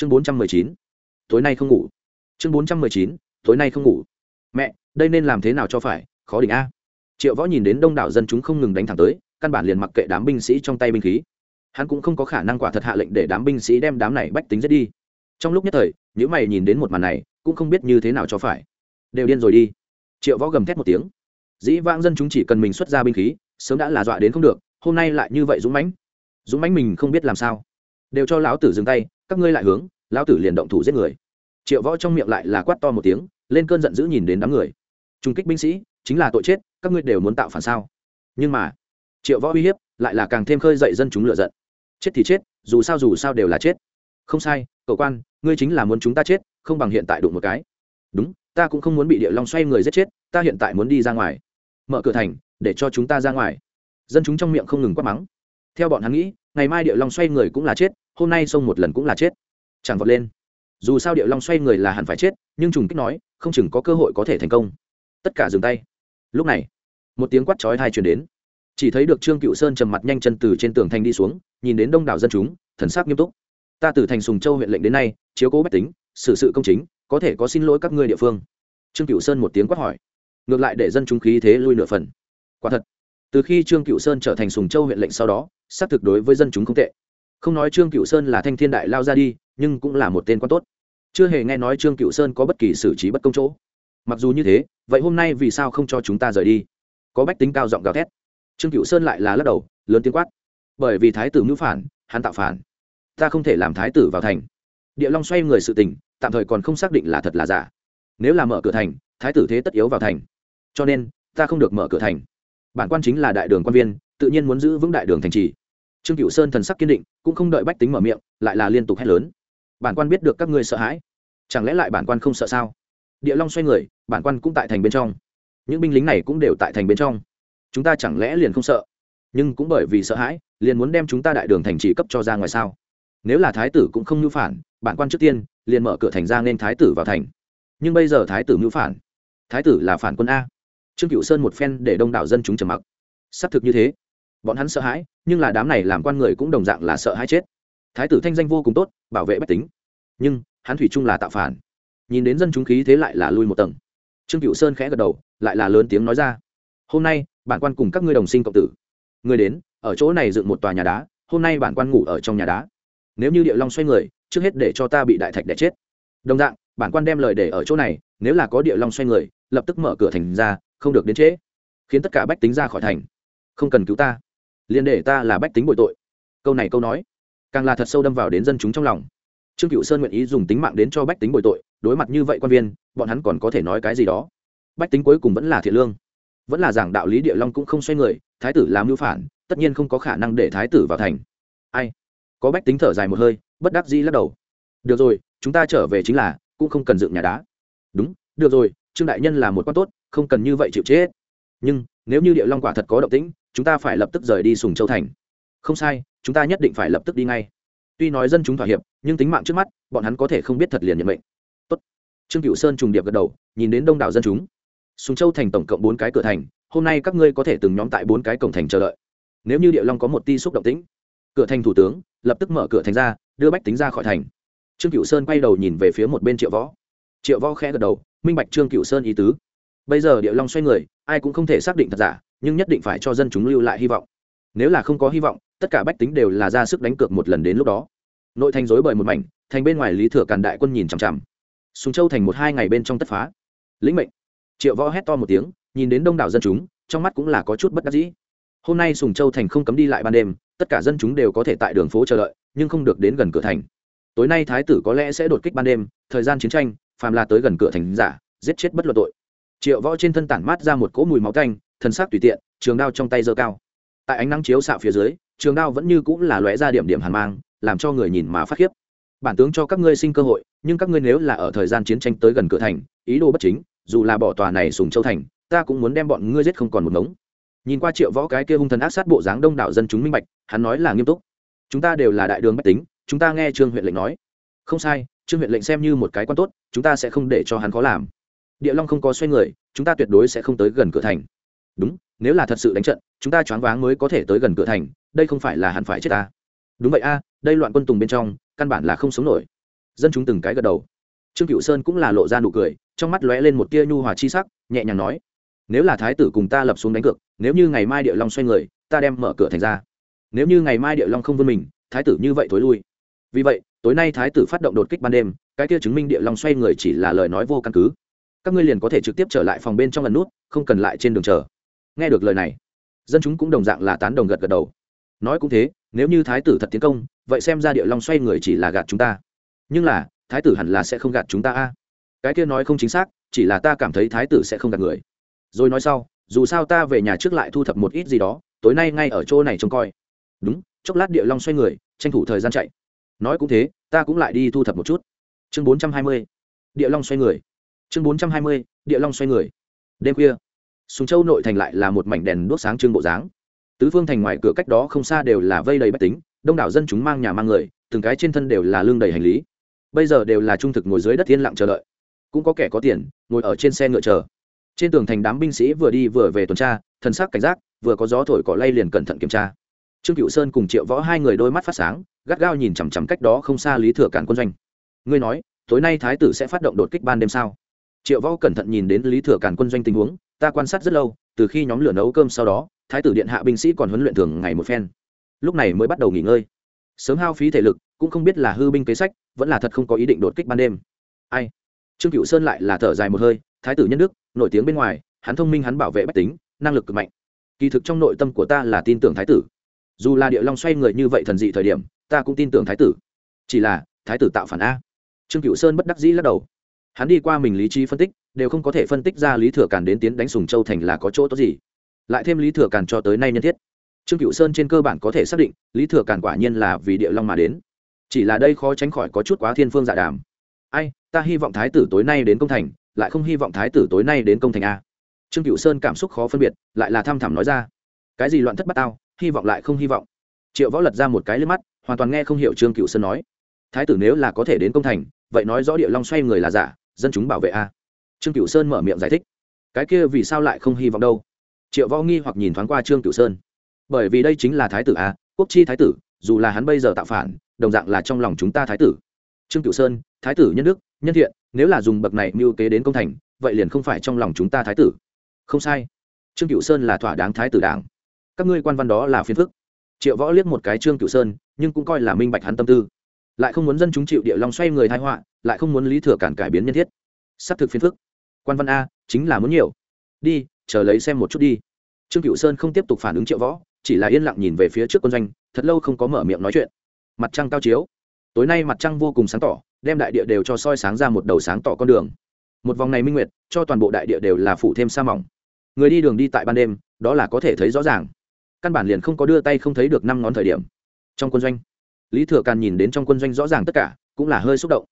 chương bốn trăm mười chín. Tối nay không ngủ. Chương bốn trăm mười chín, tối nay không ngủ. Mẹ, đây nên làm thế nào cho phải? Khó đỉnh a. Triệu võ nhìn đến đông đảo dân chúng không ngừng đánh thẳng tới, căn bản liền mặc kệ đám binh sĩ trong tay binh khí. Hắn cũng không có khả năng quả thật hạ lệnh để đám binh sĩ đem đám này bách tính giết đi. Trong lúc nhất thời, những mày nhìn đến một màn này, cũng không biết như thế nào cho phải. Đều điên rồi đi. Triệu võ gầm thét một tiếng. Dĩ vãng dân chúng chỉ cần mình xuất ra binh khí, sớm đã là dọa đến không được, hôm nay lại như vậy dũng mãnh. Dũng mãnh mình không biết làm sao. Đều cho lão tử dừng tay các ngươi lại hướng, lão tử liền động thủ giết người. Triệu võ trong miệng lại là quát to một tiếng, lên cơn giận dữ nhìn đến đám người. Trung kích binh sĩ, chính là tội chết, các ngươi đều muốn tạo phản sao? Nhưng mà, triệu võ uy hiếp, lại là càng thêm khơi dậy dân chúng lựa giận. Chết thì chết, dù sao dù sao đều là chết. Không sai, cậu quan, ngươi chính là muốn chúng ta chết, không bằng hiện tại đụng một cái. Đúng, ta cũng không muốn bị địa long xoay người giết chết, ta hiện tại muốn đi ra ngoài. Mở cửa thành, để cho chúng ta ra ngoài. Dân chúng trong miệng không ngừng quát mắng. Theo bọn hắn nghĩ ngày mai điệu long xoay người cũng là chết, hôm nay xông một lần cũng là chết. Chẳng vọt lên. Dù sao điệu long xoay người là hẳn phải chết, nhưng trùng kích nói, không chừng có cơ hội có thể thành công. Tất cả dừng tay. Lúc này, một tiếng quát chói thai truyền đến. Chỉ thấy được trương cựu sơn trầm mặt nhanh chân từ trên tường thành đi xuống, nhìn đến đông đảo dân chúng, thần sắc nghiêm túc. Ta từ thành sùng châu huyện lệnh đến nay, chiếu cố bách tính, xử sự công chính, có thể có xin lỗi các ngươi địa phương. Trương cựu sơn một tiếng quát hỏi. Ngược lại để dân chúng khí thế lui nửa phần. Quả thật, từ khi trương cựu sơn trở thành sùng châu huyện lệnh sau đó xác thực đối với dân chúng không tệ. Không nói trương cựu sơn là thanh thiên đại lao ra đi, nhưng cũng là một tên quan tốt. Chưa hề nghe nói trương cựu sơn có bất kỳ xử trí bất công chỗ. Mặc dù như thế, vậy hôm nay vì sao không cho chúng ta rời đi? Có bách tính cao giọng gào thét. Trương cựu sơn lại là lắc đầu, lớn tiếng quát. Bởi vì thái tử mưu phản, hắn tạo phản. Ta không thể làm thái tử vào thành. Địa long xoay người sự tình, tạm thời còn không xác định là thật là giả. Nếu là mở cửa thành, thái tử thế tất yếu vào thành. Cho nên, ta không được mở cửa thành. Bản quan chính là đại đường quan viên tự nhiên muốn giữ vững đại đường thành trì. Trương cựu sơn thần sắc kiên định, cũng không đợi bách tính mở miệng, lại là liên tục hét lớn. Bản quan biết được các ngươi sợ hãi. Chẳng lẽ lại bản quan không sợ sao? Địa long xoay người, bản quan cũng tại thành bên trong. Những binh lính này cũng đều tại thành bên trong. Chúng ta chẳng lẽ liền không sợ? Nhưng cũng bởi vì sợ hãi, liền muốn đem chúng ta đại đường thành trì cấp cho ra ngoài sao? Nếu là thái tử cũng không mưu phản, bản quan trước tiên, liền mở cửa thành ra nên thái tử vào thành. Nhưng bây giờ thái tử mưu phản. Thái tử là phản quân a. Trương cựu sơn một phen để đông đảo dân chúng trầm mặc. Xác thực như thế bọn hắn sợ hãi, nhưng là đám này làm quan người cũng đồng dạng là sợ hãi chết. Thái tử thanh danh vô cùng tốt, bảo vệ bách tính. Nhưng, hắn thủy chung là tạo phản. Nhìn đến dân chúng khí thế lại là lui một tầng. Trương cựu sơn khẽ gật đầu, lại là lớn tiếng nói ra. Hôm nay, bản quan cùng các ngươi đồng sinh cộng tử. Người đến, ở chỗ này dựng một tòa nhà đá, hôm nay bản quan ngủ ở trong nhà đá. Nếu như địa long xoay người, trước hết để cho ta bị đại thạch đẻ chết. Đồng dạng, bản quan đem lời để ở chỗ này, nếu là có địa long xoay người, lập tức mở cửa thành ra, không được đến trễ, khiến tất cả bách tính ra khỏi thành. Không cần cứu ta liền để ta là bách tính bội tội. Câu này câu nói, càng là thật sâu đâm vào đến dân chúng trong lòng. Trương cựu sơn nguyện ý dùng tính mạng đến cho bách tính bội tội, đối mặt như vậy quan viên, bọn hắn còn có thể nói cái gì đó? Bách tính cuối cùng vẫn là thiện lương, vẫn là giảng đạo lý địa long cũng không xoay người, thái tử làm mưu phản, tất nhiên không có khả năng để thái tử vào thành. Ai? Có bách tính thở dài một hơi, bất đắc dĩ lắc đầu. Được rồi, chúng ta trở về chính là, cũng không cần dựng nhà đá. Đúng, được rồi, trương đại nhân là một quan tốt, không cần như vậy chịu chết nhưng nếu như địa long quả thật có động tĩnh, chúng ta phải lập tức rời đi sùng châu thành. Không sai, chúng ta nhất định phải lập tức đi ngay. Tuy nói dân chúng thỏa hiệp, nhưng tính mạng trước mắt, bọn hắn có thể không biết thật liền nhận mệnh. Tốt. trương cựu sơn trùng điệp gật đầu, nhìn đến đông đảo dân chúng. Sùng châu thành tổng cộng bốn cái cửa thành, hôm nay các ngươi có thể từng nhóm tại bốn cái cổng thành chờ đợi. Nếu như địa long có một ti xúc động tĩnh, cửa thành thủ tướng lập tức mở cửa thành ra, đưa bách tính ra khỏi thành. Trương cựu sơn quay đầu nhìn về phía một bên triệu võ. Triệu võ khẽ gật đầu, minh bạch trương cựu sơn ý tứ. Bây giờ địa long xoay người ai cũng không thể xác định thật giả, nhưng nhất định phải cho dân chúng lưu lại hy vọng. Nếu là không có hy vọng, tất cả bách tính đều là ra sức đánh cược một lần đến lúc đó. Nội thành dối bời một mảnh, thành bên ngoài lý thừa càn đại quân nhìn chằm chằm. Sùng châu thành một hai ngày bên trong tất phá. Lĩnh mệnh. Triệu võ hét to một tiếng, nhìn đến đông đảo dân chúng, trong mắt cũng là có chút bất đắc dĩ. Hôm nay sùng châu thành không cấm đi lại ban đêm, tất cả dân chúng đều có thể tại đường phố chờ đợi, nhưng không được đến gần cửa thành. Tối nay thái tử có lẽ sẽ đột kích ban đêm, thời gian chiến tranh, phàm là tới gần cửa thành giả, giết chết bất luận tội triệu võ trên thân tản mát ra một cỗ mùi máu canh thân xác tùy tiện, trường đao trong tay giơ cao. Tại ánh nắng chiếu xạ phía dưới, trường đao vẫn như cũng là lóe ra điểm điểm hàn mang, làm cho người nhìn mà phát khiếp. Bản tướng cho các ngươi sinh cơ hội, nhưng các ngươi nếu là ở thời gian chiến tranh tới gần cửa thành, ý đồ bất chính, dù là bỏ tòa này sùng châu thành, ta cũng muốn đem bọn ngươi giết không còn một ngống. Nhìn qua triệu võ cái kia hung thần ác sát bộ dáng đông đảo dân chúng minh bạch, hắn nói là nghiêm túc. Chúng ta đều là đại đường bách tính, chúng ta nghe trương huyện lệnh nói. Không sai, trương huyện lệnh xem như một cái quan tốt, chúng ta sẽ không để cho hắn khó làm địa long không có xoay người, chúng ta tuyệt đối sẽ không tới gần cửa thành. Đúng, nếu là thật sự đánh trận, chúng ta choáng váng mới có thể tới gần cửa thành, đây không phải là hẳn phải chết ta. Đúng vậy a, đây loạn quân tùng bên trong, căn bản là không sống nổi. Dân chúng từng cái gật đầu. Trương cựu sơn cũng là lộ ra nụ cười, trong mắt lóe lên một tia nhu hòa chi sắc, nhẹ nhàng nói, nếu là thái tử cùng ta lập xuống đánh cược, nếu như ngày mai địa long xoay người, ta đem mở cửa thành ra. Nếu như ngày mai địa long không vươn mình, thái tử như vậy thối lui. Vì vậy, tối nay thái tử phát động đột kích ban đêm, cái kia chứng minh địa long xoay người chỉ là lời nói vô căn cứ các ngươi liền có thể trực tiếp trở lại phòng bên trong lần nút, không cần lại trên đường chờ. Nghe được lời này, dân chúng cũng đồng dạng là tán đồng gật gật đầu. Nói cũng thế, nếu như thái tử thật tiến công, vậy xem ra địa long xoay người chỉ là gạt chúng ta. Nhưng là, thái tử hẳn là sẽ không gạt chúng ta a. Cái kia nói không chính xác, chỉ là ta cảm thấy thái tử sẽ không gạt người. Rồi nói sau, dù sao ta về nhà trước lại thu thập một ít gì đó, tối nay ngay ở chỗ này trông coi. Đúng, chốc lát địa long xoay người, tranh thủ thời gian chạy. Nói cũng thế, ta cũng lại đi thu thập một chút. Chương bốn trăm hai mươi, địa long xoay người chương bốn trăm hai mươi, địa long xoay người. Đêm khuya, sùng châu nội thành lại là một mảnh đèn đuốc sáng trưng bộ dáng. Tứ phương thành ngoài cửa cách đó không xa đều là vây đầy bách tính, đông đảo dân chúng mang nhà mang người, từng cái trên thân đều là lương đầy hành lý. Bây giờ đều là trung thực ngồi dưới đất yên lặng chờ đợi. Cũng có kẻ có tiền, ngồi ở trên xe ngựa chờ. Trên tường thành đám binh sĩ vừa đi vừa về tuần tra, thần sắc cảnh giác, vừa có gió thổi cỏ lay liền cẩn thận kiểm tra. Trương cựu sơn cùng triệu võ hai người đôi mắt phát sáng, gắt gao nhìn chằm chằm cách đó không xa lý thừa cản quân doanh. Ngươi nói, tối nay thái tử sẽ phát động đột kích ban đêm sao? Triệu võ cẩn thận nhìn đến lý thừa cản quân doanh tình huống, ta quan sát rất lâu, từ khi nhóm lửa nấu cơm sau đó, thái tử điện hạ binh sĩ còn huấn luyện thường ngày một phen. Lúc này mới bắt đầu nghỉ ngơi. Sớm hao phí thể lực, cũng không biết là hư binh kế sách, vẫn là thật không có ý định đột kích ban đêm. Ai? Trương cựu sơn lại là thở dài một hơi, thái tử nhân đức, nổi tiếng bên ngoài, hắn thông minh hắn bảo vệ bách tính, năng lực cực mạnh. Kỳ thực trong nội tâm của ta là tin tưởng thái tử. Dù là địa long xoay người như vậy thần dị thời điểm, ta cũng tin tưởng thái tử. Chỉ là, thái tử tạo phản a. Trương cựu sơn bất đắc dĩ lắc đầu hắn đi qua mình lý trí phân tích, đều không có thể phân tích ra lý thừa càn đến tiến đánh sùng châu thành là có chỗ tốt gì. Lại thêm lý thừa càn cho tới nay nhân thiết. Trương cựu sơn trên cơ bản có thể xác định, lý thừa càn quả nhiên là vì địa long mà đến. Chỉ là đây khó tránh khỏi có chút quá thiên phương dạ đàm. Ai, ta hy vọng thái tử tối nay đến công thành, lại không hy vọng thái tử tối nay đến công thành a trương cựu sơn cảm xúc khó phân biệt, lại là tham thẳm nói ra. Cái gì loạn thất bát tao, hy vọng lại không hy vọng. Triệu võ lật ra một cái lên mắt, hoàn toàn nghe không hiểu trương cựu sơn nói. Thái tử nếu là có thể đến công thành, vậy nói rõ địa long xoay người là giả dân chúng bảo vệ a. Trương Cửu sơn mở miệng giải thích. Cái kia vì sao lại không hy vọng đâu? Triệu võ nghi hoặc nhìn thoáng qua trương Cửu sơn. Bởi vì đây chính là thái tử a, quốc chi thái tử, dù là hắn bây giờ tạo phản, đồng dạng là trong lòng chúng ta thái tử. Trương Cửu sơn, thái tử nhân đức, nhân thiện, nếu là dùng bậc này mưu kế đến công thành, vậy liền không phải trong lòng chúng ta thái tử. Không sai. Trương Cửu sơn là thỏa đáng thái tử đảng. Các ngươi quan văn đó là phiền phức. Triệu võ liếc một cái trương Cửu sơn, nhưng cũng coi là minh bạch hắn tâm tư. Lại không muốn dân chúng chịu địa long xoay người thái họa lại không muốn lý thừa cản cải biến nhân thiết. Xác thực phiền phức. Quan văn a, chính là muốn nhiều. Đi, chờ lấy xem một chút đi. Trương cựu sơn không tiếp tục phản ứng triệu võ, chỉ là yên lặng nhìn về phía trước quân doanh, thật lâu không có mở miệng nói chuyện. Mặt trăng cao chiếu. Tối nay mặt trăng vô cùng sáng tỏ, đem đại địa đều cho soi sáng ra một đầu sáng tỏ con đường. Một vòng này minh nguyệt, cho toàn bộ đại địa đều là phủ thêm sa mỏng. Người đi đường đi tại ban đêm, đó là có thể thấy rõ ràng. Căn bản liền không có đưa tay không thấy được năm ngón thời điểm. Trong quân doanh, lý thừa càn nhìn đến trong quân doanh rõ ràng tất cả, cũng là hơi xúc động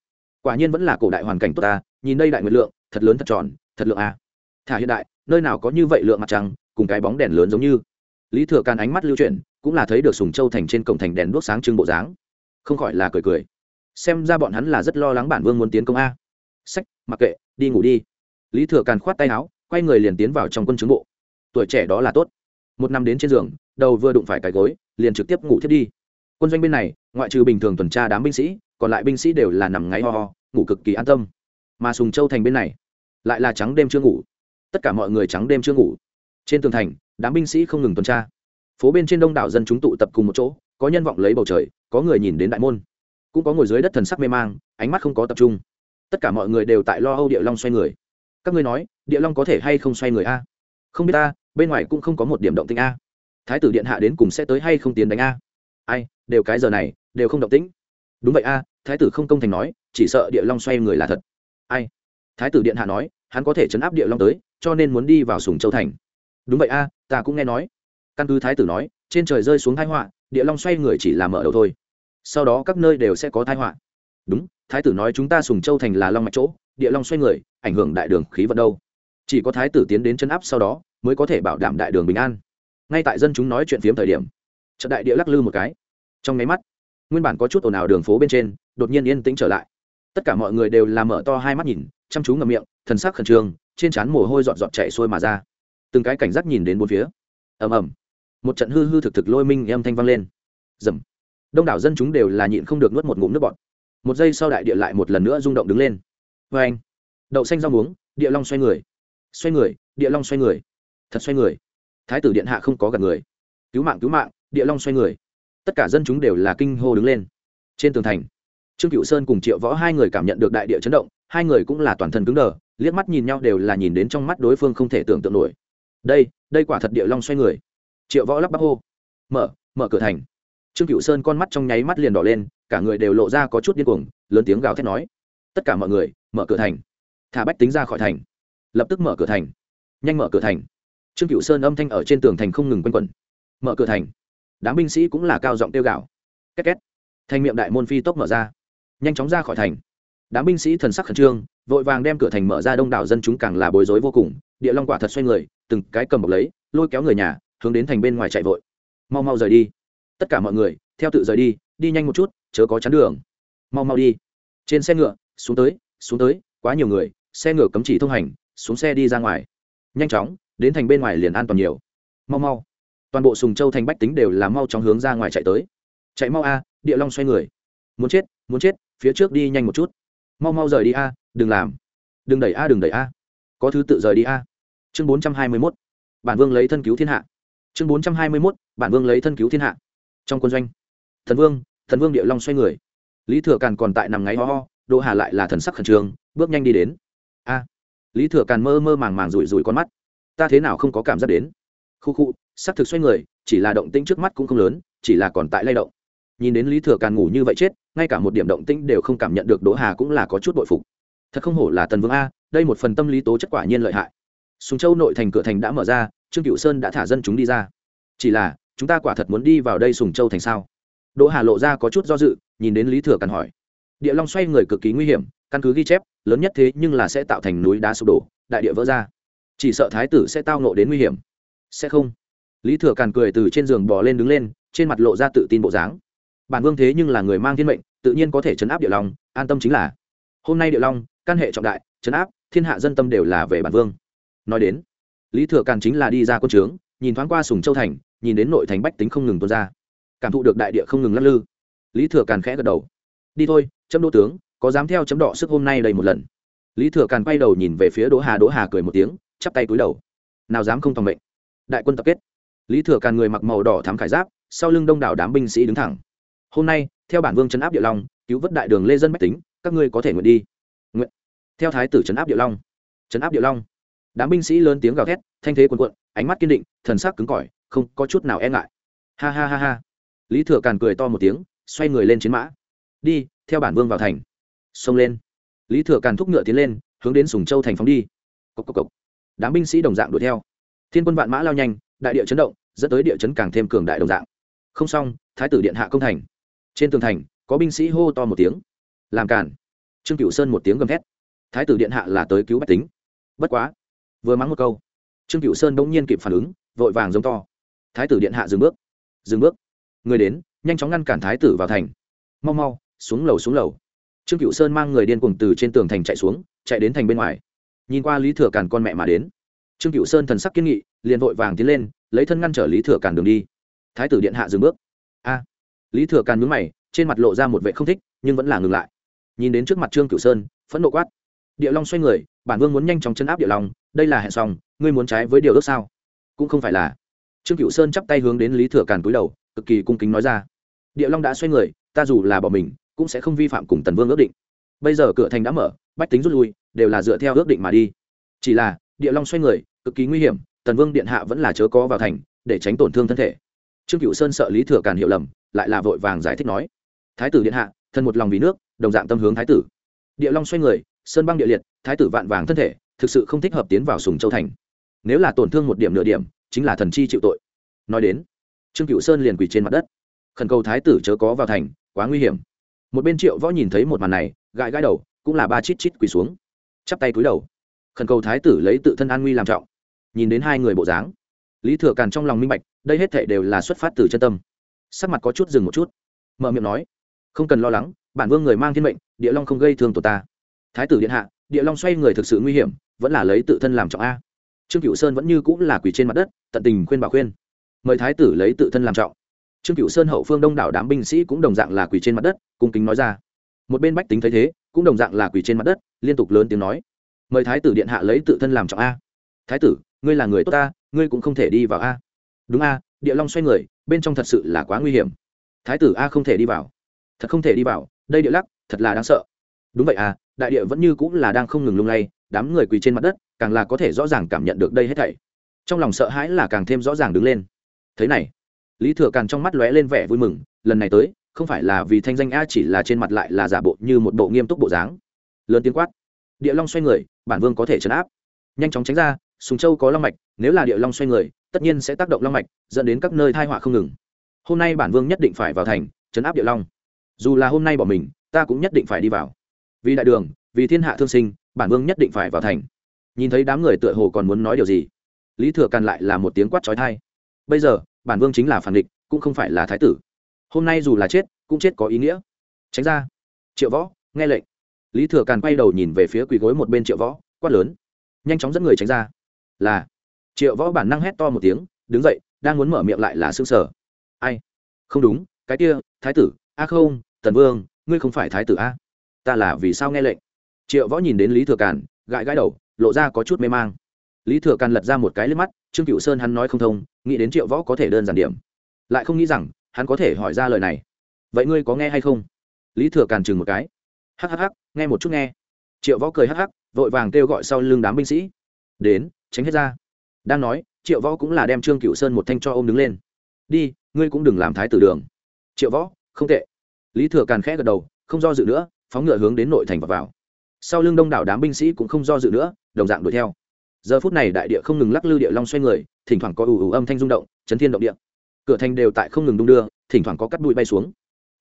quả nhiên vẫn là cổ đại hoàn cảnh tốt ta, nhìn đây đại nguyệt lượng, thật lớn thật tròn, thật lượng a. Thả hiện đại, nơi nào có như vậy lượng mặt trăng, cùng cái bóng đèn lớn giống như. Lý thừa càn ánh mắt lưu chuyển, cũng là thấy được sùng châu thành trên cổng thành đèn đuốc sáng trưng bộ dáng. Không khỏi là cười cười. Xem ra bọn hắn là rất lo lắng bản vương muốn tiến công a. Sách, mặc kệ, đi ngủ đi. Lý thừa càn khoát tay áo, quay người liền tiến vào trong quân chứng bộ. Tuổi trẻ đó là tốt. Một năm đến trên giường, đầu vừa đụng phải cái gối, liền trực tiếp ngủ thiết đi. Quân doanh bên này, ngoại trừ bình thường tuần tra đám binh sĩ còn lại binh sĩ đều là nằm ngáy ho ho, ngủ cực kỳ an tâm. Mà sùng châu thành bên này, lại là trắng đêm chưa ngủ. Tất cả mọi người trắng đêm chưa ngủ. Trên tường thành, đám binh sĩ không ngừng tuần tra. Phố bên trên đông đảo dân chúng tụ tập cùng một chỗ, có nhân vọng lấy bầu trời, có người nhìn đến đại môn. Cũng có ngồi dưới đất thần sắc mê mang, ánh mắt không có tập trung. Tất cả mọi người đều tại lo âu địa long xoay người. Các ngươi nói, địa long có thể hay không xoay người a? Không biết ta bên ngoài cũng không có một điểm động tĩnh a. Thái tử điện hạ đến cùng sẽ tới hay không tiến đánh a? Ai, đều cái giờ này, đều không động tĩnh đúng vậy a, thái tử không công thành nói, chỉ sợ địa long xoay người là thật. Ai? Thái tử điện hạ nói, hắn có thể chấn áp địa long tới, cho nên muốn đi vào sùng châu thành. Đúng vậy a, ta cũng nghe nói. Căn cứ thái tử nói, trên trời rơi xuống thái họa, địa long xoay người chỉ là mở đầu thôi. Sau đó các nơi đều sẽ có thái họa. Đúng, thái tử nói chúng ta sùng châu thành là long mạch chỗ, địa long xoay người, ảnh hưởng đại đường khí vận đâu. Chỉ có thái tử tiến đến chân áp sau đó, mới có thể bảo đảm đại đường bình an. Ngay tại dân chúng nói chuyện phiếm thời điểm trận đại địa lắc lư một cái. Trong nháy mắt nguyên bản có chút ồn ào đường phố bên trên, đột nhiên yên tĩnh trở lại. Tất cả mọi người đều làm mở to hai mắt nhìn, chăm chú ngầm miệng, thần sắc khẩn trương, trên trán mồ hôi dọn dọn chạy xuôi mà ra. Từng cái cảnh giác nhìn đến bốn phía. Ầm ầm. Một trận hư hư thực thực lôi minh âm thanh vang lên. Dầm đông đảo dân chúng đều là nhịn không được nuốt một ngụm nước bọt. Một giây sau đại địa lại một lần nữa rung động đứng lên. Vê anh. Đậu xanh rau muống, địa long xoay người. Xoay người, địa long xoay người. Thật xoay người. Thái tử điện hạ không có gặp người. Cứu mạng cứu mạng, địa long xoay người tất cả dân chúng đều là kinh hô đứng lên. Trên tường thành, trương cựu sơn cùng triệu võ hai người cảm nhận được đại địa chấn động, hai người cũng là toàn thân cứng đờ, liếc mắt nhìn nhau đều là nhìn đến trong mắt đối phương không thể tưởng tượng nổi. Đây đây quả thật địa long xoay người. Triệu võ lắp bắp hô. Mở mở cửa thành. Trương cựu sơn con mắt trong nháy mắt liền đỏ lên, cả người đều lộ ra có chút điên cuồng, lớn tiếng gào thét nói. Tất cả mọi người, mở cửa thành. Thả bách tính ra khỏi thành. Lập tức mở cửa thành. Nhanh mở cửa thành. Trương cựu sơn âm thanh ở trên tường thành không ngừng quanh quẩn. Mở cửa thành đám binh sĩ cũng là cao giọng tiêu gạo két két. Thành miệng đại môn phi tốc mở ra. Nhanh chóng ra khỏi thành. Đám binh sĩ thần sắc khẩn trương, vội vàng đem cửa thành mở ra đông đảo dân chúng càng là bối rối vô cùng. Địa long quả thật xoay người, từng cái cầm bọc lấy, lôi kéo người nhà, hướng đến thành bên ngoài chạy vội. Mau mau rời đi. Tất cả mọi người, theo tự rời đi đi nhanh một chút, chớ có chắn đường. Mau mau đi. Trên xe ngựa, xuống tới xuống tới, quá nhiều người, xe ngựa cấm chỉ thông hành, xuống xe đi ra ngoài. Nhanh chóng, đến thành bên ngoài liền an toàn nhiều. Mau mau toàn bộ sùng châu thành bách tính đều là mau chóng hướng ra ngoài chạy tới. Chạy mau a, địa long xoay người. Muốn chết muốn chết, phía trước đi nhanh một chút. Mau mau rời đi a, đừng làm. Đừng đẩy a, đừng đẩy a. Có thứ tự rời đi a. Chương bốn trăm hai mươi mốt, bản vương lấy thân cứu thiên hạ. Chương bốn trăm hai mươi mốt, bản vương lấy thân cứu thiên hạ. Trong quân doanh, thần vương thần vương địa long xoay người. Lý thừa càn còn tại nằm ngáy ho ho, đỗ hà lại là thần sắc khẩn trương, bước nhanh đi đến. A, lý thừa càn mơ mơ màng màng rủi rủi con mắt. Ta thế nào không có cảm giác đến? Khu khu xác thực xoay người, chỉ là động tĩnh trước mắt cũng không lớn, chỉ là còn tại lay động. Nhìn đến lý thừa càn ngủ như vậy chết, ngay cả một điểm động tĩnh đều không cảm nhận được, đỗ hà cũng là có chút bội phục. Thật không hổ là tần vương a, đây một phần tâm lý tố chất quả nhiên lợi hại. Sùng châu nội thành cửa thành đã mở ra, trương cựu sơn đã thả dân chúng đi ra. Chỉ là, chúng ta quả thật muốn đi vào đây sùng châu thành sao? Đỗ hà lộ ra có chút do dự, nhìn đến lý thừa càn hỏi. Địa long xoay người cực kỳ nguy hiểm, căn cứ ghi chép, lớn nhất thế nhưng là sẽ tạo thành núi đá sụp đổ, đại địa vỡ ra. Chỉ sợ thái tử sẽ tao nộ đến nguy hiểm sẽ không. Lý thừa càn cười từ trên giường bò lên đứng lên, trên mặt lộ ra tự tin bộ dáng. Bản vương thế nhưng là người mang thiên mệnh, tự nhiên có thể chấn áp địa long, an tâm chính là. Hôm nay địa long, căn hệ trọng đại, chấn áp, thiên hạ dân tâm đều là về bản vương. Nói đến, lý thừa càn chính là đi ra quân trướng, nhìn thoáng qua sùng châu thành, nhìn đến nội thành bách tính không ngừng tuôn ra. Cảm thụ được đại địa không ngừng lắc lư. Lý thừa càn khẽ gật đầu. Đi thôi, chấm đỗ tướng, có dám theo chấm đỏ sức hôm nay đây một lần. Lý thừa càn quay đầu nhìn về phía đỗ hà đỗ hà cười một tiếng, chắp tay cúi đầu. Nào dám không phòng mệnh đại quân tập kết. Lý thừa càn người mặc màu đỏ thám khải giáp, sau lưng đông đảo đám binh sĩ đứng thẳng. Hôm nay, theo bản vương chấn áp địa long, cứu vớt đại đường lê dân bách tính, các ngươi có thể nguyện đi. Nguyện. Theo thái tử chấn áp địa long. Chấn áp địa long. Đám binh sĩ lớn tiếng gào thét, thanh thế quần quận ánh mắt kiên định, thần sắc cứng cỏi, không có chút nào e ngại. Ha ha ha ha. Lý thừa càn cười to một tiếng, xoay người lên chiến mã. Đi, theo bản vương vào thành. Xông lên. Lý thừa càn thúc ngựa tiến lên, hướng đến sùng châu thành phóng đi. Cốc cốc cốc. đám binh sĩ đồng dạng đuổi theo thiên quân vạn mã lao nhanh, đại địa chấn động, dẫn tới địa chấn càng thêm cường đại đồng dạng. Không xong, thái tử điện hạ công thành. Trên tường thành, có binh sĩ hô to một tiếng. Làm cản trương Cửu sơn một tiếng gầm thét. Thái tử điện hạ là tới cứu bách tính. Bất quá, vừa mắng một câu, trương Cửu sơn bỗng nhiên kịp phản ứng, vội vàng giống to. Thái tử điện hạ dừng bước. Dừng bước. Người đến, nhanh chóng ngăn cản thái tử vào thành. Mau mau, xuống lầu xuống lầu. Trương cựu sơn mang người điên cuồng từ trên tường thành chạy xuống, chạy đến thành bên ngoài. Nhìn qua lý thừa càn con mẹ mà đến trương cựu sơn thần sắc kiên nghị, liền vội vàng tiến lên, lấy thân ngăn trở lý thừa càn đường đi. Thái tử điện hạ dừng bước. A. Lý thừa càn mướn mày, trên mặt lộ ra một vệ không thích, nhưng vẫn là ngừng lại. Nhìn đến trước mặt trương cựu sơn, phẫn nộ quát. Địa long xoay người, bản vương muốn nhanh chóng chân áp địa long, đây là hẹn xong, ngươi muốn trái với điều ước sao? Cũng không phải là. Trương cựu sơn chắp tay hướng đến lý thừa càn cúi đầu, cực kỳ cung kính nói ra. Địa long đã xoay người, ta dù là bỏ mình, cũng sẽ không vi phạm cùng tần vương ước định. Bây giờ cửa thành đã mở, bách tính rút lui, đều là dựa theo ước định mà đi. Chỉ là, địa long xoay người cực kỳ nguy hiểm, tần vương điện hạ vẫn là chớ có vào thành, để tránh tổn thương thân thể. Trương cựu sơn sợ lý thừa càn hiểu lầm, lại là vội vàng giải thích nói, thái tử điện hạ, thân một lòng vì nước, đồng dạng tâm hướng thái tử. Địa long xoay người, sơn băng địa liệt, thái tử vạn vàng thân thể, thực sự không thích hợp tiến vào sùng châu thành. Nếu là tổn thương một điểm nửa điểm, chính là thần chi chịu tội. Nói đến, trương cựu sơn liền quỳ trên mặt đất. Khẩn cầu thái tử chớ có vào thành, quá nguy hiểm. Một bên triệu võ nhìn thấy một màn này, gãi gãi đầu, cũng là ba chít chít quỳ xuống, chắp tay cúi đầu. Khẩn cầu thái tử lấy tự thân an nguy làm trọng nhìn đến hai người bộ dáng. Lý thừa càn trong lòng minh bạch, đây hết thệ đều là xuất phát từ chân tâm. Sắc mặt có chút dừng một chút. Mở miệng nói, không cần lo lắng, bản vương người mang thiên mệnh, địa long không gây thương tổ ta. Thái tử điện hạ, địa long xoay người thực sự nguy hiểm, vẫn là lấy tự thân làm trọng a. Trương cựu sơn vẫn như cũng là quỳ trên mặt đất, tận tình khuyên bảo khuyên. Mời thái tử lấy tự thân làm trọng. Trương cựu sơn hậu phương đông đảo đám binh sĩ cũng đồng dạng là quỳ trên mặt đất, cung kính nói ra. Một bên bách tính thấy thế, cũng đồng dạng là quỳ trên mặt đất, liên tục lớn tiếng nói, mời thái tử điện hạ lấy tự thân làm trọng a. Thái tử ngươi là người tốt ta, ngươi cũng không thể đi vào a. Đúng a, địa long xoay người, bên trong thật sự là quá nguy hiểm. Thái tử a không thể đi vào. Thật không thể đi vào, đây địa lắc, thật là đáng sợ. Đúng vậy à đại địa vẫn như cũng là đang không ngừng lung lay, đám người quỳ trên mặt đất, càng là có thể rõ ràng cảm nhận được đây hết thảy. Trong lòng sợ hãi là càng thêm rõ ràng đứng lên. Thế này, lý thừa càng trong mắt lóe lên vẻ vui mừng, lần này tới, không phải là vì thanh danh a chỉ là trên mặt lại là giả bộ như một bộ nghiêm túc bộ dáng. Lớn tiếng quát. Địa long xoay người, bản vương có thể chấn áp. Nhanh chóng tránh ra sùng châu có long mạch, nếu là địa long xoay người, tất nhiên sẽ tác động long mạch, dẫn đến các nơi thai họa không ngừng. Hôm nay bản vương nhất định phải vào thành chấn áp địa long. Dù là hôm nay bỏ mình, ta cũng nhất định phải đi vào. Vì đại đường, vì thiên hạ thương sinh, bản vương nhất định phải vào thành. Nhìn thấy đám người tựa hồ còn muốn nói điều gì, lý thừa càn lại là một tiếng quát trói thai bây giờ, bản vương chính là phản địch, cũng không phải là thái tử. Hôm nay dù là chết, cũng chết có ý nghĩa. Tránh ra. Triệu võ, nghe lệnh. Lý thừa càn quay đầu nhìn về phía quỳ gối một bên triệu võ, quát lớn. Nhanh chóng dẫn người tránh ra là, triệu võ bản năng hét to một tiếng, đứng dậy, đang muốn mở miệng lại là xương sở. Ai? Không đúng, cái kia, thái tử, a không, tần vương, ngươi không phải thái tử a? Ta là vì sao nghe lệnh? Triệu võ nhìn đến lý thừa càn, gãi gãi đầu, lộ ra có chút mê mang. Lý thừa càn lật ra một cái lên mắt, trương cựu sơn hắn nói không thông, nghĩ đến triệu võ có thể đơn giản điểm. Lại không nghĩ rằng, hắn có thể hỏi ra lời này. Vậy ngươi có nghe hay không? Lý thừa càn chừng một cái. Hhh nghe một chút nghe. Triệu võ cười hh vội vàng kêu gọi sau lưng đám binh sĩ. Đến tránh hết ra. Đang nói, triệu võ cũng là đem trương cựu sơn một thanh cho ôm đứng lên. Đi, ngươi cũng đừng làm thái tử đường. Triệu võ, không tệ. Lý thừa càn khẽ gật đầu, không do dự nữa, phóng ngựa hướng đến nội thành và vào. Sau lưng đông đảo đám binh sĩ cũng không do dự nữa, đồng dạng đuổi theo. Giờ phút này đại địa không ngừng lắc lư địa long xoay người, thỉnh thoảng có ủ ủ âm thanh rung động, chấn thiên động địa. Cửa thành đều tại không ngừng đung đưa, thỉnh thoảng có cắt bụi bay xuống.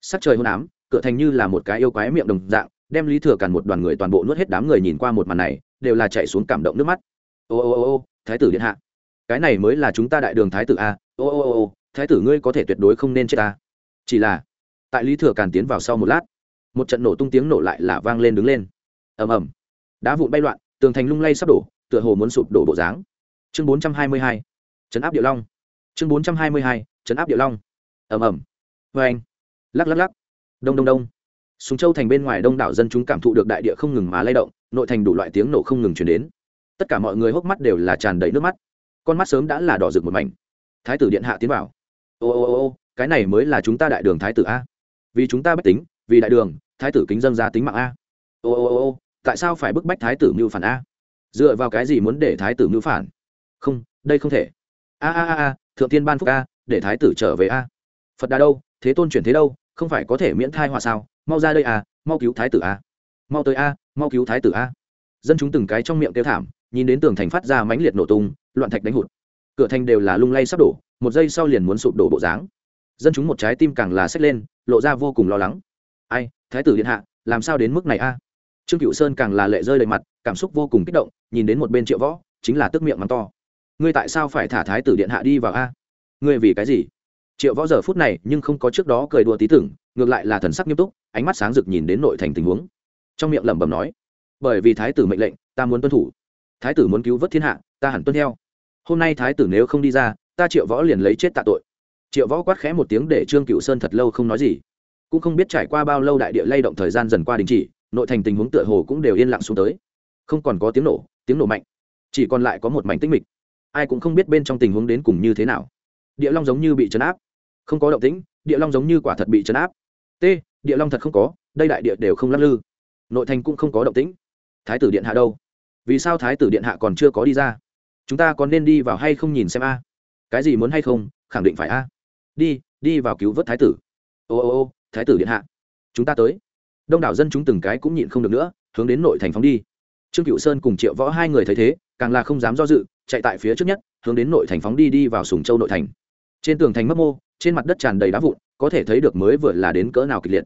Sắc trời hôn ám, cửa thành như là một cái yêu quái miệng đồng dạng, đem lý thừa càn một đoàn người toàn bộ nuốt hết đám người nhìn qua một màn này, đều là chạy xuống cảm động nước mắt ô ô ô ô, thái tử điện hạ. Cái này mới là chúng ta đại đường thái tử a, ô ô ô ô, thái tử ngươi có thể tuyệt đối không nên chết ta. Chỉ là, tại lý thừa càn tiến vào sau một lát, một trận nổ tung tiếng nổ lại là vang lên đứng lên. Ầm ầm. Đá vụn bay loạn, tường thành lung lay sắp đổ, tựa hồ muốn sụp đổ bộ dáng. Chương bốn trăm hai mươi hai chấn áp địa long. Chương bốn trăm hai mươi hai chấn áp địa long. Ầm ầm. Vê anh. Lắc lắc lắc. Đông đông đông. Súng châu thành bên ngoài đông đảo dân chúng cảm thụ được đại địa không ngừng mà lay động, nội thành đủ loại tiếng nổ không ngừng chuyển đến tất cả mọi người hốc mắt đều là tràn đầy nước mắt. Con mắt sớm đã là đỏ rực một mảnh. Thái tử điện hạ tiến vào. Ô ô ô ô, cái này mới là chúng ta đại đường thái tử a. Vì chúng ta bách tính, vì đại đường, thái tử kính dân ra tính mạng a. Ô ô ô ô, tại sao phải bức bách thái tử mưu phản a? Dựa vào cái gì muốn để thái tử mưu phản? Không, đây không thể. A a a a, thượng tiên ban phúc a, để thái tử trở về a. Phật đà đâu, thế tôn chuyển thế đâu, không phải có thể miễn thai họa sao? Mau ra đây a, mau cứu thái tử a. Mau tới a, mau cứu thái tử a. Dân chúng từng cái trong miệng kêu thảm nhìn đến tường thành phát ra mãnh liệt nổ tung, loạn thạch đánh hụt. Cửa thành đều là lung lay sắp đổ, một giây sau liền muốn sụp đổ bộ dáng. Dân chúng một trái tim càng là xách lên, lộ ra vô cùng lo lắng. Ai, thái tử điện hạ, làm sao đến mức này a? Trương cựu sơn càng là lệ rơi đầy mặt, cảm xúc vô cùng kích động, nhìn đến một bên triệu võ, chính là tức miệng mắng to. Ngươi tại sao phải thả thái tử điện hạ đi vào a? Ngươi vì cái gì? Triệu võ giờ phút này nhưng không có trước đó cười đùa tí tưởng, ngược lại là thần sắc nghiêm túc, ánh mắt sáng rực nhìn đến nội thành tình huống. Trong miệng lẩm bẩm nói, bởi vì thái tử mệnh lệnh, ta muốn tuân thủ thái tử muốn cứu vớt thiên hạ, ta hẳn tuân theo. Hôm nay thái tử nếu không đi ra, ta triệu võ liền lấy chết tạ tội. Triệu võ quát khẽ một tiếng để trương cựu sơn thật lâu không nói gì. Cũng không biết trải qua bao lâu đại địa lay động thời gian dần qua đình chỉ, nội thành tình huống tựa hồ cũng đều yên lặng xuống tới. Không còn có tiếng nổ tiếng nổ mạnh. Chỉ còn lại có một mảnh tích mịch. Ai cũng không biết bên trong tình huống đến cùng như thế nào. Địa long giống như bị chấn áp. Không có động tĩnh, địa long giống như quả thật bị chấn áp. T, địa long thật không có, đây đại địa đều không lắc lư. Nội thành cũng không có động tĩnh. Thái tử điện hạ đâu? Vì sao thái tử điện hạ còn chưa có đi ra? Chúng ta còn nên đi vào hay không nhìn xem a? Cái gì muốn hay không, khẳng định phải a. Đi đi vào cứu vớt thái tử. Ô ô ô, thái tử điện hạ. Chúng ta tới. Đông đảo dân chúng từng cái cũng nhịn không được nữa, hướng đến nội thành phóng đi. Trương cựu sơn cùng triệu võ hai người thấy thế, càng là không dám do dự, chạy tại phía trước nhất, hướng đến nội thành phóng đi đi vào sùng châu nội thành. Trên tường thành mấp mô, trên mặt đất tràn đầy đá vụn, có thể thấy được mới vừa là đến cỡ nào kịch liệt.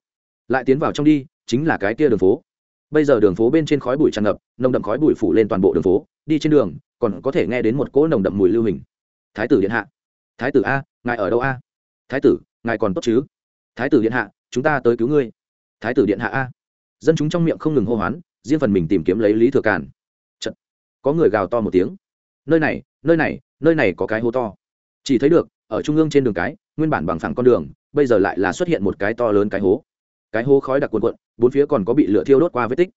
Lại tiến vào trong đi, chính là cái kia đường phố bây giờ đường phố bên trên khói bụi tràn ngập, nồng đậm khói bụi phủ lên toàn bộ đường phố, đi trên đường, còn có thể nghe đến một cỗ nồng đậm mùi lưu hình. Thái tử điện hạ. Thái tử a, ngài ở đâu a? Thái tử, ngài còn tốt chứ? Thái tử điện hạ, chúng ta tới cứu ngươi. Thái tử điện hạ a. Dân chúng trong miệng không ngừng hô hoán, riêng phần mình tìm kiếm lấy lý thừa càn. Chật. có người gào to một tiếng. Nơi này nơi này nơi này có cái hố to. Chỉ thấy được, ở trung ương trên đường cái, nguyên bản bằng phẳng con đường, bây giờ lại là xuất hiện một cái to lớn cái hố cái hố khói đặc cuồn cuộn, bốn phía còn có bị lửa thiêu đốt qua vết tích.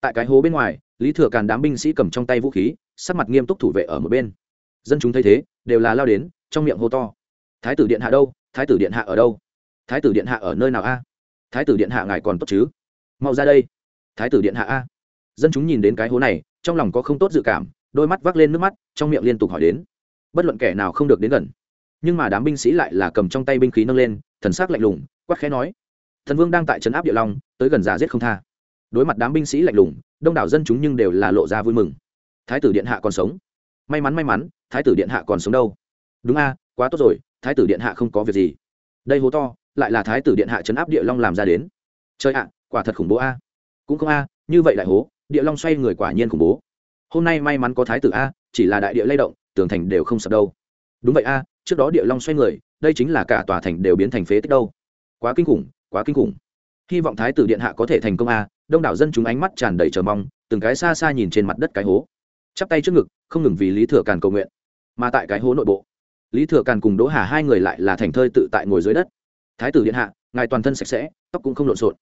Tại cái hố bên ngoài, lý thừa càn đám binh sĩ cầm trong tay vũ khí, sắc mặt nghiêm túc thủ vệ ở một bên. Dân chúng thấy thế, đều là lao đến, trong miệng hô to. Thái tử điện hạ đâu? Thái tử điện hạ ở đâu? Thái tử điện hạ ở nơi nào a? Thái tử điện hạ ngài còn tốt chứ? Mau ra đây. Thái tử điện hạ a. Dân chúng nhìn đến cái hố này, trong lòng có không tốt dự cảm, đôi mắt vác lên nước mắt, trong miệng liên tục hỏi đến. Bất luận kẻ nào không được đến gần. Nhưng mà đám binh sĩ lại là cầm trong tay binh khí nâng lên, thần s ắ c lạnh lùng quắc khẽ nói thần vương đang tại trấn áp địa long, tới gần giả giết không tha. Đối mặt đám binh sĩ lạnh lùng, đông đảo dân chúng nhưng đều là lộ ra vui mừng. Thái tử điện hạ còn sống. May mắn may mắn, thái tử điện hạ còn sống đâu? Đúng a, quá tốt rồi, thái tử điện hạ không có việc gì. Đây hố to, lại là thái tử điện hạ trấn áp địa long làm ra đến. Chơi ạ, quả thật khủng bố a. Cũng không a, như vậy đại hố, địa long xoay người quả nhiên khủng bố. Hôm nay may mắn có thái tử a, chỉ là đại địa lay động, tường thành đều không sập đâu. Đúng vậy a, trước đó địa long xoay người, đây chính là cả tòa thành đều biến thành phế tích đâu. Quá kinh khủng quá kinh khủng. Hy vọng thái tử điện hạ có thể thành công a, đông đảo dân chúng ánh mắt tràn đầy chờ mong, từng cái xa xa nhìn trên mặt đất cái hố. Chắp tay trước ngực, không ngừng vì lý thừa càn cầu nguyện. Mà tại cái hố nội bộ, lý thừa càn cùng đỗ hà hai người lại là thành thơi tự tại ngồi dưới đất. Thái tử điện hạ, ngài toàn thân sạch sẽ, tóc cũng không lộn xộn.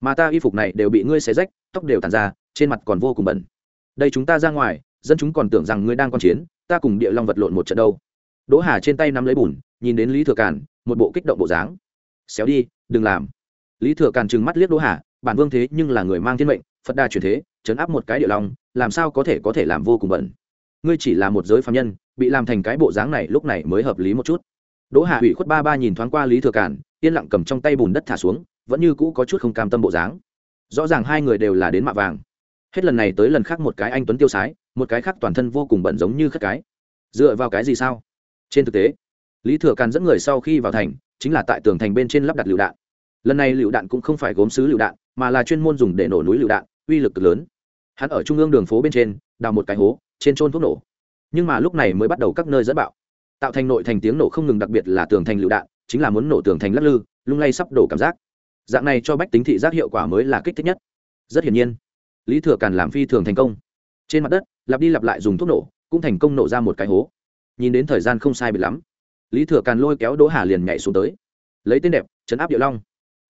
Mà ta y phục này đều bị ngươi xé rách, tóc đều tàn ra, trên mặt còn vô cùng bẩn. Đây chúng ta ra ngoài, dân chúng còn tưởng rằng ngươi đang q chiến, ta cùng địa long vật lộn một trận đâu. Đỗ hà trên tay nắm lấy bùn, nhìn đến lý thừa càn, một bộ kích động bộ dáng. Xéo đi, đừng làm lý thừa càn trừng mắt liếc đỗ hà, bản vương thế nhưng là người mang thiên mệnh, phật đa truyền thế chấn áp một cái địa long, làm sao có thể có thể làm vô cùng bẩn. Ngươi chỉ là một giới phạm nhân, bị làm thành cái bộ dáng này lúc này mới hợp lý một chút. Đỗ hà ủy khuất ba ba nhìn thoáng qua lý thừa càn, yên lặng cầm trong tay bùn đất thả xuống, vẫn như cũ có chút không cam tâm bộ dáng. Rõ ràng hai người đều là đến mạ vàng. Hết lần này tới lần khác một cái anh tuấn tiêu sái, một cái khác toàn thân vô cùng bẩn giống như khất cái. Dựa vào cái gì sao? Trên thực tế, lý thừa càn dẫn người sau khi vào thành, chính là tại tường thành bên trên lắp đặt lựu đạn lần này lựu đạn cũng không phải gốm xứ lựu đạn, mà là chuyên môn dùng để nổ núi lựu đạn, uy lực cực lớn. Hắn ở trung ương đường phố bên trên, đào một cái hố, trên trôn thuốc nổ. Nhưng mà lúc này mới bắt đầu các nơi dẫn bạo. Tạo thành nội thành tiếng nổ không ngừng, đặc biệt là tường thành lựu đạn, chính là muốn nổ tường thành lắc lư, lung lay sắp đổ cảm giác. Dạng này cho bách tính thị giác hiệu quả mới là kích thích nhất. Rất hiển nhiên, lý thừa càn làm phi thường thành công. Trên mặt đất, lặp đi lặp lại dùng thuốc nổ, cũng thành công nổ ra một cái hố. Nhìn đến thời gian không sai biệt lắm, lý thừa càn lôi kéo đỗ hà liền nhảy xuống tới. Lấy tên đẹp chấn áp địa long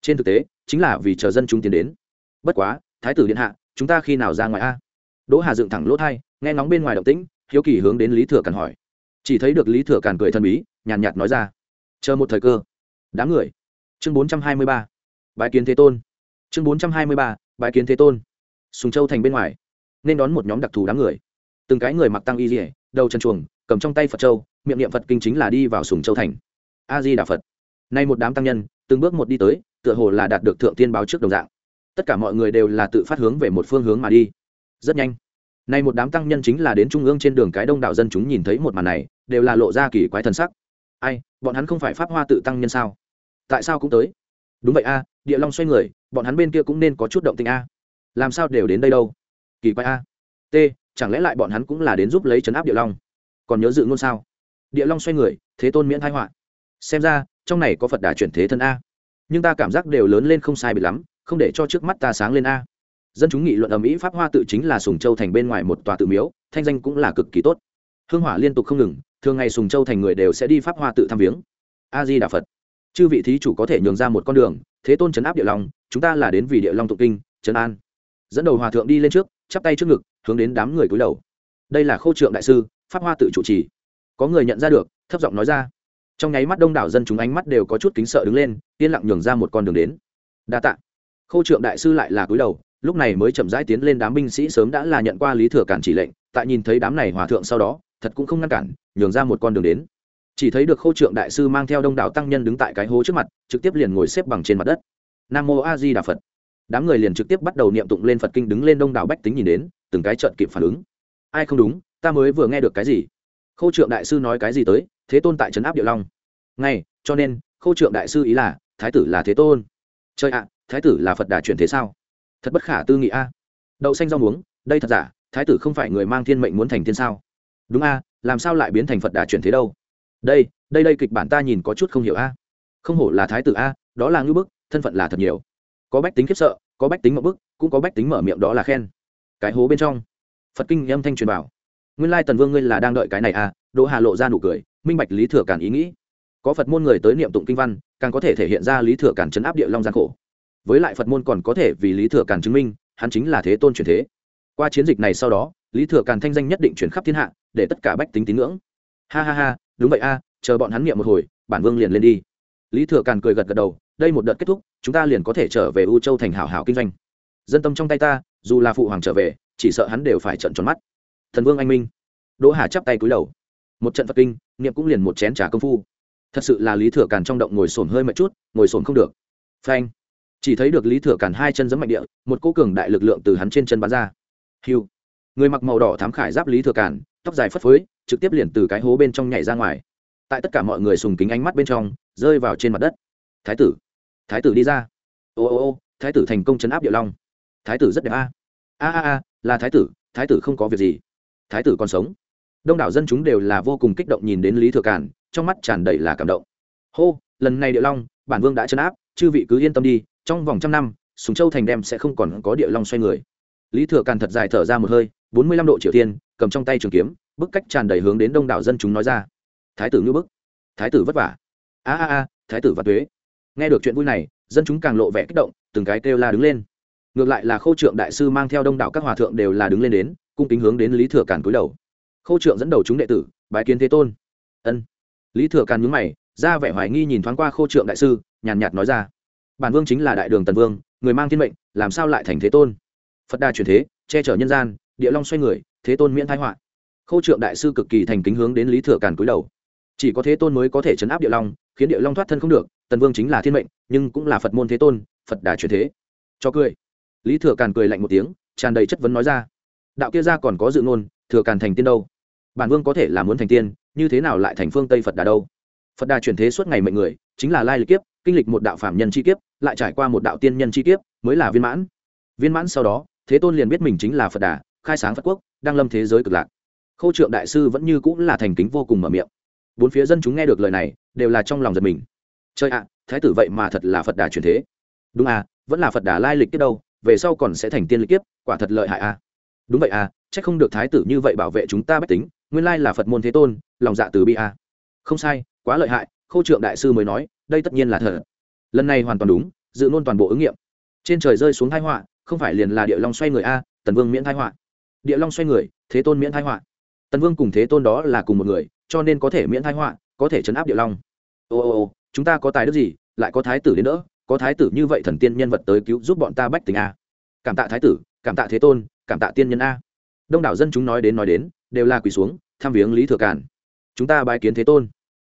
trên thực tế, chính là vì chờ dân chúng tiến đến. Bất quá, thái tử điện hạ, chúng ta khi nào ra ngoài a? Đỗ hà dựng thẳng lỗ thai, nghe ngóng bên ngoài động tĩnh, hiếu kỳ hướng đến lý thừa càn hỏi. Chỉ thấy được lý thừa càn cười thân bí, nhàn nhạt nói ra. Chờ một thời cơ. Đám người. Chương bốn trăm hai mươi ba. Bài kiến thế tôn. Chương bốn trăm hai mươi ba. Bài kiến thế tôn. Sùng châu thành bên ngoài. Nên đón một nhóm đặc thù đám người. Từng cái người mặc tăng y dỉa đầu chân chuồng, cầm trong tay phật châu, miệng niệm phật kinh chính là đi vào sùng châu thành. A di đà phật. Nay một đám tăng nhân, từng bước một đi tới tựa hồ là đạt được thượng tiên báo trước đồng dạng. Tất cả mọi người đều là tự phát hướng về một phương hướng mà đi. Rất nhanh, nay một đám tăng nhân chính là đến trung ương trên đường cái đông đảo dân chúng nhìn thấy một màn này, đều là lộ ra kỳ quái thần sắc. Ai, bọn hắn không phải pháp hoa tự tăng nhân sao? Tại sao cũng tới? Đúng vậy a, địa long xoay người, bọn hắn bên kia cũng nên có chút động tình a. Làm sao đều đến đây đâu? Kỳ quái a. T, chẳng lẽ lại bọn hắn cũng là đến giúp lấy chấn áp địa long? Còn nhớ dự ngôn sao? Địa long xoay người, thế tôn miễn thái họa. Xem ra, trong này có phật đà chuyển thế thân a nhưng ta cảm giác đều lớn lên không sai bị lắm, không để cho trước mắt ta sáng lên a. Dân chúng nghị luận ở mỹ pháp hoa tự chính là sùng châu thành bên ngoài một tòa tự miếu, thanh danh cũng là cực kỳ tốt. Hương hỏa liên tục không ngừng, thường ngày sùng châu thành người đều sẽ đi pháp hoa tự thăm viếng. A di đà phật. Chư vị thí chủ có thể nhường ra một con đường, thế tôn chấn áp địa long, chúng ta là đến vì địa long tụng kinh, trấn an. Dẫn đầu hòa thượng đi lên trước, chắp tay trước ngực, hướng đến đám người cúi đầu. Đây là khâu trượng đại sư, pháp hoa tự chủ trì. Có người nhận ra được, thấp giọng nói ra trong nháy mắt đông đảo dân chúng ánh mắt đều có chút kính sợ đứng lên, yên lặng nhường ra một con đường đến. Đa tạ. Khâu trượng đại sư lại là cúi đầu, lúc này mới chậm rãi tiến lên đám binh sĩ sớm đã là nhận qua lý thừa cản chỉ lệnh, tại nhìn thấy đám này hòa thượng sau đó, thật cũng không ngăn cản, nhường ra một con đường đến. Chỉ thấy được khâu trượng đại sư mang theo đông đảo tăng nhân đứng tại cái hố trước mặt, trực tiếp liền ngồi xếp bằng trên mặt đất. Nam mô a di đà phật. Đám người liền trực tiếp bắt đầu niệm tụng lên phật kinh đứng lên đông đảo bách tính nhìn đến, từng cái trợn kịp phản ứng. Ai không đúng, ta mới vừa nghe được cái gì. Khâu trượng đại sư nói cái gì tới? Thế tôn tại trấn áp địa long. Ngay, cho nên, khâu trượng đại sư ý là, thái tử là thế tôn. Chơi ạ, thái tử là phật đà chuyển thế sao? Thật bất khả tư nghị a. Đậu xanh rau muống, đây thật giả, thái tử không phải người mang thiên mệnh muốn thành thiên sao? Đúng a, làm sao lại biến thành phật đà chuyển thế đâu? Đây đây đây kịch bản ta nhìn có chút không hiểu a. Không hổ là thái tử a, đó là ngưỡng bức, thân phận là thật nhiều. Có bách tính khiếp sợ, có bách tính mở bức, cũng có bách tính mở miệng đó là khen. Cái hố bên trong. Phật kinh âm thanh truyền bảo. Nguyên lai tần vương ngươi là đang đợi cái này à đỗ hà lộ ra nụ cười minh bạch lý thừa cản ý nghĩ. Có phật môn người tới niệm tụng kinh văn, càng có thể thể hiện ra lý thừa cản chấn áp địa long gian khổ. Với lại phật môn còn có thể vì lý thừa càn chứng minh, hắn chính là thế tôn truyền thế. Qua chiến dịch này sau đó, lý thừa càn thanh danh nhất định chuyển khắp thiên hạ, để tất cả bách tính tín ngưỡng. Ha ha ha, đúng vậy a, chờ bọn hắn nghiệm một hồi, bản vương liền lên đi. Lý thừa càn cười gật gật đầu, đây một đợt kết thúc, chúng ta liền có thể trở về u châu thành hảo hảo kinh doanh. Dân tâm trong tay ta, dù là phụ hoàng trở về, chỉ sợ hắn đều phải trận tròn mắt. Thần vương anh minh. Đỗ hà chắp tay cúi đầu một trận phật kinh, niệm cũng liền một chén trà công phu. Thật sự là lý thừa càn trong động ngồi sồn hơi mệt chút, ngồi sồn không được. Phanh. Chỉ thấy được lý thừa càn hai chân giấm mạnh địa, một cô cường đại lực lượng từ hắn trên chân bắn ra. Hiu. Người mặc màu đỏ thám khải giáp lý thừa càn, tóc dài phất phới, trực tiếp liền từ cái hố bên trong nhảy ra ngoài. Tại tất cả mọi người sùng kính ánh mắt bên trong, rơi vào trên mặt đất. Thái tử. Thái tử đi ra. Ô ô ô, thái tử thành công chấn áp địa long. Thái tử rất đẹp a. A a a, là thái tử thái tử không có việc gì. Thái tử còn sống đông đảo dân chúng đều là vô cùng kích động nhìn đến lý thừa càn, trong mắt tràn đầy là cảm động. Hô, lần này địa long, bản vương đã chấn áp, chư vị cứ yên tâm đi, trong vòng trăm năm, sùng châu thành đem sẽ không còn có địa long xoay người. Lý thừa càn thật dài thở ra một hơi, bốn mươi lăm độ triệu tiên, cầm trong tay trường kiếm, bức cách tràn đầy hướng đến đông đảo dân chúng nói ra. Thái tử ngư bức, thái tử vất vả. A a a, thái tử và thuế nghe được chuyện vui này, dân chúng càng lộ vẻ kích động, từng cái kêu la đứng lên. Ngược lại là khâu trượng đại sư mang theo đông đảo các hòa thượng đều là đứng lên đến, cung kính hướng đến lý thừa càn cúi đầu khâu trượng dẫn đầu chúng đệ tử, bái kiến thế tôn. Ân. Lý thừa càn nhúng mày, ra vẻ hoài nghi nhìn thoáng qua khâu trượng đại sư, nhàn nhạt nói ra. Bản vương chính là đại đường tần vương, người mang thiên mệnh, làm sao lại thành thế tôn? Phật đà truyền thế, che chở nhân gian, địa long xoay người, thế tôn miễn thái họa. Khâu trượng đại sư cực kỳ thành kính hướng đến lý thừa càn cúi đầu. Chỉ có thế tôn mới có thể chấn áp địa long, khiến địa long thoát thân không được, tần vương chính là thiên mệnh, nhưng cũng là phật môn thế tôn, phật đà truyền thế. Cho cười. Lý thừa càn cười lạnh một tiếng, tràn đầy chất vấn nói ra. Đạo kia ra còn có dự ngôn, thừa càn thành tiên đâu? Bản vương có thể là muốn thành tiên, như thế nào lại thành phương tây phật đà đâu? Phật đà chuyển thế suốt ngày mệnh người, chính là lai lịch kiếp, kinh lịch một đạo phạm nhân chi kiếp, lại trải qua một đạo tiên nhân chi kiếp, mới là viên mãn. Viên mãn sau đó, thế tôn liền biết mình chính là phật đà, khai sáng phật quốc, đang lâm thế giới cực lạc. Khâu trượng đại sư vẫn như cũng là thành kính vô cùng mở miệng. Bốn phía dân chúng nghe được lời này, đều là trong lòng giật mình. Chơi ạ, thái tử vậy mà thật là phật đà truyền thế. Đúng à vẫn là phật đà lai lịch kiếp đâu, về sau còn sẽ thành tiên lịch kiếp, quả thật lợi hại à. Đúng vậy à c h ắ c không được thái tử như vậy bảo vệ chúng ta bách tính nguyên lai là phật môn thế tôn lòng dạ từ bi a. không sai quá lợi hại khâu trượng đại sư mới nói đây tất nhiên là thật lần này hoàn toàn đúng dự nôn toàn bộ ứng nghiệm trên trời rơi xuống thái họa không phải liền là địa long xoay người a tần vương miễn thái họa địa long xoay người thế tôn miễn thái họa tần vương cùng thế tôn đó là cùng một người cho nên có thể miễn thái họa có thể chấn áp địa long ô ô ô chúng ta có tài đức gì lại có thái tử đến nữa có thái tử như vậy thần tiên nhân vật tới cứu giúp bọn ta bách tình a cảm tạ thái tử cảm tạ thế tôn cảm tạ tiên nhân a đông đảo dân chúng nói đến nói đến đều là quỳ xuống tham viếng lý thừa càn. Chúng ta bài kiến thế tôn.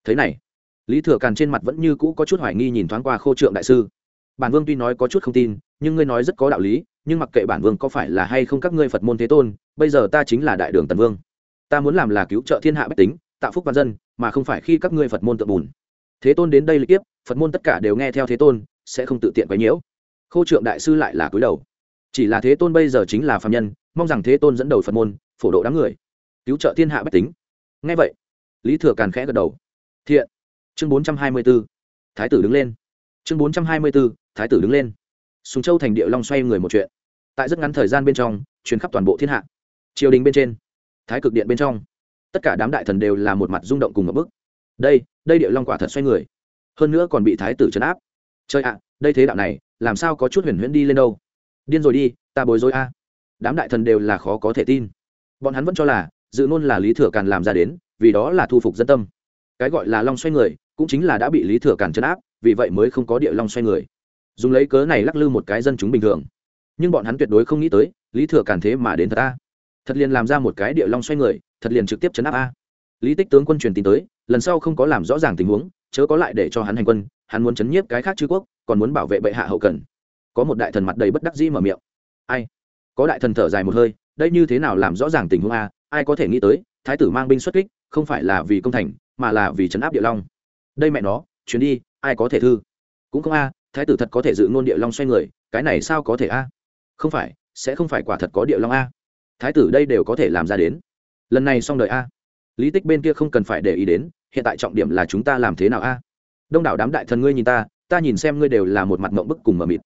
Thế này, lý thừa càn trên mặt vẫn như cũ có chút hoài nghi nhìn thoáng qua khô trượng đại sư. Bản vương tuy nói có chút không tin, nhưng ngươi nói rất có đạo lý, nhưng mặc kệ bản vương có phải là hay không các ngươi phật môn thế tôn, bây giờ ta chính là đại đường tần vương. Ta muốn làm là cứu trợ thiên hạ bách tính, tạo phúc văn dân, mà không phải khi các ngươi phật môn tự bùn. Thế tôn đến đây lịch tiếp, phật môn tất cả đều nghe theo thế tôn, sẽ không tự tiện quấy nhiễu. Khô trượng đại sư lại là cúi đầu. Chỉ là thế tôn bây giờ chính là phạm nhân, mong rằng thế tôn dẫn đầu phật môn, phổ độ đám người cứu trợ thiên hạ bách tính. Ngay vậy, lý thừa càn khẽ gật đầu. Thiện. Chương bốn trăm hai mươi b ố thái tử đứng lên. Chương bốn trăm hai mươi b ố thái tử đứng lên. Sùng châu thành địa long xoay người một chuyện. Tại rất ngắn thời gian bên trong chuyến khắp toàn bộ thiên hạ. Triều đình bên trên, thái cực điện bên trong, tất cả đám đại thần đều là một mặt rung động cùng một bức. Đây đây địa long quả thật xoay người. Hơn nữa còn bị thái tử trấn áp. Chơi ạ, đây thế đạo này, làm sao có chút huyền huyễn đi lên đâu? Điên rồi đi, ta bối rối a. Đám đại thần đều là khó có thể tin. Bọn hắn vẫn cho là dự ngôn là lý thừa càn làm ra đến, vì đó là thu phục dân tâm. Cái gọi là long xoay người, cũng chính là đã bị lý thừa càn chấn áp, vì vậy mới không có địa long xoay người. Dùng lấy cớ này lắc lư một cái dân chúng bình thường. Nhưng bọn hắn tuyệt đối không nghĩ tới, lý thừa càn thế mà đến thật a. Thật liền làm ra một cái địa long xoay người, thật liền trực tiếp chấn áp a. Lý tích tướng quân truyền tin tới, lần sau không có làm rõ ràng tình huống, chớ có lại để cho hắn hành quân, hắn muốn chấn nhiếp cái khác chư quốc, còn muốn bảo vệ bệ hạ hậu cần. Có một đại thần mặt đầy bất đắc dĩ mở miệng. Ai? Có đại thần thở dài một hơi, đây như thế nào làm rõ ràng tình huống a? Ai có thể nghĩ tới, thái tử mang binh xuất kích, không phải là vì công thành, mà là vì chấn áp địa long. Đây mẹ nó, chuyến đi, ai có thể thư? Cũng không a, thái tử thật có thể dự ngôn địa long xoay người, cái này sao có thể a? Không phải, sẽ không phải quả thật có địa long a. Thái tử đây đều có thể làm ra đến. Lần này xong đời a. Lý tích bên kia không cần phải để ý đến, hiện tại trọng điểm là chúng ta làm thế nào a? Đông đảo đám đại thần ngươi nhìn ta ta nhìn xem ngươi đều là một mặt mộng bức cùng mờ mịt.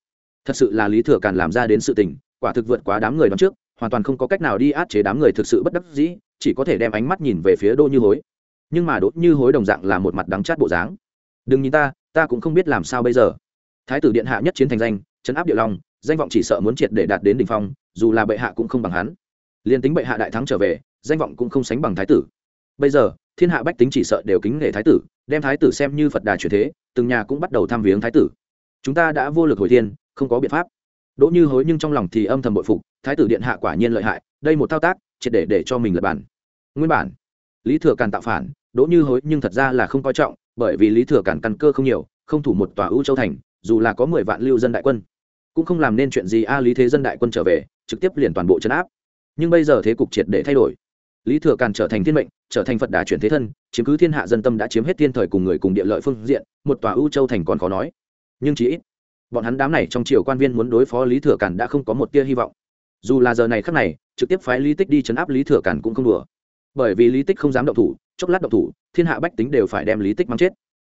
Thật sự là lý thừa càn làm ra đến sự tình, quả thực vượt quá đám người đón trước hoàn toàn không có cách nào đi át chế đám người thực sự bất đắc dĩ, chỉ có thể đem ánh mắt nhìn về phía đỗ như hối. Nhưng mà đỗ như hối đồng dạng là một mặt đắng chát bộ dáng. Đừng nhìn ta ta cũng không biết làm sao bây giờ. Thái tử điện hạ nhất chiến thành danh chấn áp địa long, danh vọng chỉ sợ muốn triệt để đạt đến đỉnh phong, dù là bệ hạ cũng không bằng hắn. Liên tính bệ hạ đại thắng trở về, danh vọng cũng không sánh bằng thái tử. Bây giờ, thiên hạ bách tính chỉ sợ đều kính nể thái tử, đem thái tử xem như phật đà truyền thế, từng nhà cũng bắt đầu tham viếng thái tử. Chúng ta đã vô lực hồi thiên, không có biện pháp. Đỗ như hối nhưng trong lòng thì âm thầm bội phục thái tử điện hạ quả nhiên lợi hại, đây một thao tác, triệt để để cho mình lập bản. Nguyên bản, lý thừa càn tạo phản, đỗ như hối nhưng thật ra là không coi trọng, bởi vì lý thừa càn căn cơ không nhiều, không thủ một tòa ưu châu thành, dù là có mười vạn lưu dân đại quân, cũng không làm nên chuyện gì a lý thế dân đại quân trở về, trực tiếp liền toàn bộ chấn áp. Nhưng bây giờ thế cục triệt để thay đổi. Lý thừa càn trở thành thiên mệnh, trở thành phật đà chuyển thế thân, chiếm cứ thiên hạ dân tâm đã chiếm hết thiên thời cùng người cùng địa lợi phương diện, một tòa ưu châu thành còn khó nói. Nhưng chỉ ít, bọn hắn đám này trong triều quan viên muốn đối phó lý thừa càn đã không có một tia hy vọng dù là giờ này khắc này, trực tiếp phái lý tích đi chấn áp lý thừa cản cũng không đùa. Bởi vì lý tích không dám động thủ, chốc lát động thủ, thiên hạ bách tính đều phải đem lý tích mắng chết.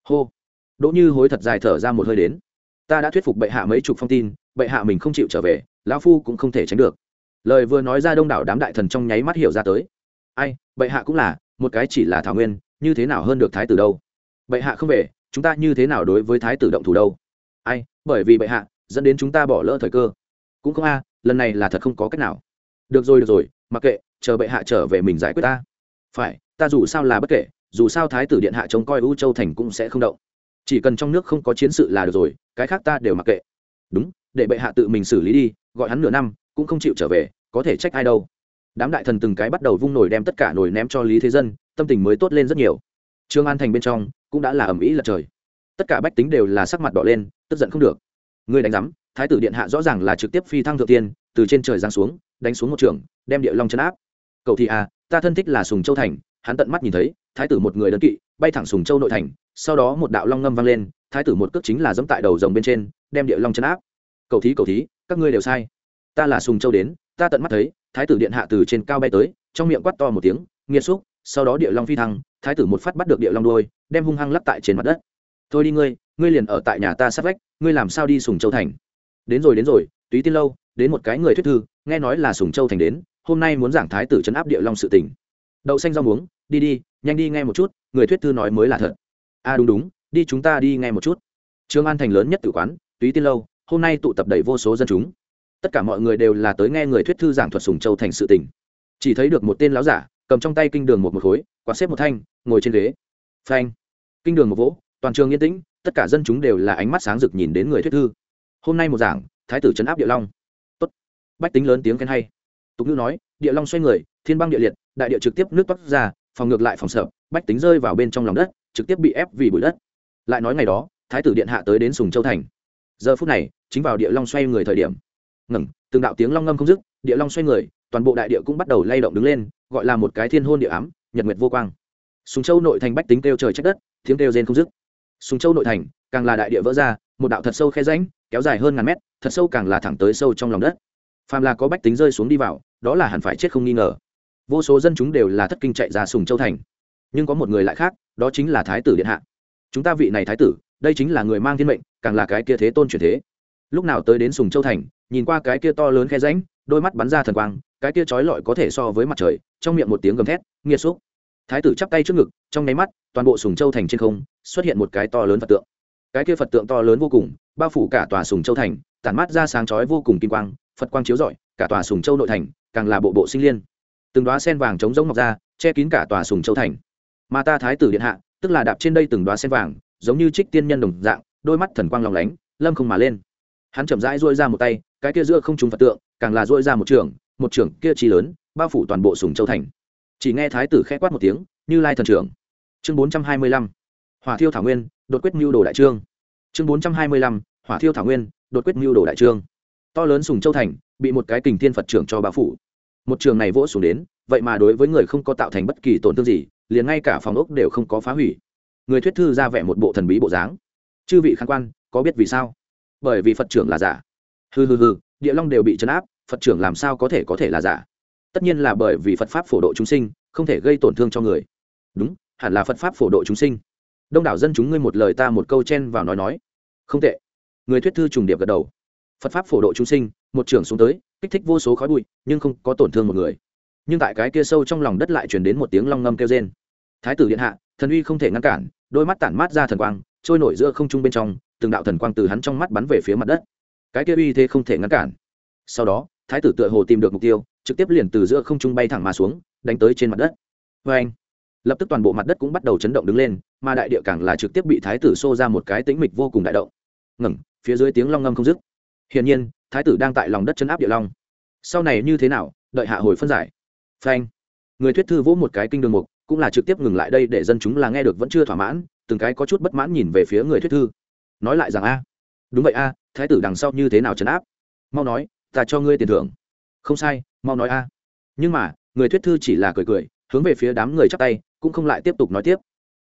Hô. Đỗ như hối thật dài thở ra một hơi đến. Ta đã thuyết phục bệ hạ mấy chục phong tin, bệ hạ mình không chịu trở về, lão phu cũng không thể tránh được. Lời vừa nói ra đông đảo đám đại thần trong nháy mắt hiểu ra tới. Ai, bệ hạ cũng là, một cái chỉ là thảo nguyên, như thế nào hơn được thái tử đâu? Bệ hạ không về, chúng ta như thế nào đối với thái tử động thủ đâu? Ai, bởi vì bệ hạ, dẫn đến chúng ta bỏ lỡ thời cơ cũng không a, lần này là thật không có cách nào. Được rồi được rồi, mặc kệ, chờ bệ hạ trở về mình giải quyết ta. Phải, ta dù sao là bất kể, dù sao thái tử điện hạ trông coi u châu thành cũng sẽ không động. Chỉ cần trong nước không có chiến sự là được rồi, cái khác ta đều mặc kệ. Đúng, để bệ hạ tự mình xử lý đi, gọi hắn nửa năm, cũng không chịu trở về, có thể trách ai đâu. Đám đại thần từng cái bắt đầu vung nổi đem tất cả nổi ném cho lý thế dân, tâm tình mới tốt lên rất nhiều. Trương an thành bên trong, cũng đã là ẩm ý lật trời. Tất cả bách tính đều là sắc mặt đỏ lên, tức giận không được. Người đánh giám thái tử điện hạ rõ ràng là trực tiếp phi thăng thượng tiên, từ trên trời giáng xuống, đánh xuống một trường, đem địa long chấn áp. Cậu thì à ta thân thích là sùng châu thành, hắn tận mắt nhìn thấy, thái tử một người đơn kỵ, bay thẳng sùng châu nội thành, sau đó một đạo long ngâm vang lên, thái tử một cước chính là dẫm tại đầu rồng bên trên, đem địa long chấn áp. Cầu thí cầu thí, các ngươi đều sai. Ta là sùng châu đến, ta tận mắt thấy, thái tử điện hạ từ trên cao bay tới, trong miệng quát to một tiếng, nghiệt xúc, sau đó địa long phi thăng, thái tử một phát bắt được địa long đôi đem hung hăng lắp tại trên mặt đất. Thôi đi ngươi ngươi liền ở tại nhà ta sát vách, ngươi làm sao đi sùng châu thành? Đến rồi đến rồi, túy tiên lâu, đến một cái người thuyết thư, nghe nói là sùng châu thành đến, hôm nay muốn giảng thái tử chấn áp địa long sự tỉnh. đậu xanh rau muống, đi đi, nhanh đi nghe một chút, người thuyết thư nói mới là thật. A à đúng đúng, đi chúng ta đi nghe một chút. Trương an thành lớn nhất tử quán, túy tiên lâu, hôm nay tụ tập đầy vô số dân chúng. Tất cả mọi người đều là tới nghe người thuyết thư giảng thuật sùng châu thành sự tỉnh. chỉ thấy được một tên láo giả, cầm trong tay kinh đường một một khối, quạt xếp một thanh, ngồi trên ghế. Phanh. Kinh đường một vỗ, toàn trường yên tĩnh, tất cả dân chúng đều là ánh mắt sáng rực nhìn đến người thuyết thư hôm nay một giảng, thái tử trấn áp địa long. Tốt. Bách tính lớn tiếng khen hay. Tục ngữ nói, địa long xoay người, thiên băng địa liệt, đại địa trực tiếp nước toát ra, phòng ngược lại phòng sợ, bách tính rơi vào bên trong lòng đất, trực tiếp bị ép vì bụi đất. Lại nói ngày đó, thái tử điện hạ tới đến sùng châu thành. Giờ phút này, chính vào địa long xoay người thời điểm. Ngừng, từng đạo tiếng long ngâm không dứt, địa long xoay người, toàn bộ đại địa cũng bắt đầu lay động đứng lên, gọi là một cái thiên hôn địa ám, nhật nguyệt vô quang. Sùng châu nội thành bách tính kêu trời trách đất, tiếng kêu rên không dứt. Sùng châu nội thành, càng là đại địa vỡ ra, một đạo thật sâu khe rãnh kéo dài hơn ngàn mét, thật sâu càng là thẳng tới sâu trong lòng đất. Phàm là có bách tính rơi xuống đi vào, đó là hẳn phải chết không nghi ngờ. Vô số dân chúng đều là thất kinh chạy ra sùng châu thành. Nhưng có một người lại khác, đó chính là thái tử điện hạ. Chúng ta vị này thái tử, đây chính là người mang thiên mệnh, càng là cái kia thế tôn truyền thế. Lúc nào tới đến sùng châu thành, nhìn qua cái kia to lớn khe ránh đôi mắt bắn ra thần quang, cái kia trói lọi có thể so với mặt trời, trong miệng một tiếng gầm thét nghiệt xúc thái tử chắp tay trước ngực, trong nháy mắt, toàn bộ sùng châu thành trên không, xuất hiện một cái to lớn phật tượng cái kia phật tượng to lớn vô cùng, bao phủ cả tòa sùng châu thành, tản mắt ra sáng chói vô cùng kim quang, phật quang chiếu rọi, cả tòa sùng châu nội thành càng là bộ bộ sinh liên. Từng đoá sen vàng trống rỗng mọc ra, che kín cả tòa sùng châu thành. Mà ta thái tử điện hạ, tức là đạp trên đây từng đoá sen vàng, giống như trích tiên nhân đồng dạng, đôi mắt thần quang lòng lánh, lâm không mà lên. Hắn chậm rãi dôi ra một tay, cái kia giữa không trùng phật tượng, càng là dôi ra một trường một trường kia chi lớn, bao phủ toàn bộ sùng châu thành. Chỉ nghe thái tử khẽ quát một tiếng, như lai thần trưởng. Chương bốn trăm hai mươi lăm hỏa thiêu thảo nguyên, đột quyết mưu đồ đại trương. Chương bốn trăm hai mươi lăm, hỏa thiêu thảo nguyên, đột quyết mưu đồ đại trương. To lớn sùng châu thành, bị một cái kình thiên phật trưởng cho bao phủ. Một trường này vỗ xuống đến, vậy mà đối với người không có tạo thành bất kỳ tổn thương gì, liền ngay cả phòng ốc đều không có phá hủy. Người thuyết thư ra vẻ một bộ thần bí bộ dáng. Chư vị khán quan, có biết vì sao? Bởi vì phật trưởng là giả. Hừ hừ hừ, địa long đều bị chấn áp, phật trưởng làm sao có thể có thể là giả? Tất nhiên là bởi vì phật pháp phổ độ chúng sinh, không thể gây tổn thương cho người. Đúng, hẳn là phật pháp phổ độ chúng sinh đông đảo dân chúng ngươi một lời ta một câu chen vào nói nói. Không tệ. Người thuyết thư trùng điệp gật đầu. Phật pháp phổ độ chúng sinh, một trưởng xuống tới, kích thích vô số khói bụi, nhưng không có tổn thương một người. Nhưng tại cái kia sâu trong lòng đất lại truyền đến một tiếng long ngâm kêu rên. Thái tử điện hạ, thần uy không thể ngăn cản, đôi mắt tản mát ra thần quang, trôi nổi giữa không trung bên trong, từng đạo thần quang từ hắn trong mắt bắn về phía mặt đất. Cái kia uy thế không thể ngăn cản. Sau đó, thái tử tựa hồ tìm được mục tiêu, trực tiếp liền từ giữa không trung bay thẳng mà xuống, đánh tới trên mặt đất. Vê anh lập tức toàn bộ mặt đất cũng bắt đầu chấn động đứng lên, mà đại địa càng là trực tiếp bị thái tử xô ra một cái tĩnh mịch vô cùng đại động. Ngẩng phía dưới tiếng long ngâm không dứt. Hiển nhiên, thái tử đang tại lòng đất chấn áp địa long. Sau này như thế nào, đợi hạ hồi phân giải. Phanh. Người thuyết thư vỗ một cái kinh đường mục, cũng là trực tiếp ngừng lại đây để dân chúng là nghe được vẫn chưa thỏa mãn, từng cái có chút bất mãn nhìn về phía người thuyết thư. Nói lại rằng a. Đúng vậy a, thái tử đằng sau như thế nào chấn áp? Mau nói, ta cho ngươi tiền thưởng. Không sai, mau nói a. Nhưng mà, người thuyết thư chỉ là cười cười hướng về phía đám người chắp tay, cũng không lại tiếp tục nói tiếp.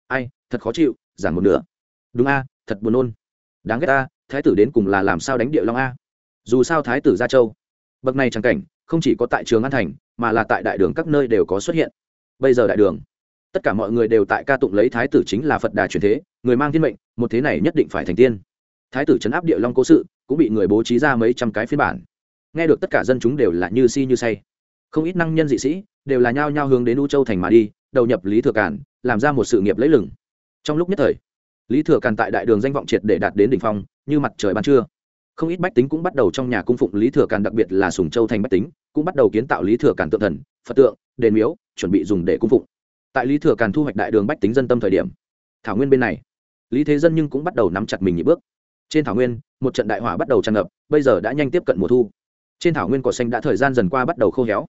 Ai, thật khó chịu giảm một nửa. Đúng a, thật buồn nôn. Đáng ghét ta, thái tử đến cùng là làm sao đánh địa long a? Dù sao thái tử gia châu, bậc này chẳng cảnh, không chỉ có tại trường an thành, mà là tại đại đường các nơi đều có xuất hiện. Bây giờ đại đường, tất cả mọi người đều tại ca tụng lấy thái tử chính là phật đà truyền thế, người mang thiên mệnh, một thế này nhất định phải thành tiên. Thái tử trấn áp địa long cố sự, cũng bị người bố trí ra mấy trăm cái phiên bản. Nghe được tất cả dân chúng đều là như si như say. Không ít năng nhân dị sĩ đều là nhao nhao hướng đến u châu thành mà đi, đầu nhập lý thừa cản làm ra một sự nghiệp lấy lừng. Trong lúc nhất thời, lý thừa càn tại đại đường danh vọng triệt để đạt đến đỉnh phong, như mặt trời ban trưa. Không ít bách tính cũng bắt đầu trong nhà cung phụng lý thừa càn, đặc biệt là sùng châu thành bách tính, cũng bắt đầu kiến tạo lý thừa càn tượng thần, phật tượng, đền miếu, chuẩn bị dùng để cung phụng. Tại lý thừa càn thu hoạch đại đường bách tính dân tâm thời điểm, thảo nguyên bên này, lý thế dân nhưng cũng bắt đầu nắm chặt mình nhị bước. Trên thảo nguyên, một trận đại hỏa bắt đầu tràn ngập, bây giờ đã nhanh tiếp cận mùa thu. Trên thảo nguyên cỏ xanh đã thời gian dần qua bắt đầu khô héo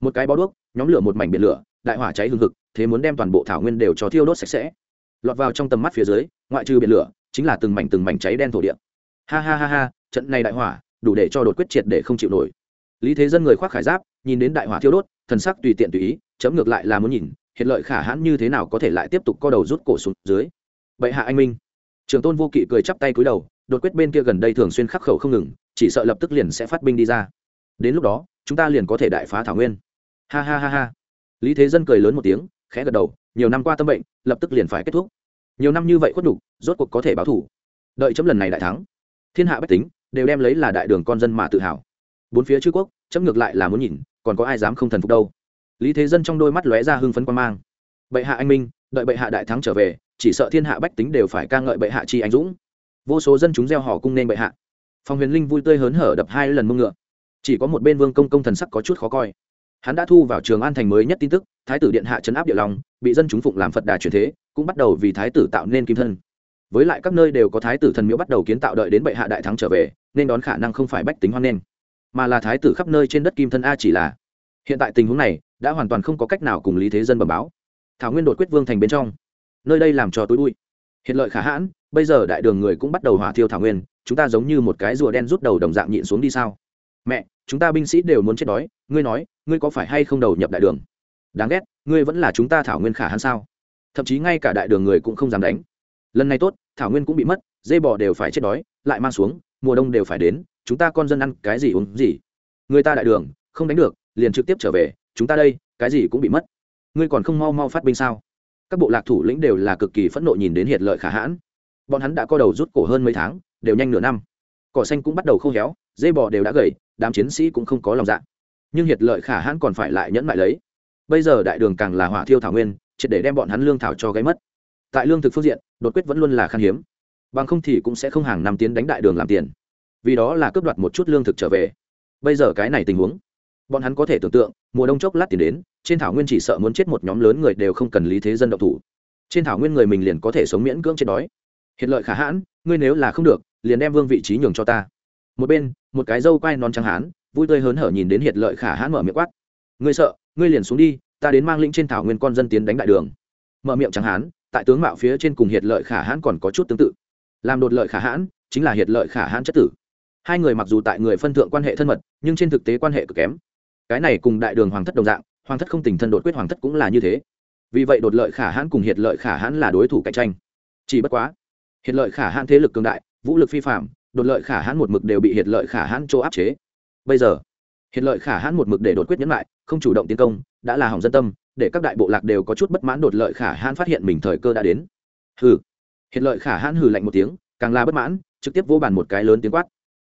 một cái bó đuốc, nhóm lửa một mảnh biển lửa, đại hỏa cháy hương hực, thế muốn đem toàn bộ thảo nguyên đều cho thiêu đốt sạch sẽ. Lọt vào trong tầm mắt phía dưới, ngoại trừ biển lửa, chính là từng mảnh từng mảnh cháy đen thổ địa. Ha ha ha ha, trận này đại hỏa, đủ để cho đột quyết triệt để không chịu nổi. Lý thế dân người khoác khải giáp, nhìn đến đại hỏa thiêu đốt, thần sắc tùy tiện tùy ý, chấm ngược lại là muốn nhìn, hiện lợi khả hãn như thế nào có thể lại tiếp tục co đầu rút cổ xuống dưới. Bệ hạ anh minh. Trường tôn vô kỵ cười chắp tay cúi đầu, đột quyết bên kia gần đây thường xuyên khắc khẩu không ngừng, chỉ sợ lập tức liền sẽ phát binh đi ra. Đến lúc đó, chúng ta liền có thể đại phá thảo nguyên ha ha ha ha. Lý thế dân cười lớn một tiếng khẽ gật đầu nhiều năm qua tâm bệnh lập tức liền phải kết thúc. Nhiều năm như vậy khuất đủ, rốt cuộc có thể báo thủ đợi chấm lần này đại thắng thiên hạ bách tính đều đem lấy là đại đường con dân mà tự hào. Bốn phía chư quốc chấm ngược lại là muốn nhìn còn có ai dám không thần phục đâu. Lý thế dân trong đôi mắt lóe ra hưng phấn quan mang. Bệ hạ anh minh đợi bệ hạ đại thắng trở về chỉ sợ thiên hạ bách tính đều phải ca ngợi bệ hạ chi anh dũng. Vô số dân chúng gieo họ cung nên bệ hạ. Phòng huyền linh vui tươi hớn hở đập hai lần mông ngựa. Chỉ có một bên vương công công thần sắc có chút khó coi hắn đã thu vào trường an thành mới nhất tin tức, thái tử điện hạ trấn áp địa long bị dân chúng phụng làm phật đà truyền thế, cũng bắt đầu vì thái tử tạo nên kim thân. Với lại các nơi đều có thái tử thần miễu bắt đầu kiến tạo đợi đến bệ hạ đại thắng trở về, nên đón khả năng không phải bách tính hoan nghênh, mà là thái tử khắp nơi trên đất kim thân a chỉ là. Hiện tại tình huống này, đã hoàn toàn không có cách nào cùng lý thế dân bẩm báo. Thảo nguyên đột quyết vương thành bên trong. Nơi đây làm cho tối bụi. Hiện lợi khả hãn, bây giờ đại đường người cũng bắt đầu hỏa thiêu thảo nguyên, chúng ta giống như một cái rùa đen rút đầu đồng dạng nhịn xuống đi sao? Mẹ chúng ta binh sĩ đều muốn chết đói, ngươi nói, ngươi có phải hay không đầu nhập đại đường? Đáng ghét, ngươi vẫn là chúng ta thảo nguyên khả hãn sao? Thậm chí ngay cả đại đường người cũng không dám đánh. Lần này tốt, thảo nguyên cũng bị mất, dê bò đều phải chết đói, lại mang xuống, mùa đông đều phải đến, chúng ta con dân ăn cái gì uống gì? Người ta đại đường, không đánh được, liền trực tiếp trở về, chúng ta đây, cái gì cũng bị mất. Ngươi còn không mau mau phát binh sao? Các bộ lạc thủ lĩnh đều là cực kỳ phẫn nộ nhìn đến hiện lợi khả hãn. Bọn hắn đã co đầu rút cổ hơn mấy tháng, đều nhanh nửa năm. Cỏ xanh cũng bắt đầu khô héo dây bò đều đã gầy đám chiến sĩ cũng không có lòng dạ. Nhưng hiệt lợi khả hãn còn phải lại nhẫn lại lấy. Bây giờ đại đường càng là hỏa thiêu thảo nguyên, triệt để đem bọn hắn lương thảo cho gáy mất. Tại lương thực phương diện, đột quyết vẫn luôn là khan hiếm. Bằng không thì cũng sẽ không hàng năm tiến đánh đại đường làm tiền. Vì đó là cướp đoạt một chút lương thực trở về. Bây giờ cái này tình huống, bọn hắn có thể tưởng tượng, mùa đông chốc lát tiền đến, trên thảo nguyên chỉ sợ muốn chết một nhóm lớn người đều không cần lý thế dân độc thủ. Trên thảo nguyên người mình liền có thể sống miễn cưỡng chết đói. Hiện lợi khả hãn, ngươi nếu là không được, liền đem vương vị trí nhường cho ta một bên, một cái dâu quai non trắng hán, vui tươi hớn hở nhìn đến hiệt lợi khả hãn mở miệng quát. Ngươi sợ, ngươi liền xuống đi, ta đến mang lĩnh trên thảo nguyên con dân tiến đánh đại đường. Mở miệng trắng hán, tại tướng mạo phía trên cùng hiệt lợi khả hãn còn có chút tương tự. Làm đột lợi khả hãn, chính là hiệt lợi khả hãn chất tử. Hai người mặc dù tại người phân thượng quan hệ thân mật, nhưng trên thực tế quan hệ cực kém. Cái này cùng đại đường hoàng thất đồng dạng, hoàng thất không tình thân đột quyết hoàng thất cũng là như thế. Vì vậy đột lợi khả hãn cùng hiệt lợi khả hãn là đối thủ cạnh tranh. Chỉ bất quá, hiệt lợi khả hãn thế lực cường đại, vũ lực phi phạm đột lợi khả hãn một mực đều bị hiệt lợi khả hãn chỗ áp chế. Bây giờ, hiệt lợi khả hãn một mực để đột quyết nhấn lại, không chủ động tiến công, đã là hỏng dân tâm, để các đại bộ lạc đều có chút bất mãn đột lợi khả hãn phát hiện mình thời cơ đã đến. Hừ. Hiệt lợi khả hãn hừ lạnh một tiếng, càng là bất mãn, trực tiếp vô bàn một cái lớn tiếng quát.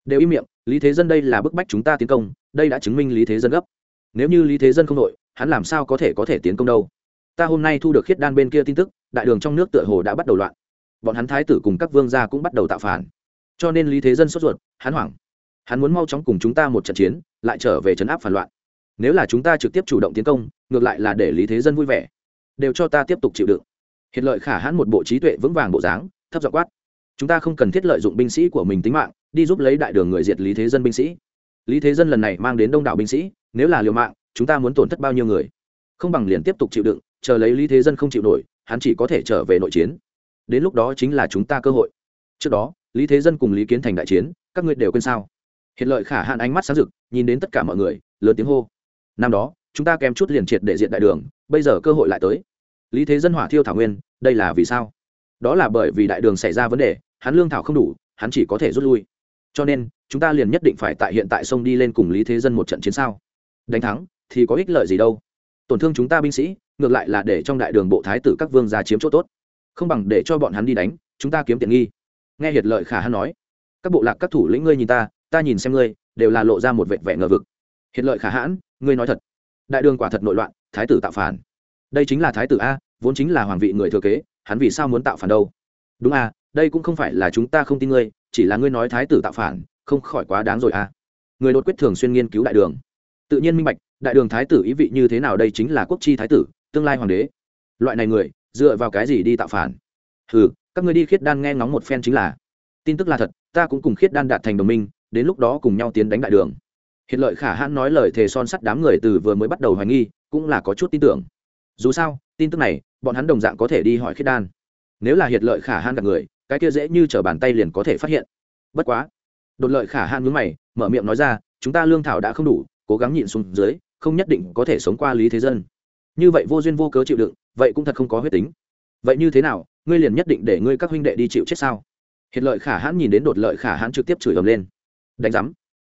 Đều im miệng, lý thế dân đây là bức bách chúng ta tiến công, đây đã chứng minh lý thế dân gấp. Nếu như lý thế dân không đội, hắn làm sao có thể có thể tiến công đâu? Ta hôm nay thu được khiết đan bên kia tin tức, đại đường trong nước tựa hồ đã bắt đầu loạn. Bọn hắn thái tử cùng các vương gia cũng bắt đầu tạo phản cho nên lý thế dân sốt ruột, hắn hoảng. Hắn muốn mau chóng cùng chúng ta một trận chiến, lại trở về chấn áp phản loạn. Nếu là chúng ta trực tiếp chủ động tiến công, ngược lại là để lý thế dân vui vẻ. Đều cho ta tiếp tục chịu đựng. Hiện lợi khả hãn một bộ trí tuệ vững vàng bộ dáng, thấp dọ quát. Chúng ta không cần thiết lợi dụng binh sĩ của mình tính mạng, đi giúp lấy đại đường người diệt lý thế dân binh sĩ. Lý thế dân lần này mang đến đông đảo binh sĩ, nếu là liều mạng, chúng ta muốn tổn thất bao nhiêu người? Không bằng liền tiếp tục chịu đựng, chờ lấy lý thế dân không chịu nổi, hắn chỉ có thể trở về nội chiến. Đến lúc đó chính là chúng ta cơ hội. Trước đó lý thế dân cùng lý kiến thành đại chiến, các ngươi đều quên sao? Hiện lợi khả hạn ánh mắt sáng rực, nhìn đến tất cả mọi người, lớn tiếng hô. Năm đó, chúng ta kém chút liền triệt để diện đại đường, bây giờ cơ hội lại tới. Lý thế dân hỏa thiêu thảo nguyên, đây là vì sao? Đó là bởi vì đại đường xảy ra vấn đề, hắn lương thảo không đủ, hắn chỉ có thể rút lui. Cho nên, chúng ta liền nhất định phải tại hiện tại sông đi lên cùng lý thế dân một trận chiến sao? Đánh thắng, thì có ích lợi gì đâu? Tổn thương chúng ta binh sĩ, ngược lại là để trong đại đường bộ thái tử các vương ra chiếm chỗ tốt. Không bằng để cho bọn hắn đi đánh, chúng ta kiếm tiện nghi nghe hiệt lợi khả hắn nói, các bộ lạc các thủ lĩnh ngươi nhìn ta ta nhìn xem ngươi, đều là lộ ra một vẹn vẻ ngờ vực. Hiệt lợi khả hãn, ngươi nói thật. Đại đường quả thật nội loạn, thái tử tạo phản. Đây chính là thái tử a, vốn chính là hoàng vị người thừa kế, hắn vì sao muốn tạo phản đâu? Đúng a, đây cũng không phải là chúng ta không tin ngươi, chỉ là ngươi nói thái tử tạo phản, không khỏi quá đáng rồi a. Người đột quyết thường xuyên nghiên cứu đại đường. Tự nhiên minh bạch, đại đường thái tử ý vị như thế nào đây chính là quốc chi thái tử, tương lai hoàng đế. Loại này người, dựa vào cái gì đi tạo phản? Ừ các ngươi đi khiết đan nghe ngóng một phen chính là, tin tức là thật, ta cũng cùng khiết đan đạt thành đồng minh, đến lúc đó cùng nhau tiến đánh đại đường. Hiện lợi khả hãn nói lời thề son sắt đám người từ vừa mới bắt đầu hoài nghi, cũng là có chút tin tưởng. Dù sao, tin tức này, bọn hắn đồng dạng có thể đi hỏi khiết đan. Nếu là hiệt lợi khả hãn gặp người, cái kia dễ như t r ở bàn tay liền có thể phát hiện. Bất quá, đột lợi khả hãn mướn mày, mở miệng nói ra, chúng ta lương thảo đã không đủ, cố gắng nhịn xuống dưới, không nhất định có thể sống qua lý thế dân. Như vậy vô duyên vô cớ chịu đựng, vậy cũng thật không có huyết tính vậy như thế nào ngươi liền nhất định để ngươi các huynh đệ đi chịu chết sao? Hiện lợi khả hãn nhìn đến đột lợi khả hãn trực tiếp chửi ầm lên. Đánh giám.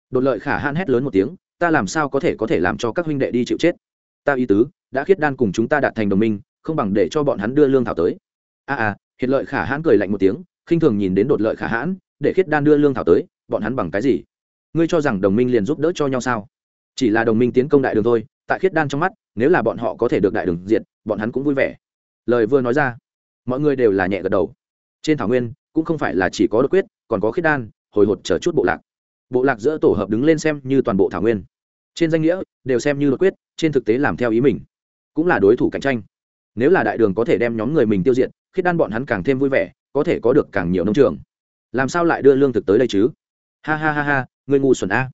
Đột lợi khả hãn hét lớn một tiếng ta làm sao có thể có thể làm cho các huynh đệ đi chịu chết? Ta ý tứ đã khiết đan cùng chúng ta đạt thành đồng minh không bằng để cho bọn hắn đưa lương thảo tới. A à, à hiện lợi khả hãn cười lạnh một tiếng khinh thường nhìn đến đột lợi khả hãn để khiết đan đưa lương thảo tới bọn hắn bằng cái gì? Ngươi cho rằng đồng minh liền giúp đỡ cho nhau sao? Chỉ là đồng minh tiến công đại đường thôi tại khiết đan trong mắt nếu là bọn họ có thể được đại đường diện bọn hắn cũng vui vẻ lời vừa nói ra, mọi người đều là nhẹ gật đầu. Trên thảo nguyên, cũng không phải là chỉ có đột quyết, còn có khiết đan, hồi hột chờ chút bộ lạc. Bộ lạc giữa tổ hợp đứng lên xem như toàn bộ thảo nguyên. Trên danh nghĩa, đều xem như đột quyết, trên thực tế làm theo ý mình. Cũng là đối thủ cạnh tranh. Nếu là đại đường có thể đem nhóm người mình tiêu diệt, khiết đan bọn hắn càng thêm vui vẻ, có thể có được càng nhiều nông trường. Làm sao lại đưa lương thực tới đây chứ? Ha ha ha ha người ngu xuẩn a.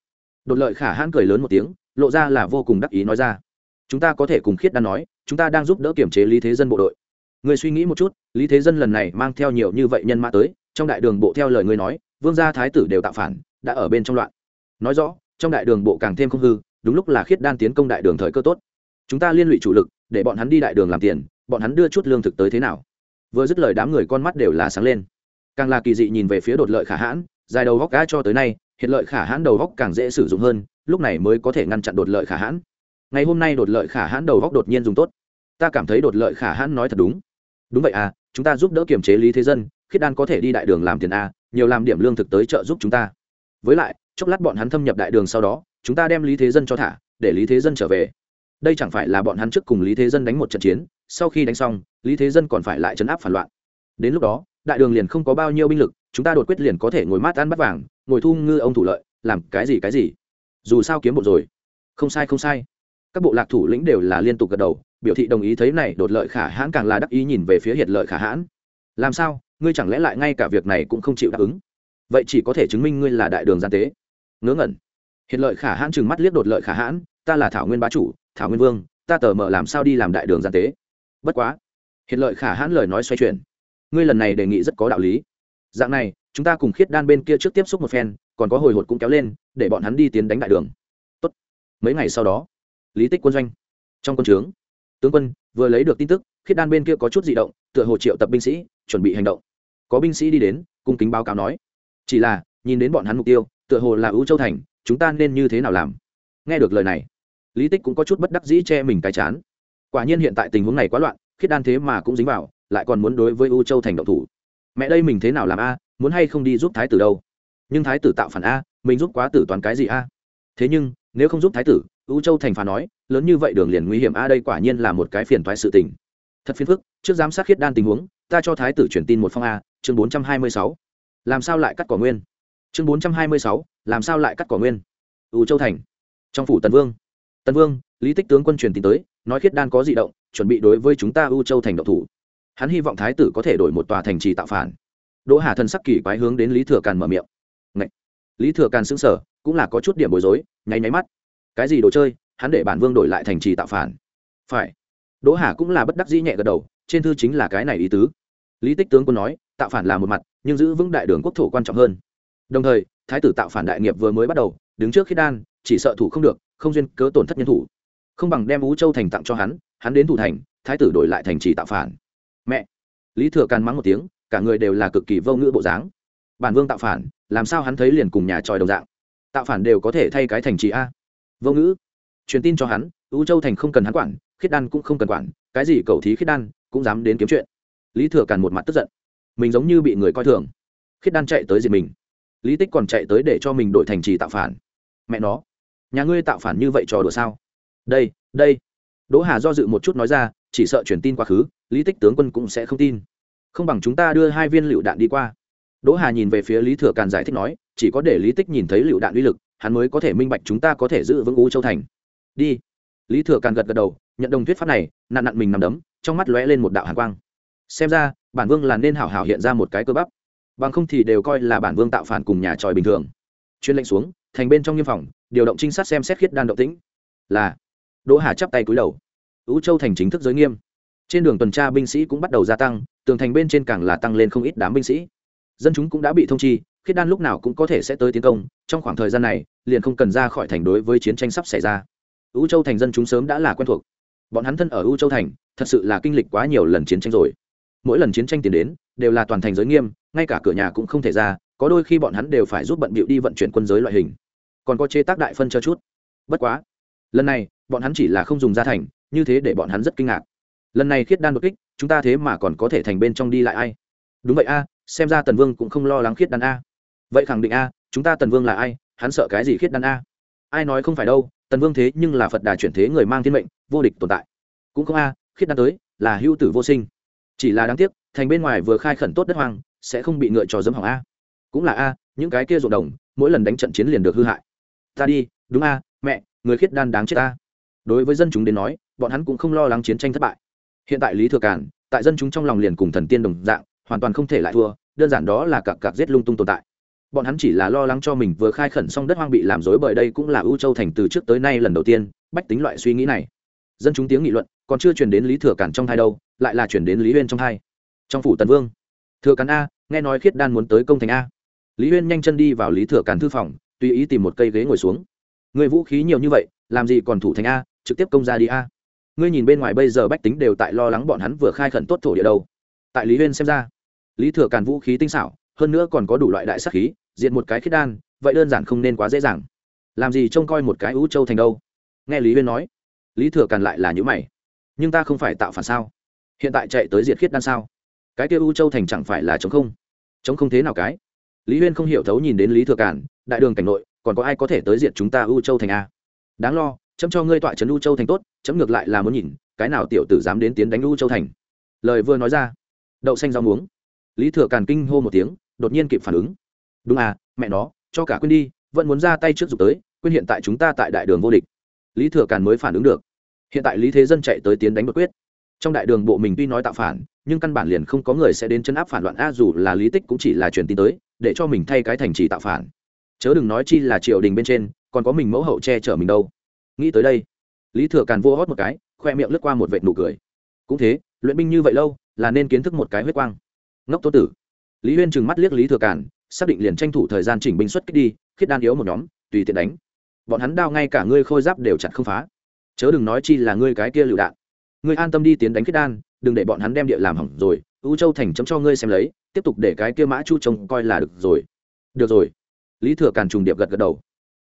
Đột lợi khả hãn cười lớn một tiếng, lộ ra là vô cùng đắc ý nói ra. Chúng ta có thể cùng khiết đan nói, chúng ta đang giúp đỡ kiểm chế lý thế dân bộ đội người suy nghĩ một chút, lý thế dân lần này mang theo nhiều như vậy nhân mã tới, trong đại đường bộ theo lời người nói, vương gia thái tử đều tạo phản, đã ở bên trong loạn. Nói rõ, trong đại đường bộ càng thêm không hư, đúng lúc là khiết đan tiến công đại đường thời cơ tốt. Chúng ta liên lụy chủ lực, để bọn hắn đi đại đường làm tiền, bọn hắn đưa chút lương thực tới thế nào? Vừa dứt lời đám người con mắt đều là sáng lên. Càng là kỳ dị nhìn về phía đột lợi khả hãn, dài đầu góc cá cho tới nay, hiện lợi khả hãn đầu góc càng dễ sử dụng hơn, lúc này mới có thể ngăn chặn đột lợi khả hãn. Ngày hôm nay đột lợi khả hãn đầu góc đột nhiên dùng tốt. Ta cảm thấy đột lợi khả hãn nói thật đúng đúng vậy à chúng ta giúp đỡ kiềm chế lý thế dân, khiết đan có thể đi đại đường làm tiền a, nhiều làm điểm lương thực tới trợ giúp chúng ta. Với lại, chốc lát bọn hắn thâm nhập đại đường sau đó, chúng ta đem lý thế dân cho thả, để lý thế dân trở về. Đây chẳng phải là bọn hắn trước cùng lý thế dân đánh một trận chiến, sau khi đánh xong, lý thế dân còn phải lại chấn áp phản loạn. Đến lúc đó, đại đường liền không có bao nhiêu binh lực, chúng ta đột quyết liền có thể ngồi mát ăn bắt vàng, ngồi thu ngư ông thủ lợi, làm cái gì cái gì. Dù sao kiếm bộ rồi. Không sai không sai. Các bộ lạc thủ lĩnh đều là liên tục gật đầu biểu thị đồng ý thấy này đột lợi khả hãn càng là đắc ý nhìn về phía hiệt lợi khả hãn. Làm sao? Ngươi chẳng lẽ lại ngay cả việc này cũng không chịu đáp ứng? Vậy chỉ có thể chứng minh ngươi là đại đường gian tế. Ngớ ngẩn. Hiệt lợi khả hãn chừng mắt liếc đột lợi khả hãn, ta là thảo nguyên bá chủ, thảo nguyên vương, ta tờ mờ làm sao đi làm đại đường gian tế? Bất quá. Hiệt lợi khả hãn lời nói xoay chuyển. Ngươi lần này đề nghị rất có đạo lý. Dạng này, chúng ta cùng khiết đan bên kia trước tiếp xúc một phen, còn có hồi hột cũng kéo lên, để bọn hắn đi tiến đánh đại đường. Tốt. mấy ngày sau đó, lý tích quân doanh, trong quân trướng tướng quân vừa lấy được tin tức khiết đan bên kia có chút di động tựa hồ triệu tập binh sĩ chuẩn bị hành động có binh sĩ đi đến cung kính báo cáo nói chỉ là nhìn đến bọn hắn mục tiêu tựa hồ là ưu châu thành chúng ta nên như thế nào làm nghe được lời này lý tích cũng có chút bất đắc dĩ che mình cái chán quả nhiên hiện tại tình huống này quá loạn khiết đan thế mà cũng dính vào lại còn muốn đối với ưu châu thành động thủ mẹ đây mình thế nào làm a muốn hay không đi giúp thái tử đâu nhưng thái tử tạo phản a mình giúp quá tử toàn cái gì a thế nhưng nếu không giúp thái tử U châu thành phá nói, lớn như vậy đường liền nguy hiểm a, đây quả nhiên là một cái phiền thoái sự tình. Thật phiền phức, trước giám sát khiết đan tình huống, ta cho thái tử truyền tin một phong a, chương bốn trăm hai mươi sáu. Làm sao lại cắt cỏ nguyên? Chương bốn trăm hai mươi sáu, làm sao lại cắt cỏ nguyên? U châu thành. Trong phủ tần vương. Tần vương, lý tích tướng quân truyền tin tới, nói khiết đan có di động, chuẩn bị đối với chúng ta U châu thành độc thủ. Hắn hy vọng thái tử có thể đổi một tòa thành trì tạo phản. Đỗ hà thần sắc kỳ quái hướng đến lý thừa càn mở miệng. Ngậy! lý thừa càn xứng sở cũng là có chút điểm bối rối, nháy nháy mắt cái gì đồ chơi, hắn để bản vương đổi lại thành trì tạo phản. Phải. Đỗ hà cũng là bất đắc dĩ nhẹ gật đầu, trên thư chính là cái này ý tứ. Lý tích tướng quân nói, tạo phản là một mặt, nhưng giữ vững đại đường quốc thổ quan trọng hơn. Đồng thời, thái tử tạo phản đại nghiệp vừa mới bắt đầu, đứng trước khi đan, chỉ sợ thủ không được, không duyên cớ tổn thất nhân thủ. Không bằng đem ú châu thành tặng cho hắn hắn đến thủ thành, thái tử đổi lại thành trì tạo phản. Mẹ. Lý thừa càn mắng một tiếng, cả người đều là cực kỳ vô ngữ bộ dáng. Bản vương tạo phản, làm sao hắn thấy liền cùng nhà tròi đồng dạng. Tạo phản đều có thể thay cái thành trì a vô ngữ. Truyền tin cho hắn U châu thành không cần hắn quản, khiết đan cũng không cần quản, cái gì cầu thí khiết đan cũng dám đến kiếm chuyện. Lý thừa càn một mặt tức giận. Mình giống như bị người coi thường. Khiết đan chạy tới diệt mình. Lý tích còn chạy tới để cho mình đổi thành trì tạo phản. Mẹ nó, nhà ngươi tạo phản như vậy trò đùa sao? Đây đây. Đỗ hà do dự một chút nói ra, chỉ sợ truyền tin quá khứ, lý tích tướng quân cũng sẽ không tin. Không bằng chúng ta đưa hai viên lựu đạn đi qua. Đỗ hà nhìn về phía lý thừa càn giải thích nói, chỉ có để lý tích nhìn thấy lựu đạn uy lực hắn mới có thể minh bạch chúng ta có thể giữ vững u châu thành. Đi. Lý thừa càn gật gật đầu, nhận đồng thuyết pháp này nạn nặn mình nằm đấm, trong mắt lóe lên một đạo hàn quang. Xem ra, bản vương là nên hảo hảo hiện ra một cái cơ bắp, bằng không thì đều coi là bản vương tạo phản cùng nhà tròi bình thường. Chuyên lệnh xuống, thành bên trong nghiêm phòng, điều động trinh sát xem xét khiết đan động tĩnh. Là. Đỗ hà chắp tay cúi đầu. Ú châu thành chính thức giới nghiêm. Trên đường tuần tra binh sĩ cũng bắt đầu gia tăng, tường thành bên trên càng là tăng lên không ít đám binh sĩ. Dân chúng cũng đã bị thông chi khiết đan lúc nào cũng có thể sẽ tới tiến công, trong khoảng thời gian này, liền không cần ra khỏi thành đối với chiến tranh sắp xảy ra. Ưu châu thành dân chúng sớm đã là quen thuộc. Bọn hắn thân ở ưu châu thành, thật sự là kinh lịch quá nhiều lần chiến tranh rồi. Mỗi lần chiến tranh tiến đến, đều là toàn thành giới nghiêm, ngay cả cửa nhà cũng không thể ra, có đôi khi bọn hắn đều phải giúp bận bịu đi vận chuyển quân giới loại hình. Còn có chế tác đại phân cho chút. Bất quá, lần này, bọn hắn chỉ là không dùng ra thành, như thế để bọn hắn rất kinh ngạc. Lần này khiết đan đột kích, chúng ta thế mà còn có thể thành bên trong đi lại ai? Đúng vậy a, xem ra tần vương cũng không lo lắng khiết đan a vậy khẳng định a, chúng ta tần vương là ai? Hắn sợ cái gì khiết đan a? Ai nói không phải đâu, tần vương thế nhưng là phật đà chuyển thế người mang thiên mệnh, vô địch tồn tại. Cũng không a, khiết đan tới, là hữu tử vô sinh. Chỉ là đáng tiếc, thành bên ngoài vừa khai khẩn tốt đất hoang, sẽ không bị ngựa trò dẫm hỏng a. Cũng là a, những cái kia ruộng đồng, mỗi lần đánh trận chiến liền được hư hại. Ta đi, đúng a, mẹ, người khiết đan đáng chết ta. Đối với dân chúng đến nói, bọn hắn cũng không lo lắng chiến tranh thất bại. Hiện tại lý thừa cản tại dân chúng trong lòng liền cùng thần tiên đồng dạng, hoàn toàn không thể lại thua, đơn giản đó là cặp cặp giết lung tung tồn tại bọn hắn chỉ là lo lắng cho mình vừa khai khẩn xong đất hoang bị làm rối bởi đây cũng là ưu châu thành từ trước tới nay lần đầu tiên, bách tính loại suy nghĩ này. Dân chúng tiếng nghị luận, còn chưa truyền đến lý thừa cản trong thai đâu, lại là chuyển đến lý huyên trong thai. Trong phủ tần vương, thừa cản a, nghe nói khiết đan muốn tới công thành a. Lý huyên nhanh chân đi vào lý thừa cản thư phòng, tùy ý tìm một cây ghế ngồi xuống. Người vũ khí nhiều như vậy, làm gì còn thủ thành a, trực tiếp công ra đi a. Ngươi nhìn bên ngoài bây giờ bách tính đều tại lo lắng bọn hắn vừa khai khẩn tốt thổ địa đâu. Tại lý huyên xem ra, lý thừa cản vũ khí tinh xảo hơn nữa còn có đủ loại đại sắc khí diện một cái khiết đan, vậy đơn giản không nên quá dễ dàng. Làm gì trông coi một cái ú châu thành đâu? Nghe lý huyên nói. Lý thừa càn lại là những mày. Nhưng ta không phải tạo phản sao? Hiện tại chạy tới diệt khiết đan sao? Cái kia u châu thành chẳng phải là chống không? Chống không thế nào cái? Lý huyên không hiểu thấu nhìn đến lý thừa càn, đại đường cảnh nội, còn có ai có thể tới diệt chúng ta u châu thành a? Đáng lo, chấm cho ngươi tọa trấn u châu thành tốt, chấm ngược lại là muốn nhìn, cái nào tiểu tử dám đến tiến đánh u châu thành. Lời vừa nói ra, đậu xanh rau muống. Lý thừa càn kinh hô một tiếng đột nhiên kịp phản ứng. Đúng à mẹ nó, cho cả quên đi, vẫn muốn ra tay trước dục tới, quên hiện tại chúng ta tại đại đường vô địch. Lý thừa càn mới phản ứng được. Hiện tại lý thế dân chạy tới tiến đánh bất quyết. Trong đại đường bộ mình tuy nói tạo phản, nhưng căn bản liền không có người sẽ đến chấn áp phản loạn a, dù là lý tích cũng chỉ là truyền tin tới, để cho mình thay cái thành trì tạo phản. Chớ đừng nói chi là triều đình bên trên, còn có mình mẫu hậu che chở mình đâu. Nghĩ tới đây, lý thừa càn vô hót một cái, khoe miệng lướt qua một vệt nụ cười. Cũng thế, luyện binh như vậy lâu, là nên kiến thức một cái huyết quang. Ngốc tô tử lý huyên trừng mắt liếc lý thừa Cản, xác định liền tranh thủ thời gian chỉnh binh xuất kích đi khiết đan yếu một nhóm tùy tiện đánh. Bọn hắn đao ngay cả ngươi khôi giáp đều chặt không phá. Chớ đừng nói chi là ngươi cái kia lựu đạn. Ngươi an tâm đi tiến đánh khiết đan đừng để bọn hắn đem địa làm hỏng rồi ưu châu thành chấm cho ngươi xem lấy tiếp tục để cái kia mã chu trông coi là được rồi. Được rồi. Lý thừa càn trùng điệp gật gật đầu.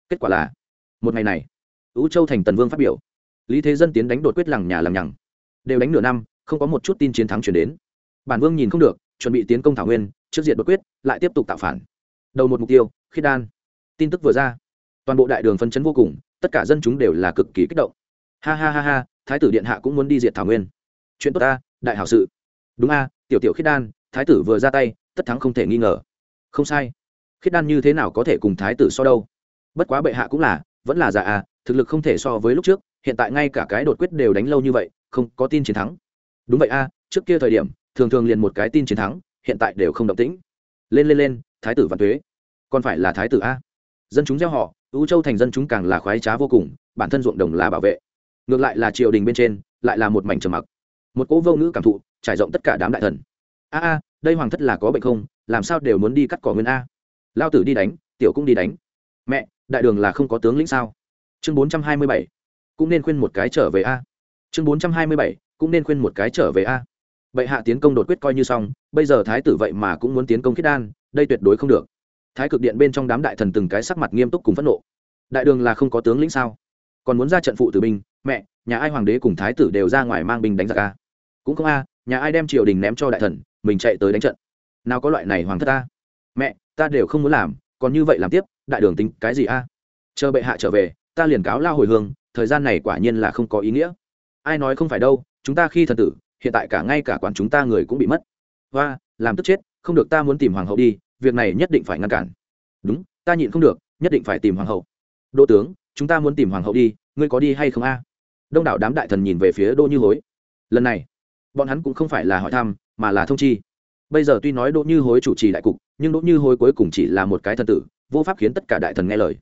Kết quả là một ngày này ưu châu thành tần vương phát biểu. Lý thế dân tiến đánh đột quyết lằng nhà lằng nhằng. Đều đánh nửa năm không có một chút tin chiến thắng chuyển đến. Bản vương nhìn không được chuẩn bị tiến công thảo nguyên trước diện đột quyết, lại tiếp tục tạo phản. Đầu một mục tiêu, khiết đan. Tin tức vừa ra, toàn bộ đại đường phân chấn vô cùng, tất cả dân chúng đều là cực kỳ kích động. Ha ha ha ha, thái tử điện hạ cũng muốn đi diệt thảo nguyên. Chuyện tốt ta, đại hảo sự. Đúng a, tiểu tiểu khiết đan, thái tử vừa ra tay, tất thắng không thể nghi ngờ. Không sai. Khiết đan như thế nào có thể cùng thái tử so đâu? Bất quá bệ hạ cũng là, vẫn là già à thực lực không thể so với lúc trước, hiện tại ngay cả cái đột quyết đều đánh lâu như vậy, không có tin chiến thắng. Đúng vậy a, trước kia thời điểm, thường thường liền một cái tin chiến thắng hiện tại đều không động tĩnh. Lên lên lên, thái tử văn thuế còn phải là thái tử a. Dân chúng gieo họ ưu châu thành dân chúng càng là khoái trá vô cùng, bản thân ruộng đồng là bảo vệ. Ngược lại là triều đình bên trên, lại là một mảnh trầm mặc. Một cỗ vô ngữ cảm thụ, trải rộng tất cả đám đại thần. A a, đây hoàng thất là có bệnh không? Làm sao đều muốn đi cắt cỏ nguyên a? Lao tử đi đánh, tiểu cũng đi đánh. Mẹ, đại đường là không có tướng lĩnh sao? Chương bốn trăm hai mươi bảy. Cũng nên khuyên một cái trở về a. Chương bốn trăm hai mươi bảy. Cũng nên khuyên một cái trở về a vậy hạ tiến công đột quyết coi như xong, bây giờ thái tử vậy mà cũng muốn tiến công khiết đan, đây tuyệt đối không được. Thái cực điện bên trong đám đại thần từng cái sắc mặt nghiêm túc cùng phẫn nộ. Đại đường là không có tướng lĩnh sao? Còn muốn ra trận phụ tử binh, mẹ, nhà ai hoàng đế cùng thái tử đều ra ngoài mang binh đánh giặc a cũng không a, nhà ai đem triều đình ném cho đại thần, mình chạy tới đánh trận. Nào có loại này hoàng thất ta mẹ, ta đều không muốn làm, còn như vậy làm tiếp, đại đường tính cái gì a? Chờ bệ hạ trở về, ta liền cáo lao hồi hương, thời gian này quả nhiên là không có ý nghĩa. Ai nói không phải đâu, chúng ta khi thần tử hiện tại cả ngay cả quản chúng ta người cũng bị mất. Và làm tức chết, không được ta muốn tìm hoàng hậu đi, việc này nhất định phải ngăn cản. Đúng, ta nhịn không được, nhất định phải tìm hoàng hậu. Đỗ tướng, chúng ta muốn tìm hoàng hậu đi, ngươi có đi hay không a? Đông đảo đám đại thần nhìn về phía đỗ như hối. Lần này, bọn hắn cũng không phải là hỏi thăm, mà là thông chi. Bây giờ tuy nói đỗ như hối chủ trì đại cục, nhưng đỗ như hối cuối cùng chỉ là một cái thần tử, vô pháp khiến tất cả đại thần nghe lời.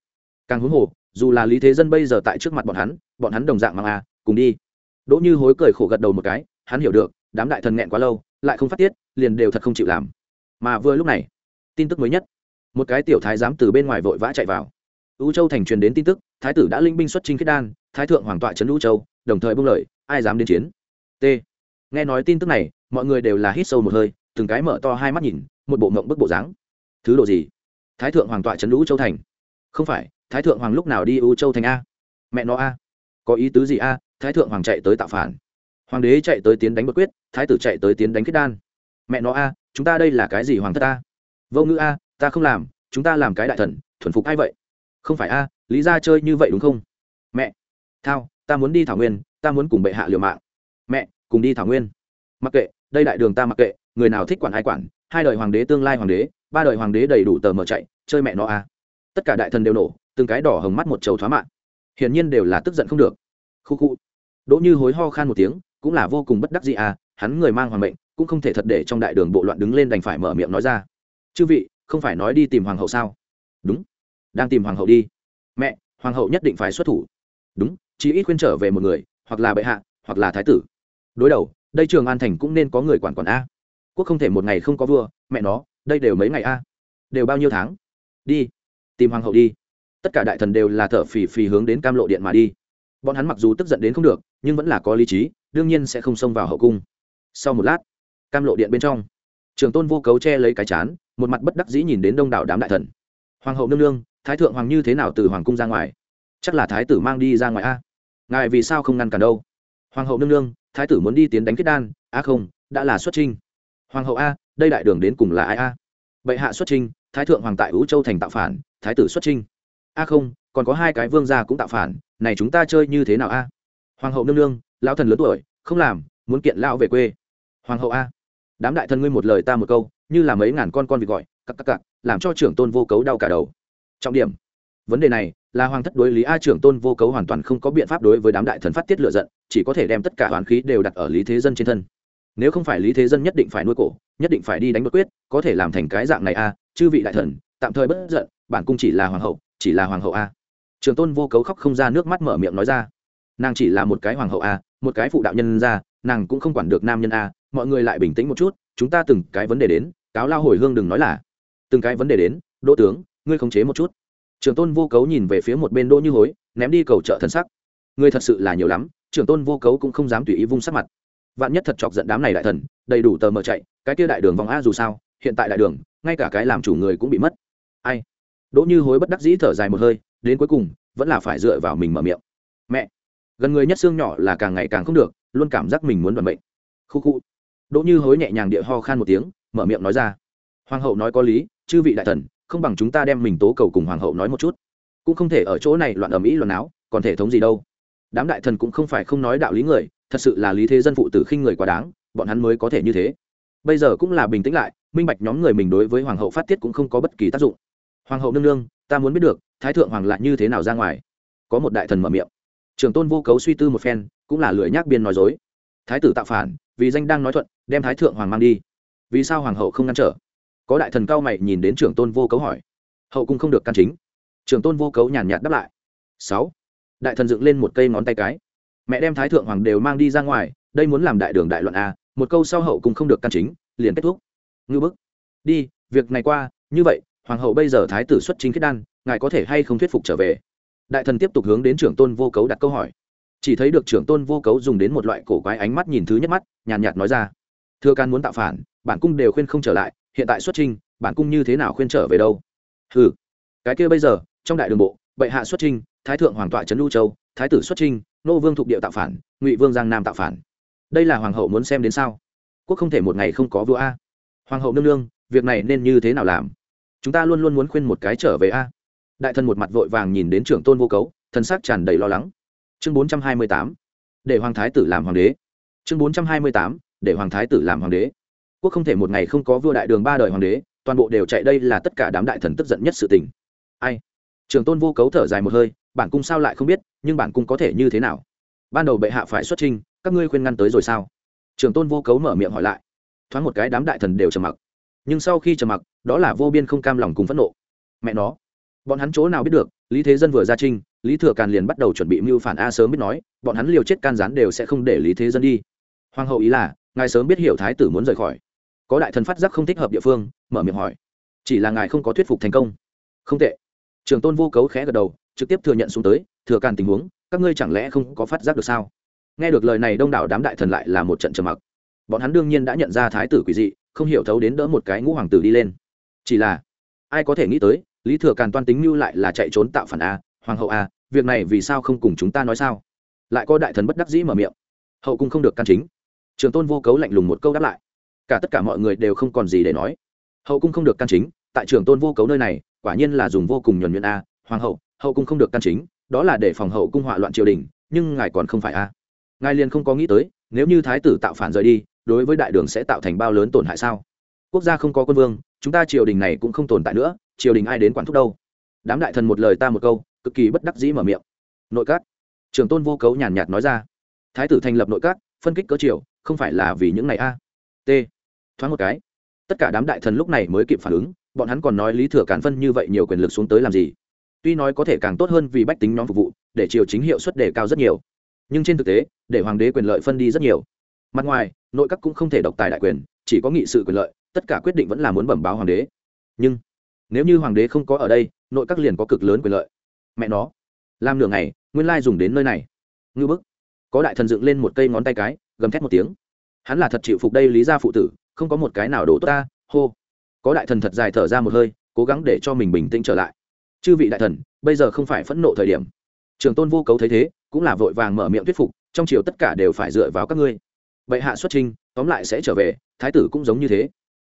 Càng huống hồ, dù là lý thế dân bây giờ tại trước mặt bọn hắn bọn hắn đồng dạng mang a à, cùng đi. Đỗ như hối cười khổ gật đầu một cái hắn hiểu được, đám đại thần nghẹn quá lâu, lại không phát tiết, liền đều thật không chịu làm. Mà vừa lúc này, tin tức mới nhất. Một cái tiểu thái giám từ bên ngoài vội vã chạy vào. U châu thành truyền đến tin tức, thái tử đã linh binh xuất chinh khiết đan, thái thượng hoàng tọa trấn u châu, đồng thời bưng lợi ai dám đến chiến? T. Nghe nói tin tức này, mọi người đều là hít sâu một hơi, từng cái mở to hai mắt nhìn, một bộ mộng bức bộ dáng. Thứ độ gì? Thái thượng hoàng tọa trấn u châu thành. Không phải, thái thượng hoàng lúc nào đi u châu thành a? Mẹ nó a. Có ý tứ gì a? Thái thượng hoàng chạy tới tạo phản hoàng đế chạy tới tiến đánh bất quyết, thái tử chạy tới tiến đánh kết đan. Mẹ nó a, chúng ta đây là cái gì hoàng thất a? Vô ngữ a, ta không làm, chúng ta làm cái đại thần, thuần phục ai vậy? Không phải a, lý ra chơi như vậy đúng không? Mẹ, thao, ta muốn đi thảo nguyên, ta muốn cùng bệ hạ liều mạng. Mẹ, cùng đi thảo nguyên. Mặc kệ, đây đại đường ta mặc kệ, người nào thích quản ai quản, hai đời hoàng đế tương lai hoàng đế, ba đời hoàng đế đầy đủ tờ mở chạy, chơi mẹ nó a. Tất cả đại thần đều nổ, từng cái đỏ hồng mắt một trầu thoá mạng. Hiển nhiên đều là tức giận không được. Khu khu. Đỗ như hối ho khan một tiếng cũng là vô cùng bất đắc dĩ à hắn người mang hoàng mệnh, cũng không thể thật để trong đại đường bộ loạn đứng lên đành phải mở miệng nói ra. Chư vị, không phải nói đi tìm hoàng hậu sao? Đúng. Đang tìm hoàng hậu đi. Mẹ, hoàng hậu nhất định phải xuất thủ. Đúng chỉ ít khuyên trở về một người, hoặc là bệ hạ, hoặc là thái tử. Đối đầu, đây trường an thành cũng nên có người quản quản a. Quốc không thể một ngày không có vua, mẹ nó, đây đều mấy ngày a? Đều bao nhiêu tháng? Đi, tìm hoàng hậu đi. Tất cả đại thần đều là thở phì phì hướng đến cam lộ điện mà đi. Bọn hắn mặc dù tức giận đến không được, nhưng vẫn là có lý trí đương nhiên sẽ không xông vào hậu cung. Sau một lát, cam lộ điện bên trong, trường tôn vô cấu che lấy cái chán, một mặt bất đắc dĩ nhìn đến đông đảo đám đại thần. Hoàng hậu nương nương, thái thượng hoàng như thế nào từ hoàng cung ra ngoài? Chắc là thái tử mang đi ra ngoài a. Ngài vì sao không ngăn cản đâu? Hoàng hậu nương nương, thái tử muốn đi tiến đánh kết đan a không, đã là xuất trinh hoàng hậu a, đây đại đường đến cùng là ai a? Bệ hạ xuất trinh thái thượng hoàng tại vũ châu thành tạo phản, thái tử xuất trinh a không, còn có hai cái vương gia cũng tạo phản, này chúng ta chơi như thế nào a? Hoàng hậu nương nương lão thần lớn tuổi, không làm, muốn kiện lão về quê. Hoàng hậu a, đám đại thần ngươi một lời ta một câu, như là mấy ngàn con con vịt gọi cặp cặp cặp làm cho trưởng tôn vô cấu đau cả đầu. Trọng điểm, vấn đề này là hoàng thất đối lý a trưởng tôn vô cấu hoàn toàn không có biện pháp đối với đám đại thần phát tiết lựa giận, chỉ có thể đem tất cả hoàn khí đều đặt ở lý thế dân trên thân. Nếu không phải lý thế dân nhất định phải nuôi cổ, nhất định phải đi đánh bất quyết, có thể làm thành cái dạng này a, chư vị đại thần, tạm thời bất giận, bản cung chỉ là hoàng hậu, chỉ là hoàng hậu a. Trường tôn vô cấu khóc không ra, nước mắt mở miệng nói ra nàng chỉ là một cái hoàng hậu a, một cái phụ đạo nhân ra, nàng cũng không quản được nam nhân a, mọi người lại bình tĩnh một chút, chúng ta từng cái vấn đề đến, cáo lao hồi hương đừng nói là. Từng cái vấn đề đến, đỗ tướng, ngươi khống chế một chút. Trường tôn vô cấu nhìn về phía một bên đỗ như hối, ném đi cầu trợ thân sắc. Ngươi thật sự là nhiều lắm trường tôn vô cấu cũng không dám tùy ý vung sắc mặt. Vạn nhất thật chọc giận đám này đại thần, đầy đủ tờ mờ chạy, cái kia đại đường vòng a dù sao, hiện tại đại đường, ngay cả cái làm chủ người cũng bị mất. Ai? Đỗ như hối bất đắc dĩ thở dài một hơi, đến cuối cùng, vẫn là phải dựa vào mình mở miệng gần người nhất xương nhỏ là càng ngày càng không được, luôn cảm giác mình muốn đoàn bệnh khu khu. Đỗ như hối nhẹ nhàng địa ho khan một tiếng, mở miệng nói ra. Hoàng hậu nói có lý, chư vị đại thần, không bằng chúng ta đem mình tố cầu cùng hoàng hậu nói một chút. Cũng không thể ở chỗ này loạn ầm ĩ loạn áo còn thể thống gì đâu. Đám đại thần cũng không phải không nói đạo lý người, thật sự là lý thế dân phụ tử khinh người quá đáng, bọn hắn mới có thể như thế. Bây giờ cũng là bình tĩnh lại, minh bạch nhóm người mình đối với hoàng hậu phát tiết cũng không có bất kỳ tác dụng. Hoàng hậu nương nương, ta muốn biết được, thái thượng hoàng lại như thế nào ra ngoài? Có một đại thần mở miệng trường tôn vô cấu suy tư một phen, cũng là lười nhác biên nói dối. Thái tử tạo phản, vì danh đang nói thuận, đem thái thượng hoàng mang đi. Vì sao hoàng hậu không ngăn trở? Có đại thần cao mày nhìn đến trưởng tôn vô cấu hỏi. Hậu cung không được căn chính. Trưởng tôn vô cấu nhàn nhạt đáp lại. Sáu. Đại thần dựng lên một cây ngón tay cái. Mẹ đem thái thượng hoàng đều mang đi ra ngoài, đây muốn làm đại đường đại luận a à, một câu sau hậu cung không được căn chính, liền kết thúc. Ngư bức. Đi, việc này qua, như vậy, hoàng hậu bây giờ thái tử xuất chính kết đan, ngài có thể hay không thuyết phục trở về? Đại thần tiếp tục hướng đến trưởng tôn vô cấu đặt câu hỏi. Chỉ thấy được trưởng tôn vô cấu dùng đến một loại cổ quái ánh mắt nhìn thứ nhất mắt nhàn nhạt nói ra thưa can muốn tạo phản bản cung đều khuyên không trở lại hiện tại xuất trình, bản cung như thế nào khuyên trở về đâu? Ừ cái kia bây giờ trong đại đường bộ bệ hạ xuất trình, thái thượng hoàng tọa trấn lưu châu thái tử xuất trình, nô vương thuộc địa tạo phản ngụy vương giang nam tạo phản. Đây là hoàng hậu muốn xem đến sao? Quốc không thể một ngày không có vua a. Hoàng hậu nương nương việc này nên như thế nào làm? Chúng ta luôn luôn muốn khuyên một cái trở về a đại thần một mặt vội vàng nhìn đến trưởng tôn vô cấu, thần sắc tràn đầy lo lắng. Chương bốn trăm hai mươi tám, để hoàng thái tử làm hoàng đế. Chương bốn trăm hai mươi tám, để hoàng thái tử làm hoàng đế. Quốc không thể một ngày không có vua đại đường ba đời hoàng đế, toàn bộ đều chạy đây là tất cả đám đại thần tức giận nhất sự tình. Ai? Trường tôn vô cấu thở dài một hơi, bản cung sao lại không biết, nhưng bản cung có thể như thế nào? Ban đầu bệ hạ phải xuất trình các ngươi khuyên ngăn tới rồi sao? Trường tôn vô cấu mở miệng hỏi lại. Thoáng một cái đám đại thần đều trầm mặc. Nhưng sau khi trầm mặc, đó là vô biên không cam lòng cùng phẫn nộ. Mẹ nó bọn hắn chỗ nào biết được, lý thế dân vừa ra trinh lý thừa càn liền bắt đầu chuẩn bị mưu phản a sớm biết nói, bọn hắn liều chết can gián đều sẽ không để lý thế dân đi. Hoàng hậu ý là, ngài sớm biết hiểu thái tử muốn rời khỏi. Có đại thần phát giác không thích hợp địa phương, mở miệng hỏi. Chỉ là ngài không có thuyết phục thành công. Không tệ. Trường tôn vô cấu khẽ gật đầu, trực tiếp thừa nhận xuống tới, thừa càn tình huống, các ngươi chẳng lẽ không có phát giác được sao? Nghe được lời này đông đảo đám đại thần lại là một trận trầm mặc. Bọn hắn đương nhiên đã nhận ra thái tử quỷ dị, không hiểu thấu đến đỡ một cái ngũ hoàng tử đi lên. Chỉ là, ai có thể nghĩ tới lý thừa càn toan tính mưu lại là chạy trốn tạo phản a, hoàng hậu a, việc này vì sao không cùng chúng ta nói sao? Lại có đại thần bất đắc dĩ mở miệng. Hậu cung không được can chính. Trường tôn vô cấu lạnh lùng một câu đáp lại. Cả tất cả mọi người đều không còn gì để nói. Hậu cung không được can chính, tại trường tôn vô cấu nơi này, quả nhiên là dùng vô cùng nhuần nhuyễn a, hoàng hậu hậu cung không được can chính, đó là để phòng hậu cung họa loạn triều đình, nhưng ngài còn không phải a. Ngài liền không có nghĩ tới, nếu như thái tử tạo phản rời đi, đối với đại đường sẽ tạo thành bao lớn tổn hại sao? Quốc gia không có quân vương, chúng ta triều đình này cũng không tồn tại nữa, triều đình ai đến quản thúc đâu? Đám đại thần một lời ta một câu, cực kỳ bất đắc dĩ mở miệng. Nội các. Trường tôn vô cấu nhàn nhạt nói ra. Thái tử thành lập nội các, phân kích cỡ triều, không phải là vì những này a? T. Thoáng một cái. Tất cả đám đại thần lúc này mới kịp phản ứng, bọn hắn còn nói lý thừa cản phân như vậy nhiều quyền lực xuống tới làm gì? Tuy nói có thể càng tốt hơn vì bách tính nhóm phục vụ, để triều chính hiệu suất đề cao rất nhiều. Nhưng trên thực tế, để hoàng đế quyền lợi phân đi rất nhiều. Mặt ngoài, nội các cũng không thể độc tài đại quyền, chỉ có nghị sự quyền lợi tất cả quyết định vẫn là muốn bẩm báo hoàng đế. Nhưng, nếu như hoàng đế không có ở đây, nội các liền có cực lớn quyền lợi. Mẹ nó, làm nửa ngày, nguyên lai dùng đến nơi này. Ngư bức, có đại thần dựng lên một cây ngón tay cái, gầm thét một tiếng. Hắn là thật chịu phục đây lý ra phụ tử, không có một cái nào đổ tốt ta, hô. Có đại thần thật dài thở ra một hơi, cố gắng để cho mình bình tĩnh trở lại. Chư vị đại thần, bây giờ không phải phẫn nộ thời điểm. Trường tôn vô cấu thấy thế, cũng là vội vàng mở miệng thuyết phục, trong triều tất cả đều phải dựa vào các ngươi. Bệ hạ xuất trinh tóm lại sẽ trở về, thái tử cũng giống như thế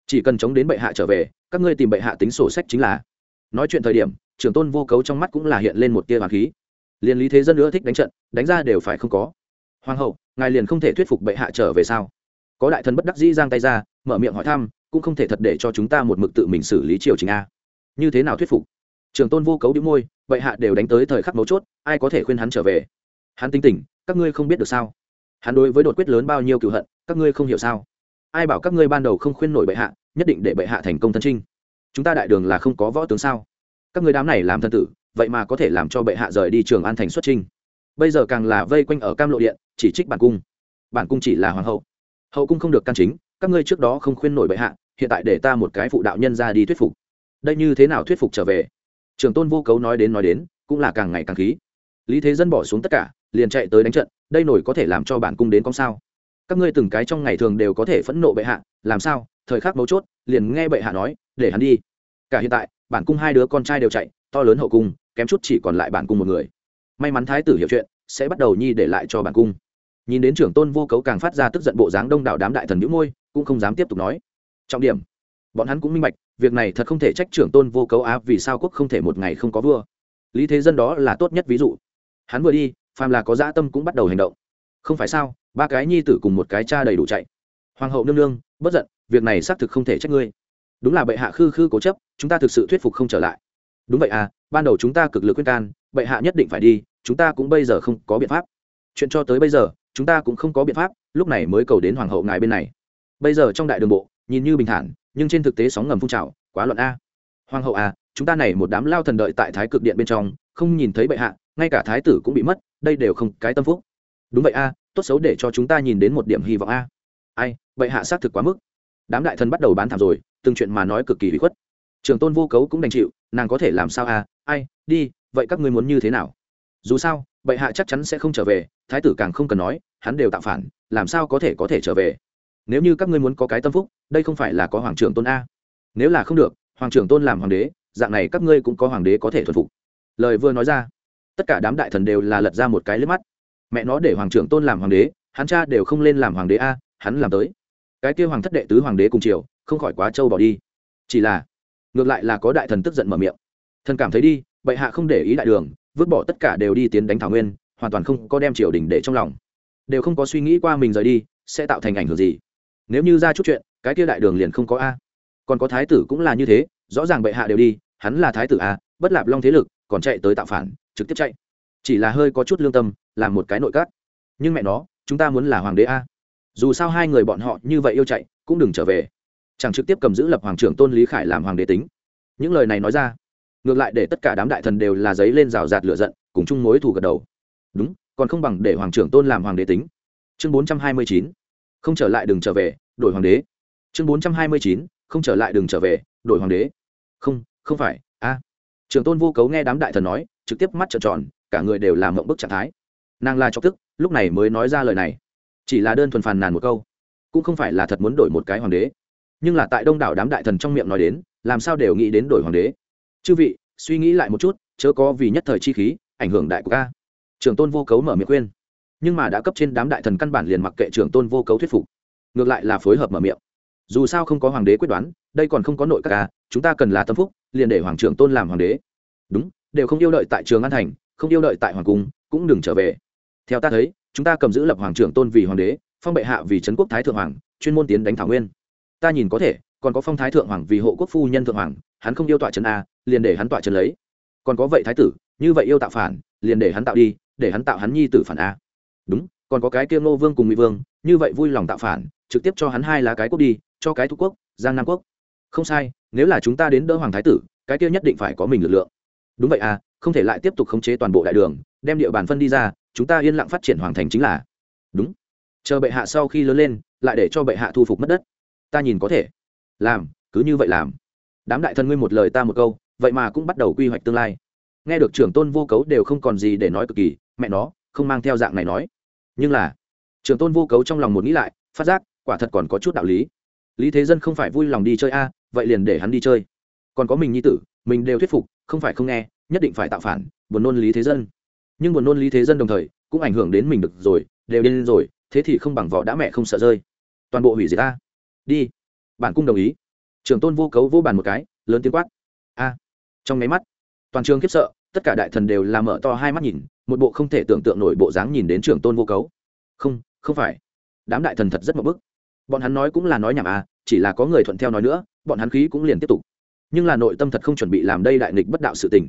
chỉ cần chống đến bệ hạ trở về, các ngươi tìm bệ hạ tính sổ sách chính là. Nói chuyện thời điểm trường tôn vô cấu trong mắt cũng là hiện lên một tia hoàng khí. Liền lý thế dân nữa thích đánh trận, đánh ra đều phải không có. Hoàng hậu, ngài liền không thể thuyết phục bệ hạ trở về sao? Có đại thần bất đắc dĩ giang tay ra, mở miệng hỏi thăm, cũng không thể thật để cho chúng ta một mực tự mình xử lý triều chính a. Như thế nào thuyết phục? Trường tôn vô cấu đĩu môi, bệ hạ đều đánh tới thời khắc mấu chốt, ai có thể khuyên hắn trở về? Hắn tinh tỉnh các ngươi không biết được sao? Hắn đối với đột quyết lớn bao nhiêu cựu hận, các ngươi không hiểu sao? Ai bảo các ngươi ban đầu không khuyên nổi bệ hạ, nhất định để bệ hạ thành công thân trinh. Chúng ta đại đường là không có võ tướng sao? Các ngươi đám này làm thân tử, vậy mà có thể làm cho bệ hạ rời đi trường an thành xuất trinh. Bây giờ càng là vây quanh ở cam lộ điện, chỉ trích bản cung. Bản cung chỉ là hoàng hậu. Hậu cung không được căn chính, các ngươi trước đó không khuyên nổi bệ hạ, hiện tại để ta một cái phụ đạo nhân ra đi thuyết phục. Đây như thế nào thuyết phục trở về? Trường tôn vô cấu nói đến nói đến, cũng là càng ngày càng khí. Lý thế dân bỏ xuống tất cả, liền chạy tới đánh trận, đây nổi có thể làm cho bản cung đến con sao? Các ngươi từng cái trong ngày thường đều có thể phẫn nộ bệ hạ, làm sao? Thời khắc mấu chốt, liền nghe bệ hạ nói, để hắn đi. Cả hiện tại, bản cung hai đứa con trai đều chạy, to lớn hậu cung, kém chút chỉ còn lại bản cung một người. May mắn thái tử hiểu chuyện, sẽ bắt đầu nhi để lại cho bản cung. Nhìn đến trưởng tôn vô cấu càng phát ra tức giận bộ dáng đông đảo đám đại thần nhũ môi, cũng không dám tiếp tục nói. Trọng điểm, bọn hắn cũng minh bạch, việc này thật không thể trách trưởng tôn vô cấu á, vì sao quốc không thể một ngày không có vua. Lý thế dân đó là tốt nhất ví dụ. Hắn vừa đi, phàm là có dã tâm cũng bắt đầu hành động không phải sao, ba cái nhi tử cùng một cái cha đầy đủ chạy. Hoàng hậu nương nương, bất giận, việc này xác thực không thể trách ngươi. Đúng là bệ hạ khư khư cố chấp, chúng ta thực sự thuyết phục không trở lại. Đúng vậy à ban đầu chúng ta cực lực khuyên can, bệ hạ nhất định phải đi, chúng ta cũng bây giờ không có biện pháp. Chuyện cho tới bây giờ, chúng ta cũng không có biện pháp, lúc này mới cầu đến hoàng hậu ngài bên này. Bây giờ trong đại đường bộ, nhìn như bình thản, nhưng trên thực tế sóng ngầm phun trào, quá luận a. Hoàng hậu à chúng ta này một đám lao thần đợi tại thái cực điện bên trong, không nhìn thấy bệ hạ, ngay cả thái tử cũng bị mất, đây đều không cái tâm phúc đúng vậy a, tốt xấu để cho chúng ta nhìn đến một điểm hy vọng a. Ai vậy hạ xác thực quá mức. Đám đại thần bắt đầu bán thảm rồi, từng chuyện mà nói cực kỳ bị khuất. Trường tôn vô cấu cũng đành chịu, nàng có thể làm sao a? Ai, đi, vậy các ngươi muốn như thế nào? Dù sao, bệ hạ chắc chắn sẽ không trở về, thái tử càng không cần nói, hắn đều tạo phản, làm sao có thể có thể trở về? Nếu như các ngươi muốn có cái tâm phúc, đây không phải là có hoàng trưởng tôn a? Nếu là không được, hoàng trưởng tôn làm hoàng đế, dạng này các ngươi cũng có hoàng đế có thể thuần phục. Lời vừa nói ra, tất cả đám đại thần đều là lật ra một cái liếc mắt mẹ nó để hoàng trưởng tôn làm hoàng đế, hắn cha đều không lên làm hoàng đế a, hắn làm tới. Cái kia hoàng thất đệ tứ hoàng đế cùng triều, không khỏi quá trâu bỏ đi. Chỉ là, ngược lại là có đại thần tức giận mở miệng. Thần cảm thấy đi, bệ hạ không để ý đại đường, vứt bỏ tất cả đều đi tiến đánh thảo nguyên, hoàn toàn không có đem triều đình để trong lòng. Đều không có suy nghĩ qua mình rời đi, sẽ tạo thành ảnh hưởng gì. Nếu như ra chút chuyện, cái kia đại đường liền không có a. Còn có thái tử cũng là như thế, rõ ràng bệ hạ đều đi, hắn là thái tử a, bất lạp long thế lực, còn chạy tới tạo phản, trực tiếp chạy. Chỉ là hơi có chút lương tâm làm một cái nội các. Nhưng mẹ nó, chúng ta muốn là hoàng đế a. Dù sao hai người bọn họ như vậy yêu chạy, cũng đừng trở về. Chẳng trực tiếp cầm giữ lập hoàng trưởng tôn lý khải làm hoàng đế tính. Những lời này nói ra, ngược lại để tất cả đám đại thần đều là giấy lên rào rạt lựa giận, cùng chung mối thù gật đầu. Đúng, còn không bằng để hoàng trưởng tôn làm hoàng đế tính. Chương bốn trăm hai mươi chín, không trở lại đừng trở về, đổi hoàng đế. Chương bốn trăm hai mươi chín, không trở lại đừng trở về, đổi hoàng đế. Không không phải, a. Trưởng tôn vô cấu nghe đám đại thần nói, trực tiếp mắt trợn tròn, cả người đều làm mộng bức trạng thái nàng la cho tức, lúc này mới nói ra lời này. Chỉ là đơn thuần phàn nàn một câu, cũng không phải là thật muốn đổi một cái hoàng đế. Nhưng là tại đông đảo đám đại thần trong miệng nói đến, làm sao đều nghĩ đến đổi hoàng đế. Chư vị, suy nghĩ lại một chút, chớ có vì nhất thời chi khí, ảnh hưởng đại của ca. Trưởng tôn vô cấu mở miệng khuyên. Nhưng mà đã cấp trên đám đại thần căn bản liền mặc kệ trưởng tôn vô cấu thuyết phục. Ngược lại là phối hợp mở miệng. Dù sao không có hoàng đế quyết đoán, đây còn không có nội các ca, chúng ta cần là tâm phúc, liền để hoàng trưởng tôn làm hoàng đế. Đúng, đều không yêu đợi tại trường an thành, không yêu đợi tại hoàng cung cũng đừng trở về. Theo ta thấy, chúng ta cầm giữ lập hoàng trưởng tôn vì hoàng đế, phong bệ hạ vì trấn quốc thái thượng hoàng, chuyên môn tiến đánh thảo nguyên. Ta nhìn có thể, còn có phong thái thượng hoàng vì hộ quốc phu nhân thượng hoàng, hắn không yêu tọa trấn a, liền để hắn tọa trấn lấy. Còn có vậy thái tử, như vậy yêu tạo phản, liền để hắn tạo đi, để hắn tạo hắn nhi tử phản a. Đúng, còn có cái kia ngô vương cùng ngụy vương, như vậy vui lòng tạo phản, trực tiếp cho hắn hai lá cái quốc đi, cho cái thu quốc, giang nam quốc. Không sai, nếu là chúng ta đến đỡ hoàng thái tử, cái kia nhất định phải có mình lực lượng. Đúng vậy à không thể lại tiếp tục khống chế toàn bộ đại đường đem địa bàn phân đi ra, chúng ta yên lặng phát triển hoàng thành chính là. Đúng. Chờ bệ hạ sau khi lớn lên, lại để cho bệ hạ thu phục mất đất. Ta nhìn có thể. Làm, cứ như vậy làm. Đám đại thần ngươi một lời ta một câu, vậy mà cũng bắt đầu quy hoạch tương lai. Nghe được trưởng tôn vô cấu đều không còn gì để nói cực kỳ, mẹ nó, không mang theo dạng này nói. Nhưng là, trưởng tôn vô cấu trong lòng một nghĩ lại, phát giác, quả thật còn có chút đạo lý. Lý thế dân không phải vui lòng đi chơi a, vậy liền để hắn đi chơi. Còn có mình nhi tử, mình đều thuyết phục, không phải không nghe, nhất định phải tạo phản, buồn nôn lý thế dân nhưng buồn nôn lý thế dân đồng thời cũng ảnh hưởng đến mình được rồi, đều điên rồi, thế thì không bằng vỏ đã mẹ không sợ rơi. Toàn bộ hủy diệt ta. Đi. Bản cung đồng ý. Trưởng tôn vô cấu vô bàn một cái, lớn tiếng quát. A. Trong máy mắt, toàn trường khiếp sợ, tất cả đại thần đều làm mở to hai mắt nhìn, một bộ không thể tưởng tượng nổi bộ dáng nhìn đến trưởng tôn vô cấu. Không không phải. Đám đại thần thật rất mập bức. Bọn hắn nói cũng là nói nhảm à chỉ là có người thuận theo nói nữa, bọn hắn khí cũng liền tiếp tục. Nhưng là nội tâm thật không chuẩn bị làm đây đại nghịch bất đạo sự tình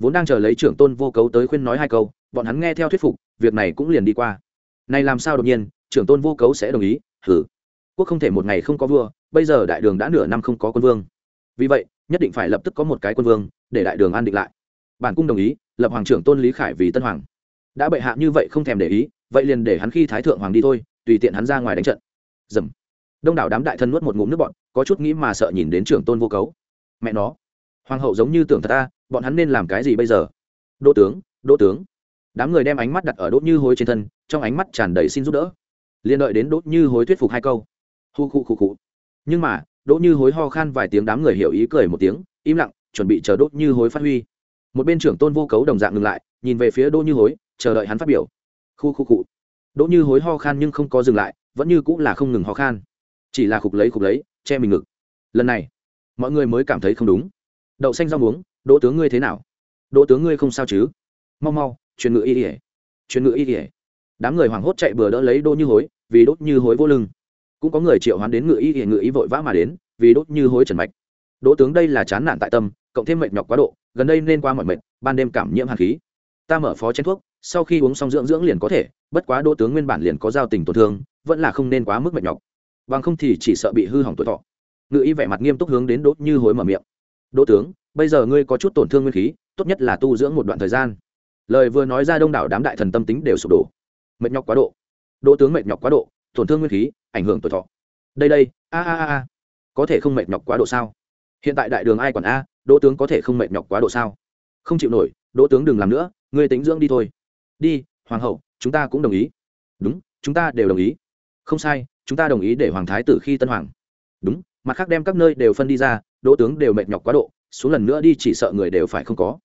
vốn đang chờ lấy trưởng tôn vô cấu tới khuyên nói hai câu, bọn hắn nghe theo thuyết phục, việc này cũng liền đi qua. Này làm sao đột nhiên, trưởng tôn vô cấu sẽ đồng ý? Hử quốc không thể một ngày không có vua, bây giờ đại đường đã nửa năm không có quân vương. Vì vậy, nhất định phải lập tức có một cái quân vương, để đại đường an định lại. Bản cung đồng ý, lập hoàng trưởng tôn lý khải vì tân hoàng. Đã bệ hạ như vậy không thèm để ý, vậy liền để hắn khi thái thượng hoàng đi thôi, tùy tiện hắn ra ngoài đánh trận. Dầm. Đông đảo đám đại thân nuốt một ngụm nước bọn có chút nghĩ mà sợ nhìn đến trưởng tôn vô cấu. Mẹ nó. Hoàng hậu giống như tưởng thật ta bọn hắn nên làm cái gì bây giờ? Đỗ tướng đỗ tướng. Đám người đem ánh mắt đặt ở đỗ như hối trên thân, trong ánh mắt tràn đầy xin giúp đỡ. Liền đợi đến đỗ như hối thuyết phục hai câu. Hu khu khu khu. Nhưng mà, đỗ như hối ho khan vài tiếng đám người hiểu ý cười một tiếng, im lặng, chuẩn bị chờ đỗ như hối phát huy. Một bên trưởng tôn vô cấu đồng dạng ngừng lại, nhìn về phía đỗ như hối, chờ đợi hắn phát biểu. Khu khu cụ đỗ như hối ho khan nhưng không có dừng lại, vẫn như cũng là không ngừng ho khan. Chỉ là khục lấy khục lấy, che mình ngực. Lần này, mọi người mới cảm thấy không đúng. Đậu xanh rau muống đỗ tướng ngươi thế nào? Đỗ tướng ngươi không sao chứ? Mau mau, truyền ngự y ỉa truyền ngự y ỉa đám người hoảng hốt chạy bừa đỡ lấy đỗ như hối, vì đốt như hối vô lưng. Cũng có người triệu hoán đến ngự y ỉa ngự y vội vã mà đến, vì đốt như hối trần mạch. Đỗ tướng đây là chán nản tại tâm, cộng thêm mệt nhọc quá độ, gần đây nên qua mọi mệt, ban đêm cảm nhiễm hàn khí. Ta mở phó chén thuốc, sau khi uống xong dưỡng dưỡng liền có thể, bất quá đỗ tướng nguyên bản liền có giao tình tổn thương, vẫn là không nên quá mức mệt nhọc. Bằng không thì chỉ sợ bị hư hỏng tuổi thọ. Ngự y vẻ mặt nghiêm túc hướng đến đốt như hối mở miệng. Đỗ tướng bây giờ ngươi có chút tổn thương nguyên khí, tốt nhất là tu dưỡng một đoạn thời gian. Lời vừa nói ra đông đảo đám đại thần tâm tính đều sụp đổ. Mệt nhọc quá độ. Đỗ tướng mệt nhọc quá độ, tổn thương nguyên khí, ảnh hưởng tuổi thọ. Đây đây, a a a có thể không mệt nhọc quá độ sao? Hiện tại đại đường ai còn a, đỗ tướng có thể không mệt nhọc quá độ sao? Không chịu nổi, đỗ tướng đừng làm nữa, ngươi tính dưỡng đi thôi. Đi, hoàng hậu, chúng ta cũng đồng ý. Đúng, chúng ta đều đồng ý. Không sai, chúng ta đồng ý để hoàng thái tử khi tân hoàng. Đúng, mặt khác đem các nơi đều phân đi ra, đỗ tướng đều mệt nhọc quá độ xuống lần nữa đi chỉ sợ người đều phải không có.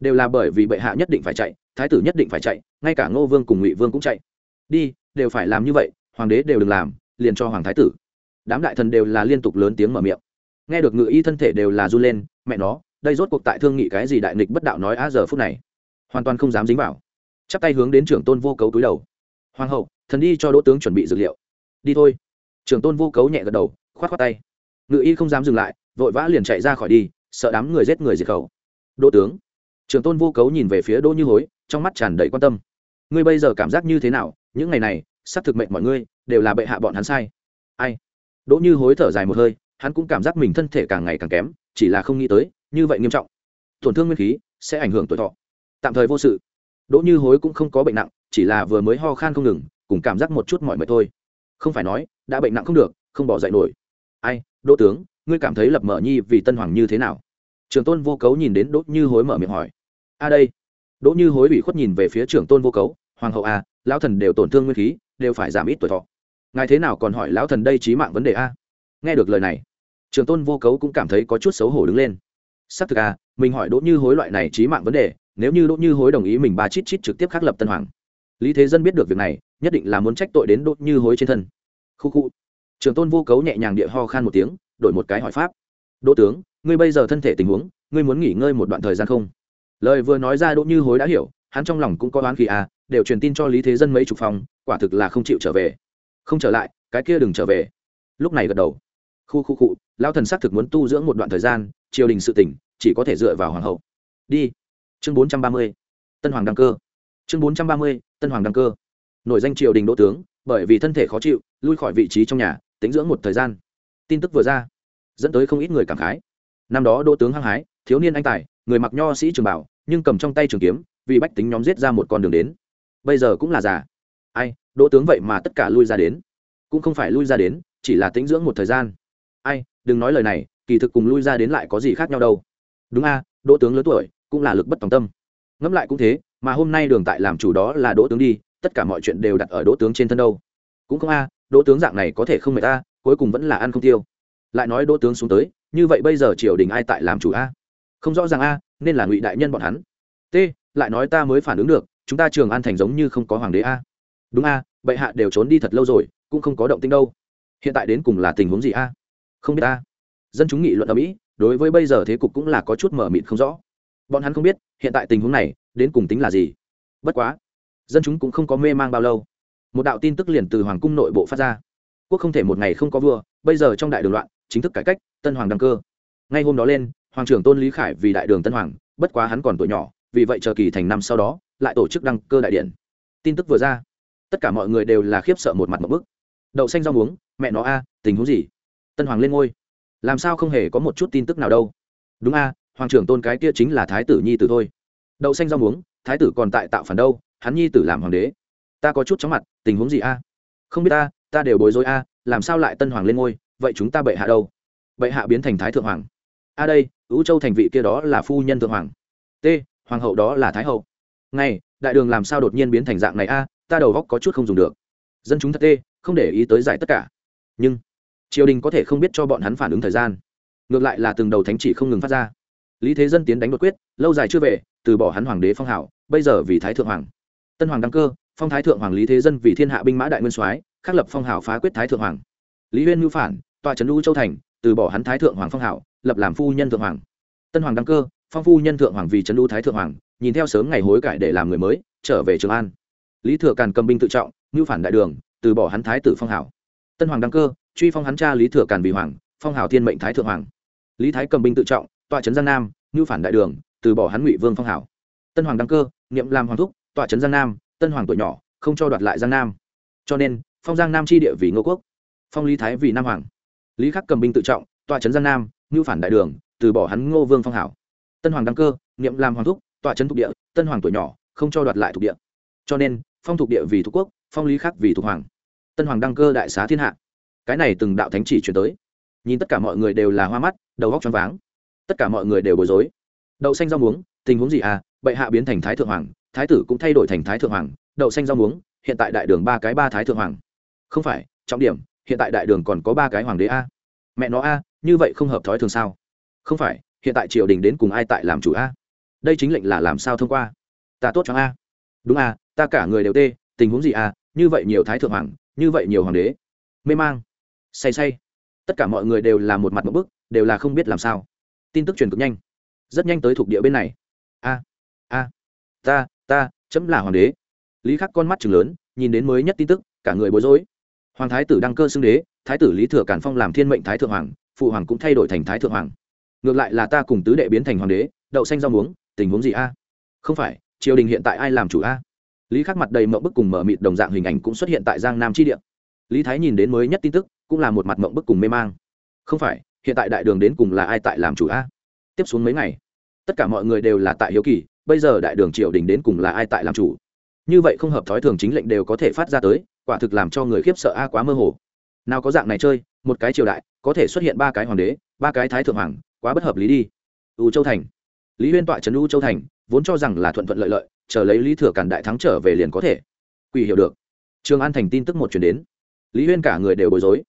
Đều là bởi vì bệ hạ nhất định phải chạy, thái tử nhất định phải chạy, ngay cả ngô vương cùng ngụy vương cũng chạy. Đi, đều phải làm như vậy, hoàng đế đều đừng làm, liền cho hoàng thái tử. Đám đại thần đều là liên tục lớn tiếng mở miệng. Nghe được ngự y thân thể đều là run lên, mẹ nó, đây rốt cuộc tại thương nghị cái gì đại nghịch bất đạo nói á giờ phút này. Hoàn toàn không dám dính vào. Chắp tay hướng đến trưởng tôn vô cấu túi đầu. Hoàng hậu, thần đi cho đỗ tướng chuẩn bị dược liệu. Đi thôi. Trưởng tôn vô cấu nhẹ gật đầu k h o á t k h o á tay. Ngự y không dám dừng lại, vội vã liền chạy ra khỏi đi sợ đám người giết người diệt khẩu. Đỗ tướng. Trưởng tôn vô cấu nhìn về phía đỗ như hối, trong mắt tràn đầy quan tâm. Ngươi bây giờ cảm giác như thế nào? Những ngày này sắp thực mệnh mọi ngươi, đều là bệ hạ bọn hắn sai. Ai? Đỗ như hối thở dài một hơi, hắn cũng cảm giác mình thân thể càng ngày càng kém, chỉ là không nghĩ tới, như vậy nghiêm trọng. Tổn thương nguyên khí sẽ ảnh hưởng tuổi thọ. Tạm thời vô sự. Đỗ như hối cũng không có bệnh nặng, chỉ là vừa mới ho khan không ngừng, cùng cảm giác một chút mọi mệt thôi. Không phải nói, đã bệnh nặng không được, không bỏ dậy nổi. Ai? Đỗ tướng ngươi cảm thấy lập mở nhi vì tân hoàng như thế nào? Trường tôn vô cấu nhìn đến đỗ như hối mở miệng hỏi. A đây. Đỗ như hối bị khuất nhìn về phía trưởng tôn vô cấu hoàng hậu a à, lão thần đều tổn thương nguyên khí đều phải giảm ít tuổi thọ. Ngài thế nào còn hỏi lão thần đây trí mạng vấn đề a? Nghe được lời này trường tôn vô cấu cũng cảm thấy có chút xấu hổ đứng lên. Xác thực a mình hỏi đỗ như hối loại này trí mạng vấn đề nếu như đỗ như hối đồng ý mình ba chít chít trực tiếp khắc lập tân hoàng. Lý thế dân biết được việc này nhất định là muốn trách tội đến đỗ như hối trên thân. Khu khu. Trường tôn vô cấu nhẹ nhàng địa ho khan một tiếng đổi một cái hỏi pháp. Đỗ tướng, ngươi bây giờ thân thể tình huống, ngươi muốn nghỉ ngơi một đoạn thời gian không? Lời vừa nói ra đỗ như hối đã hiểu, hắn trong lòng cũng có oán khí à đều truyền tin cho lý thế dân mấy chục phòng, quả thực là không chịu trở về. Không trở lại, cái kia đừng trở về. Lúc này gật đầu. Khu khu cụ lao thần xác thực muốn tu dưỡng một đoạn thời gian, triều đình sự tỉnh, chỉ có thể dựa vào hoàng hậu. Đi. Chương bốn trăm ba mươi, tân hoàng đăng cơ. Chương bốn trăm ba mươi, tân hoàng đăng cơ. Nổi danh triều đình đỗ tướng, bởi vì thân thể khó chịu, lui khỏi vị trí trong nhà, tính dưỡng một thời gian. Tin tức vừa ra dẫn tới không ít người cảm khái. Năm đó đỗ tướng hăng hái, thiếu niên anh tài, người mặc nho sĩ trường bảo, nhưng cầm trong tay trường kiếm, vì bách tính nhóm giết ra một con đường đến. Bây giờ cũng là già. Ai, đỗ tướng vậy mà tất cả lui ra đến. Cũng không phải lui ra đến, chỉ là tính dưỡng một thời gian. Ai, đừng nói lời này, kỳ thực cùng lui ra đến lại có gì khác nhau đâu. Đúng a, đỗ tướng lớn tuổi, cũng là lực bất tòng tâm. Ngẫm lại cũng thế, mà hôm nay đường tại làm chủ đó là đỗ tướng đi, tất cả mọi chuyện đều đặt ở đỗ tướng trên thân đâu. Cũng không a, đỗ tướng dạng này có thể không mệt ta, cuối cùng vẫn là ăn không tiêu lại nói đỗ tướng xuống tới, như vậy bây giờ triều đình ai tại làm chủ a? Không rõ ràng a, nên là ngụy đại nhân bọn hắn. T, lại nói ta mới phản ứng được, chúng ta trường an thành giống như không có hoàng đế a. Đúng a, bệ hạ đều trốn đi thật lâu rồi, cũng không có động tinh đâu. Hiện tại đến cùng là tình huống gì a? Không biết a. Dân chúng nghị luận ở mỹ, đối với bây giờ thế cục cũng là có chút mở mịt không rõ. Bọn hắn không biết, hiện tại tình huống này, đến cùng tính là gì. Bất quá, dân chúng cũng không có mê mang bao lâu. Một đạo tin tức liền từ hoàng cung nội bộ phát ra. Quốc không thể một ngày không có vua, bây giờ trong đại đường loạn chính thức cải cách, tân hoàng đăng cơ. Ngay hôm đó lên, hoàng trưởng tôn lý khải vì đại đường tân hoàng, bất quá hắn còn tuổi nhỏ, vì vậy chờ kỳ thành năm sau đó, lại tổ chức đăng cơ đại điện. Tin tức vừa ra, tất cả mọi người đều là khiếp sợ một mặt một bức. Đậu xanh rau muống, mẹ nó a, tình huống gì? Tân hoàng lên ngôi. Làm sao không hề có một chút tin tức nào đâu? Đúng a, hoàng trưởng tôn cái kia chính là thái tử nhi tử thôi. Đậu xanh rau muống, thái tử còn tại tạo phản đâu, hắn nhi tử làm hoàng đế. Ta có chút chóng mặt, tình huống gì a? Không biết ta ta đều bối rối a, làm sao lại tân hoàng lên ngôi vậy chúng ta bệ hạ đâu? Bệ hạ biến thành thái thượng hoàng. A đây ứ châu thành vị kia đó là phu nhân thượng hoàng. T, hoàng hậu đó là thái hậu. Ngay đại đường làm sao đột nhiên biến thành dạng này a? Ta đầu góc có chút không dùng được. Dân chúng thật tê, không để ý tới giải tất cả. Nhưng, triều đình có thể không biết cho bọn hắn phản ứng thời gian. Ngược lại là từng đầu thánh chỉ không ngừng phát ra. Lý thế dân tiến đánh đột quyết, lâu dài chưa về, từ bỏ hắn hoàng đế phong hảo, bây giờ vì thái thượng hoàng. Tân hoàng đăng cơ, phong thái thượng hoàng lý thế dân vì thiên hạ binh mã đại nguyên soái, khắc lập phong hảo phá quyết thái thượng hoàng. Lý huyên mưu phản tòa trấn lũ châu thành, từ bỏ hắn thái thượng hoàng phong hảo, lập làm phu nhân thượng hoàng. Tân hoàng đăng cơ, phong phu nhân thượng hoàng vì trấn lũ thái thượng hoàng, nhìn theo sớm ngày hối cải để làm người mới, trở về trường an. Lý thừa càn cầm binh tự trọng ngưu phản đại đường, từ bỏ hắn thái tử phong hảo. Tân hoàng đăng cơ, truy phong hắn cha lý thừa càn vì hoàng, phong hảo thiên mệnh thái thượng hoàng. Lý thái cầm binh tự trọng tọa trấn giang nam ngưu phản đại đường, từ bỏ hắn ngụy vương phong hảo. Tân hoàng đăng cơ, niệm làm hoàng thúc tọa trấn giang nam, tân hoàng tuổi nhỏ, không cho đoạt lại giang nam. Cho nên, phong giang nam chi địa vì ngô quốc, phong lý thái vì nam hoàng lý khắc cầm binh tự trọng, tọa trấn giang nam, ngưu phản đại đường, từ bỏ hắn ngô vương phong hảo. Tân hoàng đăng cơ, niệm làm hoàng thúc, tọa trấn thuộc địa, tân hoàng tuổi nhỏ, không cho đoạt lại thuộc địa. Cho nên, phong thuộc địa vì thuộc quốc, phong lý khắc vì thuộc hoàng. Tân hoàng đăng cơ đại xá thiên hạ. Cái này từng đạo thánh chỉ chuyển tới. Nhìn tất cả mọi người đều là hoa mắt, đầu góc choáng váng. Tất cả mọi người đều bối rối. Đậu xanh rau muống, tình huống gì à? Bệ hạ biến thành thái thượng hoàng, thái tử cũng thay đổi thành thái thượng hoàng. Đậu xanh rau muống, hiện tại đại đường ba cái ba thái thượng hoàng. Không phải, trọng điểm hiện tại đại đường còn có ba cái hoàng đế a. Mẹ nó a, như vậy không hợp thói thường sao? Không phải, hiện tại triều đình đến cùng ai tại làm chủ a? Đây chính lệnh là làm sao thông qua? Ta tốt cho a. Đúng a, ta cả người đều tê, tình huống gì a? Như vậy nhiều thái thượng hoàng, như vậy nhiều hoàng đế. Mê mang. Say say. Tất cả mọi người đều là một mặt một bức, đều là không biết làm sao. Tin tức truyền cực nhanh. Rất nhanh tới thuộc địa bên này. A a. Ta ta, chấm là hoàng đế. Lý khắc con mắt chừng lớn, nhìn đến mới nhất tin tức, cả người bối rối hoàng thái tử đăng cơ xưng đế, thái tử lý thừa cản phong làm thiên mệnh thái thượng hoàng, phụ hoàng cũng thay đổi thành thái thượng hoàng. Ngược lại là ta cùng tứ đệ biến thành hoàng đế, đậu xanh rau muống, tình huống gì a? Không phải, triều đình hiện tại ai làm chủ a? Lý khắc mặt đầy mộng bức cùng mở mịt đồng dạng hình ảnh cũng xuất hiện tại giang nam tri địa. Lý thái nhìn đến mới nhất tin tức, cũng là một mặt mộng bức cùng mê mang. Không phải, hiện tại đại đường đến cùng là ai tại làm chủ a? Tiếp xuống mấy ngày, tất cả mọi người đều là tại hiếu kỳ, bây giờ đại đường triều đình đến cùng là ai tại làm chủ? Như vậy không hợp thói thường chính lệnh đều có thể phát ra tới quả thực làm cho người khiếp sợ a quá mơ hồ. Nào có dạng này chơi, một cái triều đại, có thể xuất hiện ba cái hoàng đế, ba cái thái thượng hoàng, quá bất hợp lý đi. U châu thành. Lý huyên tọa trấn u châu thành, vốn cho rằng là thuận thuận lợi lợi, chờ lấy lý thừa cản đại thắng trở về liền có thể. Quỷ hiểu được. Trường an thành tin tức một chuyển đến. Lý huyên cả người đều bối rối.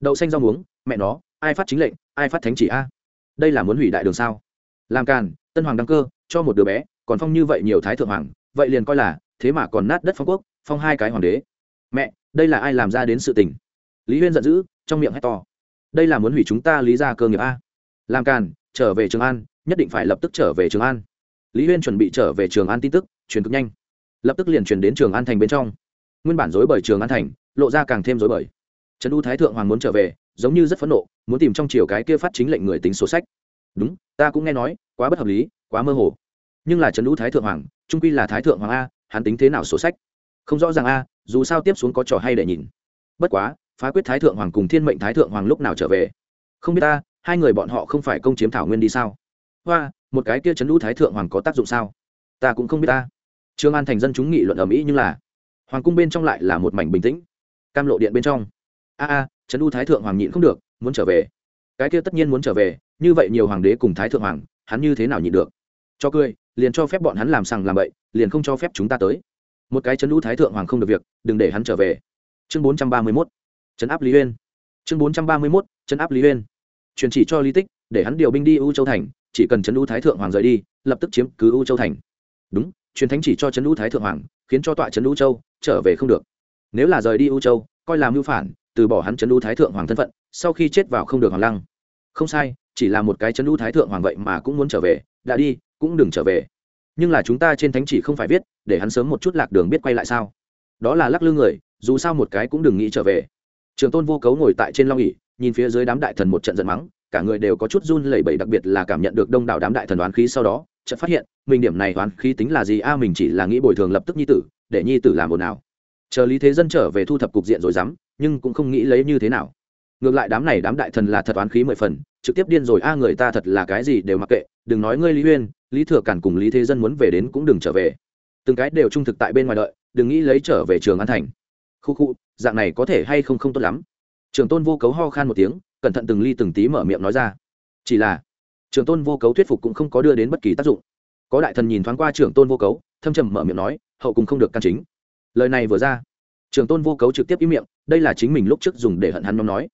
Đậu xanh rau muống, mẹ nó, ai phát chính lệnh, ai phát thánh chỉ a? Đây là muốn hủy đại đường sao? Làm càn, tân hoàng đăng cơ, cho một đứa bé, còn phong như vậy nhiều thái thượng hoàng, vậy liền coi là, thế mà còn nát đất phong quốc, phong hai cái hoàng đế mẹ, đây là ai làm ra đến sự tình? Lý huyên giận dữ, trong miệng hét to. Đây là muốn hủy chúng ta lý ra cơ nghiệp a. Làm càn, trở về trường an, nhất định phải lập tức trở về trường an. Lý huyên chuẩn bị trở về trường an tin tức, truyền cực nhanh. Lập tức liền truyền đến trường an thành bên trong. Nguyên bản dối bởi trường an thành, lộ ra càng thêm dối bời. Trần u thái thượng hoàng muốn trở về, giống như rất phẫn nộ, muốn tìm trong chiều cái kia phát chính lệnh người tính sổ sách. Đúng, ta cũng nghe nói, quá bất hợp lý, quá mơ hồ. Nhưng là trần u thái thượng hoàng, trung quy là thái thượng hoàng a, hắn tính thế nào sổ sách? Không rõ ràng a, dù sao tiếp xuống có trò hay để nhìn. Bất quá, phá quyết thái thượng hoàng cùng thiên mệnh thái thượng hoàng lúc nào trở về? Không biết ta, hai người bọn họ không phải công chiếm thảo nguyên đi sao? Hoa, một cái kia trấn lũ thái thượng hoàng có tác dụng sao? Ta cũng không biết ta. Trương an thành dân chúng nghị luận ở mỹ nhưng là, hoàng cung bên trong lại là một mảnh bình tĩnh. Cam lộ điện bên trong. A a, trấn u thái thượng hoàng nhịn không được, muốn trở về. Cái kia tất nhiên muốn trở về, như vậy nhiều hoàng đế cùng thái thượng hoàng, hắn như thế nào nhịn được? Cho cười, liền cho phép bọn hắn làm sằng làm bậy, liền không cho phép chúng ta tới một cái chấn lũ thái thượng hoàng không được việc, đừng để hắn trở về. Chương bốn trăm ba mươi mốt chấn áp lý uyên chương bốn trăm ba mươi mốt chấn áp lý uyên truyền chỉ cho lý tích, để hắn điều binh đi u châu thành, chỉ cần chấn lũ thái thượng hoàng rời đi, lập tức chiếm cứ u châu thành. Đúng, truyền thánh chỉ cho chấn lũ thái thượng hoàng, khiến cho tọa chấn lũ châu trở về không được. Nếu là rời đi u châu, coi làm mưu phản, từ bỏ hắn chấn lũ thái thượng hoàng thân phận, sau khi chết vào không được hoàng lăng. Không sai, chỉ là một cái chấn lũ thái thượng hoàng vậy mà cũng muốn trở về, đã đi, cũng đừng trở về nhưng là chúng ta trên thánh chỉ không phải viết, để hắn sớm một chút lạc đường biết quay lại sao? Đó là lắc lư người, dù sao một cái cũng đừng nghĩ trở về. Trường tôn vô cấu ngồi tại trên long ỉ nhìn phía dưới đám đại thần một trận giận mắng, cả người đều có chút run lẩy bẩy, đặc biệt là cảm nhận được đông đảo đám đại thần đoán khí sau đó, chợt phát hiện, mình điểm này đoán khí tính là gì? A, mình chỉ là nghĩ bồi thường lập tức nhi tử, để nhi tử làm ồn nào chờ lý thế dân trở về thu thập cục diện rồi dám, nhưng cũng không nghĩ lấy như thế nào. Ngược lại đám này đám đại thần là thật oán khí mười phần, trực tiếp điên rồi, a, người ta thật là cái gì đều mặc kệ, đừng nói ngươi lý huyên lý thừa cản cùng lý thế dân muốn về đến cũng đừng trở về. Từng cái đều trung thực tại bên ngoài đợi, đừng nghĩ lấy trở về trường an thành. Khu khu, dạng này có thể hay không không tốt lắm. Trường tôn vô cấu ho khan một tiếng, cẩn thận từng ly từng tí mở miệng nói ra. Chỉ là, trường tôn vô cấu thuyết phục cũng không có đưa đến bất kỳ tác dụng. Có đại thần nhìn thoáng qua Trường tôn vô cấu, thâm trầm mở miệng nói, hậu cùng không được căn chính. Lời này vừa ra, trường tôn vô cấu trực tiếp ý miệng, đây là chính mình lúc trước dùng để hận hắn nhóm nói.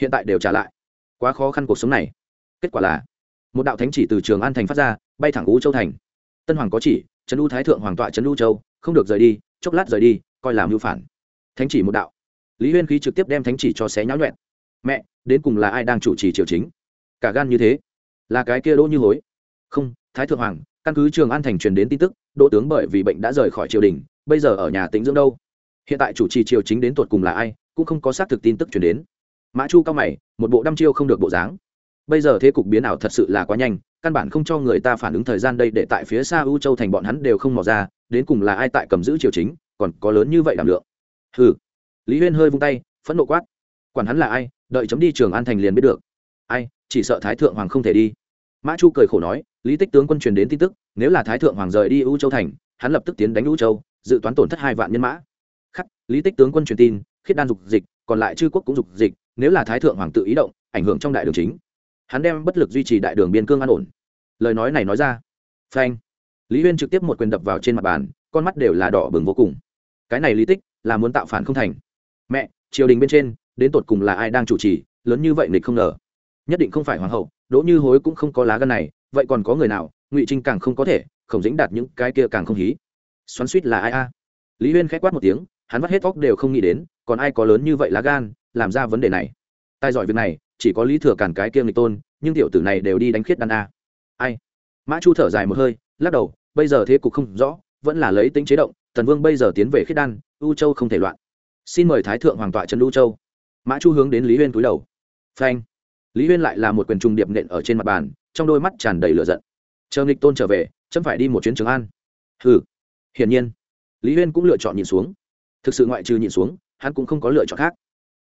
Hiện tại đều trả lại. Quá khó khăn cuộc sống này. Kết quả là, một đạo thánh chỉ từ trường an thành phát ra bay thẳng u châu thành. Tân hoàng có chỉ, trấn u thái thượng hoàng tọa trấn u châu, không được rời đi, chốc lát rời đi, coi làm mưu phản. Thánh chỉ một đạo. Lý huyên khí trực tiếp đem thánh chỉ cho xé nháo nhuẹn. Mẹ, đến cùng là ai đang chủ trì triều chính? Cả gan như thế? Là cái kia đỗ như hối? Không, thái thượng hoàng, căn cứ trường an thành truyền đến tin tức, đỗ tướng bởi vì bệnh đã rời khỏi triều đình, bây giờ ở nhà tĩnh dưỡng đâu? Hiện tại chủ trì triều chính đến tột cùng là ai, cũng không có xác thực tin tức truyền đến. Mã chu cao mày, một bộ đăm chiêu không được bộ dáng. Bây giờ thế cục biến ảo thật sự là quá nhanh căn bản không cho người ta phản ứng thời gian đây để tại phía xa u châu thành bọn hắn đều không mò ra, đến cùng là ai tại cầm giữ triều chính, còn có lớn như vậy đảm lượng. Hừ. Lý huyên hơi vung tay, phẫn nộ quát. Quản hắn là ai, đợi chấm đi trường an thành liền biết được. Ai, chỉ sợ thái thượng hoàng không thể đi. Mã chu cười khổ nói, lý tích tướng quân truyền đến tin tức, nếu là thái thượng hoàng rời đi u châu thành, hắn lập tức tiến đánh u châu, dự toán tổn thất hai vạn nhân mã. Khắc, lý tích tướng quân truyền tin, khiết đan dục dịch, còn lại chư quốc cũng dục dịch, nếu là thái thượng hoàng tự ý động, ảnh hưởng trong đại đường chính hắn đem bất lực duy trì đại đường biên cương an ổn. Lời nói này nói ra. Phanh. Lý huyên trực tiếp một quyền đập vào trên mặt bàn, con mắt đều là đỏ bừng vô cùng. Cái này lý tích là muốn tạo phản không thành. Mẹ, triều đình bên trên, đến tột cùng là ai đang chủ trì, lớn như vậy nịch không ngờ. Nhất định không phải hoàng hậu, đỗ như hối cũng không có lá gân này, vậy còn có người nào, ngụy trinh càng không có thể, khổng dĩnh đạt những cái kia càng không hí. Xoắn suýt là ai a? Lý huyên k h á quát một tiếng, hắn vắt hết vóc đều không nghĩ đến, còn ai có lớn như vậy lá gan, làm ra vấn đề này. Tài giỏi việc này chỉ có lý thừa cản cái kia nghịch tôn, nhưng tiểu tử này đều đi đánh khiết đan a. Ai? Mã chu thở dài một hơi, lắc đầu, bây giờ thế cục không rõ, vẫn là lấy tính chế động, tần vương bây giờ tiến về khiết đan, u châu không thể loạn. Xin mời thái thượng hoàng tọa trần u châu. Mã chu hướng đến lý huyên cúi đầu. Phanh. Lý huyên lại là một quyền trùng điệp nện ở trên mặt bàn, trong đôi mắt tràn đầy lửa giận. Chờ nghịch tôn trở về, chấm phải đi một chuyến trường an. Hừ. Hiển nhiên, lý huyên cũng lựa chọn nhìn xuống. Thực sự ngoại trừ nhìn xuống, hắn cũng không có lựa chọn khác.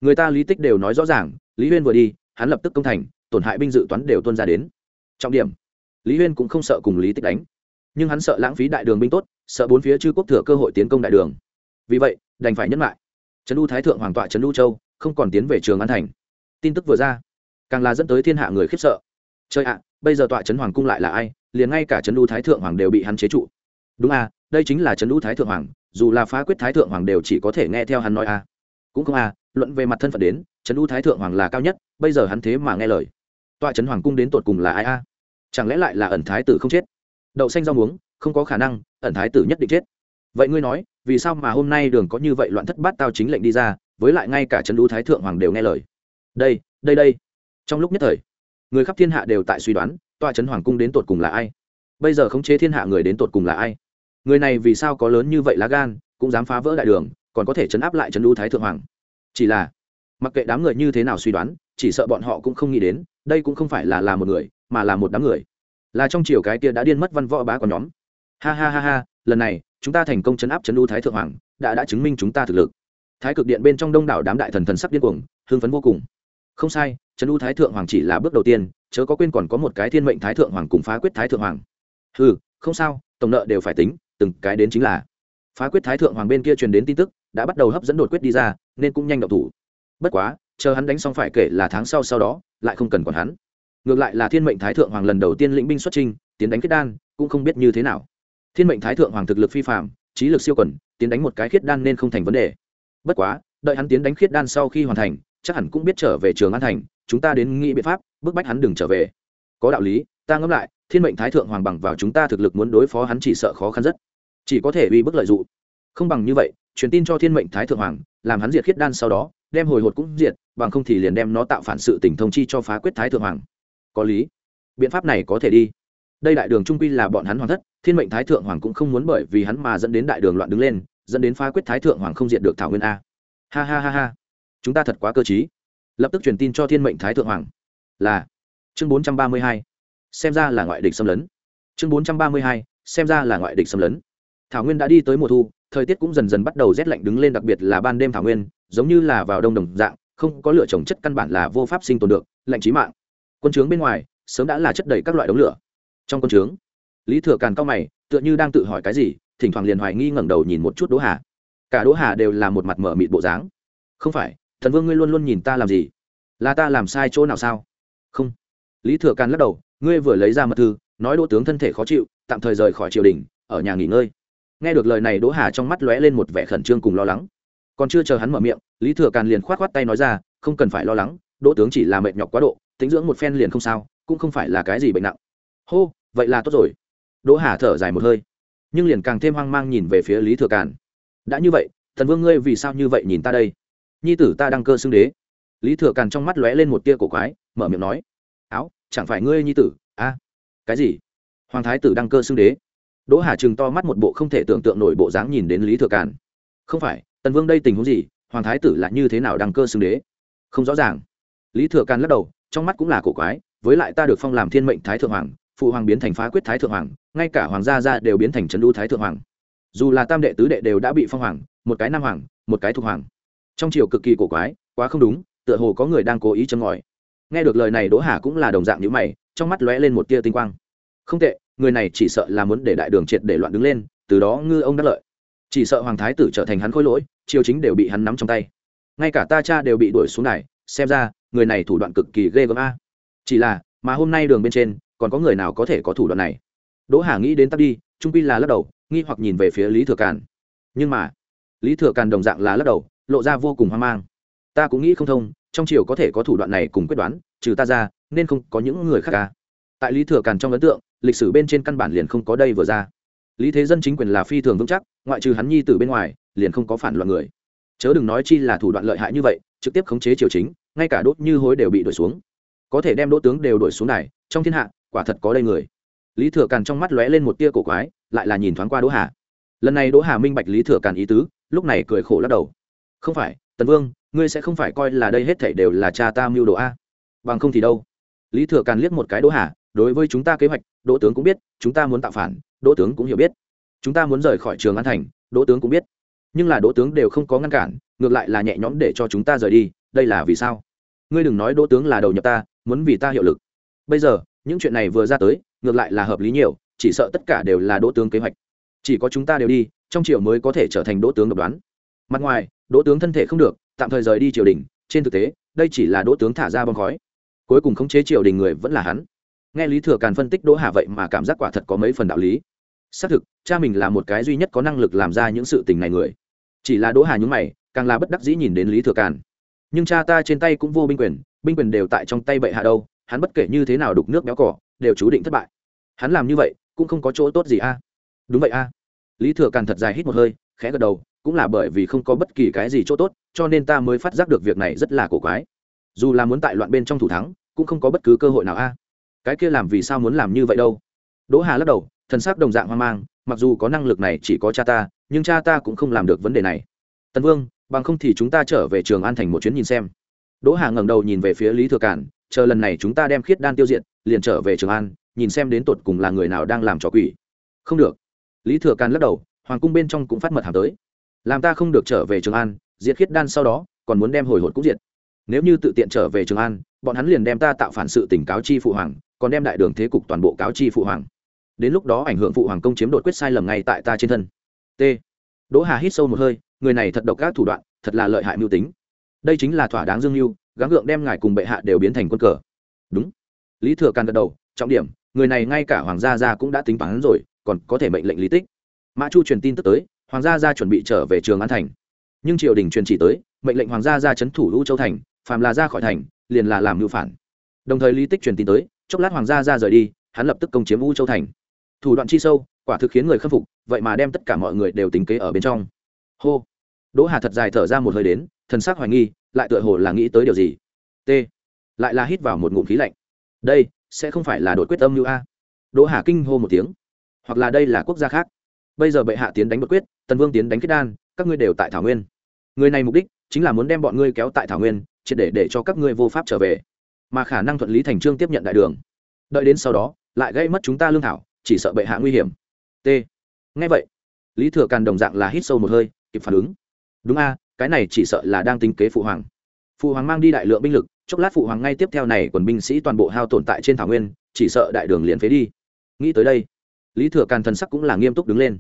Người ta lý tích đều nói rõ ràng, lý huyên vừa đi hắn lập tức công thành, tổn hại binh dự toán đều tuân ra đến. Trọng điểm, lý huyên cũng không sợ cùng lý tích đánh. Nhưng hắn sợ lãng phí đại đường binh tốt, sợ bốn phía chư quốc thừa cơ hội tiến công đại đường. Vì vậy, đành phải nhấn lại. Trấn u thái thượng hoàng tọa trấn u châu, không còn tiến về trường an thành. Tin tức vừa ra, càng là dẫn tới thiên hạ người khiếp sợ. Chơi ạ, bây giờ tọa trấn hoàng cung lại là ai, liền ngay cả trấn u thái thượng hoàng đều bị hắn chế trụ. Đúng à đây chính là trấn u thái thượng hoàng, dù là phá quyết thái thượng hoàng đều chỉ có thể nghe theo hắn nói à. Cũng không à luận về mặt thân phận đến, trấn u thái thượng hoàng là cao nhất, bây giờ hắn thế mà nghe lời. Tọa trấn hoàng cung đến tột cùng là ai a? Chẳng lẽ lại là ẩn thái tử không chết? Đậu xanh rau muống, không có khả năng, ẩn thái tử nhất định chết. Vậy ngươi nói, vì sao mà hôm nay đường có như vậy loạn thất bát tao chính lệnh đi ra, với lại ngay cả trấn u thái thượng hoàng đều nghe lời? Đây đây đây. Trong lúc nhất thời, người khắp thiên hạ đều tại suy đoán, tọa trấn hoàng cung đến tột cùng là ai? Bây giờ khống chế thiên hạ người đến tột cùng là ai? Người này vì sao có lớn như vậy lá gan, cũng dám phá vỡ đại đường, còn có thể chấn áp lại trấn u thái thượng hoàng? Chỉ là, mặc kệ đám người như thế nào suy đoán, chỉ sợ bọn họ cũng không nghĩ đến, đây cũng không phải là là một người, mà là một đám người. Là trong chiều cái kia đã điên mất văn võ bá của nhóm. Ha ha ha ha, lần này, chúng ta thành công chấn áp chấn u thái thượng hoàng, đã đã chứng minh chúng ta thực lực. Thái cực điện bên trong đông đảo đám đại thần thần sắc điên cuồng, hưng phấn vô cùng. Không sai, chấn u thái thượng hoàng chỉ là bước đầu tiên, chớ có quên còn có một cái thiên mệnh thái thượng hoàng cùng phá quyết thái thượng hoàng. Ừ không sao, tổng nợ đều phải tính, từng cái đến chính là. Phá quyết thái thượng hoàng bên kia truyền đến tin tức đã bắt đầu hấp dẫn đột quyết đi ra, nên cũng nhanh động thủ. Bất quá, chờ hắn đánh xong phải kể là tháng sau sau đó, lại không cần còn hắn. Ngược lại là thiên mệnh thái thượng hoàng lần đầu tiên lĩnh binh xuất trinh tiến đánh kết đan, cũng không biết như thế nào. Thiên mệnh thái thượng hoàng thực lực phi phạm trí lực siêu quẩn tiến đánh một cái khiết đan nên không thành vấn đề. Bất quá, đợi hắn tiến đánh khiết đan sau khi hoàn thành, chắc hẳn cũng biết trở về trường an thành, chúng ta đến nghĩ biện pháp, bức bách hắn đừng trở về. Có đạo lý, ta ngẫm lại, thiên mệnh thái thượng hoàng bằng vào chúng ta thực lực muốn đối phó hắn chỉ sợ khó khăn rất. Chỉ có thể uy bức lợi dụng không bằng như vậy, truyền tin cho thiên mệnh thái thượng hoàng, làm hắn diệt khiết đan sau đó, đem hồi hột cũng diệt, bằng không thì liền đem nó tạo phản sự tỉnh thông chi cho phá quyết thái thượng hoàng. Có lý. Biện pháp này có thể đi. Đây đại đường trung quy là bọn hắn hoàng thất, thiên mệnh thái thượng hoàng cũng không muốn bởi vì hắn mà dẫn đến đại đường loạn đứng lên, dẫn đến phá quyết thái thượng hoàng không diệt được thảo nguyên a. Ha ha ha ha. Chúng ta thật quá cơ t lập tức truyền tin cho thiên mệnh thái thượng hoàng. Là. Chương bốn trăm ba mươi hai. Xem ra là ngoại địch xâm lấn. Chương bốn trăm ba mươi hai. Xem ra là ngoại địch xâm lấn. Thảo nguyên đã đi tới mùa thu thời tiết cũng dần dần bắt đầu rét lạnh đứng lên, đặc biệt là ban đêm thảo nguyên, giống như là vào đông đồng dạng, không có lửa trồng chất căn bản là vô pháp sinh tồn được, lạnh trí mạng. Quân trướng bên ngoài, sớm đã là chất đầy các loại đống lửa. Trong quân trướng, lý thừa càn cao mày, tựa như đang tự hỏi cái gì, thỉnh thoảng liền hoài nghi ngẩng đầu nhìn một chút đỗ hà. Cả đỗ hà đều là một mặt mở mịt bộ dáng. Không phải, thần vương ngươi luôn luôn nhìn ta làm gì? Là ta làm sai chỗ nào sao? Không. Lý thừa càn lắc đầu, ngươi vừa lấy ra mật thư, nói đỗ tướng thân thể khó chịu, tạm thời rời khỏi triều đình, ở nhà nghỉ ngơi nghe được lời này đỗ hà trong mắt lóe lên một vẻ khẩn trương cùng lo lắng. Còn chưa chờ hắn mở miệng, lý thừa càn liền k h o á t k h o á t tay nói ra, không cần phải lo lắng, đỗ tướng chỉ là mệt nhọc quá độ, tính dưỡng một phen liền không sao, cũng không phải là cái gì bệnh nặng. Hô, vậy là tốt rồi. Đỗ hà thở dài một hơi, nhưng liền càng thêm hoang mang nhìn về phía lý thừa càn. Đã như vậy, thần vương ngươi vì sao như vậy nhìn ta đây? Nhi tử ta đăng cơ xưng đế. Lý thừa càn trong mắt lóe lên một tia cổ quái, mở miệng nói, áo, chẳng phải ngươi nhi tử, a? Cái gì? Hoàng thái tử đăng cơ xưng đế? Đỗ hà chừng to mắt một bộ không thể tưởng tượng nổi bộ dáng nhìn đến lý thừa càn. Không phải, tần vương đây tình huống gì? Hoàng thái tử là như thế nào đăng cơ xưng đế? Không rõ ràng. Lý thừa càn lắc đầu, trong mắt cũng là cổ quái, với lại ta được phong làm thiên mệnh thái thượng hoàng, phụ hoàng biến thành phá quyết thái thượng hoàng, ngay cả hoàng gia gia đều biến thành trấn đu thái thượng hoàng. Dù là tam đệ tứ đệ đều đã bị phong hoàng, một cái nam hoàng, một cái thuộc hoàng. Trong triều cực kỳ cổ quái, quá không đúng, tựa hồ có người đang cố ý châm ngòi. Nghe được lời này đỗ hà cũng là đồng dạng như mày, trong mắt lóe lên một tia tinh quang không tệ, người này chỉ sợ là muốn để đại đường triệt để loạn đứng lên, từ đó ngư ông đắc lợi. Chỉ sợ hoàng thái tử trở thành hắn khôi lỗi, triều chính đều bị hắn nắm trong tay. Ngay cả ta cha đều bị đuổi xuống này xem ra, người này thủ đoạn cực kỳ ghê gớm a. Chỉ là, mà hôm nay đường bên trên, còn có người nào có thể có thủ đoạn này? Đỗ hà nghĩ đến tắt đi, trung pi là lắc đầu, nghi hoặc nhìn về phía lý thừa càn. Nhưng mà, lý thừa càn đồng dạng là lắc đầu, lộ ra vô cùng hoang mang. Ta cũng nghĩ không thông, trong triều có thể có thủ đoạn này cùng quyết đoán, trừ ta ra, nên không có những người khác cả tại lý thừa càn trong ấn tượng, lịch sử bên trên căn bản liền không có đây vừa ra. Lý thế dân chính quyền là phi thường vững chắc, ngoại trừ hắn nhi từ bên ngoài, liền không có phản loạn người. Chớ đừng nói chi là thủ đoạn lợi hại như vậy, trực tiếp khống chế triều chính, ngay cả đốt như hối đều bị đuổi xuống. Có thể đem đỗ tướng đều đuổi xuống này, trong thiên hạ, quả thật có đây người. Lý thừa càn trong mắt lóe lên một tia cổ quái, lại là nhìn thoáng qua đỗ hà. Lần này đỗ hà minh bạch lý thừa càn ý tứ, lúc này cười khổ lắc đầu. Không phải, tần vương, ngươi sẽ không phải coi là đây hết thảy đều là cha ta mưu đồ a? Bằng không thì đâu? Lý thừa càn liếc một cái đỗ hà đối với chúng ta kế hoạch, đỗ tướng cũng biết, chúng ta muốn tạo phản, đỗ tướng cũng hiểu biết. Chúng ta muốn rời khỏi trường an thành, đỗ tướng cũng biết. Nhưng là đỗ tướng đều không có ngăn cản, ngược lại là nhẹ nhõm để cho chúng ta rời đi, đây là vì sao? Ngươi đừng nói đỗ tướng là đầu nhập ta, muốn vì ta hiệu lực. Bây giờ, những chuyện này vừa ra tới, ngược lại là hợp lý nhiều, chỉ sợ tất cả đều là đỗ tướng kế hoạch. Chỉ có chúng ta đều đi, trong triều mới có thể trở thành đỗ tướng độc đoán. Mặt ngoài, đỗ tướng thân thể không được, tạm thời rời đi triều đình, trên thực tế, đây chỉ là đỗ tướng thả ra bom khói. Cuối cùng khống chế triều đình người vẫn là hắn nghe lý thừa càn phân tích đỗ hà vậy mà cảm giác quả thật có mấy phần đạo lý. Xác thực, cha mình là một cái duy nhất có năng lực làm ra những sự tình này người. Chỉ là đỗ hà nhúng mày, càng là bất đắc dĩ nhìn đến lý thừa càn. Nhưng cha ta trên tay cũng vô binh quyền binh quyền đều tại trong tay bệ hạ đâu, hắn bất kể như thế nào đục nước béo cỏ, đều chú định thất bại. Hắn làm như vậy, cũng không có chỗ tốt gì a. Đúng vậy a. Lý thừa càn thật dài hít một hơi, khẽ gật đầu, cũng là bởi vì không có bất kỳ cái gì chỗ tốt, cho nên ta mới phát giác được việc này rất là cổ quái. Dù là muốn tại loạn bên trong thủ thắng, cũng không có bất cứ cơ hội nào a cái kia làm vì sao muốn làm như vậy đâu? Đỗ hà lắc đầu, thần sắc đồng dạng hoang mang, mặc dù có năng lực này chỉ có cha ta, nhưng cha ta cũng không làm được vấn đề này. Tần vương, bằng không thì chúng ta trở về trường an thành một chuyến nhìn xem. Đỗ hà ngẩng đầu nhìn về phía lý thừa cản chờ lần này chúng ta đem khiết đan tiêu diệt, liền trở về trường an, nhìn xem đến tột cùng là người nào đang làm trò quỷ. Không được. Lý thừa càn lắc đầu, hoàng cung bên trong cũng phát mật hàm tới. Làm ta không được trở về trường an, diệt khiết đan sau đó, còn muốn đem hồi hột cũng diệt. Nếu như tự tiện trở về trường an, bọn hắn liền đem ta tạo phản sự tỉnh cáo chi phụ hoàng còn đem đại đường thế cục toàn bộ cáo chi phụ hoàng. Đến lúc đó ảnh hưởng phụ hoàng công chiếm đột quyết sai lầm ngay tại ta trên thân. T. Đỗ hà hít sâu một hơi, người này thật độc các thủ đoạn, thật là lợi hại mưu tính. Đây chính là thỏa đáng dương mưu gắng gượng đem ngài cùng bệ hạ đều biến thành quân cờ. Đúng. Lý thừa càn gật đầu, trọng điểm, người này ngay cả hoàng gia gia cũng đã tính toán rồi, còn có thể mệnh lệnh lý tích. Mã chu truyền tin tức tới, hoàng gia gia chuẩn bị trở về trường an thành. Nhưng triều đình truyền chỉ tới, mệnh lệnh hoàng gia gia chấn thủ lũ châu thành, phàm là ra khỏi thành, liền là làm mưu phản. Đồng thời lý tích truyền tin tới chốc lát hoàng gia ra rời đi, hắn lập tức công chiếm u châu thành. Thủ đoạn chi sâu, quả thực khiến người khâm phục, vậy mà đem tất cả mọi người đều tính kế ở bên trong. Hô. Đỗ hà thật dài thở ra một hơi đến, thần sắc hoài nghi, lại tựa hồ là nghĩ tới điều gì. T. Lại là hít vào một ngụm khí lạnh. Đây, sẽ không phải là đội quyết âm như a? Đỗ hà kinh hô một tiếng. Hoặc là đây là quốc gia khác. Bây giờ bệ hạ tiến đánh bất quyết, tần vương tiến đánh kết đan, các ngươi đều tại thảo nguyên. Người này mục đích chính là muốn đem bọn ngươi kéo tại thảo nguyên, triệt để để cho các ngươi vô pháp trở về mà khả năng thuận lý thành trương tiếp nhận đại đường. Đợi đến sau đó, lại gây mất chúng ta lương thảo, chỉ sợ bệ hạ nguy hiểm. T. Ngay vậy, lý thừa càn đồng dạng là hít sâu một hơi, kịp phản ứng. Đúng a, cái này chỉ sợ là đang tính kế phụ hoàng. Phụ hoàng mang đi đại lượng binh lực, chốc lát phụ hoàng ngay tiếp theo này quần binh sĩ toàn bộ hao tồn tại trên thảo nguyên, chỉ sợ đại đường liền phế đi. Nghĩ tới đây, lý thừa càn thần sắc cũng là nghiêm túc đứng lên.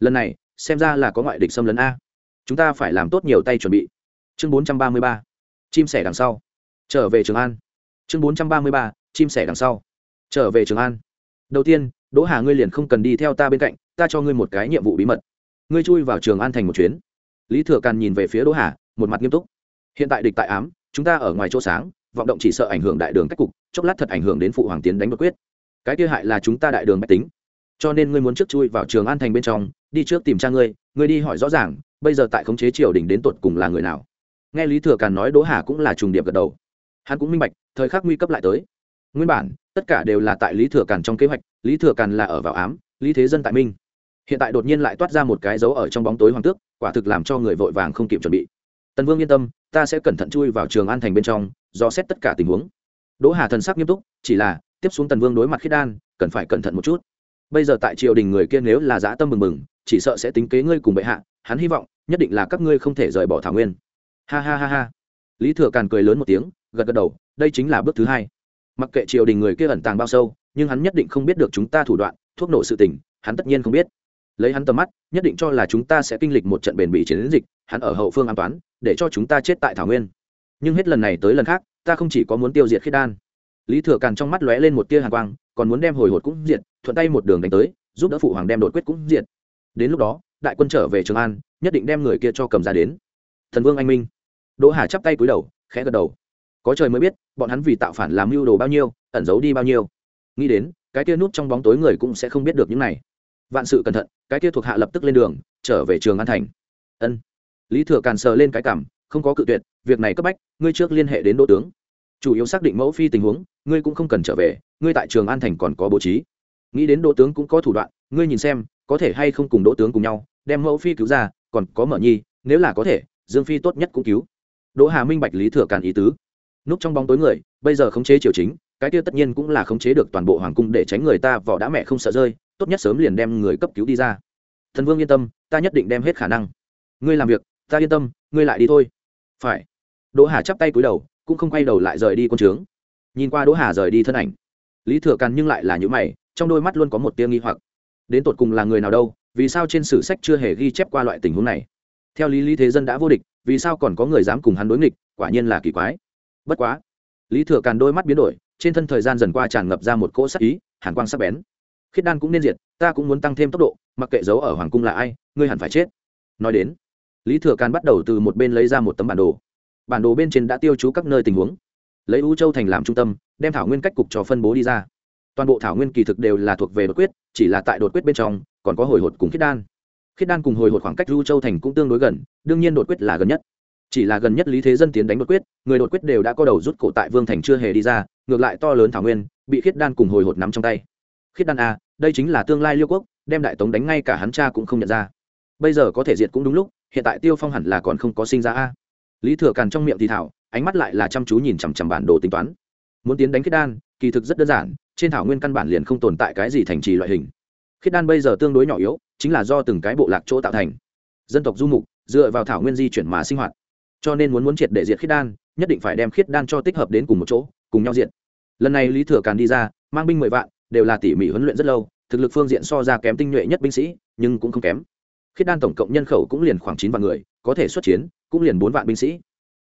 Lần này, xem ra là có ngoại địch xâm lấn a. Chúng ta phải làm tốt nhiều tay chuẩn bị. Chương bốn trăm ba mươi ba, chim sẻ đằng sau. Trở về trường an chương bốn trăm ba mươi ba, chim sẻ đằng sau. Trở về trường an. Đầu tiên, đỗ hà ngươi liền không cần đi theo ta bên cạnh, ta cho ngươi một cái nhiệm vụ bí mật. Ngươi chui vào trường an thành một chuyến. Lý thừa càn nhìn về phía đỗ hà, một mặt nghiêm túc. Hiện tại địch tại ám, chúng ta ở ngoài chỗ sáng, vọng động chỉ sợ ảnh hưởng đại đường cách cục, chốc lát thật ảnh hưởng đến phụ hoàng tiến đánh bất quyết. Cái kia hại là chúng ta đại đường bách tính. Cho nên ngươi muốn trước chui vào trường an thành bên trong, đi trước tìm cha ngươi ngươi đi hỏi rõ ràng, bây giờ tại khống chế triều đình đến tột cùng là người nào. Nghe lý thừa càn nói, đỗ hà cũng là trùng điệp gật đầu. Hắn cũng minh bạch thời khắc nguy cấp lại tới. Nguyên bản, tất cả đều là tại lý thừa càn trong kế hoạch, lý thừa càn là ở vào ám, lý thế dân tại minh. Hiện tại đột nhiên lại toát ra một cái dấu ở trong bóng tối hoàng tước, quả thực làm cho người vội vàng không kịp chuẩn bị. Tần vương yên tâm, ta sẽ cẩn thận chui vào trường an thành bên trong do xét tất cả tình huống. Đỗ hà thần sắc nghiêm túc, chỉ là, tiếp xuống tần vương đối mặt khiết đan, cần phải cẩn thận một chút. Bây giờ tại triều đình người kia nếu là dã tâm mừng mừng, chỉ sợ sẽ tính kế ngươi cùng bệ hạ, hắn hy vọng, nhất định là các ngươi không thể rời bỏ thảo nguyên. Ha ha ha ha lý thừa càn cười lớn một tiếng, gật gật đầu, đây chính là bước thứ hai. Mặc kệ triều đình người kia ẩn tàng bao sâu, nhưng hắn nhất định không biết được chúng ta thủ đoạn, thuốc nổ sự tình, hắn tất nhiên không biết. Lấy hắn tầm mắt, nhất định cho là chúng ta sẽ kinh lịch một trận bền bỉ chiến dịch, hắn ở hậu phương an toàn, để cho chúng ta chết tại thảo nguyên. Nhưng hết lần này tới lần khác, ta không chỉ có muốn tiêu diệt khiết đan. Lý thừa càn trong mắt lóe lên một tia hàn quang, còn muốn đem hồi hột cũng diệt, thuận tay một đường đánh tới, giúp đỡ phụ hoàng đem đột quyết cũng diệt. Đến lúc đó, đại quân trở về trường an, nhất định đem người kia cho cầm ra đến. Thần vương anh minh đỗ hà chắp tay cúi đầu, khẽ gật đầu. Có trời mới biết, bọn hắn vì tạo phản làm mưu đồ bao nhiêu, ẩn giấu đi bao nhiêu. Nghĩ đến, cái kia núp trong bóng tối người cũng sẽ không biết được những này. Vạn sự cẩn thận, cái kia thuộc hạ lập tức lên đường, trở về trường an thành. Ân. Lý thừa càn sờ lên cái cảm, không có cự tuyệt, việc này cấp bách, ngươi trước liên hệ đến đỗ tướng. Chủ yếu xác định mẫu phi tình huống, ngươi cũng không cần trở về, ngươi tại trường an thành còn có bố trí. Nghĩ đến đỗ tướng cũng có thủ đoạn, ngươi nhìn xem, có thể hay không cùng đỗ tướng cùng nhau, đem mẫu phi cứu ra, còn có mở nhi, nếu là có thể, dương phi tốt nhất cũng cứu đỗ hà minh bạch lý thừa càn ý tứ. Núp trong bóng tối người, bây giờ khống chế triều chính, cái kia tất nhiên cũng là khống chế được toàn bộ hoàng cung để tránh người ta vỏ đã mẹ không sợ rơi, tốt nhất sớm liền đem người cấp cứu đi ra. Thần vương yên tâm, ta nhất định đem hết khả năng. Ngươi làm việc, ta yên tâm, ngươi lại đi thôi. Phải. Đỗ hà chắp tay cúi đầu, cũng không quay đầu lại rời đi quân trướng. Nhìn qua đỗ hà rời đi thân ảnh, lý thừa càn nhưng lại là những mày, trong đôi mắt luôn có một tia nghi hoặc. Đến tột cùng là người nào đâu, vì sao trên sử sách chưa hề ghi chép qua loại tình huống này? Theo lý lý thế dân đã vô địch, vì sao còn có người dám cùng hắn đối nghịch? Quả nhiên là kỳ quái. Bất quá, lý thừa càn đôi mắt biến đổi, trên thân thời gian dần qua tràn ngập ra một cỗ sắc ý, hàn quang sắc bén. Khiết đan cũng nên diệt, ta cũng muốn tăng thêm tốc độ, mặc kệ giấu ở hoàng cung là ai, ngươi hẳn phải chết. Nói đến, lý thừa càn bắt đầu từ một bên lấy ra một tấm bản đồ. Bản đồ bên trên đã tiêu chú các nơi tình huống. Lấy u châu thành làm trung tâm, đem thảo nguyên cách cục cho phân bố đi ra. Toàn bộ thảo nguyên kỳ thực đều là thuộc về đột quyết, chỉ là tại đột quyết bên trong, còn có hồi hột cùng khiết đan khiết đan cùng hồi hột khoảng cách du châu thành cũng tương đối gần, đương nhiên đột quyết là gần nhất. Chỉ là gần nhất lý thế dân tiến đánh đột quyết, người đột quyết đều đã có đầu rút cổ tại vương thành chưa hề đi ra, ngược lại to lớn thảo nguyên, bị khiết đan cùng hồi hột nắm trong tay. Khiết đan a đây chính là tương lai liêu quốc, đem đại tống đánh ngay cả hắn cha cũng không nhận ra. Bây giờ có thể diệt cũng đúng lúc, hiện tại tiêu phong hẳn là còn không có sinh ra a. Lý thừa càn trong miệng thì thảo, ánh mắt lại là chăm chú nhìn chằm chằm bản đồ tính toán. Muốn tiến đánh khiết đan, kỳ thực rất đơn giản, trên thảo nguyên căn bản liền không tồn tại cái gì thành trì loại hình khiết đan bây giờ tương đối nhỏ yếu, chính là do từng cái bộ lạc chỗ tạo thành. Dân tộc du mục, dựa vào thảo nguyên di chuyển mà sinh hoạt. Cho nên muốn muốn triệt để diệt khiết đan, nhất định phải đem khiết đan cho tích hợp đến cùng một chỗ, cùng nhau diện lần này lý thừa càn đi ra, mang binh mười vạn, đều là tỉ mỉ huấn luyện rất lâu, thực lực phương diện so ra kém tinh nhuệ nhất binh sĩ, nhưng cũng không kém. Khiết đan tổng cộng nhân khẩu cũng liền khoảng chín vạn người, có thể xuất chiến, cũng liền bốn vạn binh sĩ.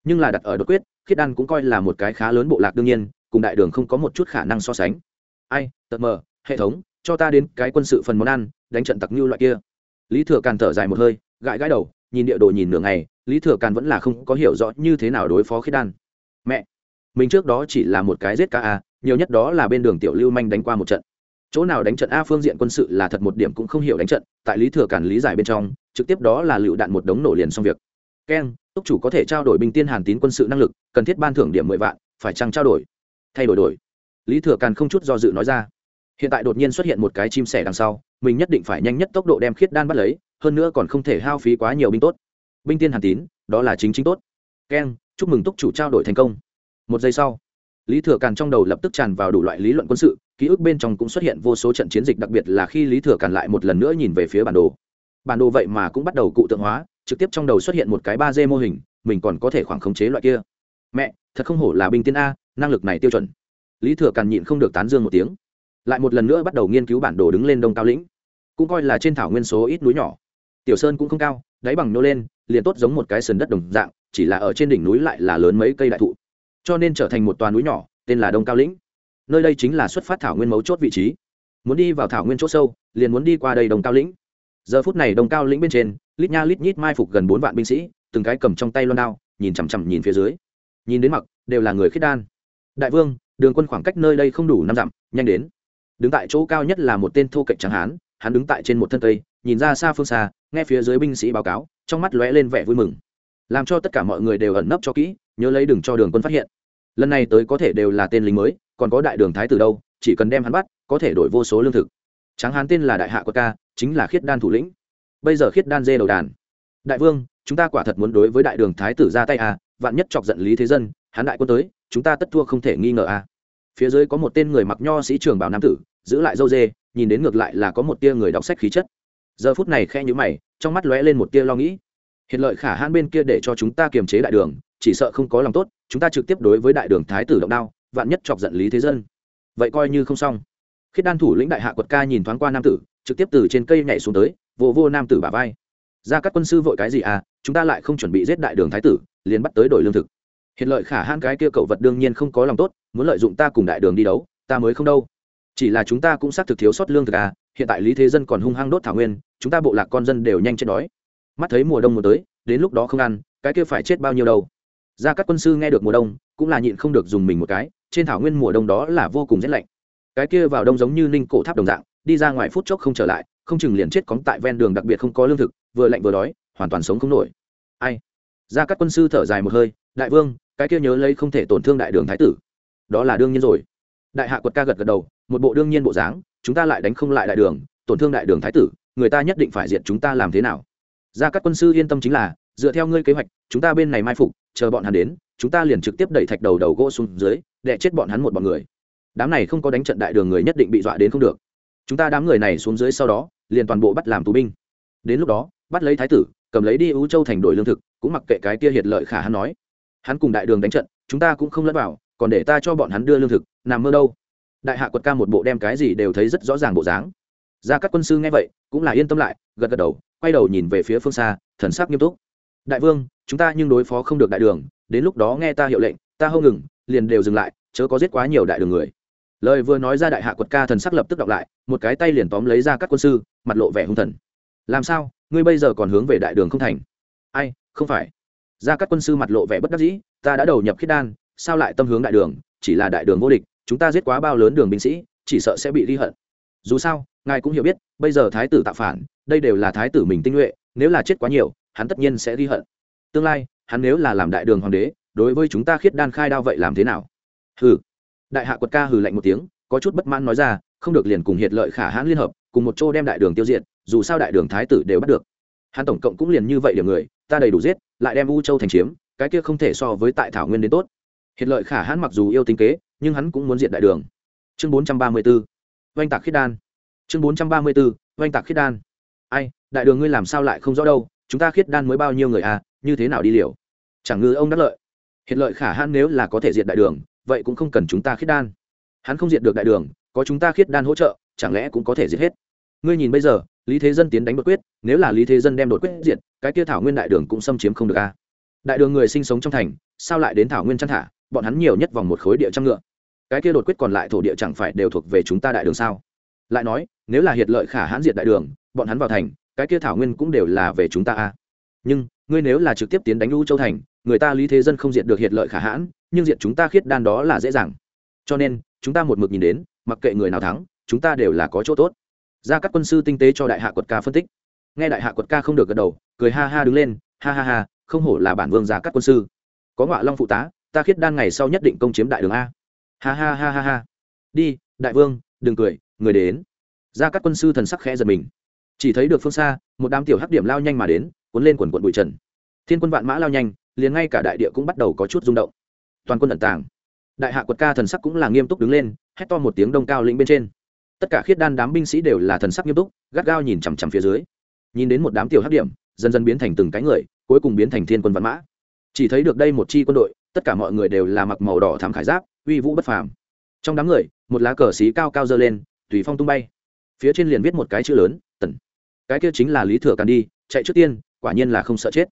Nhưng là đặt ở đột quyết, khiết đan cũng coi là một cái khá lớn bộ lạc đương nhiên, cùng đại đường không có một chút khả năng so sánh. Ai tật mờ, hệ thống cho ta đến cái quân sự phần món ăn, đánh trận tặc như loại kia. Lý thừa càn thở dài một hơi, gãi gãi đầu, nhìn địa đồ nhìn nửa ngày, lý thừa càn vẫn là không có hiểu rõ như thế nào đối phó khiết đan. Mẹ, mình trước đó chỉ là một cái giết ca a à, nhiều nhất đó là bên đường tiểu lưu manh đánh qua một trận. Chỗ nào đánh trận a phương diện quân sự là thật một điểm cũng không hiểu đánh trận, tại lý thừa càn lý giải bên trong, trực tiếp đó là lựu đạn một đống nổ liền xong việc. Keng, túc chủ có thể trao đổi binh tiên hàn tín quân sự năng lực, cần thiết ban thưởng điểm mười vạn, phải chăng trao đổi? Thay đổi đổi. Lý thừa càn không chút do dự nói ra hiện tại đột nhiên xuất hiện một cái chim sẻ đằng sau, mình nhất định phải nhanh nhất tốc độ đem khiết đan bắt lấy, hơn nữa còn không thể hao phí quá nhiều binh tốt. Binh tiên hàn tín, đó là chính chính tốt. Keng chúc mừng túc chủ trao đổi thành công. Một giây sau, lý thừa càn trong đầu lập tức tràn vào đủ loại lý luận quân sự, ký ức bên trong cũng xuất hiện vô số trận chiến dịch, đặc biệt là khi lý thừa càn lại một lần nữa nhìn về phía bản đồ. Bản đồ vậy mà cũng bắt đầu cụ tượng hóa, trực tiếp trong đầu xuất hiện một cái ba d mô hình, mình còn có thể khoảng khống chế loại kia. Mẹ, thật không hổ là binh tiên a, năng lực này tiêu chuẩn. Lý thừa càn nhịn không được tán dương một tiếng lại một lần nữa bắt đầu nghiên cứu bản đồ đứng lên đông cao lĩnh. Cũng coi là trên thảo nguyên số ít núi nhỏ. Tiểu sơn cũng không cao, đáy bằng nô lên, liền tốt giống một cái sườn đất đồng dạng, chỉ là ở trên đỉnh núi lại là lớn mấy cây đại thụ. Cho nên trở thành một toàn núi nhỏ, tên là đông cao lĩnh. Nơi đây chính là xuất phát thảo nguyên mấu chốt vị trí. Muốn đi vào thảo nguyên chỗ sâu, liền muốn đi qua đây đông cao lĩnh. Giờ phút này đông cao lĩnh bên trên, lít nha lít nhít mai phục gần bốn vạn binh sĩ, từng cái cầm trong tay loan đao, nhìn chằm chằm nhìn phía dưới. Nhìn đến mặc, đều là người khiết đan. Đại vương, đường quân khoảng cách nơi đây không đủ năm dặm, nhanh đến đứng tại chỗ cao nhất là một tên thô cạnh trắng hán, hắn đứng tại trên một thân cây, nhìn ra xa phương xa, nghe phía dưới binh sĩ báo cáo, trong mắt lóe lên vẻ vui mừng. Làm cho tất cả mọi người đều ẩn nấp cho kỹ, nhớ lấy đừng cho đường quân phát hiện. Lần này tới có thể đều là tên lính mới, còn có đại đường thái từ đâu, chỉ cần đem hắn bắt, có thể đổi vô số lương thực. Tráng hán tên là đại hạ của ca, chính là khiết đan thủ lĩnh. Bây giờ khiết đan dê đầu đàn. Đại vương, chúng ta quả thật muốn đối với đại đường thái tử ra tay à vạn nhất chọc giận lý thế dân, hắn đại quân tới, chúng ta tất thua không thể nghi ngờ à. Phía dưới có một tên người mặc nho sĩ trường bảo nam tử giữ lại dâu dê, nhìn đến ngược lại là có một tia người đọc sách khí chất. Giờ phút này khe nhữ mày, trong mắt lóe lên một tia lo nghĩ. Hiện lợi khả hãn bên kia để cho chúng ta kiềm chế đại đường, chỉ sợ không có lòng tốt, chúng ta trực tiếp đối với đại đường thái tử động đao, vạn nhất chọc giận lý thế dân. Vậy coi như không xong. Khiết đan thủ lĩnh đại hạ quật ca nhìn thoáng qua nam tử, trực tiếp từ trên cây nhảy xuống tới, vô vô nam tử bà vai. Ra các quân sư vội cái gì à chúng ta lại không chuẩn bị giết đại đường thái tử, liền bắt tới đổi lương thực. Hiện lợi khả hãn cái kia cậu vật đương nhiên không có lòng tốt, muốn lợi dụng ta cùng đại đường đi đấu, ta mới không đâu chỉ là chúng ta cũng xác thực thiếu sót lương thực à hiện tại lý thế dân còn hung hăng đốt thảo nguyên, chúng ta bộ lạc con dân đều nhanh chết đói. Mắt thấy mùa đông mùa tới, đến lúc đó không ăn, cái kia phải chết bao nhiêu đâu. Ra các quân sư nghe được mùa đông, cũng là nhịn không được dùng mình một cái, trên thảo nguyên mùa đông đó là vô cùng rét lạnh. Cái kia vào đông giống như ninh cổ tháp đồng dạng, đi ra ngoài phút chốc không trở lại, không chừng liền chết cóng tại ven đường đặc biệt không có lương thực, vừa lạnh vừa đói, hoàn toàn sống không nổi. Ai? Ra các quân sư thở dài một hơi, đại vương, cái kia nhớ lấy không thể tổn thương đại đường thái tử. Đó là đương nhiên rồi. Đại hạ quật ca gật gật đầu một bộ đương nhiên bộ dáng, chúng ta lại đánh không lại đại đường, tổn thương đại đường thái tử, người ta nhất định phải diệt chúng ta làm thế nào? Ra các quân sư yên tâm chính là, dựa theo ngươi kế hoạch, chúng ta bên này mai phục, chờ bọn hắn đến, chúng ta liền trực tiếp đẩy thạch đầu đầu gỗ xuống dưới để chết bọn hắn một bọn người. Đám này không có đánh trận đại đường người nhất định bị dọa đến không được. Chúng ta đám người này xuống dưới sau đó, liền toàn bộ bắt làm tù binh. Đến lúc đó, bắt lấy thái tử, cầm lấy đi ưu châu thành đổi lương thực, cũng mặc kệ cái kia hiệt lợi khả hắn nói. Hắn cùng đại đường đánh trận, chúng ta cũng không lẫn vào, còn để ta cho bọn hắn đưa lương thực, nằm mơ đâu đại hạ quật ca một bộ đem cái gì đều thấy rất rõ ràng bộ dáng. Ra các quân sư nghe vậy, cũng là yên tâm lại, gật gật đầu, quay đầu nhìn về phía phương xa, thần sắc nghiêm túc. Đại vương, chúng ta nhưng đối phó không được đại đường, đến lúc đó nghe ta hiệu lệnh, ta hâu ngừng, liền đều dừng lại, chớ có giết quá nhiều đại đường người. Lời vừa nói ra đại hạ quật ca thần sắc lập tức đọc lại, một cái tay liền tóm lấy ra các quân sư, mặt lộ vẻ hung thần. Làm sao? Ngươi bây giờ còn hướng về đại đường không thành? Ai, không phải. Ra các quân sư mặt lộ vẻ bất đắc dĩ, ta đã đầu nhập khiết đan, sao lại tâm hướng đại đường, chỉ là đại đường vô địch? Chúng ta giết quá bao lớn đường binh sĩ, chỉ sợ sẽ bị ghi hận. Dù sao, ngài cũng hiểu biết, bây giờ thái tử tạo phản, đây đều là thái tử mình tinh nhuệ, nếu là chết quá nhiều, hắn tất nhiên sẽ ghi hận. Tương lai, hắn nếu là làm đại đường hoàng đế, đối với chúng ta khiết đan khai đao vậy làm thế nào? Hừ. Đại hạ quật ca hừ lạnh một tiếng, có chút bất mãn nói ra, không được liền cùng hiệt lợi khả hãn liên hợp, cùng một chỗ đem đại đường tiêu diệt, dù sao đại đường thái tử đều bắt được. Hắn tổng cộng cũng liền như vậy điểm người, ta đầy đủ giết, lại đem u châu thành chiếm, cái kia không thể so với tại thảo nguyên đến tốt. Hiệt lợi khả hãn mặc dù yêu tính kế nhưng hắn cũng muốn diện đại đường. Chương bốn trăm ba mươi b ố oanh tạc khiết đan. Chương bốn trăm ba mươi b ố oanh tạc khiết đan. Ai, đại đường ngươi làm sao lại không rõ đâu, chúng ta khiết đan mới bao nhiêu người à như thế nào đi liều? Chẳng ngư ông đắc lợi. Hiện lợi khả hãn nếu là có thể diệt đại đường, vậy cũng không cần chúng ta khiết đan. Hắn không diệt được đại đường, có chúng ta khiết đan hỗ trợ, chẳng lẽ cũng có thể diệt hết? Ngươi nhìn bây giờ, lý thế dân tiến đánh đột quyết, nếu là lý thế dân đem đột quyết diệt, cái kia thảo nguyên đại đường cũng xâm chiếm không được a đại đường người sinh sống trong thành, sao lại đến thảo nguyên chăn thả? Bọn hắn nhiều nhất vòng một khối địa trăm ngựa cái kia đột quyết còn lại thổ địa chẳng phải đều thuộc về chúng ta đại đường sao? Lại nói, nếu là hiệt lợi khả hãn diệt đại đường, bọn hắn vào thành, cái kia thảo nguyên cũng đều là về chúng ta a. Nhưng, ngươi nếu là trực tiếp tiến đánh u châu thành, người ta lý thế dân không diệt được hiệt lợi khả hãn, nhưng diệt chúng ta khiết đan đó là dễ dàng. Cho nên, chúng ta một mực nhìn đến, mặc kệ người nào thắng, chúng ta đều là có chỗ tốt. Ra các quân sư tinh tế cho đại hạ quật ca phân tích. Nghe đại hạ quật ca không được gật đầu, cười ha ha đứng lên, ha ha ha, không hổ là bản vương gia các quân sư. Có ngọa long phụ tá, ta khiết đan ngày sau nhất định công chiếm đại đường a ha ha ha ha ha. Đi, đại vương, đừng cười, người đến. Ra các quân sư thần sắc khẽ giật mình. Chỉ thấy được phương xa, một đám tiểu hắc điểm lao nhanh mà đến, cuốn lên quần quận bụi trần. Thiên quân vạn mã lao nhanh, liền ngay cả đại địa cũng bắt đầu có chút rung động. Toàn quân ẩn tàng. Đại hạ quật ca thần sắc cũng là nghiêm túc đứng lên, hét to một tiếng đông cao lĩnh bên trên. Tất cả khiết đan đám binh sĩ đều là thần sắc nghiêm túc, gắt gao nhìn chằm chằm phía dưới. Nhìn đến một đám tiểu hắc điểm, dần dần biến thành từng cái người, cuối cùng biến thành thiên quân vạn mã. Chỉ thấy được đây một chi quân đội tất cả mọi người đều là mặc màu đỏ thám khải giáp, uy vũ bất phàm. Trong đám người, một lá cờ xí cao cao dơ lên, tùy phong tung bay. Phía trên liền viết một cái chữ lớn, tần. Cái kia chính là lý thừa càn đi, chạy trước tiên, quả nhiên là không sợ chết.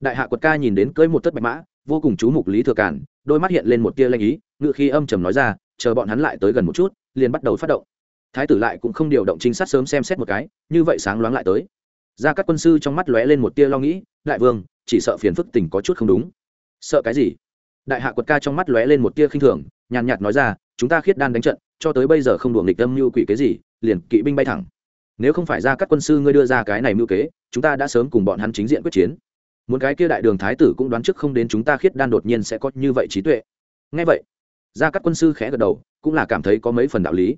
Đại hạ quật ca nhìn đến cưỡi một tất bạch mã, vô cùng chú mục lý thừa càn, đôi mắt hiện lên một tia lanh ý ngự khi âm trầm nói ra, chờ bọn hắn lại tới gần một chút, liền bắt đầu phát động. Thái tử lại cũng không điều động trinh sát sớm xem xét một cái, như vậy sáng loáng lại tới. Ra các quân sư trong mắt lóe lên một tia lo nghĩ, đại vương, chỉ sợ phiền phức tình có chút không đúng. Sợ cái gì? Đại hạ quật ca trong mắt lóe lên một tia khinh thường, nhàn nhạt nói ra, chúng ta khiết đan đánh trận, cho tới bây giờ không đùa nghịch tâm mưu quỷ cái gì, liền kỵ binh bay thẳng. Nếu không phải ra các quân sư ngươi đưa ra cái này mưu kế, chúng ta đã sớm cùng bọn hắn chính diện quyết chiến. Muốn cái kia đại đường thái tử cũng đoán trước không đến chúng ta khiết đan đột nhiên sẽ có như vậy trí tuệ. Ngay vậy, ra các quân sư khẽ gật đầu, cũng là cảm thấy có mấy phần đạo lý.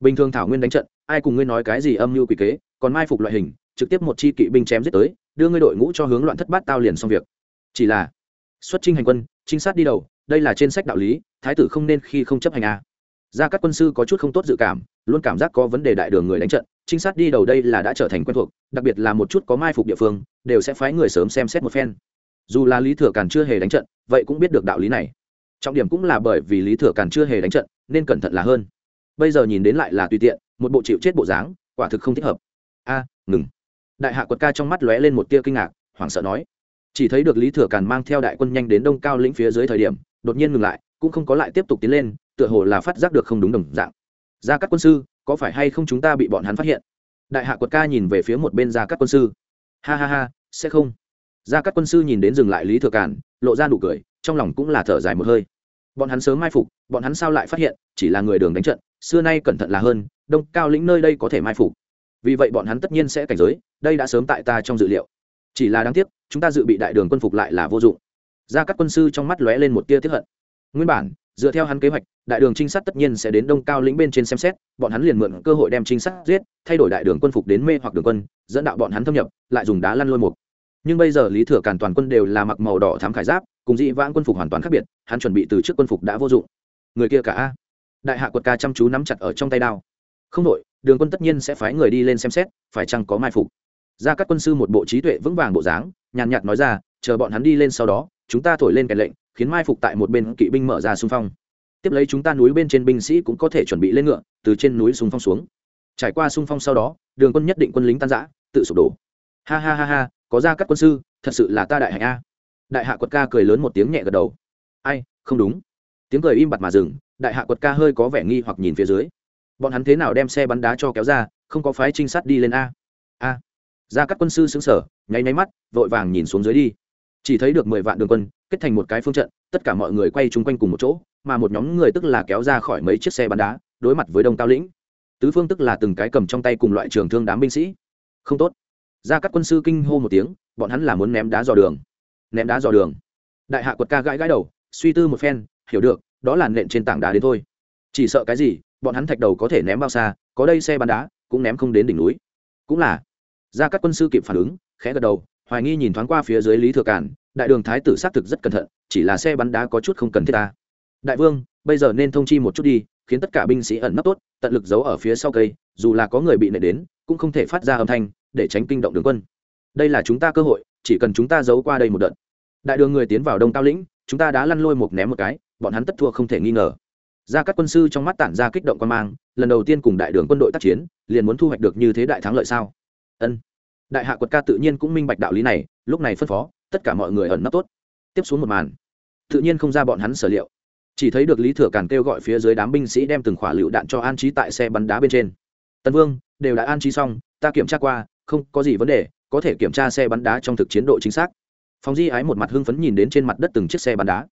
Bình thường thảo nguyên đánh trận, ai cùng ngươi nói cái gì âm mưu quỷ kế, còn mai phục loại hình, trực tiếp một chi kỵ binh chém giết tới, đưa ngươi đội ngũ cho hướng loạn thất bát tao liền xong việc. Chỉ là, xuất trinh hành quân trinh sát đi đầu, đây là trên sách đạo lý, thái tử không nên khi không chấp hành a. Ra các quân sư có chút không tốt dự cảm, luôn cảm giác có vấn đề đại đường người đánh trận, trinh sát đi đầu đây là đã trở thành quen thuộc, đặc biệt là một chút có mai phục địa phương, đều sẽ phái người sớm xem xét một phen. Dù là lý thừa càn chưa hề đánh trận, vậy cũng biết được đạo lý này. Trọng điểm cũng là bởi vì lý thừa càn chưa hề đánh trận, nên cẩn thận là hơn. Bây giờ nhìn đến lại là tùy tiện, một bộ chịu chết bộ dáng, quả thực không thích hợp. A, ngừng. Đại hạ quật ca trong mắt lóe lên một tia kinh ngạc, hoảng sợ nói chỉ thấy được lý thừa càn mang theo đại quân nhanh đến đông cao lĩnh phía dưới thời điểm, đột nhiên ngừng lại, cũng không có lại tiếp tục tiến lên, tựa hồ là phát giác được không đúng đồng dạng. Gia các quân sư, có phải hay không chúng ta bị bọn hắn phát hiện? Đại hạ quật ca nhìn về phía một bên gia các quân sư. Ha ha ha, sẽ không. Gia các quân sư nhìn đến dừng lại lý thừa càn, lộ ra nụ cười, trong lòng cũng là thở dài một hơi. Bọn hắn sớm mai phục, bọn hắn sao lại phát hiện, chỉ là người đường đánh trận, xưa nay cẩn thận là hơn, đông cao lĩnh nơi đây có thể mai phục. Vì vậy bọn hắn tất nhiên sẽ cảnh giới, đây đã sớm tại ta trong dự liệu. Chỉ là đáng tiếc chúng ta dự bị đại đường quân phục lại là vô dụng. Gia các quân sư trong mắt lóe lên một tia tiếp hận. Nguyên bản, dựa theo hắn kế hoạch, đại đường trinh sát tất nhiên sẽ đến đông cao lĩnh bên trên xem xét, bọn hắn liền mượn cơ hội đem trinh sát giết, thay đổi đại đường quân phục đến mê hoặc đường quân, dẫn đạo bọn hắn thâm nhập, lại dùng đá lăn lôi mục. Nhưng bây giờ lý thừa càn toàn quân đều là mặc màu đỏ thám khải giáp, cùng dị vãng quân phục hoàn toàn khác biệt, hắn chuẩn bị từ trước quân phục đã vô dụng. Người kia cả a. Đại hạ quật ca chăm chú nắm chặt ở trong tay đao. Không đội đường quân tất nhiên sẽ phái người đi lên xem xét, phải chăng có mai phục. Ra các quân sư một bộ trí tuệ vững vàng bộ dáng nhàn nhạt nói ra, chờ bọn hắn đi lên sau đó, chúng ta thổi lên kèn lệnh, khiến mai phục tại một bên kỵ binh mở ra xung phong. Tiếp lấy chúng ta núi bên trên binh sĩ cũng có thể chuẩn bị lên ngựa, từ trên núi xung phong xuống. Trải qua xung phong sau đó, đường quân nhất định quân lính tan giã tự sụp đổ. Ha ha ha ha, có ra các quân sư, thật sự là ta đại hạnh a. Đại hạ quật ca cười lớn một tiếng nhẹ gật đầu. Ai, không đúng. Tiếng cười im bặt mà dừng, đại hạ quật ca hơi có vẻ nghi hoặc nhìn phía dưới. Bọn hắn thế nào đem xe bắn đá cho kéo ra, không có phái trinh sát đi lên a? A ra các quân sư xứng sở nháy nháy mắt, vội vàng nhìn xuống dưới đi. Chỉ thấy được mười vạn đường quân, kết thành một cái phương trận, tất cả mọi người quay chung quanh cùng một chỗ, mà một nhóm người tức là kéo ra khỏi mấy chiếc xe bắn đá, đối mặt với đông cao lĩnh. Tứ phương tức là từng cái cầm trong tay cùng loại trường thương đám binh sĩ. Không tốt. Ra các quân sư kinh hô một tiếng, bọn hắn là muốn ném đá dò đường. Ném đá dò đường. Đại hạ quật ca gãi gãi đầu, suy tư một phen, hiểu được, đó là nện trên tảng đá đến thôi. Chỉ sợ cái gì, bọn hắn thạch đầu có thể ném bao xa, có đây xe bắn đá, cũng ném không đến đỉnh núi. Cũng là ra các quân sư kịp phản ứng, khẽ gật đầu, hoài nghi nhìn thoáng qua phía dưới lý thừa cản đại đường thái tử xác thực rất cẩn thận, chỉ là xe bắn đá có chút không cần thiết ta. Đại vương, bây giờ nên thông chi một chút đi, khiến tất cả binh sĩ ẩn nấp tốt, tận lực giấu ở phía sau cây, dù là có người bị nệ đến, cũng không thể phát ra âm thanh, để tránh kinh động đường quân. Đây là chúng ta cơ hội, chỉ cần chúng ta giấu qua đây một đợt. Đại đường người tiến vào đông cao lĩnh, chúng ta đã lăn lôi một ném một cái, bọn hắn tất thua không thể nghi ngờ. Ra các quân sư trong mắt tản ra kích động quan mang, lần đầu tiên cùng đại đường quân đội tác chiến, liền muốn thu hoạch được như thế đại thắng lợi sao? Ân đại hạ quật ca tự nhiên cũng minh bạch đạo lý này, lúc này phân phó, tất cả mọi người ẩn nấp tốt. Tiếp xuống một màn. Tự nhiên không ra bọn hắn sở liệu. Chỉ thấy được lý thừa càn kêu gọi phía dưới đám binh sĩ đem từng khỏa lựu đạn cho an trí tại xe bắn đá bên trên. Tần vương, đều đã an trí xong, ta kiểm tra qua, không có gì vấn đề, có thể kiểm tra xe bắn đá trong thực chiến độ chính xác. Phòng di ái một mặt hưng phấn nhìn đến trên mặt đất từng chiếc xe bắn đá.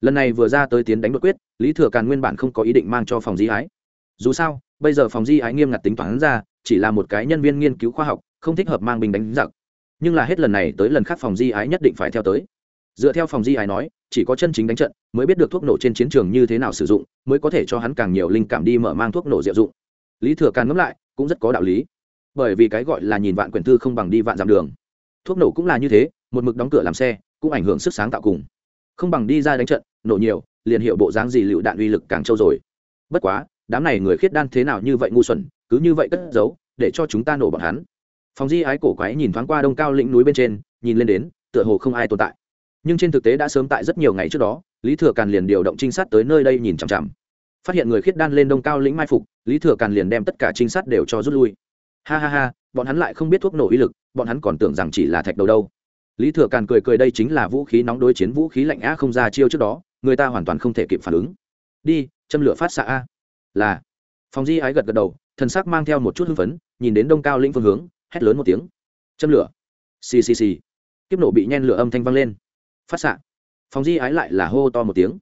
Lần này vừa ra tới tiến đánh đột quyết, lý thừa càn nguyên bản không có ý định mang cho phòng di ái. Dù sao, bây giờ phòng di ái nghiêm ngặt tính toán ra, chỉ là một cái nhân viên nghiên cứu khoa học không thích hợp mang binh đánh giặc. Nhưng là hết lần này tới lần khác phòng di ái nhất định phải theo tới. Dựa theo phòng di ái nói, chỉ có chân chính đánh trận mới biết được thuốc nổ trên chiến trường như thế nào sử dụng, mới có thể cho hắn càng nhiều linh cảm đi mở mang thuốc nổ diệu dụng. Lý thừa càng ngẫm lại, cũng rất có đạo lý. Bởi vì cái gọi là nhìn vạn quyển thư không bằng đi vạn dặm đường. Thuốc nổ cũng là như thế, một mực đóng cửa làm xe, cũng ảnh hưởng sức sáng tạo cùng. Không bằng đi ra đánh trận, nổ nhiều, liền hiệu bộ dáng gì lựu đạn uy lực càng trâu rồi. Bất quá, đám này người khiết đan thế nào như vậy ngu xuẩn, cứ như vậy cất giấu, để cho chúng ta nổ bọn hắn phòng di ái cổ quái nhìn thoáng qua đông cao lĩnh núi bên trên, nhìn lên đến, tựa hồ không ai tồn tại. Nhưng trên thực tế đã sớm tại rất nhiều ngày trước đó, lý thừa càn liền điều động trinh sát tới nơi đây nhìn chằm chằm. Phát hiện người khiết đan lên đông cao lĩnh mai phục, lý thừa càn liền đem tất cả trinh sát đều cho rút lui. Ha ha ha, bọn hắn lại không biết thuốc nổ uy lực, bọn hắn còn tưởng rằng chỉ là thạch đầu đâu. Lý thừa càn cười cười đây chính là vũ khí nóng đối chiến vũ khí lạnh á không ra chiêu trước đó, người ta hoàn toàn không thể kịp phản ứng. Đi, châm lửa phát xạ a. Là, phòng di ái gật gật đầu, thần sắc mang theo một chút hưng phấn, nhìn đến đông cao lĩnh phương hướng hét lớn một tiếng. Châm lửa. Xì xì xì. Kiếp nổ bị nhen lửa âm thanh vang lên. Phát xạ. Phòng di ái lại là hô to một tiếng.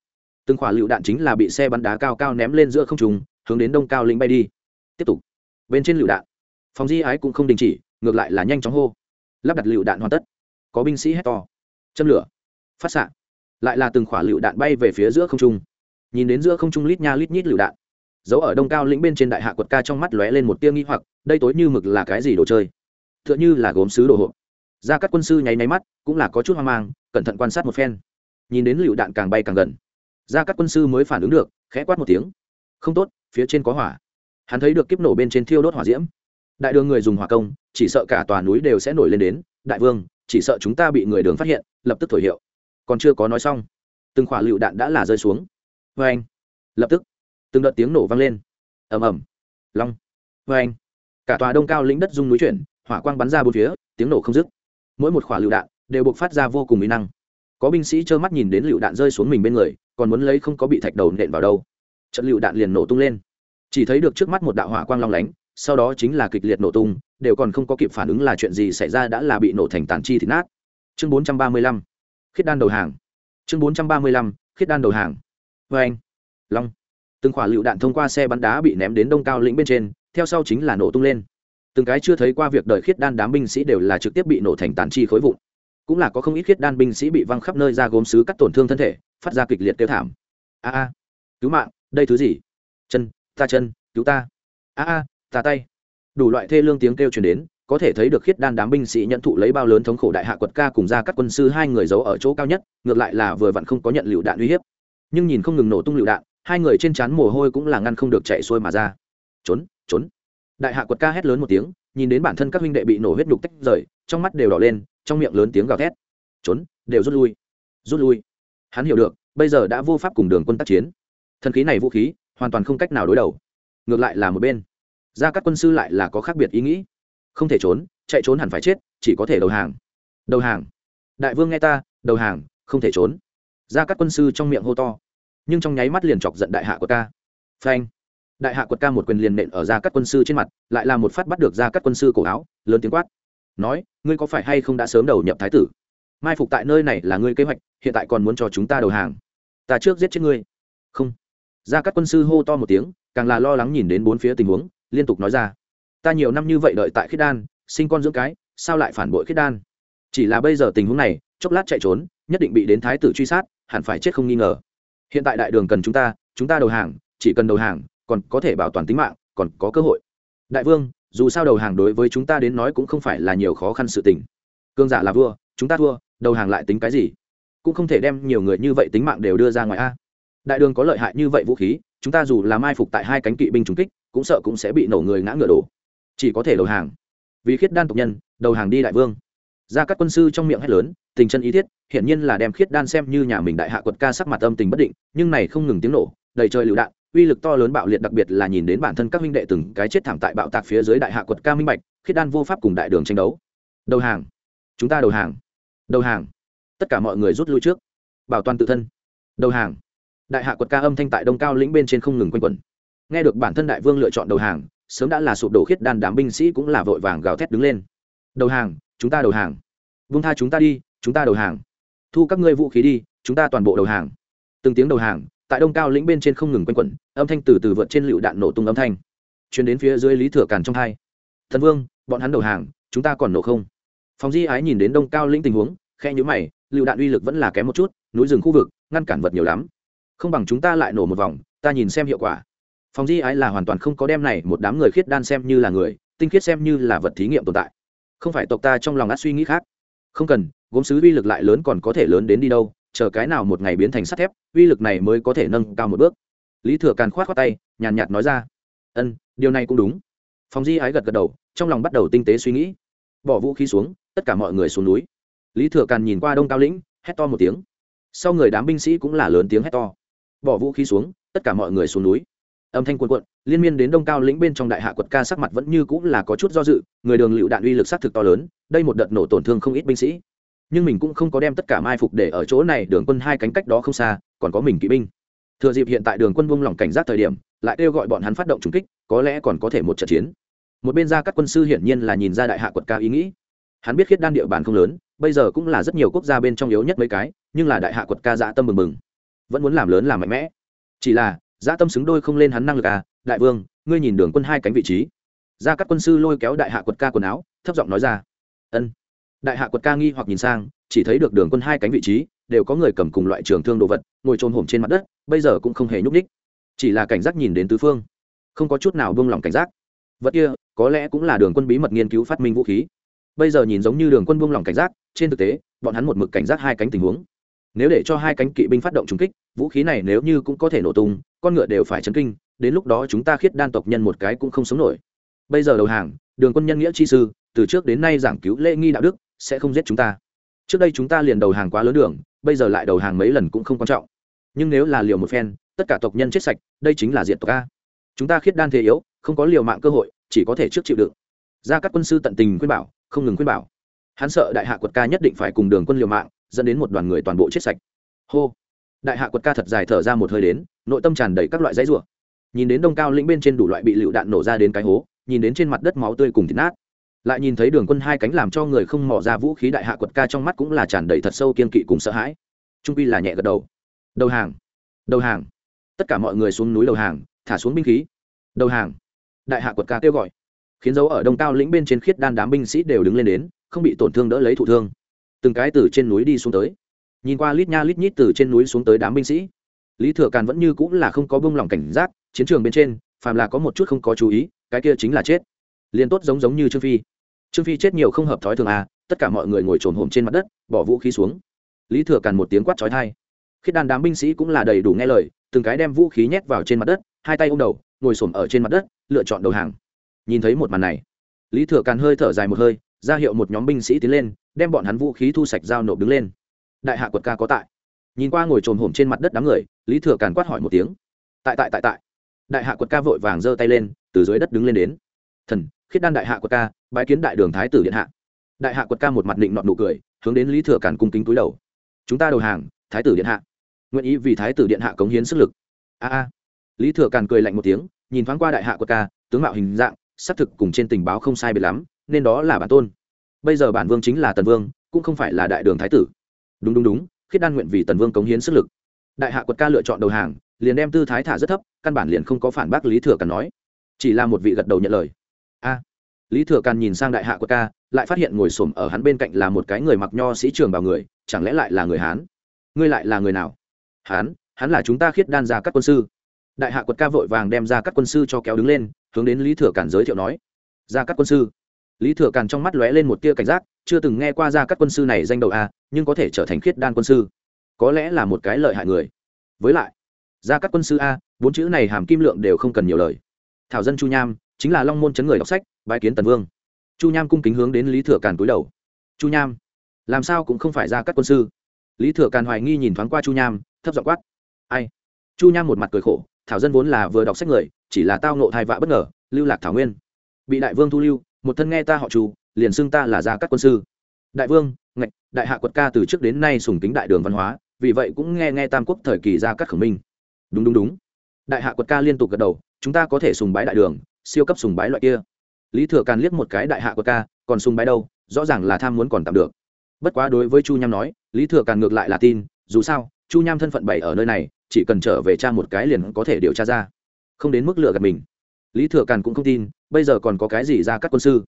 Từng khỏa lựu đạn chính là bị xe bắn đá cao cao ném lên giữa không trùng hướng đến đông cao lĩnh bay đi. Tiếp tục. Bên trên lựu đạn. Phòng di ái cũng không đình chỉ, ngược lại là nhanh chóng hô. Lắp đặt lựu đạn hoàn tất. Có binh sĩ hét to. Châm lửa. Phát xạ. Lại là từng khỏa lựu đạn bay về phía giữa không trung. Nhìn đến giữa không trung lít nha lít nhít lựu đạn. Giấu ở đông cao lĩnh bên trên đại hạ quật ca trong mắt lóe lên một tia nghi hoặc, đây tối như mực là cái gì đồ chơi? Tựa như là gốm sứ đồ hộp. Ra các quân sư nháy nháy mắt, cũng là có chút hoang mang, cẩn thận quan sát một phen. Nhìn đến lựu đạn càng bay càng gần. Ra các quân sư mới phản ứng được, khẽ quát một tiếng. Không tốt, phía trên có hỏa. Hắn thấy được kiếp nổ bên trên thiêu đốt hỏa diễm. Đại đường người dùng hỏa công, chỉ sợ cả tòa núi đều sẽ nổi lên đến. Đại vương, chỉ sợ chúng ta bị người đường phát hiện, lập tức thổi hiệu. Còn chưa có nói xong, từng khỏa lựu đạn đã là rơi xuống. Vê anh lập tức, từng đợt tiếng nổ vang lên. Ầm ầm. Long. Vê anh cả tòa đông cao lĩnh đất dung núi chuyển hỏa quang bắn ra bốn phía, tiếng nổ không dứt. Mỗi một khỏa lựu đạn đều buộc phát ra vô cùng mỹ năng. Có binh sĩ trơ mắt nhìn đến lựu đạn rơi xuống mình bên người, còn muốn lấy không có bị thạch đầu nện vào đâu. Trận lựu đạn liền nổ tung lên. Chỉ thấy được trước mắt một đạo hỏa quang long lánh, sau đó chính là kịch liệt nổ tung, đều còn không có kịp phản ứng là chuyện gì xảy ra đã là bị nổ thành tàn chi thịt nát. Chương bốn trăm ba mươi lăm, khiết đan đầu hàng. Chương bốn trăm ba mươi lăm, khiết đan đầu hàng. Vê anh, long. Từng khỏa lựu đạn thông qua xe bắn đá bị ném đến đông cao lĩnh bên trên, theo sau chính là nổ tung lên từng cái chưa thấy qua việc đợi khiết đan đám binh sĩ đều là trực tiếp bị nổ thành tàn chi khối vụn. Cũng là có không ít khiết đan binh sĩ bị văng khắp nơi ra gốm xứ cắt tổn thương thân thể, phát ra kịch liệt kêu thảm. A a, cứu mạng, đây thứ gì? Chân, ta chân, cứu ta. A a, ta tay. Đủ loại thê lương tiếng kêu truyền đến, có thể thấy được khiết đan đám binh sĩ nhận thụ lấy bao lớn thống khổ đại hạ quật ca cùng ra các quân sư hai người giấu ở chỗ cao nhất, ngược lại là vừa vặn không có nhận lựu đạn uy hiếp. Nhưng nhìn không ngừng nổ tung lựu đạn, hai người trên trán mồ hôi cũng là ngăn không được chạy xuôi mà ra. Trốn trốn đại hạ quật ca hét lớn một tiếng, nhìn đến bản thân các huynh đệ bị nổ huyết đục tách rời, trong mắt đều đỏ lên, trong miệng lớn tiếng gào thét. Trốn, đều rút lui rút lui. Hắn hiểu được, bây giờ đã vô pháp cùng đường quân tác chiến. Thần khí này vũ khí, hoàn toàn không cách nào đối đầu. Ngược lại là một bên. Ra các quân sư lại là có khác biệt ý nghĩ. Không thể trốn, chạy trốn hẳn phải chết, chỉ có thể đầu hàng. Đầu hàng. Đại vương nghe ta, đầu hàng, không thể trốn. Ra các quân sư trong miệng hô to. Nhưng trong nháy mắt liền chọc giận đại hạ của ca. Phanh đại hạ quật ca một quyền liền nện ở ra các quân sư trên mặt, lại là một phát bắt được ra các quân sư cổ áo, lớn tiếng quát. Nói, ngươi có phải hay không đã sớm đầu nhập thái tử? Mai phục tại nơi này là ngươi kế hoạch, hiện tại còn muốn cho chúng ta đầu hàng. Ta trước giết chết ngươi. Không. Ra các quân sư hô to một tiếng, càng là lo lắng nhìn đến bốn phía tình huống, liên tục nói ra. Ta nhiều năm như vậy đợi tại khiết đan, sinh con dưỡng cái, sao lại phản bội khiết đan? Chỉ là bây giờ tình huống này, chốc lát chạy trốn, nhất định bị đến thái tử truy sát, hẳn phải chết không nghi ngờ. Hiện tại đại đường cần chúng ta chúng ta đầu hàng, chỉ cần đầu hàng còn có thể bảo toàn tính mạng, còn có cơ hội. Đại vương, dù sao đầu hàng đối với chúng ta đến nói cũng không phải là nhiều khó khăn sự tình. Cương giả là vua, chúng ta thua, đầu hàng lại tính cái gì? Cũng không thể đem nhiều người như vậy tính mạng đều đưa ra ngoài a. Đại đường có lợi hại như vậy vũ khí, chúng ta dù là mai phục tại hai cánh kỵ binh trúng kích, cũng sợ cũng sẽ bị nổ người ngã ngựa đổ. Chỉ có thể đầu hàng. Vì khiết đan tộc nhân, đầu hàng đi đại vương. Ra các quân sư trong miệng hét lớn, tình chân ý thiết, hiển nhiên là đem khiết đan xem như nhà mình đại hạ quật ca sắc mặt âm tình bất định, nhưng này không ngừng tiếng nổ, đầy trời lựu đạn uy lực to lớn bạo liệt đặc biệt là nhìn đến bản thân các minh đệ từng cái chết thảm tại bạo tạc phía dưới đại hạ quật ca minh bạch, khiết đan vô pháp cùng đại đường tranh đấu. Đầu hàng. Chúng ta đầu hàng. Đầu hàng. Tất cả mọi người rút lui trước. Bảo toàn tự thân. Đầu hàng. Đại hạ quật ca âm thanh tại đông cao lĩnh bên trên không ngừng quanh quẩn. Nghe được bản thân đại vương lựa chọn đầu hàng, sớm đã là sụp đổ khiết đan đám binh sĩ cũng là vội vàng gào thét đứng lên. Đầu hàng, chúng ta đầu hàng. Vung tha chúng ta đi, chúng ta đầu hàng. Thu các ngươi vũ khí đi, chúng ta toàn bộ đầu hàng. Từng tiếng đầu hàng tại đông cao lĩnh bên trên không ngừng quanh quẩn, âm thanh từ từ vượt trên lựu đạn nổ tung âm thanh. Chuyển đến phía dưới lý thừa càn trong hai. Thần vương, bọn hắn đầu hàng, chúng ta còn nổ không? Phòng di ái nhìn đến đông cao lĩnh tình huống khe nhữ mày, lựu đạn uy lực vẫn là kém một chút, núi rừng khu vực, ngăn cản vật nhiều lắm. Không bằng chúng ta lại nổ một vòng, ta nhìn xem hiệu quả. Phòng di ái là hoàn toàn không có đem này một đám người khiết đan xem như là người, tinh khiết xem như là vật thí nghiệm tồn tại. Không phải tộc ta trong lòng át suy nghĩ khác. Không cần, gốm sứ uy lực lại lớn còn có thể lớn đến đi đâu chờ cái nào một ngày biến thành sắt thép, uy lực này mới có thể nâng cao một bước. Lý thừa càn khoát khoát tay, nhàn nhạt nói ra. Ân, điều này cũng đúng. Phòng di ái gật gật đầu, trong lòng bắt đầu tinh tế suy nghĩ. Bỏ vũ khí xuống, tất cả mọi người xuống núi. Lý thừa càn nhìn qua đông cao lĩnh, hét to một tiếng. Sau người đám binh sĩ cũng là lớn tiếng hét to. Bỏ vũ khí xuống, tất cả mọi người xuống núi. Âm thanh cuộn cuộn, liên miên đến đông cao lĩnh bên trong đại hạ quật ca sắc mặt vẫn như cũng là có chút do dự, người đường lựu đạn uy lực s á t thực to lớn, đây một đợt nổ tổn thương không ít binh sĩ nhưng mình cũng không có đem tất cả mai phục để ở chỗ này, đường quân hai cánh cách đó không xa, còn có mình kỵ binh. Thừa dịp hiện tại đường quân buông lỏng cảnh giác thời điểm, lại kêu gọi bọn hắn phát động trung kích, có lẽ còn có thể một trận chiến. Một bên ra các quân sư hiển nhiên là nhìn ra đại hạ quật ca ý nghĩ. Hắn biết khiết đan địa bàn không lớn, bây giờ cũng là rất nhiều quốc gia bên trong yếu nhất mấy cái, nhưng là đại hạ quật ca dạ tâm mừng mừng. Vẫn muốn làm lớn làm mạnh mẽ. Chỉ là dạ tâm xứng đôi không lên hắn năng lực à đại vương, ngươi nhìn đường quân hai cánh vị trí. Ra các quân sư lôi kéo đại hạ quật ca quần áo, thấp giọng nói ra. Ân đại hạ quật ca nghi hoặc nhìn sang, chỉ thấy được đường quân hai cánh vị trí, đều có người cầm cùng loại trường thương đồ vật, ngồi trôn hổm trên mặt đất, bây giờ cũng không hề nhúc ních chỉ là cảnh giác nhìn đến tứ phương, không có chút nào buông lỏng cảnh giác. Vật kia, có lẽ cũng là đường quân bí mật nghiên cứu phát minh vũ khí. Bây giờ nhìn giống như đường quân buông lỏng cảnh giác, trên thực tế, bọn hắn một mực cảnh giác hai cánh tình huống. Nếu để cho hai cánh kỵ binh phát động trúng kích, vũ khí này nếu như cũng có thể nổ tung, con ngựa đều phải chấn kinh, đến lúc đó chúng ta khiết đan tộc nhân một cái cũng không sống nổi. Bây giờ đầu hàng, đường quân nhân nghĩa chi sư, từ trước đến nay giảng cứu lễ nghi đạo đức sẽ không giết chúng ta. Trước đây chúng ta liền đầu hàng quá lớn đường, bây giờ lại đầu hàng mấy lần cũng không quan trọng. Nhưng nếu là liều một phen, tất cả tộc nhân chết sạch, đây chính là diện tộc a. Chúng ta khiết đan thế yếu, không có liều mạng cơ hội, chỉ có thể trước chịu đựng. Ra các quân sư tận tình khuyên bảo, không ngừng khuyên bảo. Hắn sợ đại hạ quật ca nhất định phải cùng đường quân liều mạng, dẫn đến một đoàn người toàn bộ chết sạch. Hô! Đại hạ quật ca thật dài thở ra một hơi đến, nội tâm tràn đầy các loại giấy rủa. Nhìn đến đông cao lĩnh bên trên đủ loại bị lựu đạn nổ ra đến cái hố, nhìn đến trên mặt đất máu tươi cùng thịt nát lại nhìn thấy đường quân hai cánh làm cho người không mỏ ra vũ khí đại hạ quật ca trong mắt cũng là tràn đầy thật sâu kiên kỵ cùng sợ hãi. Trung pi là nhẹ gật đầu. Đầu hàng đầu hàng. Tất cả mọi người xuống núi đầu hàng, thả xuống binh khí. Đầu hàng, đại hạ quật ca kêu gọi. Khiến dấu ở đông cao lĩnh bên trên khiết đan đám binh sĩ đều đứng lên đến, không bị tổn thương đỡ lấy thụ thương. Từng cái từ trên núi đi xuống tới. Nhìn qua lít nha lít nhít từ trên núi xuống tới đám binh sĩ, lý thừa càn vẫn như cũng là không có bông lòng cảnh giác, chiến trường bên trên, phàm là có một chút không có chú ý, cái kia chính là chết. Liền tốt giống giống như trương phi trương phi chết nhiều không hợp thói thường à tất cả mọi người ngồi trồn hổm trên mặt đất, bỏ vũ khí xuống. Lý thừa càn một tiếng quát trói thai. Khiết đàn đám binh sĩ cũng là đầy đủ nghe lời, từng cái đem vũ khí nhét vào trên mặt đất, hai tay ôm đầu, ngồi xổm ở trên mặt đất, lựa chọn đầu hàng. Nhìn thấy một màn này, lý thừa càn hơi thở dài một hơi, ra hiệu một nhóm binh sĩ tiến lên, đem bọn hắn vũ khí thu sạch giao nộp đứng lên. Đại hạ quật ca có tại. Nhìn qua ngồi trồn hổm trên mặt đất đám người, lý thừa càn quát hỏi một tiếng. Tại tại tại tại. Đại hạ quật ca vội vàng giơ tay lên, từ dưới đất đứng lên đến. Thần khiết đan đại hạ quật ca, bái kiến đại đường thái tử điện hạ. Đại hạ quật ca một mặt định nọt nụ cười, hướng đến lý thừa càn cung kính túi đầu. Chúng ta đầu hàng, thái tử điện hạ. Nguyện ý vì thái tử điện hạ cống hiến sức lực. A a. Lý thừa càn cười lạnh một tiếng, nhìn thoáng qua đại hạ quật ca, tướng mạo hình dạng, xác thực cùng trên tình báo không sai biệt lắm, nên đó là bản tôn. Bây giờ bản vương chính là tần vương, cũng không phải là đại đường thái tử. Đúng đúng đúng, khiết đan nguyện vì tần vương cống hiến sức lực. Đại hạ quật ca lựa chọn đầu hàng, liền đem tư thái thả rất thấp, căn bản liền không có phản bác lý thừa càn nói. Chỉ là một vị gật đầu nhận lời lý thừa càn nhìn sang đại hạ quật ca, lại phát hiện ngồi xổm ở hắn bên cạnh là một cái người mặc nho sĩ trường bào người, chẳng lẽ lại là người hán? Ngươi lại là người nào? Hán, hắn là chúng ta khiết đan ra các quân sư. Đại hạ quật ca vội vàng đem ra các quân sư cho kéo đứng lên, hướng đến lý thừa càn giới thiệu nói ra các quân sư. Lý thừa càn trong mắt lóe lên một tia cảnh giác, chưa từng nghe qua ra các quân sư này danh đầu a, nhưng có thể trở thành khiết đan quân sư, có lẽ là một cái lợi hại người. Với lại ra các quân sư a, bốn chữ này hàm kim lượng đều không cần nhiều lời. Thảo dân chu nham chính là long môn chấn người đọc sách, bái kiến tần vương. Chu nham cung kính hướng đến lý thừa càn cúi đầu. Chu nham, làm sao cũng không phải ra các quân sư. Lý thừa càn hoài nghi nhìn thoáng qua chu nham, thấp giọng quát. Ai? Chu nham một mặt cười khổ, thảo dân vốn là vừa đọc sách người, chỉ là tao nộ thai vạ bất ngờ, lưu lạc thảo nguyên. Bị đại vương thu lưu, một thân nghe ta họ chu, liền xưng ta là gia các quân sư. Đại vương, ngạch, đại hạ quật ca từ trước đến nay sùng kính đại đường văn hóa, vì vậy cũng nghe nghe tam quốc thời kỳ gia các khẩu minh. Đúng đúng đúng. Đại hạ quật ca liên tục gật đầu, chúng ta có thể sùng bái đại đường siêu cấp sùng bái loại kia. Lý thừa càn liếc một cái đại hạ của ca, còn sùng bái đâu, rõ ràng là tham muốn còn tạm được. Bất quá đối với chu nham nói, lý thừa càn ngược lại là tin, dù sao, chu nham thân phận bày ở nơi này, chỉ cần trở về cha một cái liền có thể điều tra ra. Không đến mức lựa gạt mình. Lý thừa càn cũng không tin, bây giờ còn có cái gì ra các quân sư?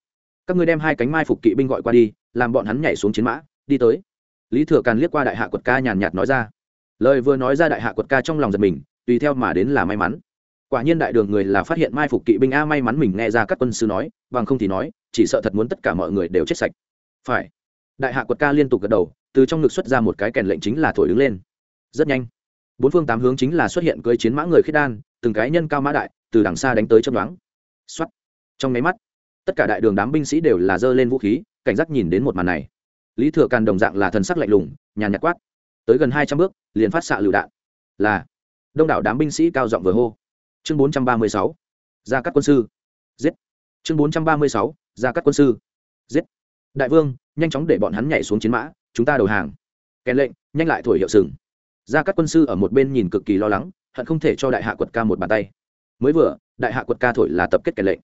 Các ngươi đem hai cánh mai phục kỵ binh gọi qua đi, làm bọn hắn nhảy xuống chiến mã, đi tới. Lý thừa càn liếc qua đại hạ quật ca nhàn nhạt nói ra. Lời vừa nói ra đại hạ quật ca trong lòng giật mình, tùy theo mà đến là may mắn quả nhiên đại đường người là phát hiện mai phục kỵ binh a may mắn mình nghe ra các quân sư nói, bằng không thì nói, chỉ sợ thật muốn tất cả mọi người đều chết sạch. Phải. Đại hạ quật ca liên tục gật đầu, từ trong ngực xuất ra một cái kèn lệnh chính là thổi đứng lên. Rất nhanh. Bốn phương tám hướng chính là xuất hiện cưới chiến mã người khiết đan, từng cái nhân cao mã đại, từ đằng xa đánh tới chấm đoán xuất trong máy mắt, tất cả đại đường đám binh sĩ đều là giơ lên vũ khí, cảnh giác nhìn đến một màn này. Lý thừa càn đồng dạng là thần sắc lạnh lùng, nhàn nhạt quát. Tới gần hai trăm bước, liền phát xạ lựu đạn. Là. Đông đảo đám binh sĩ cao giọng vừa hô chương bốn trăm ba mươi sáu, gia cắt quân sư. Giết. Chương bốn trăm ba mươi sáu, gia cắt quân sư. Giết. Đại vương, nhanh chóng để bọn hắn nhảy xuống chiến mã, chúng ta đầu hàng. Kèn lệnh, nhanh lại thổi hiệu sừng. Gia cắt quân sư ở một bên nhìn cực kỳ lo lắng, hận không thể cho đại hạ quật ca một bàn tay. Mới vừa, đại hạ quật ca thổi là tập kết kèn lệnh.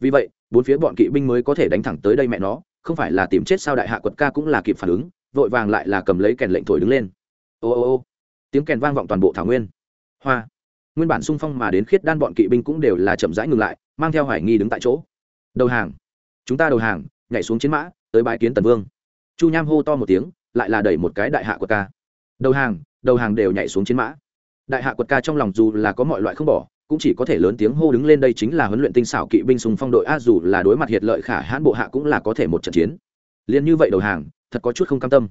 Vì vậy, bốn phía bọn kỵ binh mới có thể đánh thẳng tới đây mẹ nó, không phải là tìm chết sao đại hạ quật ca cũng là kịp phản ứng, vội vàng lại là cầm lấy kèn lệnh thổi đứng lên. Ô ô ô, tiếng kèn vang vọng toàn bộ thảo nguyên. Hoa nguyên bản sung phong mà đến khiết đan bọn kỵ binh cũng đều là chậm rãi ngừng lại, mang theo hoài nghi đứng tại chỗ. Đầu hàng, chúng ta đầu hàng, nhảy xuống chiến mã, tới bãi kiến tần vương. Chu nham hô to một tiếng, lại là đẩy một cái đại hạ quật ca. Đầu hàng đầu hàng đều nhảy xuống chiến mã. Đại hạ quật ca trong lòng dù là có mọi loại không bỏ, cũng chỉ có thể lớn tiếng hô đứng lên đây chính là huấn luyện tinh xảo kỵ binh sùng phong đội a, dù là đối mặt hiệt lợi khả hãn bộ hạ cũng là có thể một trận chiến. Liền như vậy đầu hàng, thật có chút không cam tâm.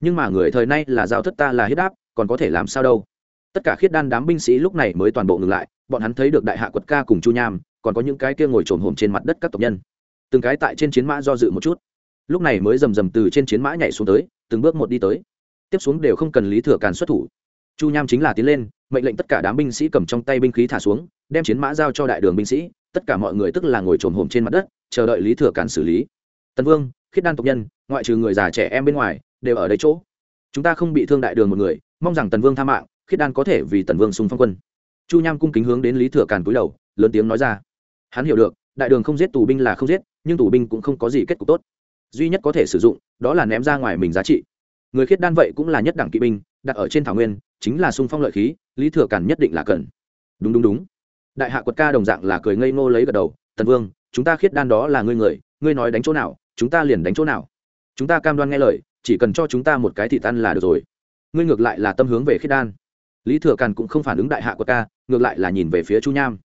Nhưng mà người thời nay là giao thất ta là huyết áp còn có thể làm sao đâu? Tất cả khiết đan đám binh sĩ lúc này mới toàn bộ ngừng lại, bọn hắn thấy được đại hạ quật ca cùng chu nham, còn có những cái kia ngồi trồn hổm trên mặt đất các tộc nhân. Từng cái tại trên chiến mã do dự một chút. Lúc này mới rầm rầm từ trên chiến mã nhảy xuống tới, từng bước một đi tới. Tiếp xuống đều không cần lý thừa càn xuất thủ. Chu nham chính là tiến lên, mệnh lệnh tất cả đám binh sĩ cầm trong tay binh khí thả xuống, đem chiến mã giao cho đại đường binh sĩ, tất cả mọi người tức là ngồi trồm hổm trên mặt đất, chờ đợi lý thừa càn xử lý. Tần vương, khiết đan tộc nhân, ngoại trừ người già trẻ em bên ngoài, đều ở đây chỗ. Chúng ta không bị thương đại đường một người, mong rằng tần vương tha mạng khiết đan có thể vì tần vương xung phong quân. Chu nham cung kính hướng đến lý thừa càn cúi đầu, lớn tiếng nói ra. Hắn hiểu được, đại đường không giết tù binh là không giết, nhưng tù binh cũng không có gì kết cục tốt. Duy nhất có thể sử dụng, đó là ném ra ngoài mình giá trị. Người khiết đan vậy cũng là nhất đẳng kỵ binh, đặt ở trên thảo nguyên, chính là sung phong lợi khí, lý thừa càn nhất định là cần. Đúng đúng đúng. Đại hạ quật ca đồng dạng là cười ngây ngô lấy gật đầu, tần vương, chúng ta khiết đan đó là ngươi người, ngươi nói đánh chỗ nào, chúng ta liền đánh chỗ nào. Chúng ta cam đoan nghe lời, chỉ cần cho chúng ta một cái thị tan là được rồi. Ngươi ngược lại là tâm hướng về khiết đan lý thừa càn cũng không phản ứng đại hạ quật ca ngược lại là nhìn về phía chu nham.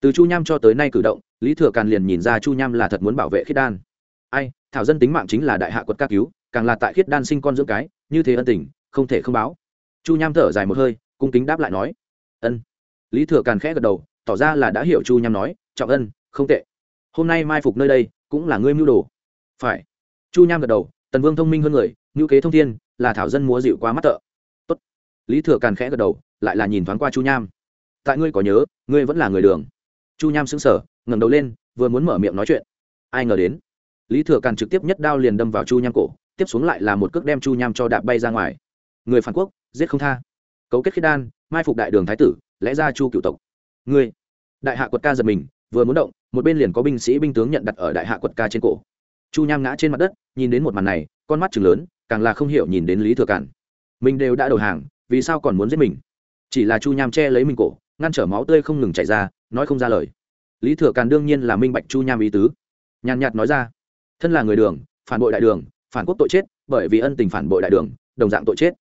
Từ chu nham cho tới nay cử động, lý thừa càn liền nhìn ra chu nham là thật muốn bảo vệ khiết đan. Ai, thảo dân tính mạng chính là đại hạ quật ca cứu, càng là tại khiết đan sinh con dưỡng cái, như thế ân tình, không thể không báo. Chu nham thở dài một hơi, cung kính đáp lại nói. Ân. Lý thừa càn khẽ gật đầu, tỏ ra là đã hiểu chu nham nói, trọng ân, không tệ. Hôm nay mai phục nơi đây, cũng là ngươi mưu đồ. Phải. Chu nham gật đầu, tần vương thông minh hơn người, ngữ kế thông thiên, là thảo dân múa dịu quá mắt tợ lý thừa càn khẽ gật đầu, lại là nhìn thoáng qua chu nham. Tại ngươi có nhớ, ngươi vẫn là người đường? Chu nham xứng sở ngẩng đầu lên, vừa muốn mở miệng nói chuyện. Ai ngờ đến? Lý thừa càn trực tiếp nhất đao liền đâm vào chu nham cổ, tiếp xuống lại là một cước đem chu nham cho đạp bay ra ngoài. Người phản quốc, giết không tha. Cấu kết khiết đan, mai phục đại đường thái tử, lẽ ra chu cựu tộc. Ngươi. Đại hạ quật ca giật mình, vừa muốn động, một bên liền có binh sĩ binh tướng nhận đặt ở đại hạ quật ca trên cổ. Chu nham ngã trên mặt đất, nhìn đến một màn này, con mắt chừng lớn, càng là không hiểu nhìn đến lý thừa Càn. mình đều đã đầu hàng vì sao còn muốn giết mình? Chỉ là chu nham che lấy mình cổ, ngăn trở máu tươi không ngừng chảy ra, nói không ra lời. Lý thừa càn đương nhiên là minh bạch chu nham ý tứ. Nhàn nhạt nói ra, thân là người đường, phản bội đại đường, phản quốc tội chết, bởi vì ân tình phản bội đại đường, đồng dạng tội chết.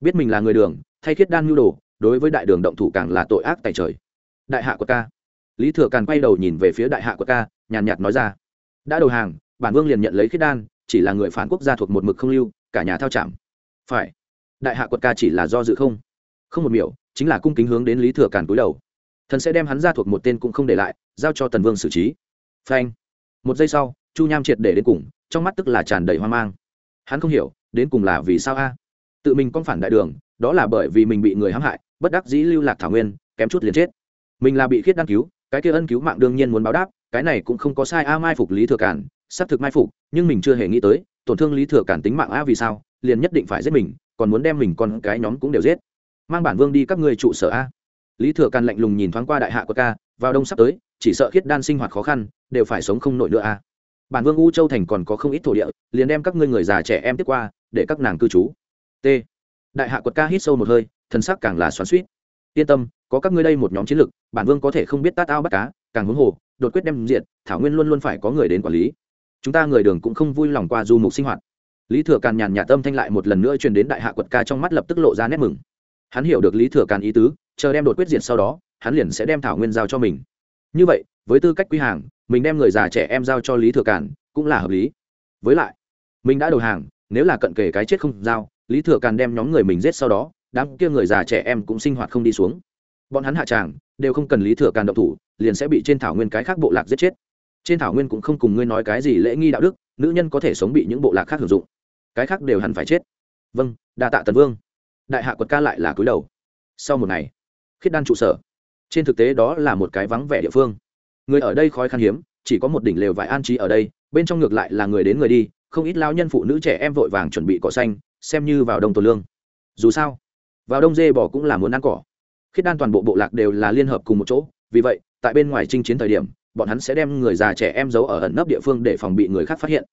Biết mình là người đường, thay khiết đan nhu đồ, đối với đại đường động thủ càng là tội ác tài trời. Đại hạ của ca. Lý thừa càn quay đầu nhìn về phía đại hạ của ca, nhàn nhạt nói ra, đã đầu hàng, bản vương liền nhận lấy khiết đan, chỉ là người phản quốc gia thuộc một mực không lưu, cả nhà thao chạm. Phải đại hạ quật ca chỉ là do dự không? Không một miểu, chính là cung kính hướng đến lý thừa càn cúi đầu. Thần sẽ đem hắn ra thuộc một tên cũng không để lại, giao cho tần vương xử trí. Phanh. Một giây sau, chu nham triệt để đến cùng, trong mắt tức là tràn đầy hoang mang. Hắn không hiểu, đến cùng là vì sao a? Tự mình con phản đại đường, đó là bởi vì mình bị người hãm hại, bất đắc dĩ lưu lạc thảo nguyên, kém chút liền chết. Mình là bị khiết đăng cứu, cái kia ân cứu mạng đương nhiên muốn báo đáp, cái này cũng không có sai a, mai phục lý thừa cản xác thực mai phục, nhưng mình chưa hề nghĩ tới, tổn thương lý thừa cản tính mạng a, vì sao, liền nhất định phải giết mình còn muốn đem mình con cái nhóm cũng đều giết. Mang bản vương đi các người trụ sở a. Lý thừa càn lạnh lùng nhìn thoáng qua đại hạ của ca, vào đông sắp tới, chỉ sợ khiết đan sinh hoạt khó khăn, đều phải sống không nổi nữa a. Bản vương u châu thành còn có không ít thổ địa, liền đem các ngươi người già trẻ em tiếp qua, để các nàng cư trú. T. Đại hạ quật ca hít sâu một hơi thân sắc càng là xoắn suýt yên tâm, có các ngươi đây một nhóm chiến lược bản vương có thể không biết tát ao bắt cá, càng huống hồ, đột quyết đem diện thảo nguyên luôn luôn phải có người đến quản lý. Chúng ta người đường cũng không vui lòng qua du mục sinh hoạt lý thừa càn nhàn nhạt tâm thanh lại một lần nữa truyền đến đại hạ quật ca trong mắt lập tức lộ ra nét mừng. Hắn hiểu được lý thừa càn ý tứ, chờ đem đột quyết diện sau đó, hắn liền sẽ đem thảo nguyên giao cho mình. Như vậy, với tư cách quy hàng, mình đem người già trẻ em giao cho lý thừa càn cũng là hợp lý. Với lại, mình đã đầu hàng, nếu là cận kề cái chết không giao, lý thừa càn đem nhóm người mình giết sau đó, đám kia người già trẻ em cũng sinh hoạt không đi xuống. Bọn hắn hạ tràng, đều không cần lý thừa càn động thủ, liền sẽ bị trên thảo nguyên cái khác bộ lạc giết chết. Trên thảo nguyên cũng không cùng ngươi nói cái gì lễ nghi đạo đức, nữ nhân có thể sống bị những bộ lạc khác sử dụng cái khác đều hẳn phải chết. Vâng đa tạ tần vương. Đại hạ quật ca lại là cúi đầu. Sau một ngày, khiết đan trụ sở. Trên thực tế đó là một cái vắng vẻ địa phương. Người ở đây khói khan hiếm, chỉ có một đỉnh lều vải an trí ở đây, bên trong ngược lại là người đến người đi, không ít lao nhân phụ nữ trẻ em vội vàng chuẩn bị cỏ xanh, xem như vào đông tổ lương. Dù sao, vào đông dê bò cũng là muốn ăn cỏ. Khiết đan toàn bộ bộ lạc đều là liên hợp cùng một chỗ, vì vậy, tại bên ngoài chinh chiến thời điểm, bọn hắn sẽ đem người già trẻ em giấu ở ẩn nấp địa phương để phòng bị người khác phát hiện.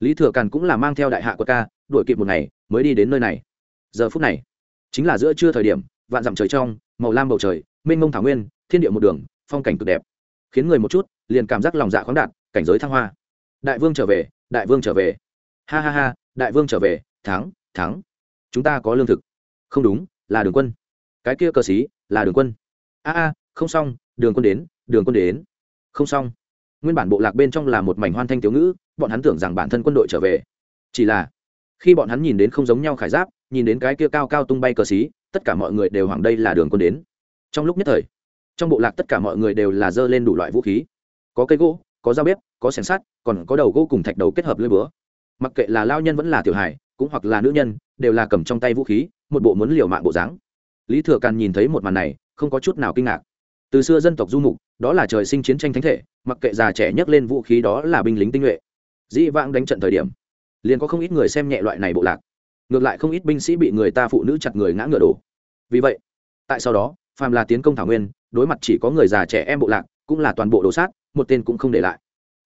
Lý thừa càn cũng là mang theo đại hạ của ca đuổi kịp một ngày, mới đi đến nơi này. Giờ phút này, chính là giữa trưa thời điểm, vạn dặm trời trong, màu lam bầu trời, mênh mông thảo nguyên, thiên địa một đường, phong cảnh cực đẹp. Khiến người một chút, liền cảm giác lòng dạ khoáng đạt, cảnh giới thăng hoa. Đại vương trở về, đại vương trở về. Ha ha ha, đại vương trở về, thắng thắng. Chúng ta có lương thực. Không đúng, là đường quân. Cái kia cờ xí là đường quân. A a, không xong, đường quân đến, đường quân đến. Không xong. Nguyên bản bộ lạc bên trong là một mảnh hoan thanh thiếu ngữ, bọn hắn tưởng rằng bản thân quân đội trở về. Chỉ là khi bọn hắn nhìn đến không giống nhau khải giáp, nhìn đến cái kia cao cao tung bay cờ xí, tất cả mọi người đều hoảng đây là đường quân đến. Trong lúc nhất thời, trong bộ lạc tất cả mọi người đều là dơ lên đủ loại vũ khí. Có cây gỗ, có dao bếp, có sẻng sắt, còn có đầu gỗ cùng thạch đầu kết hợp lưỡi búa. Mặc kệ là lao nhân vẫn là tiểu hài, cũng hoặc là nữ nhân, đều là cầm trong tay vũ khí, một bộ muốn liều mạng bộ dáng. Lý thừa càn nhìn thấy một màn này, không có chút nào kinh ngạc. Từ xưa dân tộc du mục, đó là trời sinh chiến tranh thánh thể, mặc kệ già trẻ nhấc lên vũ khí đó là binh lính tinh nhuệ. Dĩ vãng đánh trận thời điểm liền có không ít người xem nhẹ loại này bộ lạc. Ngược lại không ít binh sĩ bị người ta phụ nữ chặt người ngã ngựa đổ. Vì vậy, tại sau đó, phàm là tiến công thảo nguyên, đối mặt chỉ có người già trẻ em bộ lạc, cũng là toàn bộ đồ sát, một tên cũng không để lại.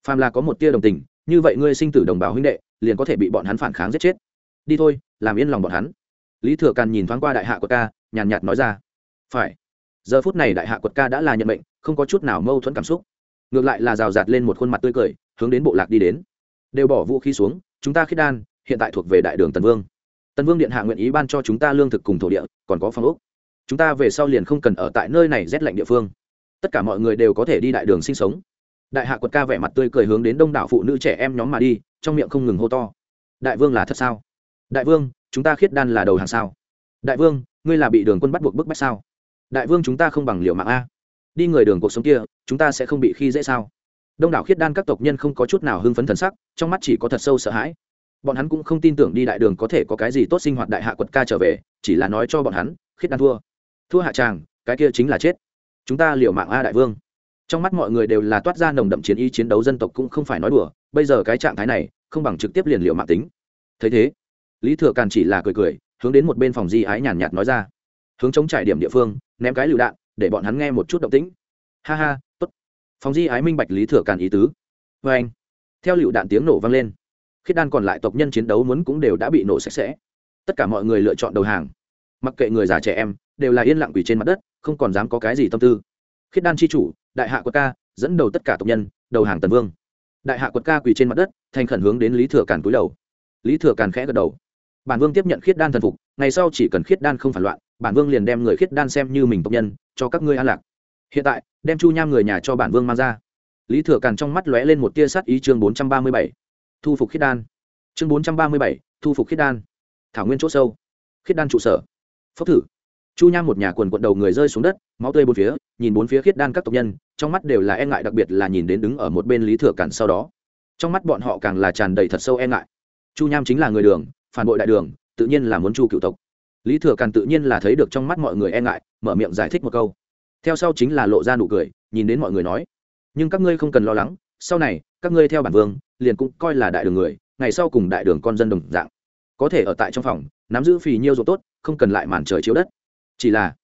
Phàm là có một tia đồng tình, như vậy ngươi sinh tử đồng bào huynh đệ, liền có thể bị bọn hắn phản kháng giết chết. Đi thôi, làm yên lòng bọn hắn. Lý thừa càn nhìn thoáng qua đại hạ của ca, nhàn nhạt nói ra, phải. Giờ phút này đại hạ quật ca đã là nhận mệnh, không có chút nào mâu thuẫn cảm xúc. Ngược lại là rào rạt lên một khuôn mặt tươi cười, hướng đến bộ lạc đi đến. Đều bỏ vũ khí xuống chúng ta khiết đan, hiện tại thuộc về đại đường tần vương. Tần vương điện hạ nguyện ý ban cho chúng ta lương thực cùng thổ địa, còn có phong ốc. Chúng ta về sau liền không cần ở tại nơi này rét lạnh địa phương. Tất cả mọi người đều có thể đi đại đường sinh sống. Đại hạ quật ca vẻ mặt tươi cười hướng đến đông đảo phụ nữ trẻ em nhóm mà đi, trong miệng không ngừng hô to. Đại vương là thật sao? Đại vương, chúng ta khiết đan là đầu hàng sao? Đại vương, ngươi là bị đường quân bắt buộc bức bách sao? Đại vương chúng ta không bằng liệu mạng a. Đi người đường cuộc sống kia, chúng ta sẽ không bị khi dễ sao? Đông đảo khiết đan các tộc nhân không có chút nào hưng phấn thần sắc, trong mắt chỉ có thật sâu sợ hãi. Bọn hắn cũng không tin tưởng đi đại đường có thể có cái gì tốt sinh hoạt đại hạ quật ca trở về, chỉ là nói cho bọn hắn, khiết đan thua. Thua hạ tràng, cái kia chính là chết. Chúng ta liệu mạng a đại vương. Trong mắt mọi người đều là toát ra nồng đậm chiến ý chiến đấu dân tộc cũng không phải nói đùa, bây giờ cái trạng thái này, không bằng trực tiếp liền liệu mạng tính. Thấy thế, lý thừa càn chỉ là cười cười, hướng đến một bên phòng di ái nhàn nhạt nói ra. Hướng chống trải điểm địa phương, ném cái lựu đạn, để bọn hắn nghe một chút động tĩnh. Ha ha phòng di ái minh bạch lý thừa càn ý tứ. Vê anh, theo lựu đạn tiếng nổ vang lên, khiết đan còn lại tộc nhân chiến đấu muốn cũng đều đã bị nổ sạch sẽ. Tất cả mọi người lựa chọn đầu hàng. Mặc kệ người già trẻ em, đều là yên lặng quỳ trên mặt đất, không còn dám có cái gì tâm tư. Khiết đan c h i chủ, đại hạ quật ca, dẫn đầu tất cả tộc nhân, đầu hàng tần vương. Đại hạ quật ca quỳ trên mặt đất, thành khẩn hướng đến lý thừa càn cúi đầu. Lý thừa càn khẽ gật đầu. Bản vương tiếp nhận khiết đan thần phục, ngày sau chỉ cần khiết đan không phản loạn, bản vương liền đem người khiết đan xem như mình tộc nhân, cho các ngươi an lạc hiện tại, đem chu nham người nhà cho bản vương mang ra. Lý thừa càn trong mắt lóe lên một tia sát ý chương bốn trăm ba mươi bảy. Thu phục khiết đan. Chương bốn trăm ba mươi bảy, thu phục khiết đan. Thảo nguyên c h ỗ sâu. Khiết đan trụ sở. Phốc thử. Chu nham một nhà quần quận đầu người rơi xuống đất, máu tươi bốn phía, nhìn bốn phía khiết đan các tộc nhân, trong mắt đều là e ngại, đặc biệt là nhìn đến đứng ở một bên lý thừa càn sau đó. Trong mắt bọn họ càng là tràn đầy thật sâu e ngại. Chu nham chính là người đường, phản bội đại đường, tự nhiên là muốn chu cựu tộc. Lý thừa càn tự nhiên là thấy được trong mắt mọi người e ngại, mở miệng giải thích một câu theo sau chính là lộ ra nụ cười, nhìn đến mọi người nói, nhưng các ngươi không cần lo lắng, sau này, các ngươi theo bản vương, liền cũng coi là đại đường người, ngày sau cùng đại đường con dân đồng dạng. Có thể ở tại trong phòng, nắm giữ phì nhiêu ruộng tốt, không cần lại màn trời chiếu đất. Chỉ là,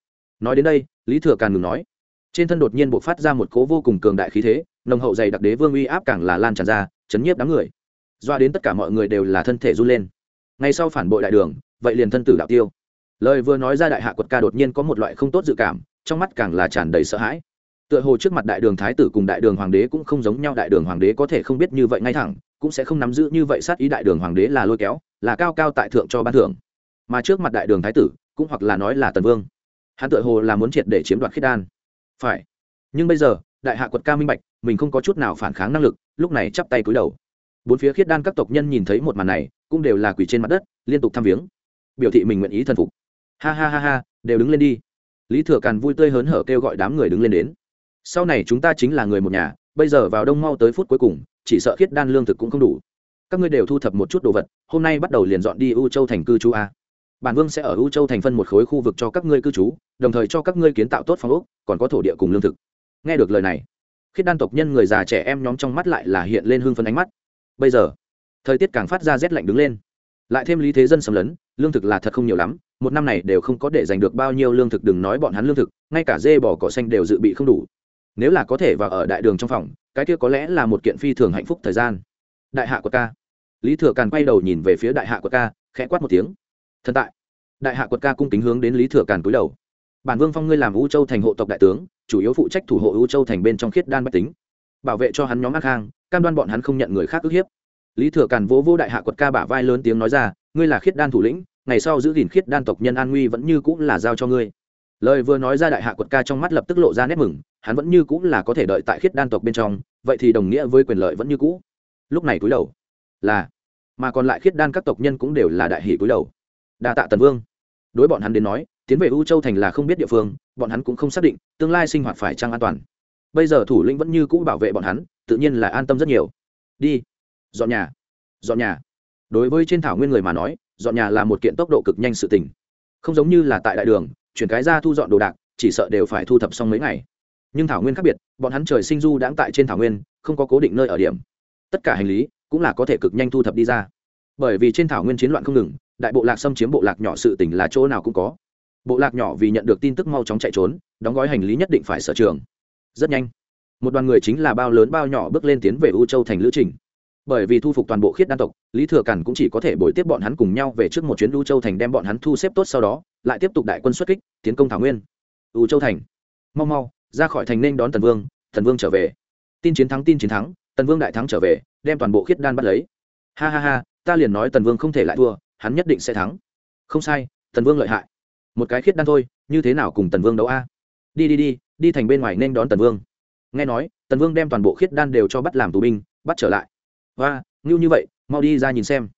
nói đến đây, lý thừa càn ngừng nói, trên thân đột nhiên b ộ c phát ra một cố vô cùng cường đại khí thế, nồng hậu dày đặc đế vương uy áp càng là lan tràn ra, chấn nhiếp đám người. Doa đến tất cả mọi người đều là thân thể run lên. Ngay sau phản bội đại đường, vậy liền thân tử đạo tiêu. Lời vừa nói ra đại hạ quật ca đột nhiên có một loại không tốt dự cảm trong mắt càng là tràn đầy sợ hãi. Tựa hồ trước mặt đại đường thái tử cùng đại đường hoàng đế cũng không giống nhau, đại đường hoàng đế có thể không biết như vậy ngay thẳng, cũng sẽ không nắm giữ như vậy sát ý đại đường hoàng đế là lôi kéo, là cao cao tại thượng cho ban thưởng. Mà trước mặt đại đường thái tử, cũng hoặc là nói là tần vương. Hắn tựa hồ là muốn triệt để chiếm đoạt khiết đan. Phải. Nhưng bây giờ, đại hạ quật ca minh bạch, mình không có chút nào phản kháng năng lực, lúc này chắp tay cúi đầu. Bốn phía khiết đan các tộc nhân nhìn thấy một màn này, cũng đều là quỳ trên mặt đất, liên tục thăm viếng. Biểu thị mình nguyện ý thần phục. Ha ha ha ha, đều đứng lên đi lý thừa càn vui tươi hớn hở kêu gọi đám người đứng lên đến. Sau này chúng ta chính là người một nhà, bây giờ vào đông mau tới phút cuối cùng, chỉ sợ khiết đan lương thực cũng không đủ. Các ngươi đều thu thập một chút đồ vật, hôm nay bắt đầu liền dọn đi u châu thành cư trú a. Bản vương sẽ ở u châu thành phân một khối khu vực cho các ngươi cư trú, đồng thời cho các ngươi kiến tạo tốt phòng ốc, còn có thổ địa cùng lương thực. Nghe được lời này, khiết đan tộc nhân người già trẻ em nhóm trong mắt lại là hiện lên hương phân ánh mắt. Bây giờ, thời tiết càng phát ra rét lạnh đứng lên. Lại thêm lý thế dân xâm lấn, lương thực là thật không nhiều lắm một năm này đều không có để giành được bao nhiêu lương thực, đừng nói bọn hắn lương thực, ngay cả dê bò cỏ xanh đều dự bị không đủ. Nếu là có thể vào ở đại đường trong phòng, cái kia có lẽ là một kiện phi thường hạnh phúc thời gian. Đại hạ của ca. Lý thừa càn quay đầu nhìn về phía đại hạ của ca, khẽ quát một tiếng. Thần tại. Đại hạ quật ca cung kính hướng đến lý thừa càn cúi đầu. Bản vương phong ngươi làm u châu thành hộ tộc đại tướng, chủ yếu phụ trách thủ hộ u châu thành bên trong khiết đan bách tính. Bảo vệ cho hắn nhóm ác hang, cam đoan bọn hắn không nhận người khác ức hiếp. Lý thừa càn vỗ vỗ đại hạ quật ca bả vai lớn tiếng nói ra, ngươi là khiết đan thủ lĩnh ngày sau giữ gìn khiết đan tộc nhân an nguy vẫn như cũng là giao cho ngươi. Lời vừa nói ra đại hạ quật ca trong mắt lập tức lộ ra nét mừng, hắn vẫn như cũng là có thể đợi tại khiết đan tộc bên trong, vậy thì đồng nghĩa với quyền lợi vẫn như cũ. Lúc này cúi đầu, là, mà còn lại khiết đan các tộc nhân cũng đều là đại hỷ cúi đầu. Đa tạ tần vương. Đối bọn hắn đến nói, tiến về u châu thành là không biết địa phương, bọn hắn cũng không xác định, tương lai sinh hoạt phải trăng an toàn. Bây giờ thủ lĩnh vẫn như cũ bảo vệ bọn hắn, tự nhiên là an tâm rất nhiều. Đi, dọn nhà dọn nhà. Đối với trên thảo nguyên người mà nói dọn nhà là một kiện tốc độ cực nhanh sự tình. Không giống như là tại đại đường, chuyển cái ra thu dọn đồ đạc, chỉ sợ đều phải thu thập xong mấy ngày. Nhưng thảo nguyên khác biệt, bọn hắn trời sinh du đãng tại trên thảo nguyên, không có cố định nơi ở điểm. Tất cả hành lý cũng là có thể cực nhanh thu thập đi ra. Bởi vì trên thảo nguyên chiến loạn không ngừng, đại bộ lạc xâm chiếm bộ lạc nhỏ sự tỉnh là chỗ nào cũng có. Bộ lạc nhỏ vì nhận được tin tức mau chóng chạy trốn, đóng gói hành lý nhất định phải sở trường. Rất nhanh. Một đoàn người chính là bao lớn bao nhỏ bước lên tiến về u châu thành lữ trình bởi vì thu phục toàn bộ khiết đan tộc, lý thừa cản cũng chỉ có thể bồi tiếp bọn hắn cùng nhau về trước một chuyến u châu thành đem bọn hắn thu xếp tốt sau đó, lại tiếp tục đại quân xuất kích, tiến công thảo nguyên. U châu thành. Mau mau, ra khỏi thành nên đón tần vương tần vương trở về. Tin chiến thắng, tin chiến thắng, tần vương đại thắng trở về, đem toàn bộ khiết đan bắt lấy. Ha ha ha, ta liền nói tần vương không thể lại thua, hắn nhất định sẽ thắng. Không sai, tần vương lợi hại. Một cái khiết đan thôi, như thế nào cùng tần vương đấu a? Đi đi đi đi thành bên ngoài nên đón tần vương. Nghe nói, tần vương đem toàn bộ khiết đan đều cho bắt làm tù binh, bắt trở lại và ngưu như vậy mau đi ra nhìn xem.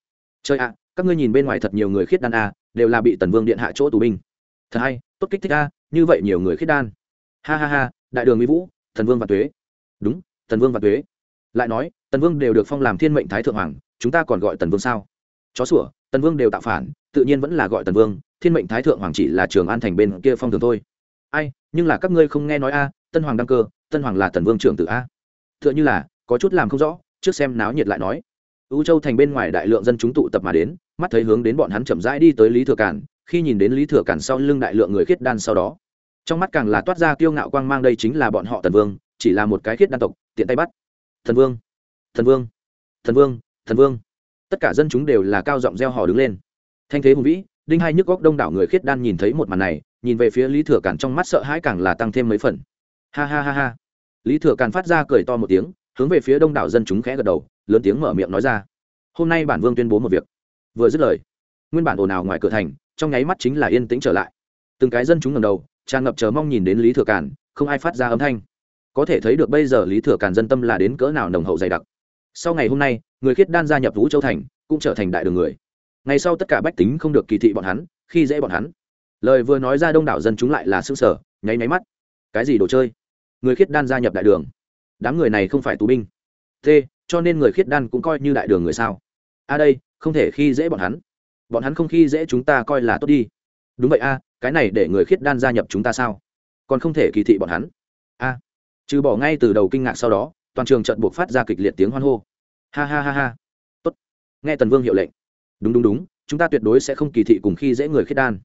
Trời ạ các ngươi nhìn bên ngoài thật nhiều người khiết đan à, đều là bị tần vương điện hạ chỗ tù binh. Thật hay tốt kích thích a như vậy nhiều người khiết đan. Ha ha ha đại đường mỹ vũ thần vương và tuế. Đúng tần vương và tuế. Lại nói tần vương đều được phong làm thiên mệnh thái thượng hoàng chúng ta còn gọi tần vương sao? Chó sủa tần vương đều tạo phản tự nhiên vẫn là gọi tần vương thiên mệnh thái thượng hoàng chỉ là trường an thành bên kia phong thường thôi. Ai nhưng là các ngươi không nghe nói a tân hoàng đăng cơ tân hoàng là tần vương trưởng tử à? a t h ư ợ n h ư là có chút làm không rõ trước xem náo nhiệt lại nói. Ưu châu thành bên ngoài đại lượng dân chúng tụ tập mà đến, mắt thấy hướng đến bọn hắn chậm rãi đi tới lý thừa cản khi nhìn đến lý thừa cản sau lưng đại lượng người khiết đan sau đó, trong mắt càng là toát ra kiêu ngạo quang mang đây chính là bọn họ tần vương, chỉ là một cái khiết đan tộc, tiện tay bắt. Thần vương thần vương thần vương thần vương. Tất cả dân chúng đều là cao giọng reo hò đứng lên. Thanh thế hùng vĩ, đinh hai nhức góc đông đảo người khiết đan nhìn thấy một màn này, nhìn về phía lý thừa cản trong mắt sợ hãi càng là tăng thêm mấy phần. Ha ha ha ha. Lý thừa cản phát ra cười to một tiếng hướng về phía đông đảo dân chúng khẽ gật đầu, lớn tiếng mở miệng nói ra. Hôm nay bản vương tuyên bố một việc. Vừa dứt lời, nguyên bản ồn ào ngoài cửa thành, trong nháy mắt chính là yên tĩnh trở lại. Từng cái dân chúng ngầm đầu, tràn ngập chờ mong nhìn đến lý thừa càn, không ai phát ra âm thanh. Có thể thấy được bây giờ lý thừa càn dân tâm là đến cỡ nào nồng hậu dày đặc. Sau ngày hôm nay, người khiết đan gia nhập vũ châu thành, cũng trở thành đại đường người. Ngày sau tất cả bách tính không được kỳ thị bọn hắn, khi dễ bọn hắn. Lời vừa nói ra đông đảo dân chúng lại là xương sở nháy máy mắt. Cái gì đồ chơi? Người khiết đan gia nhập đại đường đám người này không phải tù binh. T cho nên người khiết đan cũng coi như đại đường người sao? A đây, không thể khi dễ bọn hắn. Bọn hắn không khi dễ chúng ta coi là tốt đi. Đúng vậy a, cái này để người khiết đan gia nhập chúng ta sao? Còn không thể kỳ thị bọn hắn. A, trừ bỏ ngay từ đầu kinh ngạc sau đó, toàn trường trận buộc phát ra kịch liệt tiếng hoan hô. Ha ha ha ha. Tốt. Nghe tần vương hiệu lệnh. Đúng đúng đúng, chúng ta tuyệt đối sẽ không kỳ thị cùng khi dễ người khiết đan.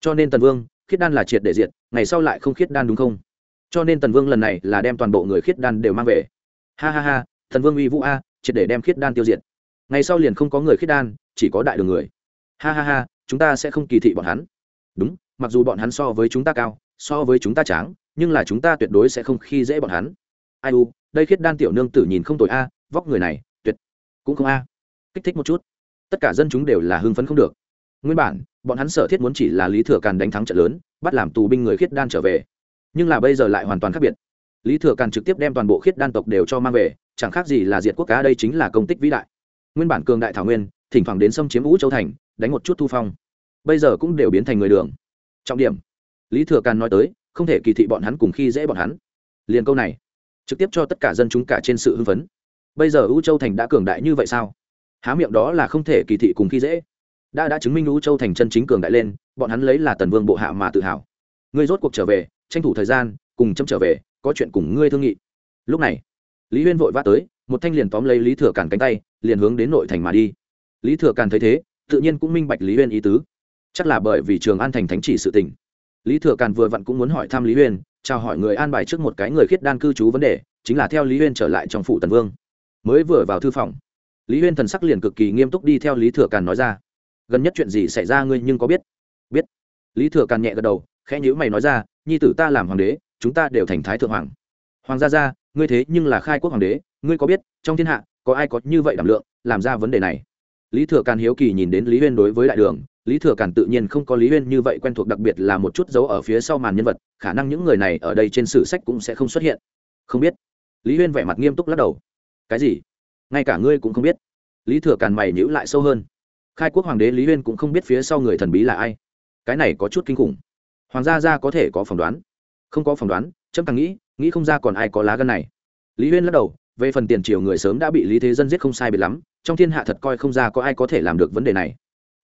Cho nên tần vương, khiết đan là triệt để diệt, ngày sau lại không khiết đan đúng không? Cho nên tần vương lần này là đem toàn bộ người khiết đan đều mang về. Ha ha ha thần vương uy vũ a, triệt để đem khiết đan tiêu diệt. Ngày sau liền không có người khiết đan, chỉ có đại đường người. Ha ha ha, chúng ta sẽ không kỳ thị bọn hắn. Đúng, mặc dù bọn hắn so với chúng ta cao, so với chúng ta tráng, nhưng là chúng ta tuyệt đối sẽ không khi dễ bọn hắn. Ai u, đây khiết đan tiểu nương tử nhìn không tội a, vóc người này, tuyệt cũng không a. Kích thích một chút. Tất cả dân chúng đều là hưng phấn không được. Nguyên bản, bọn hắn sở thiết muốn chỉ là lý thừa càn đánh thắng trận lớn, bắt làm tù binh người khiết đan trở về nhưng là bây giờ lại hoàn toàn khác biệt. Lý thừa càn trực tiếp đem toàn bộ khiết đan tộc đều cho mang về, chẳng khác gì là diệt quốc cá đây chính là công tích vĩ đại. Nguyên bản cường đại thảo nguyên, thỉnh thoảng đến xâm chiếm vũ châu thành, đánh một chút thu phong. Bây giờ cũng đều biến thành người đường. Trọng điểm. Lý thừa càn nói tới, không thể kỳ thị bọn hắn cùng khi dễ bọn hắn. Liền câu này, trực tiếp cho tất cả dân chúng cả trên sự hưng phấn. Bây giờ vũ châu thành đã cường đại như vậy sao? Há miệng đó là không thể kỳ thị cùng khi dễ. Đã đã chứng minh U châu thành chân chính cường đại lên, bọn hắn lấy là tần vương bộ hạ mà tự hào. Ngươi rốt cuộc trở về tranh thủ thời gian, cùng chấm trở về, có chuyện cùng ngươi thương nghị. Lúc này, lý huyên vội vã tới, một thanh liền tóm lấy lý thừa càn cánh tay, liền hướng đến nội thành mà đi. Lý thừa càn thấy thế, tự nhiên cũng minh bạch lý huyên ý tứ. Chắc là bởi vì trường an thành thánh chỉ sự tình. Lý thừa càn vừa vặn cũng muốn hỏi thăm lý huyên, chào hỏi người an bài trước một cái người khiết đan cư trú vấn đề, chính là theo lý huyên trở lại trong phủ tần vương. Mới vừa vào thư phòng, lý huyên thần sắc liền cực kỳ nghiêm túc đi theo lý thừa càn nói ra. Gần nhất chuyện gì xảy ra ngươi nhưng có biết? Biết. Lý thừa càn nhẹ gật đầu, khẽ nhữ mày nói ra nhi tử ta làm hoàng đế, chúng ta đều thành thái thượng hoàng. Hoàng gia gia, ngươi thế nhưng là khai quốc hoàng đế, ngươi có biết, trong thiên hạ, có ai có như vậy đảm lượng, làm ra vấn đề này? Lý thừa càn hiếu kỳ nhìn đến lý huyên đối với đại đường, lý thừa càn tự nhiên không có lý huyên như vậy quen thuộc đặc biệt là một chút dấu ở phía sau màn nhân vật, khả năng những người này ở đây trên sử sách cũng sẽ không xuất hiện. Không biết. Lý huyên vẻ mặt nghiêm túc lắc đầu. Cái gì? Ngay cả ngươi cũng không biết. Lý thừa càn mày nhữ lại sâu hơn. Khai quốc hoàng đế lý huyên cũng không biết phía sau người thần bí là ai. Cái này có chút kinh khủng hoàng gia gia có thể có phỏng đoán. Không có phỏng đoán, trâm càng nghĩ nghĩ không ra còn ai có lá gân này. Lý huyên lắc đầu, về phần tiền triều người sớm đã bị lý thế dân giết không sai biệt lắm, trong thiên hạ thật coi không ra có ai có thể làm được vấn đề này.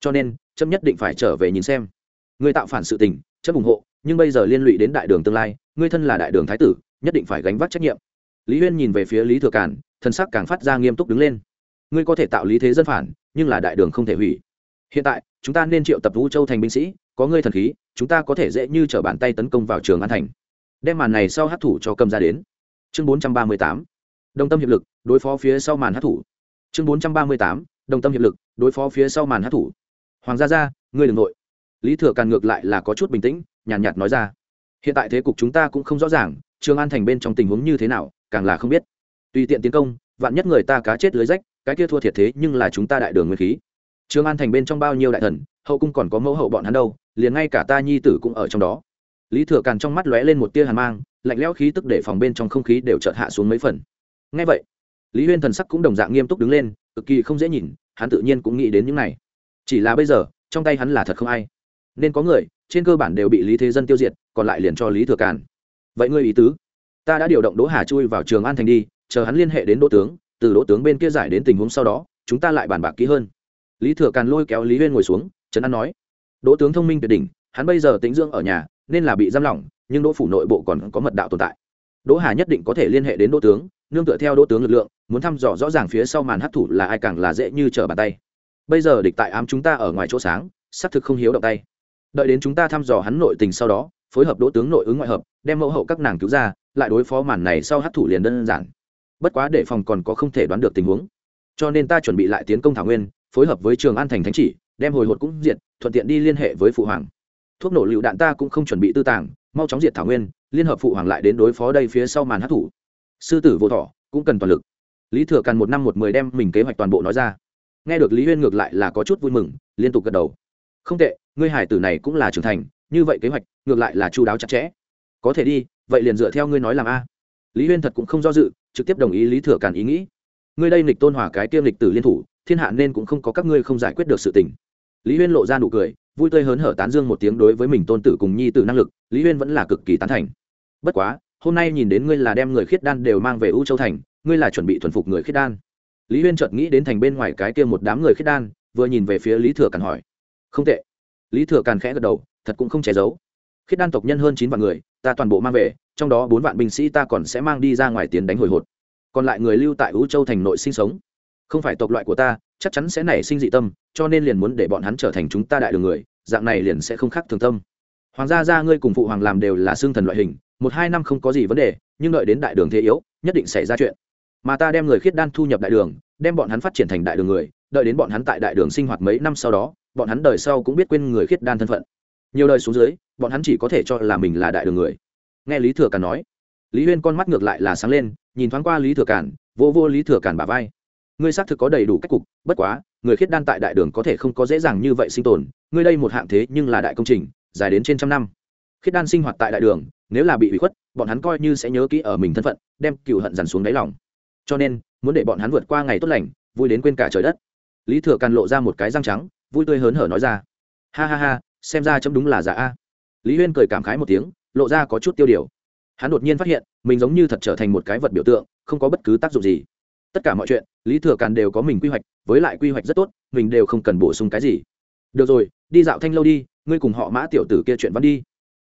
Cho nên, trâm nhất định phải trở về nhìn xem. Người tạo phản sự tình, trâm ủng hộ, nhưng bây giờ liên lụy đến đại đường tương lai ngươi thân là đại đường thái tử, nhất định phải gánh vác trách nhiệm. Lý huyên nhìn về phía lý thừa cản thân sắc càng phát ra nghiêm túc đứng lên. Ngươi có thể tạo lý thế dân phản, nhưng là đại đường không thể hủy. Hiện tại, chúng ta nên triệu tập vũ châu thành binh sĩ có ngươi thần khí chúng ta có thể dễ như t r ở bàn tay tấn công vào trường an thành. Đem màn này sau hát thủ cho cầm ra đến. Chương bốn trăm ba mươi tám đồng tâm hiệp lực đối phó phía sau màn hát thủ. Chương bốn trăm ba mươi tám đồng tâm hiệp lực đối phó phía sau màn hát thủ. Hoàng gia gia ngươi đ ừ n g nội. Lý thừa càn ngược lại là có chút bình tĩnh nhàn nhạt, nhạt nói ra. Hiện tại thế cục chúng ta cũng không rõ ràng trường an thành bên trong tình huống như thế nào càng là không biết. Tùy tiện tiến công vạn nhất người ta cá chết lưới rách cái kia thua thiệt thế nhưng là chúng ta đại đường nguyên khí trường an thành bên trong bao nhiêu đại thần, hậu cung còn có mẫu hậu bọn hắn đâu, liền ngay cả ta nhi tử cũng ở trong đó. Lý thừa càn trong mắt lóe lên một tia hàn mang, lạnh lẽo khí tức để phòng bên trong không khí đều chợt hạ xuống mấy phần. Ngay vậy, lý huyên thần sắc cũng đồng dạng nghiêm túc đứng lên, cực kỳ không dễ nhìn, hắn tự nhiên cũng nghĩ đến những này. Chỉ là bây giờ, trong tay hắn là thật không ai. Nên có người, trên cơ bản đều bị lý thế dân tiêu diệt, còn lại liền cho lý thừa càn. Vậy ngươi ý tứ? Ta đã điều động đỗ hà chui vào trường an thành đi, chờ hắn liên hệ đến đỗ tướng, từ đỗ tướng bên kia giải đến tình huống sau đó, chúng ta lại bàn bạc kỹ hơn lý thừa càn lôi kéo lý huyên ngồi xuống, trấn an nói, đỗ tướng thông minh tuyệt đỉnh, hắn bây giờ tính dưỡng ở nhà, nên là bị giam lỏng, nhưng đỗ phủ nội bộ còn có mật đạo tồn tại. Đỗ hà nhất định có thể liên hệ đến đỗ tướng, nương tựa theo đỗ tướng lực lượng, muốn thăm dò rõ ràng phía sau màn hấp thủ là ai càng là dễ như trở bàn tay. Bây giờ địch tại ám chúng ta ở ngoài chỗ sáng, xác thực không hiếu động tay. Đợi đến chúng ta thăm dò hắn nội tình sau đó, phối hợp đỗ tướng nội ứng ngoại hợp, đem mẫu hậu các nàng cứu ra, lại đối phó màn này sau hấp thủ liền đơn giản. Bất quá để phòng còn có không thể đoán được tình huống. Cho nên ta chuẩn bị lại tiến công thảo nguyên phối hợp với trường an thành thánh chỉ, đem hồi hột cũng diệt, thuận tiện đi liên hệ với phụ hoàng. Thuốc nổ lựu đạn ta cũng không chuẩn bị tư tàng, mau chóng diệt thảo nguyên, liên hợp phụ hoàng lại đến đối phó đây phía sau màn hát thủ. Sư tử vô thọ, cũng cần toàn lực. Lý thừa càn một năm một mười đem mình kế hoạch toàn bộ nói ra. Nghe được lý huyên ngược lại là có chút vui mừng, liên tục gật đầu. Không tệ, ngươi hải tử này cũng là trưởng thành, như vậy kế hoạch, ngược lại là chu đáo chặt chẽ. Có thể đi, vậy liền dựa theo ngươi nói làm a. Lý huyên thật cũng không do dự, trực tiếp đồng ý lý thừa càn ý nghĩ. Ngươi đây nghịch tôn hòa cái tiêm lịch tử liên thủ thiên hạ nên cũng không có các ngươi không giải quyết được sự tình. Lý huyên lộ ra nụ cười, vui tươi hớn hở tán dương một tiếng đối với mình tôn tử cùng nhi tử năng lực, lý huyên vẫn là cực kỳ tán thành. Bất quá, hôm nay nhìn đến ngươi là đem người khiết đan đều mang về u châu thành, ngươi là chuẩn bị thuần phục người khiết đan. Lý huyên chợt nghĩ đến thành bên ngoài cái kia một đám người khiết đan, vừa nhìn về phía lý thừa càn hỏi. Không tệ. Lý thừa càn khẽ gật đầu, thật cũng không che giấu. Khiết đan tộc nhân hơn chín vạn người, ta toàn bộ mang về, trong đó bốn vạn binh sĩ ta còn sẽ mang đi ra ngoài tiến đánh hồi hột. Còn lại người lưu tại u châu thành nội sinh sống không phải tộc loại của ta, chắc chắn sẽ nảy sinh dị tâm, cho nên liền muốn để bọn hắn trở thành chúng ta đại đường người, dạng này liền sẽ không khác thường tâm. Hoàng gia gia ngươi cùng phụ hoàng làm đều là xương thần loại hình, một hai năm không có gì vấn đề, nhưng đợi đến đại đường thế yếu, nhất định xảy ra chuyện. Mà ta đem người khiết đan thu nhập đại đường, đem bọn hắn phát triển thành đại đường người, đợi đến bọn hắn tại đại đường sinh hoạt mấy năm sau đó, bọn hắn đời sau cũng biết quên người khiết đan thân phận. Nhiều đời xuống dưới, bọn hắn chỉ có thể cho là mình là đại đường người. Nghe lý thừa càn nói, lý huyên con mắt ngược lại là sáng lên, nhìn thoáng qua lý thừa càn vô vô lý thừa càn bà vai ngươi xác thực có đầy đủ cách cục, bất quá, người khiết đan tại đại đường có thể không có dễ dàng như vậy sinh tồn, ngươi đây một hạng thế nhưng là đại công trình, dài đến trên trăm năm. Khiết đan sinh hoạt tại đại đường, nếu là bị hủy khuất, bọn hắn coi như sẽ nhớ kỹ ở mình thân phận, đem cựu hận dằn xuống đáy lòng. Cho nên, muốn để bọn hắn vượt qua ngày tốt lành, vui đến quên cả trời đất. Lý thừa càn lộ ra một cái răng trắng, vui tươi hớn hở nói ra. Ha ha ha, xem ra chấm đúng là giả a. Lý huyên cười cảm khái một tiếng, lộ ra có chút tiêu điều. Hắn đột nhiên phát hiện, mình giống như thật trở thành một cái vật biểu tượng, không có bất cứ tác dụng gì tất cả mọi chuyện, lý thừa càn đều có mình quy hoạch, với lại quy hoạch rất tốt, mình đều không cần bổ sung cái gì. Được rồi, đi dạo thanh lâu đi, ngươi cùng họ mã tiểu tử kia chuyện văn đi.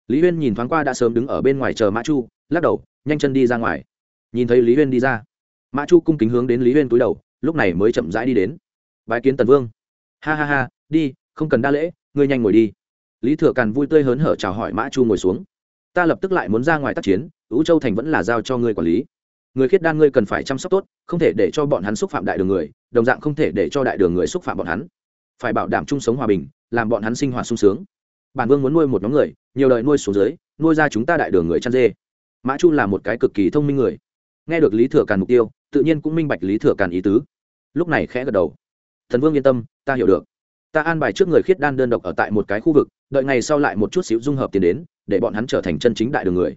Lý huyên nhìn thoáng qua đã sớm đứng ở bên ngoài chờ mã chu, lắc đầu, nhanh chân đi ra ngoài. Nhìn thấy lý huyên đi ra, mã chu cung kính hướng đến lý huyên túi đầu, lúc này mới chậm rãi đi đến. Bái kiến tần vương. Ha ha ha, đi, không cần đa lễ, ngươi nhanh ngồi đi. Lý thừa càn vui tươi hớn hở chào hỏi mã chu ngồi xuống. Ta lập tức lại muốn ra ngoài tác chiến ứ châu thành vẫn là giao cho ngươi quản lý người khiết đan ngươi cần phải chăm sóc tốt, không thể để cho bọn hắn xúc phạm đại đường người, đồng dạng không thể để cho đại đường người xúc phạm bọn hắn. Phải bảo đảm chung sống hòa bình, làm bọn hắn sinh hoạt sung sướng. Bản vương muốn nuôi một nhóm người, nhiều đời nuôi xuống dưới, nuôi ra chúng ta đại đường người chăn dê. Mã chu là một cái cực kỳ thông minh người. Nghe được lý thừa càn mục tiêu, tự nhiên cũng minh bạch lý thừa càn ý tứ. Lúc này khẽ gật đầu. Thần vương yên tâm, ta hiểu được. Ta an bài trước người khiết đan đơn độc ở tại một cái khu vực, đợi ngày sau lại một chút xíu dung hợp tiền đến, để bọn hắn trở thành chân chính đại đường người.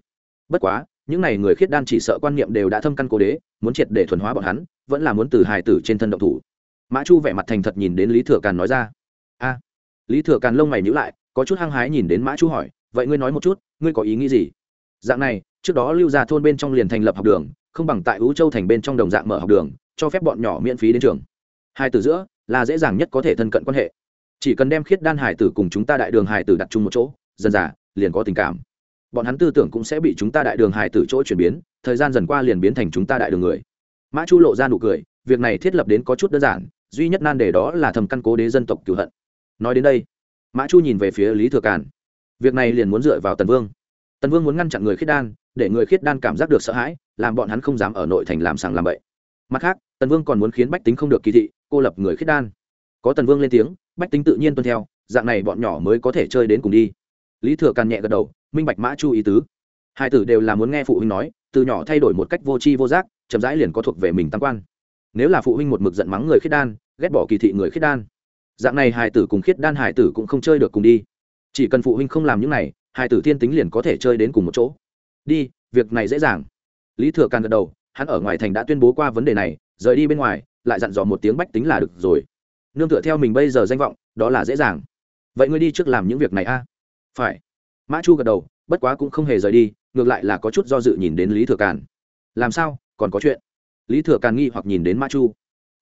Bất quá những này người khiết đan chỉ sợ quan niệm đều đã thâm căn cố đế, muốn triệt để thuần hóa bọn hắn, vẫn là muốn từ hài tử trên thân động thủ. Mã chu vẻ mặt thành thật nhìn đến lý thừa càn nói ra. A. Lý thừa càn lông mày nhữ lại, có chút hăng hái nhìn đến mã chu hỏi, vậy ngươi nói một chút, ngươi có ý nghĩ gì? Dạng này, trước đó lưu ra thôn bên trong liền thành lập học đường, không bằng tại ú châu thành bên trong đồng dạng mở học đường, cho phép bọn nhỏ miễn phí đến trường. Hai từ giữa, là dễ dàng nhất có thể thân cận quan hệ. Chỉ cần đem khiết đan hải tử cùng chúng ta đại đường hải tử đặt chung một chỗ, dần dà, liền có tình cảm bọn hắn tư tưởng cũng sẽ bị chúng ta đại đường hải tử chỗ chuyển biến, thời gian dần qua liền biến thành chúng ta đại đường người. Mã chu lộ ra nụ cười, việc này thiết lập đến có chút đơn giản, duy nhất nan đề đó là thầm căn cố đế dân tộc cửu hận. Nói đến đây, mã chu nhìn về phía lý thừa càn. Việc này liền muốn dựa vào tần vương. Tần vương muốn ngăn chặn người khiết đan, để người khiết đan cảm giác được sợ hãi, làm bọn hắn không dám ở nội thành làm sàng làm bậy. Mặt khác, tần vương còn muốn khiến bách tính không được kỳ thị, cô lập người khiết đan. Có tần vương lên tiếng, bách tính tự nhiên tuân theo, dạng này bọn nhỏ mới có thể chơi đến cùng đi. Lý thừa càn nhẹ gật đầu minh bạch mã chu ý tứ. Hai tử đều là muốn nghe phụ huynh nói, từ nhỏ thay đổi một cách vô tri vô giác, chậm rãi liền có thuộc về mình tam quan. Nếu là phụ huynh một mực giận mắng người khiết đan, ghét bỏ kỳ thị người khiết đan, dạng này hài tử cùng khiết đan hài tử cũng không chơi được cùng đi. Chỉ cần phụ huynh không làm những này hài tử thiên tính liền có thể chơi đến cùng một chỗ. Đi, việc này dễ dàng. Lý thừa càng gật đầu, hắn ở ngoài thành đã tuyên bố qua vấn đề này, rời đi bên ngoài, lại dặn dò một tiếng bách tính là được rồi. Nương tựa theo mình bây giờ danh vọng, đó là dễ dàng. Vậy ngươi đi trước làm những việc này a. Phải mã chu gật đầu, bất quá cũng không hề rời đi, ngược lại là có chút do dự nhìn đến lý thừa càn. Làm sao? Còn có chuyện? Lý thừa càn nghi hoặc nhìn đến mã chu.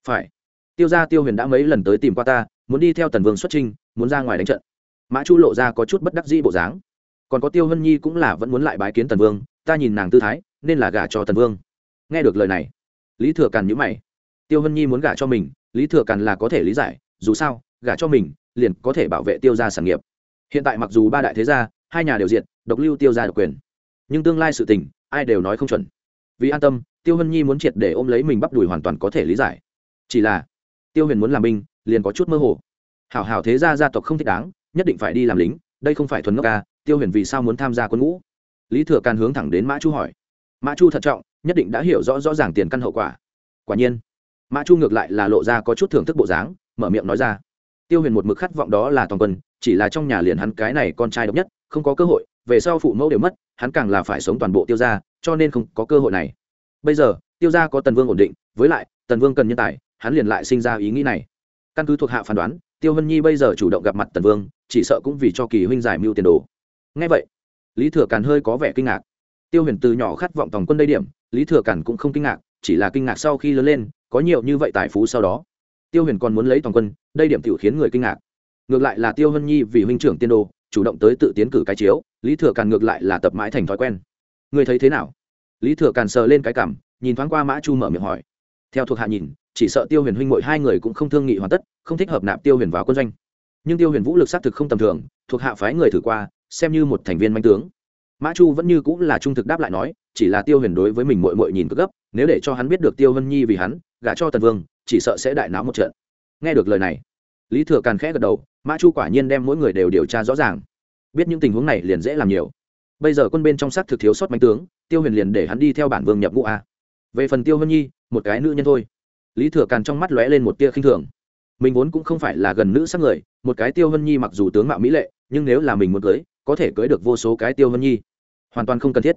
Phải. Tiêu gia tiêu huyền đã mấy lần tới tìm qua ta, muốn đi theo tần vương xuất trinh muốn ra ngoài đánh trận. Mã chu lộ ra có chút bất đắc dĩ bộ dáng. Còn có tiêu hân nhi cũng là vẫn muốn lại bái kiến tần vương, ta nhìn nàng tư thái, nên là gả cho tần vương. Nghe được lời này, lý thừa càn nhữ mày. Tiêu hân nhi muốn gả cho mình, lý thừa càn là có thể lý giải, dù sao, gả cho mình, liền có thể bảo vệ tiêu gia sản nghiệp. Hiện tại mặc dù ba đại thế gia hai nhà đều diện độc lưu tiêu gia độc quyền. Nhưng tương lai sự tình, ai đều nói không chuẩn. Vì an tâm, tiêu hân nhi muốn triệt để ôm lấy mình bắp đùi hoàn toàn có thể lý giải. Chỉ là, tiêu huyền muốn làm binh, liền có chút mơ hồ. Hảo hảo thế gia gia tộc không thích đáng, nhất định phải đi làm lính, đây không phải thuần ngốc ca, tiêu huyền vì sao muốn tham gia quân ngũ? Lý thừa càn hướng thẳng đến mã chu hỏi. Mã chu thận trọng, nhất định đã hiểu rõ rõ ràng tiền căn hậu quả. Quả nhiên, mã chu ngược lại là lộ ra có chút thưởng thức bộ dáng, mở miệng nói ra. Tiêu huyền một mực khát vọng đó là toàn quân, chỉ là trong nhà liền hắn cái này con trai độc nhất không có cơ hội, về sau phụ mẫu đều mất, hắn càng là phải sống toàn bộ tiêu gia, cho nên không có cơ hội này. Bây giờ, tiêu gia có tần vương ổn định, với lại, tần vương cần nhân tài, hắn liền lại sinh ra ý nghĩ này. Căn cứ thuộc hạ phán đoán, tiêu hân nhi bây giờ chủ động gặp mặt tần vương, chỉ sợ cũng vì cho kỳ huynh giải mưu tiền đồ. Ngay vậy, lý thừa càn hơi có vẻ kinh ngạc. Tiêu huyền từ nhỏ khát vọng tòng quân đây điểm, lý thừa càn cũng không kinh ngạc, chỉ là kinh ngạc sau khi lớn lên, có nhiều như vậy tài phú sau đó. Tiêu huyền còn muốn lấy toàn quân, đây điểm tiểu khiến người kinh ngạc. Ngược lại là tiêu hân nhi vì huynh trưởng tiên đồ chủ động tới tự tiến cử cái chiếu, lý thừa càn ngược lại là tập mãi thành thói quen. Người thấy thế nào? Lý thừa càn sờ lên cái cảm nhìn thoáng qua mã chu mở miệng hỏi. Theo thuộc hạ nhìn, chỉ sợ tiêu huyền huynh mội hai người cũng không thương nghị hoàn tất, không thích hợp nạp tiêu huyền vào quân doanh. Nhưng tiêu huyền vũ lực xác thực không tầm thường, thuộc hạ phái người thử qua, xem như một thành viên manh tướng. Mã chu vẫn như cũng là trung thực đáp lại nói, chỉ là tiêu huyền đối với mình mội mội nhìn cực gấp, nếu để cho hắn biết được tiêu hân nhi vì hắn, gả cho tần vương, chỉ sợ sẽ đại náo một trận. Nghe được lời này, lý thừa càn khẽ gật đầu mã chu quả nhiên đem mỗi người đều điều tra rõ ràng biết những tình huống này liền dễ làm nhiều bây giờ quân bên trong xác thực thiếu sót mạnh tướng tiêu huyền liền để hắn đi theo bản vương nhập ngũ a về phần tiêu hân nhi một cái nữ nhân thôi lý thừa càn trong mắt lóe lên một tia khinh thường mình vốn cũng không phải là gần nữ sắc người một cái tiêu hân nhi mặc dù tướng mạo mỹ lệ nhưng nếu là mình muốn cưới có thể cưới được vô số cái tiêu hân nhi hoàn toàn không cần thiết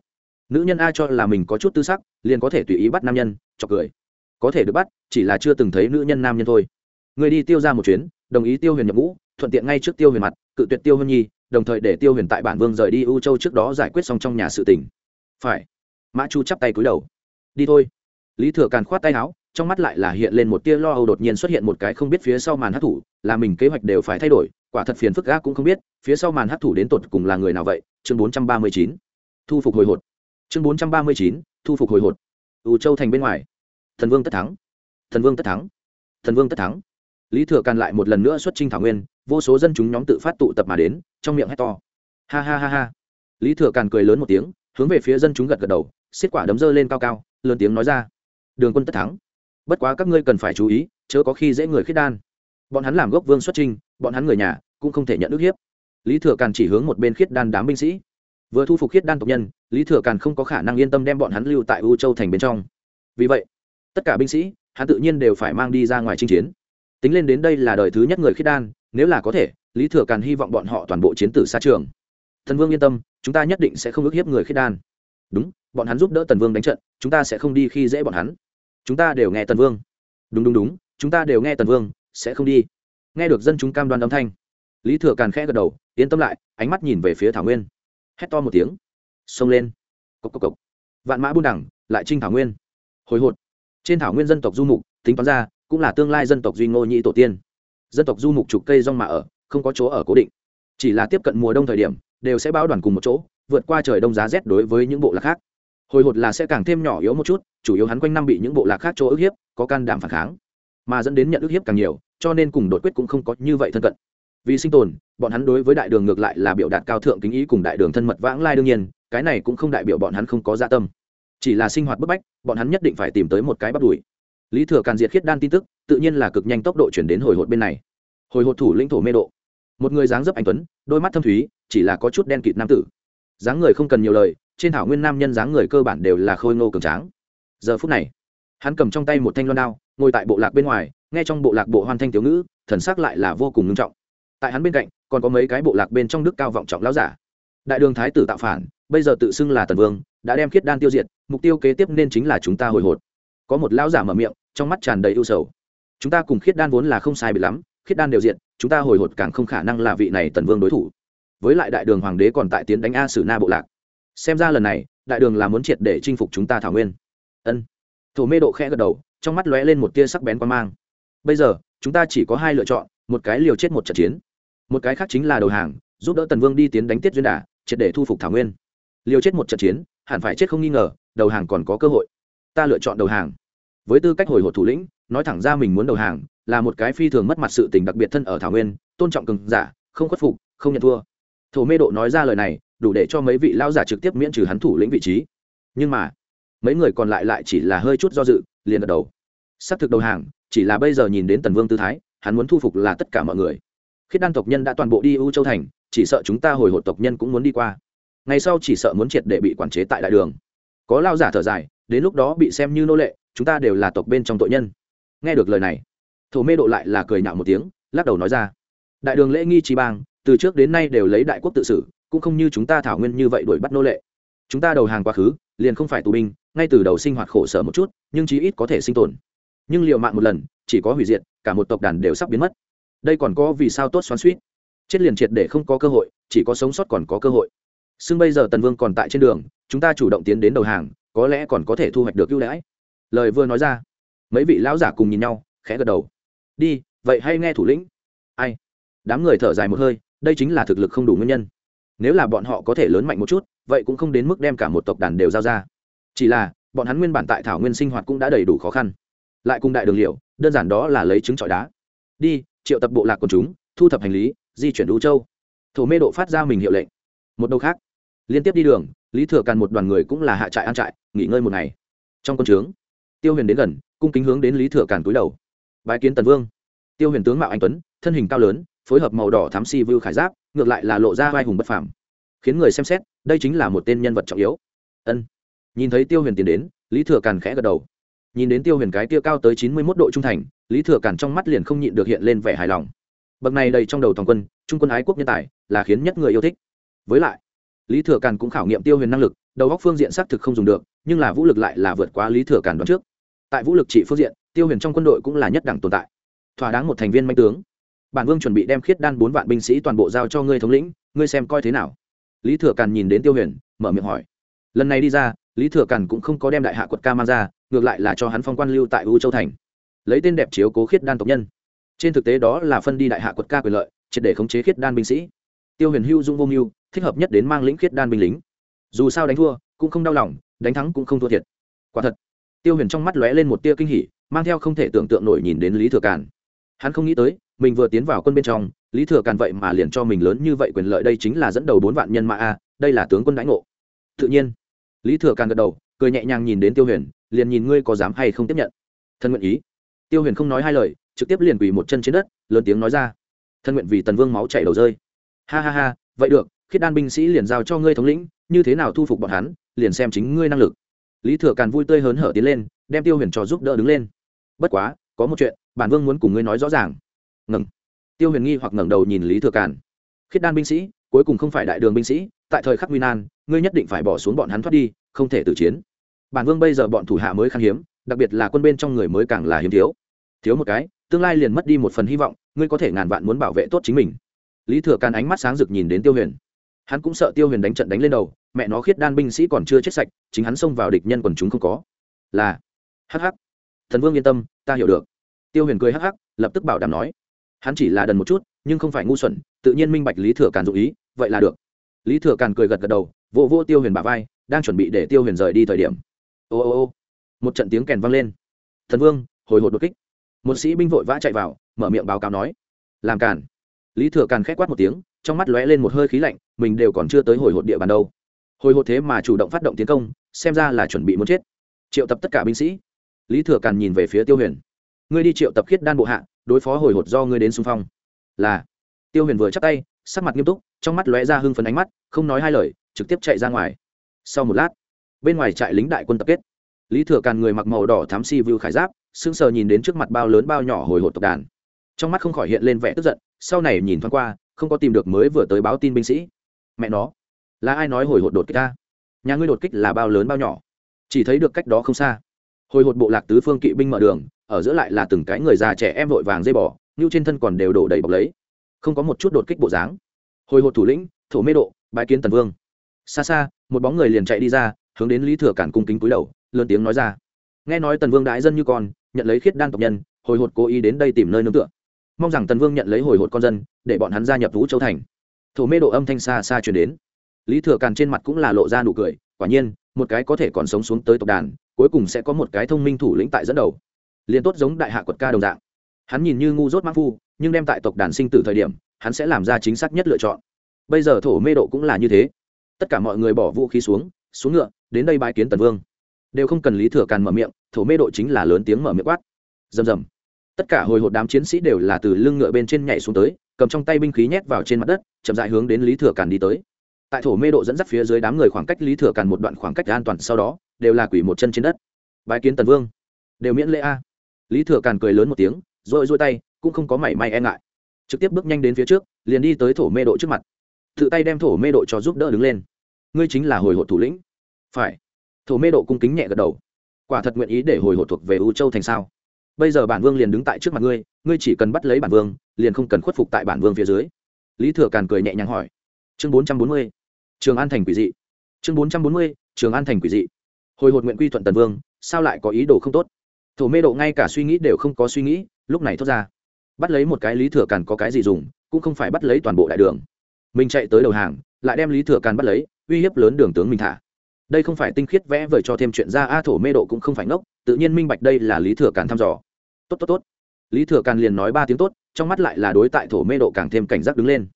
nữ nhân a cho là mình có chút tư sắc liền có thể tùy ý bắt nam nhân chọc cười có thể được bắt chỉ là chưa từng thấy nữ nhân nam nhân thôi người đi tiêu ra một chuyến đồng ý tiêu huyền nhập ngũ, thuận tiện ngay trước tiêu huyền mặt, cự tuyệt tiêu huyền nhi, đồng thời để tiêu huyền tại bản vương rời đi u châu trước đó giải quyết xong trong nhà sự tình. Phải. Mã chu chắp tay cúi đầu. Đi thôi. Lý thừa càn khoát tay áo, trong mắt lại là hiện lên một tia lo âu đột nhiên xuất hiện một cái không biết phía sau màn hát thủ, là mình kế hoạch đều phải thay đổi, quả thật phiền phức gác cũng không biết, phía sau màn hát thủ đến tột cùng là người nào vậy? Chương bốn trăm ba mươi chín. Thu phục hồi hột. Chương bốn trăm ba mươi chín. Thu phục hồi hột. U châu thành bên ngoài. Thần vương tất thắng. Thần vương tất thắng. Thần vương tất thắng lý thừa càn lại một lần nữa xuất trinh thảo nguyên, vô số dân chúng nhóm tự phát tụ tập mà đến, trong miệng hét to. Ha ha ha ha. Lý thừa càn cười lớn một tiếng, hướng về phía dân chúng gật gật đầu, xiết quả đấm dơ lên cao cao, lớn tiếng nói ra. Đường quân tất thắng. Bất quá các ngươi cần phải chú ý, chớ có khi dễ người khiết đan. Bọn hắn làm gốc vương xuất trinh bọn hắn người nhà cũng không thể nhận ức hiếp. Lý thừa càn chỉ hướng một bên khiết đan đám binh sĩ. Vừa thu phục khiết đan tộc nhân, lý thừa càn không có khả năng yên tâm đem bọn hắn lưu tại u châu thành bên trong. Vì vậy, tất cả binh sĩ, hắn tự nhiên đều phải mang đi ra ngoài chinh chiến tính lên đến đây là đời thứ nhất người khiết đan, nếu là có thể, lý thừa càn hy vọng bọn họ toàn bộ chiến tử xa trường. Thần vương yên tâm, chúng ta nhất định sẽ không ức hiếp người khiết đan. Đúng, bọn hắn giúp đỡ tần vương đánh trận, chúng ta sẽ không đi khi dễ bọn hắn. Chúng ta đều nghe tần vương. Đúng đúng đúng, chúng ta đều nghe tần vương, sẽ không đi. Nghe được dân chúng cam đoan âm thanh, lý thừa càn khẽ gật đầu, yên tâm lại, ánh mắt nhìn về phía thảo nguyên. Hét to một tiếng, xông lên. Cốc cốc cốc. vạn mã buôn đẳng lại trinh thảo nguyên. Hồi hột. Trên thảo nguyên dân tộc du mục, tính toán ra cũng là tương lai dân tộc duy ngô nhị tổ tiên. Dân tộc du mục trục cây rong mà ở, không có chỗ ở cố định. Chỉ là tiếp cận mùa đông thời điểm, đều sẽ báo đoàn cùng một chỗ, vượt qua trời đông giá rét đối với những bộ lạc khác. Hồi hột là sẽ càng thêm nhỏ yếu một chút, chủ yếu hắn quanh năm bị những bộ lạc khác chỗ ức hiếp, có can đảm phản kháng. Mà dẫn đến nhận ức hiếp càng nhiều, cho nên cùng đột quyết cũng không có như vậy thân cận. Vì sinh tồn, bọn hắn đối với đại đường ngược lại là biểu đạt cao thượng kính ý cùng đại đường thân mật vãng lai đương nhiên, cái này cũng không đại biểu bọn hắn không có dạ tâm. Chỉ là sinh hoạt bức bách, bọn hắn nhất định phải tìm tới một cái bắt đuổi lý thừa càn diệt khiết đan tin tức, tự nhiên là cực nhanh tốc độ chuyển đến hồi hột bên này. Hồi hột thủ lĩnh thổ mê độ. Một người dáng dấp anh tuấn, đôi mắt thâm thúy, chỉ là có chút đen kịt nam tử. Dáng người không cần nhiều lời, trên thảo nguyên nam nhân dáng người cơ bản đều là khôi ngô cường tráng. Giờ phút này, hắn cầm trong tay một thanh loan đao, ngồi tại bộ lạc bên ngoài, nghe trong bộ lạc bộ hoan thanh thiếu ngữ, thần sắc lại là vô cùng nghiêm trọng. Tại hắn bên cạnh, còn có mấy cái bộ lạc bên trong đức cao vọng trọng lão giả. Đại đường thái tử tạo phản, bây giờ tự xưng là tần vương, đã đem khiết đan tiêu diệt, mục tiêu kế tiếp nên chính là chúng ta hồi hột. Có một lão giả mở miệng trong mắt tràn đầy ưu sầu. Chúng ta cùng khiết đan vốn là không sai bị lắm, khiết đan đều diện chúng ta hồi hột càng không khả năng là vị này tần vương đối thủ. Với lại đại đường hoàng đế còn tại tiến đánh a sử na bộ lạc. Xem ra lần này, đại đường là muốn triệt để chinh phục chúng ta thảo nguyên. Ân. Thổ mê độ khẽ gật đầu, trong mắt lóe lên một tia sắc bén quan mang. Bây giờ, chúng ta chỉ có hai lựa chọn, một cái liều chết một trận chiến. Một cái khác chính là đầu hàng, giúp đỡ tần vương đi tiến đánh tiết duyên đà, triệt để thu phục thảo nguyên. Liều chết một trận chiến, hẳn phải chết không nghi ngờ, đầu hàng còn có cơ hội. Ta lựa chọn đầu hàng với tư cách hồi hộp thủ lĩnh, nói thẳng ra mình muốn đầu hàng, là một cái phi thường mất mặt sự tình đặc biệt thân ở thảo nguyên, tôn trọng cường giả, không khuất phục, không nhận thua. Thổ mê độ nói ra lời này, đủ để cho mấy vị lao giả trực tiếp miễn trừ hắn thủ lĩnh vị trí. Nhưng mà, mấy người còn lại lại chỉ là hơi chút do dự, liền gật đầu. Xác thực đầu hàng, chỉ là bây giờ nhìn đến tần vương tư thái, hắn muốn thu phục là tất cả mọi người. Khiết đan tộc nhân đã toàn bộ đi u châu thành, chỉ sợ chúng ta hồi hộp tộc nhân cũng muốn đi qua. Ngày sau chỉ sợ muốn triệt để bị quản chế tại đại đường. Có lao giả thở dài, đến lúc đó bị xem như nô lệ chúng ta đều là tộc bên trong tội nhân. Nghe được lời này, thổ mê độ lại là cười nhạo một tiếng, lắc đầu nói ra, đại đường lễ nghi trí bang, từ trước đến nay đều lấy đại quốc tự xử, cũng không như chúng ta thảo nguyên như vậy đuổi bắt nô lệ. Chúng ta đầu hàng quá khứ, liền không phải tù binh, ngay từ đầu sinh hoạt khổ sở một chút, nhưng chí ít có thể sinh tồn. Nhưng liệu mạng một lần, chỉ có hủy diệt, cả một tộc đàn đều sắp biến mất. Đây còn có vì sao tốt xoắn suýt chết liền triệt để không có cơ hội, chỉ có sống sót còn có cơ hội. Xưng bây giờ tần vương còn tại trên đường, chúng ta chủ động tiến đến đầu hàng, có lẽ còn có thể thu hoạch được ưu đãi lời vừa nói ra. Mấy vị lão giả cùng nhìn nhau, khẽ gật đầu. Đi, vậy hay nghe thủ lĩnh. Ai? Đám người thở dài một hơi, đây chính là thực lực không đủ nguyên nhân. Nếu là bọn họ có thể lớn mạnh một chút, vậy cũng không đến mức đem cả một tộc đàn đều giao ra. Chỉ là, bọn hắn nguyên bản tại thảo nguyên sinh hoạt cũng đã đầy đủ khó khăn. Lại cùng đại đường liệu, đơn giản đó là lấy trứng trọi đá. Đi, triệu tập bộ lạc quần chúng, thu thập hành lý, di chuyển đũ châu. Thổ mê độ phát ra mình hiệu lệnh. Một đầu khác. Liên tiếp đi đường, lý thừa càn một đoàn người cũng là hạ trại ăn trại, nghỉ ngơi một ngày. Trong con trướng tiêu huyền đến gần, cung kính hướng đến lý thừa càn cúi đầu. Bái kiến tần vương. Tiêu huyền tướng mạo anh tuấn, thân hình cao lớn, phối hợp màu đỏ thám si vưu khải giáp, ngược lại là lộ ra vai hùng bất phàm. Khiến người xem xét, đây chính là một tên nhân vật trọng yếu. Ân. Nhìn thấy tiêu huyền tiến đến, lý thừa càn khẽ gật đầu. Nhìn đến tiêu huyền cái tiêu cao tới chín mươi mốt độ trung thành, lý thừa càn trong mắt liền không nhịn được hiện lên vẻ hài lòng. Bậc này đầy trong đầu toàn quân, trung quân ái quốc nhân tài, là khiến nhất người yêu thích. Với lại, lý thừa càn cũng khảo nghiệm tiêu huyền năng lực, đầu góc phương diện xác thực không dùng được, nhưng là vũ lực lại là vượt quá lý thừa càn đoán trước tại vũ lực trị phương diện, tiêu huyền trong quân đội cũng là nhất đẳng tồn tại. Thỏa đáng một thành viên manh tướng. Bản vương chuẩn bị đem khiết đan bốn vạn binh sĩ toàn bộ giao cho ngươi thống lĩnh, ngươi xem coi thế nào? Lý thừa càn nhìn đến tiêu huyền, mở miệng hỏi. Lần này đi ra, lý thừa càn cũng không có đem đại hạ quật ca mang ra, ngược lại là cho hắn phong quan lưu tại u châu thành. Lấy tên đẹp chiếu cố khiết đan tộc nhân. Trên thực tế đó là phân đi đại hạ quật ca quyền lợi, triệt để khống chế khiết đan binh sĩ. Tiêu huyền hưu dung vô mưu, thích hợp nhất đến mang lĩnh khiết đan binh lính. Dù sao đánh thua, cũng không đau lòng, đánh thắng cũng không thua thiệt. Quả thật tiêu huyền trong mắt lóe lên một tia kinh hỉ, mang theo không thể tưởng tượng nổi nhìn đến lý thừa càn. Hắn không nghĩ tới, mình vừa tiến vào quân bên trong, lý thừa càn vậy mà liền cho mình lớn như vậy quyền lợi đây chính là dẫn đầu bốn vạn nhân mã a, đây là tướng quân đãi ngộ. Tự nhiên, lý thừa càn gật đầu, cười nhẹ nhàng nhìn đến tiêu huyền, liền nhìn ngươi có dám hay không tiếp nhận. Thân nguyện ý. Tiêu huyền không nói hai lời, trực tiếp liền quỳ một chân trên đất, lớn tiếng nói ra. Thân nguyện vì tần vương máu chảy đầu rơi. Ha ha ha, vậy được, khiết đan binh sĩ liền giao cho ngươi thống lĩnh, như thế nào thu phục bọn hắn, liền xem chính ngươi năng lực lý thừa càn vui tươi hớn hở tiến lên, đem tiêu huyền trò giúp đỡ đứng lên. Bất quá, có một chuyện, bản vương muốn cùng ngươi nói rõ ràng. Ngừng. Tiêu huyền nghi hoặc ngẩng đầu nhìn lý thừa càn. Khiết đan binh sĩ, cuối cùng không phải đại đường binh sĩ, tại thời khắc nguy nan, ngươi nhất định phải bỏ xuống bọn hắn thoát đi, không thể tử chiến. Bản vương bây giờ bọn thủ hạ mới khan hiếm, đặc biệt là quân bên trong người mới càng là hiếm thiếu. Thiếu một cái, tương lai liền mất đi một phần hy vọng, ngươi có thể ngàn vạn muốn bảo vệ tốt chính mình. Lý thừa càn ánh mắt sáng rực nhìn đến tiêu huyền hắn cũng sợ tiêu huyền đánh trận đánh lên đầu, mẹ nó khiết đan binh sĩ còn chưa chết sạch, chính hắn xông vào địch nhân quần chúng không có. Là hh thần vương yên tâm, ta hiểu được. Tiêu huyền cười hh lập tức bảo đảm nói. Hắn chỉ là đần một chút, nhưng không phải ngu xuẩn, tự nhiên minh bạch lý thừa càn dụ ý, vậy là được. Lý thừa càn cười gật gật đầu vô vô tiêu huyền bà vai, đang chuẩn bị để tiêu huyền rời đi thời điểm. Ô ô ô. Một trận tiếng kèn vang lên. Thần vương, hồi hộp đột kích. Một sĩ binh vội vã chạy vào, mở miệng báo cáo nói. Làm càn. Lý thừa càn k h é c quát một tiếng trong mắt lóe lên một hơi khí lạnh, mình đều còn chưa tới hồi hột địa bàn đâu. Hồi hột thế mà chủ động phát động tiến công, xem ra là chuẩn bị muốn chết. Triệu tập tất cả binh sĩ. Lý thừa càn nhìn về phía tiêu huyền. Ngươi đi triệu tập khiết đan bộ hạ, đối phó hồi hột do ngươi đến xung phong. Là. Tiêu huyền vừa chắc tay, sắc mặt nghiêm túc, trong mắt lóe ra hưng phấn ánh mắt, không nói hai lời, trực tiếp chạy ra ngoài. Sau một lát, bên ngoài trại lính đại quân tập kết. Lý thừa càn người mặc màu đỏ thám si view khải giáp, sững sờ nhìn đến trước mặt bao lớn bao nhỏ hồi hột tộc đàn. Trong mắt không khỏi hiện lên vẻ tức giận, sau này nhìn thoáng qua không có tìm được mới vừa tới báo tin binh sĩ. Mẹ nó, là ai nói hồi hộp đột kích ta? Nhà ngươi đột kích là bao lớn bao nhỏ? Chỉ thấy được cách đó không xa. Hồi hộp bộ lạc tứ phương kỵ binh mở đường, ở giữa lại là từng cái người già trẻ em vội vàng dây bỏ như trên thân còn đều đổ đầy bọc lấy. Không có một chút đột kích bộ dáng. Hồi hộp thủ lĩnh, thổ mê độ bãi kiến tần vương. Xa xa, một bóng người liền chạy đi ra, hướng đến lý thừa cản cung kính cúi đầu, lớn tiếng nói ra. Nghe nói tần vương đãi dân như con, nhận lấy khiết đan tộc nhân, hồi hộp cố ý đến đây tìm nơi nương tựa mong rằng tần vương nhận lấy hồi hộp con dân, để bọn hắn gia nhập vũ châu thành. Thổ mê độ âm thanh xa xa chuyển đến. Lý thừa càn trên mặt cũng là lộ ra nụ cười, quả nhiên, một cái có thể còn sống xuống tới tộc đàn, cuối cùng sẽ có một cái thông minh thủ lĩnh tại dẫn đầu. Liền tốt giống đại hạ quật ca đồng dạng. Hắn nhìn như ngu dốt mắc phu, nhưng đem tại tộc đàn sinh tử thời điểm, hắn sẽ làm ra chính xác nhất lựa chọn. Bây giờ thổ mê độ cũng là như thế. Tất cả mọi người bỏ vũ khí xuống xuống ngựa, đến đây bái kiến tần vương. Đều không cần lý thừa càn mở miệng, thổ mê độ chính là lớn tiếng mở miệng quát. Rầm rầm tất cả hồi hộp đám chiến sĩ đều là từ lưng ngựa bên trên nhảy xuống tới, cầm trong tay binh khí nhét vào trên mặt đất, chậm dại hướng đến lý thừa càn đi tới. Tại thổ mê độ dẫn dắt phía dưới đám người khoảng cách lý thừa càn một đoạn khoảng cách an toàn sau đó, đều là quỷ một chân trên đất. Bái kiến tần vương. Đều miễn lễ a. Lý thừa càn cười lớn một tiếng, rồi rôi tay, cũng không có mảy may e ngại. Trực tiếp bước nhanh đến phía trước, liền đi tới thổ mê độ trước mặt. Tự tay đem thổ mê độ cho giúp đỡ đứng lên. Ngươi chính là hồi hộp thủ lĩnh. Phải. Thổ mê độ cung kính nhẹ gật đầu. Quả thật nguyện ý để hồi hộp thuộc về u châu thành sao? Bây giờ bản vương liền đứng tại trước mặt ngươi ngươi chỉ cần bắt lấy bản vương, liền không cần khuất phục tại bản vương phía dưới. Lý thừa càn cười nhẹ nhàng hỏi. Chương bốn trăm bốn mươi, trường an thành quỷ dị. Chương bốn trăm bốn mươi, trường an thành quỷ dị. Hồi hộp nguyện quy thuận tần vương, sao lại có ý đồ không tốt? Thổ mê độ ngay cả suy nghĩ đều không có suy nghĩ, lúc này thốt ra. Bắt lấy một cái lý thừa càn có cái gì dùng, cũng không phải bắt lấy toàn bộ đại đường. Mình chạy tới đầu hàng, lại đem lý thừa càn bắt lấy, uy hiếp lớn đường tướng mình thả. Đây không phải tinh khiết vẽ vời cho thêm chuyện ra, a thổ mê độ cũng không phải ngốc tự nhiên minh bạch đây là lý thừa càn thăm dò. Tốt tốt tốt. Lý thừa càn liền nói ba tiếng tốt, trong mắt lại là đối tại thổ mê độ càng thêm cảnh giác đứng lên.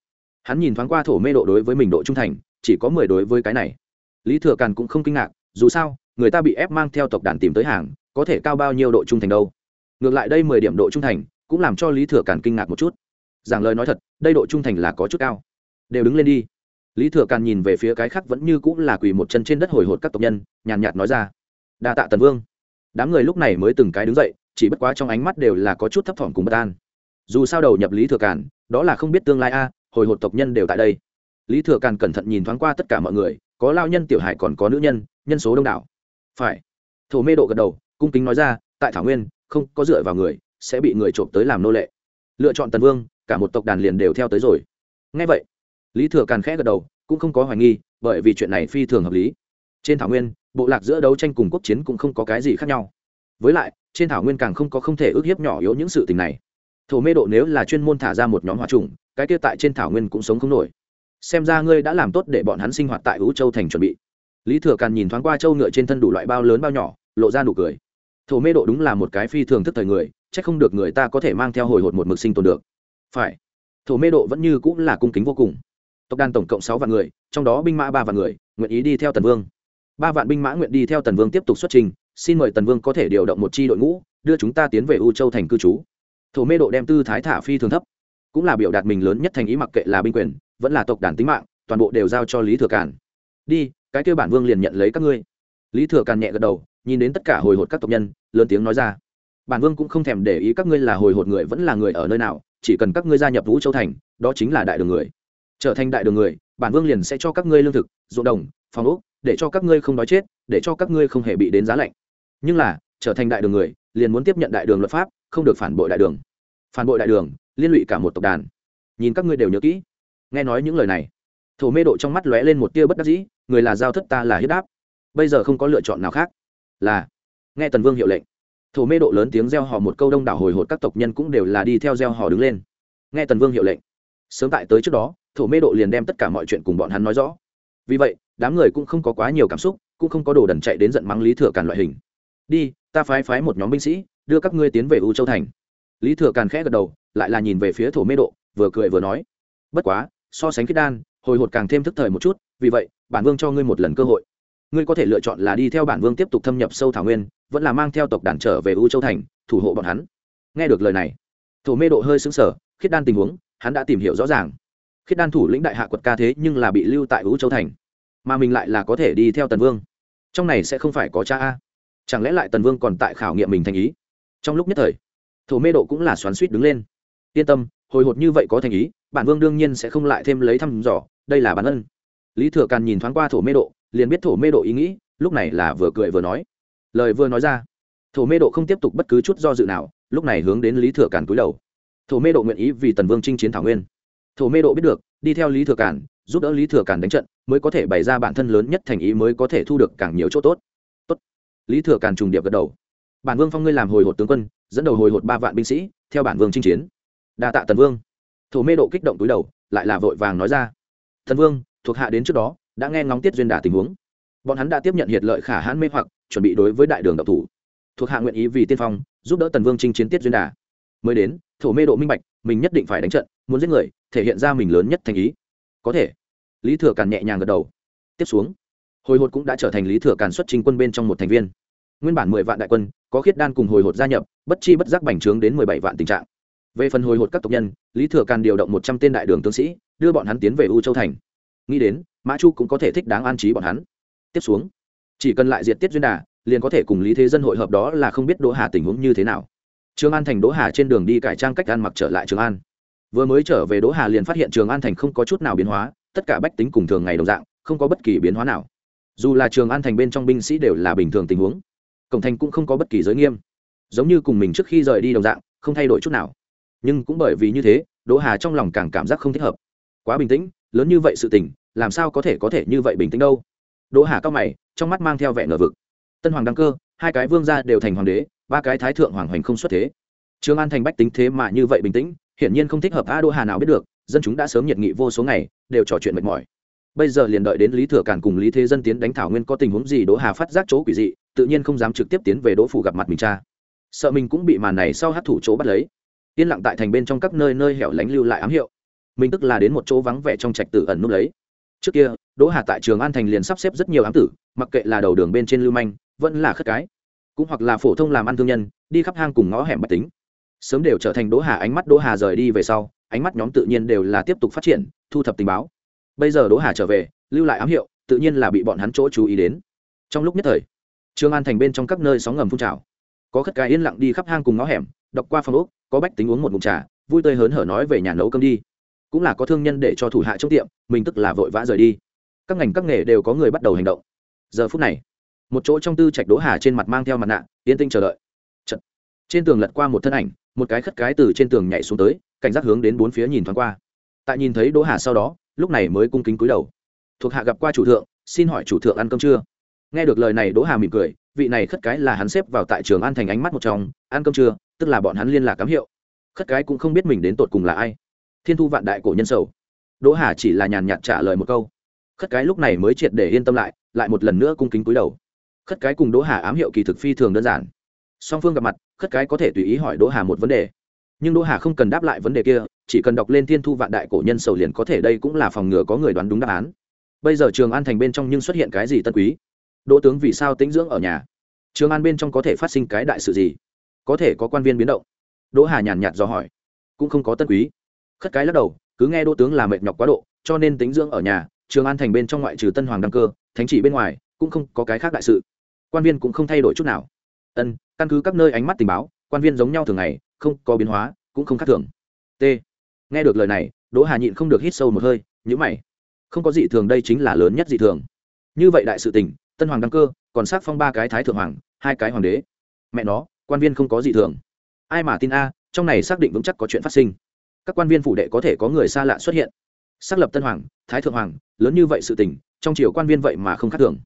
Hắn nhìn thoáng qua thổ mê độ đối với mình độ trung thành, chỉ có mười đối với cái này. Lý thừa càn cũng không kinh ngạc, dù sao, người ta bị ép mang theo tộc đàn tìm tới hàng, có thể cao bao nhiêu độ trung thành đâu. Ngược lại đây mười điểm độ trung thành, cũng làm cho lý thừa càn kinh ngạc một chút. Giảng lời nói thật, đây độ trung thành là có chút cao. Đều đứng lên đi. Lý thừa càn nhìn về phía cái khác vẫn như cũng là quỳ một chân trên đất hồi hột các tộc nhân, nhàn nhạt nói ra. Đa tạ tần vương đám người lúc này mới từng cái đứng dậy, chỉ bất quá trong ánh mắt đều là có chút thấp thỏm cùng bất an. Dù sao đầu nhập lý thừa càn, đó là không biết tương lai a, hồi hộp tộc nhân đều tại đây. Lý thừa càn cẩn thận nhìn thoáng qua tất cả mọi người, có lao nhân tiểu hải còn có nữ nhân nhân số đông đảo. Phải. Thổ mê độ gật đầu, cung kính nói ra, tại thảo nguyên, không có dựa vào người, sẽ bị người trộm tới làm nô lệ. Lựa chọn tần vương, cả một tộc đàn liền đều theo tới rồi. Ngay vậy, lý thừa càn khẽ gật đầu, cũng không có hoài nghi, bởi vì chuyện này phi thường hợp lý trên thảo nguyên, bộ lạc giữa đấu tranh cùng quốc chiến cũng không có cái gì khác nhau. Với lại, trên thảo nguyên càng không có không thể ước hiếp nhỏ yếu những sự tình này. Thổ mê độ nếu là chuyên môn thả ra một nhóm hòa trùng, cái kia tại trên thảo nguyên cũng sống không nổi. Xem ra ngươi đã làm tốt để bọn hắn sinh hoạt tại hữu châu thành chuẩn bị. Lý thừa càn nhìn thoáng qua châu ngựa trên thân đủ loại bao lớn bao nhỏ, lộ ra nụ cười. Thổ mê độ đúng là một cái phi thường thức thời người c h ắ c không được người ta có thể mang theo hồi hột một mực sinh tồn được. Phải. Thổ mê độ vẫn như cũng là cung kính vô cùng. Tộc đàn tổng cộng sáu vạn người, trong đó binh mã ba vạn người, nguyện ý đi theo tần vương ba vạn binh mã nguyện đi theo tần vương tiếp tục xuất trình, xin mời tần vương có thể điều động một c h i đội ngũ, đưa chúng ta tiến về u châu thành cư trú. Thổ mê độ đem tư thái thả phi thường thấp, cũng là biểu đạt mình lớn nhất thành ý mặc kệ là binh quyền, vẫn là tộc đàn tính mạng, toàn bộ đều giao cho lý thừa cản đi, cái kêu bản vương liền nhận lấy các ngươi. Lý thừa càn nhẹ gật đầu, nhìn đến tất cả hồi hột các tộc nhân, lớn tiếng nói ra. Bản vương cũng không thèm để ý các ngươi là hồi hột người vẫn là người ở nơi nào, chỉ cần các ngươi gia nhập vũ châu thành, đó chính là đại đường người. Trở thành đại đường người, bản vương liền sẽ cho các ngươi lương thực, ruộng đồng, phòng ốc để cho các ngươi không đói chết, để cho các ngươi không hề bị đến giá lạnh. Nhưng là, trở thành đại đường người, liền muốn tiếp nhận đại đường luật pháp, không được phản bội đại đường. Phản bội đại đường, liên lụy cả một tộc đàn. Nhìn các ngươi đều nhớ kỹ. Nghe nói những lời này, thổ mê độ trong mắt lóe lên một tia bất đắc dĩ, người là giao thất ta là hiếp đáp. Bây giờ không có lựa chọn nào khác. Là, nghe tần vương hiệu lệnh. Thổ mê độ lớn tiếng reo hò một câu đông đảo hồi hột các tộc nhân cũng đều là đi theo reo hò đứng lên. Nghe tần vương hiệu lệnh. Sớm tại tới trước đó, thổ mê độ liền đem tất cả mọi chuyện cùng bọn hắn nói rõ vì vậy, đám người cũng không có quá nhiều cảm xúc, cũng không có đồ đần chạy đến giận mắng lý thừa càn loại hình. Đi, ta phái phái một nhóm binh sĩ, đưa các ngươi tiến về u châu thành. Lý thừa càn khẽ gật đầu, lại là nhìn về phía thổ mê độ, vừa cười vừa nói, bất quá, so sánh khiết đan, hồi hột càng thêm thức thời một chút, vì vậy, bản vương cho ngươi một lần cơ hội. Ngươi có thể lựa chọn là đi theo bản vương tiếp tục thâm nhập sâu thảo nguyên, vẫn là mang theo tộc đàn trở về u châu thành, thủ hộ bọn hắn. Nghe được lời này, thổ mê độ hơi xứng sở khiết đan tình huống, hắn đã tìm hiểu rõ ràng khiết đan thủ lĩnh đại hạ quật ca thế nhưng là bị lưu tại vũ châu thành, mà mình lại là có thể đi theo tần vương. Trong này sẽ không phải có cha a. Chẳng lẽ lại tần vương còn tại khảo nghiệm mình thành ý? Trong lúc nhất thời, thổ mê độ cũng là xoắn suýt đứng lên. Yên tâm, hồi hộp như vậy có thành ý, bản vương đương nhiên sẽ không lại thêm lấy thăm dò, đây là bản ân. Lý thừa càn nhìn thoáng qua thổ mê độ, liền biết thổ mê độ ý nghĩ, lúc này là vừa cười vừa nói. Lời vừa nói ra, thổ mê độ không tiếp tục bất cứ chút do dự nào, lúc này hướng đến lý thừa càn cúi đầu. Thổ mê độ nguyện ý vì tần vương chinh chiến thảo nguyên thổ mê độ biết được đi theo lý thừa Cản, giúp đỡ lý thừa Cản đánh trận mới có thể bày ra bản thân lớn nhất thành ý mới có thể thu được càng nhiều chỗ tốt. Tốt. lý thừa Cản trùng điệp gật đầu. Bản vương phong ngươi làm hồi hột tướng quân dẫn đầu hồi hột ba vạn binh sĩ theo bản vương chinh chiến. Đa tạ tần vương. Thổ mê độ kích động túi đầu lại là vội vàng nói ra. Thần vương thuộc hạ đến trước đó đã nghe ngóng tiết duyên đà tình huống. Bọn hắn đã tiếp nhận hiệt lợi khả hãn mê hoặc chuẩn bị đối với đại đường độc thủ. Thuộc hạ nguyện ý vì tiên phong giúp đỡ tần vương chinh chiến tiết duyên đà mới đến thổ mê độ minh bạch, mình nhất định phải đánh trận, muốn giết người, thể hiện ra mình lớn nhất thành ý. Có thể. Lý thừa càn nhẹ nhàng gật đầu. Tiếp xuống. Hồi hột cũng đã trở thành lý thừa càn xuất trình quân bên trong một thành viên. Nguyên bản mười vạn đại quân, có khiết đan cùng hồi hột gia nhập, bất chi bất giác bành trướng đến mười bảy vạn tình trạng. Về phần hồi hột các tộc nhân, lý thừa càn điều động một trăm tên đại đường tướng sĩ, đưa bọn hắn tiến về u châu thành. Nghĩ đến, mã chu cũng có thể thích đáng an trí bọn hắn. Tiếp xuống. Chỉ cần lại diệt tiết duyên đà, liền có thể cùng lý thế dân hội hợp đó là không biết đỗ hà tình huống như thế nào trường an thành đỗ hà trên đường đi cải trang cách ăn mặc trở lại trường an. Vừa mới trở về đỗ hà liền phát hiện trường an thành không có chút nào biến hóa, tất cả bách tính cùng thường ngày đồng dạng, không có bất kỳ biến hóa nào. Dù là trường an thành bên trong binh sĩ đều là bình thường tình huống, cổng thành cũng không có bất kỳ giới nghiêm. Giống như cùng mình trước khi rời đi đồng dạng, không thay đổi chút nào. Nhưng cũng bởi vì như thế, đỗ hà trong lòng càng cảm giác không thích hợp. Quá bình tĩnh, lớn như vậy sự tình, làm sao có thể có thể như vậy bình tĩnh đâu? Đỗ hà cao mày, trong mắt mang theo vẻ ngờ vực. Tân hoàng đăng cơ, hai cái vương gia đều thành hoàng đế ba cái thái thượng hoàng hoành không xuất thế. Trương an thành bách tính thế mà như vậy bình tĩnh, hiển nhiên không thích hợp a đỗ hà nào biết được, dân chúng đã sớm nhiệt nghị vô số ngày, đều trò chuyện mệt mỏi. Bây giờ liền đợi đến lý thừa càn cùng lý thế dân tiến đánh thảo nguyên có tình huống gì đỗ hà phát giác chỗ quỷ dị, tự nhiên không dám trực tiếp tiến về đỗ phủ gặp mặt mình cha. Sợ mình cũng bị màn này sau hát thủ chỗ bắt lấy. Yên lặng tại thành bên trong các nơi nơi hẻo lánh lưu lại ám hiệu. Mình tức là đến một chỗ vắng vẻ trong trạch tử ẩn núp lấy. Trước kia, đỗ hà tại trường an thành liền sắp xếp rất nhiều ám tử, mặc kệ là đầu đường bên trên lưu manh, vẫn là khất cái cũng hoặc là phổ thông làm ăn thương nhân, đi khắp hang cùng ngõ hẻm bạch tính. Sớm đều trở thành đỗ hà ánh mắt đỗ hà rời đi về sau, ánh mắt nhóm tự nhiên đều là tiếp tục phát triển, thu thập tình báo. Bây giờ đỗ hà trở về, lưu lại ám hiệu, tự nhiên là bị bọn hắn chỗ chú ý đến. Trong lúc nhất thời, trương an thành bên trong các nơi sóng ngầm phun trào. Có khất cái yên lặng đi khắp hang cùng ngõ hẻm, đọc qua phòng úc có bách tính uống một mụn trà, vui tươi hớn hở nói về nhà nấu cơm đi. Cũng là có thương nhân để cho thủ hạ trong tiệm, mình tức là vội vã rời đi. Các ngành các nghề đều có người bắt đầu hành động. Giờ phút này một chỗ trong tư trạch đỗ hà trên mặt mang theo mặt nạ, yên tinh chờ đợi. Chật. trên tường lật qua một thân ảnh, một cái khất cái từ trên tường nhảy xuống tới, cảnh giác hướng đến bốn phía nhìn thoáng qua. Tại nhìn thấy đỗ hà sau đó, lúc này mới cung kính cúi đầu. Thuộc hạ gặp qua chủ thượng, xin hỏi chủ thượng ăn cơm chưa? Nghe được lời này, đỗ hà mỉm cười, vị này khất cái là hắn xếp vào tại trường an thành ánh mắt một trong, ăn cơm chưa? Tức là bọn hắn liên lạc cám hiệu. Khất cái cũng không biết mình đến tột cùng là ai. Thiên thu vạn đại cổ nhân sầu. Đỗ hà chỉ là nhàn nhạt trả lời một câu. Khất cái lúc này mới triệt để yên tâm lại lại một lần nữa cung kính cúi đầu khất cái cùng đỗ hà ám hiệu kỳ thực phi thường đơn giản. Song phương gặp mặt, khất cái có thể tùy ý hỏi đỗ hà một vấn đề. Nhưng đỗ hà không cần đáp lại vấn đề kia, chỉ cần đọc lên thiên thu vạn đại cổ nhân sầu liền có thể đây cũng là phòng ngừa có người đoán đúng đáp án. Bây giờ trường an thành bên trong nhưng xuất hiện cái gì tân quý? Đỗ tướng vì sao tĩnh dưỡng ở nhà? Trường an bên trong có thể phát sinh cái đại sự gì? Có thể có quan viên biến động? Đỗ hà nhàn nhạt do hỏi. Cũng không có tân quý. Khất cái lắc đầu, cứ nghe đỗ tướng là mệt nhọc quá độ, cho nên tính dưỡng ở nhà, trường an thành bên trong ngoại trừ tân hoàng đăng cơ, thánh chỉ bên ngoài, cũng không có cái khác đại sự quan viên cũng không thay đổi chút nào. Ân, căn cứ các nơi ánh mắt tình báo, quan viên giống nhau thường ngày, không có biến hóa, cũng không khác thường. T. Nghe được lời này, đỗ hà nhịn không được hít sâu một hơi nhữ mày. Không có dị thường đây chính là lớn nhất dị thường. Như vậy đại sự tình, tân hoàng đăng cơ, còn xác phong ba cái thái thượng hoàng, hai cái hoàng đế. Mẹ nó, quan viên không có dị thường. Ai mà tin a, trong này xác định vững chắc có chuyện phát sinh. Các quan viên phủ đệ có thể có người xa lạ xuất hiện. Xác lập tân hoàng, thái thượng hoàng, lớn như vậy sự tình, trong triều quan viên vậy mà không khác thường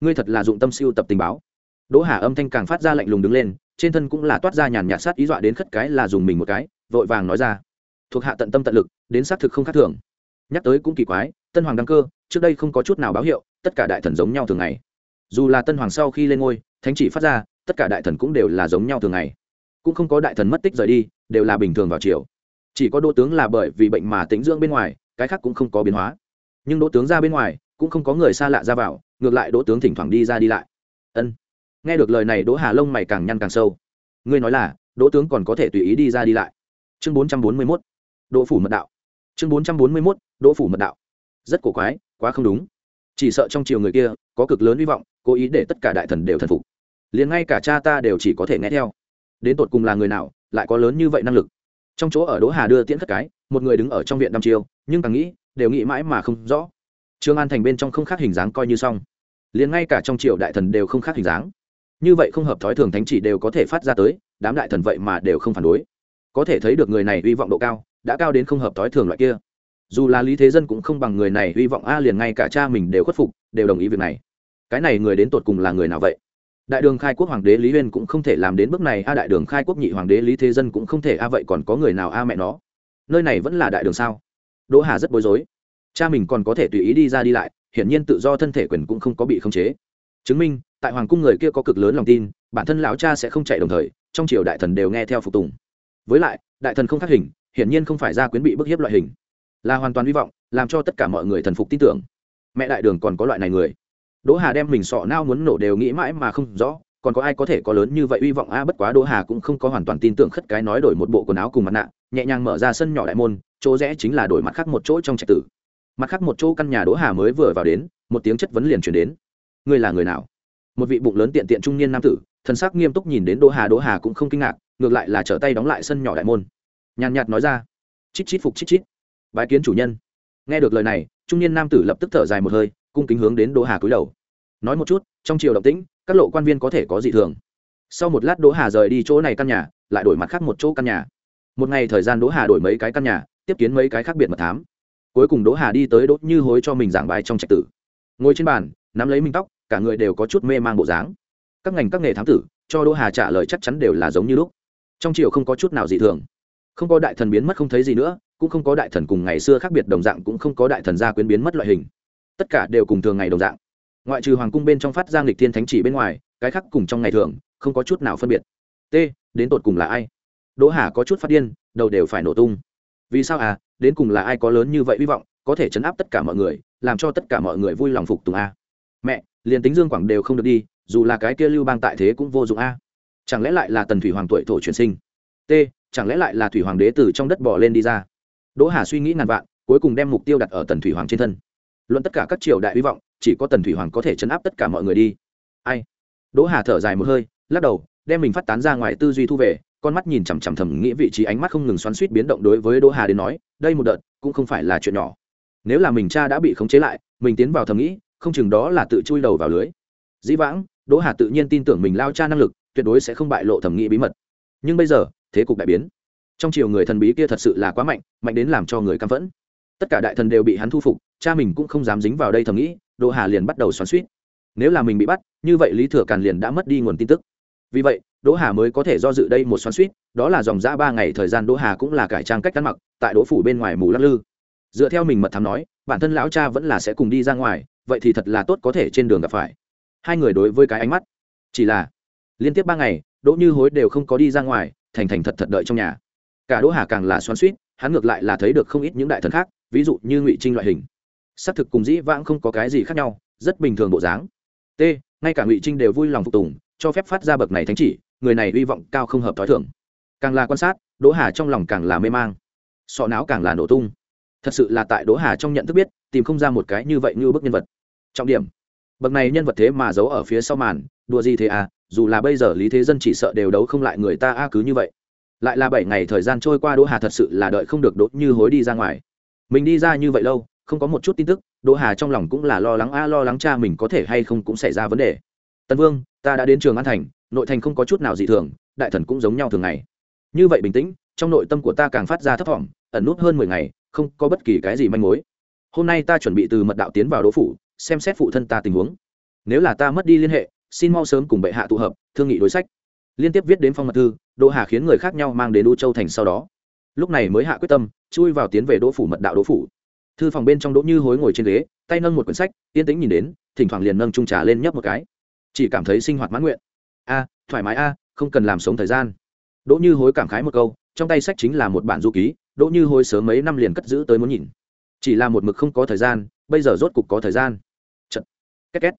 ngươi thật là dụng tâm siêu tập tình báo. Đỗ hà âm thanh càng phát ra lạnh lùng đứng lên, trên thân cũng là toát ra nhàn nhạt sát ý dọa đến khất cái là dùng mình một cái, vội vàng nói ra. Thuộc hạ tận tâm tận lực, đến xác thực không khác thường. Nhắc tới cũng kỳ quái, tân hoàng đăng cơ, trước đây không có chút nào báo hiệu, tất cả đại thần giống nhau thường ngày. Dù là tân hoàng sau khi lên ngôi, thánh chỉ phát ra, tất cả đại thần cũng đều là giống nhau thường ngày. Cũng không có đại thần mất tích rời đi, đều là bình thường vào chiều. Chỉ có đỗ tướng là bởi vì bệnh mà tính dưỡng bên ngoài, cái khác cũng không có biến hóa nhưng đỗ tướng ra bên ngoài cũng không có người xa lạ ra vào, ngược lại đỗ tướng thỉnh thoảng đi ra đi lại. Ân. Nghe được lời này, đỗ hà lông mày càng nhăn càng sâu. Ngươi nói là, đỗ tướng còn có thể tùy ý đi ra đi lại. Chương bốn trăm bốn mươi mốt. Đỗ phủ mật đạo. Chương bốn trăm bốn mươi mốt. Đỗ phủ mật đạo. Rất cổ quái, quá không đúng. Chỉ sợ trong chiều người kia, có cực lớn hy vọng, cố ý để tất cả đại thần đều thần phục. Liền ngay cả cha ta đều chỉ có thể nghe theo. Đến tột cùng là người nào, lại có lớn như vậy năng lực? Trong chỗ ở đỗ hà đưa tiễn khất cái, một người đứng ở trong viện đăm chiêu, nhưng càng nghĩ đều nghĩ mãi mà không rõ. Trương an thành bên trong không khác hình dáng coi như xong. Liền ngay cả trong triều đại thần đều không khác hình dáng. Như vậy không hợp thói thường thánh chỉ đều có thể phát ra tới, đám đại thần vậy mà đều không phản đối. Có thể thấy được người này hy vọng độ cao, đã cao đến không hợp thói thường loại kia. Dù là lý thế dân cũng không bằng người này hy vọng, a, liền ngay cả cha mình đều khuất phục, đều đồng ý việc này. Cái này người đến tột cùng là người nào vậy? Đại đường khai quốc hoàng đế lý huyên cũng không thể làm đến bước này, a, đại đường khai quốc nhị hoàng đế lý thế dân cũng không thể, a, vậy còn có người nào, a, mẹ nó? Nơi này vẫn là đại đường sao? Đỗ hà rất bối rối. Cha mình còn có thể tùy ý đi ra đi lại, hiển nhiên tự do thân thể quyền cũng không có bị khống chế. Chứng minh, tại hoàng cung người kia có cực lớn lòng tin, bản thân lão cha sẽ không chạy đồng thời, trong triều đại thần đều nghe theo phục tùng. Với lại, đại thần không khác hình, hiển nhiên không phải ra quyến bị bức hiếp loại hình. Là hoàn toàn hy vọng, làm cho tất cả mọi người thần phục tin tưởng. Mẹ đại đường còn có loại này người. Đỗ hà đem mình sọ nao muốn nổ đều nghĩ mãi mà không rõ còn có ai có thể có lớn như vậy uy vọng? A, bất quá đỗ hà cũng không có hoàn toàn tin tưởng khất cái nói đổi một bộ quần áo cùng mặt nạ, nhẹ nhàng mở ra sân nhỏ đại môn, chỗ rẽ chính là đổi mặt khác một chỗ trong trạch tử. Mặt khác một chỗ căn nhà đỗ hà mới vừa vào đến, một tiếng chất vấn liền chuyển đến. Ngươi là người nào? Một vị bụng lớn tiện tiện trung niên nam tử thân sắc nghiêm túc nhìn đến đỗ hà đỗ hà cũng không kinh ngạc, ngược lại là trở tay đóng lại sân nhỏ đại môn. Nhàn nhạt nói ra, chít chít phục chít chít. Bái kiến chủ nhân. Nghe được lời này, trung niên nam tử lập tức thở dài một hơi, cung kính hướng đến đỗ hà cúi đầu. Nói một chút, trong chiều động tĩnh các lộ quan viên có thể có dị thường. Sau một lát đỗ hà rời đi chỗ này căn nhà, lại đổi mặt khác một chỗ căn nhà. Một ngày thời gian đỗ hà đổi mấy cái căn nhà, tiếp kiến mấy cái khác biệt mật thám. Cuối cùng đỗ hà đi tới đốt như hối cho mình giảng bài trong trạch tử. Ngồi trên bàn, nắm lấy minh tóc, cả người đều có chút mê mang bộ dáng. Các ngành các nghề thám tử, cho đỗ hà trả lời chắc chắn đều là giống như lúc. Trong triều không có chút nào dị thường. Không có đại thần biến mất không thấy gì nữa, cũng không có đại thần cùng ngày xưa khác biệt đồng dạng, cũng không có đại thần gia quyến biến mất loại hình. Tất cả đều cùng thường ngày đồng dạng ngoại trừ hoàng cung bên trong phát giang lịch thiên thánh chỉ bên ngoài, cái khác cùng trong ngày thường, không có chút nào phân biệt. T, đến tột cùng là ai? Đỗ hà có chút phát điên, đầu đều phải nổ tung. Vì sao à? Đến cùng là ai có lớn như vậy hy vọng, có thể chấn áp tất cả mọi người, làm cho tất cả mọi người vui lòng phục tùng a? Mẹ, liền tính dương quảng đều không được đi, dù là cái kia lưu bang tại thế cũng vô dụng a. Chẳng lẽ lại là tần thủy hoàng tuổi thổ truyền sinh? T, chẳng lẽ lại là thủy hoàng đế từ trong đất bỏ lên đi ra? Đỗ hà suy nghĩ ngàn vạn, cuối cùng đem mục tiêu đặt ở tần thủy hoàng trên thân luận tất cả các triều đại hy vọng, chỉ có tần thủy hoàng có thể chấn áp tất cả mọi người đi. Ai? Đỗ hà thở dài một hơi, lắc đầu, đem mình phát tán ra ngoài tư duy thu về, con mắt nhìn chằm chằm thầm nghĩ vị trí ánh mắt không ngừng xoắn suýt biến động đối với đỗ hà đến nói, đây một đợt, cũng không phải là chuyện nhỏ. Nếu là mình cha đã bị khống chế lại, mình tiến vào thầm nghĩ, không chừng đó là tự chui đầu vào lưới. Dĩ vãng, đỗ hà tự nhiên tin tưởng mình lao cha năng lực, tuyệt đối sẽ không bại lộ thẩm nghĩ bí mật. Nhưng bây giờ, thế cục đại biến. Trong chiều người thần bí kia thật sự là quá mạnh mạnh đến làm cho người căm phẫn tất cả đại thần đều bị hắn thu phục, cha mình cũng không dám dính vào đây thầm nghĩ, đỗ hà liền bắt đầu xoắn suýt. Nếu là mình bị bắt, như vậy lý thừa càn liền đã mất đi nguồn tin tức. Vì vậy, đỗ hà mới có thể do dự đây một xoắn suýt, đó là dòng giã ba ngày thời gian đỗ hà cũng là cải trang cách ăn mặc, tại đỗ phủ bên ngoài mù lắc lư. Dựa theo mình mật thám nói, bản thân lão cha vẫn là sẽ cùng đi ra ngoài, vậy thì thật là tốt có thể trên đường gặp phải. Hai người đối với cái ánh mắt, chỉ là liên tiếp ba ngày, đỗ như hối đều không có đi ra ngoài, thành thành thật thật đợi trong nhà. Cả đỗ hà càng là xoắn suýt, hắn ngược lại là thấy được không ít những đại thần khác ví dụ như ngụy trinh loại hình. Xác thực cùng dĩ vãng không có cái gì khác nhau, rất bình thường bộ dáng. T, ngay cả ngụy trinh đều vui lòng phục tùng, cho phép phát ra bậc này thánh chỉ, người này hy vọng cao không hợp t h o i thưởng càng là quan sát, đỗ hà trong lòng càng là mê mang. Sọ não càng là nổ tung. Thật sự là tại đỗ hà trong nhận thức biết, tìm không ra một cái như vậy như bức nhân vật. Trọng điểm. Bậc này nhân vật thế mà giấu ở phía sau màn, đùa gì thế à dù là bây giờ lý thế dân chỉ sợ đều đấu không lại người ta a cứ như vậy. Lại là bảy ngày thời gian trôi qua đỗ hà thật sự là đợi không được đốt như hối đi ra ngoài mình đi ra như vậy lâu, không có một chút tin tức, đỗ hà trong lòng cũng là lo lắng, a, lo lắng cha mình có thể hay không cũng xảy ra vấn đề. Tân vương, ta đã đến trường an thành, nội thành không có chút nào dị thường, đại thần cũng giống nhau thường ngày. Như vậy bình tĩnh, trong nội tâm của ta càng phát ra thấp thỏm, ẩn nút hơn mười ngày, không có bất kỳ cái gì manh mối. Hôm nay ta chuẩn bị từ mật đạo tiến vào đỗ phủ, xem xét phụ thân ta tình huống. Nếu là ta mất đi liên hệ, xin mau sớm cùng bệ hạ tụ hợp, thương nghị đối sách. Liên tiếp viết đến phong mật thư, đỗ hà khiến người khác nhau mang đến U châu thành sau đó lúc này mới hạ quyết tâm, chui vào tiến về đỗ phủ mật đạo đỗ phủ. Thư phòng bên trong đỗ như hối ngồi trên ghế, tay nâng một quyển sách, yên tĩnh nhìn đến, thỉnh thoảng liền nâng trung trà lên nhấp một cái. Chỉ cảm thấy sinh hoạt mãn nguyện. A, thoải mái a, không cần làm sống thời gian. Đỗ như hối cảm khái một câu, trong tay sách chính là một bản du ký, đỗ như hối sớm mấy năm liền cất giữ tới muốn nhìn. Chỉ là một mực không có thời gian, bây giờ rốt cục có thời gian. Trận két két,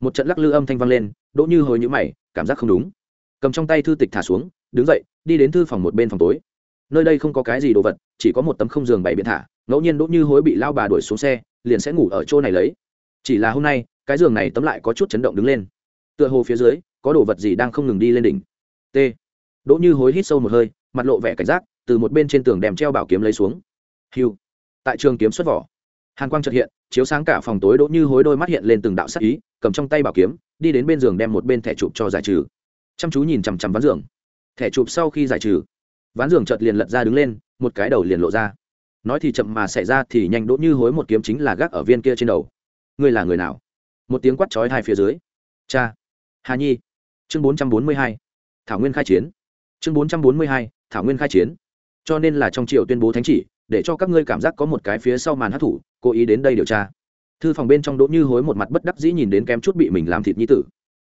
một trận lắc lư âm thanh vang lên, đỗ như hối nhũ mày, cảm giác không đúng. Cầm trong tay thư tịch thả xuống, đứng dậy, đi đến thư phòng một bên phòng tối nơi đây không có cái gì đồ vật, chỉ có một tấm không giường bày biện thả, ngẫu nhiên đỗ như hối bị lao bà đuổi xuống xe, liền sẽ ngủ ở chỗ này lấy. Chỉ là hôm nay, cái giường này tấm lại có chút chấn động đứng lên. Tựa hồ phía dưới, có đồ vật gì đang không ngừng đi lên đỉnh. T. Đỗ như hối hít sâu một hơi, mặt lộ vẻ cảnh giác, từ một bên trên tường đèm treo bảo kiếm lấy xuống. Hiu tại trường kiếm xuất vỏ, hàn quang trật hiện, chiếu sáng cả phòng tối, đỗ như hối đôi mắt hiện lên từng đạo sắc ý, cầm trong tay bảo kiếm, đi đến bên giường đem một bên thẻ chụp cho giải trừ. Chăm chú nhìn chằm chằm ván giường. Thẻ chụp sau khi giải trừ ván giường chợt liền lật ra đứng lên, một cái đầu liền lộ ra. Nói thì chậm mà xảy ra thì nhanh đỗ như hối một kiếm chính là gác ở viên kia trên đầu. Ngươi là người nào? Một tiếng quát chói hai phía dưới. Cha. Hà nhi. Chương bốn trăm bốn mươi hai. Thảo nguyên khai chiến. Chương bốn trăm bốn mươi hai. Thảo nguyên khai chiến. Cho nên là trong triều tuyên bố thánh chỉ, để cho các ngươi cảm giác có một cái phía sau màn hát thủ cố ý đến đây điều tra. Thư phòng bên trong đỗ như hối một mặt bất đắc dĩ nhìn đến kém chút bị mình làm thịt nhi tử.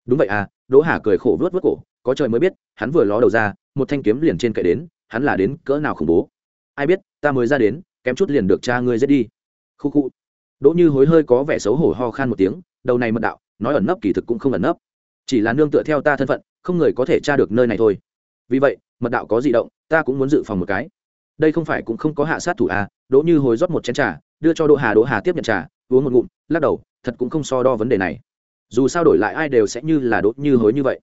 Đúng vậy à đỗ hà cười khổ vớt vớt cổ có trời mới biết, hắn vừa ló đầu ra, một thanh kiếm liền trên kệ đến, hắn là đến cỡ nào khủng bố. Ai biết, ta mới ra đến, kém chút liền được cha ngươi giết đi. Khu khu. Đỗ như hối hơi có vẻ xấu hổ ho khan một tiếng, đầu này mật đạo, nói ẩn nấp kỳ thực cũng không ẩn nấp. Chỉ là nương tựa theo ta thân phận, không người có thể tra được nơi này thôi. Vì vậy, mật đạo có di động, ta cũng muốn dự phòng một cái. Đây không phải cũng không có hạ sát thủ à? Đỗ như hối rót một chén trà, đưa cho đỗ hà đỗ hà tiếp nhận trà, uống một ngụm, lắc đầu, thật cũng không so đo vấn đề này. Dù sao đổi lại ai đều sẽ như là đỗ như hối như vậy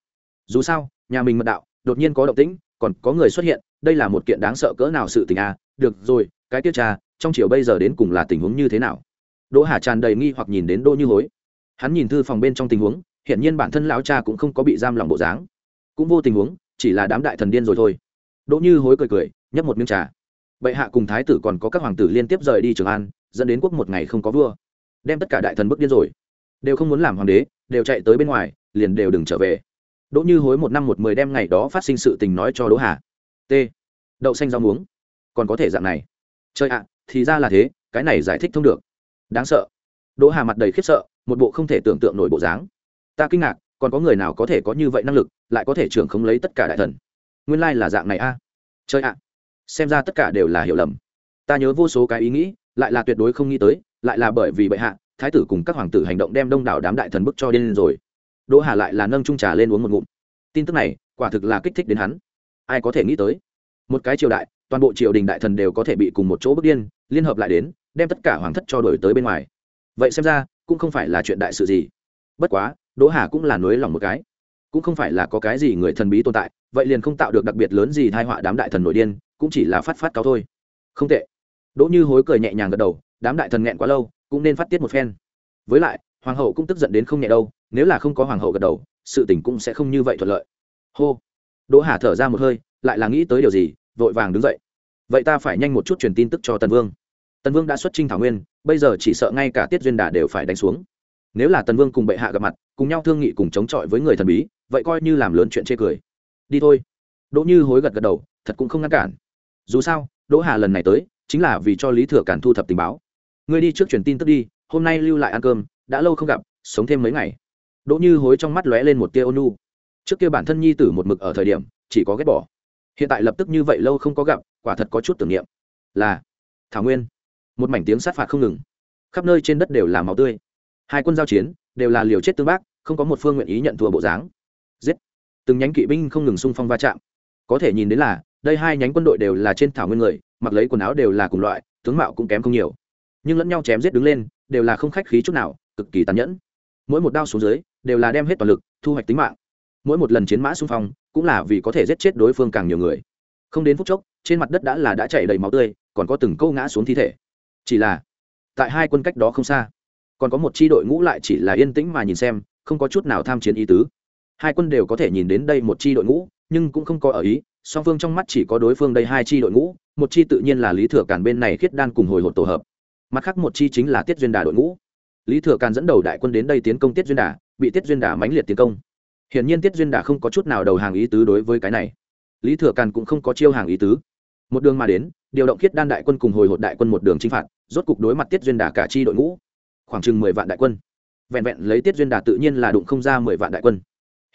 dù sao, nhà mình mật đạo, đột nhiên có động tĩnh, còn có người xuất hiện, đây là một kiện đáng sợ cỡ nào sự tình à? Được rồi, cái tiết trà, trong chiều bây giờ đến cùng là tình huống như thế nào? Đỗ hà tràn đầy nghi hoặc nhìn đến đỗ như hối. Hắn nhìn thư phòng bên trong tình huống hiện nhiên bản thân lão cha cũng không có bị giam lòng bộ dáng. Cũng vô tình huống, chỉ là đám đại thần điên rồi thôi. Đỗ như hối cười cười, nhấp một miếng trà. Bệ hạ cùng thái tử còn có các hoàng tử liên tiếp rời đi trường an, dẫn đến quốc một ngày không có vua. Đem tất cả đại thần bước điên rồi. Đều không muốn làm hoàng đế, đều chạy tới bên ngoài, liền đều đừng trở về đỗ như hối một năm một mười đem ngày đó phát sinh sự tình nói cho đỗ hà. T. Đậu xanh rau muống. Còn có thể dạng này. Chơi ạ, thì ra là thế, cái này giải thích thông được. Đáng sợ. Đỗ hà mặt đầy khiếp sợ, một bộ không thể tưởng tượng nổi bộ dáng. Ta kinh ngạc, còn có người nào có thể có như vậy năng lực, lại có thể trưởng không lấy tất cả đại thần? Nguyên lai là dạng này a. Chơi ạ. Xem ra tất cả đều là hiểu lầm. Ta nhớ vô số cái ý nghĩ, lại là tuyệt đối không nghĩ tới, lại là bởi vì bệ hạ, thái tử cùng các hoàng tử hành động đem đông đảo đám đại thần bức cho điên rồi đỗ hà lại là nâng trung trà lên uống một ngụm. Tin tức này, quả thực là kích thích đến hắn. Ai có thể nghĩ tới? Một cái triều đại, toàn bộ triều đình đại thần đều có thể bị cùng một chỗ bước điên, liên hợp lại đến, đem tất cả hoàng thất cho đổi tới bên ngoài. Vậy xem ra, cũng không phải là chuyện đại sự gì. Bất quá, đỗ hà cũng là nối lòng một cái. Cũng không phải là có cái gì người thần bí tồn tại, vậy liền không tạo được đặc biệt lớn gì thai họa đám đại thần nội điên, cũng chỉ là phát phát cáo thôi. Không tệ. Đỗ như hối cười nhẹ nhàng gật đầu, đám đại thần nghẹn quá lâu, cũng nên phát tiết một phen. Với lại, hoàng hậu cũng tức giận đến không nhẹ đâu nếu là không có hoàng hậu gật đầu, sự tình cũng sẽ không như vậy thuận lợi. Hô. Đỗ hà thở ra một hơi, lại là nghĩ tới điều gì, vội vàng đứng dậy. Vậy ta phải nhanh một chút truyền tin tức cho tần vương. Tần vương đã xuất trinh thảo nguyên, bây giờ chỉ sợ ngay cả tiết duyên đà đều phải đánh xuống. Nếu là tần vương cùng bệ hạ gặp mặt, cùng nhau thương nghị cùng chống chọi với người thần bí, vậy coi như làm lớn chuyện chê cười. Đi thôi. Đỗ như hối gật gật đầu, thật cũng không ngăn cản. Dù sao, đỗ hà lần này tới, chính là vì cho lý thừa cản thu thập tình báo. Ngươi đi trước truyền tin tức đi, hôm nay lưu lại ăn cơm, đã lâu không gặp, sống thêm mấy ngày đỗ như hối trong mắt lóe lên một tia ônu trước kia bản thân nhi tử một mực ở thời điểm, chỉ có ghét bỏ. Hiện tại lập tức như vậy lâu không có gặp, quả thật có chút tưởng niệm. Là, thảo nguyên. Một mảnh tiếng sát phạt không ngừng. Khắp nơi trên đất đều là máu tươi. Hai quân giao chiến, đều là liều chết tương bác, không có một phương nguyện ý nhận thua bộ dáng. Giết. Từng nhánh kỵ binh không ngừng xung phong va chạm. Có thể nhìn đến là, đây hai nhánh quân đội đều là trên thảo nguyên người, mặc lấy quần áo đều là cùng loại, tướng mạo cũng kém không nhiều. Nhưng lẫn nhau chém giết đứng lên, đều là không khách khí chút nào, cực kỳ tàn nhẫn. Mỗi một đao xuống dưới đều là đem hết toàn lực, thu hoạch tính mạng. Mỗi một lần chiến mã xung phong, cũng là vì có thể giết chết đối phương càng nhiều người. Không đến phút chốc, trên mặt đất đã là đã chảy đầy máu tươi, còn có từng câu ngã xuống thi thể. Chỉ là, tại hai quân cách đó không xa, còn có một chi đội ngũ lại chỉ là yên tĩnh mà nhìn xem, không có chút nào tham chiến ý tứ. Hai quân đều có thể nhìn đến đây một chi đội ngũ, nhưng cũng không có ở ý, song phương trong mắt chỉ có đối phương đây hai chi đội ngũ, một chi tự nhiên là lý thừa cản bên này khiết đan cùng hồi hộp tổ hợp. Mặt khác một chi chính là tiết duyên đà đội ngũ lý thừa càn dẫn đầu đại quân đến đây tiến công tiết duyên đà, bị tiết duyên đà mãnh liệt tiến công. Hiển nhiên tiết duyên đà không có chút nào đầu hàng ý tứ đối với cái này. Lý thừa càn cũng không có chiêu hàng ý tứ. Một đường mà đến, điều động khiết đan đại quân cùng hồi hột đại quân một đường chinh phạt, rốt cục đối mặt tiết duyên đà cả chi đội ngũ. Khoảng chừng mười vạn đại quân. Vẹn vẹn lấy tiết duyên đà tự nhiên là đụng không ra mười vạn đại quân.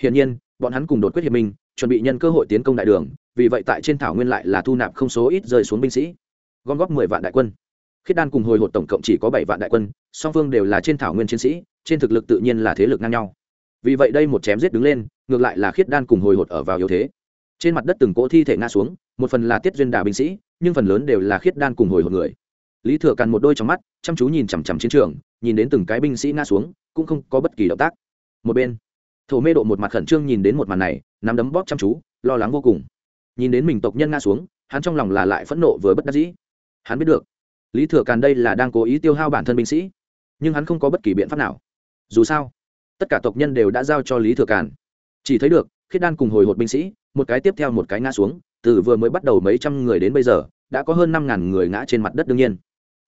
Hiển nhiên, bọn hắn cùng đột quyết hiệp minh, chuẩn bị nhân cơ hội tiến công đại đường, vì vậy tại trên thảo nguyên lại là thu nạp không số ít rơi xuống binh sĩ. Gom góp mười vạn đại quân khiết đan cùng hồi hột tổng cộng chỉ có bảy vạn đại quân, song phương đều là trên thảo nguyên chiến sĩ, trên thực lực tự nhiên là thế lực ngang nhau. Vì vậy đây một chém giết đứng lên, ngược lại là khiết đan cùng hồi hột ở vào yếu thế. Trên mặt đất từng cỗ thi thể ngã xuống, một phần là tiết duyên đà binh sĩ, nhưng phần lớn đều là khiết đan cùng hồi hột người. Lý thừa càn một đôi trong mắt, chăm chú nhìn chằm chằm chiến trường, nhìn đến từng cái binh sĩ ngã xuống, cũng không có bất kỳ động tác. Một bên, thổ mê độ một mặt khẩn trương nhìn đến một màn này, nắm đấm bóp chăm chú, lo lắng vô cùng. Nhìn đến mình tộc nhân ngã xuống, hắn trong lòng là lại phẫn nộ vừa bất đắc dĩ. Hắn biết được lý thừa càn đây là đang cố ý tiêu hao bản thân binh sĩ, nhưng hắn không có bất kỳ biện pháp nào. Dù sao, tất cả tộc nhân đều đã giao cho lý thừa càn. Chỉ thấy được, khiết đan cùng hồi hột binh sĩ, một cái tiếp theo một cái ngã xuống, từ vừa mới bắt đầu mấy trăm người đến bây giờ, đã có hơn năm ngàn người ngã trên mặt đất đương nhiên.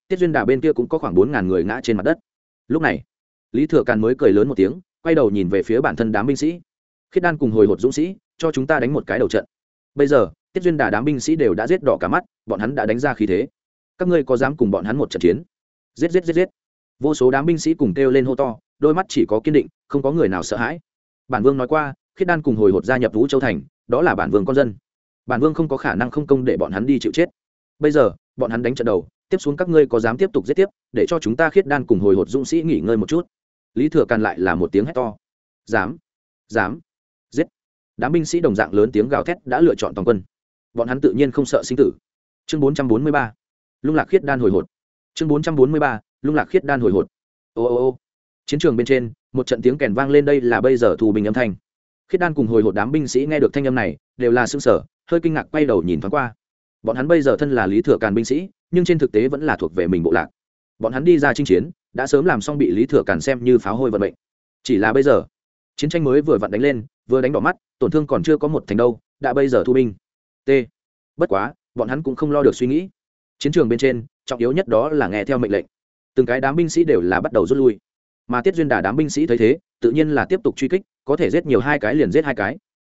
Tiết duyên đà bên kia cũng có khoảng bốn ngàn người ngã trên mặt đất. Lúc này, lý thừa càn mới cười lớn một tiếng, quay đầu nhìn về phía bản thân đám binh sĩ. Khiết đan cùng hồi hột dũng sĩ, cho chúng ta đánh một cái đầu trận. Bây giờ, tiết duyên đà đám binh sĩ đều đã giết đỏ cả mắt, bọn hắn đã đánh ra khí thế các ngươi có dám cùng bọn hắn một trận chiến? Giết giết giết giết. Vô số đám binh sĩ cùng kêu lên hô to, đôi mắt chỉ có kiên định, không có người nào sợ hãi. Bản vương nói qua, khiết đan cùng hồi hột gia nhập vũ châu thành, đó là bản vương con dân. Bản vương không có khả năng không công để bọn hắn đi chịu chết. Bây giờ, bọn hắn đánh trận đầu, tiếp xuống các ngươi có dám tiếp tục giết tiếp, để cho chúng ta khiết đan cùng hồi hột dũng sĩ nghỉ ngơi một chút. Lý thừa càn lại là một tiếng hét to. Dám dám, giết. Đám binh sĩ đồng dạng lớn tiếng gào thét đã lựa chọn toàn quân. Bọn hắn tự nhiên không sợ sinh tử. Chương bốn trăm bốn mươi ba lung lạc khiết đan hồi hột. Chương bốn trăm bốn mươi ba, lung lạc khiết đan hồi hột. Ô ô ô. Chiến trường bên trên, một trận tiếng kèn vang lên đây là bây giờ thù bình âm thanh. Khiết đan cùng hồi hột đám binh sĩ nghe được thanh âm này, đều là xương sở hơi kinh ngạc quay đầu nhìn thoáng qua. Bọn hắn bây giờ thân là lý thừa càn binh sĩ, nhưng trên thực tế vẫn là thuộc về mình bộ lạc. Bọn hắn đi ra chinh chiến, đã sớm làm xong bị lý thừa càn xem như pháo hôi vận mệnh. Chỉ là bây giờ, chiến tranh mới vừa vặn đánh lên, vừa đánh đỏ mắt, tổn thương còn chưa có một thành đâu, đã bây giờ thu binh. T. Bất quá, bọn hắn cũng không lo được suy nghĩ chiến trường bên trên, trọng yếu nhất đó là nghe theo mệnh lệnh. Từng cái đám binh sĩ đều là bắt đầu rút lui. Mà tiết duyên đà đám binh sĩ thấy thế, tự nhiên là tiếp tục truy kích, có thể giết nhiều hai cái liền giết hai cái.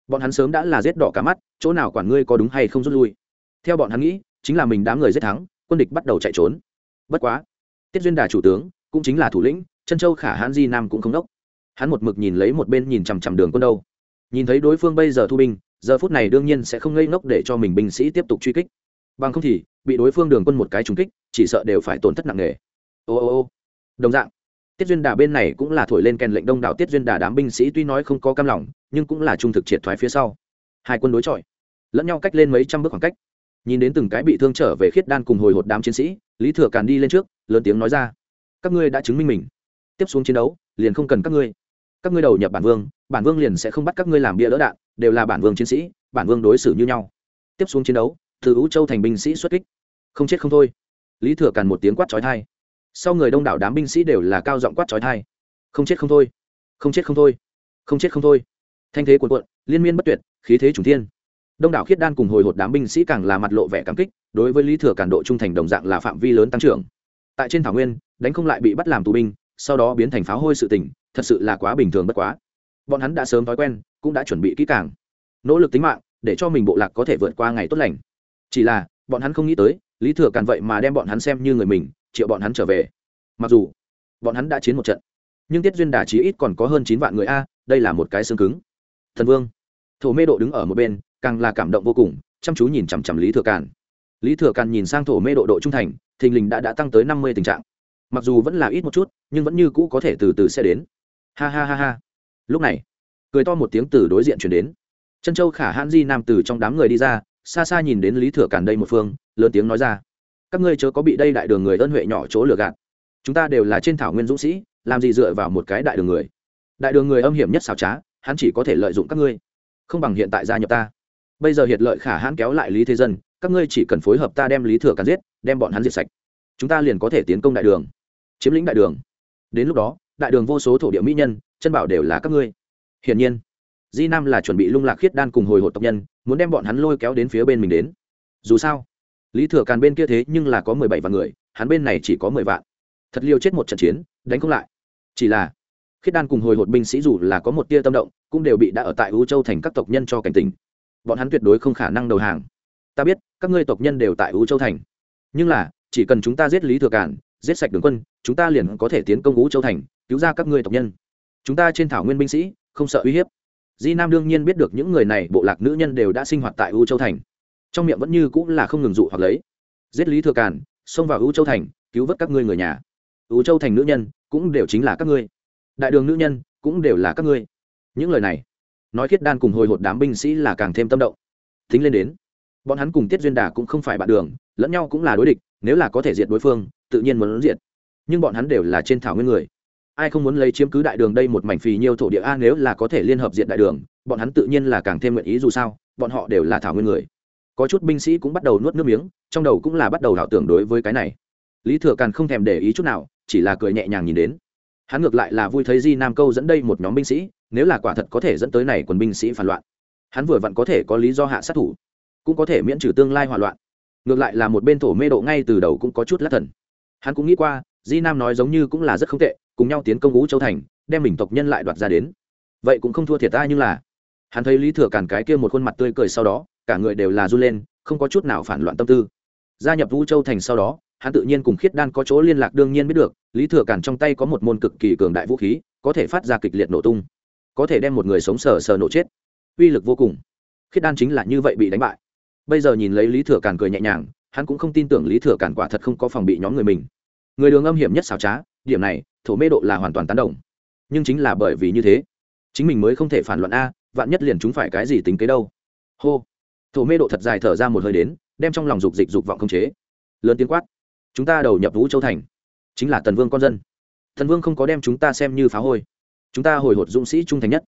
Bọn hắn sớm đã là giết đỏ cả mắt, chỗ nào quản ngươi có đúng hay không rút lui. Theo bọn hắn nghĩ, chính là mình đám người giết thắng, quân địch bắt đầu chạy trốn. Bất quá, tiết duyên đà chủ tướng, cũng chính là thủ lĩnh chân châu khả hãn di nam cũng không đốc. Hắn một mực nhìn lấy một bên nhìn chằm chằm đường quân đâu. Nhìn thấy đối phương bây giờ thu binh, giờ phút này đương nhiên sẽ không ngây ngốc để cho mình binh sĩ tiếp tục truy kích bằng không thì, bị đối phương đường quân một cái trúng kích, chỉ sợ đều phải tổn thất nặng nề. Ô ô ô. Đồng dạng, tiết duyên đà bên này cũng là thổi lên kèn lệnh đông đảo tiết duyên đà đám binh sĩ tuy nói không có cam lòng, nhưng cũng là trung thực triệt thoái phía sau. Hai quân đối chọi, lẫn nhau cách lên mấy trăm bước khoảng cách. Nhìn đến từng cái bị thương trở về khiết đan cùng hồi hột đám chiến sĩ, lý thừa càn đi lên trước, lớn tiếng nói ra, các ngươi đã chứng minh mình. Tiếp xuống chiến đấu, liền không cần các ngươi. Các ngươi đầu nhập bản vương bản vương liền sẽ không bắt các ngươi làm bia đỡ đạn, đều là bản vương chiến sĩ, bản vương đối xử như nhau. Tiếp xuống chiến đấu từ ú châu thành binh sĩ xuất kích. Không chết không thôi. Lý thừa càn một tiếng quát trói thai sau người đông đảo đám binh sĩ đều là cao giọng quát trói thai không chết không thôi. Không chết không thôi. Không chết không thôi. Thanh thế cuồn cuộn, liên miên bất tuyệt, khí thế trùng thiên. Đông đảo khiết đan cùng hồi hột đám binh sĩ càng là mặt lộ vẻ cảm kích, đối với lý thừa cản độ trung thành đồng dạng là phạm vi lớn tăng trưởng. Tại trên thảo nguyên, đánh không lại bị bắt làm tù binh, sau đó biến thành pháo hôi sự tình, thật sự là quá bình thường bất quá. Bọn hắn đã sớm thói quen, cũng đã chuẩn bị kỹ càng. Nỗ lực tính mạng, để cho mình bộ lạc có thể vượt qua ngày tốt lành chỉ là, bọn hắn không nghĩ tới, lý thừa càn vậy mà đem bọn hắn xem như người mình, triệu bọn hắn trở về. Mặc dù, bọn hắn đã chiến một trận, nhưng tiết duyên đà chí ít còn có hơn chín vạn người a, đây là một cái xương cứng. Thần vương, thổ mê độ đứng ở một bên, càng là cảm động vô cùng, chăm chú nhìn chằm chằm lý thừa càn. Lý thừa càn nhìn sang thổ mê độ độ trung thành, thình lình đã đã tăng tới năm mươi tình trạng. Mặc dù vẫn là ít một chút, nhưng vẫn như cũ có thể từ từ sẽ đến. Ha ha ha ha. Lúc này, cười to một tiếng từ đối diện chuyển đến. Chân châu khả hãn di nam từ trong đám người đi ra xa xa nhìn đến lý thừa càn đây một phương, lớn tiếng nói ra, các ngươi chớ có bị đây đại đường người ân huệ nhỏ chỗ lừa gạt. Chúng ta đều là trên thảo nguyên dũng sĩ, làm gì dựa vào một cái đại đường người? Đại đường người âm hiểm nhất xảo trá, hắn chỉ có thể lợi dụng các ngươi, không bằng hiện tại gia nhập ta. Bây giờ hiệt lợi khả hãn kéo lại lý thế dân, các ngươi chỉ cần phối hợp ta đem lý thừa càn giết, đem bọn hắn diệt sạch. Chúng ta liền có thể tiến công đại đường, chiếm lĩnh đại đường. Đến lúc đó, đại đường vô số thổ địa mỹ nhân, chân bảo đều là các ngươi. Hiển nhiên di nam là chuẩn bị lung lạc khiết đan cùng hồi hộp tộc nhân, muốn đem bọn hắn lôi kéo đến phía bên mình đến. Dù sao, lý thừa càn bên kia thế nhưng là có mười bảy vạn người, hắn bên này chỉ có mười vạn. Thật liều chết một trận chiến, đánh không lại. Chỉ là, khiết đan cùng hồi hột binh sĩ dù là có một tia tâm động, cũng đều bị đã ở tại u châu thành các tộc nhân cho cảnh tỉnh. Bọn hắn tuyệt đối không khả năng đầu hàng. Ta biết, các ngươi tộc nhân đều tại u châu thành. Nhưng là, chỉ cần chúng ta giết lý thừa cản giết sạch đường quân, chúng ta liền có thể tiến công u châu thành, cứu ra các ngươi tộc nhân. Chúng ta trên thảo nguyên binh sĩ, không sợ uy hiếp di nam đương nhiên biết được những người này bộ lạc nữ nhân đều đã sinh hoạt tại u châu thành. Trong miệng vẫn như cũng là không ngừng dụ hoặc lấy. Giết lý thừa cản xông vào u châu thành, cứu vớt các ngươi người nhà. U châu thành nữ nhân cũng đều chính là các ngươi. Đại đường nữ nhân cũng đều là các ngươi. Những lời này nói khiết đan cùng hồi hột đám binh sĩ là càng thêm tâm động. Thính lên đến. Bọn hắn cùng tiết duyên đà cũng không phải bạn đường, lẫn nhau cũng là đối địch, nếu là có thể diệt đối phương, tự nhiên muốn diệt. Nhưng bọn hắn đều là trên thảo nguyên người ai không muốn lấy chiếm cứ đại đường đây một mảnh phì nhiêu thổ địa a, nếu là có thể liên hợp diện đại đường, bọn hắn tự nhiên là càng thêm nguyện ý dù sao, bọn họ đều là thảo nguyên người. Có chút binh sĩ cũng bắt đầu nuốt nước miếng, trong đầu cũng là bắt đầu ảo tưởng đối với cái này. Lý thừa càn không thèm để ý chút nào, chỉ là cười nhẹ nhàng nhìn đến. Hắn ngược lại là vui thấy di nam câu dẫn đây một nhóm binh sĩ, nếu là quả thật có thể dẫn tới này quần binh sĩ phản loạn. Hắn vừa vặn có thể có lý do hạ sát thủ, cũng có thể miễn trừ tương lai hoạn loạn. Ngược lại là một bên thổ mê độ ngay từ đầu cũng có chút lát thần. Hắn cũng nghĩ qua, di nam nói giống như cũng là rất không tệ cùng nhau tiến công ngũ châu thành, đem mình tộc nhân lại đoạt ra đến. Vậy cũng không thua thiệt ta nhưng là, hắn thấy lý thừa càn cái kia một khuôn mặt tươi cười sau đó, cả người đều là run lên, không có chút nào phản loạn tâm tư. Gia nhập vũ châu thành sau đó, hắn tự nhiên cùng khiết đan có chỗ liên lạc đương nhiên biết được, lý thừa càn trong tay có một môn cực kỳ cường đại vũ khí, có thể phát ra kịch liệt nổ tung, có thể đem một người sống sờ sờ nổ chết. Uy lực vô cùng. Khiết đan chính là như vậy bị đánh bại. Bây giờ nhìn lấy lý thừa càn cười nhẹ nhàng, hắn cũng không tin tưởng lý thừa càn quả thật không có phòng bị nhóm người mình. Người đường âm hiểm nhất xảo trá điểm này, thổ mê độ là hoàn toàn tán đồng. Nhưng chính là bởi vì như thế, chính mình mới không thể phản luận a, vạn nhất liền chúng phải cái gì tính kế đâu. Hô. Thổ mê độ thật dài thở ra một hơi đến, đem trong lòng dục dịch dục vọng không chế. Lớn tiếng quát. Chúng ta đầu nhập vũ châu thành, chính là tần vương con dân. Thần vương không có đem chúng ta xem như phá hôi. Chúng ta hồi hột dũng sĩ trung thành nhất.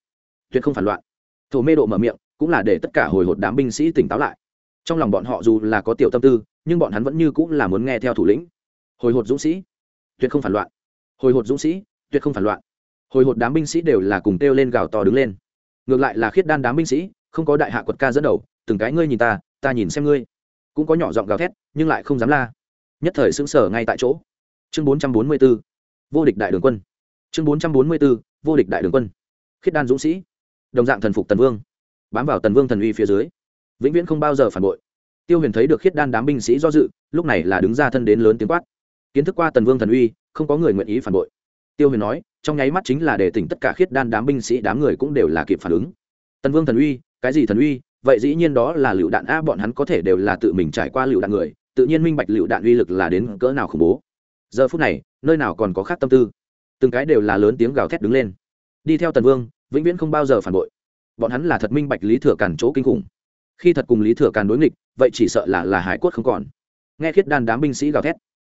Tuyệt không phản loạn. Thổ mê độ mở miệng, cũng là để tất cả hồi hột đám binh sĩ tỉnh táo lại. Trong lòng bọn họ dù là có tiểu tâm tư, nhưng bọn hắn vẫn như cũng là muốn nghe theo thủ lĩnh. Hồi hột dũng sĩ, tuyệt không phản loạn hồi hột dũng sĩ, tuyệt không phản loạn. Hồi hột đám binh sĩ đều là cùng kêu lên gào to đứng lên. Ngược lại là khiết đan đám binh sĩ, không có đại hạ quật ca dẫn đầu, từng cái ngươi nhìn ta ta nhìn xem ngươi. Cũng có nhỏ giọng gào thét, nhưng lại không dám la. Nhất thời xứng sở ngay tại chỗ. Chương bốn trăm bốn mươi b ố vô địch đại đường quân. Chương bốn trăm bốn mươi b ố vô địch đại đường quân. Khiết đan dũng sĩ. Đồng dạng thần phục tần vương. Bám vào tần vương thần uy phía dưới. Vĩnh viễn không bao giờ phản bội. Tiêu huyền thấy được khiết đan đám binh sĩ do dự, lúc này là đứng ra thân đến lớn tiếng quát. Kiến thức qua tần vương thần uy không có người nguyện ý phản bội. Tiêu huyền nói, trong nháy mắt chính là để tỉnh tất cả khiết đan đám binh sĩ đám người cũng đều là kịp phản ứng. Tần vương thần uy, cái gì thần uy? Vậy dĩ nhiên đó là lựu đạn a, bọn hắn có thể đều là tự mình trải qua lựu đạn người, tự nhiên minh bạch lựu đạn uy lực là đến cỡ nào khủng bố. Giờ phút này, nơi nào còn có khác tâm tư? Từng cái đều là lớn tiếng gào thét đứng lên. Đi theo tần vương, vĩnh viễn không bao giờ phản bội. Bọn hắn là thật minh bạch lý thừa càn chỗ kinh khủng. Khi thật cùng lý thừa càn đối nghịch, vậy chỉ sợ là là hải quất không còn. Nghe khiết đan đám binh sĩ gào thét,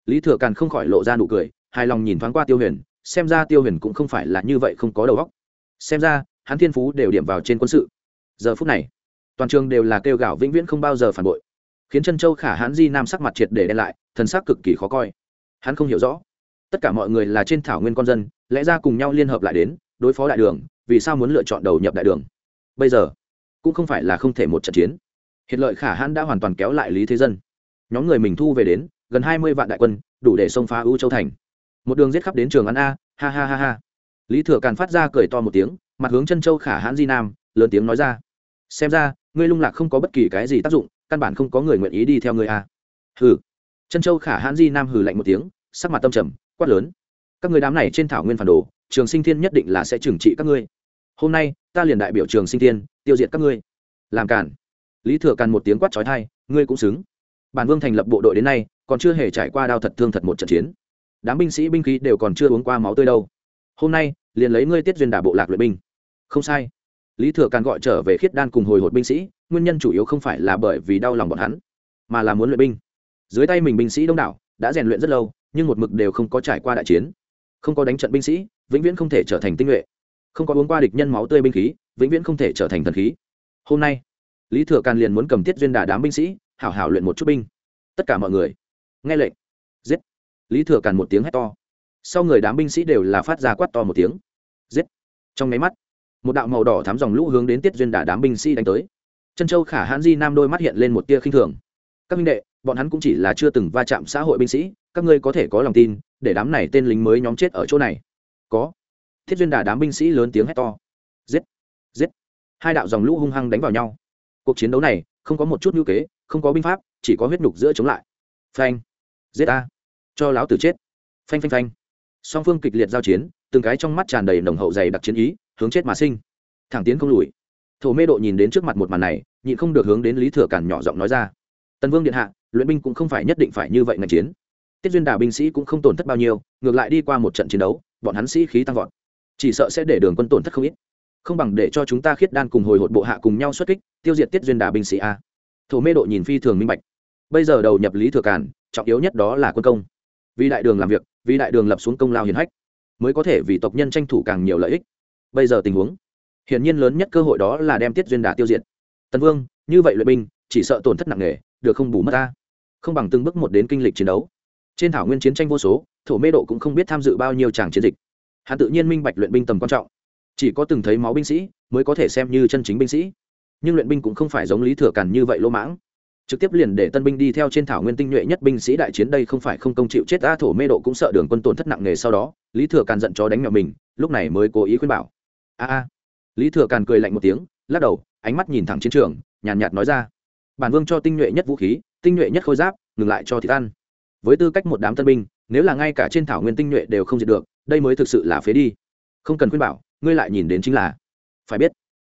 lý thừa càn không khỏi lộ ra nụ cười hài lòng nhìn thoáng qua tiêu huyền, xem ra tiêu huyền cũng không phải là như vậy không có đầu óc. Xem ra, hắn thiên phú đều điểm vào trên quân sự. Giờ phút này, toàn trường đều là kêu gào vĩnh viễn không bao giờ phản bội, khiến chân châu khả hãn di nam sắc mặt triệt để đen lại, thần sắc cực kỳ khó coi. Hắn không hiểu rõ, tất cả mọi người là trên thảo nguyên con dân, lẽ ra cùng nhau liên hợp lại đến, đối phó đại đường, vì sao muốn lựa chọn đầu nhập đại đường? Bây giờ, cũng không phải là không thể một trận chiến. Hiện lợi khả hãn đã hoàn toàn kéo lại lý thế dân. Nhóm người mình thu về đến, gần hai mươi vạn đại quân, đủ để xông phá ưu châu thành một đường giết khắp đến trường ăn a, ha ha ha ha. Lý thừa càn phát ra cười to một tiếng, mặt hướng chân châu khả hãn di nam, lớn tiếng nói ra. Xem ra, ngươi lung lạc không có bất kỳ cái gì tác dụng, căn bản không có người nguyện ý đi theo ngươi a. Hừ. Chân châu khả hãn di nam hừ lạnh một tiếng, sắc mặt tâm trầm, quát lớn. Các người đám này trên thảo nguyên phản đồ, trường sinh thiên nhất định là sẽ trừng trị các ngươi. Hôm nay, ta liền đại biểu trường sinh thiên, tiêu diệt các ngươi. Làm cản lý thừa càn một tiếng quát trói thai ngươi cũng xứng. Bản vương thành lập bộ đội đến nay, còn chưa hề trải qua đao thật thương thật một trận chiến đám binh sĩ binh khí đều còn chưa uống qua máu tươi đâu. Hôm nay, liền lấy ngươi tiết duyên đả bộ lạc luyện binh. Không sai. Lý thừa càn gọi trở về khiết đan cùng hồi hột binh sĩ, nguyên nhân chủ yếu không phải là bởi vì đau lòng bọn hắn, mà là muốn luyện binh. Dưới tay mình binh sĩ đông đảo, đã rèn luyện rất lâu, nhưng một mực đều không có trải qua đại chiến. Không có đánh trận binh sĩ, vĩnh viễn không thể trở thành tinh nhuệ. Không có uống qua địch nhân máu tươi binh khí, vĩnh viễn không thể trở thành thần khí. Hôm nay, lý thừa càn liền muốn cầm tiết duyên đà đám binh sĩ, hảo hảo luyện một chút binh. Tất cả mọi người, nghe lệnh lý thừa càn một tiếng hét to. Sau người đám binh sĩ đều là phát ra quát to một tiếng. Giết! Trong nháy mắt, một đạo màu đỏ thám dòng lũ hướng đến tiết duyên Đả đám binh sĩ đánh tới. Chân châu, khả hãn di nam đôi mắt hiện lên một tia khinh thường. Các minh đệ, bọn hắn cũng chỉ là chưa từng va chạm xã hội binh sĩ, các ngươi có thể có lòng tin, để đám này tên lính mới nhóm chết ở chỗ này. Có. Thiết duyên đà đám binh sĩ lớn tiếng hét to. Giết! Giết! Hai đạo dòng lũ hung hăng đánh vào nhau. Cuộc chiến đấu này, không có một chút ngữ kế, không có binh pháp, chỉ có huyết nhục giữa chống lại. Phanh! Giết a cho lão tử chết. Phanh phanh phanh. Song phương kịch liệt giao chiến, từng cái trong mắt tràn đầy nồng hậu dày đặc chiến ý, hướng chết mà sinh. Thẳng tiến không lùi. Thổ mê độ nhìn đến trước mặt một màn này, nhịn không được hướng đến lý thừa cản nhỏ giọng nói ra. Tần vương điện hạ, luyện binh cũng không phải nhất định phải như vậy ngành chiến. Tiết duyên đà binh sĩ cũng không tổn thất bao nhiêu, ngược lại đi qua một trận chiến đấu, bọn hắn sĩ khí tăng vọt. Chỉ sợ sẽ để đường quân tổn thất không ít. Không bằng để cho chúng ta khiết đan cùng hồi hộp bộ hạ cùng nhau xuất kích, tiêu diệt tiết duyên đà binh sĩ a. Thổ mê độ nhìn phi thường minh bạch. Bây giờ đầu nhập lý thừa cản trọng yếu nhất đó là quân công vì đại đường làm việc, vì đại đường lập xuống công lao hiền hách, mới có thể vì tộc nhân tranh thủ càng nhiều lợi ích. Bây giờ tình huống, hiển nhiên lớn nhất cơ hội đó là đem tiết duyên đà tiêu diệt. Tần vương, như vậy luyện binh, chỉ sợ tổn thất nặng nề, được không bù mất ta. Không bằng từng bước một đến kinh lịch chiến đấu. Trên thảo nguyên chiến tranh vô số, thổ mê độ cũng không biết tham dự bao nhiêu tràng chiến dịch. Hắn tự nhiên minh bạch luyện binh tầm quan trọng. Chỉ có từng thấy máu binh sĩ, mới có thể xem như chân chính binh sĩ. Nhưng luyện binh cũng không phải giống lý thừa càn như vậy lỗ mãng trực tiếp liền để tân binh đi theo trên thảo nguyên tinh nhuệ nhất binh sĩ đại chiến đây không phải không công chịu chết a thổ mê độ cũng sợ đường quân tổn thất nặng nề sau đó, lý thừa càn giận chó đánh mèo mình, lúc này mới cố ý khuyên bảo. A a. Lý thừa càn cười lạnh một tiếng, lắc đầu, ánh mắt nhìn thẳng chiến trường, nhàn nhạt nói ra. Bản vương cho tinh nhuệ nhất vũ khí, tinh nhuệ nhất khôi giáp, ngừng lại cho thịt ăn. Với tư cách một đám tân binh, nếu là ngay cả trên thảo nguyên tinh nhuệ đều không diệt được, đây mới thực sự là phế đi. Không cần khuyên bảo, ngươi lại nhìn đến chính là. Phải biết,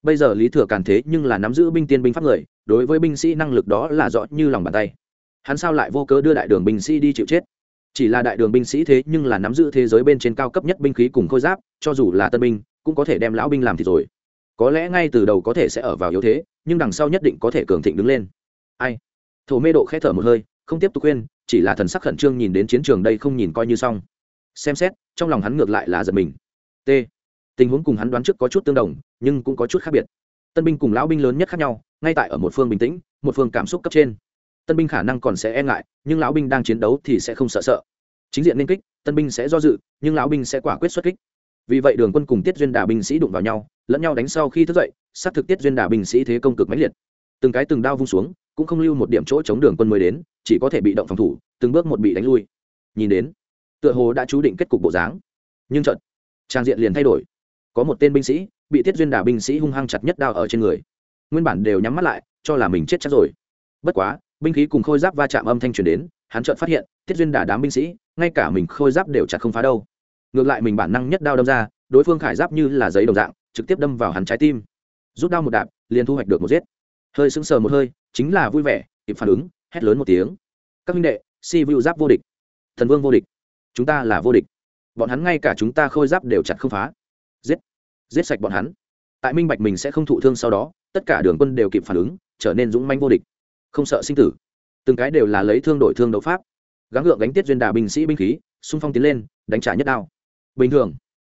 bây giờ lý thừa càn thế nhưng là nắm giữ binh tiên binh pháp người đối với binh sĩ năng lực đó là rõ như lòng bàn tay. Hắn sao lại vô cớ đưa đại đường binh sĩ đi chịu chết? Chỉ là đại đường binh sĩ thế nhưng là nắm giữ thế giới bên trên cao cấp nhất binh khí cùng khôi giáp, cho dù là tân binh, cũng có thể đem lão binh làm thì rồi. Có lẽ ngay từ đầu có thể sẽ ở vào yếu thế, nhưng đằng sau nhất định có thể cường thịnh đứng lên. Ai? Thổ mê độ khẽ thở một hơi, không tiếp tục khuyên, chỉ là thần sắc khẩn trương nhìn đến chiến trường đây không nhìn coi như xong. Xem xét, trong lòng hắn ngược lại là giật mình. T. Tình huống cùng hắn đoán trước có chút tương đồng, nhưng cũng có chút khác biệt. Tân binh cùng lão binh lớn nhất khác nhau ngay tại ở một phương bình tĩnh, một phương cảm xúc cấp trên. Tân binh khả năng còn sẽ e ngại, nhưng lão binh đang chiến đấu thì sẽ không sợ sợ. Chính diện nên kích, tân binh sẽ do dự, nhưng lão binh sẽ quả quyết xuất kích. Vì vậy đường quân cùng tiết duyên đà binh sĩ đụng vào nhau, lẫn nhau đánh sau khi thức dậy s á t thực tiết duyên đà binh sĩ thế công cực mãnh liệt. Từng cái từng đao vung xuống, cũng không lưu một điểm chỗ chống đường quân mới đến, chỉ có thể bị động phòng thủ, từng bước một bị đánh lui. Nhìn đến, tựa hồ đã chú định kết cục bộ dáng. Nhưng trận trang diện liền thay đổi. Có một tên binh sĩ, bị tiết duyên đà binh sĩ hung hăng chặt nhất đao ở trên người nguyên bản đều nhắm mắt lại, cho là mình chết chắc rồi. Bất quá, binh khí cùng khôi giáp va chạm âm thanh truyền đến, hắn chợt phát hiện Thiết duyên đà đám binh sĩ, ngay cả mình khôi giáp đều chặt không phá đâu. Ngược lại mình bản năng nhất đao đâm ra, đối phương khải giáp như là giấy đồng dạng, trực tiếp đâm vào hắn trái tim. Rút đao một đạp, liền thu hoạch được một giết. Hơi sững sờ một hơi, chính là vui vẻ, kịp phản ứng, hét lớn một tiếng. Các minh đệ, si vu giáp vô địch. Thần vương vô địch. Chúng ta là vô địch. Bọn hắn ngay cả chúng ta khôi giáp đều chặt không phá. Giết. Giết sạch bọn hắn. Tại minh bạch mình sẽ không thụ thương sau đó tất cả đường quân đều kịp phản ứng, trở nên dũng manh vô địch. Không sợ sinh tử. Từng cái đều là lấy thương đổi thương đấu pháp. Gắng gượng đánh tiết duyên đà binh sĩ binh khí, xung phong tiến lên, đánh trả nhất đao. Bình thường,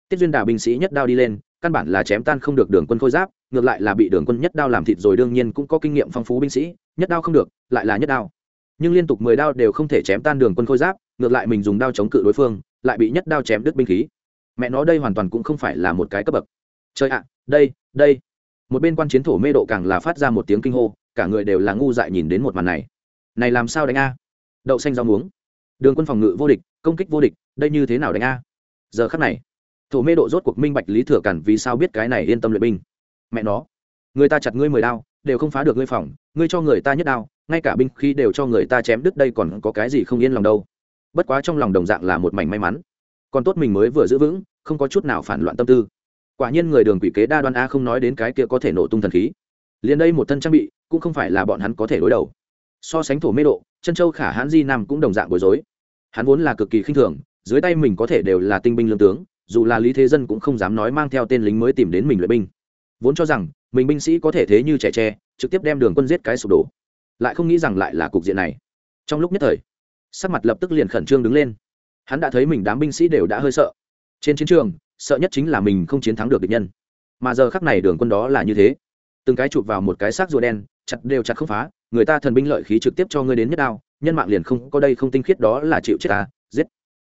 tiết duyên đà binh sĩ nhất đao đi lên, căn bản là chém tan không được đường quân khôi giáp, ngược lại là bị đường quân nhất đao làm thịt rồi đương nhiên cũng có kinh nghiệm phong phú binh sĩ, nhất đao không được, lại là nhất đao. Nhưng liên tục mười đao đều không thể chém tan đường quân khôi giáp, ngược lại mình dùng đao chống cự đối phương, lại bị nhất đao chém đứt binh khí. Mẹ nó đây hoàn toàn cũng không phải là một cái cấp bậc. Chơi ạ, đây đây một bên quan chiến thổ mê độ càng là phát ra một tiếng kinh hô, cả người đều là ngu dại nhìn đến một màn này. Này làm sao đánh a? Đậu xanh rau muống. Đường quân phòng ngự vô địch, công kích vô địch, đây như thế nào đánh a? Giờ khắc này, thổ mê độ rốt cuộc minh bạch lý thừa cản vì sao biết cái này yên tâm luyện binh. Mẹ nó, người ta chặt ngươi mười đao, đều không phá được ngươi phòng, ngươi cho người ta nhất đao, ngay cả binh khi đều cho người ta chém đứt đây còn có cái gì không yên lòng đâu. Bất quá trong lòng đồng dạng là một mảnh may mắn. Còn tốt mình mới vừa giữ vững, không có chút nào phản loạn tâm tư quả nhiên người đường quỷ kế đa đoan a không nói đến cái kia có thể nổ tung thần khí. Liền đây một thân trang bị, cũng không phải là bọn hắn có thể đối đầu. So sánh thổ mê độ, chân châu khả hãn di nam cũng đồng dạng bối rối. Hắn vốn là cực kỳ khinh thường, dưới tay mình có thể đều là tinh binh lương tướng, dù là lý thế dân cũng không dám nói mang theo tên lính mới tìm đến mình luyện binh. Vốn cho rằng, mình binh sĩ có thể thế như trẻ tre, trực tiếp đem đường quân giết cái sụp đổ. Lại không nghĩ rằng lại là cục diện này. Trong lúc nhất thời, sắc mặt lập tức liền khẩn trương đứng lên. Hắn đã thấy mình đám binh sĩ đều đã hơi sợ. Trên chiến trường sợ nhất chính là mình không chiến thắng được địch nhân. Mà giờ khắc này đường quân đó là như thế. Từng cái chụp vào một cái xác rùa đen, chặt đều chặt không phá, người ta thần binh lợi khí trực tiếp cho ngươi đến nhất đao, nhân mạng liền không có đây không tinh khiết đó là chịu chết ta, giết.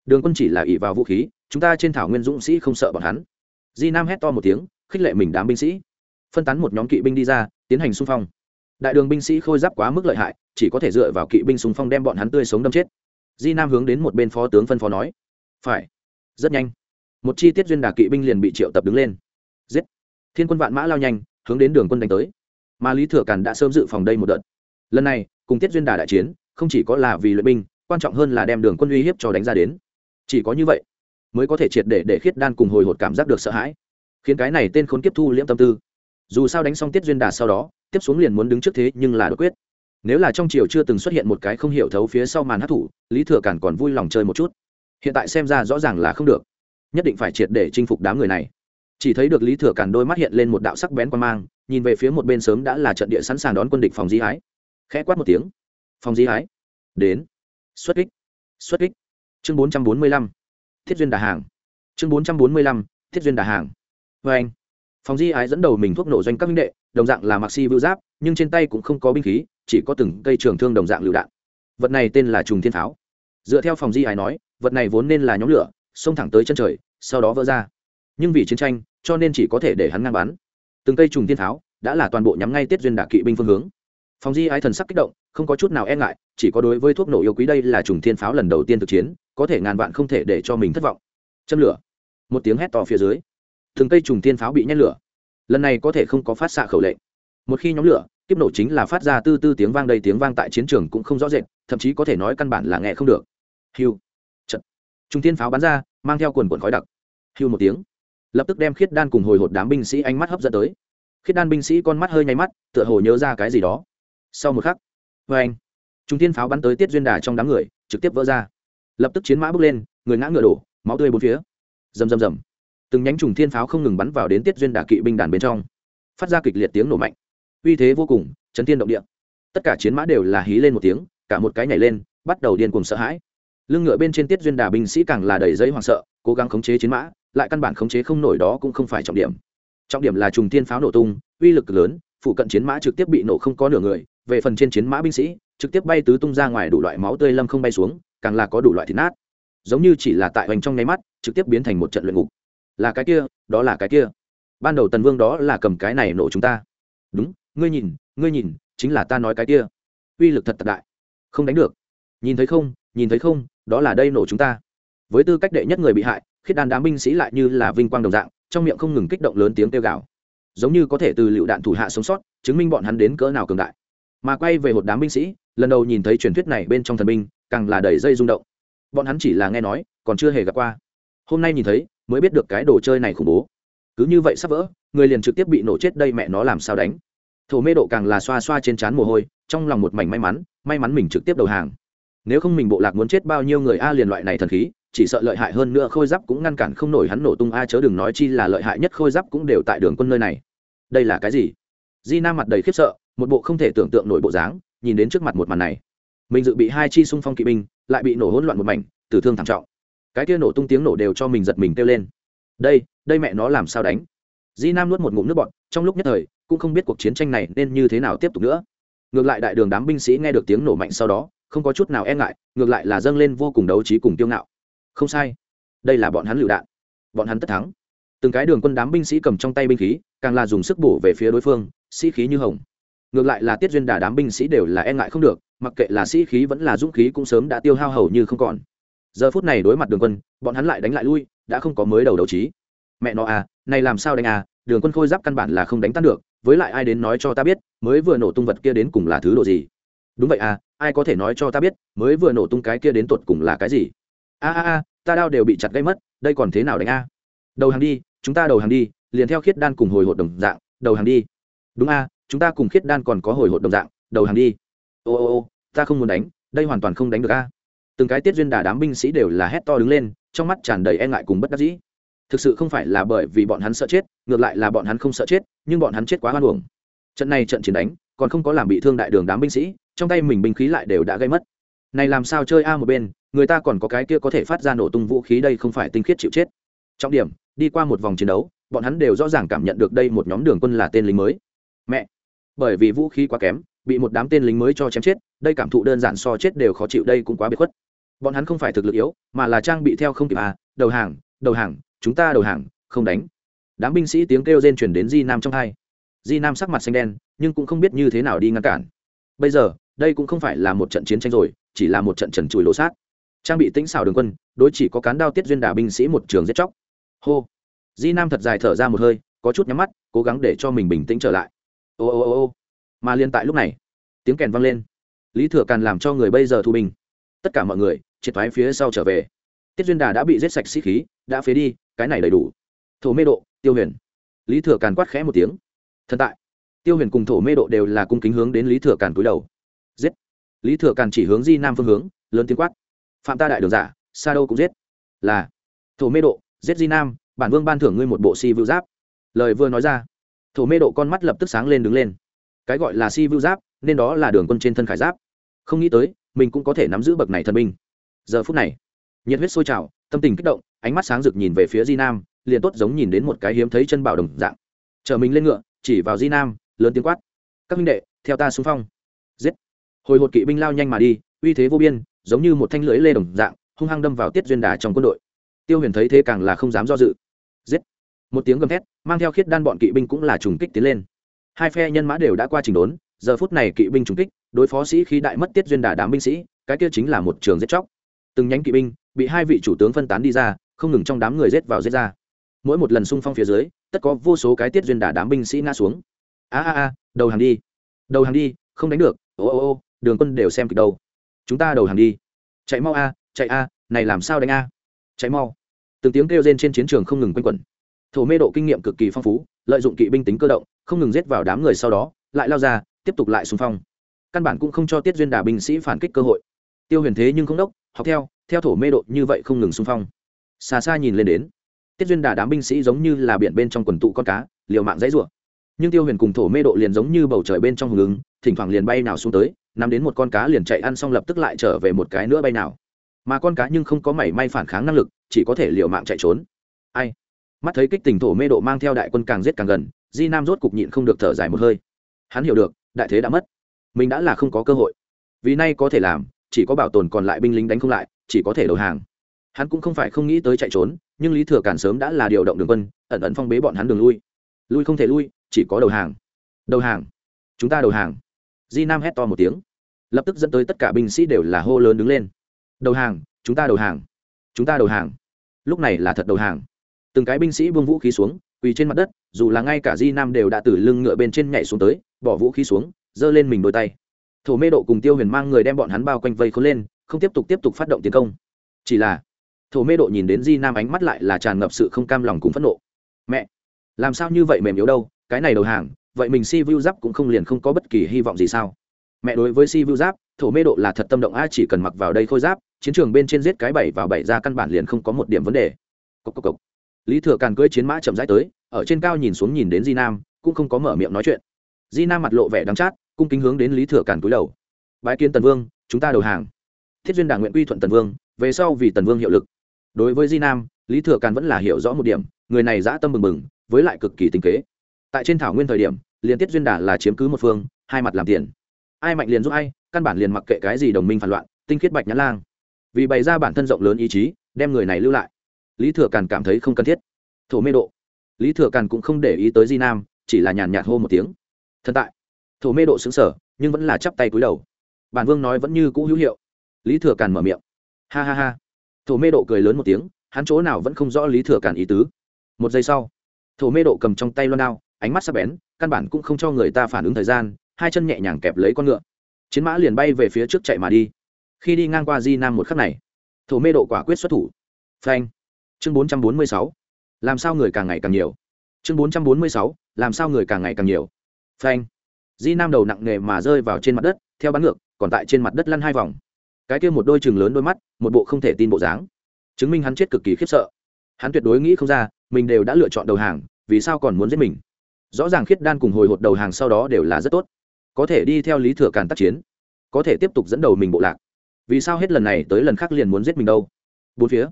Đường quân chỉ là ỷ vào vũ khí, chúng ta trên thảo nguyên dũng sĩ không sợ bọn hắn. Di nam hét to một tiếng, khích lệ mình đám binh sĩ. Phân tán một nhóm kỵ binh đi ra, tiến hành xung phong. Đại đường binh sĩ khôi giáp quá mức lợi hại, chỉ có thể dựa vào kỵ binh xung phong đem bọn hắn tươi sống đâm chết. Di nam hướng đến một bên phó tướng phân phó nói, phải, rất nhanh một chi tiết duyên đà kỵ binh liền bị triệu tập đứng lên. Giết! Thiên quân vạn mã lao nhanh, hướng đến đường quân đánh tới. Mà lý thừa càn đã sớm dự phòng đây một đợt. Lần này, cùng tiết duyên đà đại chiến, không chỉ có là vì luyện binh, quan trọng hơn là đem đường quân uy hiếp cho đánh ra đến. Chỉ có như vậy, mới có thể triệt để để khiết đan cùng hồi hột cảm giác được sợ hãi. Khiến cái này tên khốn kiếp thu liễm tâm tư. Dù sao đánh xong tiết duyên đà sau đó, tiếp xuống liền muốn đứng trước thế nhưng là đột quyết. Nếu là trong triều chưa từng xuất hiện một cái không hiểu thấu phía sau màn hát thủ, lý thừa cản còn vui lòng chơi một chút. Hiện tại xem ra rõ ràng là không được nhất định phải triệt để chinh phục đám người này. Chỉ thấy được lý thừa cản đôi mắt hiện lên một đạo sắc bén quan mang, nhìn về phía một bên sớm đã là trận địa sẵn sàng đón quân địch phòng di hái. Khẽ quát một tiếng. Phòng di hái. Đến. Xuất kích. Xuất kích. Chương bốn trăm bốn mươi lăm. Thiết duyên đà hàng. Chương bốn trăm bốn mươi lăm. Thiết duyên đà hàng. Vê anh. Phòng di ái dẫn đầu mình thuốc nổ doanh các minh đệ, đồng dạng là mặc vưu giáp, nhưng trên tay cũng không có binh khí, chỉ có từng cây trường thương đồng dạng lựu đạn. Vật này tên là trùng thiên pháo. Dựa theo phòng di ái nói, vật này vốn nên là nhóm lửa xông thẳng tới chân trời, sau đó vỡ ra. Nhưng vì chiến tranh, cho nên chỉ có thể để hắn ngang bắn. Từng cây trùng thiên tháo đã là toàn bộ nhắm ngay tiết duyên đạ kỵ binh phương hướng. Phòng di ái thần sắc kích động, không có chút nào e ngại, chỉ có đối với thuốc nổ yêu quý đây là trùng thiên pháo lần đầu tiên thực chiến, có thể ngàn vạn không thể để cho mình thất vọng. Châm lửa. Một tiếng hét to phía dưới. Từng cây trùng thiên pháo bị nhét lửa. Lần này có thể không có phát xạ khẩu lệnh. Một khi nhóm lửa, kiếp nổ chính là phát ra tư tư tiếng vang đầy tiếng vang tại chiến trường cũng không rõ rệt, thậm chí có thể nói căn bản là nghe không được. Hiu trung thiên pháo bắn ra, mang theo quần quần khói đặc. Hiu một tiếng. Lập tức đem khiết đan cùng hồi hột đám binh sĩ ánh mắt hấp dẫn tới. Khiết đan binh sĩ con mắt hơi nháy mắt, tựa hồ nhớ ra cái gì đó. Sau một khắc vê anh trung thiên pháo bắn tới tiết duyên đà trong đám người, trực tiếp vỡ ra. Lập tức chiến mã bước lên, người ngã ngựa đổ, máu tươi bốn phía. Rầm rầm rầm. Từng nhánh trùng thiên pháo không ngừng bắn vào đến tiết duyên đà kỵ binh đàn bên trong. Phát ra kịch liệt tiếng nổ mạnh. Uy thế vô cùng, chấn thiên động địa. Tất cả chiến mã đều là hí lên một tiếng, cả một cái nhảy lên, bắt đầu điên cùng sợ hãi lưng ngựa bên trên tiết duyên đà binh sĩ càng là đầy giấy hoảng sợ, cố gắng khống chế chiến mã, lại căn bản khống chế không nổi đó cũng không phải trọng điểm. Trọng điểm là trùng tiên pháo nổ tung, uy lực lớn, phụ cận chiến mã trực tiếp bị nổ không có nửa người, về phần trên chiến mã binh sĩ, trực tiếp bay tứ tung ra ngoài đủ loại máu tươi lâm không bay xuống, càng là có đủ loại thịt nát. Giống như chỉ là tại hoành trong nháy mắt, trực tiếp biến thành một trận luyện ngục. Là cái kia, đó là cái kia. Ban đầu tần vương đó là cầm cái này nổ chúng ta. Đúng, ngươi nhìn ngươi nhìn, chính là ta nói cái kia. Uy lực thật thật đại. Không đánh được. Nhìn thấy không, nhìn thấy không đó là đây nổ chúng ta. Với tư cách đệ nhất người bị hại khiết đan đám binh sĩ lại như là vinh quang đồng dạng, trong miệng không ngừng kích động lớn tiếng kêu gào. Giống như có thể từ lựu đạn thủ hạ sống sót, chứng minh bọn hắn đến cỡ nào cường đại. Mà quay về một đám binh sĩ, lần đầu nhìn thấy truyền thuyết này bên trong thần binh, càng là đầy dây rung động. Bọn hắn chỉ là nghe nói, còn chưa hề gặp qua. Hôm nay nhìn thấy, mới biết được cái đồ chơi này khủng bố. Cứ như vậy sắp vỡ, người liền trực tiếp bị nổ chết đây mẹ nó làm sao đánh. Thổ mê độ càng là xoa xoa trên trán mồ hôi, trong lòng một mảnh may mắn may mắn mình trực tiếp đầu hàng nếu không mình bộ lạc muốn chết bao nhiêu người a liền loại này thần khí, chỉ sợ lợi hại hơn nữa khôi giáp cũng ngăn cản không nổi hắn nổ tung a chớ đừng nói chi là lợi hại nhất khôi giáp cũng đều tại đường quân nơi này. Đây là cái gì? Di nam mặt đầy khiếp sợ, một bộ không thể tưởng tượng nổi bộ dáng, nhìn đến trước mặt một màn này. Mình dự bị hai chi xung phong kỵ binh, lại bị nổ hỗn loạn một mảnh, tử thương thảm trọng. Cái kia nổ tung tiếng nổ đều cho mình giật mình kêu lên. Đây đây mẹ nó làm sao đánh? Di nam nuốt một ngụm nước bọt, trong lúc nhất thời, cũng không biết cuộc chiến tranh này nên như thế nào tiếp tục nữa. Ngược lại đại đường đám binh sĩ nghe được tiếng nổ mạnh sau đó không có chút nào e ngại, ngược lại là dâng lên vô cùng đấu trí cùng tiêu ngạo. Không sai, đây là bọn hắn lựu đạn. Bọn hắn tất thắng. Từng cái đường quân đám binh sĩ cầm trong tay binh khí, càng là dùng sức bổ về phía đối phương, sĩ khí như hồng. Ngược lại là tiết duyên đà đám binh sĩ đều là e ngại không được, mặc kệ là sĩ khí vẫn là dũng khí cũng sớm đã tiêu hao hầu như không còn. Giờ phút này đối mặt đường quân, bọn hắn lại đánh lại lui, đã không có mới đầu đấu trí. Mẹ nó à này làm sao đánh à đường quân khôi giáp căn bản là không đánh tan được, với lại ai đến nói cho ta biết, mới vừa nổ tung vật kia đến cùng là thứ độ gì? Đúng vậy à ai có thể nói cho ta biết, mới vừa nổ tung cái kia đến tột cùng là cái gì? A a a, ta đao đều bị chặt gây mất, đây còn thế nào đánh a? Đầu hàng đi, chúng ta đầu hàng đi, liền theo khiết đan cùng hồi hộp đồng dạng, đầu hàng đi. Đúng a, chúng ta cùng khiết đan còn có hồi hộp đồng dạng, đầu hàng đi. Ô ô ô, ta không muốn đánh, đây hoàn toàn không đánh được a. Từng cái tiết duyên đà đám binh sĩ đều là hét to đứng lên, trong mắt tràn đầy e ngại cùng bất đắc dĩ. Thực sự không phải là bởi vì bọn hắn sợ chết, ngược lại là bọn hắn không sợ chết, nhưng bọn hắn chết quá hoan hồng trận này trận chiến đánh, còn không có làm bị thương đại đường đám binh sĩ trong tay mình binh khí lại đều đã gây mất. Này làm sao chơi a một bên, người ta còn có cái kia có thể phát ra nổ tung vũ khí đây không phải tinh khiết chịu chết. Trọng điểm, đi qua một vòng chiến đấu, bọn hắn đều rõ ràng cảm nhận được đây một nhóm đường quân là tên lính mới. Mẹ! Bởi vì vũ khí quá kém, bị một đám tên lính mới cho chém chết, đây cảm thụ đơn giản so chết đều khó chịu, đây cũng quá biệt khuất. Bọn hắn không phải thực lực yếu, mà là trang bị theo không kịp à đầu hàng đầu hàng, chúng ta đầu hàng, không đánh. Đám binh sĩ tiếng kêu rên chuyển đến di nam trong hai. Di nam sắc mặt xanh đen, nhưng cũng không biết như thế nào đi ngăn cản. Bây giờ đây cũng không phải là một trận chiến tranh rồi, chỉ là một trận trần chùi lỗ sát. Trang bị tĩnh xảo đường quân, đối chỉ có cán đao tiết duyên đà binh sĩ một trường giết chóc. Hô. Di nam thật dài thở ra một hơi, có chút nhắm mắt, cố gắng để cho mình bình tĩnh trở lại. Ô ô ô ô. Mà liên tại lúc này, tiếng kèn vang lên. Lý thừa càn làm cho người bây giờ thu bình tất cả mọi người, triệt thoái phía sau trở về. Tiết duyên đà đã bị giết sạch sĩ khí, đã phế đi, cái này đầy đủ. Thổ mê độ, tiêu huyền. Lý thừa càn quát khẽ một tiếng. Thần tại. Tiêu huyền cùng thổ mê độ đều là cung kính hướng đến lý thừa càn túi đầu giết. Lý thừa càn chỉ hướng di nam phương hướng, lớn tiếng quát. Phạm ta đại đường giả, sa đâu cũng giết. Là, thổ mê độ, giết di nam, bản vương ban thưởng ngươi một bộ si vưu giáp. Lời vừa nói ra, thổ mê độ con mắt lập tức sáng lên đứng lên. Cái gọi là si vưu giáp, nên đó là đường quân trên thân khải giáp. Không nghĩ tới, mình cũng có thể nắm giữ bậc này thần binh. Giờ phút này, nhiệt huyết sôi trào, tâm tình kích động, ánh mắt sáng rực nhìn về phía di nam, liền tốt giống nhìn đến một cái hiếm thấy chân bảo đồng dạng. Chờ mình lên ngựa, chỉ vào di nam, lớn tiếng quát. Các minh đệ, theo ta xung phong. Giết hồi hột kỵ binh lao nhanh mà đi, uy thế vô biên, giống như một thanh lưỡi lê đồng dạng, hung hăng đâm vào tiết duyên đà trong quân đội. Tiêu huyền thấy thế càng là không dám do dự. Giết! Một tiếng gầm thét, mang theo khiết đan bọn kỵ binh cũng là trùng kích tiến lên. Hai phe nhân mã đều đã qua trình đốn, giờ phút này kỵ binh trùng kích, đối phó sĩ khi đại mất tiết duyên đà đám binh sĩ, cái kia chính là một trường giết chóc. Từng nhánh kỵ binh bị hai vị chủ tướng phân tán đi ra, không ngừng trong đám người giết vào giết ra. Mỗi một lần xung phong phía dưới, tất có vô số cái tiết duyên đà đám binh sĩ ngã xuống. A a a, đầu hàng đi, đầu hàng đi, không đánh được. Ô ô ô đường quân đều xem kịch đâu. Chúng ta đầu hàng đi. Chạy mau a, chạy a, này làm sao đánh a? Chạy mau. Từng tiếng kêu rên trên chiến trường không ngừng quanh quẩn. Thổ mê độ kinh nghiệm cực kỳ phong phú, lợi dụng kỵ binh tính cơ động, không ngừng giết vào đám người sau đó, lại lao ra, tiếp tục lại xung phong. Căn bản cũng không cho tiết duyên đà binh sĩ phản kích cơ hội. Tiêu huyền thế nhưng không đốc, học theo theo thổ mê độ như vậy không ngừng xung phong. Xa xa nhìn lên đến, tiết duyên đà đám binh sĩ giống như là biển bên trong quần tụ con cá, liều mạng dãy rủa. Nhưng tiêu huyền cùng thổ mê độ liền giống như bầu trời bên trong hùng ứng thỉnh thoảng liền bay nào xuống tới, nắm đến một con cá liền chạy ăn xong lập tức lại trở về một cái nữa bay nào. Mà con cá nhưng không có mảy may phản kháng năng lực, chỉ có thể liều mạng chạy trốn. Ai? Mắt thấy kích tình thổ mê độ mang theo đại quân càng giết càng gần, di nam rốt cục nhịn không được thở dài một hơi. Hắn hiểu được, đại thế đã mất. Mình đã là không có cơ hội. Vì nay có thể làm, chỉ có bảo tồn còn lại binh lính đánh không lại, chỉ có thể đầu hàng. Hắn cũng không phải không nghĩ tới chạy trốn, nhưng lý thừa cản sớm đã là điều động đường quân, ẩn ẩn phong bế bọn hắn đường lui. Lui không thể lui, chỉ có đầu hàng. Đầu hàng. Chúng ta đầu hàng di nam hét to một tiếng. Lập tức dẫn tới tất cả binh sĩ đều là hô lớn đứng lên. Đầu hàng, chúng ta đầu hàng. Chúng ta đầu hàng. Lúc này là thật đầu hàng. Từng cái binh sĩ buông vũ khí xuống, quỳ trên mặt đất, dù là ngay cả di nam đều đã từ lưng ngựa bên trên nhảy xuống tới, bỏ vũ khí xuống, giơ lên mình đôi tay. Thổ mê độ cùng tiêu huyền mang người đem bọn hắn bao quanh vây khốn lên, không tiếp tục tiếp tục phát động tiến công. Chỉ là, thổ mê độ nhìn đến di nam ánh mắt lại là tràn ngập sự không cam lòng cùng phẫn nộ. Mẹ, làm sao như vậy mềm yếu đâu? Cái này đầu hàng vậy mình si vu giáp cũng không liền không có bất kỳ hy vọng gì sao? Mẹ đối với si vu giáp, thổ mê độ là thật tâm động a chỉ cần mặc vào đây khôi giáp, chiến trường bên trên giết cái bảy vào bảy ra căn bản liền không có một điểm vấn đề. Cốc cốc cốc. lý thừa càn cưỡi chiến mã chậm rãi tới, ở trên cao nhìn xuống nhìn đến di nam, cũng không có mở miệng nói chuyện. Di nam mặt lộ vẻ đắng chát, cung kính hướng đến lý thừa càn cúi đầu. Bái kiến tần vương, chúng ta đầu hàng. Thiết duyên đảng nguyện quy thuận tần vương, về sau vì tần vương hiệu lực. Đối với di nam, lý thừa càn vẫn là hiểu rõ một điểm, người này dã tâm mừng mừng với lại cực kỳ tinh kế tại trên thảo nguyên thời điểm, liên tiết duyên đà là chiếm cứ một phương, hai mặt làm tiền. Ai mạnh liền giúp ai, căn bản liền mặc kệ cái gì đồng minh phản loạn, tinh khiết bạch nhãn lang. Vì bày ra bản thân rộng lớn ý chí, đem người này lưu lại. Lý thừa càn cảm thấy không cần thiết. Thổ mê độ. Lý thừa càn cũng không để ý tới di nam, chỉ là nhàn nhạt hô một tiếng. Thần tại. Thổ mê độ xứng sở nhưng vẫn là chắp tay cúi đầu. Bản vương nói vẫn như cũ hữu hiệu. Lý thừa càn mở miệng. Ha ha ha. Thổ mê độ cười lớn một tiếng, hắn chỗ nào vẫn không rõ lý thừa càn ý tứ. Một giây sau, thổ mê độ cầm trong tay loan đao ánh mắt sắc bén, căn bản cũng không cho người ta phản ứng thời gian, hai chân nhẹ nhàng kẹp lấy con ngựa. Chiến mã liền bay về phía trước chạy mà đi. Khi đi ngang qua di nam một khắc này, thổ mê độ quả quyết xuất thủ. Phanh. Chương bốn trăm bốn mươi sáu. Làm sao người càng ngày càng nhiều? Chương bốn trăm bốn mươi sáu. Làm sao người càng ngày càng nhiều? Phanh. Di nam đầu nặng nề mà rơi vào trên mặt đất, theo bắn ngược, còn tại trên mặt đất lăn hai vòng. Cái kia một đôi chừng lớn đôi mắt, một bộ không thể tin bộ dáng. Chứng minh hắn chết cực kỳ khiếp sợ. Hắn tuyệt đối nghĩ không ra, mình đều đã lựa chọn đầu hàng, vì sao còn muốn giết mình? Rõ ràng khiết đan cùng hồi hột đầu hàng sau đó đều là rất tốt. Có thể đi theo lý thừa càn tác chiến, có thể tiếp tục dẫn đầu mình bộ lạc. Vì sao hết lần này tới lần khác liền muốn giết mình đâu? Bốn phía,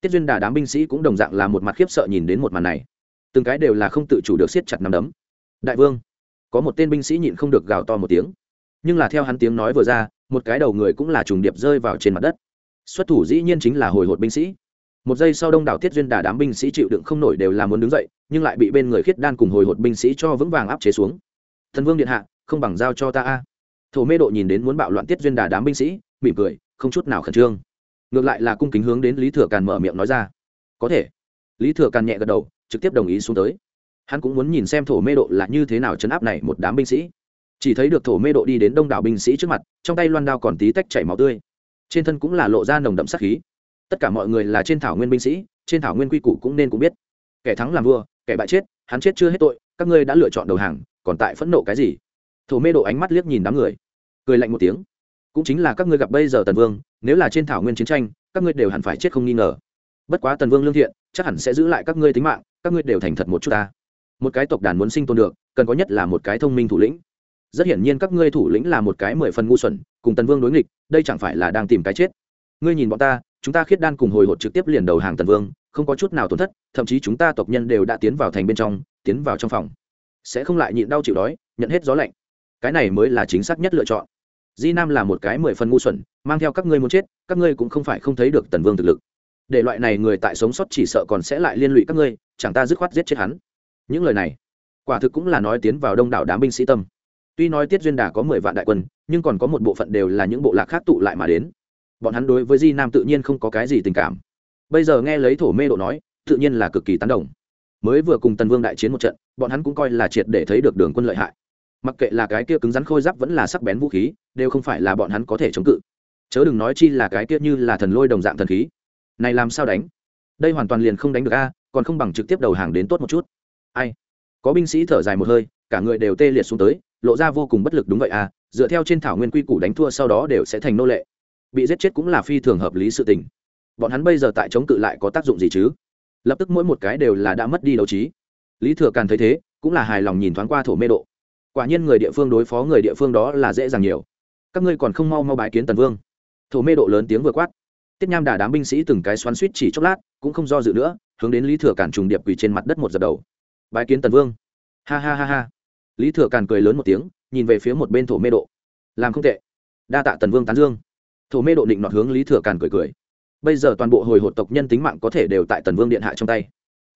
tiết duyên đà đám binh sĩ cũng đồng dạng là một mặt khiếp sợ nhìn đến một màn này. Từng cái đều là không tự chủ được siết chặt nắm đấm. Đại vương, có một tên binh sĩ nhịn không được gào to một tiếng. Nhưng là theo hắn tiếng nói vừa ra, một cái đầu người cũng là trùng điệp rơi vào trên mặt đất. Xuất thủ dĩ nhiên chính là hồi hột binh sĩ một giây sau đông đảo tiết duyên đà đám binh sĩ chịu đựng không nổi đều là muốn đứng dậy, nhưng lại bị bên người khiết đan cùng hồi hột binh sĩ cho vững vàng áp chế xuống. Thần vương điện hạ, không bằng giao cho ta a. Thổ mê độ nhìn đến muốn bạo loạn tiết duyên đà đám binh sĩ, mỉm cười, không chút nào khẩn trương. Ngược lại là cung kính hướng đến lý thừa càn mở miệng nói ra. Có thể. Lý thừa càn nhẹ gật đầu, trực tiếp đồng ý xuống tới. Hắn cũng muốn nhìn xem thổ mê độ là như thế nào chấn áp này một đám binh sĩ. Chỉ thấy được thổ mê độ đi đến đông đảo binh sĩ trước mặt, trong tay loan đao còn tí tách chảy máu tươi. Trên thân cũng là lộ ra nồng đậm sắc khí tất cả mọi người là trên thảo nguyên binh sĩ, trên thảo nguyên quy củ cũng nên cũng biết. Kẻ thắng làm vua, kẻ bại chết, hắn chết chưa hết tội, các ngươi đã lựa chọn đầu hàng, còn tại phẫn nộ cái gì? Thổ mê độ ánh mắt liếc nhìn đám người, cười lạnh một tiếng. Cũng chính là các ngươi gặp bây giờ tần vương, nếu là trên thảo nguyên chiến tranh, các ngươi đều hẳn phải chết không nghi ngờ. Bất quá tần vương lương thiện, chắc hẳn sẽ giữ lại các ngươi tính mạng, các ngươi đều thành thật một chút ta. Một cái tộc đàn muốn sinh tồn được, cần có nhất là một cái thông minh thủ lĩnh. Rất hiển nhiên các ngươi thủ lĩnh là một cái mười phần ngu xuẩn, cùng tần vương đối nghịch, đây chẳng phải là đang tìm cái chết. Ngươi nhìn bọn ta chúng ta khiết đan cùng hồi hột trực tiếp liền đầu hàng tần vương, không có chút nào tổn thất, thậm chí chúng ta tộc nhân đều đã tiến vào thành bên trong, tiến vào trong phòng. Sẽ không lại nhịn đau chịu đói, nhận hết gió lạnh. Cái này mới là chính xác nhất lựa chọn. Di nam là một cái mười phần ngu xuẩn, mang theo các ngươi muốn chết, các ngươi cũng không phải không thấy được tần vương thực lực. Để loại này người tại sống sót chỉ sợ còn sẽ lại liên lụy các ngươi, chẳng ta dứt khoát giết chết hắn. Những lời này, quả thực cũng là nói tiến vào đông đảo đám binh sĩ tâm. Tuy nói tiết duyên đà có mười vạn đại quân, nhưng còn có một bộ phận đều là những bộ lạc khác tụ lại mà đến bọn hắn đối với di nam tự nhiên không có cái gì tình cảm. Bây giờ nghe lấy thổ mê độ nói, tự nhiên là cực kỳ tán đồng. Mới vừa cùng tần vương đại chiến một trận, bọn hắn cũng coi là triệt để thấy được đường quân lợi hại. Mặc kệ là cái kia cứng rắn khôi giáp vẫn là sắc bén vũ khí, đều không phải là bọn hắn có thể chống cự. Chớ đừng nói chi là cái kia như là thần lôi đồng dạng thần khí. Này làm sao đánh? Đây hoàn toàn liền không đánh được a, còn không bằng trực tiếp đầu hàng đến tốt một chút. Ai? Có binh sĩ thở dài một hơi, cả người đều tê liệt xuống tới, lộ ra vô cùng bất lực đúng vậy à dựa theo trên thảo nguyên quy củ đánh thua sau đó đều sẽ thành nô lệ bị giết chết cũng là phi thường hợp lý sự tình. Bọn hắn bây giờ tại chống cự lại có tác dụng gì chứ? Lập tức mỗi một cái đều là đã mất đi đấu trí. Lý thừa càn thấy thế, cũng là hài lòng nhìn thoáng qua thổ mê độ. Quả nhiên người địa phương đối phó người địa phương đó là dễ dàng nhiều. Các ngươi còn không mau mau bái kiến tần vương. Thổ mê độ lớn tiếng vừa quát. Tiết nham đà đám binh sĩ từng cái xoắn suýt chỉ chốc lát, cũng không do dự nữa, hướng đến lý thừa càn trùng điệp quỳ trên mặt đất một dập đầu. Bái kiến tần vương. Ha ha ha ha. Lý thừa càn cười lớn một tiếng, nhìn về phía một bên thổ mê độ. Làm không tệ. Đa tạ tần vương tán dương thổ mê độ định nọt hướng lý thừa càn cười cười. Bây giờ toàn bộ hồi hột tộc nhân tính mạng có thể đều tại tần vương điện hạ trong tay.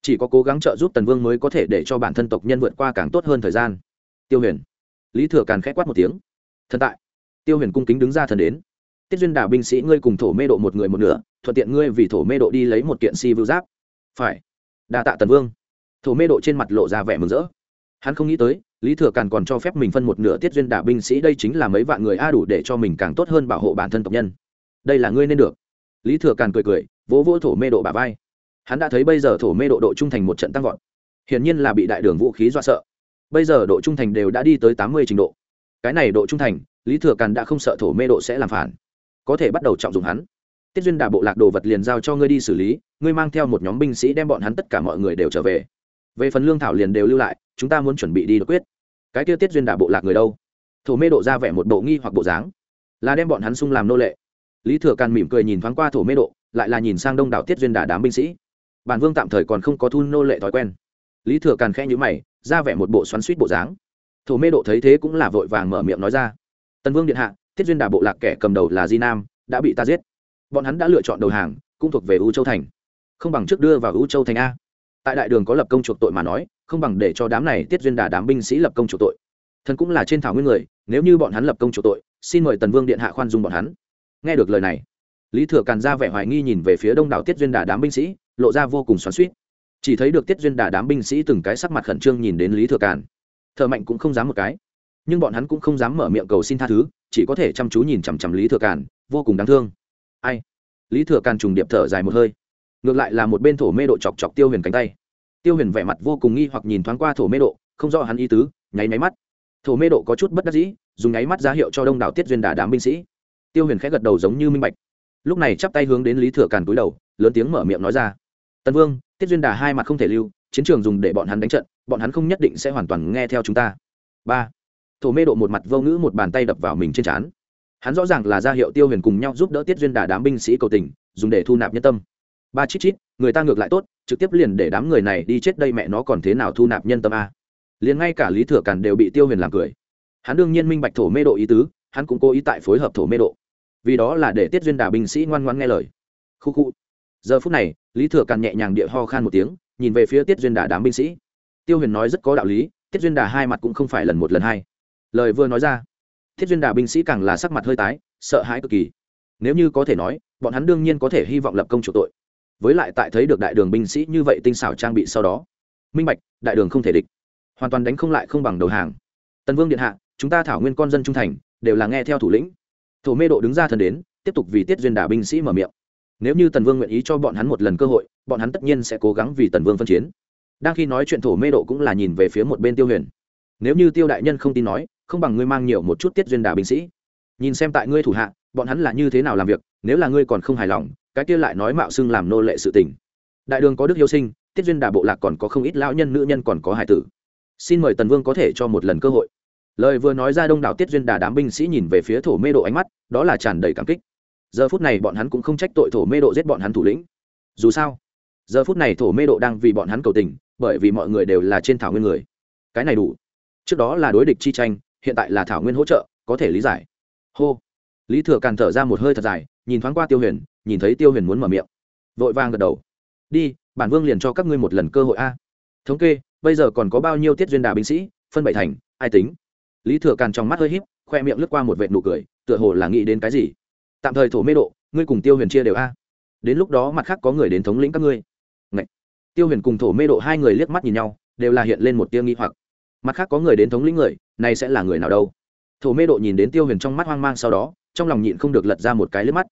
Chỉ có cố gắng trợ giúp tần vương mới có thể để cho bản thân tộc nhân vượt qua càng tốt hơn thời gian. Tiêu huyền. Lý thừa càn k h ẽ quát một tiếng. Thần tại. Tiêu huyền cung kính đứng ra thần đến. Tiết duyên đảo binh sĩ ngươi cùng thổ mê độ một người một nửa, thuận tiện ngươi vì thổ mê độ đi lấy một kiện si vưu giáp. Phải. Đa tạ tần vương. Thổ mê độ trên mặt lộ ra vẻ mừng rỡ. Hắn không nghĩ tới lý thừa càn còn cho phép mình phân một nửa tiết duyên đả binh sĩ, đây chính là mấy vạn người a đủ để cho mình càng tốt hơn bảo hộ bản thân tộc nhân. Đây là ngươi nên được. Lý thừa càn cười cười, vỗ vỗ thổ mê độ bà vai. Hắn đã thấy bây giờ thổ mê độ độ trung thành một trận tăng vọt. Hiển nhiên là bị đại đường vũ khí dọa sợ. Bây giờ độ trung thành đều đã đi tới tám mươi trình độ. Cái này độ trung thành, lý thừa càn đã không sợ thổ mê độ sẽ làm phản. Có thể bắt đầu trọng dụng hắn. Tiết duyên đà bộ lạc đồ vật liền giao cho ngươi đi xử lý, ngươi mang theo một nhóm binh sĩ đem bọn hắn tất cả mọi người đều trở về. Về phần lương thảo liền đều lưu lại, chúng ta muốn chuẩn bị đi đột quyết cái kia tiết duyên đà bộ lạc người đâu? Thổ mê độ ra vẻ một bộ nghi hoặc bộ dáng. Là đem bọn hắn sung làm nô lệ. Lý thừa càn mỉm cười nhìn thoáng qua thổ mê độ, lại là nhìn sang đông đảo tiết duyên đà đám binh sĩ. Bản vương tạm thời còn không có thu nô lệ thói quen. Lý thừa càn khẽ nhữ mày, ra vẻ một bộ xoắn suýt bộ dáng. Thổ mê độ thấy thế cũng là vội vàng mở miệng nói ra. Tần vương điện hạ, tiết duyên đà bộ lạc kẻ cầm đầu là di nam, đã bị ta giết. Bọn hắn đã lựa chọn đầu hàng, cũng thuộc về u châu thành. Không bằng trước đưa vào u châu thành a tại đại đường có lập công chuộc tội mà nói, không bằng để cho đám này tiết duyên đà đám binh sĩ lập công chuộc tội. Thần cũng là trên thảo nguyên người, nếu như bọn hắn lập công chuộc tội, xin mời tần vương điện hạ khoan dung bọn hắn. Nghe được lời này, lý thừa càn ra vẻ hoài nghi nhìn về phía đông đảo tiết duyên đà đám binh sĩ, lộ ra vô cùng xoắn suýt chỉ thấy được tiết duyên đà đám binh sĩ từng cái sắc mặt khẩn trương nhìn đến lý thừa càn. Thợ mạnh cũng không dám một cái. Nhưng bọn hắn cũng không dám mở miệng cầu xin tha thứ, chỉ có thể chăm chú nhìn chằm chằm lý thừa càn, vô cùng đáng thương. Ai? Lý thừa càn trùng điệp thở dài một hơi ngược lại là một bên thổ mê độ chọc chọc tiêu huyền cánh tay. Tiêu huyền vẻ mặt vô cùng nghi hoặc nhìn thoáng qua thổ mê độ, không rõ hắn ý tứ, nháy máy mắt. Thổ mê độ có chút bất đắc dĩ, dùng nháy mắt ra hiệu cho đông đảo tiết duyên đà đám binh sĩ. Tiêu huyền khẽ gật đầu giống như minh bạch. Lúc này chắp tay hướng đến lý thừa càn túi đầu, lớn tiếng mở miệng nói ra. Tần vương, tiết duyên đà hai mặt không thể lưu, chiến trường dùng để bọn hắn đánh trận, bọn hắn không nhất định sẽ hoàn toàn nghe theo chúng ta. Ba. Thổ mê độ một mặt vô ngữ một bàn tay đập vào mình trên trán. Hắn rõ ràng là ra hiệu tiêu huyền cùng nhau giúp đỡ tiết duyên đà đám binh sĩ cầu tình, dùng để thu nạp nhân tâm ba chít chít, người ta ngược lại tốt, trực tiếp liền để đám người này đi chết đây mẹ nó còn thế nào thu nạp nhân tâm a. Liền ngay cả lý thừa càn đều bị tiêu huyền làm cười. Hắn đương nhiên minh bạch thổ mê độ ý tứ, hắn cũng cố ý tại phối hợp thổ mê độ. Vì đó là để tiết duyên đà binh sĩ ngoan ngoan nghe lời. Khu khu. Giờ phút này, lý thừa càn nhẹ nhàng địa ho khan một tiếng, nhìn về phía tiết duyên đà đám binh sĩ. Tiêu huyền nói rất có đạo lý, tiết duyên đà hai mặt cũng không phải lần một lần hai. Lời vừa nói ra, Tiết duyên đà binh sĩ càng là sắc mặt hơi tái, sợ hãi cực kỳ. Nếu như có thể nói, bọn hắn đương nhiên có thể hy vọng lập công chủ tội với lại tại thấy được đại đường binh sĩ như vậy tinh xảo trang bị sau đó. Minh bạch, đại đường không thể địch. Hoàn toàn đánh không lại không bằng đầu hàng. Tần vương điện hạ, chúng ta thảo nguyên con dân trung thành, đều là nghe theo thủ lĩnh. Thổ mê độ đứng ra thần đến, tiếp tục vì tiết duyên đà binh sĩ mở miệng. Nếu như tần vương nguyện ý cho bọn hắn một lần cơ hội, bọn hắn tất nhiên sẽ cố gắng vì tần vương phân chiến. Đang khi nói chuyện thổ mê độ cũng là nhìn về phía một bên tiêu huyền. Nếu như tiêu đại nhân không tin nói, không bằng ngươi mang nhiều một chút tiết duyên đà binh sĩ. Nhìn xem tại ngươi thủ hạ bọn hắn là như thế nào làm việc, nếu là ngươi còn không hài lòng, cái kia lại nói mạo xưng làm nô lệ sự tình. Đại đường có đức hiếu sinh, tiết duyên đà bộ lạc còn có không ít lão nhân nữ nhân còn có hải tử. Xin mời tần vương có thể cho một lần cơ hội. Lời vừa nói ra đông đảo tiết duyên đà đám binh sĩ nhìn về phía thổ mê độ ánh mắt, đó là tràn đầy cảm kích. Giờ phút này bọn hắn cũng không trách tội thổ mê độ giết bọn hắn thủ lĩnh. Dù sao, giờ phút này thổ mê độ đang vì bọn hắn cầu tình, bởi vì mọi người đều là trên thảo nguyên người. Cái này đủ. Trước đó là đối địch chi tranh, hiện tại là thảo nguyên hỗ trợ, có thể lý giải. Hô lý thừa càn thở ra một hơi thật dài, nhìn thoáng qua tiêu huyền, nhìn thấy tiêu huyền muốn mở miệng. Vội vàng gật đầu. Đi, bản vương liền cho các ngươi một lần cơ hội a. Thống kê, bây giờ còn có bao nhiêu tiết duyên đà binh sĩ, phân bảy thành, ai tính? Lý thừa càn trong mắt hơi h í p khoe miệng lướt qua một vệt nụ cười, tựa hồ là nghĩ đến cái gì. Tạm thời thổ mê độ, ngươi cùng tiêu huyền chia đều a. Đến lúc đó mặt khác có người đến thống lĩnh các ngươi. Ngậy. tiêu huyền cùng thổ mê độ hai người liếc mắt nhìn nhau, đều là hiện lên một tiêu nghi hoặc. Mặt khác có người đến thống lĩnh người, này sẽ là người nào đâu? Thổ mê độ nhìn đến tiêu huyền trong mắt hoang mang sau đó trong lòng nhịn không được lật ra một cái liếc mắt.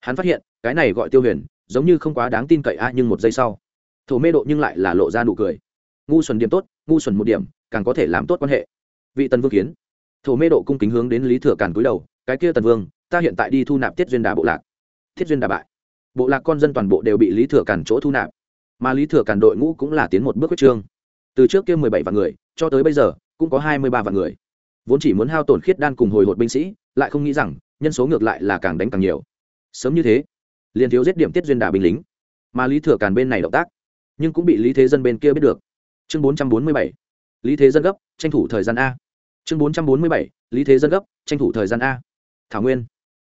Hắn phát hiện, cái này gọi tiêu huyền, giống như không quá đáng tin cậy a, nhưng một giây sau, thổ mê độ nhưng lại là lộ ra nụ cười. Ngu xuẩn điểm tốt, ngu xuẩn một điểm, càng có thể làm tốt quan hệ. Vị tần vương kiến. Thổ mê độ cung kính hướng đến lý thừa càn cúi đầu, cái kia tần vương, ta hiện tại đi thu nạp tiết duyên đà bộ lạc. Thiết duyên đà bại. Bộ lạc con dân toàn bộ đều bị lý thừa càn chỗ thu nạp. Mà lý thừa càn đội ngũ cũng là tiến một bước quyết trương. Từ trước kia mười bảy vạn người, cho tới bây giờ, cũng có hai mươi ba vạn người. Vốn chỉ muốn hao tổn khiết đan cùng hồi hột binh sĩ, lại không nghĩ rằng nhân số ngược lại là càng đánh càng nhiều. Sớm như thế, liền thiếu giết điểm tiết duyên đà binh lính, mà lý thừa càn bên này động tác, nhưng cũng bị lý thế dân bên kia biết được. Chương bốn trăm bốn mươi bảy, lý thế dân gấp, tranh thủ thời gian a. Chương bốn trăm bốn mươi bảy, lý thế dân gấp, tranh thủ thời gian a. Thảo nguyên,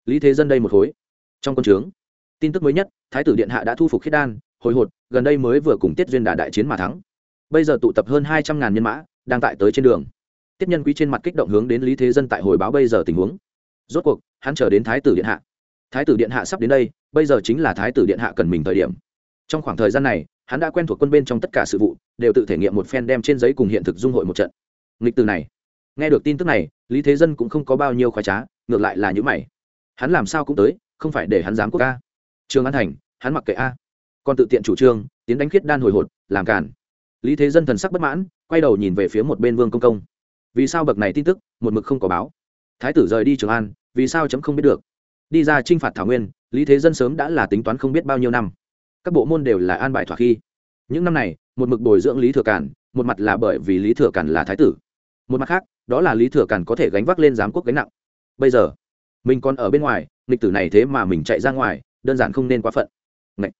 lý thế dân đây một khối. Trong quân trướng, tin tức mới nhất, thái tử điện hạ đã thu phục khiết đan, hồi hột, gần đây mới vừa cùng tiết duyên đà đại chiến mà thắng. Bây giờ tụ tập hơn hai trăm ngàn nhân mã, đang tại tới trên đường. Tiết nhân quý trên mặt kích động hướng đến lý thế dân tại hồi báo bây giờ tình huống rốt cuộc, hắn chờ đến thái tử điện hạ. Thái tử điện hạ sắp đến đây, bây giờ chính là thái tử điện hạ cần mình thời điểm. Trong khoảng thời gian này, hắn đã quen thuộc quân bên trong tất cả sự vụ, đều tự thể nghiệm một phen đem trên giấy cùng hiện thực dung hội một trận. Nghịch từ này, nghe được tin tức này, lý thế dân cũng không có bao nhiêu khoái trá, ngược lại là những mày. Hắn làm sao cũng tới, không phải để hắn dám quốc ca. Trường an thành, hắn mặc kệ a. Còn tự tiện chủ trương, tiến đánh khiết đan hồi hột, làm cản lý thế dân thần sắc bất mãn, quay đầu nhìn về phía một bên vương công công. Vì sao bậc này tin tức, một mực không có báo? Thái tử rời đi trường an, vì sao chấm không biết được? Đi ra t r i n h phạt thảo nguyên, lý thế dân sớm đã là tính toán không biết bao nhiêu năm. Các bộ môn đều là an bài thỏa khi. Những năm này, một mực bồi dưỡng lý thừa cản một mặt là bởi vì lý thừa cản là thái tử. Một mặt khác, đó là lý thừa cản có thể gánh vác lên giám quốc gánh nặng. Bây giờ, mình còn ở bên ngoài, nghịch tử này thế mà mình chạy ra ngoài, đơn giản không nên quá phận. Ngậy.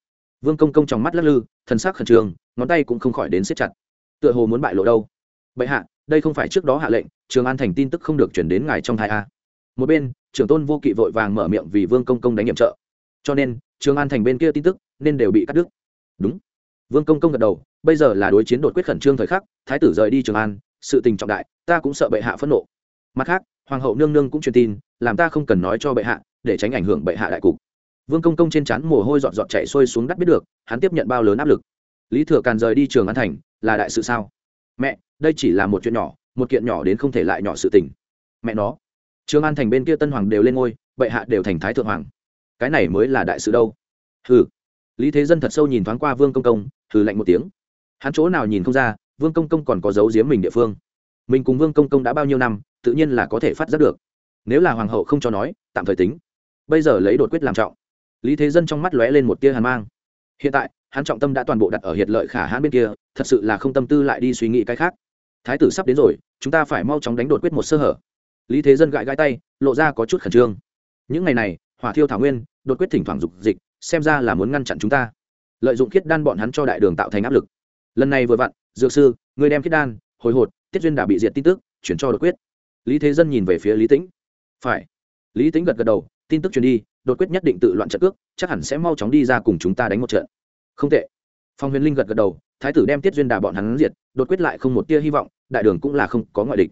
vương công công trong mắt lắc lư thân xác khẩn trương, ngón tay cũng không khỏi đến siết chặt. Tựa hồ muốn bại lộ đâu. Bệ hạ, đây không phải trước đó hạ lệnh trường an thành tin tức không được chuyển đến ngài trong thai a. Một bên, trưởng tôn vô kỵ vội vàng mở miệng vì vương công công đánh nhiệm trợ. Cho nên, trường an thành bên kia tin tức nên đều bị cắt đứt. Đúng. Vương công công gật đầu, bây giờ là đối chiến đột quyết khẩn trương thời khắc, thái tử rời đi trường an, sự tình trọng đại, ta cũng sợ bệ hạ phẫn nộ. Mặt khác, hoàng hậu nương nương cũng truyền tin, làm ta không cần nói cho bệ hạ, để tránh ảnh hưởng bệ hạ đại cục. Vương công công trên trán mồ hôi dọn dọn chạy xuôi xuống đắt biết được, hắn tiếp nhận bao lớn áp lực. Lý thừa càn rời đi trường an thành, là đại sự sao? Mẹ, đây chỉ là một chuyện nhỏ một kiện nhỏ đến không thể lại nhỏ sự tình. Mẹ nó. Trương an thành bên kia tân hoàng đều lên ngôi, bệ hạ đều thành thái thượng hoàng. Cái này mới là đại sự đâu? Hừ. Lý thế dân thật sâu nhìn thoáng qua vương công công, hừ lạnh một tiếng. Hắn chỗ nào nhìn không ra, vương công công còn có dấu giếm mình địa phương. Mình cùng vương công công đã bao nhiêu năm, tự nhiên là có thể phát giác được. Nếu là hoàng hậu không cho nói, tạm thời tính. Bây giờ lấy đột quyết làm trọng. Lý thế dân trong mắt lóe lên một tia hàn mang. Hiện tại, hắn trọng tâm đã toàn bộ đặt ở hiệt lợi khả hãn bên kia, thật sự là không tâm tư lại đi suy nghĩ cái khác thái tử sắp đến rồi, chúng ta phải mau chóng đánh đột quyết một sơ hở. Lý thế dân gãi gãi tay, lộ ra có chút khẩn trương. Những ngày này, hỏa thiêu thảo nguyên, đột quyết thỉnh thoảng dục dịch, xem ra là muốn ngăn chặn chúng ta. Lợi dụng khiết đan bọn hắn cho đại đường tạo thành áp lực. Lần này vừa vặn, dược sư, người đem khiết đan, hồi hột, tiết duyên đã bị diệt tin tức, chuyển cho đột quyết. Lý thế dân nhìn về phía lý tĩnh. Phải. Lý tĩnh gật gật đầu, tin tức truyền đi, đột quyết nhất định tự loạn trận cước, chắc hẳn sẽ mau chóng đi ra cùng chúng ta đánh một trận. Không tệ. Phong huyền linh gật gật đầu thái tử đem tiết duyên đà bọn hắn diệt, đột quyết lại không một tia hy vọng, đại đường cũng là không có ngoại địch.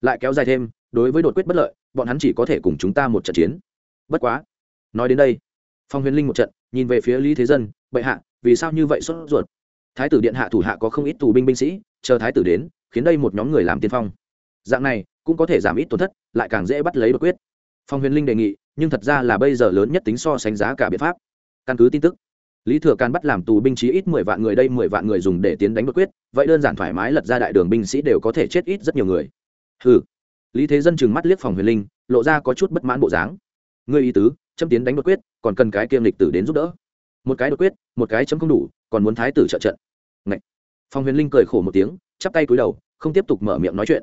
Lại kéo dài thêm, đối với đột quyết bất lợi, bọn hắn chỉ có thể cùng chúng ta một trận chiến. Bất quá, nói đến đây, phong huyền linh một trận, nhìn về phía lý thế dân, bệ hạ, vì sao như vậy sốt ruột? Thái tử điện hạ thủ hạ có không ít tù binh binh sĩ, chờ thái tử đến, khiến đây một nhóm người làm tiên phong. Dạng này, cũng có thể giảm ít tổn thất, lại càng dễ bắt lấy đột quyết. Phong huyền linh đề nghị, nhưng thật ra là bây giờ lớn nhất tính so sánh giá cả biện pháp. Căn cứ tin tức lý thừa Càn bắt làm tù binh chí ít mười vạn người đây, mười vạn người dùng để tiến đánh bất quyết, vậy đơn giản thoải mái lật ra đại đường binh sĩ đều có thể chết ít rất nhiều người. Ừ lý thế dân chừng mắt liếc phòng huyền linh, lộ ra có chút bất mãn bộ dáng. Ngươi ý tứ, châm tiến đánh bất quyết, còn cần cái kiêm lịch tử đến giúp đỡ. Một cái đột quyết, một cái chấm không đủ, còn muốn thái tử trợ trận. Ngậy. phòng huyền linh cười khổ một tiếng, chắp tay cúi đầu, không tiếp tục mở miệng nói chuyện.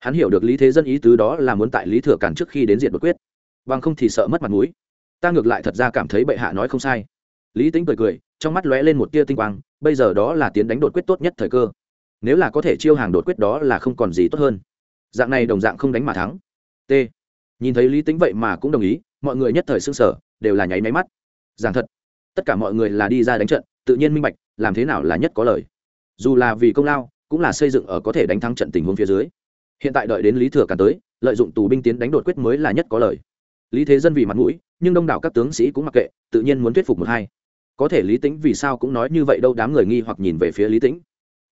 Hắn hiểu được lý thế dân ý tứ đó là muốn tại lý thừa Càn trước khi đến diện đột quyết. Bằng không thì sợ mất mặt mũi. Ta ngược lại thật ra cảm thấy bệ hạ nói không sai lý tính cười cười, trong mắt lóe lên một tia tinh quang, bây giờ đó là tiến đánh đột quyết tốt nhất thời cơ. Nếu là có thể chiêu hàng đột quyết đó là không còn gì tốt hơn. Dạng này đồng dạng không đánh mà thắng. T. Nhìn thấy lý tính vậy mà cũng đồng ý, mọi người nhất thời xương sở đều là nháy máy mắt. Giảng thật, tất cả mọi người là đi ra đánh trận, tự nhiên minh bạch, làm thế nào là nhất có lời. Dù là vì công lao, cũng là xây dựng ở có thể đánh thắng trận tình huống phía dưới. Hiện tại đợi đến lý thừa càn tới, lợi dụng tù binh tiến đánh đột quyết mới là nhất có lời. Lý thế dân vì mặt mũi, nhưng đông đảo các tướng sĩ cũng mặc kệ, tự nhiên muốn thuyết phục một hai có thể lý tính vì sao cũng nói như vậy đâu, đám người nghi hoặc nhìn về phía lý tĩnh.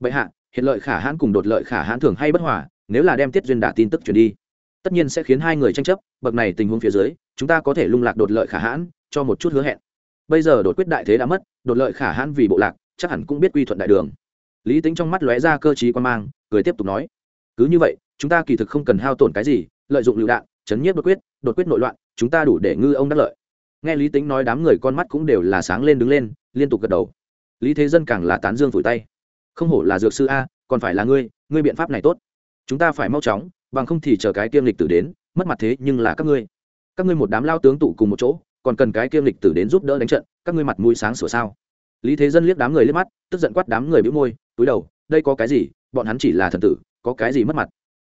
Bệ hạ, hiện lợi khả hãn cùng đột lợi khả hãn thường hay bất hòa, nếu là đem tiết duyên đả tin tức truyền đi, tất nhiên sẽ khiến hai người tranh chấp, bậc này tình huống phía dưới, chúng ta có thể lung lạc đột lợi khả hãn, cho một chút hứa hẹn. Bây giờ đột quyết đại thế đã mất, đột lợi khả hãn vì bộ lạc, chắc hẳn cũng biết quy thuận đại đường. Lý tính trong mắt lóe ra cơ chí quan mang, cười tiếp tục nói, cứ như vậy, chúng ta kỳ thực không cần hao tổn cái gì, lợi dụng lựu đạn, chấn nhiếp đột quyết đột quyết nội loạn, chúng ta đủ để ngư ông đắc lợi nghe lý tính nói đám người con mắt cũng đều là sáng lên đứng lên, liên tục gật đầu. Lý thế dân càng là tán dương vùi tay. Không hổ là dược sư a, còn phải là ngươi ngươi biện pháp này tốt. Chúng ta phải mau chóng, bằng không thì chờ cái kiêm lịch tử đến, mất mặt thế nhưng là các ngươi. Các ngươi một đám lao tướng tụ cùng một chỗ, còn cần cái kiêm lịch tử đến giúp đỡ đánh trận, các ngươi mặt mũi sáng sửa sao? Lý thế dân liếc đám người liếc mắt, tức giận quát đám người bĩu môi, túi đầu, đây có cái gì? Bọn hắn chỉ là thần tử, có cái gì mất mặt?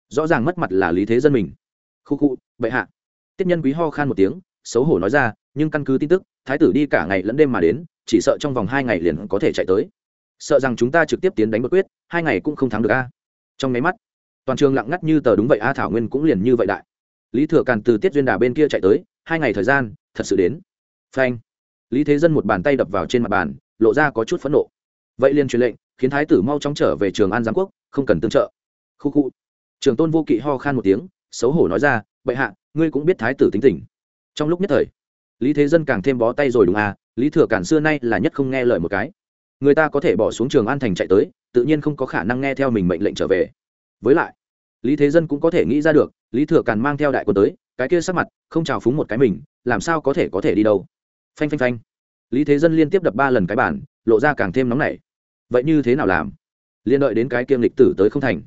Rõ ràng mất mặt là lý thế dân mình. Khu khu, bệ hạ. Tiết nhân quý ho khan một tiếng xấu hổ nói ra, nhưng căn cứ tin tức, thái tử đi cả ngày lẫn đêm mà đến, chỉ sợ trong vòng hai ngày liền có thể chạy tới. Sợ rằng chúng ta trực tiếp tiến đánh bất quyết, hai ngày cũng không thắng được a. Trong máy mắt, toàn trường lặng ngắt như tờ đúng vậy, a thảo nguyên cũng liền như vậy đại. Lý thừa càn từ tiết duyên đà bên kia chạy tới, hai ngày thời gian, thật sự đến. Phanh. Lý thế dân một bàn tay đập vào trên mặt bàn, lộ ra có chút phẫn nộ. Vậy liền truyền lệnh, khiến thái tử mau chóng trở về trường an giám quốc, không cần tương trợ. Khu khu. Trường tôn vô kỵ ho khan một tiếng, xấu hổ nói ra, bệ hạ, ngươi cũng biết thái tử tính tình trong lúc nhất thời, lý thế dân càng thêm bó tay rồi đúng à lý thừa cản xưa nay là nhất không nghe lời một cái. Người ta có thể bỏ xuống trường an thành chạy tới, tự nhiên không có khả năng nghe theo mình mệnh lệnh trở về. Với lại, lý thế dân cũng có thể nghĩ ra được, lý thừa càn mang theo đại quân tới, cái kia sắc mặt, không trào phúng một cái mình, làm sao có thể có thể đi đâu. Phanh phanh phanh. Lý thế dân liên tiếp đập ba lần cái bản lộ ra càng thêm nóng nảy. Vậy như thế nào làm? Liên đợi đến cái kiêm lịch tử tới không thành.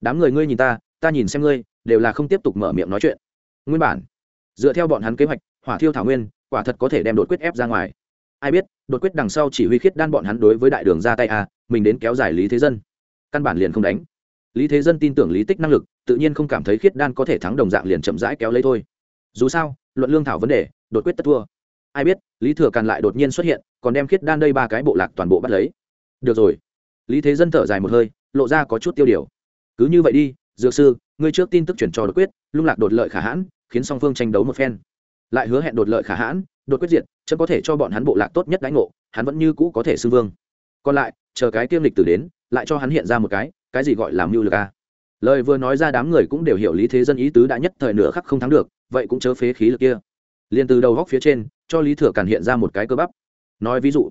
Đám người ngươi nhìn ta ta nhìn xem ngươi, đều là không tiếp tục mở miệng nói chuyện. Nguyên bản dựa theo bọn hắn kế hoạch, hỏa thiêu thảo nguyên, quả thật có thể đem đột quyết ép ra ngoài. Ai biết, đột quyết đằng sau chỉ huy khiết đan bọn hắn đối với đại đường ra tay à mình đến kéo dài lý thế dân. Căn bản liền không đánh. Lý thế dân tin tưởng lý tích năng lực, tự nhiên không cảm thấy khiết đan có thể thắng đồng dạng liền chậm rãi kéo lấy thôi. Dù sao, luận lương thảo vấn đề, đột quyết tất thua. Ai biết, lý thừa càn lại đột nhiên xuất hiện, còn đem khiết đan đây ba cái bộ lạc toàn bộ bắt lấy. Được rồi. Lý thế dân thở dài một hơi, lộ ra có chút tiêu điều. Cứ như vậy đi, dược sư ngươi trước tin tức chuyển cho đột quyết, lung lạc đột lợi khả hãn, khiến song phương tranh đấu một phen. Lại hứa hẹn đột lợi khả hãn, đột quyết diệt chấm có thể cho bọn hắn bộ lạc tốt nhất đánh ngộ, hắn vẫn như cũ có thể xưng vương. Còn lại, chờ cái tiêm lịch tử đến, lại cho hắn hiện ra một cái cái gì gọi là mưu lực a? Lời vừa nói ra đám người cũng đều hiểu lý thế dân ý tứ đã nhất thời nửa khắc không thắng được, vậy cũng chớ phế khí lực kia. Liền từ đầu góc phía trên, cho lý thừa càn hiện ra một cái cơ bắp. Nói ví dụ,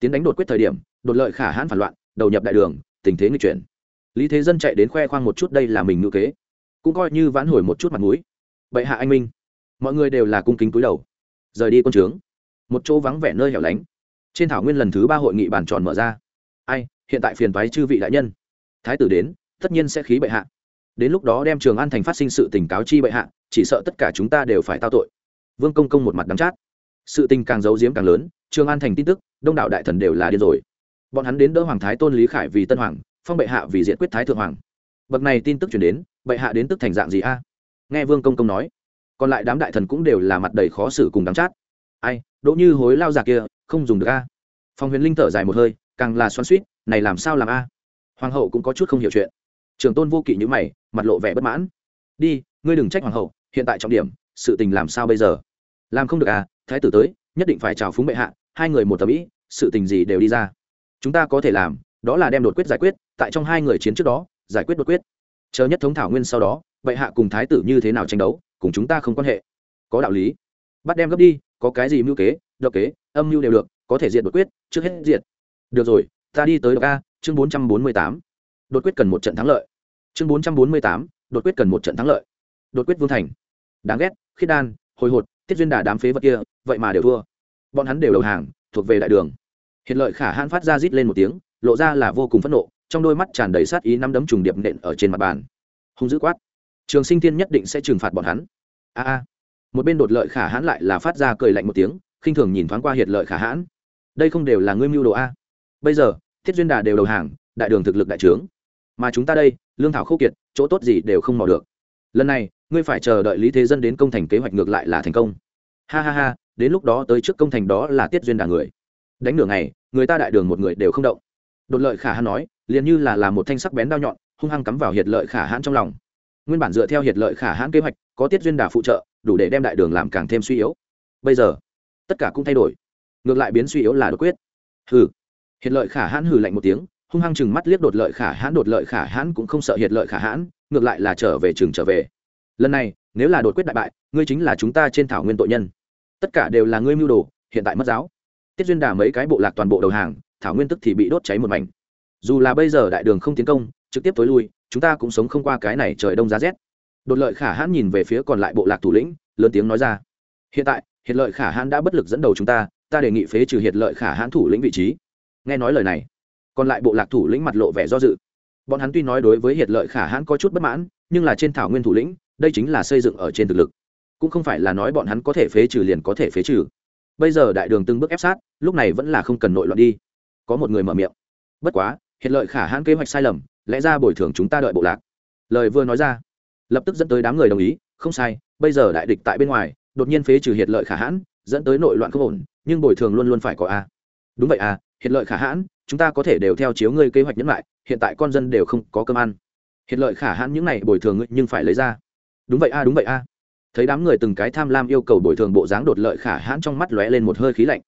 tiến đánh đột quyết thời điểm, đột lợi khả hãn phản loạn, đầu nhập đại đường, tình thế nghịch chuyển. Lý thế dân chạy đến khoe khoang một chút đây là mình ngữ kế cũng coi như vãn hồi một chút mặt mũi. Bệ hạ anh minh, mọi người đều là cung kính cúi đầu. Rời đi quân trướng, một chỗ vắng vẻ nơi hẻo lánh. Trên thảo nguyên lần thứ ba hội nghị bàn tròn mở ra. Ai, hiện tại phiền toái chư vị đại nhân. Thái tử đến, tất nhiên sẽ khí bệ hạ. Đến lúc đó đem trường an thành phát sinh sự tình cáo chi bệ hạ, chỉ sợ tất cả chúng ta đều phải tao tội. Vương công công một mặt đắm chát. Sự tình càng giấu giếm càng lớn, trường an thành tin tức, đông đảo đại thần đều là điên rồi. Bọn hắn đến đỡ hoàng thái tôn lý khải vì tân hoàng, phong bệ hạ vì diện quyết thái thượng hoàng bậc này tin tức chuyển đến, bệ hạ đến tức thành dạng gì a? Nghe vương công công nói, còn lại đám đại thần cũng đều là mặt đầy khó xử cùng đắng chát. Ai, đỗ như hối lao già kia, không dùng được a. Phong huyền linh thở dài một hơi, càng là xoắn suýt này làm sao làm a? Hoàng hậu cũng có chút không hiểu chuyện. Trường tôn vô kỵ như mày, mặt lộ vẻ bất mãn. Đi, ngươi đừng trách hoàng hậu, hiện tại trọng điểm, sự tình làm sao bây giờ? Làm không được à thái tử tới, nhất định phải chào phúng bệ hạ, hai người một tầm ý, sự tình gì đều đi ra. Chúng ta có thể làm, đó là đem đột quyết giải quyết, tại trong hai người chiến trước đó giải quyết đột quyết. Chờ nhất thống thảo nguyên sau đó, bệ hạ cùng thái tử như thế nào tranh đấu, cùng chúng ta không quan hệ. Có đạo lý. Bắt đem gấp đi, có cái gì mưu kế, độc kế, âm mưu đều được, có thể diệt đột quyết, trước hết diệt. Được rồi, ta đi tới độc a, chương bốn trăm bốn mươi tám. Đột quyết cần một trận thắng lợi. Chương bốn trăm bốn mươi tám, đột quyết cần một trận thắng lợi. Đột quyết vương thành. Đáng ghét, khiết đan, hồi hột, tiết duyên đà đám phế vật kia, vậy mà đều thua. Bọn hắn đều đầu hàng, thuộc về đại đường. Hiện lợi khả hãn phát ra rít lên một tiếng, lộ ra là vô cùng phẫn nộ trong đôi mắt tràn đầy sát ý năm đấm trùng điệp nện ở trên mặt bàn. Hung dữ quát. Trường sinh thiên nhất định sẽ trừng phạt bọn hắn. A a. Một bên đột lợi khả hãn lại là phát ra cười lạnh một tiếng, khinh thường nhìn thoáng qua hiệt lợi khả hãn. Đây không đều là ngươi mưu đồ a. Bây giờ, thiết duyên đà đều đầu hàng, đại đường thực lực đại trướng. Mà chúng ta đây, lương thảo khô kiệt, chỗ tốt gì đều không mò được. Lần này, ngươi phải chờ đợi lý thế dân đến công thành kế hoạch ngược lại là thành công. Ha ha ha, đến lúc đó tới trước công thành đó là tiết duyên đà người. Đánh nửa ngày, người ta đại đường một người đều không động. Đột lợi khả hãn nói liền như là là một thanh sắc bén đao nhọn, hung hăng cắm vào hiệt lợi khả hãn trong lòng. Nguyên bản dựa theo hiệt lợi khả hãn kế hoạch, có tiết duyên đà phụ trợ, đủ để đem đại đường làm càng thêm suy yếu. Bây giờ, tất cả cũng thay đổi. Ngược lại biến suy yếu là đột quyết. Hừ. Hiệt lợi khả hãn hừ lạnh một tiếng, hung hăng chừng mắt liếc đột lợi khả hãn, đột lợi khả hãn cũng không sợ hiệt lợi khả hãn, ngược lại là trở về trường trở về. Lần này, nếu là đột quyết đại bại, ngươi chính là chúng ta trên thảo nguyên tội nhân. Tất cả đều là ngươi mưu đồ, hiện tại mất giáo. Tiết duyên đà mấy cái bộ lạc toàn bộ đầu hàng, thảo nguyên tức thì bị đốt cháy một mảnh dù là bây giờ đại đường không tiến công, trực tiếp tối lui, chúng ta cũng sống không qua cái này trời đông giá rét. Đột lợi khả hãn nhìn về phía còn lại bộ lạc thủ lĩnh, lớn tiếng nói ra. Hiện tại, hiện lợi khả hãn đã bất lực dẫn đầu chúng ta ta đề nghị phế trừ hiện lợi khả hãn thủ lĩnh vị trí. Nghe nói lời này, còn lại bộ lạc thủ lĩnh mặt lộ vẻ do dự. Bọn hắn tuy nói đối với hiện lợi khả hãn có chút bất mãn, nhưng là trên thảo nguyên thủ lĩnh, đây chính là xây dựng ở trên thực lực. Cũng không phải là nói bọn hắn có thể phế trừ liền có thể phế trừ. Bây giờ đại đường từng bước ép sát, lúc này vẫn là không cần nội loạn đi. Có một người mở miệng. Bất quá hiện lợi khả hãn kế hoạch sai lầm, lẽ ra bồi thường chúng ta đợi bộ lạc. Lời vừa nói ra, lập tức dẫn tới đám người đồng ý, không sai, bây giờ đại địch tại bên ngoài, đột nhiên phế trừ hiện lợi khả hãn, dẫn tới nội loạn không ổn, nhưng bồi thường luôn luôn phải có a. Đúng vậy à hiện lợi khả hãn, chúng ta có thể đều theo chiếu ngươi kế hoạch nhẫn lại, hiện tại con dân đều không có cơm ăn. Hiện lợi khả hãn những này bồi thường ngươi nhưng phải lấy ra. Đúng vậy a, đúng vậy a. Thấy đám người từng cái tham lam yêu cầu bồi thường bộ dáng đột lợi khả hãn trong mắt lóe lên một hơi khí lạnh.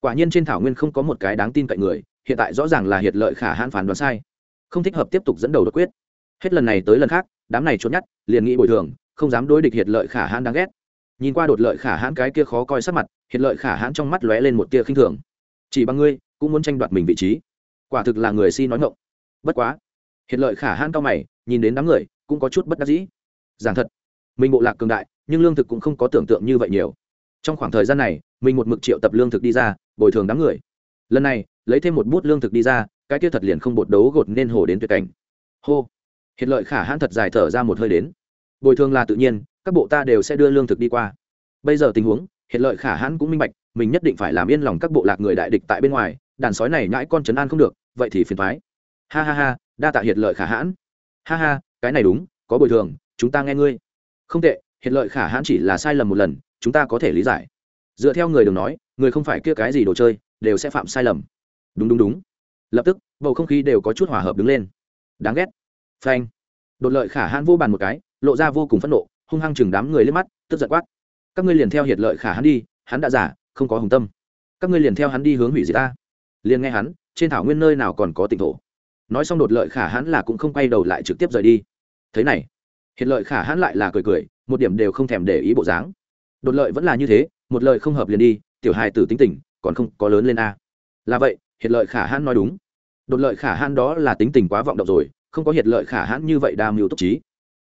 Quả nhiên trên thảo nguyên không có một cái đáng tin cậy người hiện tại rõ ràng là hiệt lợi khả hãn phán đoán sai. Không thích hợp tiếp tục dẫn đầu đột quyết. Hết lần này tới lần khác, đám này trốn nhát, liền nghĩ bồi thường, không dám đối địch hiệt lợi khả hãn đáng ghét. Nhìn qua đột lợi khả hãn cái kia khó coi sắc mặt, hiệt lợi khả hãn trong mắt lóe lên một tia khinh thường. Chỉ bằng ngươi, cũng muốn tranh đoạt mình vị trí. Quả thực là người si nói ngộng bất quá, hiệt lợi khả hãn cao mày, nhìn đến đám người, cũng có chút bất đắc dĩ. Giảng thật, mình bộ lạc cường đại, nhưng lương thực cũng không có tưởng tượng như vậy nhiều. Trong khoảng thời gian này, mình một mực triệu tập lương thực đi ra, bồi thường đám người lần này, lấy thêm một bút lương thực đi ra, cái kia thật liền không bột đấu gột nên hổ đến tuyệt cảnh. Hô. Hiện lợi khả hãn thật dài thở ra một hơi đến. Bồi thường là tự nhiên, các bộ ta đều sẽ đưa lương thực đi qua. Bây giờ tình huống hiện lợi khả hãn cũng minh bạch, mình nhất định phải làm yên lòng các bộ lạc người đại địch tại bên ngoài, đàn sói này nhãi con trấn an không được, vậy thì phiền thoái ha ha ha, đa tạ hiện lợi khả hãn. Ha ha, cái này đúng, có bồi thường, chúng ta nghe ngươi. Không tệ hiện lợi khả hãn chỉ là sai lầm một lần, chúng ta có thể lý giải. Dựa theo người đừng nói, người không phải kia cái gì đồ chơi đều sẽ phạm sai lầm. Đúng đúng đúng. Lập tức, bầu không khí đều có chút hòa hợp đứng lên. Đáng ghét. Phanh. Đột lợi khả hãn vô bàn một cái, lộ ra vô cùng phẫn nộ, hung hăng chừng đám người lên mắt, tức giận quát. Các ngươi liền theo hiệt lợi khả hắn đi, hắn đã giả, không có hùng tâm. Các ngươi liền theo hắn đi hướng hủy diệt ta. Liền nghe hắn, trên thảo nguyên nơi nào còn có tỉnh thổ. Nói xong đột lợi khả hắn là cũng không quay đầu lại trực tiếp rời đi. Thế này, hiệt lợi khả hắn lại là cười cười, một điểm đều không thèm để ý bộ dáng. Đột lợi vẫn là như thế, một lời không hợp liền đi, tiểu hài tử tính tình còn không có lớn lên a. Là vậy, hiệt lợi khả hãn nói đúng. Đột lợi khả hãn đó là tính tình quá vọng động rồi, không có hiệt lợi khả hãn như vậy đa mưu túc trí.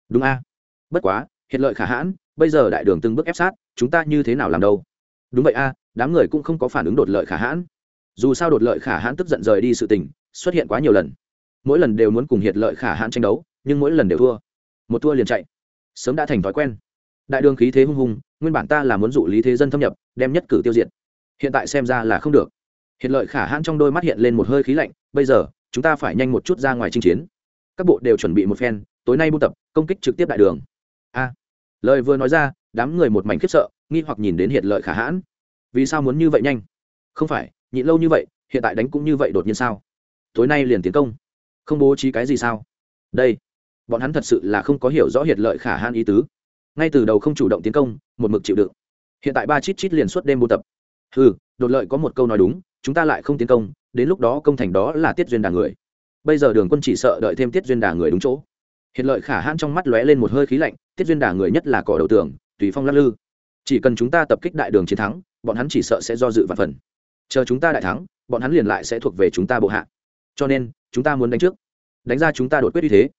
Đúng a. Bất quá, hiệt lợi khả hãn, bây giờ đại đường từng bước ép sát, chúng ta như thế nào làm đâu? Đúng vậy a, đám người cũng không có phản ứng đột lợi khả hãn. Dù sao đột lợi khả hãn tức giận rời đi sự tình, xuất hiện quá nhiều lần. Mỗi lần đều muốn cùng hiệt lợi khả hãn tranh đấu, nhưng mỗi lần đều thua. Một thua liền chạy. Sớm đã thành thói quen. Đại đường khí thế hung hùng, nguyên bản ta là muốn dụ lý thế dân thâm nhập, đem nhất cử tiêu diệt hiện tại xem ra là không được. Hiện lợi khả hãn trong đôi mắt hiện lên một hơi khí lạnh, bây giờ, chúng ta phải nhanh một chút ra ngoài chinh chiến. Các bộ đều chuẩn bị một phen, tối nay buôn tập, công kích trực tiếp đại đường. A. Lời vừa nói ra, đám người một mảnh khiếp sợ, nghi hoặc nhìn đến hiện lợi khả hãn. Vì sao muốn như vậy nhanh? Không phải, nhịn lâu như vậy, hiện tại đánh cũng như vậy đột nhiên sao? Tối nay liền tiến công. Không bố trí cái gì sao? Đây, bọn hắn thật sự là không có hiểu rõ hiện lợi khả hãn ý tứ. Ngay từ đầu không chủ động tiến công, một mực chịu đựng. Hiện tại ba chít chít liền suốt đêm buôn tập ừ đột lợi có một câu nói đúng, chúng ta lại không tiến công, đến lúc đó công thành đó là tiết duyên đà người. Bây giờ đường quân chỉ sợ đợi thêm tiết duyên đà người đúng chỗ. Hiện lợi khả hãn trong mắt lóe lên một hơi khí lạnh, tiết duyên đà người nhất là cỏ đầu tường, tùy phong lắc lư. Chỉ cần chúng ta tập kích đại đường chiến thắng, bọn hắn chỉ sợ sẽ do dự và phần. Chờ chúng ta đại thắng, bọn hắn liền lại sẽ thuộc về chúng ta bộ hạ. Cho nên, chúng ta muốn đánh trước. Đánh ra chúng ta đột quyết như thế.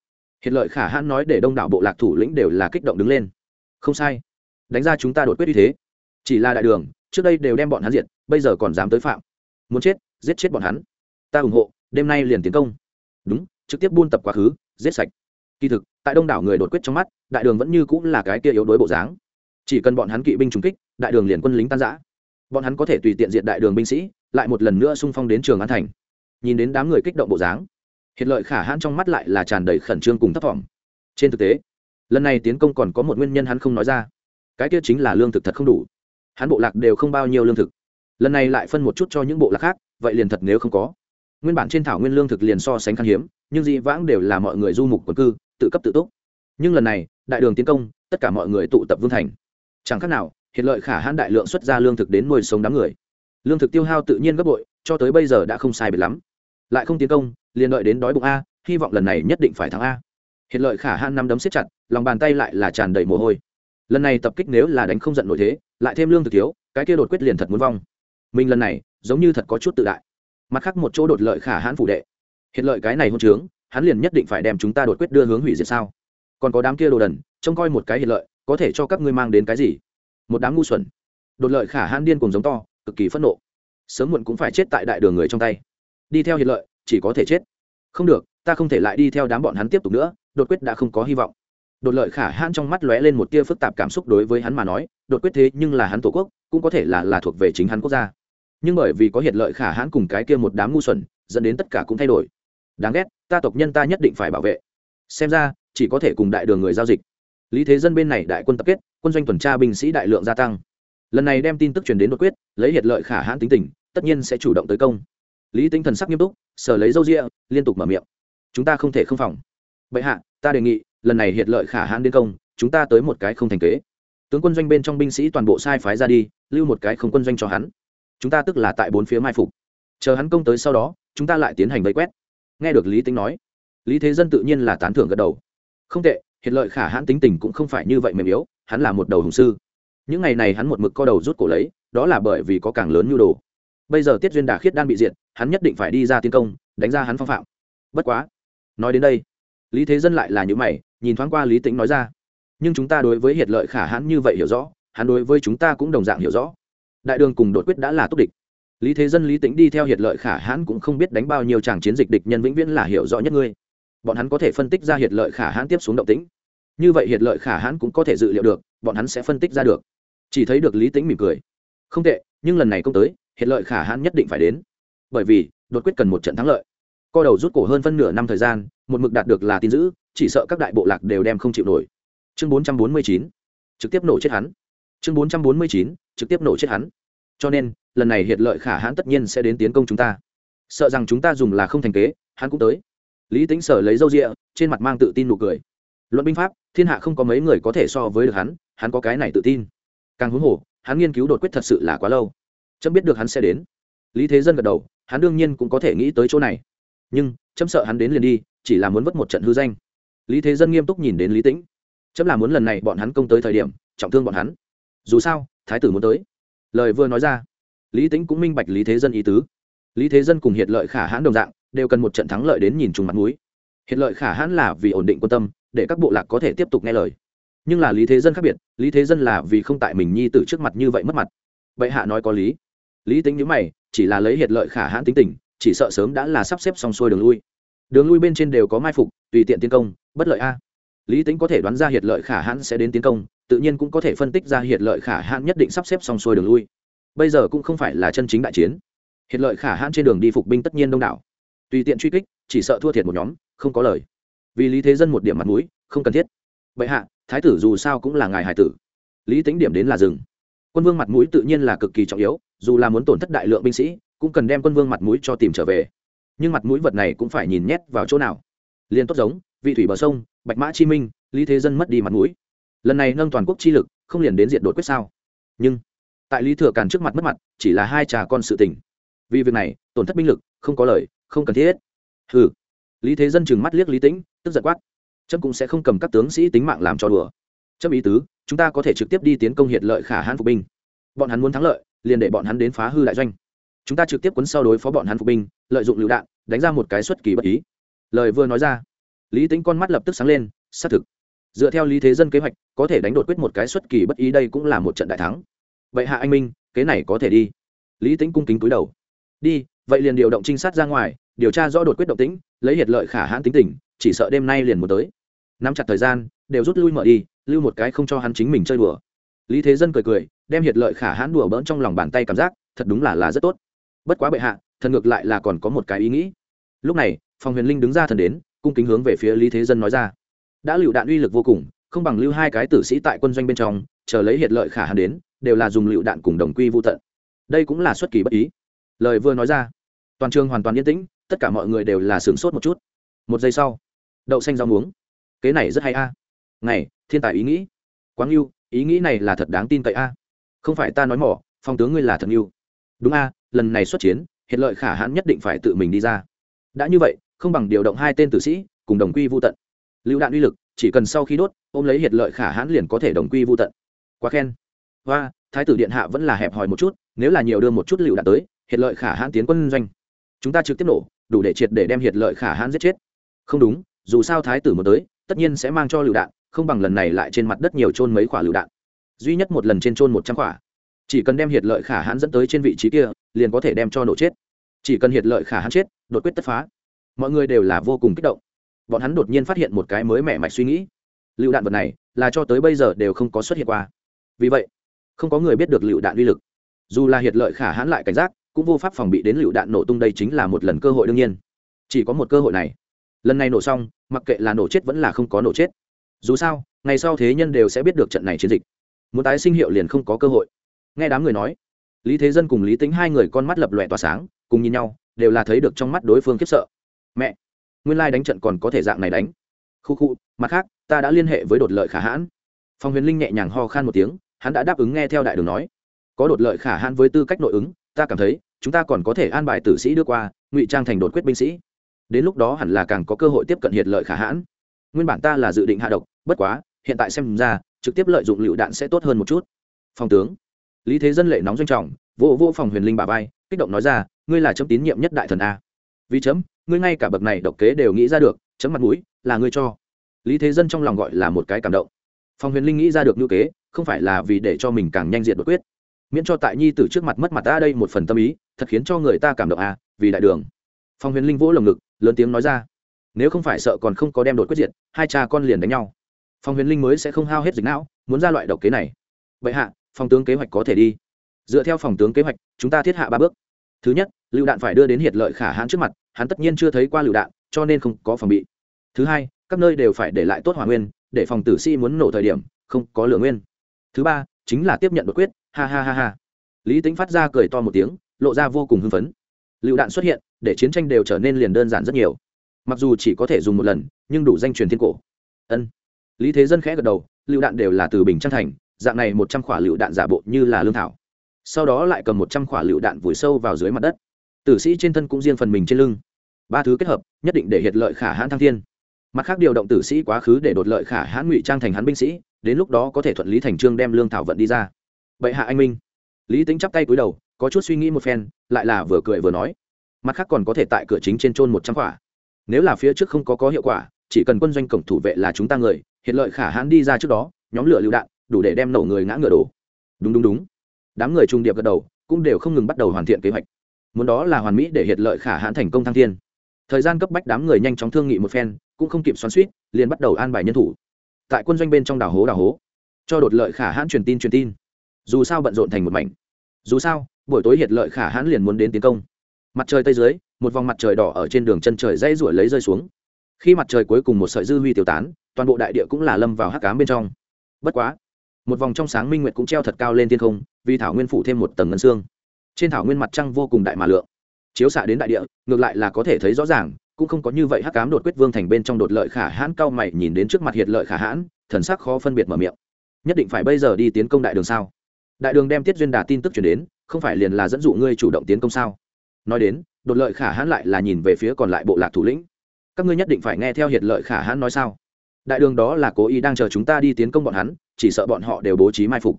Hiện lợi khả hãn nói để đông đảo bộ lạc thủ lĩnh đều là kích động đứng lên. Không sai. Đánh ra chúng ta đột quyết như thế. Chỉ là đại đường trước đây đều đem bọn hắn diệt, bây giờ còn dám tới phạm. Muốn chết, giết chết bọn hắn. Ta ủng hộ, đêm nay liền tiến công. Đúng, trực tiếp buôn tập quá khứ, giết sạch. Kỳ thực, tại đông đảo người đột quyết trong mắt, đại đường vẫn như cũng là cái kia yếu đuối bộ dáng. Chỉ cần bọn hắn kỵ binh trùng kích, đại đường liền quân lính tan giã bọn hắn có thể tùy tiện diện đại đường binh sĩ, lại một lần nữa xung phong đến trường an thành. Nhìn đến đám người kích động bộ dáng hiện lợi khả hãn trong mắt lại là tràn đầy khẩn trương cùng thấp thỏm trên thực tế, lần này tiến công còn có một nguyên nhân hắn không nói ra. Cái kia chính là lương thực thật không đủ hắn bộ lạc đều không bao nhiêu lương thực. Lần này lại phân một chút cho những bộ lạc khác, vậy liền thật nếu không có. Nguyên bản trên thảo nguyên lương thực liền so sánh khan hiếm, nhưng dị vãng đều là mọi người du mục quần cư, tự cấp tự túc. Nhưng lần này, đại đường tiến công, tất cả mọi người tụ tập vương thành. Chẳng khác nào, hiện lợi khả hãn đại lượng xuất ra lương thực đến nuôi sống đám người. Lương thực tiêu hao tự nhiên gấp bội, cho tới bây giờ đã không sai biệt lắm. Lại không tiến công, liền đợi đến đói bụng a, hy vọng lần này nhất định phải thắng a. Hiện lợi khả hãn năm đấm siết chặt, lòng bàn tay lại là tràn đầy mồ hôi lần này tập kích nếu là đánh không giận nổi thế, lại thêm lương thực thiếu, cái kia đột quyết liền thật muốn vong. Mình lần này, giống như thật có chút tự đại. Mặt khác một chỗ đột lợi khả hãn phủ đệ. Hiện lợi cái này hôn trướng, hắn liền nhất định phải đem chúng ta đột quyết đưa hướng hủy diệt sao? Còn có đám kia đồ đần, trông coi một cái hiện lợi, có thể cho các ngươi mang đến cái gì? Một đám ngu xuẩn. Đột lợi khả hãn điên cùng giống to, cực kỳ phẫn nộ. Sớm muộn cũng phải chết tại đại đường người trong tay. Đi theo hiện lợi, chỉ có thể chết. Không được, ta không thể lại đi theo đám bọn hắn tiếp tục nữa, đột quyết đã không có hy vọng đột lợi khả hãn trong mắt lóe lên một tia phức tạp cảm xúc đối với hắn mà nói, đột quyết thế nhưng là hắn tổ quốc, cũng có thể là là thuộc về chính hắn quốc gia. Nhưng bởi vì có hiện lợi khả hãn cùng cái kia một đám ngu xuẩn, dẫn đến tất cả cũng thay đổi. Đáng ghét, ta tộc nhân ta nhất định phải bảo vệ. Xem ra, chỉ có thể cùng đại đường người giao dịch. Lý thế dân bên này đại quân tập kết, quân doanh tuần tra binh sĩ đại lượng gia tăng. Lần này đem tin tức truyền đến đột quyết, lấy hiện lợi khả hãn tính tình, tất nhiên sẽ chủ động tới công. Lý tính thần sắc nghiêm túc sở lấy dâu rịa liên tục mở miệng. Chúng ta không thể không phòng bệ hạ, ta đề nghị, lần này hiện lợi khả hãn đến công, chúng ta tới một cái không thành kế. Tướng quân doanh bên trong binh sĩ toàn bộ sai phái ra đi, lưu một cái không quân doanh cho hắn. Chúng ta tức là tại bốn phía mai phục. Chờ hắn công tới sau đó, chúng ta lại tiến hành vây quét. Nghe được lý tính nói, lý thế dân tự nhiên là tán thưởng gật đầu. Không tệ hiện lợi khả hãn tính tình cũng không phải như vậy mềm yếu, hắn là một đầu hùng sư. Những ngày này hắn một mực co đầu rút cổ lấy, đó là bởi vì có càng lớn nhu đồ. Bây giờ tiết duyên đà khiết đang bị diệt, hắn nhất định phải đi ra tiến công, đánh ra hắn phong phạm. Bất quá, nói đến đây lý thế dân lại là những mày, nhìn thoáng qua lý tĩnh nói ra. Nhưng chúng ta đối với hiệt lợi khả hãn như vậy hiểu rõ, hắn đối với chúng ta cũng đồng dạng hiểu rõ. Đại đường cùng đột quyết đã là túc địch. Lý thế dân, lý tĩnh đi theo hiệt lợi khả hãn cũng không biết đánh bao nhiêu tràng chiến dịch địch nhân vĩnh viễn là hiểu rõ nhất ngươi. Bọn hắn có thể phân tích ra hiệt lợi khả hãn tiếp xuống động tĩnh. Như vậy hiệt lợi khả hãn cũng có thể dự liệu được, bọn hắn sẽ phân tích ra được. Chỉ thấy được lý tĩnh mỉm cười. Không tệ, nhưng lần này công tới, hiệt lợi khả hãn nhất định phải đến. Bởi vì, đột quyết cần một trận thắng lợi co đầu rút cổ hơn phân nửa năm thời gian, một mực đạt được là tin giữ chỉ sợ các đại bộ lạc đều đem không chịu nổi. Chương bốn trăm bốn mươi chín, trực tiếp nổ chết hắn. Chương bốn trăm bốn mươi chín, trực tiếp nổ chết hắn. Cho nên, lần này hiện lợi khả hãn tất nhiên sẽ đến tiến công chúng ta. Sợ rằng chúng ta dùng là không thành kế, hắn cũng tới. Lý tính sở lấy râu rịa, trên mặt mang tự tin nụ cười. Luận binh pháp, thiên hạ không có mấy người có thể so với được hắn hắn có cái này tự tin. Càng huống hồ, hắn nghiên cứu đột quyết thật sự là quá lâu. Chấm biết được hắn sẽ đến. Lý thế dân gật đầu, hắn đương nhiên cũng có thể nghĩ tới chỗ này nhưng chấm sợ hắn đến liền đi, chỉ là muốn vất một trận hư danh. Lý thế dân nghiêm túc nhìn đến lý tĩnh. Chấm là muốn lần này bọn hắn công tới thời điểm, trọng thương bọn hắn. Dù sao, thái tử muốn tới. Lời vừa nói ra, lý tĩnh cũng minh bạch lý thế dân ý tứ. Lý thế dân cùng hiệt lợi khả hãn đồng dạng, đều cần một trận thắng lợi đến nhìn trùng mặt mũi. Hiệt lợi khả hãn là vì ổn định quan tâm, để các bộ lạc có thể tiếp tục nghe lời. Nhưng là lý thế dân khác biệt, lý thế dân là vì không tại mình nhi tử trước mặt như vậy mất mặt. Bệ hạ nói có lý. Lý tính nhữ mày, chỉ là lấy hiệt lợi khả hãn tính tình chỉ sợ sớm đã là sắp xếp xong xuôi đường lui. Đường lui bên trên đều có mai phục, tùy tiện tiến công, bất lợi a. Lý tính có thể đoán ra hiệt lợi khả hãn sẽ đến tiến công, tự nhiên cũng có thể phân tích ra hiệt lợi khả hãn nhất định sắp xếp xong xuôi đường lui. Bây giờ cũng không phải là chân chính đại chiến. Hiệt lợi khả hãn trên đường đi phục binh tất nhiên đông đảo. Tùy tiện truy kích, chỉ sợ thua thiệt một nhóm, không có lời. Vì lý thế dân một điểm mặt mũi, không cần thiết. Bệ hạ, thái tử dù sao cũng là ngài hải tử. Lý tính điểm đến là rừng quân vương mặt mũi tự nhiên là cực kỳ trọng yếu, dù là muốn tổn thất đại lượng binh sĩ cũng cần đem quân vương mặt mũi cho tìm trở về. Nhưng mặt mũi vật này cũng phải nhìn nhét vào chỗ nào. Liên tốt giống, vị thủy bờ sông, bạch mã chi minh, lý thế dân mất đi mặt mũi. Lần này nâng toàn quốc chi lực, không liền đến diện đột quyết sao? Nhưng, tại lý thừa càn trước mặt mất mặt, chỉ là hai trà con sự tình. Vì việc này, tổn thất binh lực, không có lời, không cần thiết. Hừ. Lý thế dân chừng mắt liếc lý tĩnh, tức giận quát. Trâm cũng sẽ không cầm các tướng sĩ tính mạng làm cho đùa. Trâm ý tứ, chúng ta có thể trực tiếp đi tiến công hiệt lợi khả hãn phục binh. Bọn hắn muốn thắng lợi, liền để bọn hắn đến phá hư đại doanh chúng ta trực tiếp quấn sau đối phó bọn hắn phục binh, lợi dụng lựu đạn, đánh ra một cái xuất kỳ bất ý. Lời vừa nói ra, lý tính con mắt lập tức sáng lên, xác thực, dựa theo lý thế dân kế hoạch, có thể đánh đột quyết một cái xuất kỳ bất ý đây cũng là một trận đại thắng. Vậy hạ anh minh, kế này có thể đi. Lý tính cung kính cúi đầu, đi, vậy liền điều động trinh sát ra ngoài, điều tra rõ đột quyết động tĩnh, lấy hiệt lợi khả hãn tính tình, chỉ sợ đêm nay liền muốn tới. Nắm chặt thời gian, đều rút lui mở đi, lưu một cái không cho hắn chính mình chơi đùa. Lý thế dân cười cười, đem hiệt lợi khả hãn đùa bỡn trong lòng bàn tay cảm giác, thật đúng là là rất tốt bất quá bệ hạ, thần ngược lại là còn có một cái ý nghĩ. Lúc này phòng huyền linh đứng ra thần đến, cung kính hướng về phía lý thế dân nói ra. Đã lựu đạn uy lực vô cùng, không bằng lưu hai cái tử sĩ tại quân doanh bên trong, chờ lấy hiệt lợi khả hàn đến, đều là dùng lựu đạn cùng đồng quy vô tận. Đây cũng là xuất kỳ bất ý. Lời vừa nói ra, toàn trường hoàn toàn yên tĩnh, tất cả mọi người đều là sửng sốt một chút. Một giây sau, đậu xanh rau muống. Kế này rất hay a. À. này, thiên tài ý nghĩ. Quáng yêu ý nghĩ này là thật đáng tin cậy a. Không phải ta nói mỏ, phong tướng ngươi là thật yêu đúng a lần này xuất chiến hiện lợi khả hãn nhất định phải tự mình đi ra. Đã như vậy, không bằng điều động hai tên tử sĩ, cùng đồng quy vô tận. Lựu đạn uy lực, chỉ cần sau khi đốt, ôm lấy hiện lợi khả hãn liền có thể đồng quy vô tận. Quá khen. Và thái tử điện hạ vẫn là hẹp hòi một chút, nếu là nhiều đưa một chút lựu đạn tới hiện lợi khả hãn tiến quân doanh. Chúng ta trực tiếp nổ, đủ để triệt để đem hiện lợi khả hãn giết chết. Không đúng, dù sao thái tử một tới, tất nhiên sẽ mang cho lựu đạn, không bằng lần này lại trên mặt đất nhiều trôn mấy quả lựu đạn. Duy nhất một lần trên trôn một trăm quả. Chỉ cần đem hiệt lợi khả hãn dẫn tới trên vị trí kia liền có thể đem cho nổ chết. Chỉ cần hiệt lợi khả hãn chết, đột quyết tất phá. Mọi người đều là vô cùng kích động. Bọn hắn đột nhiên phát hiện một cái mới mẻ mạch suy nghĩ. Lựu đạn vật này, là cho tới bây giờ đều không có xuất hiện qua. Vì vậy, không có người biết được lựu đạn uy lực. Dù là hiệt lợi khả hãn lại cảnh giác, cũng vô pháp phòng bị đến lựu đạn nổ tung đây chính là một lần cơ hội đương nhiên. Chỉ có một cơ hội này. Lần này nổ xong, mặc kệ là nổ chết vẫn là không có nổ chết. Dù sao, ngày sau thế nhân đều sẽ biết được trận này chiến dịch. Muốn tái sinh hiệu liền không có cơ hội. Nghe đám người nói lý thế dân cùng lý tính hai người con mắt lập lòe tỏa sáng, cùng nhìn nhau, đều là thấy được trong mắt đối phương khiếp sợ. Mẹ, nguyên lai đánh trận còn có thể dạng này đánh. Khu khu, mặt khác, ta đã liên hệ với đột lợi khả hãn. Phong huyền linh nhẹ nhàng ho khan một tiếng, hắn đã đáp ứng nghe theo đại đường nói. Có đột lợi khả hãn với tư cách nội ứng, ta cảm thấy, chúng ta còn có thể an bài tử sĩ đưa qua, ngụy trang thành đột quyết binh sĩ. Đến lúc đó hẳn là càng có cơ hội tiếp cận hiệt lợi khả hãn. Nguyên bản ta là dự định hạ độc, bất quá, hiện tại xem ra, trực tiếp lợi dụng lựu đạn sẽ tốt hơn một chút. Phòng tướng lý thế dân lệ nóng doanh trọng, vô vô phòng huyền linh bà vai, kích động nói ra, ngươi là chấm tín nhiệm nhất đại thần a. Vì chấm, ngươi ngay cả bậc này độc kế đều nghĩ ra được, chấm mặt mũi, là ngươi cho. Lý thế dân trong lòng gọi là một cái cảm động. Phòng huyền linh nghĩ ra được ngữ kế, không phải là vì để cho mình càng nhanh diện đột quyết. Miễn cho tại nhi tử trước mặt mất mặt ta đây một phần tâm ý, thật khiến cho người ta cảm động a, vì đại đường. Phòng huyền linh vỗ lồng ngực, lớn tiếng nói ra, nếu không phải sợ còn không có đem đột quyết diệt, hai cha con liền đánh nhau. Phòng huyền linh mới sẽ không hao hết dịch não, muốn ra loại độc kế này. Vậy hạ phòng tướng kế hoạch có thể đi. Dựa theo phòng tướng kế hoạch, chúng ta thiết hạ ba bước. Thứ nhất, lựu đạn phải đưa đến hiệt lợi khả hãn trước mặt, hắn tất nhiên chưa thấy qua lựu đạn, cho nên không có phòng bị. Thứ hai, các nơi đều phải để lại tốt hỏa nguyên, để phòng tử sĩ muốn nổ thời điểm, không có lửa nguyên. Thứ ba, chính là tiếp nhận đột quyết, ha ha ha ha. Lý tính phát ra cười to một tiếng, lộ ra vô cùng hưng phấn. Lựu đạn xuất hiện, để chiến tranh đều trở nên liền đơn giản rất nhiều. Mặc dù chỉ có thể dùng một lần, nhưng đủ danh truyền thiên cổ. Ân. Lý thế dân khẽ gật đầu, lựu đạn đều là từ bình trang thành dạng này một trăm quả lựu đạn giả bộ như là lương thảo. Sau đó lại cầm một trăm quả lựu đạn vùi sâu vào dưới mặt đất. Tử sĩ trên thân cũng riêng phần mình trên lưng. Ba thứ kết hợp, nhất định để hiệt lợi khả hãn thăng thiên. Mặt khác điều động tử sĩ quá khứ để đột lợi khả hãn ngụy trang thành hắn binh sĩ, đến lúc đó có thể thuận lý thành trương đem lương thảo vận đi ra. Bệ hạ anh minh. Lý tính chắp tay cúi đầu, có chút suy nghĩ một phen, lại là vừa cười vừa nói. Mặt khác còn có thể tại cửa chính trên trôn một trăm quả nếu là phía trước không có có hiệu quả, chỉ cần quân doanh cổng thủ vệ là chúng ta người hiện lợi khả hãn đi ra trước đó, nhóm lửa lựu đạn đủ để đem nổ người ngã ngựa đổ. Đúng đúng đúng. Đám người trung điệp gật đầu, cũng đều không ngừng bắt đầu hoàn thiện kế hoạch. Muốn đó là hoàn mỹ để hiện lợi khả hãn thành công thăng thiên. Thời gian cấp bách đám người nhanh chóng thương nghị một phen, cũng không kịp xoắn suýt liền bắt đầu an bài nhân thủ. Tại quân doanh bên trong đảo hố đảo hố. Cho đột lợi khả hãn truyền tin truyền tin. Dù sao bận rộn thành một mảnh. Dù sao, buổi tối hiệt lợi khả hãn liền muốn đến tiến công. Mặt trời tây dưới, một vòng mặt trời đỏ ở trên đường chân trời dây rủi lấy rơi xuống. Khi mặt trời cuối cùng một sợi dư huy tiêu tán, toàn bộ đại địa cũng là lâm vào hắc cám bên trong. Bất quá một vòng trong sáng minh nguyệt cũng treo thật cao lên thiên không, vì thảo nguyên phủ thêm một tầng ngân xương. Trên thảo nguyên mặt trăng vô cùng đại mà lượng. Chiếu xạ đến đại địa, ngược lại là có thể thấy rõ ràng, cũng không có như vậy hắc cám đột quyết vương thành bên trong đột lợi khả hãn cao mày nhìn đến trước mặt hiệt lợi khả hãn, thần sắc khó phân biệt mở miệng. Nhất định phải bây giờ đi tiến công đại đường sao? Đại đường đem tiết duyên đà tin tức chuyển đến, không phải liền là dẫn dụ ngươi chủ động tiến công sao? Nói đến, đột lợi khả hãn lại là nhìn về phía còn lại bộ lạc thủ lĩnh. Các ngươi nhất định phải nghe theo hiệt lợi khả hãn nói sao? Đại đường đó là cố ý đang chờ chúng ta đi tiến công bọn hắn, chỉ sợ bọn họ đều bố trí mai phục.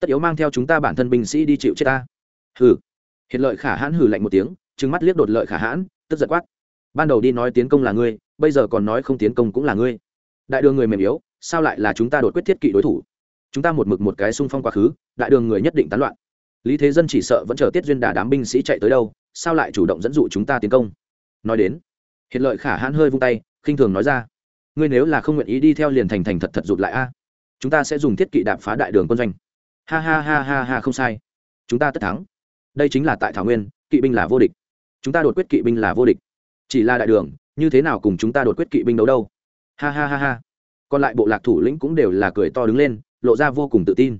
Tất yếu mang theo chúng ta bản thân binh sĩ đi chịu chết ta. Hừ. Hiện lợi khả hãn hừ lạnh một tiếng, trừng mắt liếc đột lợi khả hãn, tức giật quát. Ban đầu đi nói tiến công là ngươi, bây giờ còn nói không tiến công cũng là ngươi. Đại đường người mềm yếu, sao lại là chúng ta đột quyết thiết kỵ đối thủ? Chúng ta một mực một cái xung phong quá khứ, đại đường người nhất định tán loạn. Lý thế dân chỉ sợ vẫn chờ tiết duyên đà đám binh sĩ chạy tới đâu, sao lại chủ động dẫn dụ chúng ta tiến công? Nói đến hiện lợi khả hãn hơi vung tay, khinh thường nói ra ngươi nếu là không nguyện ý đi theo liền thành thành thật thật rụt lại a, chúng ta sẽ dùng thiết kỵ đạp phá đại đường quân doanh. Ha ha ha ha ha, không sai. Chúng ta tất thắng. Đây chính là tại thảo nguyên, kỵ binh là vô địch. Chúng ta đột quyết kỵ binh là vô địch. Chỉ là đại đường, như thế nào cùng chúng ta đột quyết kỵ binh đấu đâu? Ha ha ha ha. Còn lại bộ lạc thủ lĩnh cũng đều là cười to đứng lên, lộ ra vô cùng tự tin.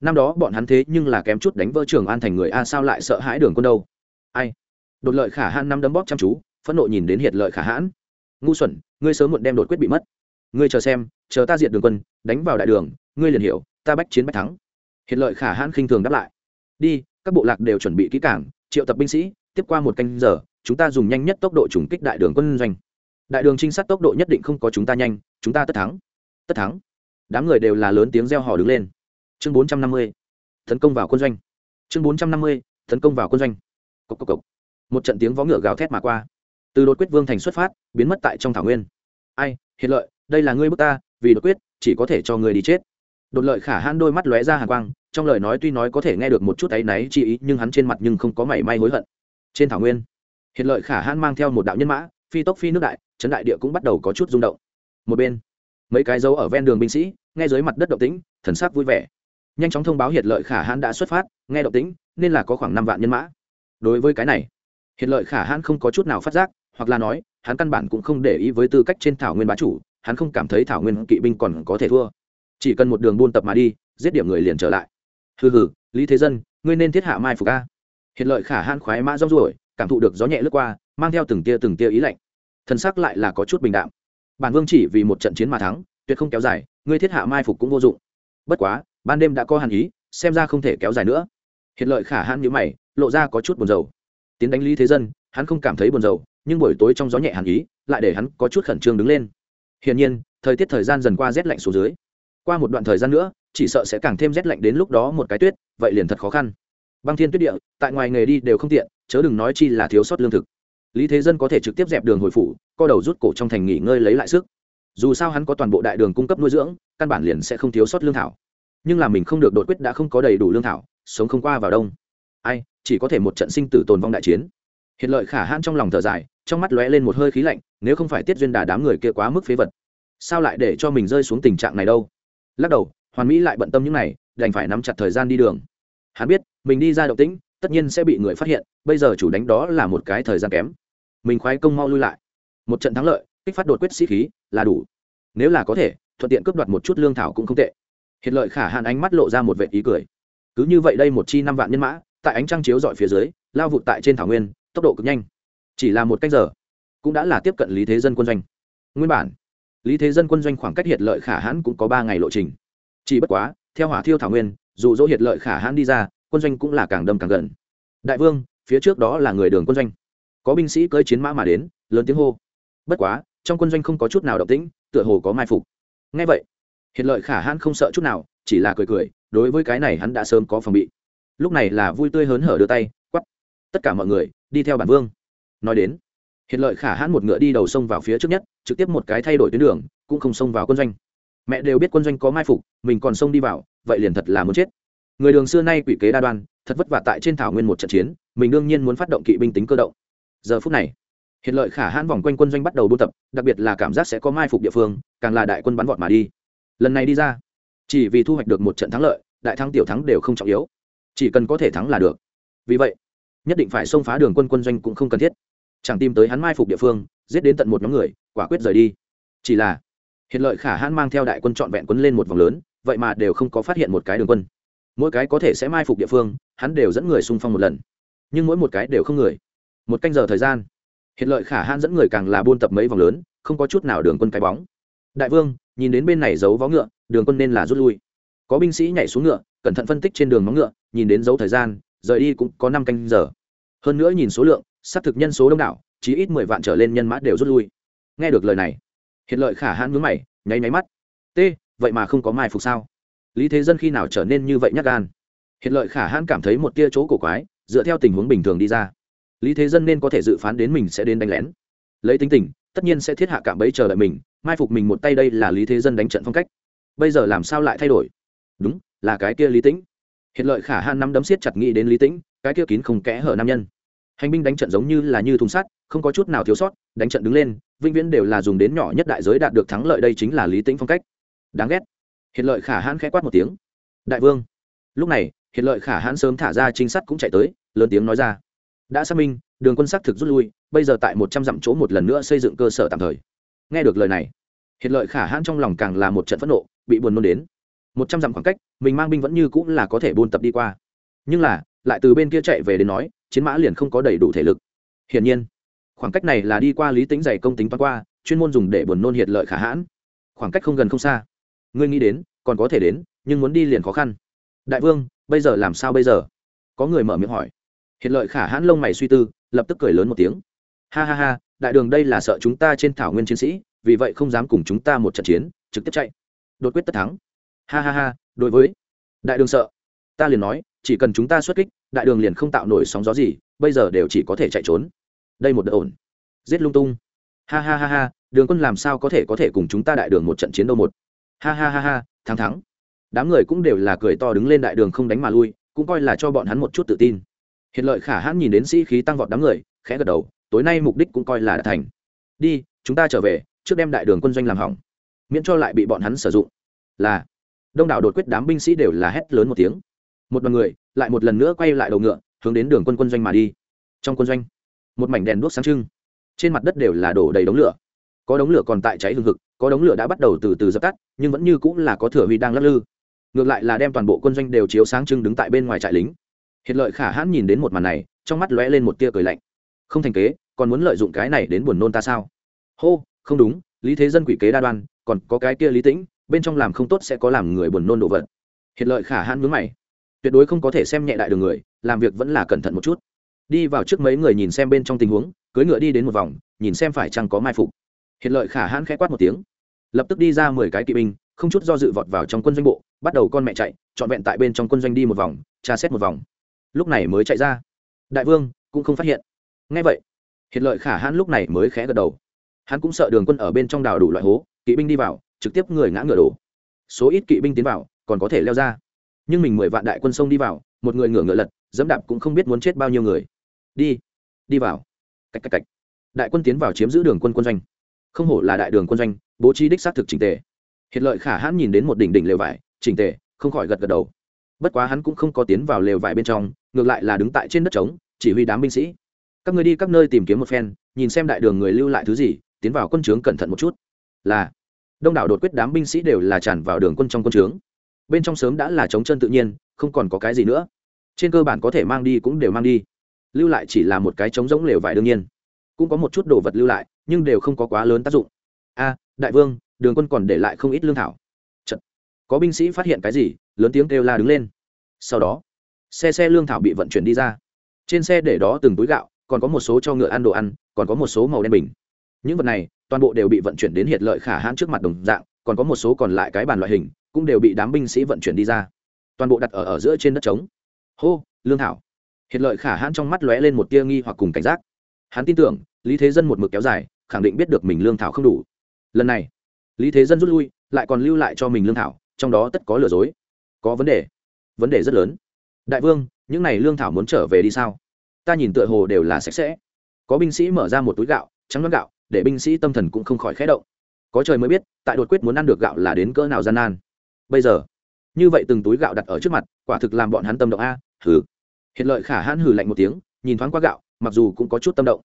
Năm đó bọn hắn thế nhưng là kém chút đánh vỡ trường an thành người a, sao lại sợ hãi đường quân đâu? Ai? Đột lợi khả hãn năm đấm bóp chăm chú, phẫn nộ nhìn đến hiệt lợi khả hãn ngu xuẩn, ngươi sớm muộn đem đột quyết bị mất. Ngươi chờ xem, chờ ta diệt đường quân, đánh vào đại đường, ngươi liền hiểu, ta bách chiến bách thắng. Hiện lợi khả hãn khinh thường đáp lại. Đi, các bộ lạc đều chuẩn bị kỹ cảng triệu tập binh sĩ, tiếp qua một canh giờ, chúng ta dùng nhanh nhất tốc độ trùng kích đại đường quân doanh. Đại đường trinh sát tốc độ nhất định không có chúng ta nhanh, chúng ta tất thắng. Tất thắng. Đám người đều là lớn tiếng reo hò đứng lên. Chương bốn trăm năm mươi, tấn công vào quân doanh. Chương bốn trăm năm mươi, tấn công vào quân doanh. Cốc cốc cốc. một trận tiếng vó ngựa gào thét mà qua từ đột quyết vương thành xuất phát, biến mất tại trong thảo nguyên. Ai hiện lợi, đây là ngươi bước ta, vì đột quyết, chỉ có thể cho ngươi đi chết. Đột lợi khả hãn đôi mắt lóe ra hàng quang, trong lời nói tuy nói có thể nghe được một chút áy náy chi ý, nhưng hắn trên mặt nhưng không có mảy may hối hận. Trên thảo nguyên hiện lợi khả hãn mang theo một đạo nhân mã, phi tốc phi nước đại trấn đại địa cũng bắt đầu có chút rung động. Một bên, mấy cái dấu ở ven đường binh sĩ, nghe dưới mặt đất động tĩnh, thần sắc vui vẻ. Nhanh chóng thông báo hiện lợi khả hãn đã xuất phát, nghe động tĩnh, nên là có khoảng năm vạn nhân mã. Đối với cái này hiện lợi khả hãn không có chút nào phát giác hoặc là nói, hắn căn bản cũng không để ý với tư cách trên thảo nguyên bá chủ, hắn không cảm thấy thảo nguyên kỵ binh còn có thể thua. Chỉ cần một đường buôn tập mà đi, giết điểm người liền trở lại. Hừ hừ, lý thế dân, ngươi nên thiết hạ mai phục ca hiện lợi khả hãn khoái mã rong ruổi, cảm thụ được gió nhẹ lướt qua, mang theo từng tia từng tia ý lạnh. Thân sắc lại là có chút bình đạm. Bản vương chỉ vì một trận chiến mà thắng, tuyệt không kéo dài, ngươi thiết hạ mai phục cũng vô dụng. Bất quá, ban đêm đã có hàn ý, xem ra không thể kéo dài nữa. Hiện lợi khả hãn nhữ mày, lộ ra có chút buồn rầu. Tiến đánh lý thế dân, hắn không cảm thấy buồn rầu nhưng buổi tối trong gió nhẹ hàn ý, lại để hắn có chút khẩn trương đứng lên. Hiển nhiên, thời tiết thời gian dần qua rét lạnh xuống dưới. Qua một đoạn thời gian nữa, chỉ sợ sẽ càng thêm rét lạnh đến lúc đó một cái tuyết, vậy liền thật khó khăn. Băng thiên tuyết địa, tại ngoài nghề đi đều không tiện, chớ đừng nói chi là thiếu sót lương thực. Lý thế dân có thể trực tiếp dẹp đường hồi phủ, co đầu rút cổ trong thành nghỉ ngơi lấy lại sức. Dù sao hắn có toàn bộ đại đường cung cấp nuôi dưỡng, căn bản liền sẽ không thiếu sót lương thảo. Nhưng là mình không được đột quyết đã không có đầy đủ lương thảo, sống không qua vào đông. Ai, chỉ có thể một trận sinh tử tồn vong đại chiến. Hiện lợi khả hãn trong lòng thở dài trong mắt lóe lên một hơi khí lạnh, nếu không phải tiết duyên đà đám người kia quá mức phế vật, sao lại để cho mình rơi xuống tình trạng này đâu? Lắc đầu, hoàn mỹ lại bận tâm những này, đành phải nắm chặt thời gian đi đường. Hắn biết, mình đi ra động tĩnh, tất nhiên sẽ bị người phát hiện, bây giờ chủ đánh đó là một cái thời gian kém. Mình khoái công mau lui lại. Một trận thắng lợi, kích phát đột quyết sĩ khí, là đủ. Nếu là có thể, thuận tiện cướp đoạt một chút lương thảo cũng không tệ. Hiện lợi khả hạn ánh mắt lộ ra một vệ ý cười. Cứ như vậy đây một chi năm vạn nhân mã, tại ánh trăng chiếu dọi phía dưới, lao vụt tại trên thảo nguyên, tốc độ cực nhanh chỉ là một cách giờ, cũng đã là tiếp cận lý thế dân quân doanh. Nguyên bản, lý thế dân quân doanh khoảng cách hiệt lợi khả hãn cũng có ba ngày lộ trình. Chỉ bất quá, theo hỏa thiêu thảo nguyên, dù dỗ hiệt lợi khả hãn đi ra, quân doanh cũng là càng đâm càng gần. Đại vương, phía trước đó là người đường quân doanh. Có binh sĩ cưỡi chiến mã mà đến, lớn tiếng hô. Bất quá, trong quân doanh không có chút nào động tĩnh, tựa hồ có mai phục. Ngay vậy hiện lợi khả hãn không sợ chút nào, chỉ là cười cười, đối với cái này hắn đã sớm có phòng bị. Lúc này là vui tươi hớn hở đưa tay, quắp. Tất cả mọi người, đi theo bản vương nói đến. Hiện lợi khả hãn một ngựa đi đầu sông vào phía trước nhất, trực tiếp một cái thay đổi tuyến đường, cũng không xông vào quân doanh. Mẹ đều biết quân doanh có mai phục, mình còn xông đi vào, vậy liền thật là muốn chết. Người đường xưa nay quỷ kế đa đoan, thật vất vả tại trên thảo nguyên một trận chiến, mình đương nhiên muốn phát động kỵ binh tính cơ động. Giờ phút này hiện lợi khả hãn vòng quanh quân doanh bắt đầu buôn tập, đặc biệt là cảm giác sẽ có mai phục địa phương, càng là đại quân bắn vọt mà đi. Lần này đi ra, chỉ vì thu hoạch được một trận thắng lợi, đại thắng tiểu thắng đều không trọng yếu. Chỉ cần có thể thắng là được. Vì vậy, nhất định phải xông phá đường quân quân doanh cũng không cần thiết chẳng tìm tới hắn mai phục địa phương, giết đến tận một nhóm người, quả quyết rời đi. Chỉ là, hiện lợi khả hãn mang theo đại quân trọn vẹn quân lên một vòng lớn, vậy mà đều không có phát hiện một cái đường quân. Mỗi cái có thể sẽ mai phục địa phương, hắn đều dẫn người xung phong một lần. Nhưng mỗi một cái đều không người. Một canh giờ thời gian, hiện lợi khả hãn dẫn người càng là buôn tập mấy vòng lớn, không có chút nào đường quân cái bóng. Đại vương, nhìn đến bên này giấu vó ngựa, đường quân nên là rút lui. Có binh sĩ nhảy xuống ngựa, cẩn thận phân tích trên đường móng ngựa, nhìn đến dấu thời gian, rời đi cũng có năm canh giờ. Hơn nữa nhìn số lượng xác thực nhân số đông đảo chỉ ít mười vạn trở lên nhân mã đều rút lui. Nghe được lời này hiện lợi khả hãn ngưỡng mày, nháy máy mắt. T, vậy mà không có mai phục sao? Lý thế dân khi nào trở nên như vậy nhắc gan? Hiện lợi khả hãn cảm thấy một tia chỗ cổ quái, dựa theo tình huống bình thường đi ra. Lý thế dân nên có thể dự phán đến mình sẽ đến đánh lén. Lấy tính tình, tất nhiên sẽ thiết hạ cạm bẫy chờ đợi mình, mai phục mình một tay đây là lý thế dân đánh trận phong cách. Bây giờ làm sao lại thay đổi? Đúng, là cái kia lý tĩnh. Hiện lợi khả hãn nắm đấm siết chặt nghĩ đến lý tĩnh, cái kia kín không kẽ hở nam nhân hành binh đánh trận giống như là như thùng sắt, không có chút nào thiếu sót, đánh trận đứng lên, vĩnh viễn đều là dùng đến nhỏ nhất đại giới đạt được thắng lợi đây chính là lý tĩnh phong cách. Đáng ghét. Hiện lợi khả hãn khẽ quát một tiếng. Đại vương. Lúc này hiện lợi khả hãn sớm thả ra trinh sát cũng chạy tới, lớn tiếng nói ra. Đã xác minh, đường quân xác thực rút lui, bây giờ tại một trăm dặm chỗ một lần nữa xây dựng cơ sở tạm thời. Nghe được lời này hiện lợi khả hãn trong lòng càng là một trận phẫn nộ, bị buồn nôn đến. Một trăm dặm khoảng cách, mình mang binh vẫn như cũng là có thể buôn tập đi qua. Nhưng là, lại từ bên kia chạy về đến nói chiến mã liền không có đầy đủ thể lực. Hiển nhiên, khoảng cách này là đi qua lý tính dày công tính toán qua, chuyên môn dùng để buồn nôn hiện lợi khả hãn. Khoảng cách không gần không xa. Ngươi nghĩ đến, còn có thể đến, nhưng muốn đi liền khó khăn. Đại vương, bây giờ làm sao bây giờ? Có người mở miệng hỏi. Hiện lợi khả hãn lông mày suy tư, lập tức cười lớn một tiếng. Ha ha ha, đại đường đây là sợ chúng ta trên thảo nguyên chiến sĩ, vì vậy không dám cùng chúng ta một trận chiến, trực tiếp chạy. Đột quyết tất thắng. Ha ha ha, đối với. Đại đường sợ. Ta liền nói chỉ cần chúng ta xuất kích, đại đường liền không tạo nổi sóng gió gì, bây giờ đều chỉ có thể chạy trốn. Đây một đợt ổn. Giết lung tung. Ha ha ha ha, đường quân làm sao có thể có thể cùng chúng ta đại đường một trận chiến đâu một. Ha ha ha ha, thắng thắng. Đám người cũng đều là cười to đứng lên đại đường không đánh mà lui, cũng coi là cho bọn hắn một chút tự tin. Hiện lợi khả hãn nhìn đến sĩ khí tăng vọt đám người, khẽ gật đầu, tối nay mục đích cũng coi là đã thành. Đi, chúng ta trở về, trước đem đại đường quân doanh làm hỏng. Miễn cho lại bị bọn hắn sử dụng. Là, đông đảo đột quyết đám binh sĩ đều là hét lớn một tiếng một đoàn người lại một lần nữa quay lại đầu ngựa, hướng đến đường quân quân doanh mà đi. Trong quân doanh, một mảnh đèn đuốc sáng trưng. Trên mặt đất đều là đổ đầy đống lửa. Có đống lửa còn tại cháy hừng hực, có đống lửa đã bắt đầu từ từ dập tắt, nhưng vẫn như cũng là có thừa huy đang lắc lư. Ngược lại là đem toàn bộ quân doanh đều chiếu sáng trưng đứng tại bên ngoài trại lính. Hiện lợi khả hãn nhìn đến một màn này, trong mắt lóe lên một tia cười lạnh. Không thành kế, còn muốn lợi dụng cái này đến buồn nôn ta sao? Hô, không đúng, lý thế dân quỷ kế đa đoan, còn có cái kia lý tĩnh, bên trong làm không tốt sẽ có làm người buồn nôn đồ vật. Hiện lợi khả hãn mướn mày tuyệt đối không có thể xem nhẹ đại đường người, làm việc vẫn là cẩn thận một chút. Đi vào trước mấy người nhìn xem bên trong tình huống cưới ngựa đi đến một vòng, nhìn xem phải chăng có mai phục. Hiện lợi khả hãn khẽ quát một tiếng. Lập tức đi ra mười cái kỵ binh, không chút do dự vọt vào trong quân doanh bộ, bắt đầu con mẹ chạy, trọn vẹn tại bên trong quân doanh đi một vòng, tra xét một vòng. Lúc này mới chạy ra. Đại vương, cũng không phát hiện. Ngay vậy hiện lợi khả hãn lúc này mới khẽ gật đầu. Hắn cũng sợ đường quân ở bên trong đào đủ loại hố, kỵ binh đi vào, trực tiếp người ngã ngựa đổ. Số ít kỵ binh tiến vào, còn có thể leo ra nhưng mình mười vạn đại quân sông đi vào, một người ngựa ngựa lật, dẫm đạp cũng không biết muốn chết bao nhiêu người. Đi đi vào. Cách cách cách đại quân tiến vào chiếm giữ đường quân quân doanh. Không hổ là đại đường quân doanh, bố trí đích xác thực trình tề. Hiện lợi khả hãn nhìn đến một đỉnh đỉnh lều vải trình tề, không khỏi gật gật đầu. Bất quá hắn cũng không có tiến vào lều vải bên trong, ngược lại là đứng tại trên đất trống, chỉ huy đám binh sĩ. Các người đi các nơi tìm kiếm một phen, nhìn xem đại đường người lưu lại thứ gì, tiến vào quân trướng cẩn thận một chút. Là, đông đảo đột quyết đám binh sĩ đều là tràn vào đường quân trong quân trướng bên trong sớm đã là chống chân tự nhiên, không còn có cái gì nữa. Trên cơ bản có thể mang đi cũng đều mang đi. Lưu lại chỉ là một cái trống giống lều vải đương nhiên. Cũng có một chút đồ vật lưu lại, nhưng đều không có quá lớn tác dụng. A, đại vương, đường quân còn để lại không ít lương thảo. Chật. có binh sĩ phát hiện cái gì, lớn tiếng kêu la đứng lên. Sau đó, xe xe lương thảo bị vận chuyển đi ra. Trên xe để đó từng túi gạo, còn có một số cho ngựa ăn đồ ăn, còn có một số màu đen bình. Những vật này toàn bộ đều bị vận chuyển đến hiệt lợi khả hãn trước mặt đồng dạng, còn có một số còn lại cái bàn loại hình cũng đều bị đám binh sĩ vận chuyển đi ra. Toàn bộ đặt ở ở giữa trên đất trống. Hô, lương thảo. Hiện lợi khả hãn trong mắt lóe lên một tia nghi hoặc cùng cảnh giác. Hắn tin tưởng, lý thế dân một mực kéo dài, khẳng định biết được mình lương thảo không đủ. Lần này, lý thế dân rút lui, lại còn lưu lại cho mình lương thảo, trong đó tất có lừa dối. Có vấn đề. Vấn đề rất lớn. Đại vương, những n à y lương thảo muốn trở về đi sao? Ta nhìn tựa hồ đều là sạch sẽ. Có binh sĩ mở ra một túi gạo, trắng đoán gạo, để binh sĩ tâm thần cũng không khỏi khé động. Có trời mới biết, tại đột quyết muốn ăn được gạo là đến cỡ nào gian nan bây giờ? Như vậy từng túi gạo đặt ở trước mặt, quả thực làm bọn hắn tâm động a, hừ. Hiện lợi khả hãn hừ lạnh một tiếng, nhìn thoáng qua gạo, mặc dù cũng có chút tâm động.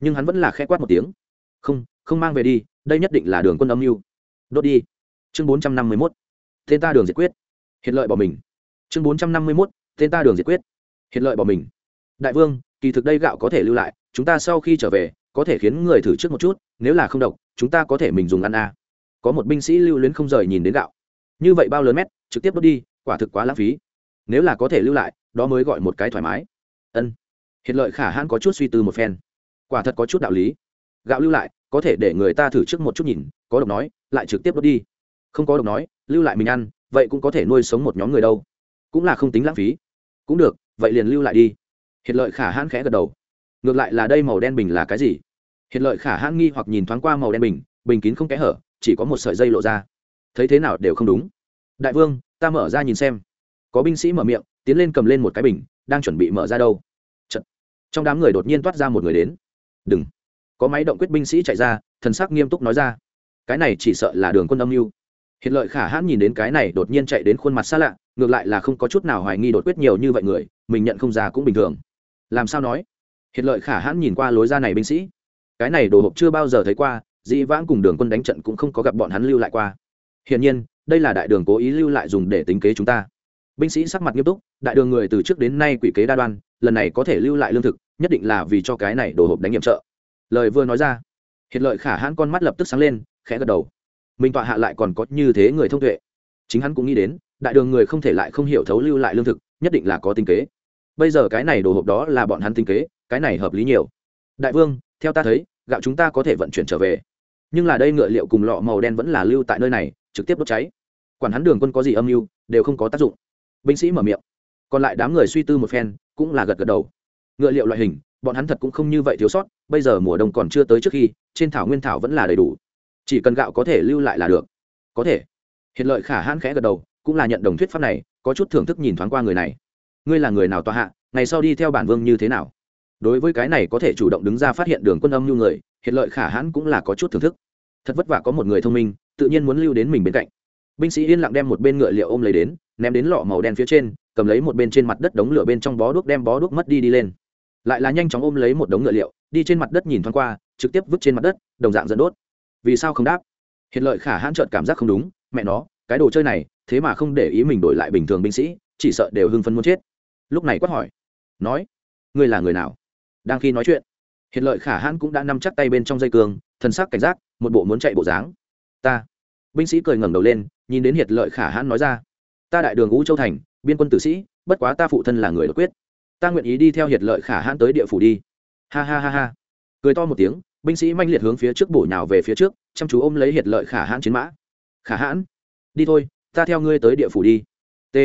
Nhưng hắn vẫn là khẽ quát một tiếng. Không không mang về đi, đây nhất định là đường quân âm mưu. Đốt đi. Chương bốn trăm năm mươi mốt. Tên ta đường diệt quyết. Hiện lợi bỏ mình. Chương bốn trăm năm mươi mốt. Tên ta đường diệt quyết. Hiện lợi bỏ mình. Đại vương, kỳ thực đây gạo có thể lưu lại, chúng ta sau khi trở về, có thể khiến người thử trước một chút, nếu là không độc, chúng ta có thể mình dùng ăn a. Có một binh sĩ lưu luyến không rời nhìn đến gạo như vậy bao lớn mét, trực tiếp đốt đi, quả thực quá lãng phí. Nếu là có thể lưu lại, đó mới gọi một cái thoải mái. Ân. Hiện lợi khả hãn có chút suy tư một phen. Quả thật có chút đạo lý. Gạo lưu lại, có thể để người ta thử trước một chút nhìn, có độc nói, lại trực tiếp đốt đi. Không có độc nói, lưu lại mình ăn, vậy cũng có thể nuôi sống một nhóm người đâu. Cũng là không tính lãng phí. Cũng được, vậy liền lưu lại đi. Hiện lợi khả hãn khẽ gật đầu. Ngược lại là đây màu đen bình là cái gì? Hiện lợi khả hãn nghi hoặc nhìn thoáng qua màu đen bình bình kín không kẽ hở, chỉ có một sợi dây lộ ra thấy thế nào đều không đúng. Đại vương, ta mở ra nhìn xem. Có binh sĩ mở miệng, tiến lên cầm lên một cái bình, đang chuẩn bị mở ra đâu. Chật. trong đám người đột nhiên toát ra một người đến. Đừng. Có máy động quyết binh sĩ chạy ra, thần sắc nghiêm túc nói ra. Cái này chỉ sợ là đường quân âm mưu. Hiện lợi khả hãn nhìn đến cái này đột nhiên chạy đến khuôn mặt xa lạ, ngược lại là không có chút nào hoài nghi đột quyết nhiều như vậy người, mình nhận không ra cũng bình thường. Làm sao nói? Hiện lợi khả hãn nhìn qua lối ra này binh sĩ. Cái này đồ hộp chưa bao giờ thấy qua, dĩ vãng cùng đường quân đánh trận cũng không có gặp bọn hắn lưu lại qua hiển nhiên, đây là đại đường cố ý lưu lại dùng để tính kế chúng ta. Binh sĩ sắc mặt nghiêm túc, đại đường người từ trước đến nay quỷ kế đa đoan, lần này có thể lưu lại lương thực, nhất định là vì cho cái này đồ hộp đánh nhiệm trợ. Lời vừa nói ra hiện lợi khả hãn con mắt lập tức sáng lên, khẽ gật đầu. Mình tọa hạ lại còn có như thế người thông tuệ. Chính hắn cũng nghĩ đến, đại đường người không thể lại không hiểu thấu lưu lại lương thực, nhất định là có tinh kế. Bây giờ cái này đồ hộp đó là bọn hắn tinh kế, cái này hợp lý nhiều. Đại vương, theo ta thấy, gạo chúng ta có thể vận chuyển trở về nhưng là đây ngựa liệu cùng lọ màu đen vẫn là lưu tại nơi này, trực tiếp đốt cháy. Quản hắn đường quân có gì âm mưu, đều không có tác dụng. Binh sĩ mở miệng. Còn lại đám người suy tư một phen, cũng là gật gật đầu. Ngựa liệu loại hình, bọn hắn thật cũng không như vậy thiếu sót, bây giờ mùa đông còn chưa tới trước khi, trên thảo nguyên thảo vẫn là đầy đủ. Chỉ cần gạo có thể lưu lại là được. Có thể. Hiện lợi khả hãn khẽ gật đầu, cũng là nhận đồng thuyết pháp này, có chút thưởng thức nhìn thoáng qua người này. Ngươi là người nào tòa hạ, ngày sau đi theo bản vương như thế nào? Đối với cái này có thể chủ động đứng ra phát hiện đường quân âm như người hiện lợi khả hãn cũng là có chút thưởng thức. Thật vất vả có một người thông minh, tự nhiên muốn lưu đến mình bên cạnh. Binh sĩ yên lặng đem một bên ngựa liệu ôm lấy đến, ném đến lọ màu đen phía trên, cầm lấy một bên trên mặt đất đống lửa bên trong bó đuốc đem bó đuốc mất đi đi lên. Lại là nhanh chóng ôm lấy một đống ngựa liệu, đi trên mặt đất nhìn thoáng qua, trực tiếp vứt trên mặt đất, đồng dạng dẫn đốt. Vì sao không đáp? Hiện lợi khả hãn trợn cảm giác không đúng, mẹ nó, cái đồ chơi này, thế mà không để ý mình đổi lại bình thường binh sĩ, chỉ sợ đều hưng phấn muốn chết. Lúc này quát hỏi, nói, ngươi là người nào? Đang khi nói chuyện hiện lợi khả hãn cũng đã nắm chắc tay bên trong dây cương, thần sắc cảnh giác, một bộ muốn chạy bộ dáng. Ta. Binh sĩ cười ngẩng đầu lên, nhìn đến hiệt lợi khả hãn nói ra. Ta đại đường ngũ châu thành, biên quân tử sĩ, bất quá ta phụ thân là người đột quyết. Ta nguyện ý đi theo hiệt lợi khả hãn tới địa phủ đi. Ha ha ha ha. Cười to một tiếng, binh sĩ manh liệt hướng phía trước bổ nhào về phía trước, chăm chú ôm lấy hiệt lợi khả hãn chiến mã. Khả hãn, đi thôi, ta theo ngươi tới địa phủ đi. T.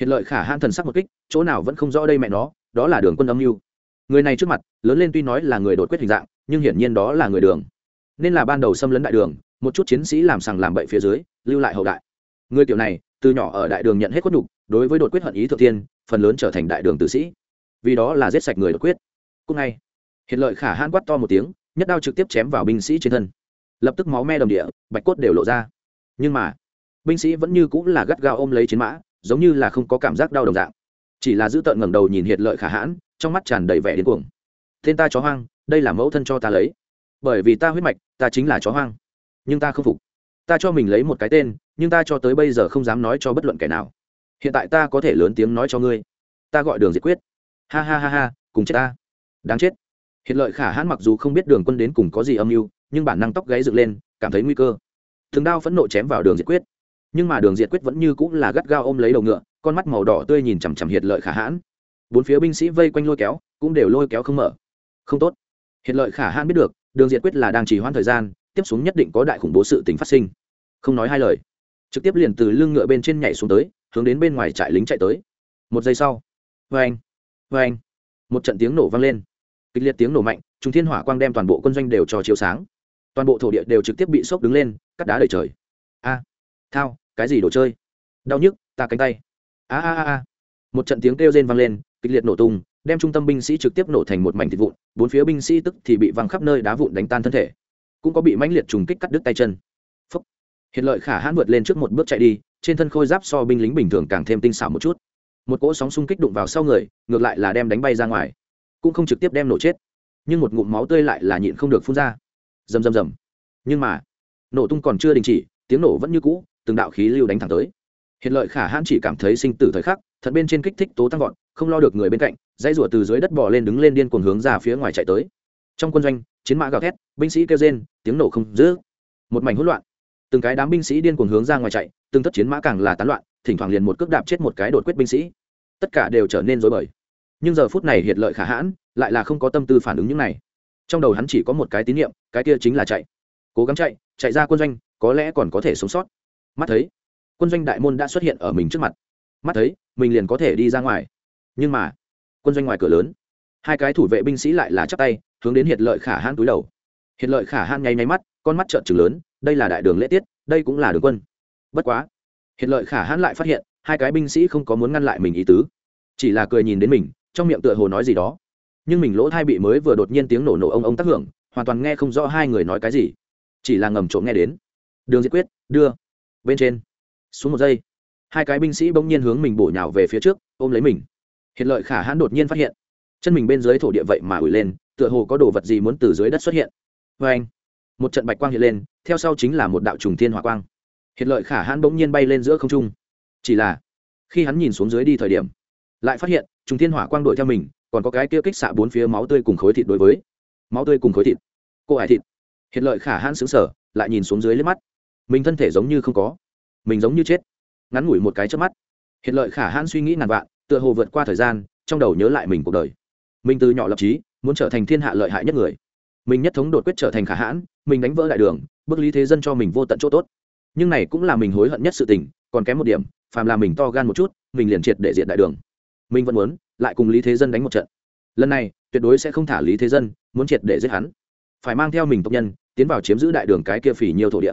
Hiệt lợi khả hãn thần sắc một kích, chỗ nào vẫn không rõ đây mẹ nó, đó là đường quân âm mưu người này trước mặt, lớn lên tuy nói là người đột quyết hình dạng, nhưng hiển nhiên đó là người đường. Nên là ban đầu xâm lấn đại đường, một chút chiến sĩ làm sằng làm bậy phía dưới, lưu lại hậu đại. Người kiểu này, từ nhỏ ở đại đường nhận hết khuất nhục, đối với đột quyết hận ý thượng tiên phần lớn trở thành đại đường tử sĩ. Vì đó là giết sạch người đột quyết. Cúc ngay hiện lợi khả hãn quát to một tiếng, nhất đao trực tiếp chém vào binh sĩ trên thân. Lập tức máu me đồng địa, bạch cốt đều lộ ra. Nhưng mà, binh sĩ vẫn như cũng là gắt gao ôm lấy chiến mã, giống như là không có cảm giác đau đồng dạng. Chỉ là giữ tợn ngẩng đầu nhìn hiện lợi khả hãn trong mắt tràn đầy vẻ điên cuồng. Tên ta chó hoang, đây là mẫu thân cho ta lấy. Bởi vì ta huyết mạch, ta chính là chó hoang. Nhưng ta không phục. Ta cho mình lấy một cái tên, nhưng ta cho tới bây giờ không dám nói cho bất luận kẻ nào. Hiện tại ta có thể lớn tiếng nói cho ngươi. Ta gọi đường diệt quyết. Ha ha ha ha, cùng chết ta. Đáng chết. Hiện lợi khả hãn mặc dù không biết đường quân đến cùng có gì âm mưu, nhưng bản năng tóc gáy dựng lên, cảm thấy nguy cơ. Thường đao phẫn nộ chém vào đường diệt quyết. Nhưng mà đường diệt quyết vẫn như cũng là gắt gao ôm lấy đầu ngựa, con mắt màu đỏ tươi nhìn chằm chằm hiện lợi khả hãn bốn phía binh sĩ vây quanh lôi kéo, cũng đều lôi kéo không mở. Không tốt. Hiện lợi khả hãn biết được, đường diệt quyết là đang trì hoãn thời gian, tiếp xuống nhất định có đại khủng bố sự tình phát sinh. Không nói hai lời, trực tiếp liền từ lưng ngựa bên trên nhảy xuống tới, hướng đến bên ngoài trại lính chạy tới. Một giây sau vê anh vê anh một trận tiếng nổ vang lên. Kịch liệt tiếng nổ mạnh chúng thiên hỏa quang đem toàn bộ quân doanh đều cho chiếu sáng. Toàn bộ thổ địa đều trực tiếp bị sốc đứng lên, cắt đá đầy trời. A, thao, cái gì đồ chơi? Đau nhức, ta cánh tay. A a a. Một trận tiếng kêu rên vang lên kịch liệt nổ tung, đem trung tâm binh sĩ trực tiếp nổ thành một mảnh thịt vụn, bốn phía binh sĩ tức thì bị văng khắp nơi đá vụn đánh tan thân thể. Cũng có bị mãnh liệt trùng kích cắt đứt tay chân. Phúc. hiện lợi khả hãn vượt lên trước một bước chạy đi, trên thân khôi giáp so binh lính bình thường càng thêm tinh xảo một chút. Một cỗ sóng xung kích đụng vào sau người, ngược lại là đem đánh bay ra ngoài. Cũng không trực tiếp đem nổ chết. Nhưng một ngụm máu tươi lại là nhịn không được phun ra. Rầm rầm rầm. Nhưng mà, nổ tung còn chưa đình chỉ, tiếng nổ vẫn như cũ, từng đạo khí lưu đánh thẳng tới hiện lợi khả hãn chỉ cảm thấy sinh tử thời khắc, thật bên trên kích thích tố tăng vọt, không lo được người bên cạnh, dãy rủa từ dưới đất bò lên đứng lên điên cuồng hướng ra phía ngoài chạy tới. Trong quân doanh, chiến mã gào thét, binh sĩ kêu rên, tiếng nổ không dữ một mảnh hỗn loạn. Từng cái đám binh sĩ điên cuồng hướng ra ngoài chạy, từng thất chiến mã càng là tán loạn, thỉnh thoảng liền một cước đạp chết một cái đột quyết binh sĩ. Tất cả đều trở nên rối bời. Nhưng giờ phút này hiện lợi khả hãn, lại là không có tâm tư phản ứng những này. Trong đầu hắn chỉ có một cái tín nhiệm cái kia chính là chạy. Cố gắng chạy chạy ra quân doanh, có lẽ còn có thể sống sót. Mắt thấy quân doanh đại môn đã xuất hiện ở mình trước mặt. Mắt thấy, mình liền có thể đi ra ngoài. Nhưng mà, quân doanh ngoài cửa lớn. Hai cái thủ vệ binh sĩ lại là chắp tay, hướng đến hiệt lợi khả hãn túi đầu. Hiệt lợi khả hãn nháy nháy mắt, con mắt trợn trừng lớn, đây là đại đường lễ tiết, đây cũng là đường quân. Bất quá, hiệt lợi khả hãn lại phát hiện, hai cái binh sĩ không có muốn ngăn lại mình ý tứ. Chỉ là cười nhìn đến mình, trong miệng tựa hồ nói gì đó. Nhưng mình lỗ thai bị mới vừa đột nhiên tiếng nổ nổ ông ông tác hưởng, hoàn toàn nghe không rõ hai người nói cái gì. Chỉ là ngầm trộm nghe đến. Đường diệt quyết, đưa. Bên trên xuống một giây, hai cái binh sĩ bỗng nhiên hướng mình bổ nhào về phía trước, ôm lấy mình. Hiện lợi khả hãn đột nhiên phát hiện, chân mình bên dưới thổ địa vậy mà ủi lên, tựa hồ có đồ vật gì muốn từ dưới đất xuất hiện. Vê anh, một trận bạch quang hiện lên, theo sau chính là một đạo trùng thiên hỏa quang. Hiện lợi khả hãn bỗng nhiên bay lên giữa không trung. Chỉ là, khi hắn nhìn xuống dưới đi thời điểm, lại phát hiện, trùng thiên hỏa quang đuổi theo mình, còn có cái kia kích xạ bốn phía máu tươi cùng khối thịt đối với. Máu tươi cùng khối thịt. Cô hải thịt. Hiện lợi khả hãn xứng sở lại nhìn xuống dưới lên mắt. Mình thân thể giống như không có mình giống như chết. Ngắn ngủi một cái trước mắt hiện lợi khả hãn suy nghĩ ngàn vạn, tựa hồ vượt qua thời gian, trong đầu nhớ lại mình cuộc đời. Mình từ nhỏ lập trí muốn trở thành thiên hạ lợi hại nhất người. Mình nhất thống đột quyết trở thành khả hãn, mình đánh vỡ đại đường, bước lý thế dân cho mình vô tận chỗ tốt. Nhưng này cũng là mình hối hận nhất sự tình, còn kém một điểm, phàm là mình to gan một chút, mình liền triệt để diện đại đường. Mình vẫn muốn, lại cùng lý thế dân đánh một trận. Lần này, tuyệt đối sẽ không thả lý thế dân, muốn triệt để giết hắn. Phải mang theo mình tộc nhân, tiến vào chiếm giữ đại đường cái kia phỉ nhiều thổ địa.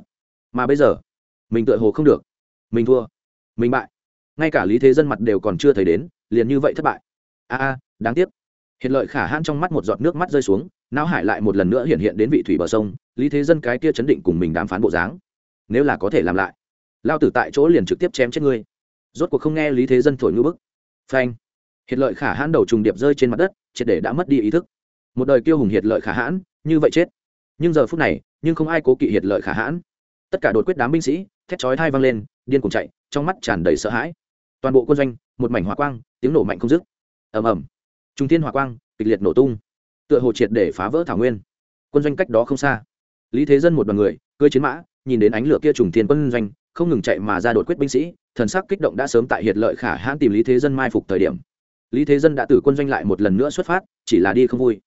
Mà bây giờ mình tựa hồ không được. Mình thua. Mình bại. Ngay cả lý thế dân mặt đều còn chưa thấy đến, liền như vậy thất bại. A a, đáng tiếc. Hiện lợi khả hãn trong mắt một giọt nước mắt rơi xuống, não hải lại một lần nữa hiện hiện đến vị thủy bờ sông, lý thế dân cái kia chấn định cùng mình đàm phán bộ dáng. Nếu là có thể làm lại, lao tử tại chỗ liền trực tiếp chém chết ngươi. Rốt cuộc không nghe lý thế dân thổi ngư bức. Phanh. Hiện lợi khả hãn đầu trùng điệp rơi trên mặt đất, triệt để đã mất đi ý thức. Một đời kiêu hùng hiện lợi khả hãn, như vậy chết. Nhưng giờ phút này, nhưng không ai cố kỵ hiện lợi khả hãn tất cả đột quyết đám binh sĩ, thét chói thai vang lên, điên cùng chạy, trong mắt tràn đầy sợ hãi. Toàn bộ quân doanh, một mảnh hỏa quang, tiếng nổ mạnh không dứt. Ầm ầm. Trung thiên hỏa quang, kịch liệt nổ tung. Tựa hồ triệt để phá vỡ thảo nguyên. Quân doanh cách đó không xa. Lý thế dân một đoàn người, cưỡi chiến mã, nhìn đến ánh lửa kia trùng thiên quân doanh, không ngừng chạy mà ra đột quyết binh sĩ, thần sắc kích động đã sớm tại hiệt lợi khả hãn tìm lý thế dân mai phục thời điểm. Lý thế dân đã từ quân doanh lại một lần nữa xuất phát, chỉ là đi không vui.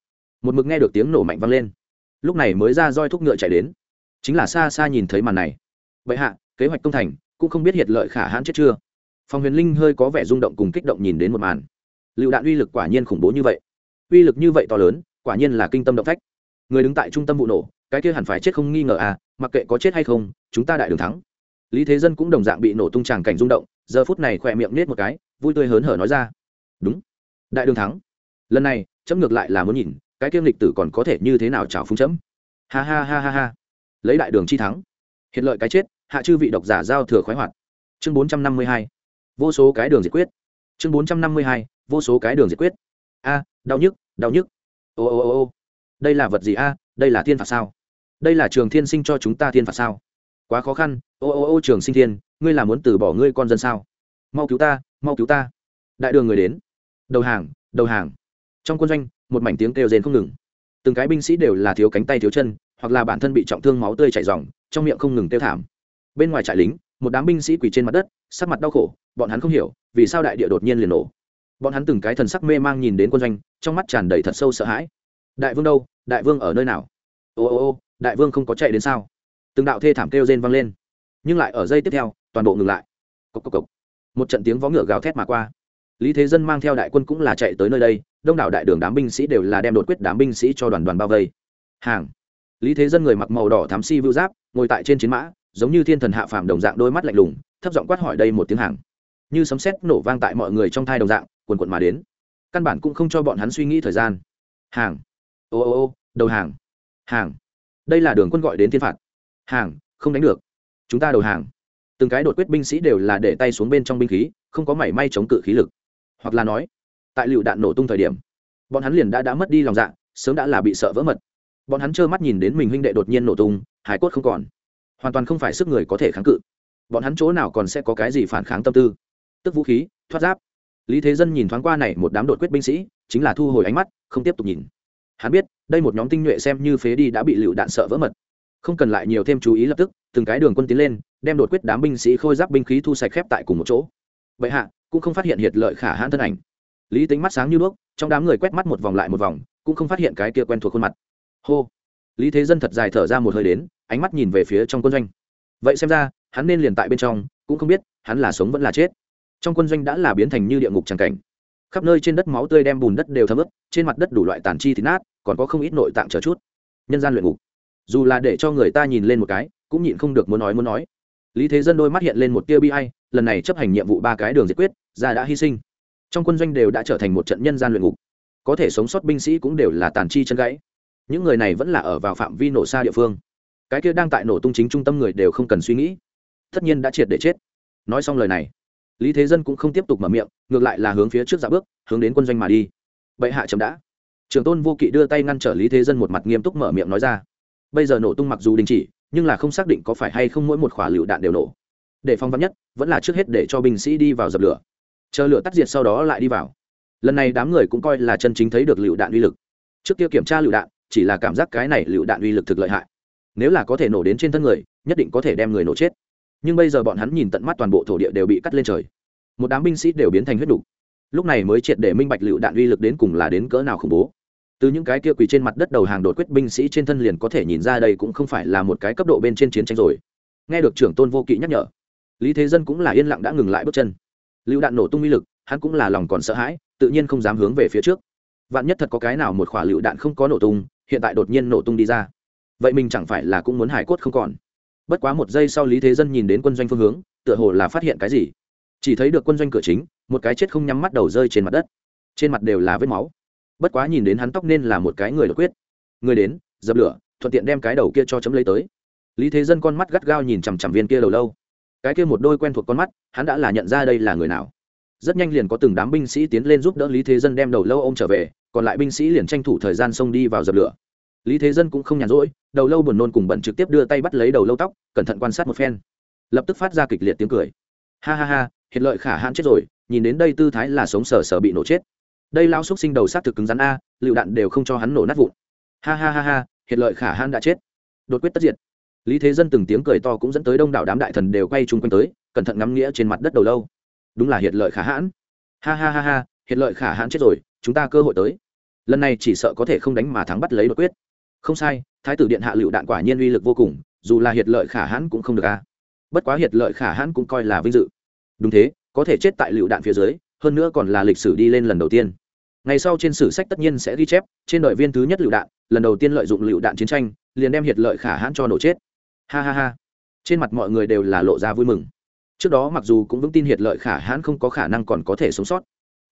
Một mực nghe được tiếng nổ mạnh vang lên. Lúc này mới ra roi thúc ngựa chạy đến chính là xa xa nhìn thấy màn này. Vậy hạ, kế hoạch công thành, cũng không biết hiệt lợi khả hãn chết chưa? Phòng huyền linh hơi có vẻ rung động cùng kích động nhìn đến một màn. Lựu đạn uy lực quả nhiên khủng bố như vậy. Uy lực như vậy to lớn, quả nhiên là kinh tâm động phách. Người đứng tại trung tâm vụ nổ, cái kia hẳn phải chết không nghi ngờ à mặc kệ có chết hay không, chúng ta đại đường thắng. Lý thế dân cũng đồng dạng bị nổ tung tràng cảnh rung động, giờ phút này khỏe miệng nết một cái, vui tươi hớn hở nói ra. Đúng, đại đường thắng. Lần này, chấm ngược lại là muốn nhìn, cái kiêm lịch tử còn có thể như thế nào chào phúng chấm. Ha ha ha ha ha lấy đại đường chi thắng. Hiện lợi cái chết, hạ chư vị độc giả giao thừa khoái hoạt. Chương bốn trăm năm mươi hai, vô số cái đường diệt quyết. Chương bốn trăm năm mươi hai, vô số cái đường diệt quyết. A, đau nhức đau nhức. Ô ô ô ô. Đây là vật gì a, đây là thiên phạt sao? Đây là trường thiên sinh cho chúng ta thiên phạt sao? Quá khó khăn. Ô ô ô, trường sinh thiên, ngươi là muốn từ bỏ ngươi con dân sao? Mau cứu ta, mau cứu ta. Đại đường người đến. Đầu hàng đầu hàng. Trong quân doanh, một mảnh tiếng kêu rền không ngừng. Từng cái binh sĩ đều là thiếu cánh tay thiếu chân hoặc là bản thân bị trọng thương máu tươi chảy ròng trong miệng không ngừng kêu thảm. Bên ngoài trại lính, một đám binh sĩ quỳ trên mặt đất, sắc mặt đau khổ, bọn hắn không hiểu, vì sao đại địa đột nhiên liền nổ. Bọn hắn từng cái thần sắc mê mang nhìn đến quân doanh, trong mắt tràn đầy thật sâu sợ hãi. Đại vương đâu? Đại vương ở nơi nào? Ô ô ô, đại vương không có chạy đến sao? Từng đạo thê thảm kêu rên vang lên. Nhưng lại ở giây tiếp theo, toàn bộ ngừng lại. Cốc cốc cốc. một trận tiếng vó ngựa gào thét mà qua. Lý thế dân mang theo đại quân cũng là chạy tới nơi đây, đông đảo đại đường đám binh sĩ đều là đem đột quyết đám binh sĩ cho đoàn đoàn bao vây. Hàng lý thế dân người mặc màu đỏ thám si vưu giáp, ngồi tại trên chiến mã, giống như thiên thần hạ phàm đồng dạng đôi mắt lạnh lùng, thấp giọng quát hỏi đây một tiếng hàng. Như sấm sét nổ vang tại mọi người trong thai đồng dạng quần quần mà đến. Căn bản cũng không cho bọn hắn suy nghĩ thời gian. Hàng. Ô ô ô, đầu hàng. Hàng. Đây là đường quân gọi đến thiên phạt. Hàng, không đánh được. Chúng ta đầu hàng. Từng cái đột quyết binh sĩ đều là để tay xuống bên trong binh khí, không có mảy may chống cự khí lực. Hoặc là nói, tại lựu đạn nổ tung thời điểm, bọn hắn liền đã đã mất đi lòng dạ sớm đã là bị sợ vỡ mật bọn hắn trơ mắt nhìn đến mình huynh đệ đột nhiên nổ tung, hải cốt không còn. Hoàn toàn không phải sức người có thể kháng cự. Bọn hắn chỗ nào còn sẽ có cái gì phản kháng tâm tư? Tức vũ khí, thoát giáp. Lý thế dân nhìn thoáng qua này một đám đột quyết binh sĩ, chính là thu hồi ánh mắt, không tiếp tục nhìn. Hắn biết, đây một nhóm tinh nhuệ xem như phế đi đã bị lựu đạn sợ vỡ mật. Không cần lại nhiều thêm chú ý lập tức, từng cái đường quân tiến lên, đem đột quyết đám binh sĩ khôi giáp binh khí thu sạch khép tại cùng một chỗ. Vậy hạ, cũng không phát hiện hiệt lợi khả hãn thân ảnh. Lý tính mắt sáng như đuốc, trong đám người quét mắt một vòng lại một vòng, cũng không phát hiện cái kia quen thuộc khuôn mặt hô. Lý thế dân thật dài thở ra một hơi đến, ánh mắt nhìn về phía trong quân doanh. Vậy xem ra, hắn nên liền tại bên trong, cũng không biết, hắn là sống vẫn là chết. Trong quân doanh đã là biến thành như địa ngục tràng cảnh. Khắp nơi trên đất máu tươi đem bùn đất đều thấm ướt, trên mặt đất đủ loại tàn chi thịt nát, còn có không ít nội tạng chờ chút. Nhân gian luyện ngục. Dù là để cho người ta nhìn lên một cái, cũng nhịn không được muốn nói muốn nói. Lý thế dân đôi mắt hiện lên một tia bi hay lần này chấp hành nhiệm vụ ba cái đường diệt quyết, ra đã hy sinh. Trong quân doanh đều đã trở thành một trận nhân gian luyện ngục. Có thể sống sót binh sĩ cũng đều là tàn chi chân gãy những người này vẫn là ở vào phạm vi nổ xa địa phương. Cái kia đang tại nổ tung chính trung tâm người đều không cần suy nghĩ. Tất nhiên đã triệt để chết. Nói xong lời này, lý thế dân cũng không tiếp tục mở miệng, ngược lại là hướng phía trước dạ bước, hướng đến quân doanh mà đi. Vậy hạ chậm đã. Trường tôn vô kỵ đưa tay ngăn trở lý thế dân một mặt nghiêm túc mở miệng nói ra. Bây giờ nổ tung mặc dù đình chỉ, nhưng là không xác định có phải hay không mỗi một khỏa lựu đạn đều nổ. Để phong vắn nhất, vẫn là trước hết để cho binh sĩ đi vào dập lửa. Chờ lửa tắt diệt sau đó lại đi vào. Lần này đám người cũng coi là chân chính thấy được lựu đạn uy lực. Trước kia kiểm tra lựu đạn chỉ là cảm giác cái này lựu đạn uy lực thực lợi hại. Nếu là có thể nổ đến trên thân người, nhất định có thể đem người nổ chết. Nhưng bây giờ bọn hắn nhìn tận mắt toàn bộ thổ địa đều bị cắt lên trời. Một đám binh sĩ đều biến thành huyết đục. Lúc này mới triệt để minh bạch lựu đạn uy lực đến cùng là đến cỡ nào khủng bố. Từ những cái kia quỳ trên mặt đất đầu hàng đột quyết binh sĩ trên thân liền có thể nhìn ra đây cũng không phải là một cái cấp độ bên trên chiến tranh rồi. Nghe được trưởng tôn vô kỵ nhắc nhở, lý thế dân cũng là yên lặng đã ngừng lại bước chân. Lựu đạn nổ tung uy lực, hắn cũng là lòng còn sợ hãi, tự nhiên không dám hướng về phía trước. Vạn nhất thật có cái nào một khỏa lựu đạn không có nổ tung hiện tại đột nhiên nổ tung đi ra. Vậy mình chẳng phải là cũng muốn hải cốt không còn? Bất quá một giây sau lý thế dân nhìn đến quân doanh phương hướng, tựa hồ là phát hiện cái gì. Chỉ thấy được quân doanh cửa chính, một cái chết không nhắm mắt đầu rơi trên mặt đất. Trên mặt đều là vết máu. Bất quá nhìn đến hắn tóc nên là một cái người đột quyết. Người đến, dập lửa, thuận tiện đem cái đầu kia cho chấm lấy tới. Lý thế dân con mắt gắt gao nhìn chằm chằm viên kia đầu lâu. Cái kia một đôi quen thuộc con mắt, hắn đã là nhận ra đây là người nào. Rất nhanh liền có từng đám binh sĩ tiến lên giúp đỡ lý thế dân đem đầu lâu ô m trở về còn lại binh sĩ liền tranh thủ thời gian xông đi vào dập lửa. Lý thế dân cũng không nhàn rỗi, đầu lâu buồn nôn cùng bẩn trực tiếp đưa tay bắt lấy đầu lâu tóc, cẩn thận quan sát một phen. Lập tức phát ra kịch liệt tiếng cười. Ha ha ha hiện lợi khả hãn chết rồi, nhìn đến đây tư thái là sống sờ sờ bị nổ chết. Đây lao xúc sinh đầu s á t thực cứng rắn a, lựu đạn đều không cho hắn nổ nát vụn. Ha ha ha ha hiện lợi khả hãn đã chết. Đột quyết tất diệt. Lý thế dân từng tiếng cười to cũng dẫn tới đông đảo đám đại thần đều quay chung quanh tới, cẩn thận ngắm nghĩa trên mặt đất đầu lâu. Đúng là hiện lợi khả hãn. Ha ha ha ha hiện lợi khả hãn chết rồi, chúng ta cơ hội tới lần này chỉ sợ có thể không đánh mà thắng bắt lấy đột quyết. Không sai, thái tử điện hạ lựu đạn quả nhiên uy lực vô cùng, dù là hiệt lợi khả hãn cũng không được a. Bất quá hiệt lợi khả hãn cũng coi là vinh dự. Đúng thế, có thể chết tại lựu đạn phía dưới, hơn nữa còn là lịch sử đi lên lần đầu tiên. Ngày sau trên sử sách tất nhiên sẽ ghi chép, trên đội viên thứ nhất lựu đạn, lần đầu tiên lợi dụng lựu đạn chiến tranh, liền đem hiệt lợi khả hãn cho nổ chết. Ha ha ha. Trên mặt mọi người đều là lộ ra vui mừng. Trước đó mặc dù cũng vững tin hiệt lợi khả hãn không có khả năng còn có thể sống sót,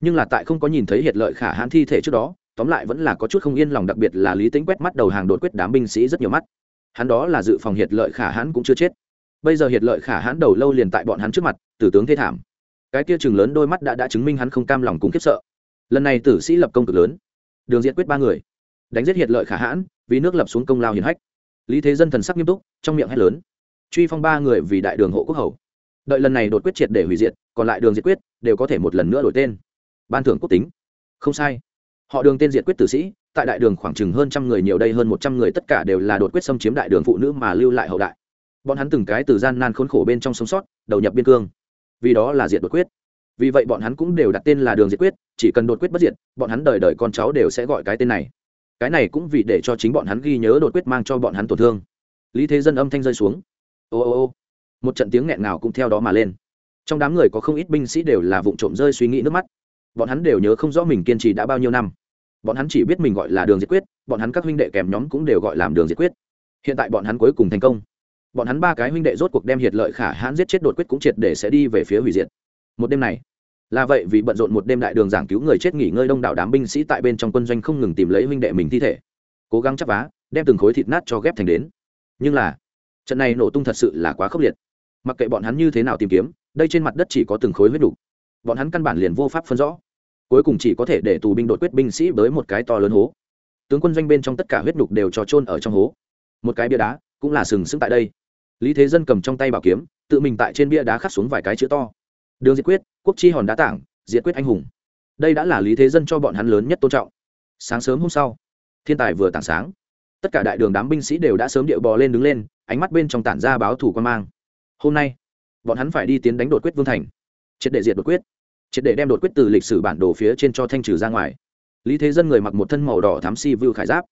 nhưng là tại không có nhìn thấy hiệt lợi khả hãn thi thể trước đó tóm lại vẫn là có chút không yên lòng, đặc biệt là lý tính quét mắt đầu hàng đột quyết đám binh sĩ rất nhiều mắt. Hắn đó là dự phòng hiệt lợi khả hãn cũng chưa chết. Bây giờ hiệt lợi khả hãn đầu lâu liền tại bọn hắn trước mặt, tử tướng thế thảm. Cái kia chừng lớn đôi mắt đã đã chứng minh hắn không cam lòng cùng khiếp sợ. Lần này tử sĩ lập công cực lớn. Đường diện quyết ba người. Đánh giết hiệt lợi khả hãn, vì nước lập xuống công lao hiền hách. Lý thế dân thần sắc nghiêm túc, trong miệng hét lớn. Truy phong ba người vì đại đường hộ quốc hầu. Đợi lần này đột quyết triệt để hủy diệt, còn lại đường diệt quyết đều có thể một lần nữa đổi tên. Ban thưởng quốc tính. Không sai họ đường tên diệt quyết tử sĩ, tại đại đường khoảng chừng hơn trăm người, nhiều đây hơn một trăm người, tất cả đều là đột quyết xâm chiếm đại đường phụ nữ mà lưu lại hậu đại. Bọn hắn từng cái từ gian nan khốn khổ bên trong sống sót, đầu nhập biên cương. Vì đó là diệt đột quyết. Vì vậy bọn hắn cũng đều đặt tên là đường diệt quyết, chỉ cần đột quyết bất diệt, bọn hắn đời đời con cháu đều sẽ gọi cái tên này. Cái này cũng vì để cho chính bọn hắn ghi nhớ đột quyết mang cho bọn hắn tổn thương. Lý thế dân âm thanh rơi xuống. Ô ô ô. Một trận tiếng nghẹn nào cũng theo đó mà lên. Trong đám người có không ít binh sĩ đều là vụ trộm rơi suy nghĩ nước mắt. Bọn hắn đều nhớ không rõ mình kiên trì đã bao nhiêu năm bọn hắn chỉ biết mình gọi là đường diệt quyết, bọn hắn các huynh đệ kèm nhóm cũng đều gọi làm đường diệt quyết. Hiện tại bọn hắn cuối cùng thành công. Bọn hắn ba cái huynh đệ rốt cuộc đem hiệt lợi khả hãn giết chết đột quyết cũng triệt để sẽ đi về phía hủy diệt. Một đêm này, là vậy vì bận rộn một đêm đại đường giảng cứu người chết nghỉ ngơi đông đảo đám binh sĩ tại bên trong quân doanh không ngừng tìm lấy huynh đệ mình thi thể, cố gắng chắp vá, đem từng khối thịt nát cho ghép thành đến. Nhưng là, trận này nổ tung thật sự là quá khốc liệt. Mặc kệ bọn hắn như thế nào tìm kiếm, đây trên mặt đất chỉ có từng khối huyết đủ. Bọn hắn căn bản liền vô pháp phân rõ cuối cùng chỉ có thể để tù binh đột quyết binh sĩ với một cái to lớn hố. Tướng quân doanh bên trong tất cả huyết nhục đều cho trôn ở trong hố. Một cái bia đá cũng là sừng sững tại đây. Lý thế dân cầm trong tay bảo kiếm, tự mình tại trên bia đá khắc xuống vài cái chữ to. Đường diệt quyết, quốc chi hòn đá tảng, diệt quyết anh hùng. Đây đã là lý thế dân cho bọn hắn lớn nhất tôn trọng. Sáng sớm hôm sau, thiên tài vừa tảng sáng. Tất cả đại đường đám binh sĩ đều đã sớm điệu bò lên đứng lên, ánh mắt bên trong tản ra báo thủ quan mang. Hôm nay, bọn hắn phải đi tiến đánh đột quyết vương thành. Triệt đệ diệt đột quyết triệt để đem đột quyết từ lịch sử bản đồ phía trên cho thanh trừ ra ngoài. Lý thế dân người mặc một thân màu đỏ thám si vưu khải giáp,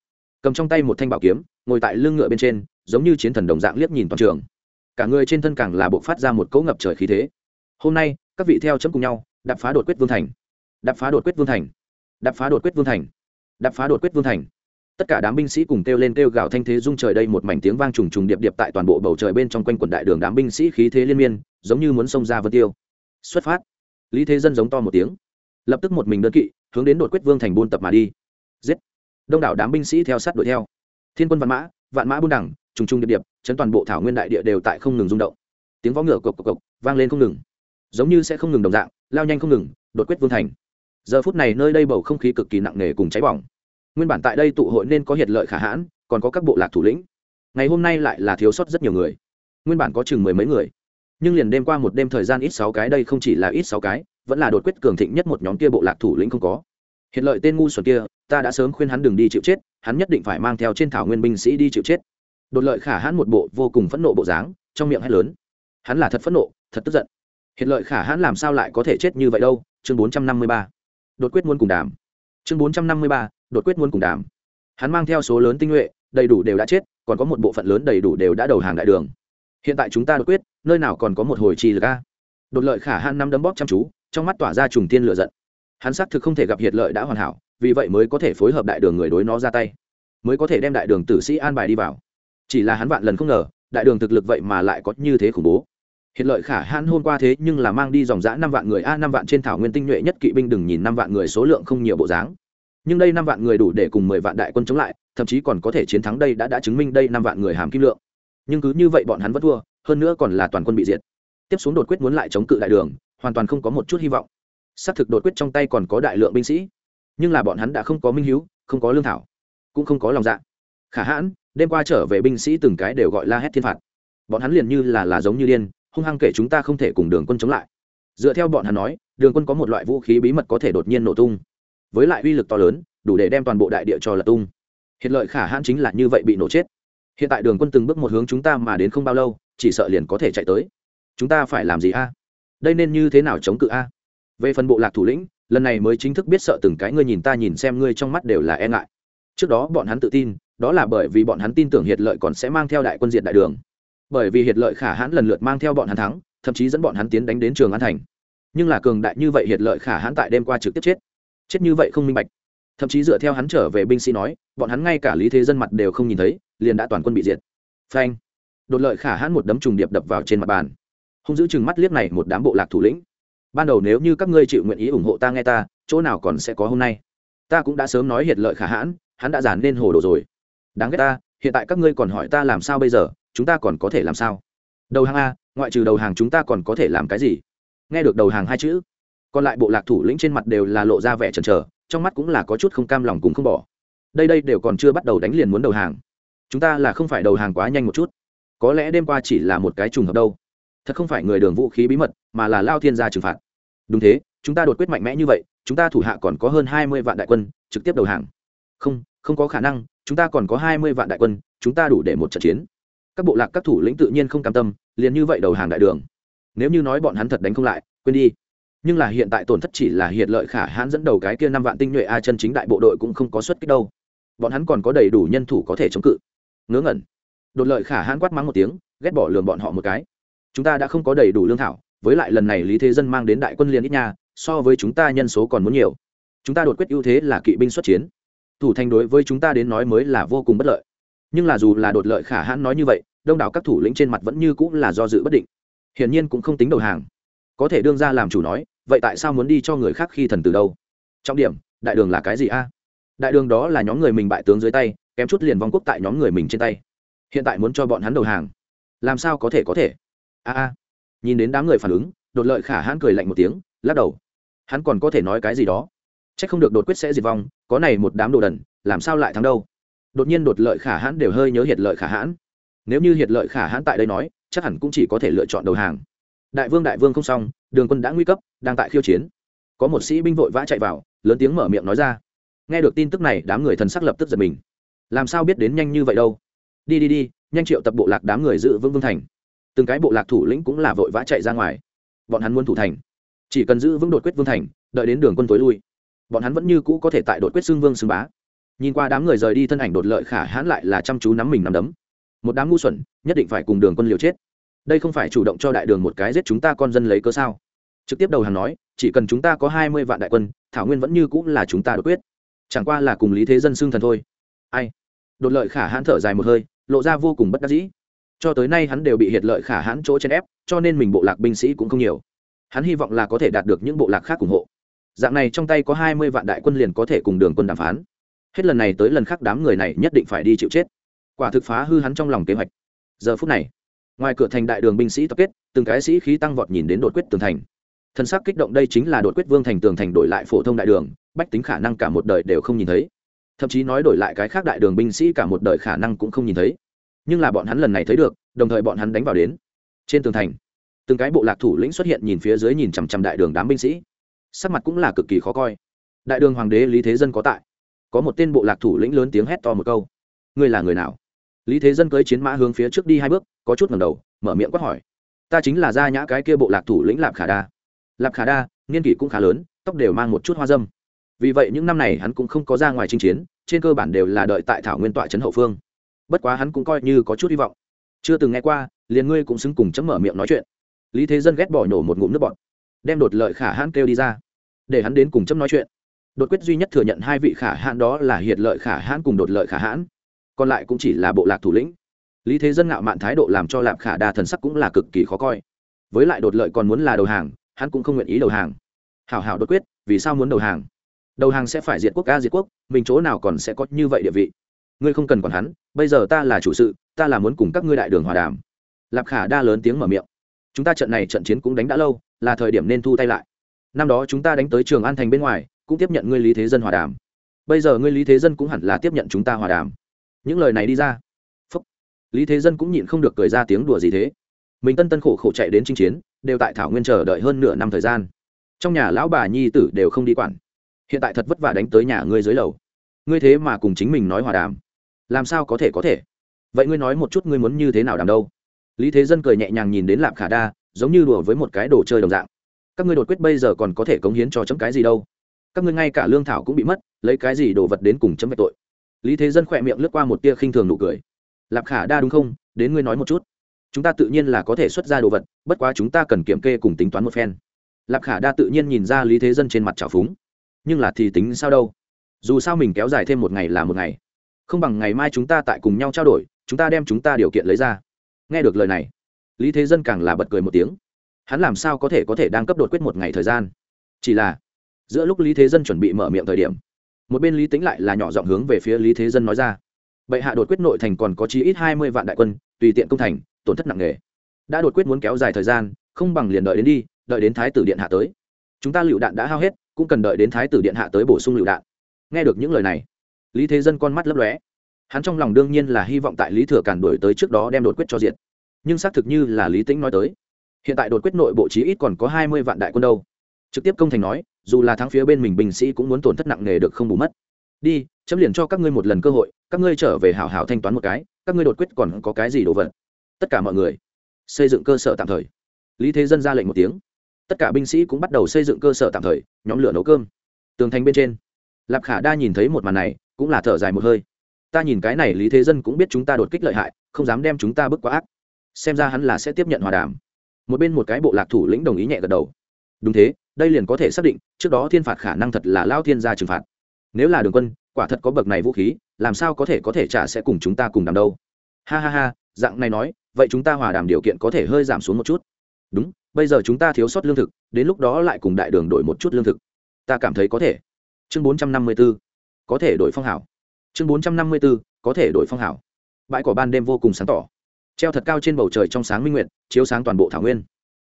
cầm trong tay một thanh bảo kiếm, ngồi tại lưng ngựa bên trên, giống như chiến thần đồng dạng liếc nhìn toàn trường. Cả người trên thân càng là buộc phát ra một cỗ ngập trời khí thế. Hôm nay, các vị theo chấm cùng nhau đập phá đột quyết vương thành. Đập phá đột quyết vương thành. Đập phá đột quyết vương thành. Đập phá đột quyết vương thành. Tất cả đám binh sĩ cùng kêu lên kêu gào thanh thế rung trời đây một mảnh tiếng vang trùng trùng điệp điệp tại toàn bộ bầu trời bên trong quanh quần đại đường đám binh sĩ khí thế liên miên, giống như muốn xông ra vân tiêu. Xuất phát lý thế dân giống to một tiếng. Lập tức một mình đơn kỵ, hướng đến đột quyết vương thành buôn tập mà đi. Giết! Đông đảo đám binh sĩ theo sát đuổi theo. Thiên quân văn mã, vạn mã buôn đẳng, trùng trùng điệp điệp, chấn toàn bộ thảo nguyên đại địa đều tại không ngừng rung động. Tiếng võ ngựa cộc cộc cộc vang lên không ngừng. Giống như sẽ không ngừng đồng dạng, lao nhanh không ngừng, đột quyết vương thành. Giờ phút này nơi đây bầu không khí cực kỳ nặng nề cùng cháy bỏng. Nguyên bản tại đây tụ hội nên có hiệt lợi khả hãn, còn có các bộ lạc thủ lĩnh. Ngày hôm nay lại là thiếu sót rất nhiều người. Nguyên bản có chừng mười mấy người nhưng liền đêm qua một đêm thời gian ít sáu cái, đây không chỉ là ít sáu cái, vẫn là đột quyết cường thịnh nhất một nhóm kia bộ lạc thủ lĩnh không có. Hiện lợi tên ngu xuẩn kia, ta đã sớm khuyên hắn đừng đi chịu chết, hắn nhất định phải mang theo trên thảo nguyên binh sĩ đi chịu chết. Đột lợi khả hãn một bộ vô cùng phẫn nộ bộ dáng, trong miệng hét lớn. Hắn là thật phẫn nộ, thật tức giận. Hiện lợi khả hãn làm sao lại có thể chết như vậy đâu? Chương bốn trăm năm mươi ba. Đột quyết muốn cùng đàm. Chương bốn trăm năm mươi ba, đột quyết muốn cùng đàm. Hắn mang theo số lớn tinh nhuệ, đầy đủ đều đã chết, còn có một bộ phận lớn đầy đủ đều đã đầu hàng đại đường hiện tại chúng ta đột quyết, nơi nào còn có một hồi trì lực a? Đột lợi khả hãn năm đấm bóp chăm chú, trong mắt tỏa ra trùng tiên lựa giận. Hắn xác thực không thể gặp hiệt lợi đã hoàn hảo, vì vậy mới có thể phối hợp đại đường người đối nó ra tay. Mới có thể đem đại đường tử sĩ an bài đi vào. Chỉ là hắn vạn lần không ngờ, đại đường thực lực vậy mà lại có như thế khủng bố. Hiện lợi khả hãn hôm qua thế nhưng là mang đi dòng giã năm vạn người a, năm vạn trên thảo nguyên tinh nhuệ nhất kỵ binh đừng nhìn năm vạn người số lượng không nhiều bộ dáng. Nhưng đây năm vạn người đủ để cùng mười vạn đại quân chống lại, thậm chí còn có thể chiến thắng đây đã đã chứng minh đây năm vạn người hàm kim lượng nhưng cứ như vậy bọn hắn vẫn thua, hơn nữa còn là toàn quân bị diệt. Tiếp xuống đột quyết muốn lại chống cự đại đường, hoàn toàn không có một chút hy vọng. Xác thực đột quyết trong tay còn có đại lượng binh sĩ, nhưng là bọn hắn đã không có minh hiếu, không có lương thảo, cũng không có lòng dạ. Khả hãn, đêm qua trở về binh sĩ từng cái đều gọi la hét thiên phạt. Bọn hắn liền như là là giống như điên, hung hăng kể chúng ta không thể cùng đường quân chống lại. Dựa theo bọn hắn nói, đường quân có một loại vũ khí bí mật có thể đột nhiên nổ tung. Với lại uy lực to lớn, đủ để đem toàn bộ đại địa cho lật tung. Hiện lợi khả hãn chính là như vậy bị nổ chết hiện tại đường quân từng bước một hướng chúng ta mà đến không bao lâu, chỉ sợ liền có thể chạy tới. Chúng ta phải làm gì a? Đây nên như thế nào chống cự a? Về phần bộ lạc thủ lĩnh, lần này mới chính thức biết sợ từng cái ngươi nhìn ta nhìn xem ngươi trong mắt đều là e ngại. Trước đó bọn hắn tự tin, đó là bởi vì bọn hắn tin tưởng hiệt lợi còn sẽ mang theo đại quân diệt đại đường. Bởi vì hiệt lợi khả hãn lần lượt mang theo bọn hắn thắng, thậm chí dẫn bọn hắn tiến đánh đến trường an thành. Nhưng là cường đại như vậy hiệt lợi khả hãn tại đêm qua trực tiếp chết. Chết như vậy không minh bạch thậm chí dựa theo hắn trở về binh sĩ nói, bọn hắn ngay cả lý thế dân mặt đều không nhìn thấy, liền đã toàn quân bị diệt. Phanh. Đột lợi khả hãn một đấm trùng điệp đập vào trên mặt bàn. Hung giữ chừng mắt liếc này một đám bộ lạc thủ lĩnh. Ban đầu nếu như các ngươi chịu nguyện ý ủng hộ ta nghe ta, chỗ nào còn sẽ có hôm nay? Ta cũng đã sớm nói hiệt lợi khả hãn, hắn đã giản nên hồ đồ rồi. Đáng ghét ta, hiện tại các ngươi còn hỏi ta làm sao bây giờ, chúng ta còn có thể làm sao? Đầu hàng a, ngoại trừ đầu hàng chúng ta còn có thể làm cái gì? Nghe được đầu hàng hai chữ, còn lại bộ lạc thủ lĩnh trên mặt đều là lộ ra vẻ chần chờ trong mắt cũng là có chút không cam lòng cùng không bỏ. Đây đây đều còn chưa bắt đầu đánh liền muốn đầu hàng. Chúng ta là không phải đầu hàng quá nhanh một chút. Có lẽ đêm qua chỉ là một cái trùng hợp đâu. Thật không phải người đường vũ khí bí mật, mà là lao thiên gia trừng phạt. Đúng thế, chúng ta đột quyết mạnh mẽ như vậy, chúng ta thủ hạ còn có hơn hai mươi vạn đại quân, trực tiếp đầu hàng. Không không có khả năng, chúng ta còn có hai mươi vạn đại quân, chúng ta đủ để một trận chiến. Các bộ lạc các thủ lĩnh tự nhiên không cam tâm, liền như vậy đầu hàng đại đường. Nếu như nói bọn hắn thật đánh không lại, quên đi nhưng là hiện tại tổn thất chỉ là hiện lợi khả hãn dẫn đầu cái kia năm vạn tinh nhuệ a chân chính đại bộ đội cũng không có xuất kích đâu. Bọn hắn còn có đầy đủ nhân thủ có thể chống cự. Ngớ ngẩn. Đột lợi khả hãn quát mắng một tiếng, ghét bỏ lường bọn họ một cái. Chúng ta đã không có đầy đủ lương thảo, với lại lần này lý thế dân mang đến đại quân liền ít nha, so với chúng ta nhân số còn muốn nhiều. Chúng ta đột quyết ưu thế là kỵ binh xuất chiến. Thủ thành đối với chúng ta đến nói mới là vô cùng bất lợi. Nhưng là dù là đột lợi khả hãn nói như vậy, đông đảo các thủ lĩnh trên mặt vẫn như cũng là do dự bất định. Hiển nhiên cũng không tính đầu hàng có thể đương ra làm chủ nói, vậy tại sao muốn đi cho người khác khi thần từ đâu? Trọng điểm, đại đường là cái gì a? Đại đường đó là nhóm người mình bại tướng dưới tay, kém chút liền vong quốc tại nhóm người mình trên tay. Hiện tại muốn cho bọn hắn đầu hàng. Làm sao có thể có thể? A a. Nhìn đến đám người phản ứng, đột lợi khả hãn cười lạnh một tiếng, lắc đầu. Hắn còn có thể nói cái gì đó? C h ắ c không được đột quyết sẽ diệt vong, có này một đám đồ đần, làm sao lại thắng đâu? Đột nhiên đột lợi khả hãn đều hơi nhớ hiệt lợi khả hãn. Nếu như hiệt lợi khả hãn tại đây nói, chắc hẳn cũng chỉ có thể lựa chọn đầu hàng đại vương đại vương không xong, đường quân đã nguy cấp, đang tại khiêu chiến. Có một sĩ binh vội vã chạy vào, lớn tiếng mở miệng nói ra. Nghe được tin tức này, đám người thần sắc lập tức giật mình. Làm sao biết đến nhanh như vậy đâu? Đi đi đi, nhanh triệu tập bộ lạc đám người giữ vững vương thành. Từng cái bộ lạc thủ lĩnh cũng là vội vã chạy ra ngoài. Bọn hắn muốn thủ thành. Chỉ cần giữ vững đột quyết vương thành, đợi đến đường quân tối lui. Bọn hắn vẫn như cũ có thể tại đột quyết xưng vương xưng bá. Nhìn qua đám người rời đi thân ảnh đột lợi khả hãn lại là chăm chú nắm mình nắm đấm. Một đám ngu xuẩn, nhất định phải cùng đường quân liều chết đây không phải chủ động cho đại đường một cái giết chúng ta con dân lấy cớ sao? Trực tiếp đầu hàng nói, chỉ cần chúng ta có hai mươi vạn đại quân, thảo nguyên vẫn như cũng là chúng ta đột quyết. Chẳng qua là cùng lý thế dân xương thần thôi. Ai? Đột lợi khả hãn thở dài một hơi, lộ ra vô cùng bất đắc dĩ. Cho tới nay hắn đều bị hiệt lợi khả hãn chỗ chèn ép, cho nên mình bộ lạc binh sĩ cũng không nhiều. Hắn hy vọng là có thể đạt được những bộ lạc khác ủng hộ. Dạng này trong tay có hai mươi vạn đại quân liền có thể cùng đường quân đàm phán. Hết lần này tới lần khác đám người này nhất định phải đi chịu chết. Quả thực phá hư hắn trong lòng kế hoạch. Giờ phút này ngoài cửa thành đại đường binh sĩ tập kết, từng cái sĩ khí tăng vọt nhìn đến đột quyết tường thành. Thân xác kích động đây chính là đột quyết vương thành tường thành đổi lại phổ thông đại đường, bách tính khả năng cả một đời đều không nhìn thấy. Thậm chí nói đổi lại cái khác đại đường binh sĩ cả một đời khả năng cũng không nhìn thấy. Nhưng là bọn hắn lần này thấy được, đồng thời bọn hắn đánh vào đến. Trên tường thành, từng cái bộ lạc thủ lĩnh xuất hiện nhìn phía dưới nhìn chằm chằm đại đường đám binh sĩ. Sắc mặt cũng là cực kỳ khó coi. Đại đường hoàng đế lý thế dân có tại. Có một tên bộ lạc thủ lĩnh lớn tiếng hét to một câu. Ngươi là người nào? Lý thế dân cưới chiến mã hướng phía trước đi hai bước, có chút ngầm đầu, mở miệng quát hỏi. Ta chính là gia nhã cái kia bộ lạc thủ lĩnh lạp khả đa. Lạp khả đa, niên kỷ cũng khá lớn, tóc đều mang một chút hoa dâm. Vì vậy những năm này hắn cũng không có ra ngoài chinh chiến, trên cơ bản đều là đợi tại thảo nguyên tọa trấn hậu phương. Bất quá hắn cũng coi như có chút hy vọng. Chưa từng nghe qua, liền ngươi cũng xứng cùng chấm mở miệng nói chuyện. Lý thế dân ghét bỏ nhổ một ngụm nước bọt, đem đột lợi khả hãn kêu đi ra, để hắn đến cùng chấm nói chuyện. Đột quyết duy nhất thừa nhận hai vị khả hãn đó là hiệt lợi khả hãn cùng đột lợi khả hãn còn lại cũng chỉ là bộ lạc thủ lĩnh. Lý thế dân ngạo mạn thái độ làm cho lạp khả đa thần sắc cũng là cực kỳ khó coi. Với lại đột lợi còn muốn là đầu hàng, hắn cũng không nguyện ý đầu hàng. Hảo hảo đột quyết, vì sao muốn đầu hàng? Đầu hàng sẽ phải diệt quốc ca diệt quốc, mình chỗ nào còn sẽ có như vậy địa vị? Ngươi không cần còn hắn, bây giờ ta là chủ sự, ta là muốn cùng các ngươi đại đường hòa đàm. Lạp khả đa lớn tiếng mở miệng. Chúng ta trận này trận chiến cũng đánh đã lâu, là thời điểm nên thu tay lại. Năm đó chúng ta đánh tới trường an thành bên ngoài, cũng tiếp nhận ngươi lý thế dân hòa đàm. Bây giờ ngươi lý thế dân cũng hẳn là tiếp nhận chúng ta hòa đàm những lời này đi ra. Phúc. Lý thế dân cũng nhịn không được cười ra tiếng đùa gì thế. Mình tân tân khổ khổ chạy đến chinh chiến, đều tại thảo nguyên chờ đợi hơn nửa năm thời gian. Trong nhà lão bà nhi tử đều không đi quản. Hiện tại thật vất vả đánh tới nhà ngươi dưới lầu. Ngươi thế mà cùng chính mình nói hòa đàm. Làm sao có thể có thể? Vậy ngươi nói một chút ngươi muốn như thế nào đàm đâu? Lý thế dân cười nhẹ nhàng nhìn đến lạp khả đa, giống như đùa với một cái đồ chơi đồng dạng. Các ngươi đột quyết bây giờ còn có thể cống hiến cho chấm cái gì đâu? Các ngươi ngay cả lương thảo cũng bị mất, lấy cái gì đồ vật đến cùng chấm vạch tội? Lý thế dân khỏe miệng lướt qua một tia khinh thường nụ cười. Lạp khả đa đúng không? Đến ngươi nói một chút. Chúng ta tự nhiên là có thể xuất ra đồ vật, bất quá chúng ta cần kiểm kê cùng tính toán một phen. Lạp khả đa tự nhiên nhìn ra lý thế dân trên mặt trào phúng. Nhưng là thì tính sao đâu? Dù sao mình kéo dài thêm một ngày là một ngày. Không bằng ngày mai chúng ta tại cùng nhau trao đổi, chúng ta đem chúng ta điều kiện lấy ra. Nghe được lời này, lý thế dân càng là bật cười một tiếng. Hắn làm sao có thể có thể đang cấp đột quyết một ngày thời gian? Chỉ là, giữa lúc lý thế dân chuẩn bị mở miệng thời điểm một bên lý tính lại là nhỏ giọng hướng về phía lý thế dân nói ra. Bệ hạ đột quyết nội thành còn có chí ít hai mươi vạn đại quân, tùy tiện công thành, tổn thất nặng nề. Đã đột quyết muốn kéo dài thời gian, không bằng liền đợi đến đi, đợi đến thái tử điện hạ tới. Chúng ta lựu đạn đã hao hết, cũng cần đợi đến thái tử điện hạ tới bổ sung lựu đạn. Nghe được những lời này, lý thế dân con mắt lấp lóe. Hắn trong lòng đương nhiên là hy vọng tại lý thừa cản đuổi tới trước đó đem đột quyết cho diện nhưng xác thực như là lý tĩnh nói tới, hiện tại đột quyết nội bộ trí ít còn có hai mươi vạn đại quân đâu. Trực tiếp công thành nói dù là thắng phía bên mình binh sĩ cũng muốn tổn thất nặng nề được không bù mất. Đi, chấm liền cho các ngươi một lần cơ hội, các ngươi trở về hảo hảo thanh toán một cái, các ngươi đột quyết còn có cái gì đồ vật? Tất cả mọi người, xây dựng cơ sở tạm thời. Lý thế dân ra lệnh một tiếng. Tất cả binh sĩ cũng bắt đầu xây dựng cơ sở tạm thời, nhóm lửa nấu cơm. Tường thành bên trên, lạp khả đa nhìn thấy một màn này, cũng là thở dài một hơi. Ta nhìn cái này lý thế dân cũng biết chúng ta đột kích lợi hại, không dám đem chúng ta bức quá ác. Xem ra hắn là sẽ tiếp nhận hòa đàm. Một bên một cái bộ lạc thủ lĩnh đồng ý nhẹ gật đầu. Đúng thế đây liền có thể xác định, trước đó thiên phạt khả năng thật là lao thiên gia trừng phạt. Nếu là đường quân, quả thật có bậc này vũ khí, làm sao có thể có thể trả sẽ cùng chúng ta cùng đàm đâu? Ha ha ha, dạng này nói, vậy chúng ta hòa đàm điều kiện có thể hơi giảm xuống một chút. Đúng, bây giờ chúng ta thiếu sót lương thực, đến lúc đó lại cùng đại đường đổi một chút lương thực. Ta cảm thấy có thể. Chương bốn trăm năm mươi b ố có thể đổi phong hảo. Chương bốn trăm năm mươi b ố có thể đổi phong hảo. Bãi cỏ ban đêm vô cùng sáng tỏ. Treo thật cao trên bầu trời trong sáng minh nguyện chiếu sáng toàn bộ thảo nguyên.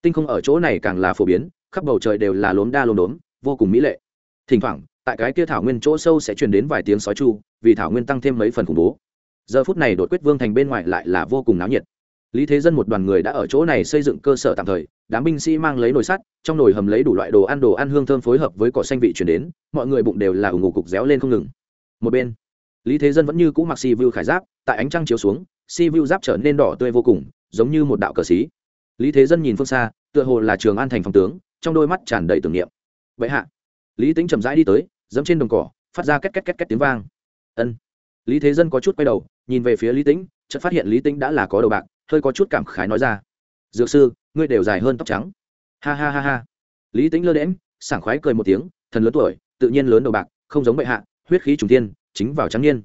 Tinh không ở chỗ này càng là phổ biến khắp bầu trời đều là lốm đa lốm đốm, vô cùng mỹ lệ. Thỉnh thoảng, tại cái kia thảo nguyên chỗ sâu sẽ truyền đến vài tiếng sói chu, vì thảo nguyên tăng thêm mấy phần khủng bố. Giờ phút này đột quyết vương thành bên ngoài lại là vô cùng náo nhiệt. Lý thế dân một đoàn người đã ở chỗ này xây dựng cơ sở tạm thời, đám binh sĩ mang lấy nồi sắt, trong nồi hầm lấy đủ loại đồ ăn đồ ăn hương thơm phối hợp với cỏ xanh vị chuyển đến, mọi người bụng đều là ủng ngủ cục réo lên không ngừng. Một bên, lý thế dân vẫn như cũ mặc si vu khải giáp, tại ánh trăng chiếu xuống, si vu giáp trở nên đỏ tươi vô cùng, giống như một đạo cờ xí. Lý thế dân nhìn phương xa, tựa hồ là trường an thành phòng tướng trong đôi mắt tràn đầy tưởng niệm. Vậy hạ, lý tính chậm rãi đi tới, dẫm trên đồng cỏ, phát ra két két két két tiếng vang. Ân. Lý thế dân có chút quay đầu, nhìn về phía lý tĩnh, chợt phát hiện lý tĩnh đã là có đầu bạc, hơi có chút cảm khái nói ra. Dược sư, ngươi đều dài hơn tóc trắng. Ha ha ha ha. Lý tĩnh lơ đễm sảng khoái cười một tiếng, thần lớn tuổi, tự nhiên lớn đầu bạc, không giống bệ hạ, huyết khí trùng tiên chính vào trắng niên.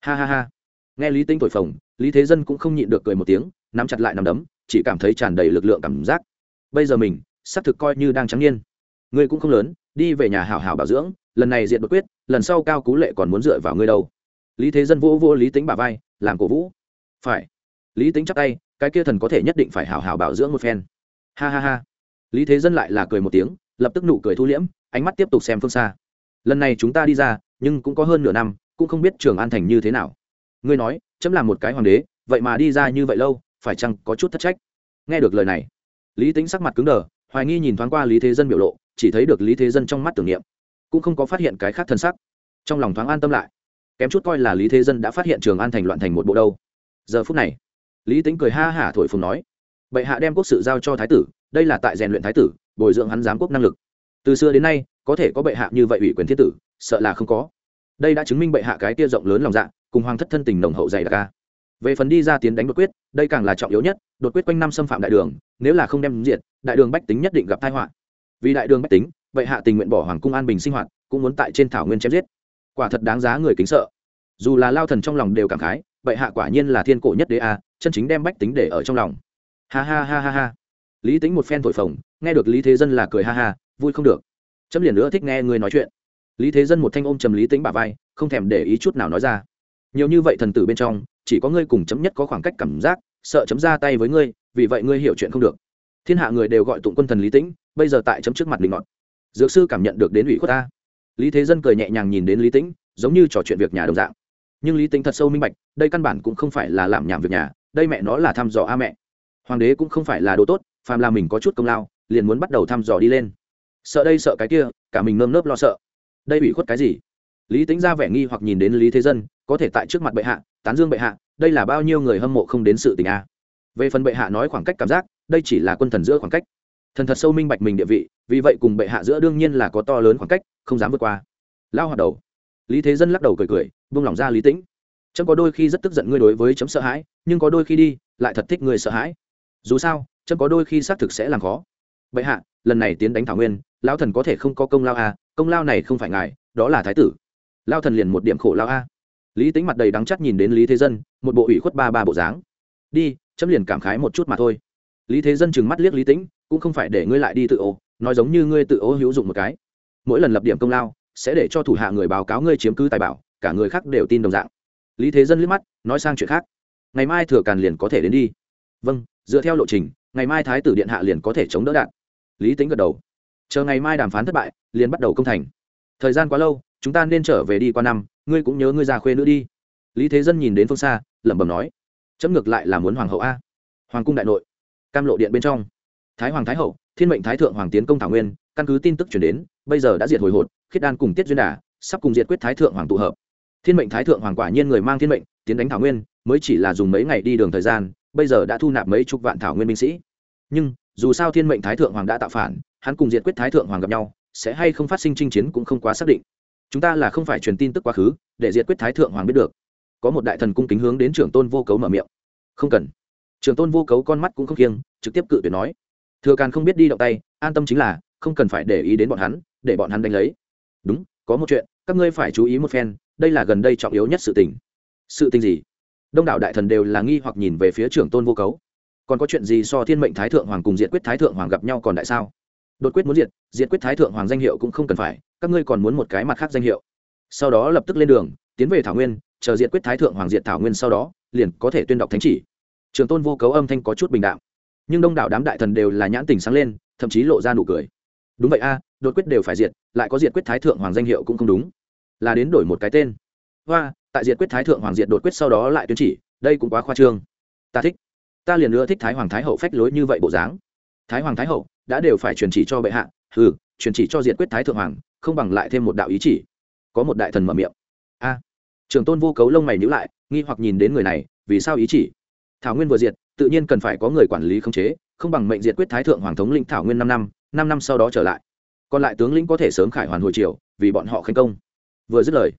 Ha ha ha. Nghe lý tĩnh thổi phồng, lý thế dân cũng không nhịn được cười một tiếng, nắm chặt lại nắm đấm, chỉ cảm thấy tràn đầy lực lượng cảm giác. Bây giờ mình xác thực coi như đang trắng niên. Ngươi cũng không lớn, đi về nhà hảo hảo bảo dưỡng, lần này diện bất quyết, lần sau cao cú lệ còn muốn dựa vào ngươi đâu. Lý thế dân vô vô lý tính bà vai, làm cổ vũ. Phải. Lý tính chắc tay, cái kia thần có thể nhất định phải hảo hảo bảo dưỡng một phen. Ha ha ha. Lý thế dân lại là cười một tiếng, lập tức nụ cười thu liễm, ánh mắt tiếp tục xem phương xa. Lần này chúng ta đi ra, nhưng cũng có hơn nửa năm, cũng không biết trường an thành như thế nào. Ngươi nói, chấm là một cái hoàng đế, vậy mà đi ra như vậy lâu, phải chăng có chút thất trách? Nghe được lời này, lý tính sắc mặt cứng đờ hoài nghi nhìn thoáng qua lý thế dân biểu lộ, chỉ thấy được lý thế dân trong mắt tưởng niệm, cũng không có phát hiện cái khác thân sắc. Trong lòng thoáng an tâm lại, kém chút coi là lý thế dân đã phát hiện trường an thành loạn thành một bộ đâu. Giờ phút này, lý tính cười ha hả thổi phồng nói, bệ hạ đem quốc sự giao cho thái tử, đây là tại rèn luyện thái tử, bồi dưỡng hắn giám quốc năng lực. Từ xưa đến nay, có thể có bệ hạ như vậy ủy quyền thiên tử, sợ là không có. Đây đã chứng minh bệ hạ cái tia rộng lớn lòng dạ cùng hoàng thất thân tình nồng hậu dày đặc ca về phần đi ra tiến đánh đột quyết, đây càng là trọng yếu nhất, đột quyết quanh năm xâm phạm đại đường, nếu là không đem diện đại đường bách tính nhất định gặp tai họa. Vì đại đường bách tính, vậy hạ tình nguyện bỏ hoàng cung an bình sinh hoạt, cũng muốn tại trên thảo nguyên chém giết. Quả thật đáng giá người kính sợ. Dù là lao thần trong lòng đều cảm khái, vậy hạ quả nhiên là thiên cổ nhất đế a, chân chính đem bách tính để ở trong lòng. Ha ha ha ha ha. Lý tính một phen thổi phồng, nghe được lý thế dân là cười ha ha, vui không được. Chấm liền nữa thích nghe người nói chuyện. Lý thế dân một thanh ôm trầm lý tính bà vai, không thèm để ý chút nào nói ra. Nhiều như vậy thần tử bên trong chỉ có ngươi cùng chấm nhất có khoảng cách cảm giác, sợ chấm ra tay với ngươi, vì vậy ngươi hiểu chuyện không được. Thiên hạ người đều gọi tụng quân thần lý tĩnh, bây giờ tại chấm trước mặt đình ngọt dược sư cảm nhận được đến ủy khuất ta. Lý thế dân cười nhẹ nhàng nhìn đến lý tĩnh, giống như trò chuyện việc nhà đồng dạng. Nhưng lý tĩnh thật sâu minh bạch, đây căn bản cũng không phải là làm nhảm việc nhà, đây mẹ nó là thăm dò a mẹ. Hoàng đế cũng không phải là đồ tốt, phàm là mình có chút công lao, liền muốn bắt đầu thăm dò đi lên. Sợ đây sợ cái kia, cả mình nơm nớp lo sợ. Đây ủy khuất cái gì? Lý tính ra vẻ nghi hoặc nhìn đến lý thế dân, có thể tại trước mặt bệ hạ, tán dương bệ hạ, đây là bao nhiêu người hâm mộ không đến sự tình a? Về phần bệ hạ nói khoảng cách cảm giác, đây chỉ là quân thần giữa khoảng cách. Thần thật sâu minh bạch mình địa vị, vì vậy cùng bệ hạ giữa đương nhiên là có to lớn khoảng cách, không dám vượt qua. Lao hoạt đầu. Lý thế dân lắc đầu cười cười vung lòng ra lý tĩnh. Chấm có đôi khi rất tức giận ngươi đối với chấm sợ hãi, nhưng có đôi khi đi, lại thật thích người sợ hãi. Dù sao, chấm có đôi khi xác thực sẽ làm khó. Bệ hạ, lần này tiến đánh thảo nguyên, lão thần có thể không có công lao à công lao này không phải ngài, đó là thái tử lao thần liền một điểm khổ lao a. Lý tính mặt đầy đắng chắc nhìn đến lý thế dân, một bộ ủy khuất ba ba bộ dáng. Đi, chấm liền cảm khái một chút mà thôi. Lý thế dân chừng mắt liếc lý tĩnh, cũng không phải để ngươi lại đi tự ô, nói giống như ngươi tự ô hữu dụng một cái. Mỗi lần lập điểm công lao, sẽ để cho thủ hạ người báo cáo ngươi chiếm cứ tài bảo, cả người khác đều tin đồng dạng. Lý thế dân liếc mắt, nói sang chuyện khác. Ngày mai thừa càn liền có thể đến đi. Vâng dựa theo lộ trình, ngày mai thái tử điện hạ liền có thể chống đỡ đạn. Lý tính gật đầu. Chờ ngày mai đàm phán thất bại, liền bắt đầu công thành. Thời gian quá lâu chúng ta nên trở về đi qua năm, ngươi cũng nhớ ngươi già khuê nữa đi. Lý thế dân nhìn đến phương xa, lẩm bẩm nói, chấm ngược lại là muốn hoàng hậu a. Hoàng cung đại nội, cam lộ điện bên trong. Thái hoàng thái hậu, thiên mệnh thái thượng hoàng tiến công thảo nguyên, căn cứ tin tức chuyển đến, bây giờ đã diệt hồi hột, khiết đan cùng tiết duyên đà, sắp cùng diệt quyết thái thượng hoàng tụ hợp. Thiên mệnh thái thượng hoàng quả nhiên người mang thiên mệnh, tiến đánh thảo nguyên, mới chỉ là dùng mấy ngày đi đường thời gian, bây giờ đã thu nạp mấy chục vạn thảo nguyên binh sĩ. Nhưng, dù sao thiên mệnh thái thượng hoàng đã tạo phản, hắn cùng diệt quyết thái thượng hoàng gặp nhau, sẽ hay không phát sinh chinh chiến cũng không quá xác định chúng ta là không phải truyền tin tức quá khứ, để diệt quyết thái thượng hoàng biết được. Có một đại thần cung kính hướng đến trưởng tôn vô cấu mở miệng. Không cần. Trưởng tôn vô cấu con mắt cũng không kiêng, trực tiếp cự tuyệt nói. Thừa càn không biết đi động tay, an tâm chính là, không cần phải để ý đến bọn hắn, để bọn hắn đánh lấy. Đúng, có một chuyện, các ngươi phải chú ý một phen, đây là gần đây trọng yếu nhất sự tình. Sự tình gì? Đông đảo đại thần đều là nghi hoặc nhìn về phía trưởng tôn vô cấu. Còn có chuyện gì so thiên mệnh thái thượng hoàng cùng diện quyết thái thượng hoàng gặp nhau còn đại sao? Đột quyết muốn diệt diệt quyết thái thượng hoàng danh hiệu cũng không cần phải các ngươi còn muốn một cái mặt khác danh hiệu. Sau đó lập tức lên đường, tiến về thảo nguyên, chờ diện quyết thái thượng hoàng diệt thảo nguyên sau đó, liền có thể tuyên đọc thánh chỉ. Trường tôn vô cấu âm thanh có chút bình đạo nhưng đông đảo đám đại thần đều là nhãn tình sáng lên, thậm chí lộ ra nụ cười. Đúng vậy a, đột quyết đều phải diệt, lại có diệt quyết thái thượng hoàng danh hiệu cũng không đúng. Là đến đổi một cái tên. Hoa, tại diệt quyết thái thượng hoàng diệt đột quyết sau đó lại tuyên chỉ, đây cũng quá khoa trương. Ta thích. Ta liền nữa thích thái hoàng thái hậu phách lối như vậy bộ dáng. Thái hoàng thái hậu, đã đều phải truyền chỉ cho bệ hạ ừ truyền chỉ cho diệt quyết thái thượng hoàng không bằng lại thêm một đạo ý chỉ. Có một đại thần mở miệng. A. Trường tôn vô cấu lông mày nhữ lại nghi hoặc nhìn đến người này vì sao ý chỉ? Thảo nguyên vừa diệt tự nhiên cần phải có người quản lý khống chế không bằng mệnh diệt quyết thái thượng hoàng thống lĩnh thảo nguyên năm năm năm năm sau đó trở lại. Còn lại tướng lĩnh có thể sớm khải hoàn hồi triều vì bọn họ khánh công. Vừa dứt lời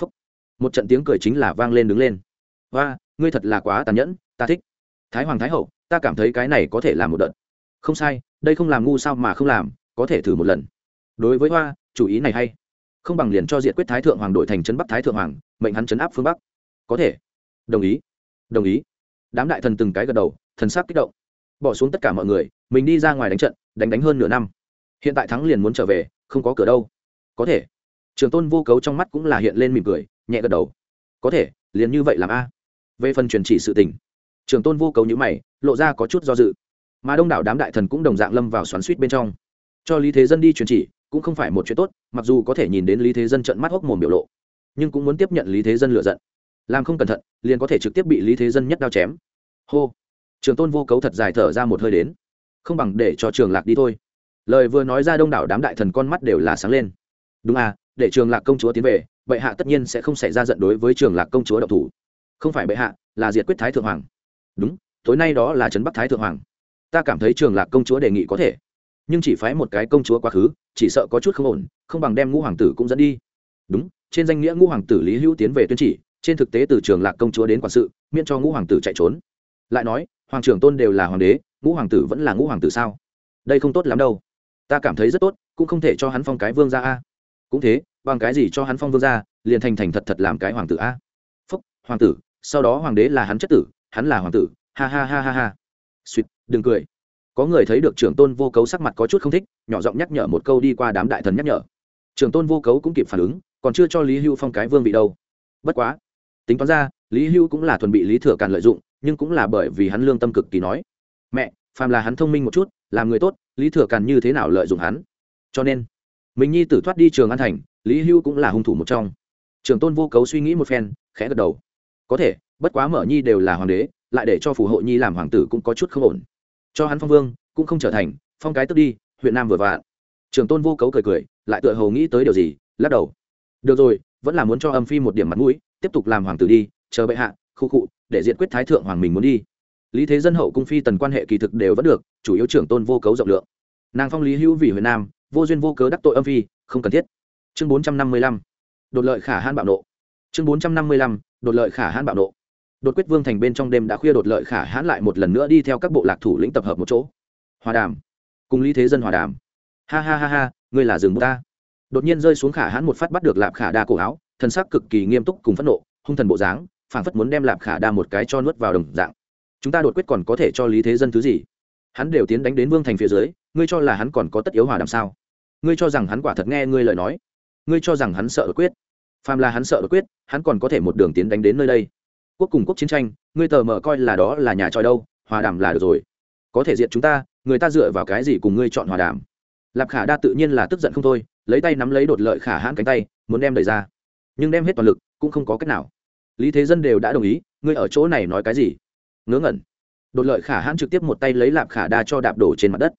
phúc, một trận tiếng cười chính là vang lên đứng lên. Và ngươi thật là quá tàn nhẫn ta thích. Thái hoàng thái hậu ta cảm thấy cái này có thể làm một đợt. Không sai đây không làm ngu sao mà không làm có thể thử một lần. Đối với hoa chủ ý này hay. Không bằng liền cho diện quyết thái thượng hoàng đổi thành trấn bắc thái thượng hoàng, mệnh hắn trấn áp phương bắc. Có thể. Đồng ý. Đồng ý. Đám đại thần từng cái gật đầu, thần sắc kích động. Bỏ xuống tất cả mọi người, mình đi ra ngoài đánh trận, đánh đánh hơn nửa năm. Hiện tại thắng liền muốn trở về, không có cửa đâu. Có thể. Trường tôn vô cấu trong mắt cũng là hiện lên mỉm cười, nhẹ gật đầu. Có thể, liền như vậy làm a. Về phần truyền chỉ sự tình, trường tôn vô cấu nhữ mày, lộ ra có chút do dự. Mà đông đảo đám đại thần cũng đồng dạng lâm vào xoắn suýt bên trong. Cho lý thế dân đi truyền chỉ cũng không phải một chuyện tốt, mặc dù có thể nhìn đến lý thế dân trận mắt hốc mồm biểu lộ, nhưng cũng muốn tiếp nhận lý thế dân lựa giận. Làm không cẩn thận, liền có thể trực tiếp bị lý thế dân nhất đao chém. Hô. Trường tôn vô cấu thật dài thở ra một hơi đến. Không bằng để cho trường lạc đi thôi. Lời vừa nói ra đông đảo đám đại thần con mắt đều là sáng lên. Đúng à để trường lạc công chúa tiến về, bệ hạ tất nhiên sẽ không xảy ra giận đối với trường lạc công chúa độc thủ. Không phải bệ hạ, là diệt quyết thái thượng hoàng. Đúng, tối nay đó là trấn bắc thái thượng hoàng. Ta cảm thấy trường lạc công chúa đề nghị có thể nhưng chỉ phái một cái công chúa quá khứ, chỉ sợ có chút không ổn, không bằng đem ngũ hoàng tử cũng dẫn đi. Đúng, trên danh nghĩa ngũ hoàng tử lý hữu tiến về tuyên chỉ, trên thực tế từ trường lạc công chúa đến quản sự, miễn cho ngũ hoàng tử chạy trốn. Lại nói, hoàng trưởng tôn đều là hoàng đế, ngũ hoàng tử vẫn là ngũ hoàng tử sao? Đây không tốt lắm đâu. Ta cảm thấy rất tốt, cũng không thể cho hắn phong cái vương ra a. Cũng thế, bằng cái gì cho hắn phong vương ra liền thành thành thật thật làm cái hoàng tử a. Phúc, hoàng tử, sau đó hoàng đế là hắn chất tử, hắn là hoàng tử. Ha ha ha ha ha. Suýt đừng cười có người thấy được trưởng tôn vô cấu sắc mặt có chút không thích, nhỏ giọng nhắc nhở một câu đi qua đám đại thần nhắc nhở. Trưởng tôn vô cấu cũng kịp phản ứng, còn chưa cho lý hưu phong cái vương vị đâu. Bất quá, tính toán ra, lý hưu cũng là thuần bị lý thừa càn lợi dụng, nhưng cũng là bởi vì hắn lương tâm cực kỳ nói. Mẹ, phàm là hắn thông minh một chút, làm người tốt, lý thừa càn như thế nào lợi dụng hắn? Cho nên mình nhi tử thoát đi trường an thành, lý hưu cũng là hung thủ một trong. Trường tôn vô cấu suy nghĩ một phen, khẽ gật đầu. Có thể, bất quá mở nhi đều là hoàng đế, lại để cho phù hộ nhi làm hoàng tử cũng có chút không ổn cho hắn phong vương, cũng không trở thành, phong cái tức đi, huyện nam vừa vạn. Trường tôn vô cấu cười cười, lại tựa hầu nghĩ tới điều gì, lắc đầu. Được rồi, vẫn là muốn cho âm phi một điểm mặt mũi, tiếp tục làm hoàng tử đi, chờ bệ hạ, khu cụ để diện quyết thái thượng hoàng mình muốn đi. Lý thế dân hậu cung phi tần quan hệ kỳ thực đều vẫn được, chủ yếu trưởng tôn vô cấu rộng lượng. Nàng phong lý hữu vì huyện nam, vô duyên vô cớ đắc tội âm phi, không cần thiết. Chương bốn trăm năm mươi lăm. Đột lợi khả hãn bạo nộ. Chương bốn trăm năm mươi lăm. Đột lợi khả hãn bạo nộ đột quyết vương thành bên trong đêm đã khuya đột lợi khả hãn lại một lần nữa đi theo các bộ lạc thủ lĩnh tập hợp một chỗ. Hòa đàm. Cùng lý thế dân hòa đàm. Ha ha ha ha, ngươi là rừng ta. Đột nhiên rơi xuống khả hãn một phát bắt được lạp khả đa cổ áo, thân sắc cực kỳ nghiêm túc cùng phẫn nộ, hung thần bộ dáng, phảng phất muốn đem lạp khả đa một cái cho nuốt vào đồng dạng. Chúng ta đột quyết còn có thể cho lý thế dân thứ gì? Hắn đều tiến đánh đến vương thành phía dưới, ngươi cho là hắn còn có tất yếu hòa đàm sao? Ngươi cho rằng hắn quả thật nghe ngươi lời nói. Ngươi cho rằng hắn sợ đột quyết. Phàm là hắn sợ đột quyết, hắn còn có thể một đường tiến đánh đến nơi đây quốc cùng quốc chiến tranh, ngươi tờ mờ coi là đó là nhà tròi đâu, hòa đàm là được rồi. Có thể diệt chúng ta, người ta dựa vào cái gì cùng ngươi chọn hòa đàm? Lạp khả đa tự nhiên là tức giận không thôi, lấy tay nắm lấy đột lợi khả hãn cánh tay, muốn đem đẩy ra. Nhưng đem hết toàn lực, cũng không có cách nào. Lý thế dân đều đã đồng ý, ngươi ở chỗ này nói cái gì? Ngớ ngẩn. Đột lợi khả hãn trực tiếp một tay lấy lạp khả đa cho đạp đổ trên mặt đất.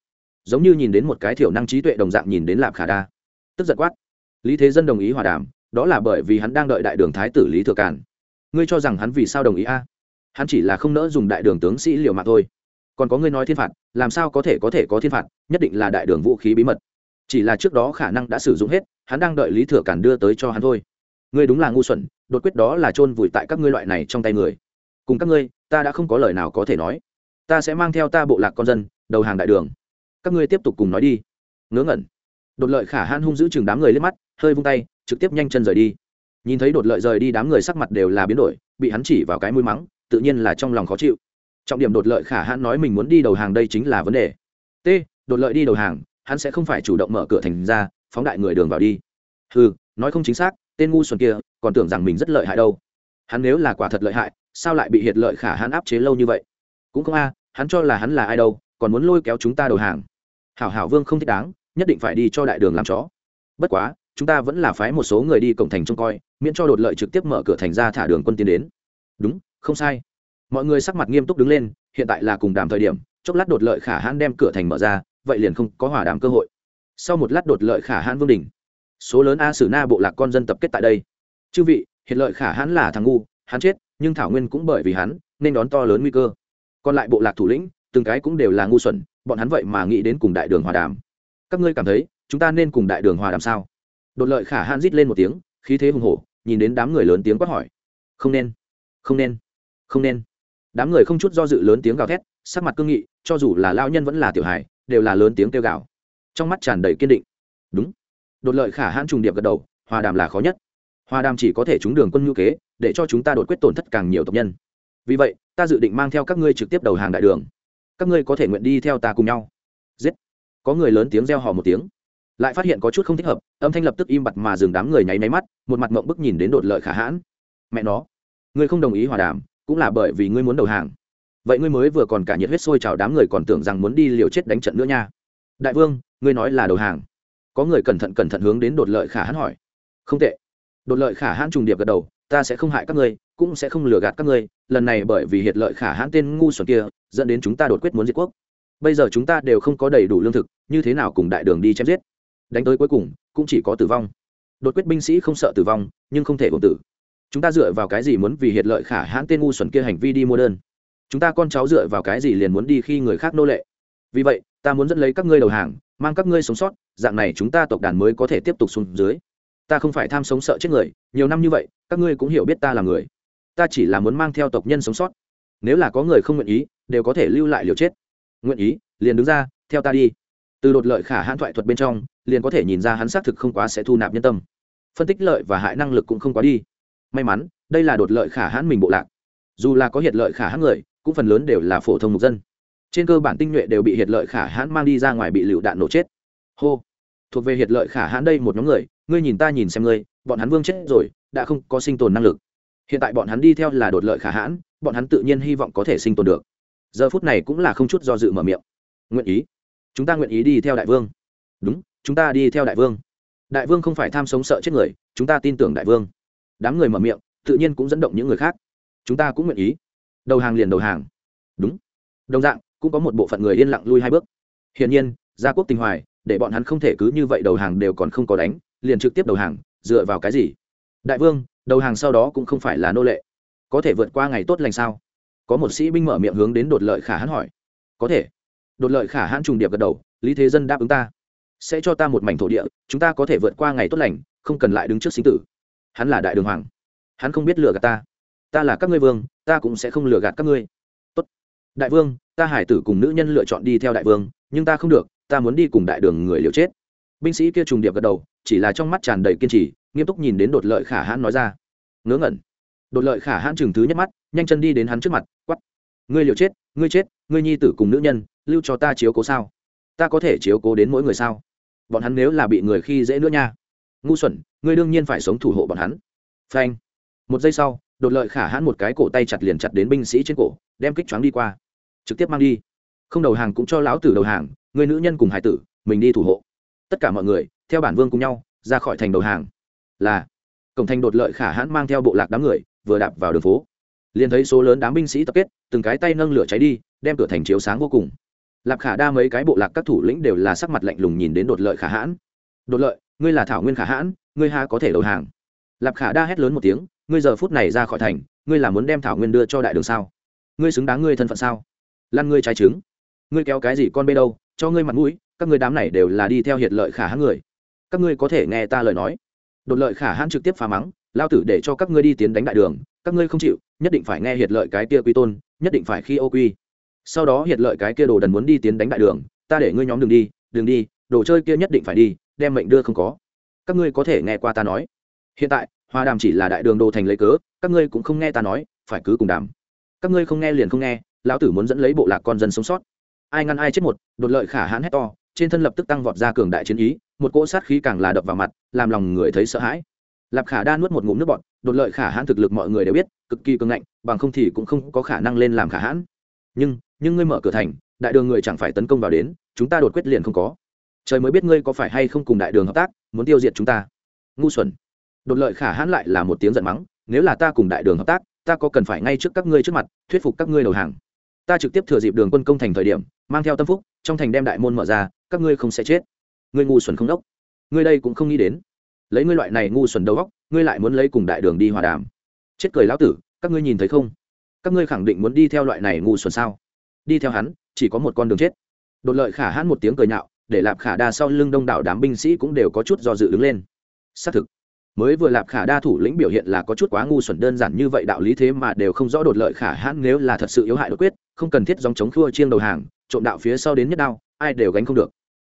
Giống như nhìn đến một cái thiểu năng trí tuệ đồng dạng nhìn đến lạp khả đa. Tức giật quát. Lý thế dân đồng ý hòa đàm, đó là bởi vì hắn đang đợi đại đường thái tử lý thừa càn ngươi cho rằng hắn vì sao đồng ý a? Hắn chỉ là không nỡ dùng đại đường tướng sĩ liều mạng thôi. Còn có ngươi nói thiên phạt, làm sao có thể có thể có thiên phạt, nhất định là đại đường vũ khí bí mật. Chỉ là trước đó khả năng đã sử dụng hết, hắn đang đợi lý thừa cản đưa tới cho hắn thôi. Ngươi đúng là ngu xuẩn, đột quyết đó là chôn vùi tại các ngươi loại này trong tay người. Cùng các ngươi, ta đã không có lời nào có thể nói. Ta sẽ mang theo ta bộ lạc con dân, đầu hàng đại đường. Các ngươi tiếp tục cùng nói đi. Ngớ ngẩn. Đột lợi khả hãn hung giữ chừng đám người lên mắt, hơi vung tay, trực tiếp nhanh chân rời đi nhìn thấy đột lợi rời đi đám người sắc mặt đều là biến đổi, bị hắn chỉ vào cái mũi mắng, tự nhiên là trong lòng khó chịu. Trọng điểm đột lợi khả hãn nói mình muốn đi đầu hàng đây chính là vấn đề. T, đột lợi đi đầu hàng, hắn sẽ không phải chủ động mở cửa thành ra, phóng đại người đường vào đi. Ừ nói không chính xác, tên ngu xuẩn kia, còn tưởng rằng mình rất lợi hại đâu. Hắn nếu là quả thật lợi hại, sao lại bị hiệt lợi khả hãn áp chế lâu như vậy? Cũng không a, hắn cho là hắn là ai đâu, còn muốn lôi kéo chúng ta đầu hàng. Hảo hảo vương không thích đáng, nhất định phải đi cho đại đường làm chó. Bất quá, chúng ta vẫn là phái một số người đi cổng thành trông coi miễn cho đột lợi trực tiếp mở cửa thành ra thả đường quân tiến đến. Đúng, không sai. Mọi người sắc mặt nghiêm túc đứng lên, hiện tại là cùng đàm thời điểm, chốc lát đột lợi khả hãn đem cửa thành mở ra, vậy liền không có hòa đàm cơ hội. Sau một lát đột lợi khả hãn vương đình số lớn a sử na bộ lạc con dân tập kết tại đây. Chư vị, hiện lợi khả hãn là thằng ngu, hắn chết, nhưng thảo nguyên cũng bởi vì hắn, nên đón to lớn nguy cơ. Còn lại bộ lạc thủ lĩnh, từng cái cũng đều là ngu xuẩn, bọn hắn vậy mà nghĩ đến cùng đại đường hòa đàm. Các ngươi cảm thấy, chúng ta nên cùng đại đường hòa đàm sao? Đột lợi khả hãn rít lên một tiếng, khí thế hùng hổ nhìn đến đám người lớn tiếng quát hỏi. Không nên không nên không nên. Đám người không chút do dự lớn tiếng gào thét, sắc mặt cương nghị, cho dù là lao nhân vẫn là tiểu hài, đều là lớn tiếng kêu gào. Trong mắt tràn đầy kiên định. Đúng. Đột lợi khả hãn trùng điệp gật đầu, hòa đàm là khó nhất. Hòa đàm chỉ có thể trúng đường quân ngữ kế, để cho chúng ta đột quyết tổn thất càng nhiều tộc nhân. Vì vậy, ta dự định mang theo các ngươi trực tiếp đầu hàng đại đường. Các ngươi có thể nguyện đi theo ta cùng nhau. Giết. Có người lớn tiếng reo hò một tiếng lại phát hiện có chút không thích hợp, âm thanh lập tức im bặt mà dừng đám người nháy máy mắt, một mặt mộng bức nhìn đến đột lợi khả hãn. Mẹ nó, ngươi không đồng ý hòa đàm, cũng là bởi vì ngươi muốn đầu hàng. Vậy ngươi mới vừa còn cả nhiệt huyết sôi chào đám người còn tưởng rằng muốn đi liều chết đánh trận nữa nha. Đại vương, ngươi nói là đầu hàng. Có người cẩn thận cẩn thận hướng đến đột lợi khả hãn hỏi. Không tệ. Đột lợi khả hãn trùng điệp gật đầu, ta sẽ không hại các ngươi, cũng sẽ không lừa gạt các ngươi, lần này bởi vì hiệt lợi khả hãn tên ngu xuẩn kia, dẫn đến chúng ta đột quyết muốn diệt quốc. Bây giờ chúng ta đều không có đầy đủ lương thực, như thế nào cùng đại đường đi chém giết? Đánh tới cuối cùng cũng chỉ có tử vong. Đột quyết binh sĩ không sợ tử vong, nhưng không thể ổn tử. Chúng ta dựa vào cái gì muốn vì hiệt lợi khả hãn tên ngu xuẩn kia hành vi đi mua đơn? Chúng ta con cháu dựa vào cái gì liền muốn đi khi người khác nô lệ? Vì vậy, ta muốn dẫn lấy các ngươi đầu hàng, mang các ngươi sống sót, dạng này chúng ta tộc đàn mới có thể tiếp tục xuống dưới. Ta không phải tham sống sợ chết người, nhiều năm như vậy, các ngươi cũng hiểu biết ta là người. Ta chỉ là muốn mang theo tộc nhân sống sót. Nếu là có người không nguyện ý, đều có thể lưu lại liều chết. Nguyện ý, liền đứng ra, theo ta đi từ đột lợi khả hãn thoại thuật bên trong, liền có thể nhìn ra hắn xác thực không quá sẽ thu nạp nhân tâm. Phân tích lợi và hại năng lực cũng không quá đi. May mắn, đây là đột lợi khả hãn mình bộ lạc. Dù là có hiệt lợi khả hãn người, cũng phần lớn đều là phổ thông mục dân. Trên cơ bản tinh nhuệ đều bị hiệt lợi khả hãn mang đi ra ngoài bị lựu đạn nổ chết. Hô. Thuộc về hiệt lợi khả hãn đây một nhóm người, ngươi nhìn ta nhìn xem ngươi, bọn hắn vương chết rồi, đã không có sinh tồn năng lực. Hiện tại bọn hắn đi theo là đột lợi khả hãn, bọn hắn tự nhiên hy vọng có thể sinh tồn được. Giờ phút này cũng là không chút do dự mở miệng. Nguyện ý chúng ta nguyện ý đi theo đại vương. Đúng, chúng ta đi theo đại vương. Đại vương không phải tham sống sợ chết người, chúng ta tin tưởng đại vương. Đám người mở miệng, tự nhiên cũng dẫn động những người khác. Chúng ta cũng nguyện ý. Đầu hàng liền đầu hàng. Đúng. Đồng dạng, cũng có một bộ phận người yên lặng lui hai bước. Hiển nhiên, gia quốc tình hoài, để bọn hắn không thể cứ như vậy đầu hàng đều còn không có đánh, liền trực tiếp đầu hàng, dựa vào cái gì? Đại vương, đầu hàng sau đó cũng không phải là nô lệ. Có thể vượt qua ngày tốt lành sao? Có một sĩ binh mở miệng hướng đến đột lợi khả hắn hỏi. Có thể đột lợi khả hãn trùng điệp gật đầu, lý thế dân đáp ứng ta. Sẽ cho ta một mảnh thổ địa, chúng ta có thể vượt qua ngày tốt lành, không cần lại đứng trước sinh tử. Hắn là đại đường hoàng. Hắn không biết lừa gạt ta. Ta là các ngươi vương, ta cũng sẽ không lừa gạt các ngươi. Tốt. đại vương, ta hải tử cùng nữ nhân lựa chọn đi theo đại vương, nhưng ta không được, ta muốn đi cùng đại đường người liều chết. Binh sĩ kia trùng điệp gật đầu, chỉ là trong mắt tràn đầy kiên trì, nghiêm túc nhìn đến đột lợi khả hãn nói ra. Ngớ ngẩn. Đột lợi khả hãn chừng thứ nhất mắt, nhanh chân đi đến hắn trước mặt quắp ngươi liều chết, ngươi chết, ngươi nhi tử cùng nữ nhân lưu cho ta chiếu cố sao? Ta có thể chiếu cố đến mỗi người sao? Bọn hắn nếu là bị người khi dễ nữa nha. Ngu xuẩn, ngươi đương nhiên phải sống thủ hộ bọn hắn. Phanh. Một giây sau, đột lợi khả hãn một cái cổ tay chặt liền chặt đến binh sĩ trên cổ, đem kích choáng đi qua. Trực tiếp mang đi. Không đầu hàng cũng cho lão tử đầu hàng, người nữ nhân cùng hải tử, mình đi thủ hộ. Tất cả mọi người, theo bản vương cùng nhau, ra khỏi thành đầu hàng. Là, cổng thành đột lợi khả hãn mang theo bộ lạc đám người, vừa đạp vào đường phố. Liền thấy số lớn đám binh sĩ tập kết, từng cái tay nâng lửa cháy đi, đem cửa thành chiếu sáng vô cùng. Lạp khả đa mấy cái bộ lạc các thủ lĩnh đều là sắc mặt lạnh lùng nhìn đến đột lợi khả hãn. Đột lợi, ngươi là thảo nguyên khả hãn, ngươi ha có thể đầu hàng. Lạp khả đa hét lớn một tiếng, ngươi giờ phút này ra khỏi thành, ngươi là muốn đem thảo nguyên đưa cho đại đường sao? Ngươi xứng đáng ngươi thân phận sao? Lan ngươi trái trứng. Ngươi kéo cái gì con bê đâu, cho ngươi mặt mũi, các ngươi đám này đều là đi theo hiệt lợi khả hãn người. Các ngươi có thể nghe ta lời nói. Đột lợi khả hãn trực tiếp phá mắng, lao tử để cho các ngươi đi tiến đánh đại đường, các ngươi không chịu, nhất định phải nghe hiệt lợi cái kia quy tôn, nhất định phải khi ô quy sau đó hiện lợi cái kia đồ đần muốn đi tiến đánh đại đường, ta để ngươi nhóm đường đi đường đi, đồ chơi kia nhất định phải đi, đem mệnh đưa không có. Các ngươi có thể nghe qua ta nói. Hiện tại hòa đàm chỉ là đại đường đồ thành lấy cớ, các ngươi cũng không nghe ta nói, phải cứ cùng đàm. Các ngươi không nghe liền không nghe, lão tử muốn dẫn lấy bộ lạc con dân sống sót. Ai ngăn ai chết một, đột lợi khả hãn hét to, trên thân lập tức tăng vọt ra cường đại chiến ý, một cỗ sát khí càng là đập vào mặt, làm lòng người thấy sợ hãi. Lạp khả đa nuốt một ngụm nước bọt, đột lợi khả hãn thực lực mọi người đều biết, cực kỳ cường ngạnh, bằng không thì cũng không có khả năng lên làm khả hãn. Nhưng nhưng ngươi mở cửa thành, đại đường người chẳng phải tấn công vào đến, chúng ta đột quyết liền không có. Trời mới biết ngươi có phải hay không cùng đại đường hợp tác, muốn tiêu diệt chúng ta. Ngu xuẩn. Đột lợi khả hãn lại là một tiếng giận mắng, nếu là ta cùng đại đường hợp tác, ta có cần phải ngay trước các ngươi trước mặt, thuyết phục các ngươi đầu hàng. Ta trực tiếp thừa dịp đường quân công thành thời điểm, mang theo tâm phúc, trong thành đem đại môn mở ra, các ngươi không sẽ chết. Ngươi ngu xuẩn không đốc. Ngươi đây cũng không nghĩ đến. Lấy ngươi loại này ngu xuẩn đầu góc ngươi lại muốn lấy cùng đại đường đi hòa đàm. Chết cười lão tử, các ngươi nhìn thấy không? Các ngươi khẳng định muốn đi theo loại này ngu xuẩn sao? Đi theo hắn, chỉ có một con đường chết. Đột lợi khả hãn một tiếng cười nhạo, để lạp khả đa sau lưng đông đảo đám binh sĩ cũng đều có chút do dự đứng lên. Xác thực, mới vừa lạp khả đa thủ lĩnh biểu hiện là có chút quá ngu xuẩn đơn giản như vậy, đạo lý thế mà đều không rõ đột lợi khả hãn nếu là thật sự yếu hại đột quyết, không cần thiết dòng chống khua chiêng đầu hàng, trộm đạo phía sau đến nhất đao, ai đều gánh không được.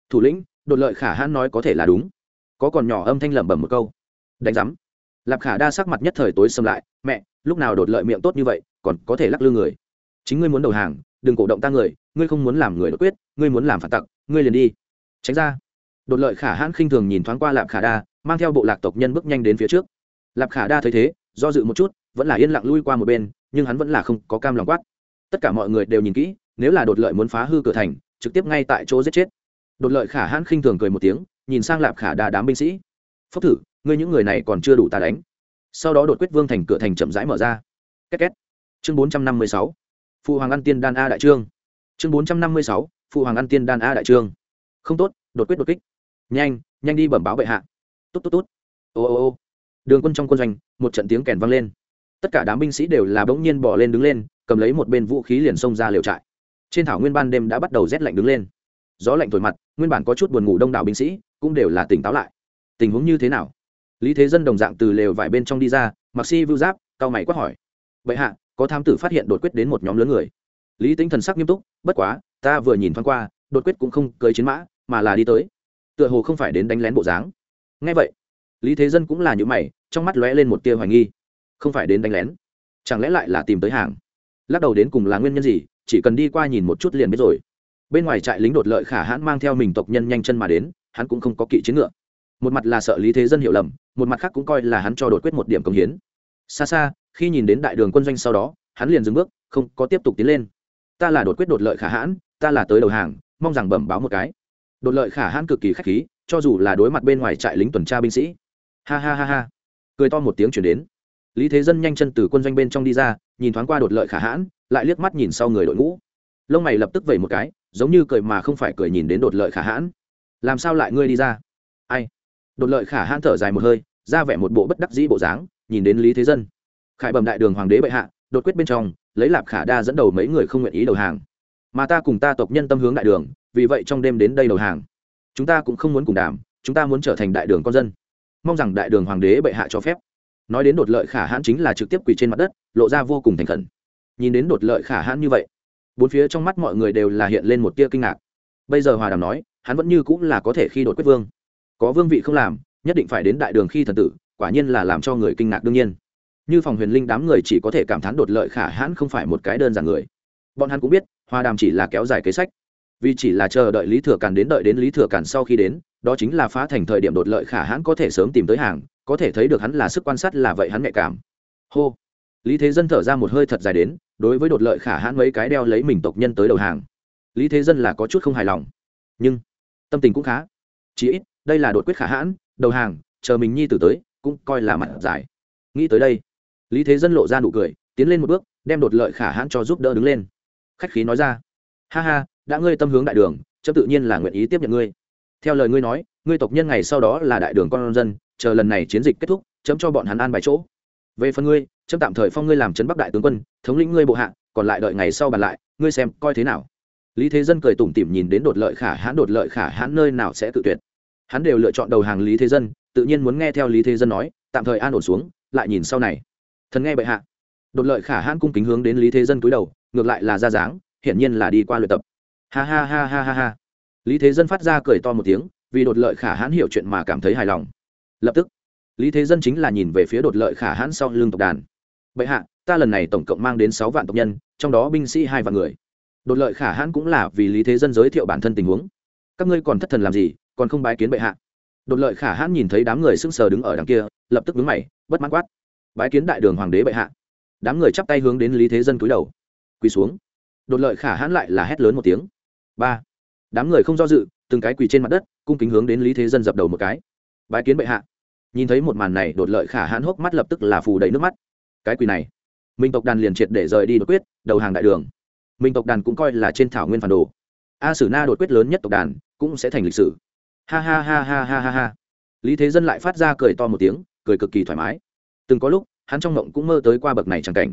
Thủ lĩnh, đột lợi khả hãn nói có thể là đúng. Có còn nhỏ âm thanh lẩm bẩm một câu. Đánh giám. Lạp khả đa sắc mặt nhất thời tối xâm lại, mẹ, lúc nào đột lợi miệng tốt như vậy, còn có thể lắc lư người? Chính ngươi muốn đầu hàng đừng cổ động ta người, ngươi không muốn làm người đột quyết, ngươi muốn làm phản tặc, ngươi liền đi. Tránh ra. Đột lợi khả hãn khinh thường nhìn thoáng qua lạp khả đa, mang theo bộ lạc tộc nhân bước nhanh đến phía trước. Lạp khả đa thấy thế, do dự một chút, vẫn là yên lặng lui qua một bên, nhưng hắn vẫn là không có cam lòng quát. Tất cả mọi người đều nhìn kỹ, nếu là đột lợi muốn phá hư cửa thành, trực tiếp ngay tại chỗ giết chết. Đột lợi khả hãn khinh thường cười một tiếng, nhìn sang lạp khả đa đám binh sĩ. Phốc thử, ngươi những người này còn chưa đủ ta đánh. Sau đó đột quyết vương thành cửa thành chậm rãi mở ra. Két két. Chương bốn trăm năm mươi sáu phụ hoàng ăn tiên đan a đại trương. Chương bốn trăm năm mươi sáu phụ hoàng ăn tiên đan a đại trương. Không tốt, đột quyết đột kích. Nhanh nhanh đi bẩm báo bệ hạ. Tốt tốt tốt. Ô ô ô. Đường quân trong quân doanh, một trận tiếng kèn vang lên. Tất cả đám binh sĩ đều là bỗng nhiên bỏ lên đứng lên, cầm lấy một bên vũ khí liền xông ra liều trại. Trên thảo nguyên ban đêm đã bắt đầu rét lạnh đứng lên. Gió lạnh thổi mặt, nguyên bản có chút buồn ngủ đông đảo binh sĩ, cũng đều là tỉnh táo lại. Tình huống như thế nào? Lý thế dân đồng dạng từ lều vải bên trong đi ra, mặc si vưu giáp cao mày quát hỏi. Vậy hạ có tham tử phát hiện đột quyết đến một nhóm lớn người. Lý tính thần sắc nghiêm túc, bất quá, ta vừa nhìn thoáng qua, đột quyết cũng không cưới chiến mã, mà là đi tới. Tựa hồ không phải đến đánh lén bộ dáng. Ngay vậy, lý thế dân cũng là những mày, trong mắt lóe lên một tia hoài nghi. Không phải đến đánh lén? Chẳng lẽ lại là tìm tới hàng? Lắc đầu đến cùng là nguyên nhân gì, chỉ cần đi qua nhìn một chút liền biết rồi. Bên ngoài trại lính đột lợi khả hãn mang theo mình tộc nhân nhanh chân mà đến, hắn cũng không có kỵ chiến ngựa. Một mặt là sợ lý thế dân hiểu lầm, một mặt khác cũng coi là hắn cho đột quyết một điểm công hiến. Xa xa khi nhìn đến đại đường quân doanh sau đó, hắn liền dừng bước, không có tiếp tục tiến lên. Ta là đột quyết đột lợi khả hãn, ta là tới đầu hàng, mong rằng bẩm báo một cái. Đột lợi khả hãn cực kỳ k h á c h khí, cho dù là đối mặt bên ngoài trại lính tuần tra binh sĩ. Ha ha ha ha. Cười to một tiếng chuyển đến. Lý thế dân nhanh chân từ quân doanh bên trong đi ra, nhìn thoáng qua đột lợi khả hãn, lại liếc mắt nhìn sau người đội ngũ. Lông mày lập tức vẩy một cái, giống như cười mà không phải cười nhìn đến đột lợi khả hãn. Làm sao lại ngươi đi ra? Ai? Đột lợi khả hãn thở dài một hơi, ra vẻ một bộ bất đắc dĩ bộ dáng, nhìn đến lý thế dân khải bẩm đại đường hoàng đế bệ hạ, đột quyết bên trong, lấy lạp khả đa dẫn đầu mấy người không nguyện ý đầu hàng. Mà ta cùng ta tộc nhân tâm hướng đại đường, vì vậy trong đêm đến đây đầu hàng. Chúng ta cũng không muốn cùng đàm, chúng ta muốn trở thành đại đường con dân. Mong rằng đại đường hoàng đế bệ hạ cho phép. Nói đến đột lợi khả hãn chính là trực tiếp quỳ trên mặt đất, lộ ra vô cùng thành khẩn. Nhìn đến đột lợi khả hãn như vậy, bốn phía trong mắt mọi người đều là hiện lên một tia kinh ngạc. Bây giờ hòa đàm nói, hắn vẫn như cũng là có thể khi đột quyết vương. Có vương vị không làm, nhất định phải đến đại đường khi thần tử, quả nhiên là làm cho người kinh ngạc đương nhiên như phòng huyền linh đám người chỉ có thể cảm thán đột lợi khả hãn không phải một cái đơn giản người. Bọn hắn cũng biết, hoa đàm chỉ là kéo dài kế sách. Vì chỉ là chờ đợi lý thừa càn đến đợi đến lý thừa càn sau khi đến, đó chính là phá thành thời điểm đột lợi khả hãn có thể sớm tìm tới hàng, có thể thấy được hắn là sức quan sát là vậy hắn nhạy cảm. Hô. Lý thế dân thở ra một hơi thật dài đến, đối với đột lợi khả hãn mấy cái đeo lấy mình tộc nhân tới đầu hàng. Lý thế dân là có chút không hài lòng. Nhưng, tâm tình cũng khá. Chí ít, đây là đột quyết khả hãn, đầu hàng, chờ mình nhi tử tới, cũng coi là mặt giải. Nghĩ tới đây lý thế dân lộ ra nụ cười, tiến lên một bước, đem đột lợi khả hãn cho giúp đỡ đứng lên. Khách khí nói ra, ha ha, đã ngươi tâm hướng đại đường, chấm tự nhiên là nguyện ý tiếp nhận ngươi. Theo lời ngươi nói, ngươi tộc nhân ngày sau đó là đại đường con dân, chờ lần này chiến dịch kết thúc, chấm cho bọn hắn an bài chỗ. Về phần ngươi, chấm tạm thời phong ngươi làm trấn bắc đại tướng quân, thống lĩnh ngươi bộ hạ, còn lại đợi ngày sau bàn lại, ngươi xem coi thế nào. Lý thế dân cười tủm tỉm nhìn đến đột lợi khả hãn, đột lợi khả hãn nơi nào sẽ tự tuyệt. Hắn đều lựa chọn đầu hàng lý thế dân, tự nhiên muốn nghe theo lý thế dân nói, tạm thời an ổn xuống, lại nhìn sau này thần nghe bệ hạ. Đột lợi khả hãn cung kính hướng đến lý thế dân cúi đầu, ngược lại là ra dáng, hiển nhiên là đi qua luyện tập. Ha ha ha ha ha ha. Lý thế dân phát ra cười to một tiếng, vì đột lợi khả hãn hiểu chuyện mà cảm thấy hài lòng. Lập tức, lý thế dân chính là nhìn về phía đột lợi khả hãn sau lưng tộc đàn. Bệ hạ, ta lần này tổng cộng mang đến sáu vạn tộc nhân, trong đó binh sĩ hai vạn người. Đột lợi khả hãn cũng là vì lý thế dân giới thiệu bản thân tình huống. Các ngươi còn thất thần làm gì, còn không bái kiến bệ hạ? Đột lợi khả hãn nhìn thấy đám người sững sờ đứng ở đằng kia, lập tức vướng mày, bất mãn quát bái kiến đại đường hoàng đế bệ hạ. Đám người chắp tay hướng đến lý thế dân cúi đầu. Quỳ xuống. Đột lợi khả hãn lại là hét lớn một tiếng. Ba. Đám người không do dự, từng cái quỳ trên mặt đất, cung kính hướng đến lý thế dân dập đầu một cái. Bái kiến bệ hạ. Nhìn thấy một màn này, đột lợi khả hãn hốc mắt lập tức là phù đầy nước mắt. Cái quỳ này, minh tộc đàn liền triệt để rời đi đột quyết, đầu hàng đại đường. Minh tộc đàn cũng coi là trên thảo nguyên phản đồ. A sử na đột quyết lớn nhất tộc đàn, cũng sẽ thành lịch sử. Ha ha ha ha ha ha ha. Lý thế dân lại phát ra cười to một tiếng, cười cực kỳ thoải mái từng có lúc, hắn trong ngộng cũng mơ tới qua bậc này chẳng cảnh.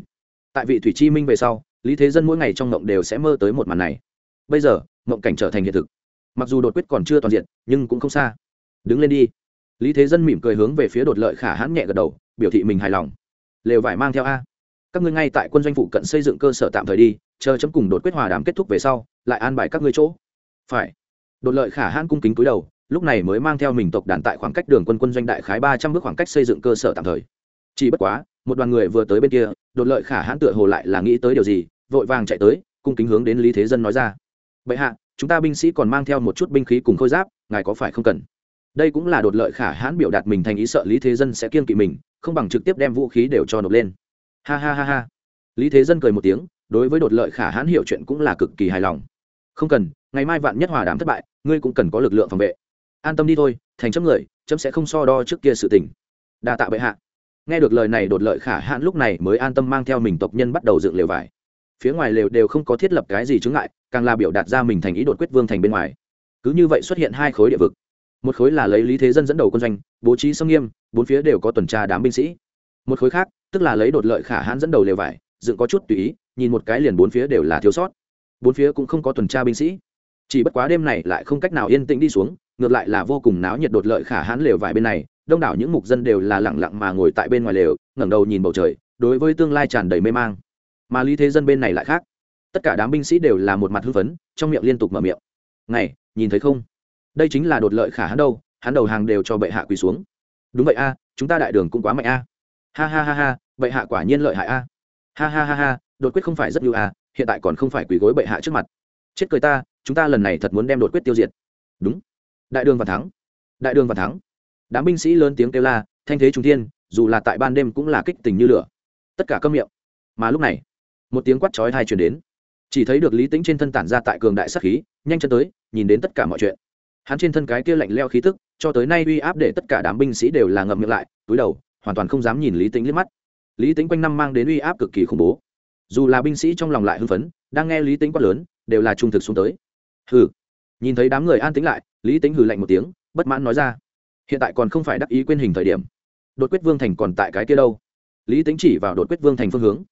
Tại vị thủy chi minh về sau, lý thế dân mỗi ngày trong ngộng đều sẽ mơ tới một màn này. Bây giờ ngộng cảnh trở thành hiện thực. Mặc dù đột quyết còn chưa toàn diện, nhưng cũng không xa. Đứng lên đi. Lý thế dân mỉm cười hướng về phía đột lợi khả hãn nhẹ gật đầu, biểu thị mình hài lòng. Lều vải mang theo a. Các ngươi ngay tại quân doanh phụ cận xây dựng cơ sở tạm thời đi, chờ chấm cùng đột quyết hòa đàm kết thúc về sau, lại an bài các ngươi chỗ. Phải. Đột lợi khả hãn cung kính cúi đầu, lúc này mới mang theo mình tộc đàn tại khoảng cách đường quân quân doanh đại khái ba trăm bước khoảng cách xây dựng cơ sở tạm thời chỉ bất quá, một đoàn người vừa tới bên kia, đột lợi khả hãn tựa hồ lại là nghĩ tới điều gì, vội vàng chạy tới, cung kính hướng đến lý thế dân nói ra. Bệ hạ, chúng ta binh sĩ còn mang theo một chút binh khí cùng khôi giáp, ngài có phải không cần? Đây cũng là đột lợi khả hãn biểu đạt mình thành ý sợ lý thế dân sẽ kiên kỵ mình, không bằng trực tiếp đem vũ khí đều cho nộp lên. Ha ha ha ha. Lý thế dân cười một tiếng, đối với đột lợi khả hãn hiểu chuyện cũng là cực kỳ hài lòng. Không cần, ngày mai vạn nhất hòa đàm thất bại, ngươi cũng cần có lực lượng phòng vệ. An tâm đi thôi, thành chấm người, chấm sẽ không so đo trước kia sự tình. Đa tạ bệ hạ nghe được lời này đột lợi khả hãn lúc này mới an tâm mang theo mình tộc nhân bắt đầu dựng lều vải. Phía ngoài lều đều không có thiết lập cái gì chướng ngại, càng là biểu đạt ra mình thành ý đột quyết vương thành bên ngoài. Cứ như vậy xuất hiện hai khối địa vực. Một khối là lấy lý thế dân dẫn đầu quân doanh, bố trí sông nghiêm, bốn phía đều có tuần tra đám binh sĩ. Một khối khác, tức là lấy đột lợi khả hãn dẫn đầu lều vải, dựng có chút tùy ý, nhìn một cái liền bốn phía đều là thiếu sót. Bốn phía cũng không có tuần tra binh sĩ. Chỉ bất quá đêm này lại không cách nào yên tĩnh đi xuống, ngược lại là vô cùng náo nhiệt đột lợi khả hãn lều vải bên này đông đảo những mục dân đều là lẳng lặng mà ngồi tại bên ngoài lều, ngẩng đầu nhìn bầu trời, đối với tương lai tràn đầy mê mang. Mà lý thế dân bên này lại khác. Tất cả đám binh sĩ đều là một mặt hưng phấn, trong miệng liên tục mở miệng. Này, nhìn thấy không? Đây chính là đột lợi khả hắn đâu, hắn đầu hàng đều cho bệ hạ quỳ xuống. Đúng vậy a, chúng ta đại đường cũng quá mạnh a. Ha ha ha ha, bệ hạ quả nhiên lợi hại a. Ha ha ha ha, đột quyết không phải rất ưu a, hiện tại còn không phải quỳ gối bệ hạ trước mặt. Chết cười ta, chúng ta lần này thật muốn đem đột quyết tiêu diệt. Đúng. Đại đường và thắng. Đại đường và thắng đám binh sĩ lớn tiếng kêu la, thanh thế trung thiên, dù là tại ban đêm cũng là kích tình như lửa. Tất cả câm miệng. Mà lúc này, một tiếng quát chói tai truyền đến. Chỉ thấy được lý tính trên thân tản ra tại cường đại sắc khí, nhanh chân tới, nhìn đến tất cả mọi chuyện. Hắn trên thân cái kia lạnh leo khí tức, cho tới nay uy áp để tất cả đám binh sĩ đều là ngậm miệng lại, túi đầu, hoàn toàn không dám nhìn lý tính liếc mắt. Lý tính quanh năm mang đến uy áp cực kỳ khủng bố. Dù là binh sĩ trong lòng lại hưng phấn, đang nghe lý tính quát lớn, đều là trung thực xuống tới. Hừ. Nhìn thấy đám người an tính lại, lý tính hừ lạnh một tiếng, bất mãn nói ra hiện tại còn không phải đắc ý quên hình thời điểm. Đột quyết vương thành còn tại cái kia đâu? Lý tính chỉ vào đột quyết vương thành phương hướng.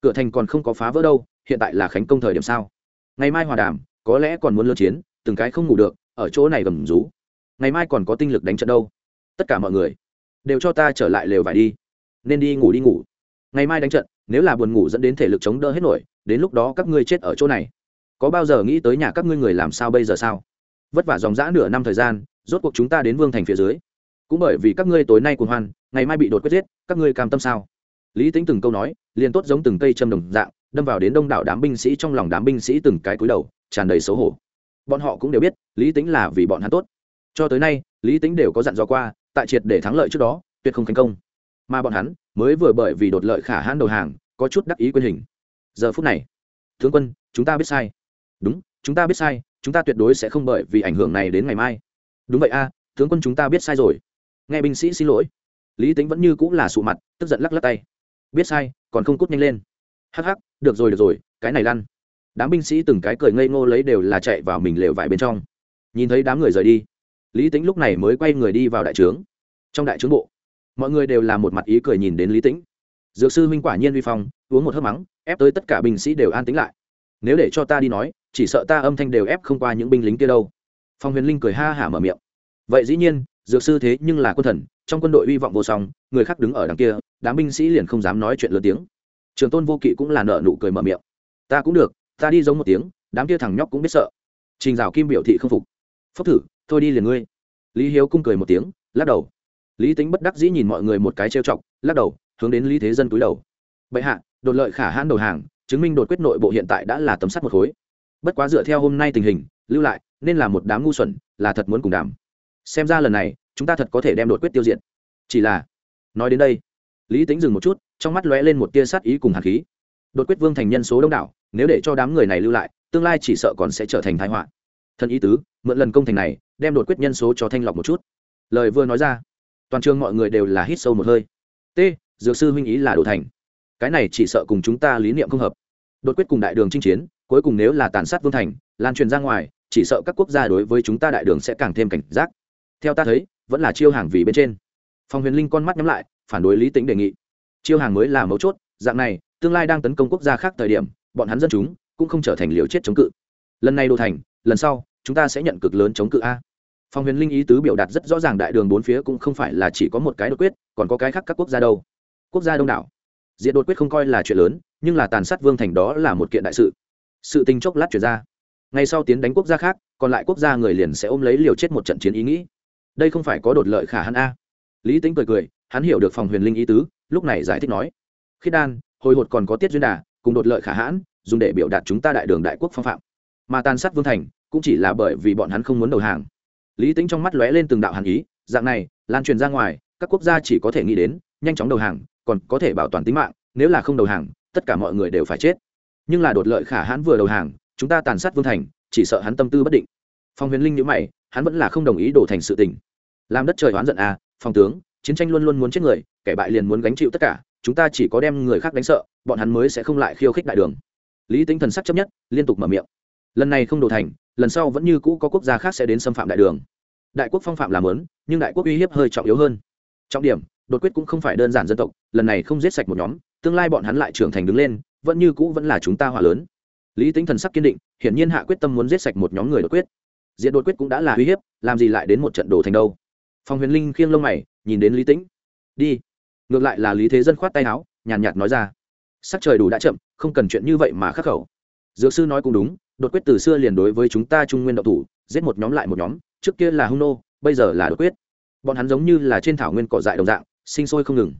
Cửa thành còn không có phá vỡ đâu, hiện tại là khánh công thời điểm sao? Ngày mai hòa đàm, có lẽ còn muốn lơ chiến, từng cái không ngủ được, ở chỗ này gầm rú. Ngày mai còn có tinh lực đánh trận đâu. Tất cả mọi người, đều cho ta trở lại lều vải đi. Nên đi ngủ đi ngủ. Ngày mai đánh trận, nếu là buồn ngủ dẫn đến thể lực chống đỡ hết nổi, đến lúc đó các ngươi chết ở chỗ này. Có bao giờ nghĩ tới nhà các ngươi người làm sao bây giờ sao? Vất vả dòng dã nửa năm thời gian rốt cuộc chúng ta đến vương thành phía dưới. Cũng bởi vì các ngươi tối nay cuồng hoan, ngày mai bị đột quyết giết, các ngươi cam tâm sao? Lý tính từng câu nói, liền tốt giống từng cây châm đồng dạng, đâm vào đến đông đảo đám binh sĩ trong lòng đám binh sĩ từng cái cúi đầu, tràn đầy xấu hổ. Bọn họ cũng đều biết, lý tính là vì bọn hắn tốt. Cho tới nay, lý tính đều có dặn dò qua, tại triệt để thắng lợi trước đó, tuyệt không thành công. Mà bọn hắn, mới vừa bởi vì đột lợi khả hãn đầu hàng, có chút đắc ý quyền hình. Giờ phút này, tướng quân, chúng ta biết sai. Đúng, chúng ta biết sai, chúng ta tuyệt đối sẽ không bởi vì ảnh hưởng này đến ngày mai đúng vậy a, tướng quân chúng ta biết sai rồi. Nghe binh sĩ xin lỗi. Lý tính vẫn như cũng là sụ mặt, tức giận lắc lắc tay. Biết sai, còn không cút nhanh lên. Hắc hắc, được rồi được rồi, cái này lăn. Đám binh sĩ từng cái cười ngây ngô lấy đều là chạy vào mình lều vải bên trong. Nhìn thấy đám người rời đi, lý tính lúc này mới quay người đi vào đại trướng. Trong đại trướng bộ, mọi người đều là một mặt ý cười nhìn đến lý tĩnh. Dược sư minh quả nhiên vi phong, uống một hớp mắng, ép tới tất cả binh sĩ đều an tính lại. Nếu để cho ta đi nói, chỉ sợ ta âm thanh đều ép không qua những binh lính kia đâu phong huyền linh cười ha hả mở miệng. Vậy dĩ nhiên, dược sư thế nhưng là quân thần, trong quân đội hy vọng vô song, người khác đứng ở đằng kia, đám binh sĩ liền không dám nói chuyện lớn tiếng. Trường tôn vô kỵ cũng là nợ nụ cười mở miệng. Ta cũng được, ta đi giống một tiếng, đám kia thằng nhóc cũng biết sợ. Trình dạo kim biểu thị không phục. Phốc thử, thôi đi liền ngươi. Lý hiếu cung cười một tiếng, lắc đầu. Lý tính bất đắc dĩ nhìn mọi người một cái trêu chọc, lắc đầu, hướng đến lý thế dân túi đầu. Bệ hạ, đột lợi khả hãn đầu hàng, chứng minh đột quyết nội bộ hiện tại đã là tấm sắt một khối. Bất quá dựa theo hôm nay tình hình, lưu lại nên là một đám ngu xuẩn, là thật muốn cùng đàm. Xem ra lần này, chúng ta thật có thể đem đột quyết tiêu diệt. Chỉ là, nói đến đây, lý tính dừng một chút, trong mắt lóe lên một tia sát ý cùng hạt khí. Đột quyết vương thành nhân số đông đảo, nếu để cho đám người này lưu lại, tương lai chỉ sợ còn sẽ trở thành thái họa. Thân ý tứ, mượn lần công thành này, đem đột quyết nhân số cho thanh lọc một chút. Lời vừa nói ra, toàn trường mọi người đều là hít sâu một hơi. T, dược sư huynh ý là đồ thành. Cái này chỉ sợ cùng chúng ta lý niệm không hợp. Đột quyết cùng đại đường chinh chiến, cuối cùng nếu là tàn sát vương thành, lan truyền ra ngoài chỉ sợ các quốc gia đối với chúng ta đại đường sẽ càng thêm cảnh giác. Theo ta thấy, vẫn là chiêu hàng vì bên trên. Phòng huyền linh con mắt nhắm lại, phản đối lý tính đề nghị. Chiêu hàng mới là mấu chốt, dạng này, tương lai đang tấn công quốc gia khác thời điểm, bọn hắn dân chúng cũng không trở thành liều chết chống cự. Lần này đô thành, lần sau, chúng ta sẽ nhận cực lớn chống cự a. Phong huyền linh ý tứ biểu đạt rất rõ ràng đại đường bốn phía cũng không phải là chỉ có một cái đột quyết, còn có cái khác các quốc gia đâu. Quốc gia đông đảo. Diện đột quyết không coi là chuyện lớn, nhưng là tàn sát vương thành đó là một kiện đại sự. Sự tình chốc lát chuyển ra ngay sau tiến đánh quốc gia khác, còn lại quốc gia người liền sẽ ôm lấy liều chết một trận chiến ý nghĩ. Đây không phải có đột lợi khả hãn a. Lý tính cười cười, hắn hiểu được phòng huyền linh ý tứ, lúc này giải thích nói. Khiết đan, hồi hột còn có tiết duyên đà, cùng đột lợi khả hãn, dùng để biểu đạt chúng ta đại đường đại quốc phong phạm. Mà tàn sát vương thành, cũng chỉ là bởi vì bọn hắn không muốn đầu hàng. Lý tính trong mắt lóe lên từng đạo hàn ý, dạng này, lan truyền ra ngoài, các quốc gia chỉ có thể nghĩ đến, nhanh chóng đầu hàng, còn có thể bảo toàn tính mạng, nếu là không đầu hàng, tất cả mọi người đều phải chết. Nhưng là đột lợi khả hãn vừa đầu hàng chúng ta tàn sát vương thành, chỉ sợ hắn tâm tư bất định. Phong huyền linh nhữ mày, hắn vẫn là không đồng ý đổ thành sự tình. Làm đất trời oán giận à phong tướng, chiến tranh luôn luôn muốn chết người, kẻ bại liền muốn gánh chịu tất cả, chúng ta chỉ có đem người khác đánh sợ, bọn hắn mới sẽ không lại khiêu khích đại đường. Lý tính thần sắc chấp nhất, liên tục mở miệng. Lần này không đổ thành, lần sau vẫn như cũ có quốc gia khác sẽ đến xâm phạm đại đường. Đại quốc phong phạm làm lớn nhưng đại quốc uy hiếp hơi trọng yếu hơn. Trọng điểm, đột quyết cũng không phải đơn giản dân tộc, lần này không giết sạch một nhóm, tương lai bọn hắn lại trưởng thành đứng lên, vẫn như cũ vẫn là chúng ta hỏa lớn lý tính thần sắc kiên định, hiển nhiên hạ quyết tâm muốn giết sạch một nhóm người đột quyết. Diện đột quyết cũng đã là uy hiếp, làm gì lại đến một trận đồ thành đâu. Phòng huyền linh khiêng lông mày, nhìn đến lý tĩnh. Đi. Ngược lại là lý thế dân khoát tay áo, nhàn nhạt nói ra. Sắc trời đủ đã chậm, không cần chuyện như vậy mà khắc khẩu. Dược sư nói cũng đúng, đột quyết từ xưa liền đối với chúng ta trung nguyên độc thủ, giết một nhóm lại một nhóm, trước kia là hung nô, bây giờ là đột quyết. Bọn hắn giống như là trên thảo nguyên cỏ dại đồng dạng, sinh sôi không ngừng,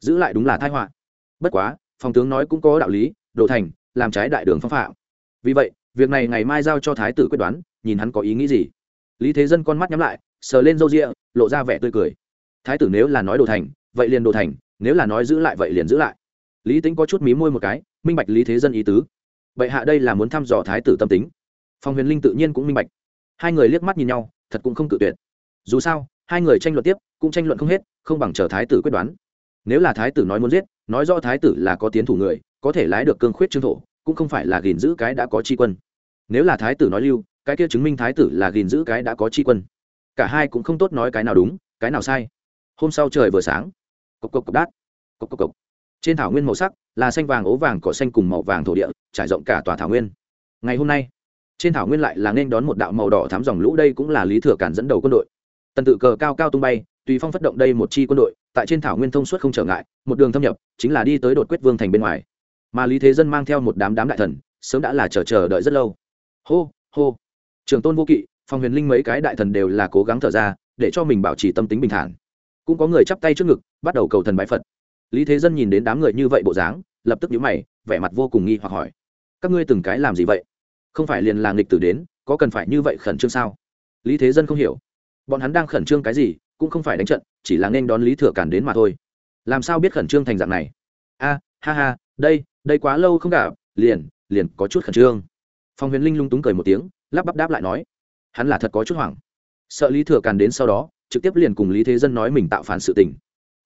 giữ lại đúng là thái họa. Bất quá phòng tướng nói cũng có đạo lý, đồ thành làm trái đại đường phong phạm. Vì vậy, việc này ngày mai giao cho thái tử quyết đoán, nhìn hắn có ý nghĩ gì. Lý thế dân con mắt nhắm lại, sờ lên râu ria, lộ ra vẻ tươi cười. Thái tử nếu là nói đồ thành, vậy liền đồ thành, nếu là nói giữ lại vậy liền giữ lại. Lý tính có chút mí môi một cái, minh bạch lý thế dân ý tứ. Vậy hạ đây là muốn thăm dò thái tử tâm tính. Phong huyền linh tự nhiên cũng minh bạch. Hai người liếc mắt nhìn nhau, thật cũng không cự tuyệt. Dù sao, hai người tranh luận tiếp, cũng tranh luận không hết, không bằng chờ thái tử quyết đoán. Nếu là thái tử nói muốn giết, nói do thái tử là có tiến thủ người có thể lái được cương khuyết trương thổ, cũng không phải là gìn giữ cái đã có tri quân. Nếu là thái tử nói lưu, cái kia chứng minh thái tử là gìn giữ cái đã có tri quân. Cả hai cũng không tốt nói cái nào đúng, cái nào sai. Hôm sau trời vừa sáng, cộc cộc cộc đát, cộc cộc cộc. Trên thảo nguyên màu sắc là xanh vàng, ố vàng, cỏ xanh cùng màu vàng thổ địa, trải rộng cả tòa thảo nguyên. Ngày hôm nay, trên thảo nguyên lại là nên đón một đạo màu đỏ thám dòng lũ, đây cũng là lý thừa cản dẫn đầu quân đội. Tần tự cờ cao cao tung bay, tùy phong phát động đây một chi quân đội, tại trên thảo nguyên thông suốt không trở ngại, một đường thâm nhập, chính là đi tới đột quyết vương thành bên ngoài mà lý thế dân mang theo một đám đám đại thần, sớm đã là chờ chờ đợi rất lâu. Hô hô. Trường tôn vô kỵ phòng huyền linh mấy cái đại thần đều là cố gắng thở ra, để cho mình bảo trì tâm tính bình thản. Cũng có người chắp tay trước ngực, bắt đầu cầu thần bái phật. Lý thế dân nhìn đến đám người như vậy bộ dáng, lập tức nhíu mày, vẻ mặt vô cùng nghi hoặc hỏi, các ngươi từng cái làm gì vậy? Không phải liền là nghịch tử đến, có cần phải như vậy khẩn trương sao? Lý thế dân không hiểu. Bọn hắn đang khẩn trương cái gì, cũng không phải đánh trận, chỉ là nên đón lý thừa cản đến mà thôi. Làm sao biết khẩn trương thành dạng này? A, ha ha, đây đây quá lâu không gặp, liền liền có chút khẩn trương. Phong huyền linh lung túng cười một tiếng, lắp bắp đáp lại nói, hắn là thật có chút hoảng. Sợ lý thừa càn đến sau đó, trực tiếp liền cùng lý thế dân nói mình tạo phản sự tình.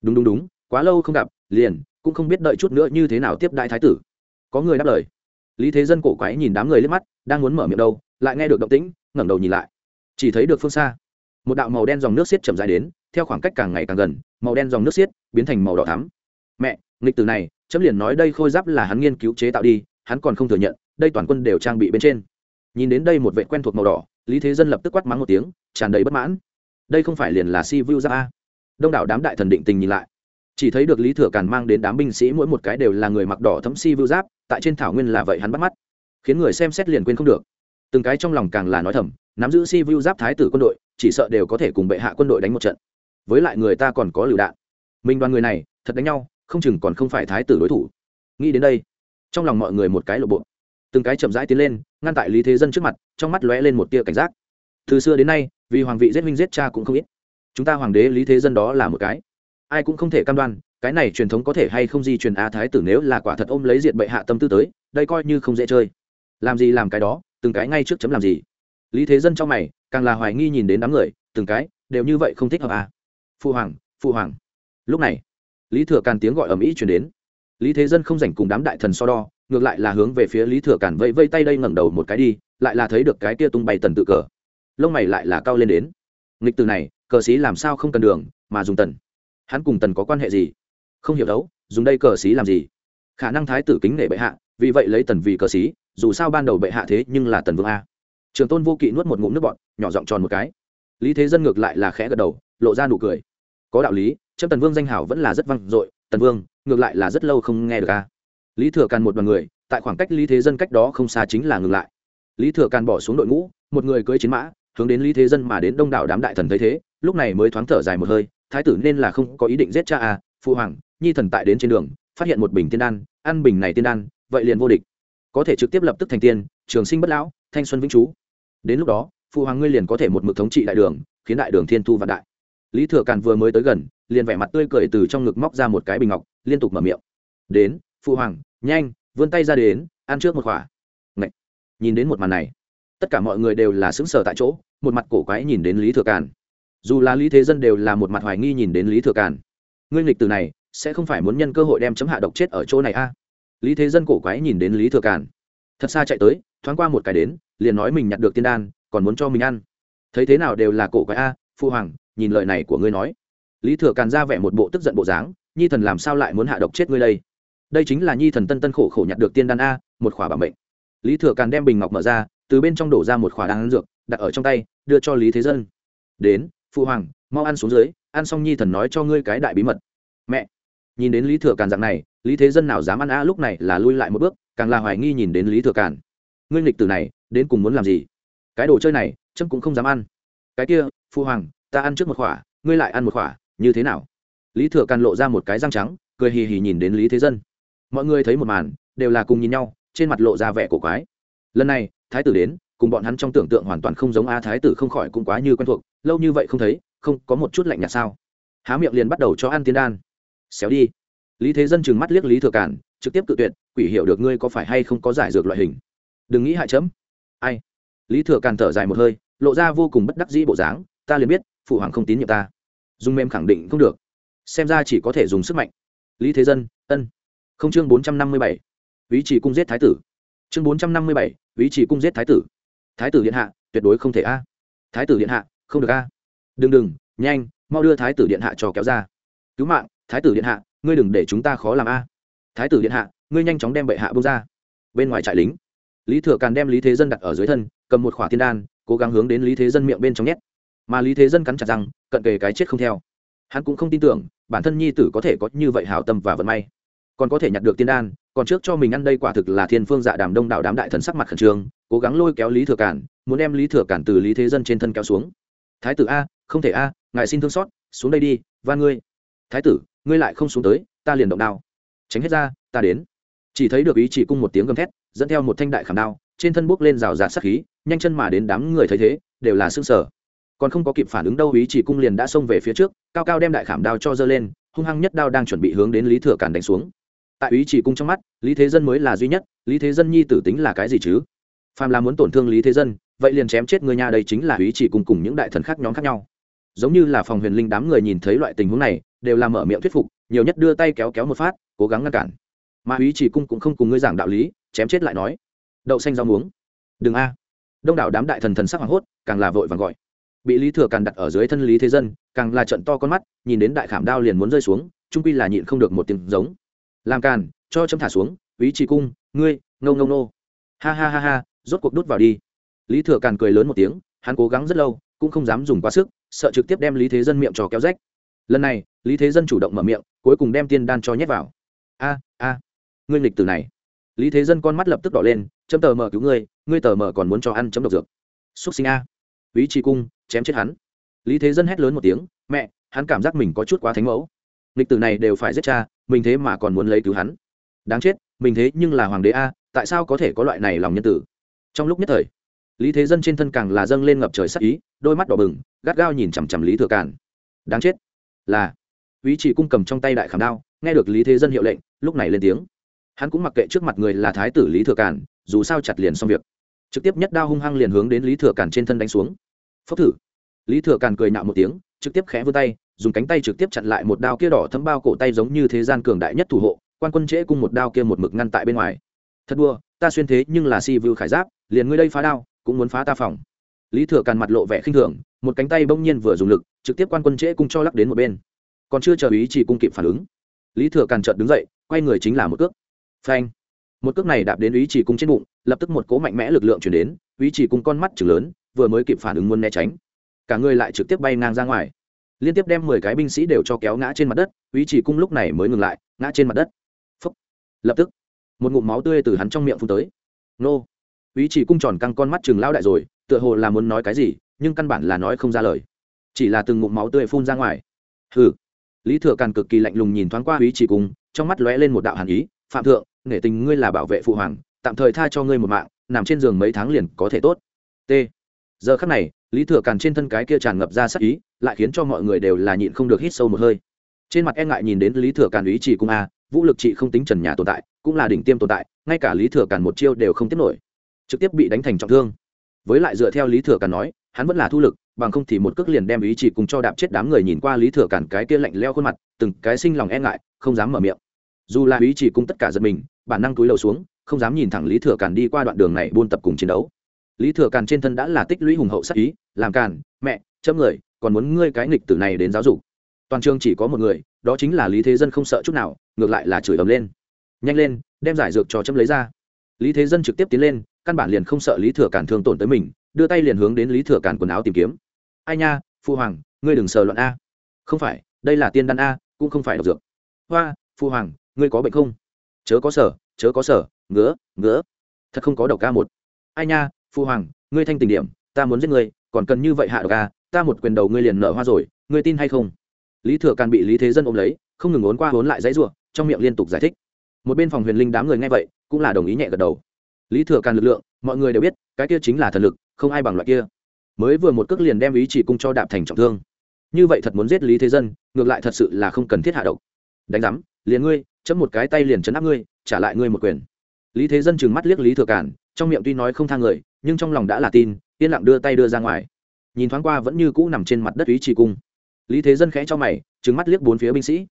Đúng đúng đúng, quá lâu không gặp, liền, cũng không biết đợi chút nữa như thế nào tiếp đại thái tử. Có người đáp lời. Lý thế dân cổ quái nhìn đám người lên mắt, đang muốn mở miệng đâu, lại nghe được động tĩnh, ngẩng đầu nhìn lại. Chỉ thấy được phương xa, một đạo màu đen dòng nước xiết chậm dài đến, theo khoảng cách càng ngày càng gần, màu đen dòng nước xiết biến thành màu đỏ thắm. Mẹ, nghịch từ này chấm liền nói đây khôi giáp là hắn nghiên cứu chế tạo đi, hắn còn không thừa nhận, đây toàn quân đều trang bị bên trên. Nhìn đến đây một vệ quen thuộc màu đỏ, lý thế dân lập tức quát mắng một tiếng, tràn đầy bất mãn. Đây không phải liền là si vu ra a. Đông đảo đám đại thần định tình nhìn lại. Chỉ thấy được lý thừa càn mang đến đám binh sĩ mỗi một cái đều là người mặc đỏ thấm si vu giáp, tại trên thảo nguyên là vậy hắn bắt mắt. Khiến người xem xét liền quên không được. Từng cái trong lòng càng là nói thầm, nắm giữ si vu giáp thái tử quân đội, chỉ sợ đều có thể cùng bệ hạ quân đội đánh một trận. Với lại người ta còn có lựu đạn. Minh đoàn người này, thật đánh nhau không chừng còn không phải thái tử đối thủ. Nghĩ đến đây, trong lòng mọi người một cái lộ bộ. Từng cái chậm rãi tiến lên, ngăn tại lý thế dân trước mặt, trong mắt lóe lên một tia cảnh giác. Từ xưa đến nay, vì hoàng vị giết huynh giết cha cũng không ít. Chúng ta hoàng đế lý thế dân đó là một cái. Ai cũng không thể cam đoan, cái này truyền thống có thể hay không di truyền á thái tử nếu là quả thật ôm lấy diện bệ hạ tâm tư tới, đây coi như không dễ chơi. Làm gì làm cái đó, từng cái ngay trước chấm làm gì. Lý thế dân trong mày, càng là hoài nghi nhìn đến đám người, từng cái, đều như vậy không thích hợp à? Phụ hoàng phụ hoàng. Lúc này lý thừa càn tiếng gọi ầm ĩ chuyển đến. Lý thế dân không dành cùng đám đại thần so đo, ngược lại là hướng về phía lý thừa càn vây vây tay đây ngẩng đầu một cái đi, lại là thấy được cái kia tung bay tần tự cờ. Lông mày lại là cao lên đến. Nghịch từ này, cờ xí làm sao không cần đường, mà dùng tần. Hắn cùng tần có quan hệ gì? Không hiểu đấu, dùng đây cờ xí làm gì? Khả năng thái tử kính nể bệ hạ, vì vậy lấy tần vì cờ xí dù sao ban đầu bệ hạ thế nhưng là tần vương a. Trường tôn vô kỵ nuốt một ngụm nước bọt, nhỏ giọng tròn một cái. Lý thế dân ngược lại là khẽ gật đầu, lộ ra nụ cười có đạo lý, trâm tần vương danh hảo vẫn là rất vang dội, tần vương, ngược lại là rất lâu không nghe được ca lý thừa càn một đoàn người, tại khoảng cách lý thế dân cách đó không xa chính là ngừng lại. Lý thừa càn bỏ xuống đội ngũ, một người cưỡi chiến mã, hướng đến lý thế dân mà đến đông đảo đám đại thần thấy thế, lúc này mới thoáng thở dài một hơi, thái tử nên là không có ý định giết cha à phụ hoàng, nhi thần tại đến trên đường, phát hiện một bình tiên đan, ăn bình này tiên đan, vậy liền vô địch. Có thể trực tiếp lập tức thành tiên, trường sinh bất lão, thanh xuân vĩnh chú đến lúc đó, phụ hoàng ngươi liền có thể một mực thống trị đại đường, khiến đại đường thiên thu vạn đại lý thừa càn vừa mới tới gần, liền vẻ mặt tươi cười từ trong ngực móc ra một cái bình ngọc, liên tục mở miệng. Đến, phụ hoàng, nhanh, vươn tay ra đến, ăn trước một khỏa Ngậy. nhìn đến một màn này, tất cả mọi người đều là xứng sở tại chỗ, một mặt cổ quái nhìn đến lý thừa càn. Dù là lý thế dân đều là một mặt hoài nghi nhìn đến lý thừa càn. Nguyên lịch từ này, sẽ không phải muốn nhân cơ hội đem chấm hạ độc chết ở chỗ này a? Lý thế dân cổ quái nhìn đến lý thừa càn. Thật xa chạy tới, thoáng qua một cái đến, liền nói mình nhặt được tiên đan, còn muốn cho mình ăn. Thấy thế nào đều là cổ quái a phu hoàng, nhìn lời này của ngươi nói. Lý thừa càn ra vẻ một bộ tức giận bộ dáng, nhi thần làm sao lại muốn hạ độc chết ngươi đây? Đây chính là nhi thần tân tân khổ khổ nhặt được tiên đan a, một khỏa bảo mệnh. Lý thừa càn đem bình ngọc mở ra, từ bên trong đổ ra một khỏa đan dược, đặt ở trong tay, đưa cho lý thế dân. Đến phụ hoàng, mau ăn xuống dưới, ăn xong nhi thần nói cho ngươi cái đại bí mật. Mẹ. Nhìn đến lý thừa càn dạng này, lý thế dân nào dám ăn a, lúc này là lui lại một bước, càng là hoài nghi nhìn đến lý thừa càn. Ngươi nghịch từ này, đến cùng muốn làm gì? Cái đồ chơi này trâm cũng không dám ăn cái kia, phu hoàng, ta ăn trước một khỏa, ngươi lại ăn một khỏa, như thế nào? Lý thừa càn lộ ra một cái răng trắng, cười hì hì nhìn đến lý thế dân. Mọi người thấy một màn, đều là cùng nhìn nhau, trên mặt lộ ra vẻ cổ quái. Lần này, thái tử đến, cùng bọn hắn trong tưởng tượng hoàn toàn không giống a thái tử không khỏi cũng quá như quen thuộc, lâu như vậy không thấy, không, có một chút lạnh nhạt sao? Há miệng liền bắt đầu cho ăn tiên đan. Xéo đi. Lý thế dân chừng mắt liếc lý thừa cản trực tiếp cự tuyệt, quỷ hiểu được ngươi có phải hay không có giải dược loại hình. Đừng nghĩ hại chấm. Ai? Lý thừa càn thở dài một hơi lộ ra vô cùng bất đắc dĩ bộ dáng, ta liền biết, phụ hoàng không tín nhiệm ta. Dùng mềm khẳng định không được. Xem ra chỉ có thể dùng sức mạnh. Lý thế dân, ân. Không chương bốn trăm năm mươi bảy. Ý chỉ cung giết thái tử. Chương bốn trăm năm mươi bảy, ý chỉ cung giết thái tử. Thái tử điện hạ, tuyệt đối không thể a. Thái tử điện hạ, không được a. Đừng đừng, nhanh, mau đưa thái tử điện hạ cho kéo ra. Cứu mạng, thái tử điện hạ, ngươi đừng để chúng ta khó làm a. Thái tử điện hạ, ngươi nhanh chóng đem bệ hạ bông ra. Bên ngoài trại lính. Lý thừa càn đem lý thế dân đặt ở dưới thân, cầm một khỏa thiên đan cố gắng hướng đến lý thế dân miệng bên trong nhét. Mà lý thế dân cắn chặt rằng cận kề cái chết không theo. Hắn cũng không tin tưởng, bản thân nhi tử có thể có như vậy hảo tâm và vận may. Còn có thể nhặt được tiên đan, còn trước cho mình ăn đây quả thực là thiên phương dạ đàm đông đảo đám đại thần sắc mặt khẩn trương, cố gắng lôi kéo lý thừa cản, muốn đem lý thừa cản từ lý thế dân trên thân kéo xuống. Thái tử a, không thể a, ngài xin thương xót, xuống đây đi và ngươi. Thái tử, ngươi lại không xuống tới, ta liền động đao. Tránh hết ra, ta đến. Chỉ thấy được ý chỉ cung một tiếng gầm thét, dẫn theo một thanh đại khảm đao, trên thân bốc lên rào rạt sắc khí nhanh chân mà đến đám người thấy thế, đều là xương sở còn không có kịp phản ứng đâu, ý chỉ cung liền đã xông về phía trước, cao cao đem đại khảm đao cho dơ lên, hung hăng nhất đao đang chuẩn bị hướng đến lý thừa cản đánh xuống. Tại ý chỉ cung trong mắt, lý thế dân mới là duy nhất, lý thế dân nhi tử tính là cái gì chứ? Phàm là muốn tổn thương lý thế dân, vậy liền chém chết người nhà đây chính là ý chỉ cung cùng những đại thần khác nhóm khác nhau. Giống như là phòng huyền linh đám người nhìn thấy loại tình huống này, đều là mở miệng thuyết phục, nhiều nhất đưa tay kéo kéo một phát, cố gắng ngăn cản. Mà ý chỉ cung cũng không cùng ngươi giảng đạo lý, chém chết lại nói. Đậu xanh rau muống. Đừng a đông đảo đám đại thần thần sắc hoảng hốt, càng là vội vàng gọi. Bị lý thừa Càn đặt ở dưới thân lý thế dân, càng là trận to con mắt, nhìn đến đại khảm đao liền muốn rơi xuống trung quy là nhịn không được một tiếng giống. Làm càn, cho chấm thả xuống, ý trì cung, ngươi, ngâu ngâu nô. Ha ha ha ha, rốt cuộc đút vào đi. Lý thừa càn cười lớn một tiếng, hắn cố gắng rất lâu, cũng không dám dùng quá sức, sợ trực tiếp đem lý thế dân miệng trò kéo rách. Lần này, lý thế dân chủ động mở miệng, cuối cùng đem tiên đan cho nhét vào. A a, ngươi lịch từ này. Lý thế dân con mắt lập tức đỏ lên chấm tờ mở cứu ngươi ngươi tờ mở còn muốn cho ăn chấm độc dược. Xúc sinh a. Ý chỉ cung, chém chết hắn. Lý thế dân hét lớn một tiếng, mẹ, hắn cảm giác mình có chút quá thánh mẫu. Lịch tử này đều phải giết cha, mình thế mà còn muốn lấy cứu hắn. Đáng chết, mình thế nhưng là hoàng đế a, tại sao có thể có loại này lòng nhân tử? Trong lúc nhất thời, lý thế dân trên thân càng là dâng lên ngập trời sắc ý, đôi mắt đỏ bừng, gắt gao nhìn chằm chằm lý thừa càn. Đáng chết. Là ý chỉ cung cầm trong tay đại khảm đao, nghe được lý thế dân hiệu lệnh, lúc này lên tiếng hắn cũng mặc kệ trước mặt người là thái tử lý thừa cản dù sao chặt liền xong việc. Trực tiếp nhất đao hung hăng liền hướng đến lý thừa cản trên thân đánh xuống. Phốc thử. Lý thừa cản cười nạo một tiếng, trực tiếp khẽ vươn tay, dùng cánh tay trực tiếp chặn lại một đao kia đỏ thấm bao cổ tay giống như thế gian cường đại nhất thủ hộ, quan quân trễ cung một đao kia một mực ngăn tại bên ngoài. Thật đua ta xuyên thế nhưng là si vưu khải giáp, liền ngươi đây phá đao, cũng muốn phá ta phòng. Lý thừa càn mặt lộ vẻ khinh thường, một cánh tay bỗng nhiên vừa dùng lực, trực tiếp quan quân trễ cung cho lắc đến một bên. Còn chưa chờ ý chỉ cung kịp phản ứng, lý thừa càn chợt đứng dậy, quay người chính là một cước phanh. Một cước này đạp đến ý chỉ cung trên bụng, lập tức một cố mạnh mẽ lực lượng chuyển đến ý chỉ cung con mắt chừng lớn, vừa mới kịp phản ứng muốn né tránh. Cả người lại trực tiếp bay ngang ra ngoài. Liên tiếp đem mười cái binh sĩ đều cho kéo ngã trên mặt đất ý chỉ cung lúc này mới ngừng lại, ngã trên mặt đất. Phúc. lập tức, một ngụm máu tươi từ hắn trong miệng phun tới. Nô. Ý chỉ cung tròn căng con mắt chừng lao đại rồi, tựa hồ là muốn nói cái gì, nhưng căn bản là nói không ra lời. Chỉ là từng ngụm máu tươi phun ra ngoài. Hừ. Lý thừa càn cực kỳ lạnh lùng nhìn thoáng qua ý chỉ cung, trong mắt lóe lên một đạo hàn ý, phạm thượng nể tình ngươi là bảo vệ phụ hoàng, tạm thời tha cho ngươi một mạng, nằm trên giường mấy tháng liền có thể tốt. T. Giờ khắc này, lý thừa càn trên thân cái kia tràn ngập ra sắc ý, lại khiến cho mọi người đều là nhịn không được hít sâu một hơi. Trên mặt e ngại nhìn đến lý thừa càn ý chỉ cung a, vũ lực trị không tính trần nhà tồn tại, cũng là đỉnh tiêm tồn tại, ngay cả lý thừa càn một chiêu đều không tiếp nổi. Trực tiếp bị đánh thành trọng thương. Với lại dựa theo lý thừa càn nói, hắn vẫn là thu lực, bằng không thì một cước liền đem ý chỉ cùng cho đạp chết đám người nhìn qua lý thừa càn cái kia lạnh leo khuôn mặt, từng cái sinh lòng e ngại, không dám mở miệng dù là ý chỉ cung tất cả giật mình, bản năng túi lầu xuống, không dám nhìn thẳng lý thừa càn đi qua đoạn đường này buôn tập cùng chiến đấu. Lý thừa càn trên thân đã là tích lũy hùng hậu sắc ý, làm càn, mẹ, chấm người, còn muốn ngươi cái nghịch tử này đến giáo dục. Toàn trường chỉ có một người, đó chính là lý thế dân không sợ chút nào, ngược lại là chửi ầm lên. Nhanh lên, đem giải dược cho chấm lấy ra. Lý thế dân trực tiếp tiến lên, căn bản liền không sợ lý thừa Càn thương tổn tới mình, đưa tay liền hướng đến lý thừa Càn quần áo tìm kiếm. Ai nha, phu hoàng, ngươi đừng sờ loạn a. Không phải, đây là tiên đan a, cũng không phải độc dược. Hoa, phu hoàng ngươi có bệnh không? Chớ có sở, chớ có sở, ngứa ngứa. Thật không có độc ca một. Ai nha, phu hoàng, ngươi thanh tình điểm, ta muốn giết ngươi, còn cần như vậy hạ độc ca ta một quyền đầu ngươi liền nở hoa rồi, ngươi tin hay không? Lý thừa càn bị lý thế dân ôm lấy, không ngừng ốn qua ốn lại dãy ruộng trong miệng liên tục giải thích. Một bên phòng huyền linh đám người nghe vậy, cũng là đồng ý nhẹ gật đầu. Lý thừa càn lực lượng, mọi người đều biết, cái kia chính là thần lực, không ai bằng loại kia. Mới vừa một cước liền đem ý chỉ cung cho đạp thành trọng thương. Như vậy thật muốn giết lý thế dân, ngược lại thật sự là không cần thiết hạ độc. Đánh giám liền ngươi, chấm một cái tay liền chấn áp ngươi, trả lại ngươi một quyền. Lý thế dân trừng mắt liếc lý thừa cản, trong miệng tuy nói không thang người, nhưng trong lòng đã là tin, yên lặng đưa tay đưa ra ngoài. Nhìn thoáng qua vẫn như cũ nằm trên mặt đất ý trì cung. Lý thế dân khẽ cho mày, trừng mắt liếc bốn phía binh sĩ.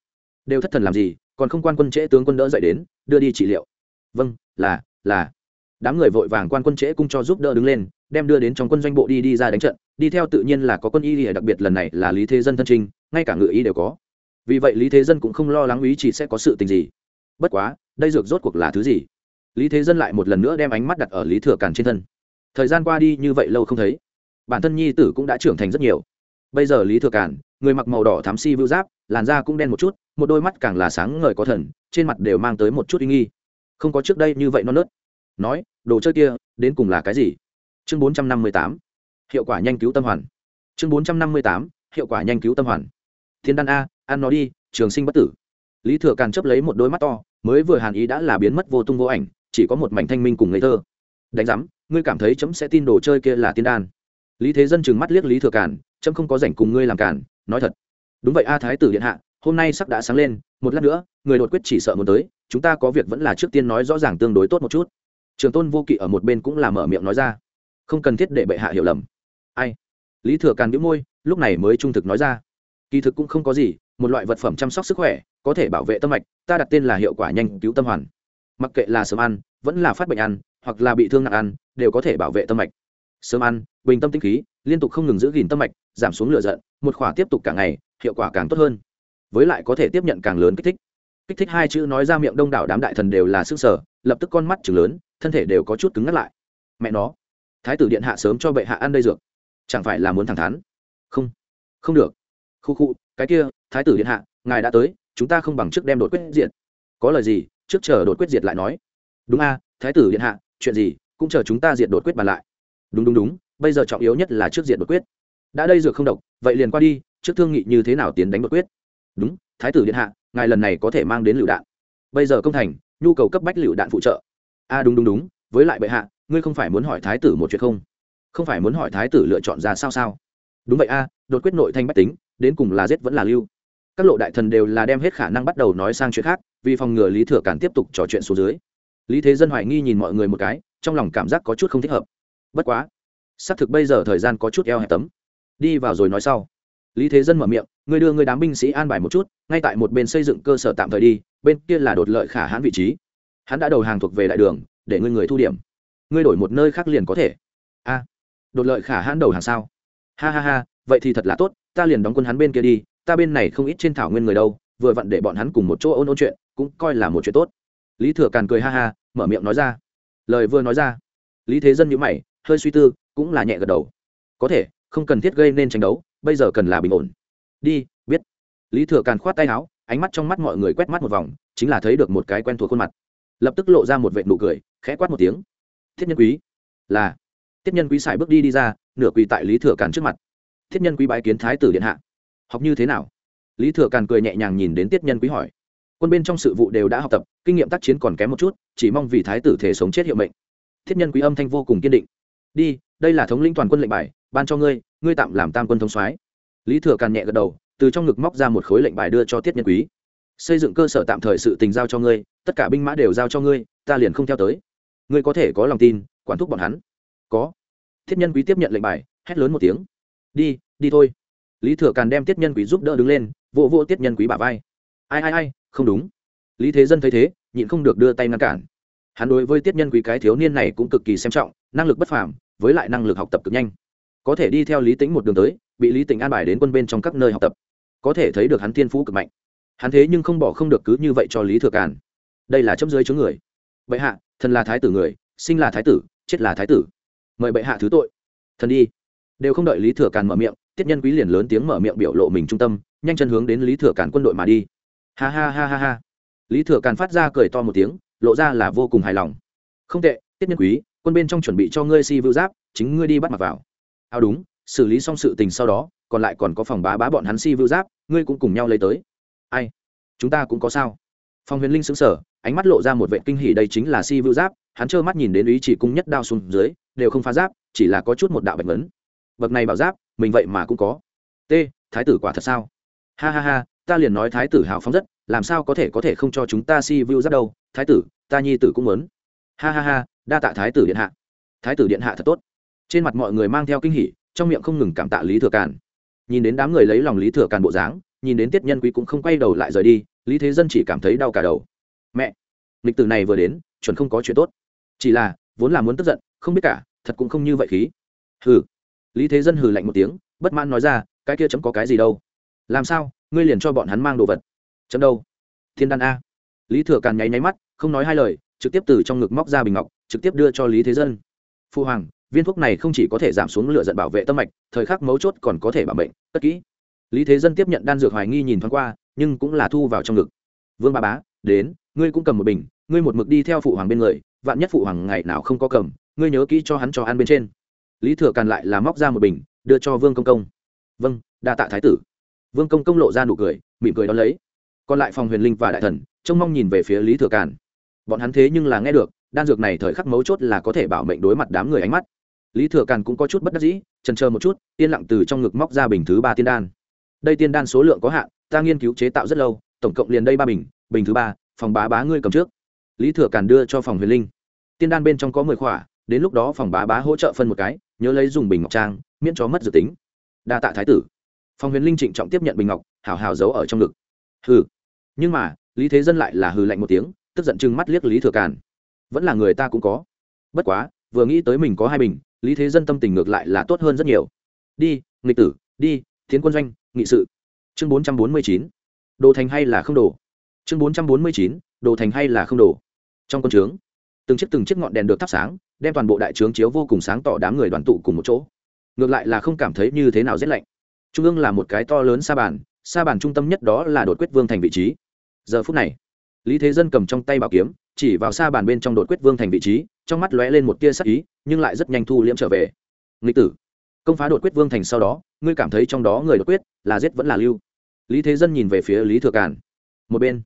Đều thất thần làm gì, còn không quan quân trễ tướng quân đỡ dậy đến, đưa đi trị liệu. Vâng là là. Đám người vội vàng quan quân trễ cung cho giúp đỡ đứng lên, đem đưa đến trong quân doanh bộ đi đi ra đánh trận. Đi theo tự nhiên là có quân y đặc biệt lần này là lý thế dân thân trinh ngay cả ngự y đều có vì vậy lý thế dân cũng không lo lắng ý chỉ sẽ có sự tình gì. Bất quá, đây dược rốt cuộc là thứ gì? Lý thế dân lại một lần nữa đem ánh mắt đặt ở lý thừa càn trên thân. Thời gian qua đi như vậy lâu không thấy, bản thân nhi tử cũng đã trưởng thành rất nhiều. Bây giờ lý thừa càn, người mặc màu đỏ thám si vưu giáp, làn da cũng đen một chút, một đôi mắt càng là sáng ngời có thần, trên mặt đều mang tới một chút uy nghi. Không có trước đây như vậy non nớt. Nói, đồ chơi kia, đến cùng là cái gì? Chương bốn trăm năm mươi tám, hiệu quả nhanh cứu tâm hoàn. Chương bốn trăm năm mươi tám, hiệu quả nhanh cứu tâm hoàn. Thiên đan a ăn nó đi, trường sinh bất tử. Lý thừa càn chấp lấy một đôi mắt to, mới vừa hàn ý đã là biến mất vô tung vô ảnh, chỉ có một mảnh thanh minh cùng ngây thơ. Đánh giám, ngươi cảm thấy chấm sẽ tin đồ chơi kia là tiên đan. Lý thế dân chừng mắt liếc lý thừa càn, chấm không có rảnh cùng ngươi làm càn, nói thật. Đúng vậy a thái tử điện hạ, hôm nay sắc đã sáng lên, một lát nữa, người đột quyết chỉ sợ muốn tới, chúng ta có việc vẫn là trước tiên nói rõ ràng tương đối tốt một chút. Trường tôn vô kỵ ở một bên cũng là mở miệng nói ra. Không cần thiết để bệ hạ hiểu lầm. Ai? Lý thừa càn đĩu môi, lúc này mới trung thực nói ra. Kỳ thực cũng không có gì một loại vật phẩm chăm sóc sức khỏe, có thể bảo vệ tâm mạch, ta đặt tên là hiệu quả nhanh cứu tâm hoàn. Mặc kệ là sớm ăn, vẫn là phát bệnh ăn, hoặc là bị thương nặng ăn, đều có thể bảo vệ tâm mạch. Sớm ăn, bình tâm tinh khí, liên tục không ngừng giữ gìn tâm mạch, giảm xuống lửa giận, một khỏa tiếp tục cả ngày, hiệu quả càng tốt hơn. Với lại có thể tiếp nhận càng lớn kích thích. Kích thích hai chữ nói ra miệng đông đảo đám đại thần đều là sức sở, lập tức con mắt chừng lớn, thân thể đều có chút cứng ngắt lại. Mẹ nó, thái tử điện hạ sớm cho bệ hạ ăn đây dược. Chẳng phải là muốn thẳng thắn? Không không được. Khu khu, cái kia thái tử điện hạ, ngài đã tới, chúng ta không bằng trước đem đột quyết diệt. Có lời gì? Trước chờ đột quyết diệt lại nói. Đúng a, thái tử điện hạ, chuyện gì, cũng chờ chúng ta diệt đột quyết bàn lại. Đúng đúng đúng, bây giờ trọng yếu nhất là trước diệt đột quyết. Đã đây dược không độc, vậy liền qua đi, trước thương nghị như thế nào tiến đánh đột quyết? Đúng, thái tử điện hạ, ngài lần này có thể mang đến lựu đạn. Bây giờ công thành, nhu cầu cấp bách lựu đạn phụ trợ. A, đúng đúng đúng, với lại bệ hạ, ngươi không phải muốn hỏi thái tử một chuyện không? Không phải muốn hỏi thái tử lựa chọn ra sao sao? Đúng vậy a, đột quyết nội thanh bách tính, đến cùng là giết vẫn là lưu các lộ đại thần đều là đem hết khả năng bắt đầu nói sang chuyện khác, vì phòng ngừa lý thừa cản tiếp tục trò chuyện xuống dưới. Lý thế dân hoài nghi nhìn mọi người một cái, trong lòng cảm giác có chút không thích hợp. Bất quá, xác thực bây giờ thời gian có chút eo hẹp tấm. Đi vào rồi nói sau. Lý thế dân mở miệng người đưa người đám binh sĩ an bài một chút, ngay tại một bên xây dựng cơ sở tạm thời đi, bên kia là đột lợi khả hãn vị trí. Hắn đã đầu hàng thuộc về đại đường, để ngươi người thu điểm. Ngươi đổi một nơi khác liền có thể. A, đột lợi khả hãn đầu hàng sao? Ha ha ha, vậy thì thật là tốt, ta liền đóng quân hắn bên kia đi ta bên này không ít trên thảo nguyên người đâu, vừa vặn để bọn hắn cùng một chỗ ôn ôn chuyện, cũng coi là một chuyện tốt. Lý thừa càn cười ha ha, mở miệng nói ra. Lời vừa nói ra, lý thế dân nhữ mày, hơi suy tư, cũng là nhẹ gật đầu. Có thể, không cần thiết gây nên tranh đấu, bây giờ cần là bình ổn. Đi, biết. Lý thừa càn khoát tay áo, ánh mắt trong mắt mọi người quét mắt một vòng, chính là thấy được một cái quen thuộc khuôn mặt. Lập tức lộ ra một vệ nụ cười, khẽ quát một tiếng. Thiết nhân quý. Là. Thiết nhân quý xài bước đi đi ra, nửa quỳ tại lý thừa càn trước mặt. Thiết nhân quý bái kiến thái tử điện hạ học như thế nào? Lý thừa càn cười nhẹ nhàng nhìn đến tiết nhân quý hỏi. Quân bên trong sự vụ đều đã học tập, kinh nghiệm tác chiến còn kém một chút, chỉ mong vì thái tử thể sống chết hiệu mệnh. Thiết nhân quý âm thanh vô cùng kiên định. Đi, đây là thống lĩnh toàn quân lệnh bài, ban cho ngươi ngươi tạm làm tam quân thống soái. Lý thừa càn nhẹ gật đầu, từ trong ngực móc ra một khối lệnh bài đưa cho tiết nhân quý. Xây dựng cơ sở tạm thời sự tình giao cho ngươi, tất cả binh mã đều giao cho ngươi, ta liền không theo tới. Ngươi có thể có lòng tin, quản thúc bọn hắn. Có. Thiết nhân quý tiếp nhận lệnh bài, hét lớn một tiếng. Đi đi thôi lý thừa càn đem tiết nhân quý giúp đỡ đứng lên, vỗ vỗ tiết nhân quý bà vai. Ai ai ai, không đúng. Lý thế dân thấy thế, nhịn không được đưa tay ngăn cản. Hắn đối với tiết nhân quý cái thiếu niên này cũng cực kỳ xem trọng, năng lực bất phàm, với lại năng lực học tập cực nhanh. Có thể đi theo lý tính một đường tới, bị lý tính an bài đến quân bên trong các nơi học tập. Có thể thấy được hắn thiên phú cực mạnh. Hắn thế nhưng không bỏ không được cứ như vậy cho lý thừa càn. Đây là chấp dưới chướng người. Bệ hạ, thần là thái tử người, sinh là thái tử, chết là thái tử. Mời bệ hạ thứ tội. Thần đi. Đều không đợi lý thừa càn mở miệng tiết nhân quý liền lớn tiếng mở miệng biểu lộ mình trung tâm, nhanh chân hướng đến lý thừa càn quân đội mà đi. Ha ha ha ha ha. Lý thừa càn phát ra cười to một tiếng, lộ ra là vô cùng hài lòng. Không tệ, tiết nhân quý, quân bên trong chuẩn bị cho ngươi si vưu giáp, chính ngươi đi bắt mặt vào. Ao đúng, xử lý xong sự tình sau đó, còn lại còn có phòng bá bá bọn hắn si vưu giáp, ngươi cũng cùng nhau lấy tới. Ai? Chúng ta cũng có sao? Phòng huyền linh xứng sở ánh mắt lộ ra một vệ kinh hỉ đây chính là si vưu giáp, hắn trơ mắt nhìn đến ý chỉ cung nhất đao xuống dưới, đều không phá giáp, chỉ là có chút một đạo bệnh vấn bậc này bảo giáp mình vậy mà cũng có. T, thái tử quả thật sao? Ha ha ha, ta liền nói thái tử hào phóng rất, làm sao có thể có thể không cho chúng ta si vu rất đâu? Thái tử, ta nhi tử cũng muốn. Ha ha ha, đa tạ thái tử điện hạ. Thái tử điện hạ thật tốt. Trên mặt mọi người mang theo kinh hỉ, trong miệng không ngừng cảm tạ lý thừa càn. Nhìn đến đám người lấy lòng lý thừa càn bộ dáng, nhìn đến tiết nhân quý cũng không quay đầu lại rời đi, lý thế dân chỉ cảm thấy đau cả đầu. Mẹ, lịch tử này vừa đến, chuẩn không có chuyện tốt. Chỉ là, vốn là muốn tức giận, không biết cả, thật cũng không như vậy khí. Hừ lý thế dân hừ lạnh một tiếng, bất mãn nói ra, cái kia chấm có cái gì đâu? Làm sao? Ngươi liền cho bọn hắn mang đồ vật. Chấm đâu? Thiên đan a. Lý thừa càn nháy nháy mắt, không nói hai lời, trực tiếp từ trong ngực móc ra bình ngọc, trực tiếp đưa cho lý thế dân. Phu hoàng, viên thuốc này không chỉ có thể giảm xuống lửa giận bảo vệ tâm mạch, thời khắc mấu chốt còn có thể bảo mệnh, tất kỹ. Lý thế dân tiếp nhận đan dược hoài nghi nhìn thoáng qua, nhưng cũng là thu vào trong ngực. Vương ba bá, đến, ngươi cũng cầm một bình, ngươi một mực đi theo phụ hoàng bên người, vạn nhất phụ hoàng ngày nào không có cầm, ngươi nhớ kỹ cho hắn cho ăn bên trên lý thừa càn lại là móc ra một bình, đưa cho vương công công. Vâng đa tạ thái tử. Vương công công lộ ra nụ cười, mỉm cười đón lấy. Còn lại phòng huyền linh và đại thần, trông mong nhìn về phía lý thừa càn. Bọn hắn thế nhưng là nghe được, đan dược này thời khắc mấu chốt là có thể bảo mệnh đối mặt đám người ánh mắt. Lý thừa càn cũng có chút bất đắc dĩ, trần chờ một chút, yên lặng từ trong ngực móc ra bình thứ ba tiên đan. Đây tiên đan số lượng có hạn, ta nghiên cứu chế tạo rất lâu, tổng cộng liền đây ba bình bình thứ ba, phòng bá bá ngươi cầm trước. Lý thừa càn đưa cho phòng huyền linh. Tiên đan bên trong có mười khỏa đến lúc đó phòng bá bá hỗ trợ phân một cái, nhớ lấy dùng bình ngọc trang, miễn cho mất dự tính. Đa tạ thái tử. Phòng huyền linh trịnh trọng tiếp nhận bình ngọc hào hào giấu ở trong ngực. Hừ. Nhưng mà, lý thế dân lại là hừ lạnh một tiếng, tức giận chừng mắt liếc lý thừa càn. Vẫn là người ta cũng có. Bất quá, vừa nghĩ tới mình có hai bình, lý thế dân tâm tình ngược lại là tốt hơn rất nhiều. Đi, nghịch tử, đi tiến quân doanh, nghị sự. Chương bốn trăm bốn mươi chín. Đồ thành hay là không đồ? Chương bốn trăm bốn mươi chín. Đồ thành hay là không đồ? Trong quân trướng, từng chiếc từng chiếc ngọn đèn được thắp sáng đem toàn bộ đại trướng chiếu vô cùng sáng tỏ đám người đoàn tụ cùng một chỗ. Ngược lại là không cảm thấy như thế nào rét lạnh. Trung ương là một cái to lớn sa bàn sa bàn trung tâm nhất đó là đột quyết vương thành vị trí. Giờ phút này, lý thế dân cầm trong tay bảo kiếm, chỉ vào sa bàn bên trong đột quyết vương thành vị trí, trong mắt lóe lên một tia sắc ý, nhưng lại rất nhanh thu liễm trở về. Nghịch tử, công phá đột quyết vương thành sau đó, ngươi cảm thấy trong đó người đột quyết là giết vẫn là lưu? Lý thế dân nhìn về phía lý thừa càn. Một bên,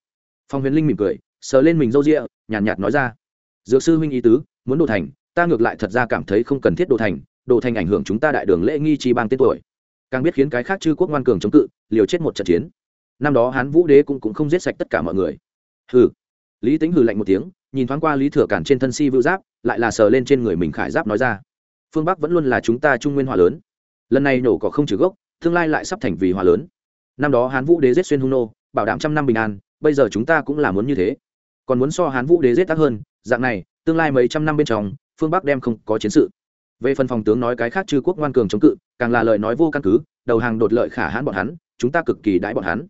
phong huyền linh mỉm cười, sờ lên mình râu rịa nhàn nhạt nói ra. Dược sư huynh ý tứ, muốn đồ thành ta ngược lại thật ra cảm thấy không cần thiết đồ thành đồ thành ảnh hưởng chúng ta đại đường lễ nghi chi bang tên tuổi. Càng biết khiến cái khác chư quốc ngoan cường chống cự liều chết một trận chiến. Năm đó hán vũ đế cũng, cũng không giết sạch tất cả mọi người. Hừ. Lý tính hừ lạnh một tiếng nhìn thoáng qua lý thừa cản trên thân si vưu giáp lại là sờ lên trên người mình khải giáp nói ra. Phương bắc vẫn luôn là chúng ta trung nguyên hòa lớn. Lần này nổ cỏ không trừ gốc tương lai lại sắp thành vì hòa lớn. Năm đó hán vũ đế giết xuyên hung nô bảo đảm trăm năm bình an bây giờ chúng ta cũng là muốn như thế. Còn muốn so hán vũ đế giết tác hơn dạng này tương lai mấy trăm năm bên trong phương bắc đem không có chiến sự. Về phần phòng tướng nói cái khác chư quốc ngoan cường chống cự, càng là lời nói vô căn cứ, đầu hàng đột lợi khả hãn bọn hắn, chúng ta cực kỳ đãi bọn hắn.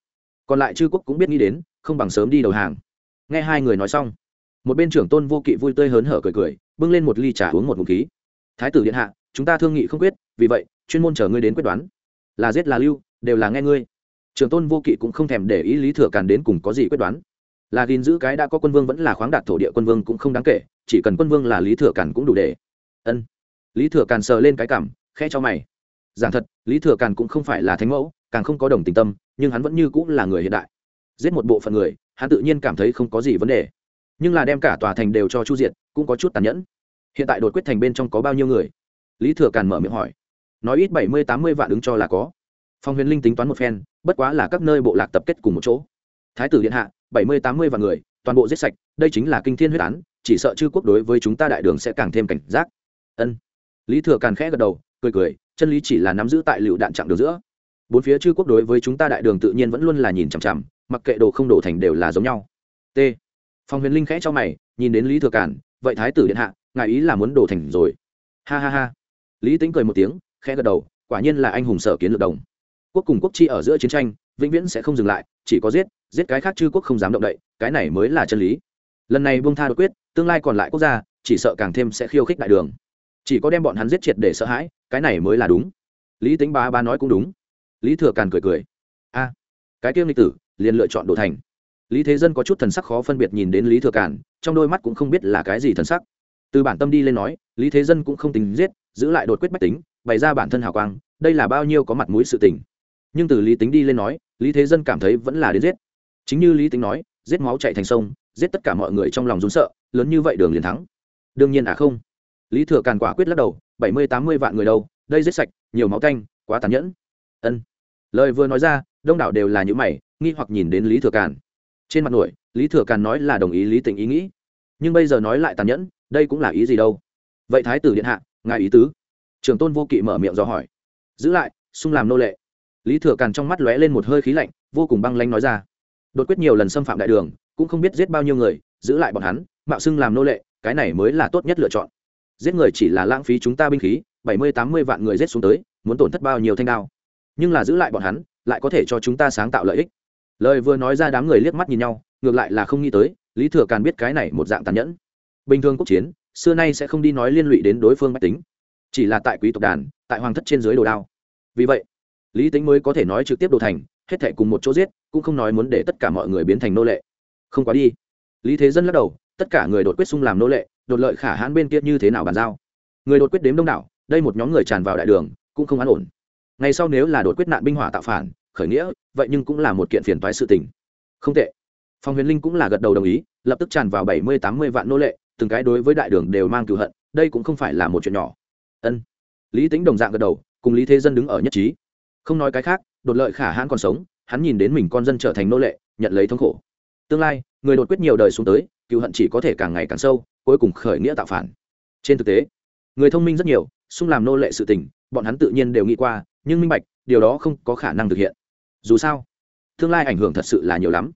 Còn lại chư quốc cũng biết nghĩ đến, không bằng sớm đi đầu hàng. Nghe hai người nói xong, một bên trưởng tôn vô kỵ vui tươi hớn hở cười cười, bưng lên một ly trà uống một ngụm khí. Thái tử điện hạ, chúng ta thương nghị không quyết, vì vậy, chuyên môn chờ ngươi đến quyết đoán. Là giết là lưu, đều là nghe ngươi. Trường tôn vô kỵ cũng không thèm để ý lý thừa càn đến cùng có gì quyết đoán là gìn giữ cái đã có quân vương vẫn là khoáng đạt thổ địa quân vương cũng không đáng kể, chỉ cần quân vương là lý thừa càn cũng đủ để. Ân. Lý thừa càn sờ lên cái cảm khe cho mày. Giảng thật, lý thừa càn cũng không phải là thánh mẫu, càng không có đồng tình tâm, nhưng hắn vẫn như cũng là người hiện đại. Giết một bộ phận người, hắn tự nhiên cảm thấy không có gì vấn đề. Nhưng là đem cả tòa thành đều cho chu diệt, cũng có chút tàn nhẫn. Hiện tại đột quyết thành bên trong có bao nhiêu người? Lý thừa càn mở miệng hỏi. Nói ít bảy mươi tám mươi vạn ứng cho là có. Phong huyền linh tính toán một phen, bất quá là các nơi bộ lạc tập kết cùng một chỗ. Thái tử điện hạ bảy mươi tám mươi vạn người, toàn bộ giết sạch, đây chính là kinh thiên huyết án, chỉ sợ chư quốc đối với chúng ta đại đường sẽ càng thêm cảnh giác. Ân. Lý thừa càn khẽ gật đầu, cười cười, chân lý chỉ là nắm giữ tại lựu đạn chặng đường giữa. Bốn phía chư quốc đối với chúng ta đại đường tự nhiên vẫn luôn là nhìn chằm chằm, mặc kệ đồ không đổ thành đều là giống nhau. T. Phong huyền linh khẽ cho mày, nhìn đến lý thừa càn, vậy thái tử điện hạ, ngài ý là muốn đổ thành rồi. Ha ha ha. Lý tính cười một tiếng, khẽ gật đầu, quả nhiên là anh hùng sở kiến lược đồng. Quốc cùng quốc chi ở giữa chiến tranh, vĩnh viễn sẽ không dừng lại, chỉ có giết giết cái khác chư quốc không dám động đậy, cái này mới là chân lý. Lần này buông tha đột quyết, tương lai còn lại quốc gia, chỉ sợ càng thêm sẽ khiêu khích đại đường. Chỉ có đem bọn hắn giết triệt để sợ hãi, cái này mới là đúng. Lý tính ba ba nói cũng đúng. Lý thừa càn cười cười. A, cái kiêm lịch tử, liền lựa chọn đồ thành. Lý thế dân có chút thần sắc khó phân biệt nhìn đến lý thừa càn, trong đôi mắt cũng không biết là cái gì thần sắc. Từ bản tâm đi lên nói, lý thế dân cũng không tính giết, giữ lại đột quyết bách tính, bày ra bản thân hào quang, đây là bao nhiêu có mặt mũi sự tình. Nhưng từ lý tính đi lên nói, lý thế dân cảm thấy vẫn là đến giết chính như lý tính nói, giết máu chạy thành sông, giết tất cả mọi người trong lòng rún sợ, lớn như vậy đường liền thắng. Đương nhiên à không? Lý thừa càn quả quyết lắc đầu, bảy mươi tám mươi vạn người đâu, đây giết sạch, nhiều máu canh, quá tàn nhẫn. Ân. Lời vừa nói ra, đông đảo đều là những mày, nghi hoặc nhìn đến lý thừa càn. Trên mặt nổi, lý thừa càn nói là đồng ý lý tình ý nghĩ. Nhưng bây giờ nói lại tàn nhẫn, đây cũng là ý gì đâu? Vậy thái tử điện hạ, ngài ý tứ? Trường tôn vô kỵ mở miệng dò hỏi. Giữ lại, xung làm nô lệ. Lý thừa càn trong mắt lóe lên một hơi khí lạnh, vô cùng băng lanh nói ra đột quyết nhiều lần xâm phạm đại đường, cũng không biết giết bao nhiêu người, giữ lại bọn hắn, mạo xưng làm nô lệ, cái này mới là tốt nhất lựa chọn. Giết người chỉ là lãng phí chúng ta binh khí, bảy mươi, tám mươi vạn người giết xuống tới, muốn tổn thất bao nhiêu thanh đao. Nhưng là giữ lại bọn hắn, lại có thể cho chúng ta sáng tạo lợi ích. Lời vừa nói ra đám người liếc mắt nhìn nhau, ngược lại là không nghĩ tới, lý thừa càn biết cái này một dạng tàn nhẫn. Bình thường quốc chiến, xưa nay sẽ không đi nói liên lụy đến đối phương mách tính. Chỉ là tại quý tộc đàn, tại hoàng thất trên dưới đồ đao. Vì vậy, lý tính mới có thể nói trực tiếp đồ thành hết thể cùng một chỗ giết, cũng không nói muốn để tất cả mọi người biến thành nô lệ. Không quá đi. Lý thế dân lắc đầu, tất cả người đột quyết xung làm nô lệ, đột lợi khả hãn bên kia như thế nào bàn giao? Người đột quyết đếm đông đảo, đây một nhóm người tràn vào đại đường, cũng không an ổn. Ngày sau nếu là đột quyết nạn binh hỏa tạo phản, khởi nghĩa, vậy nhưng cũng là một kiện phiền toái sự tình. Không tệ. Phong huyền linh cũng là gật đầu đồng ý, lập tức tràn vào bảy mươi tám mươi vạn nô lệ, từng cái đối với đại đường đều mang cựu hận, đây cũng không phải là một chuyện nhỏ. Ân. Lý tính đồng dạng gật đầu, cùng lý thế dân đứng ở nhất trí. Không nói cái khác đột lợi khả hãn còn sống, hắn nhìn đến mình con dân trở thành nô lệ, nhận lấy thống khổ. Tương lai, người đột quyết nhiều đời xuống tới cựu hận chỉ có thể càng ngày càng sâu, cuối cùng khởi nghĩa tạo phản. Trên thực tế, người thông minh rất nhiều, xung làm nô lệ sự tình, bọn hắn tự nhiên đều nghĩ qua, nhưng minh bạch, điều đó không có khả năng thực hiện. Dù sao, tương lai ảnh hưởng thật sự là nhiều lắm.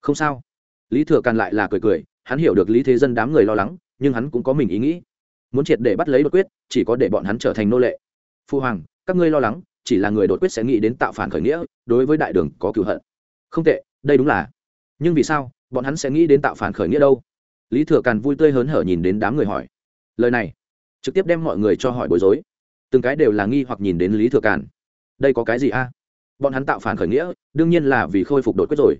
Không sao. Lý thừa càn lại là cười cười, hắn hiểu được lý thế dân đám người lo lắng, nhưng hắn cũng có mình ý nghĩ. Muốn triệt để bắt lấy đột quyết, chỉ có để bọn hắn trở thành nô lệ. Phu hoàng, các ngươi lo lắng chỉ là người đột quyết sẽ nghĩ đến tạo phản khởi nghĩa, đối với đại đường có cựu hận. Không tệ, đây đúng là. Nhưng vì sao, bọn hắn sẽ nghĩ đến tạo phản khởi nghĩa đâu? Lý thừa càn vui tươi hớn hở nhìn đến đám người hỏi. Lời này, trực tiếp đem mọi người cho hỏi bối rối. Từng cái đều là nghi hoặc nhìn đến lý thừa càn. Đây có cái gì a? Bọn hắn tạo phản khởi nghĩa, đương nhiên là vì khôi phục đột quyết rồi.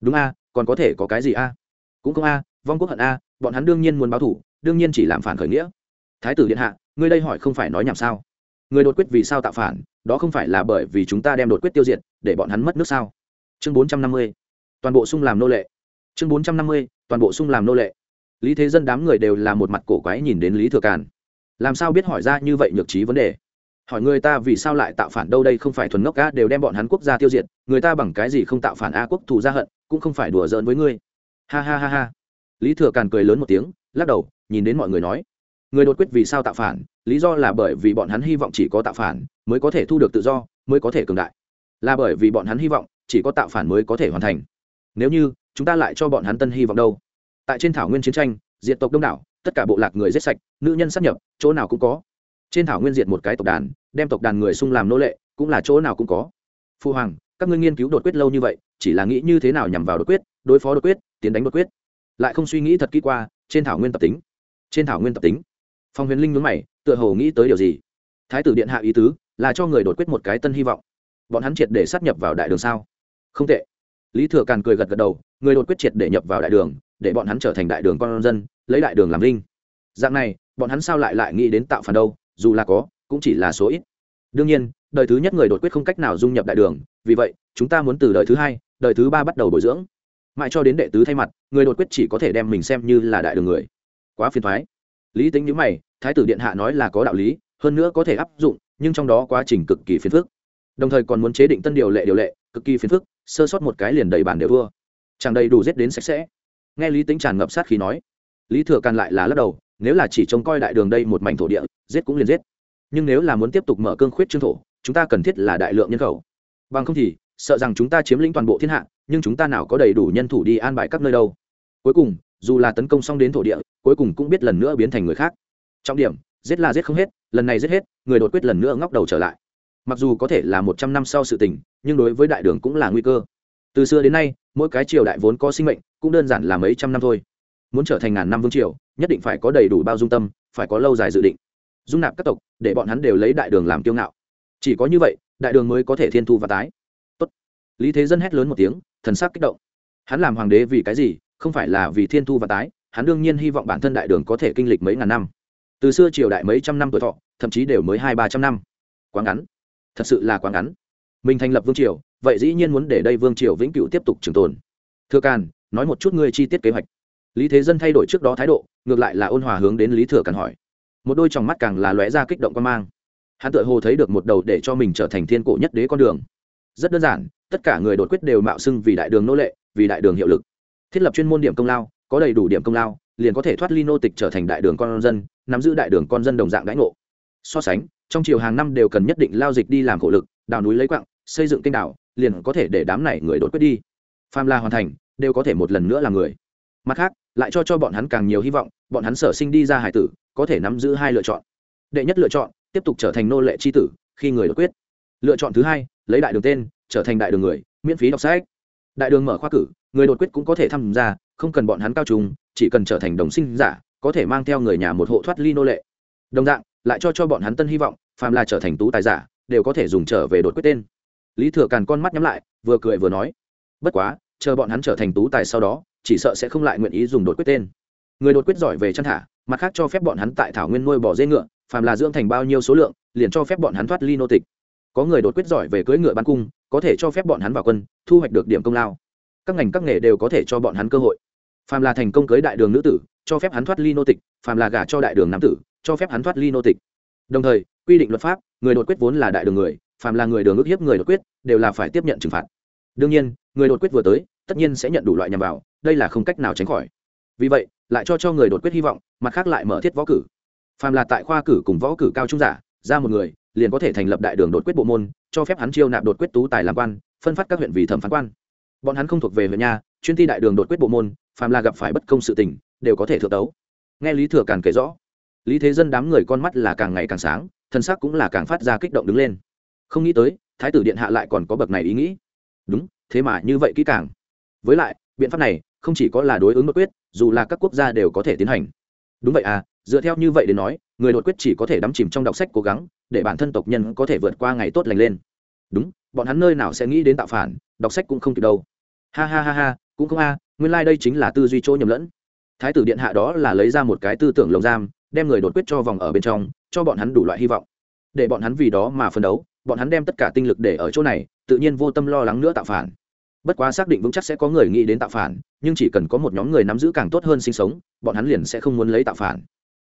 Đúng a, còn có thể có cái gì a? Cũng không a, vong quốc hận a, bọn hắn đương nhiên muốn báo thủ, đương nhiên chỉ làm phản khởi nghĩa. Thái tử điện hạ, ngươi đây hỏi không phải nói nhảm sao? Người đột quyết vì sao tạo phản, đó không phải là bởi vì chúng ta đem đột quyết tiêu diệt, để bọn hắn mất nước sao? Chương bốn trăm năm mươi, toàn bộ sung làm nô lệ. Chương bốn trăm năm mươi, toàn bộ sung làm nô lệ. Lý thế dân đám người đều là một mặt cổ quái nhìn đến lý thừa càn. Làm sao biết hỏi ra như vậy nhược trí vấn đề? Hỏi người ta vì sao lại tạo phản đâu đây không phải thuần ngốc ca đều đem bọn hắn quốc gia tiêu diệt, người ta bằng cái gì không tạo phản a quốc thù ra hận, cũng không phải đùa giỡn với ngươi. Ha ha ha ha. Lý thừa càn cười lớn một tiếng, lắc đầu, nhìn đến mọi người nói. Người đột quyết vì sao tạo phản lý do là bởi vì bọn hắn hy vọng chỉ có tạo phản mới có thể thu được tự do, mới có thể cường đại. Là bởi vì bọn hắn hy vọng chỉ có tạo phản mới có thể hoàn thành. Nếu như, chúng ta lại cho bọn hắn tân hy vọng đâu? Tại trên thảo nguyên chiến tranh diện tộc đông đảo, tất cả bộ lạc người giết sạch, nữ nhân sắp nhập, chỗ nào cũng có. Trên thảo nguyên diệt một cái tộc đàn, đem tộc đàn người xung làm nô lệ, cũng là chỗ nào cũng có. Phu hoàng, các ngươi nghiên cứu đột quyết lâu như vậy, chỉ là nghĩ như thế nào nhằm vào đột quyết, đối phó đột quyết, tiến đánh đột quyết. Lại không suy nghĩ thật kỹ qua, trên thảo nguyên tập tính. Trên thảo nguyên tập tính. Phong huyền linh nhướng mày tựa hồ nghĩ tới điều gì. Thái tử điện hạ ý tứ là cho người đột quyết một cái tân hy vọng. Bọn hắn triệt để sát nhập vào đại đường sao? Không tệ. Lý thừa càn cười gật gật đầu, người đột quyết triệt để nhập vào đại đường, để bọn hắn trở thành đại đường con dân, lấy đại đường làm linh. Dạng này, bọn hắn sao lại lại nghĩ đến tạo phản đâu, dù là có, cũng chỉ là số ít. Đương nhiên, đời thứ nhất người đột quyết không cách nào dung nhập đại đường, vì vậy, chúng ta muốn từ đời thứ hai, đời thứ ba bắt đầu bồi dưỡng. Mãi cho đến đệ tứ thay mặt, người đột quyết chỉ có thể đem mình xem như là đại đường người. Quá phiền thoái. Lý tính nhữ mày thái tử điện hạ nói là có đạo lý, hơn nữa có thể áp dụng, nhưng trong đó quá trình cực kỳ phiền phức. Đồng thời còn muốn chế định tân điều lệ điều lệ, cực kỳ phiền phức, sơ sót một cái liền đầy bản đều thua. Chẳng đầy đủ giết đến sạch sẽ. Nghe lý tính tràn ngập sát khí nói. Lý thừa càn lại là lắc đầu, nếu là chỉ trông coi đại đường đây một mảnh thổ địa, giết cũng liền giết. Nhưng nếu là muốn tiếp tục mở cương khuyết trương thổ, chúng ta cần thiết là đại lượng nhân khẩu. Bằng không thì, sợ rằng chúng ta chiếm lĩnh toàn bộ thiên hạ, nhưng chúng ta nào có đầy đủ nhân thủ đi an bài các nơi đâu. Cuối cùng, dù là tấn công xong đến thổ địa, cuối cùng cũng biết lần nữa biến thành người khác trọng điểm, giết là giết không hết, lần này giết hết, người đột quyết lần nữa ngóc đầu trở lại. Mặc dù có thể là một trăm năm sau sự tình, nhưng đối với đại đường cũng là nguy cơ. Từ xưa đến nay, mỗi cái triều đại vốn có sinh mệnh, cũng đơn giản là mấy trăm năm thôi. Muốn trở thành ngàn năm vương triều, nhất định phải có đầy đủ bao dung tâm, phải có lâu dài dự định. Dung nạp các tộc, để bọn hắn đều lấy đại đường làm kiêu ngạo. Chỉ có như vậy, đại đường mới có thể thiên thu và tái. Tốt. lý thế dân hét lớn một tiếng, thần sắc kích động. Hắn làm hoàng đế vì cái gì? Không phải là vì thiên thu và tái, hắn đương nhiên hy vọng bản thân đại đường có thể kinh lịch mấy ngàn năm từ xưa triều đại mấy trăm năm tuổi thọ, thậm chí đều mới hai ba trăm năm. Quá ngắn. Thật sự là quá ngắn. Mình thành lập vương triều, vậy dĩ nhiên muốn để đây vương triều vĩnh cửu tiếp tục trường tồn. Thưa càn, nói một chút ngươi chi tiết kế hoạch. Lý thế dân thay đổi trước đó thái độ, ngược lại là ôn hòa hướng đến lý thừa càn hỏi. Một đôi tròng mắt càng là lóe ra kích động quan mang. Hắn tự hồ thấy được một đầu để cho mình trở thành thiên cổ nhất đế con đường. Rất đơn giản, tất cả người đột quyết đều mạo xưng vì đại đường nô lệ, vì đại đường hiệu lực. Thiết lập chuyên môn điểm công lao, có đầy đủ điểm công lao, liền có thể thoát ly nô tịch trở thành đại đường con dân nắm giữ đại đường con dân đồng dạng đãi ngộ. So sánh, trong chiều hàng năm đều cần nhất định lao dịch đi làm khổ lực, đào núi lấy quặng, xây dựng kênh đảo, liền có thể để đám này người đột quyết đi. Pham la hoàn thành đều có thể một lần nữa là người. Mặt khác, lại cho cho bọn hắn càng nhiều hy vọng, bọn hắn sở sinh đi ra hải tử, có thể nắm giữ hai lựa chọn. Đệ nhất lựa chọn, tiếp tục trở thành nô lệ c h i tử, khi người đột quyết. Lựa chọn thứ hai, lấy đại đường tên, trở thành đại đường người, miễn phí đọc sách. Đại đường mở khoa cử, người đột quyết cũng có thể tham gia, không cần bọn hắn cao trùng chỉ cần trở thành đồng sinh giả có thể mang theo người nhà một hộ thoát ly nô lệ. Đồng dạng, lại cho cho bọn hắn tân hy vọng, phàm là trở thành tú tài giả, đều có thể dùng trở về đột quyết tên. Lý thừa càn con mắt nhắm lại, vừa cười vừa nói, bất quá, chờ bọn hắn trở thành tú tài sau đó, chỉ sợ sẽ không lại nguyện ý dùng đột quyết tên. Người đột quyết giỏi về chăn thả, mặt khác cho phép bọn hắn tại thảo nguyên nuôi bỏ dê ngựa, phàm là dưỡng thành bao nhiêu số lượng, liền cho phép bọn hắn thoát ly nô tịch. Có người đột quyết giỏi về cưỡi ngựa bắn cung, có thể cho phép bọn hắn vào quân, thu hoạch được điểm công lao. Các ngành các nghề đều có thể cho bọn hắn cơ hội phàm là thành công cưới đại đường nữ tử, cho phép hắn thoát ly nô tịch, phàm là gả cho đại đường nam tử, cho phép hắn thoát ly nô tịch. Đồng thời, quy định luật pháp, người đột quyết vốn là đại đường người, phàm là người đường ước hiếp người đột quyết, đều là phải tiếp nhận trừng phạt. Đương nhiên, người đột quyết vừa tới, tất nhiên sẽ nhận đủ loại nhằm vào, đây là không cách nào tránh khỏi. Vì vậy, lại cho cho người đột quyết hy vọng, mặt khác lại mở thiết võ cử. Phàm là tại khoa cử cùng võ cử cao trung giả, ra một người, liền có thể thành lập đại đường đột quyết bộ môn, cho phép hắn chiêu nạp đột quyết tú tài làm quan, phân phát các huyện vì thẩm phán quan. Bọn hắn không thuộc về huyện nhà, chuyên thi đại đường đột quyết bộ môn phàm là gặp phải bất công sự tình, đều có thể thượng tấu. Nghe lý thừa càn kể rõ, lý thế dân đám người con mắt là càng ngày càng sáng, thân xác cũng là càng phát ra kích động đứng lên. Không nghĩ tới, thái tử điện hạ lại còn có bậc này ý nghĩ. Đúng, thế mà như vậy kỹ càng. Với lại, biện pháp này không chỉ có là đối ứng bất quyết, dù là các quốc gia đều có thể tiến hành. Đúng vậy à dựa theo như vậy để nói, người đột quyết chỉ có thể đắm chìm trong đọc sách cố gắng, để bản thân tộc nhân có thể vượt qua ngày tốt lành lên. Đúng, bọn hắn nơi nào sẽ nghĩ đến tạo phản, đọc sách cũng không kịp đâu. Ha ha ha ha, cũng không a nguyên lai、like、đây chính là tư duy chỗ nhầm lẫn. Thái tử điện hạ đó là lấy ra một cái tư tưởng lồng giam, đem người đột quyết cho vòng ở bên trong, cho bọn hắn đủ loại hy vọng. Để bọn hắn vì đó mà phân đấu, bọn hắn đem tất cả tinh lực để ở chỗ này, tự nhiên vô tâm lo lắng nữa tạo phản. Bất quá xác định vững chắc sẽ có người nghĩ đến tạo phản, nhưng chỉ cần có một nhóm người nắm giữ càng tốt hơn sinh sống, bọn hắn liền sẽ không muốn lấy tạo phản.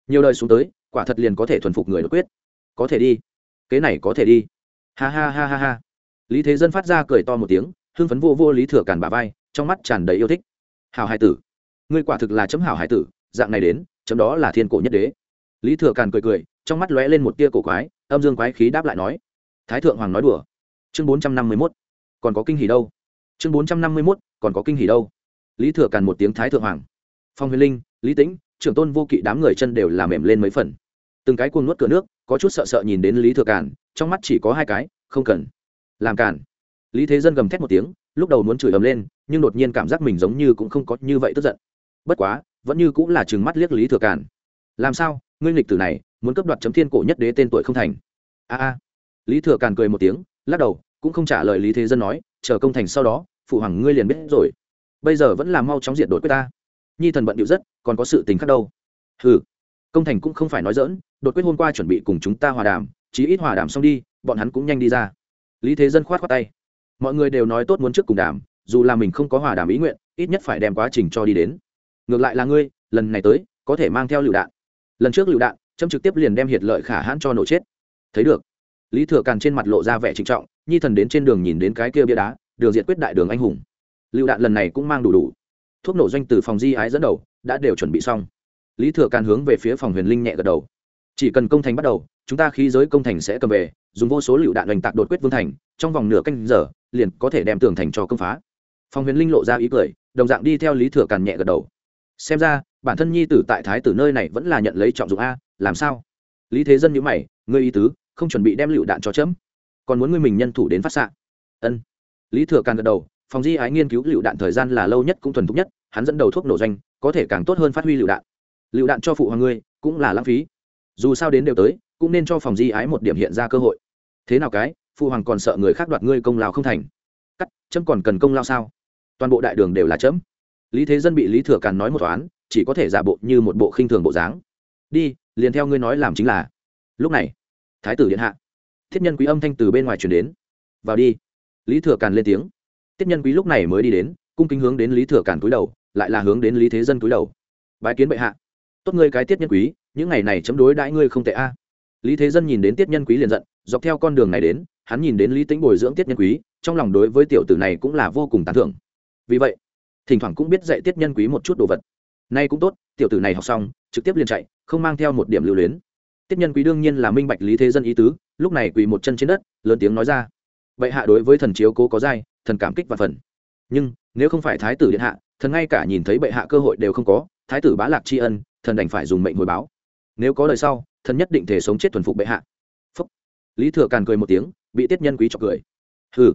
Nhiều đời xuống tới, quả thật liền có thể thuần phục người đột quyết. Có thể đi. Kế này có thể đi. Ha ha ha ha ha. Lý thế dân phát ra cười to một tiếng, hưng phấn vô vô lý thừa càn bà vai, trong mắt tràn đầy yêu thích hào hải tử. Ngươi quả thực là chấm hảo hải tử, dạng này đến, chấm đó là thiên cổ nhất đế. Lý thừa càn cười cười, trong mắt lóe lên một tia cổ quái, âm dương quái khí đáp lại nói. Thái thượng hoàng nói đùa. Chương bốn trăm năm mươi mốt, còn có kinh hỉ đâu? Chương bốn trăm năm mươi mốt, còn có kinh hỉ đâu? Lý thừa càn một tiếng thái thượng hoàng. Phong huyền linh, lý tĩnh, trưởng tôn vô kỵ đám người chân đều làm mềm lên mấy phần. Từng cái cuồng nuốt cửa nước, có chút sợ sợ nhìn đến lý thừa càn, trong mắt chỉ có hai cái, không cần. Làm càn. Lý thế dân gầm thét một tiếng lúc đầu muốn chửi ầm lên, nhưng đột nhiên cảm giác mình giống như cũng không có như vậy tức giận. Bất quá, vẫn như cũng là chừng mắt liếc lý thừa càn. Làm sao, ngươi nghịch tử này, muốn cấp đoạt chấm thiên cổ nhất đế tên tuổi không thành? A a. Lý thừa càn cười một tiếng, lắc đầu, cũng không trả lời lý thế dân nói, chờ công thành sau đó, phụ hoàng ngươi liền biết rồi. Bây giờ vẫn là mau chóng diện đổi quyết ta. Nhi thần bận điệu rất, còn có sự tình khác đâu. Ừ công thành cũng không phải nói dỡn đột quyết hôm qua chuẩn bị cùng chúng ta hòa đàm, chí ít hòa đàm xong đi, bọn hắn cũng nhanh đi ra. Lý thế dân khoát khoát tay mọi người đều nói tốt muốn trước cùng đàm, dù là mình không có hòa đàm ý nguyện, ít nhất phải đem quá trình cho đi đến. Ngược lại là ngươi, lần này tới, có thể mang theo lựu đạn. Lần trước lựu đạn, trâm trực tiếp liền đem hiệt lợi khả hãn cho nổ chết. Thấy được, lý thừa càn trên mặt lộ ra vẻ trịnh trọng, nhi thần đến trên đường nhìn đến cái kia bia đá, đường diện quyết đại đường anh hùng. Lựu đạn lần này cũng mang đủ đủ. Thuốc nổ doanh từ phòng di ái dẫn đầu, đã đều chuẩn bị xong. Lý thừa càn hướng về phía phòng huyền linh nhẹ gật đầu. Chỉ cần công thành bắt đầu, chúng ta khí giới công thành sẽ cầm về, dùng vô số lựu đạn oanh tạc đột quyết vương thành trong vòng nửa canh giờ, liền có thể đem tường thành cho công phá. Phong huyền linh lộ ra ý cười, đồng dạng đi theo lý thừa càn nhẹ gật đầu. Xem ra, bản thân nhi tử tại thái tử nơi này vẫn là nhận lấy trọng dụng a, làm sao? Lý thế dân nhữ mày, ngươi ý tứ, không chuẩn bị đem lựu đạn cho chấm. Còn muốn ngươi mình nhân thủ đến phát xạ. Ân. Lý thừa càn gật đầu phòng di ái nghiên cứu lựu đạn thời gian là lâu nhất cũng thuần thục nhất, hắn dẫn đầu thuốc nổ doanh, có thể càng tốt hơn phát huy lựu đạn. Lựu đạn cho phụ hoàng ngươi, cũng là lãng phí. Dù sao đến đều tới, cũng nên cho phòng di ái một điểm hiện ra cơ hội. Thế nào cái? Phụ hoàng còn sợ người khác đoạt ngươi công lao không thành. Cắt, chấm còn cần công lao sao? Toàn bộ đại đường đều là chấm. Lý thế dân bị lý thừa càn nói một toán, chỉ có thể giả bộ như một bộ khinh thường bộ dáng. Đi, liền theo ngươi nói làm chính là. Lúc này, thái tử điện hạ, thiết nhân quý âm thanh từ bên ngoài chuyển đến. Vào đi. Lý thừa càn lên tiếng. Tiết nhân quý lúc này mới đi đến, cung kính hướng đến lý thừa càn túi đầu, lại là hướng đến lý thế dân túi đầu. Bái kiến bệ hạ. Tốt ngươi cái tiết nhân quý, những ngày này chấm đối đãi ngươi không tệ a. Lý thế dân nhìn đến tiết nhân quý liền giận, dọc theo con đường này đến hắn nhìn đến lý tính bồi dưỡng tiết nhân quý, trong lòng đối với tiểu tử này cũng là vô cùng tán thưởng. Vì vậy, thỉnh thoảng cũng biết dạy tiết nhân quý một chút đồ vật. Nay cũng tốt, tiểu tử này học xong, trực tiếp liền chạy, không mang theo một điểm lưu luyến. Tiết nhân quý đương nhiên là minh bạch lý thế dân ý tứ, lúc này quỳ một chân trên đất, lớn tiếng nói ra. Vậy hạ đối với thần chiếu cố có dai, thần cảm kích và phần. Nhưng, nếu không phải thái tử điện hạ, thần ngay cả nhìn thấy bệ hạ cơ hội đều không có, thái tử bá lạc tri ân, thần đành phải dùng mệnh hồi báo. Nếu có lời sau, thần nhất định thể sống chết thuần phục bệ hạ. Phúc. lý thừa càn cười một tiếng bị tiết nhân quý chọc cười. Hừ.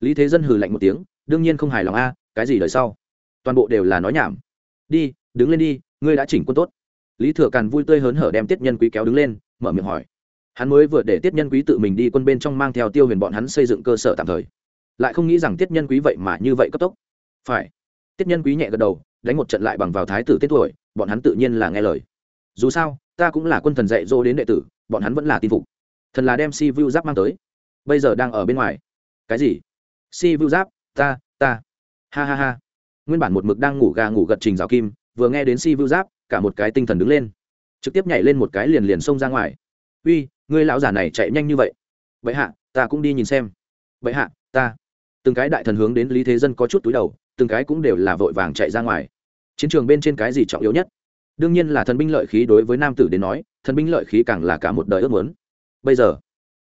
Lý thế dân hừ lạnh một tiếng, đương nhiên không hài lòng a, cái gì đời sau? Toàn bộ đều là nói nhảm. Đi, đứng lên đi, ngươi đã chỉnh quân tốt. Lý thừa càn vui tươi hớn hở đem tiết nhân quý kéo đứng lên, mở miệng hỏi. Hắn mới vừa để tiết nhân quý tự mình đi quân bên trong mang theo tiêu huyền bọn hắn xây dựng cơ sở tạm thời. Lại không nghĩ rằng tiết nhân quý vậy mà như vậy cấp tốc. Phải. Tiết nhân quý nhẹ gật đầu, đánh một trận lại bằng vào thái tử tiết tuổi, bọn hắn tự nhiên là nghe lời. Dù sao, ta cũng là quân thần dạy dỗ đến đệ tử, bọn hắn vẫn là tin phục. Thần là đem si vu giáp mang tới bây giờ đang ở bên ngoài. Cái gì? Si vu giáp, ta ta. Ha ha ha. Nguyên bản một mực đang ngủ gà ngủ gật trình rào kim, vừa nghe đến si vu giáp, cả một cái tinh thần đứng lên. Trực tiếp nhảy lên một cái liền liền xông ra ngoài. Uy, ngươi lão già này chạy nhanh như vậy. Vậy hạ, ta cũng đi nhìn xem. Vậy hạ, ta. Từng cái đại thần hướng đến lý thế dân có chút túi đầu, từng cái cũng đều là vội vàng chạy ra ngoài. Chiến trường bên trên cái gì trọng yếu nhất? Đương nhiên là thần binh lợi khí đối với nam tử đến nói, thần binh lợi khí càng là cả một đời ước muốn. Bây giờ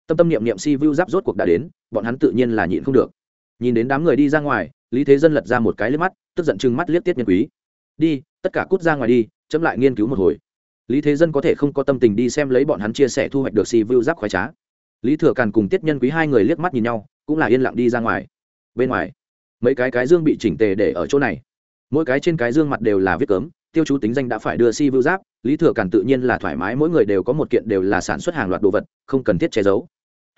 tâm tâm niệm niệm si vu giáp rốt cuộc đã đến, bọn hắn tự nhiên là nhịn không được. Nhìn đến đám người đi ra ngoài, lý thế dân lật ra một cái liếc mắt, tức giận chừng mắt liếc tiết nhân quý. Đi, tất cả cút ra ngoài đi, chấm lại nghiên cứu một hồi. Lý thế dân có thể không có tâm tình đi xem lấy bọn hắn chia sẻ thu hoạch được si vu giáp khoái trá. Lý thừa càn cùng tiết nhân quý hai người liếc mắt nhìn nhau, cũng là yên lặng đi ra ngoài. Bên ngoài, mấy cái cái dương bị chỉnh tề để ở chỗ này. Mỗi cái trên cái dương mặt đều là viết cấm, tiêu chú tính danh đã phải đưa si vưu giáp. Lý thừa càn tự nhiên là thoải mái, mỗi người đều có một kiện đều là sản xuất hàng loạt đồ vật, không cần thiết che giấu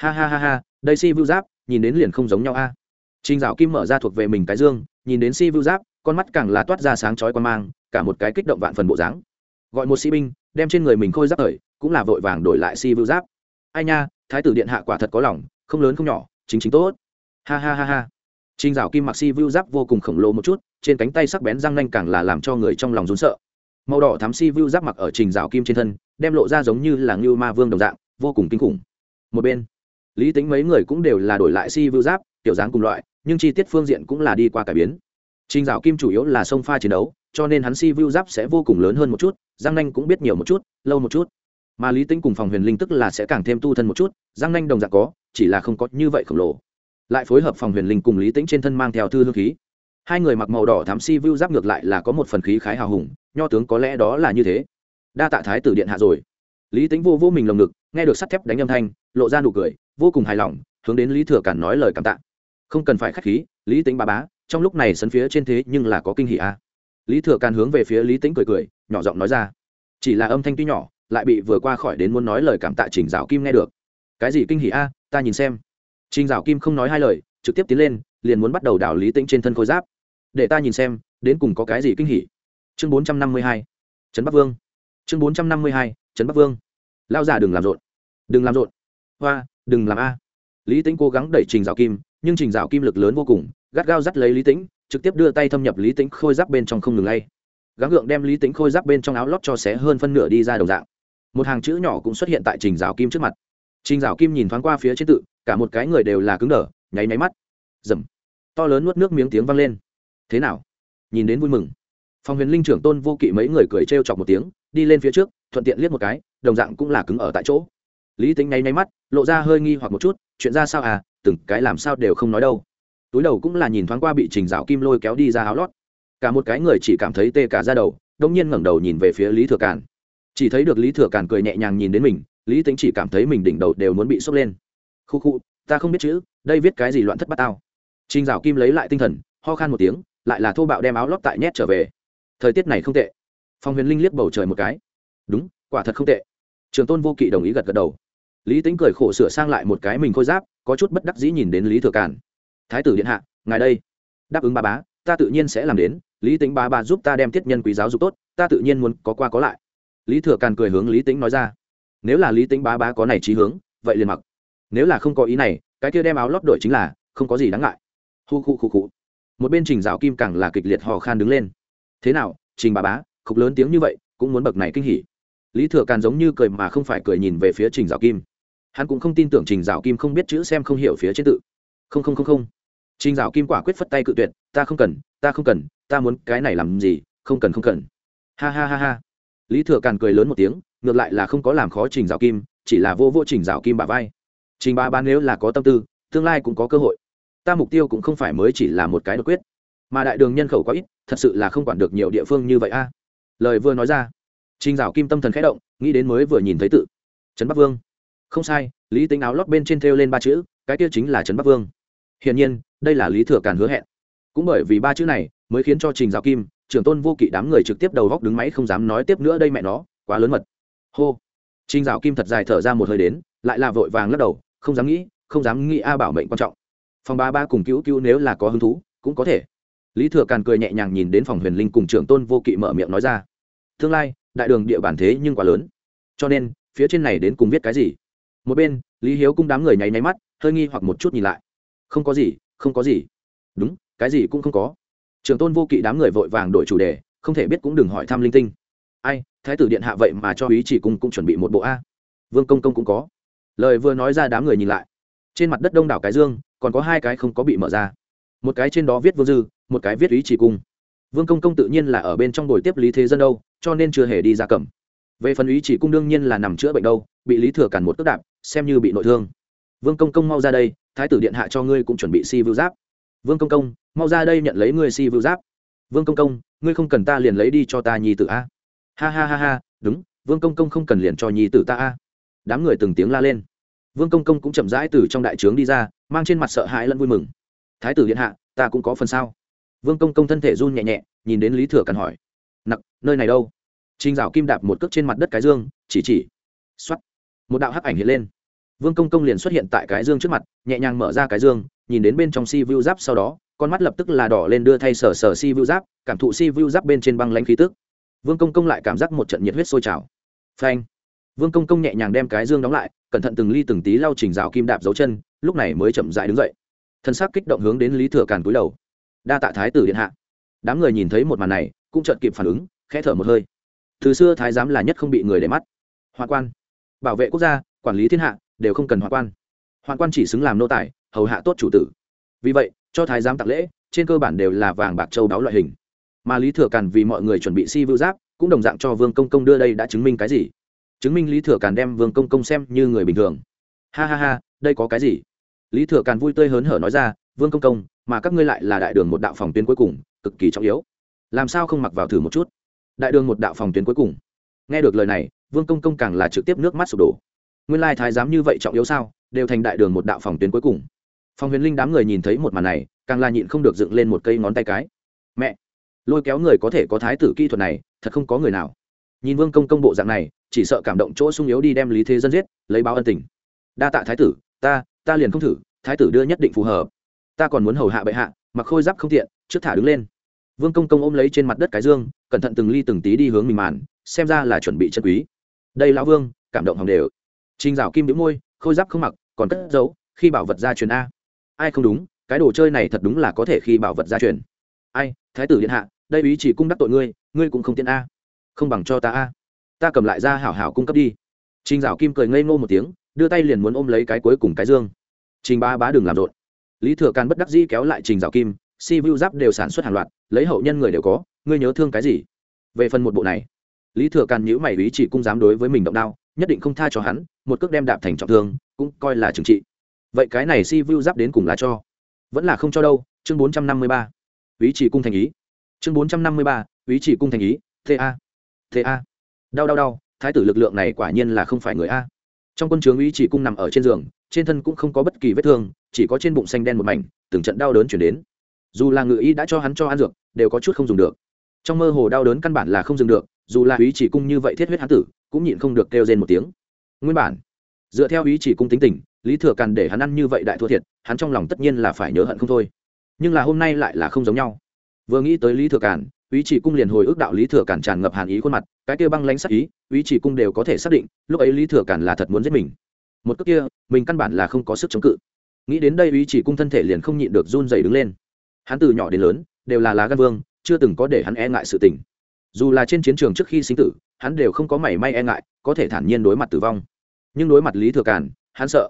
ha ha ha ha đây si vu giáp nhìn đến liền không giống nhau a à. Trình Dạo Kim mở ra thuộc về mình cái dương, nhìn đến Si Vưu Giáp, con mắt càng là toát ra sáng chói quan mang, cả một cái kích động vạn phần bộ dáng. Gọi một sĩ binh, đem trên người mình khôi giáp thời, cũng là vội vàng đổi lại Si Vưu Giáp. Ai nha, thái tử điện hạ quả thật có lòng, không lớn không nhỏ, chính chính tốt. Ha ha ha ha. Trình Dạo Kim mặc Si Vưu Giáp vô cùng khổng lồ một chút, trên cánh tay sắc bén răng nanh càng là làm cho người trong lòng run sợ. Màu đỏ thắm Si Vưu Giáp mặc ở Trình Dạo Kim trên thân, đem lộ ra giống như là Ngưu Ma Vương đồng dạng, vô cùng kinh khủng. Một bên, Lý Tính mấy người cũng đều là đổi lại Si Vưu Giáp, tiểu dáng cùng loại, nhưng chi tiết phương diện cũng là đi qua cải biến. Trình dạo kim chủ yếu là sông pha chiến đấu cho nên hắn si vu giáp sẽ vô cùng lớn hơn một chút giang nanh cũng biết nhiều một chút lâu một chút. Mà lý tính cùng phòng huyền linh tức là sẽ càng thêm tu thân một chút giang nanh đồng dạng có chỉ là không có như vậy khổng lồ. Lại phối hợp phòng huyền linh cùng lý tính trên thân mang theo thư hương khí. Hai người mặc màu đỏ thám si vu giáp ngược lại là có một phần khí khái hào hùng nho tướng có lẽ đó là như thế. Đa tạ thái tử điện hạ rồi. Lý tính vô vô mình lồng ngực nghe được sắt thép đánh âm thanh lộ ra nụ cười vô cùng hài lòng, hướng đến lý thừa cản nói lời cảm tạ. Không cần phải k h á c h khí, lý tính ba bá, trong lúc này sân phía trên thế nhưng là có kinh hỷ a. À. lý thừa Cản hướng về phía lý tính cười cười, nhỏ giọng nói ra. Chỉ là âm thanh tuy nhỏ, lại bị vừa qua khỏi đến muốn nói lời cảm tạ trình dạo kim nghe được. Cái gì kinh hỉ a, ta nhìn xem. Trình dạo kim không nói hai lời, trực tiếp tiến lên, liền muốn bắt đầu đảo lý tĩnh trên thân khôi giáp. Để ta nhìn xem, đến cùng có cái gì kinh hỉ. Chương bốn trăm năm mươi hai, trấn bắc vương. Chương bốn trăm năm mươi hai, trấn bắc vương. Lao già đừng làm rộn. Đừng làm rộn. Hoa đừng làm a. Lý tĩnh cố gắng đẩy trình dạo kim, nhưng trình dạo kim lực lớn vô cùng, gắt gao dắt lấy lý tĩnh, trực tiếp đưa tay thâm nhập lý tĩnh khôi giáp bên trong không ngừng lay. Gắng gượng đem lý tĩnh khôi giáp bên trong áo lót cho xé hơn phân nửa đi ra đồng dạng. Một hàng chữ nhỏ cũng xuất hiện tại trình dạo kim trước mặt. Trình dạo kim nhìn thoáng qua phía trên tự, cả một cái người đều là cứng đờ, nháy nháy mắt. Dầm to lớn nuốt nước miếng tiếng vang lên. Thế nào? Nhìn đến vui mừng. Phòng huyền linh trưởng tôn vô kỵ mấy người cười trêu chọc một tiếng, đi lên phía trước, thuận tiện liếc một cái, đồng dạng cũng là cứng ở tại chỗ lý tính nháy nháy mắt, lộ ra hơi nghi hoặc một chút, chuyện ra sao à? Từng cái làm sao đều không nói đâu. Túi đầu cũng là nhìn thoáng qua bị trình dạo kim lôi kéo đi ra áo lót. Cả một cái người chỉ cảm thấy tê cả ra đầu, đông nhiên ngẩng đầu nhìn về phía lý thừa càn. Chỉ thấy được lý thừa càn cười nhẹ nhàng nhìn đến mình, lý tính chỉ cảm thấy mình đỉnh đầu đều muốn bị sốc lên. Khu khu, ta không biết chữ, đây viết cái gì loạn thất bát tao. Trình dạo kim lấy lại tinh thần, ho khan một tiếng, lại là thô bạo đem áo lót tại nhét trở về. Thời tiết này không tệ. Phong huyền linh liếc bầu trời một cái. Đúng, quả thật không tệ trường tôn vô kỵ đồng ý gật gật đầu. Lý tính cười khổ sửa sang lại một cái mình khôi giáp, có chút bất đắc dĩ nhìn đến lý thừa càn. Thái tử điện hạ, ngài đây. Đáp ứng ba bá, ta tự nhiên sẽ làm đến, lý tính ba ba giúp ta đem tiết nhân quý giáo dục tốt, ta tự nhiên muốn có qua có lại. Lý thừa càn cười hướng lý tính nói ra. Nếu là lý tính bá bá có này trí hướng, vậy liền mặc. Nếu là không có ý này, cái kia đem áo lót đổi chính là, không có gì đáng ngại. Hu khu khu khu. Một bên trình dạo kim càng là kịch liệt hò khan đứng lên. Thế nào, trình bà bá, khục lớn tiếng như vậy, cũng muốn bậc này kinh hỉ lý thừa càn giống như cười mà không phải cười nhìn về phía trình dạo kim. Hắn cũng không tin tưởng trình dạo kim không biết chữ xem không hiểu phía trên tự. Không không không không. Trình dạo kim quả quyết phất tay cự tuyệt, ta không cần, ta không cần, ta muốn cái này làm gì, không cần không cần. Ha ha ha ha. Lý thừa càn cười lớn một tiếng, ngược lại là không có làm khó trình dạo kim, chỉ là vô vô trình dạo kim bà vai. Trình ba ba nếu là có tâm tư, tương lai cũng có cơ hội. Ta mục tiêu cũng không phải mới chỉ là một cái đột quyết. Mà đại đường nhân khẩu quá ít, thật sự là không quản được nhiều địa phương như vậy a. Lời vừa nói ra trình dạo kim tâm thần khẽ động, nghĩ đến mới vừa nhìn thấy tự. Trấn bắc vương. Không sai, lý tính áo lót bên trên thêu lên ba chữ, cái kia chính là trấn bắc vương. Hiển nhiên, đây là lý thừa càn hứa hẹn. Cũng bởi vì ba chữ này, mới khiến cho trình dạo kim, trưởng tôn vô kỵ đám người trực tiếp đầu góc đứng máy không dám nói tiếp nữa đây mẹ nó, quá lớn mật. Hô. Trình dạo kim thật dài thở ra một hơi đến, lại là vội vàng lắc đầu, không dám nghĩ, không dám nghĩ a bảo mệnh quan trọng. Phòng ba ba cùng cứu cứu nếu là có hứng thú, cũng có thể. Lý thừa càn cười nhẹ nhàng nhìn đến phòng huyền linh cùng trưởng tôn vô kỵ mở miệng nói ra. Tương lai đại đường địa bàn thế nhưng quá lớn. Cho nên, phía trên này đến cùng viết cái gì? Một bên, lý hiếu cung đám người nháy nháy mắt, hơi nghi hoặc một chút nhìn lại. Không có gì, không có gì. Đúng, cái gì cũng không có. Trường tôn vô kỵ đám người vội vàng đổi chủ đề, không thể biết cũng đừng hỏi thăm linh tinh. Ai, thái tử điện hạ vậy mà cho ý chỉ cung cũng chuẩn bị một bộ a. Vương công công cũng có. Lời vừa nói ra đám người nhìn lại. Trên mặt đất đông đảo cái dương, còn có hai cái không có bị mở ra. Một cái trên đó viết vương dư, một cái viết ý chỉ cung vương công công tự nhiên là ở bên trong buổi tiếp lý thế dân đâu, cho nên chưa hề đi ra cầm. Về phần ý chỉ cung đương nhiên là nằm chữa bệnh đâu, bị lý thừa cản một tức đạp, xem như bị nội thương. Vương công công mau ra đây, thái tử điện hạ cho ngươi cũng chuẩn bị si vưu giáp. Vương công công, mau ra đây nhận lấy ngươi si vưu giáp. Vương công công, ngươi không cần ta liền lấy đi cho ta nhi tử a. Ha ha ha ha, đúng, vương công công không cần liền cho nhi tử ta a. Đám người từng tiếng la lên. Vương công công cũng chậm rãi từ trong đại trướng đi ra, mang trên mặt sợ hãi lẫn vui mừng. Thái tử điện hạ, ta cũng có phần sao vương công công thân thể run nhẹ nhẹ, nhìn đến lý thừa càn hỏi, nặc, nơi này đâu? Trinh dạo kim đạp một cước trên mặt đất cái dương, chỉ chỉ. X o á t một đạo hắc ảnh hiện lên. Vương công công liền xuất hiện tại cái dương trước mặt, nhẹ nhàng mở ra cái dương, nhìn đến bên trong si vu giáp sau đó, con mắt lập tức là đỏ lên đưa thay sở sở si vu giáp, cảm thụ si vu giáp bên trên băng lãnh khí tức. Vương công công lại cảm giác một trận nhiệt huyết sôi trào. Phanh. Vương công công nhẹ nhàng đem cái dương đóng lại, cẩn thận từng ly từng tí lau chỉnh rào kim đạp dấu chân, lúc này mới chậm dại đứng dậy. Thân xác kích động hướng đến lý thừa càn cúi đầu đa tạ thái tử điện hạ. Đám người nhìn thấy một màn này, cũng chợt kịp phản ứng, khẽ thở một hơi. Từ xưa thái giám là nhất không bị người để mắt. Hoa quan. Bảo vệ quốc gia, quản lý thiên hạ, đều không cần hoa quan. Hoa quan chỉ xứng làm nô tài, hầu hạ tốt chủ tử. Vì vậy, cho thái giám tặng lễ, trên cơ bản đều là vàng bạc châu đáo loại hình. Mà lý thừa càn vì mọi người chuẩn bị si vưu giáp, cũng đồng dạng cho vương công công đưa đây đã chứng minh cái gì? Chứng minh lý thừa càn đem vương công công xem như người bình thường. Ha ha ha, đây có cái gì? Lý thừa càn vui tươi hớn hở nói ra vương công công, mà các ngươi lại là đại đường một đạo phòng tuyến cuối cùng, cực kỳ trọng yếu. Làm sao không mặc vào thử một chút? Đại đường một đạo phòng tuyến cuối cùng. Nghe được lời này, vương công công càng là trực tiếp nước mắt sụp đổ. Nguyên lai thái giám như vậy trọng yếu sao, đều thành đại đường một đạo phòng tuyến cuối cùng. Phòng huyền linh đám người nhìn thấy một màn này, càng là nhịn không được dựng lên một cây ngón tay cái. Mẹ! Lôi kéo người có thể có thái tử kỹ thuật này, thật không có người nào. Nhìn vương công công bộ dạng này, chỉ sợ cảm động chỗ sung yếu đi đem lý thế dân giết, lấy báo ân tình. Đa tạ thái tử, ta ta liền không thử, thái tử đưa nhất định phù hợp ta còn muốn hầu hạ bệ hạ, mặc khôi giáp không tiện, trước thả đứng lên. Vương công công ôm lấy trên mặt đất cái dương, cẩn thận từng ly từng tí đi hướng mình màn, xem ra là chuẩn bị chân quý. Đây lão vương, cảm động hồng đều. Trinh dạo kim đĩu môi, khôi giáp không mặc, còn cất giấu, khi bảo vật gia truyền a. Ai không đúng, cái đồ chơi này thật đúng là có thể khi bảo vật gia truyền. Ai, thái tử điện hạ, đây ý chỉ cung đắc tội ngươi ngươi cũng không tiện a. Không bằng cho ta a. Ta cầm lại ra hảo hảo cung cấp đi. Trình dạo kim cười ngây ngô một tiếng, đưa tay liền muốn ôm lấy cái cuối cùng cái dương. Trình ba bá đừng làm rộn lý thừa càn bất đắc dĩ kéo lại trình rào kim, si vu giáp đều sản xuất hàng loạt, lấy hậu nhân người đều có, ngươi nhớ thương cái gì? Về phần một bộ này, lý thừa càn nhữ mày ý chỉ cung dám đối với mình động đao, nhất định không tha cho hắn, một cước đem đạp thành trọng thương, cũng coi là trừng trị. Vậy cái này si vu giáp đến cùng là cho? Vẫn là không cho đâu, chương bốn trăm năm mươi ba. Ý chỉ cung thành ý. Chương bốn trăm năm mươi ba, ý chỉ cung thành ý ta ta đau đau đau, thái tử lực lượng này quả nhiên là không phải người a. Trong quân trướng ý chỉ cung nằm ở trên giường, trên thân cũng không có bất kỳ vết thương chỉ có trên bụng xanh đen một mảnh, từng trận đau đớn chuyển đến. Dù là ngự y đã cho hắn cho ăn dược, đều có chút không dùng được. Trong mơ hồ đau đớn căn bản là không dừng được, dù là ý chỉ cung như vậy thiết huyết hán tử, cũng nhịn không được kêu rên một tiếng. Nguyên bản, dựa theo ý chỉ cung tính tình, lý thừa càn để hắn ăn như vậy đại thua thiệt, hắn trong lòng tất nhiên là phải nhớ hận không thôi. Nhưng là hôm nay lại là không giống nhau. Vừa nghĩ tới lý thừa càn, ý chỉ cung liền hồi ức đạo lý thừa càn tràn ngập hàn ý khuôn mặt, cái kia băng lãnh sắc ý ý chỉ cung đều có thể xác định, lúc ấy lý thừa càn là thật muốn giết mình. Một cước kia, mình căn bản là không có sức chống cự nghĩ đến đây ý chỉ cung thân thể liền không nhịn được run dày đứng lên. Hắn từ nhỏ đến lớn, đều là lá gan vương, chưa từng có để hắn e ngại sự tình. Dù là trên chiến trường trước khi sinh tử, hắn đều không có mảy may e ngại, có thể thản nhiên đối mặt tử vong. Nhưng đối mặt lý thừa càn, hắn sợ.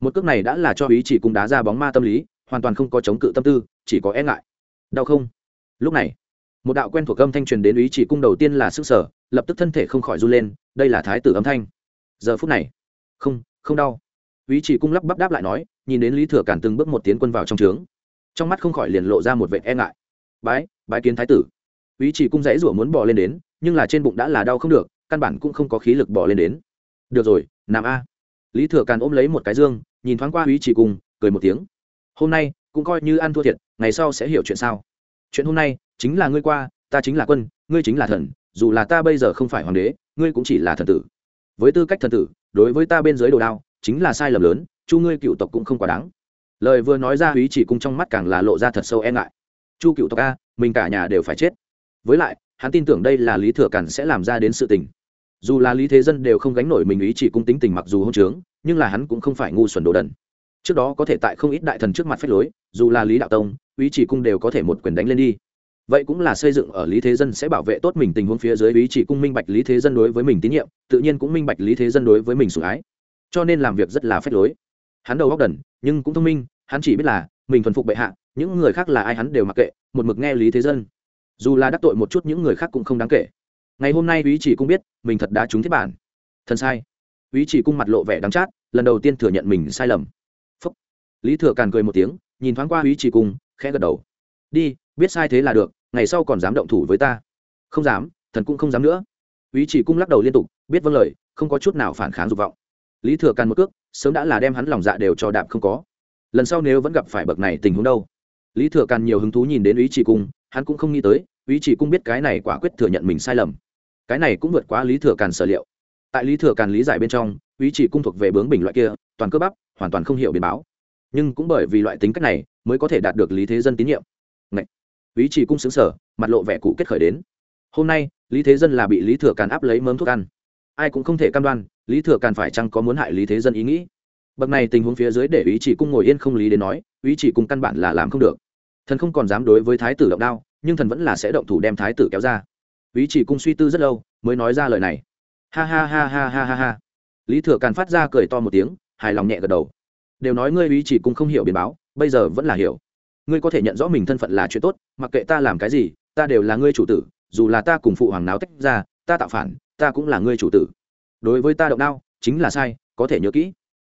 Một cước này đã là cho ý chỉ cung đá ra bóng ma tâm lý, hoàn toàn không có chống cự tâm tư, chỉ có e ngại. Đau không? Lúc này, một đạo quen thuộc âm thanh truyền đến ý chỉ cung đầu tiên là sức sở, lập tức thân thể không khỏi run lên, đây là thái tử âm thanh. Giờ phút này, không không đau. Ý chỉ cung lắp bắp đáp lại nói nhìn đến lý thừa cản từng bước một tiến quân vào trong trướng. Trong mắt không khỏi liền lộ ra một vệ e ngại. Bái bái kiến thái tử. Ý chỉ cung dãy rủa muốn bỏ lên đến, nhưng là trên bụng đã là đau không được, căn bản cũng không có khí lực bỏ lên đến. Được rồi, nằm a. Lý thừa càn ôm lấy một cái dương, nhìn thoáng qua ý chỉ cung, cười một tiếng. Hôm nay, cũng coi như ăn thua thiệt, ngày sau sẽ hiểu chuyện sao. Chuyện hôm nay, chính là ngươi qua, ta chính là quân, ngươi chính là thần, dù là ta bây giờ không phải hoàng đế, ngươi cũng chỉ là thần tử. Với tư cách thần tử, đối với ta bên dưới đồ đao, chính là sai lầm lớn chu ngươi cựu tộc cũng không quá đáng. Lời vừa nói ra ý chỉ cung trong mắt càng là lộ ra thật sâu e ngại. Chu cựu tộc a, mình cả nhà đều phải chết. Với lại, hắn tin tưởng đây là lý thừa càn sẽ làm ra đến sự tình. Dù là lý thế dân đều không gánh nổi mình ý chỉ cung tính tình mặc dù hôn trướng, nhưng là hắn cũng không phải ngu xuẩn đồ đần. Trước đó có thể tại không ít đại thần trước mặt phép lối, dù là lý đạo tông ý chỉ cung đều có thể một quyền đánh lên đi. Vậy cũng là xây dựng ở lý thế dân sẽ bảo vệ tốt mình tình huống phía dưới ý chỉ cung minh bạch lý thế dân đối với mình tín nhiệm, tự nhiên cũng minh bạch lý thế dân đối với mình sủng ái. Cho nên làm việc rất là phép lối hắn đầu góc đần, nhưng cũng thông minh, hắn chỉ biết là mình thuần phục bệ hạ, những người khác là ai hắn đều mặc kệ, một mực nghe lý thế dân. Dù là đắc tội một chút những người khác cũng không đáng kể. Ngày hôm nay ý chỉ cung biết, mình thật đã trúng thiết bản. Thần sai. Ý chỉ cung mặt lộ vẻ đắng chát, lần đầu tiên thừa nhận mình sai lầm. Phúc. lý thừa càn cười một tiếng, nhìn thoáng qua ý chỉ cung, khẽ gật đầu. Đi, biết sai thế là được, ngày sau còn dám động thủ với ta. Không dám, thần cũng không dám nữa. Ý chỉ cung lắc đầu liên tục, biết vâng lời, không có chút nào phản kháng dục vọng lý thừa càn một cước, sớm đã là đem hắn lòng dạ đều cho đạp không có. Lần sau nếu vẫn gặp phải bậc này tình huống đâu? Lý thừa càn nhiều hứng thú nhìn đến ý chỉ cung, hắn cũng không nghĩ tới ý chỉ cung biết cái này quả quyết thừa nhận mình sai lầm. Cái này cũng vượt quá lý thừa càn sở liệu. Tại lý thừa càn lý giải bên trong ý chỉ cung thuộc về bướng bình loại kia, toàn cơ bắp, hoàn toàn không hiểu biến báo. Nhưng cũng bởi vì loại tính cách này, mới có thể đạt được lý thế dân tín nhiệm. Ngậy! ý chỉ cung xứng sở mặt lộ vẻ cụ kết khởi đến. Hôm nay, lý thế dân là bị lý thừa càn áp lấy mớm thuốc ăn. Ai cũng không thể cam đoan lý thừa càn phải chăng có muốn hại lý thế dân ý nghĩ? Bậc này tình huống phía dưới để ý chỉ cung ngồi yên không lý đến nói, ý chỉ cung căn bản là làm không được. Thần không còn dám đối với thái tử động đao, nhưng thần vẫn là sẽ động thủ đem thái tử kéo ra. Ý chỉ cung suy tư rất lâu, mới nói ra lời này. Ha ha ha ha ha ha ha. Lý thừa càn phát ra cười to một tiếng, hài lòng nhẹ gật đầu. Đều nói ngươi ý chỉ cung không hiểu biến báo, bây giờ vẫn là hiểu. Ngươi có thể nhận rõ mình thân phận là chuyện tốt, mặc kệ ta làm cái gì, ta đều là ngươi chủ tử, dù là ta cùng phụ hoàng náo tách ra, ta tạo phản, ta cũng là ngươi chủ tử đối với ta động đao, chính là sai, có thể nhớ kỹ.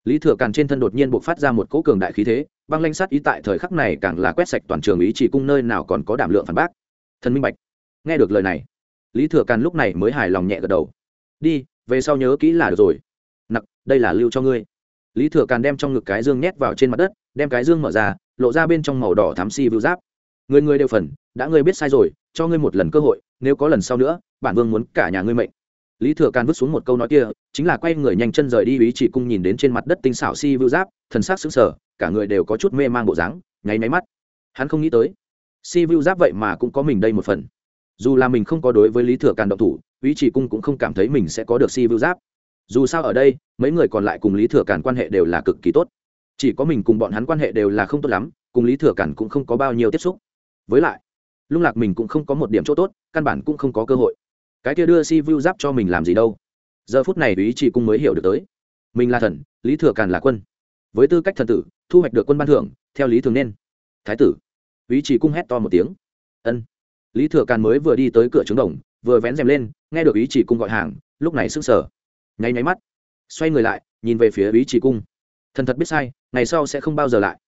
Lý thừa càn trên thân đột nhiên buộc phát ra một cỗ cường đại khí thế, băng lanh sát ý tại thời khắc này càng là quét sạch toàn trường ý chỉ cung nơi nào còn có đảm lượng phản bác. Thần minh bạch. Nghe được lời này, lý thừa càn lúc này mới hài lòng nhẹ gật đầu. Đi, về sau nhớ kỹ là được rồi. Nặc, đây là lưu cho ngươi. Lý thừa càn đem trong ngực cái dương nhét vào trên mặt đất, đem cái dương mở ra, lộ ra bên trong màu đỏ thám si vưu giáp. Người người đều phần, đã ngươi biết sai rồi, cho ngươi một lần cơ hội, nếu có lần sau nữa, bản vương muốn cả nhà ngươi mệnh lý thừa càn vứt xuống một câu nói kia, chính là quay người nhanh chân rời đi ý chỉ cung nhìn đến trên mặt đất tinh xảo si vưu giáp, thần sắc sững sờ, cả người đều có chút mê mang bộ dáng, nháy máy mắt. Hắn không nghĩ tới, si vưu giáp vậy mà cũng có mình đây một phần. Dù là mình không có đối với lý thừa càn động thủ, ý chỉ cung cũng không cảm thấy mình sẽ có được si vưu giáp. Dù sao ở đây, mấy người còn lại cùng lý thừa càn quan hệ đều là cực kỳ tốt. Chỉ có mình cùng bọn hắn quan hệ đều là không tốt lắm, cùng lý thừa càn cũng không có bao nhiêu tiếp xúc. Với lại, lung lạc mình cũng không có một điểm chỗ tốt, căn bản cũng không có cơ hội cái kia đưa si vu giáp cho mình làm gì đâu. Giờ phút này ý chỉ cung mới hiểu được tới. Mình là thần, lý thừa càn là quân. Với tư cách thần tử, thu hoạch được quân ban thưởng, theo lý thường nên. Thái tử. Ý chỉ cung hét to một tiếng. Ân. Lý thừa càn mới vừa đi tới cửa trướng đồng, vừa vén rèm lên, nghe được ý chỉ cung gọi hàng, lúc này sững sờ. Nháy nháy mắt. Xoay người lại, nhìn về phía ý chỉ cung. Thần thật biết sai, ngày sau sẽ không bao giờ lại.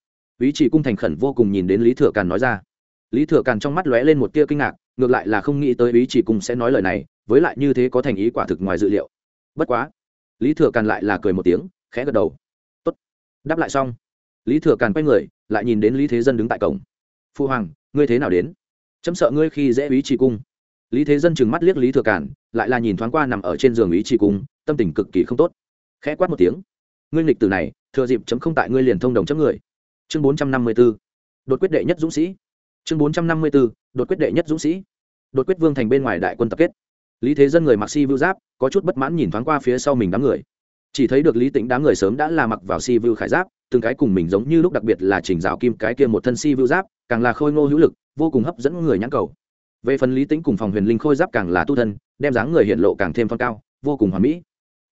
Ý chỉ cung thành khẩn vô cùng nhìn đến lý thừa càn nói ra. Lý thừa càn trong mắt lóe lên một tia kinh ngạc ngược lại là không nghĩ tới ý chỉ cung sẽ nói lời này, với lại như thế có thành ý quả thực ngoài dự liệu. Bất quá, lý thừa càn lại là cười một tiếng, khẽ gật đầu. Tốt. Đáp lại xong. Lý thừa càn quay người, lại nhìn đến lý thế dân đứng tại cổng. Phu hoàng, ngươi thế nào đến? Chấm sợ ngươi khi dễ ý chỉ cung lý thế dân chừng mắt liếc lý thừa càn, lại là nhìn thoáng qua nằm ở trên giường ý chỉ cung tâm tình cực kỳ không tốt. Khẽ quát một tiếng. Ngươi nghịch từ này, thừa dịp chấm không tại ngươi liền thông đồng chấm người. Chương bốn trăm năm mươi b ố đột quyết đệ nhất dũng sĩ chương bốn trăm năm mươi b ố đột quyết đệ nhất dũng sĩ. Đột quyết vương thành bên ngoài đại quân tập kết. Lý thế dân người mặc si vưu giáp, có chút bất mãn nhìn thoáng qua phía sau mình đám người. Chỉ thấy được lý tính đám người sớm đã là mặc vào si vưu khải giáp, từng cái cùng mình giống như lúc đặc biệt là chỉnh rào kim cái kia một thân si vưu giáp, càng là khôi ngô hữu lực, vô cùng hấp dẫn người nhãn cầu. Về phần lý tính cùng phòng huyền linh khôi giáp càng là tu thân, đem dáng người hiện lộ càng thêm phong cao, vô cùng hoàn mỹ.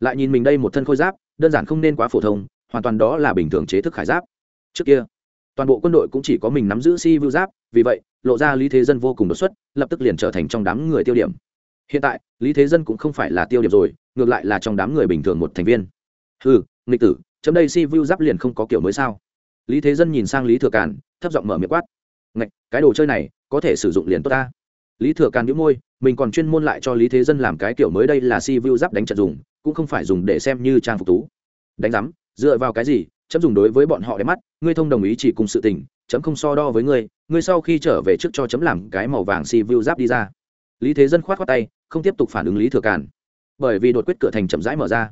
Lại nhìn mình đây một thân khôi giáp, đơn giản không nên quá phổ thông, hoàn toàn đó là bình thường chế thức khải giáp. Trước kia toàn bộ quân đội cũng chỉ có mình nắm giữ si vưu giáp, vì vậy, lộ ra lý thế dân vô cùng đột xuất, lập tức liền trở thành trong đám người tiêu điểm. Hiện tại, lý thế dân cũng không phải là tiêu điểm rồi, ngược lại là trong đám người bình thường một thành viên. Ừ nghịch tử, chấm đây si vu giáp liền không có kiểu mới sao? Lý thế dân nhìn sang lý thừa càn, thấp giọng mở miệng quát. Ngạch, cái đồ chơi này, có thể sử dụng liền tốt ta. Lý thừa càn nhữ môi, mình còn chuyên môn lại cho lý thế dân làm cái kiểu mới đây là si vu giáp đánh trận dùng, cũng không phải dùng để xem như trang phục tú. Đánh giám, dựa vào cái gì chấm dùng đối với bọn họ đẹp mắt, ngươi thông đồng ý chỉ cùng sự tình, chấm không so đo với ngươi ngươi sau khi trở về trước cho chấm làm cái màu vàng si vu giáp đi ra. Lý thế dân khoát khoát tay, không tiếp tục phản ứng lý thừa càn. Bởi vì đột quyết cửa thành chậm rãi mở ra.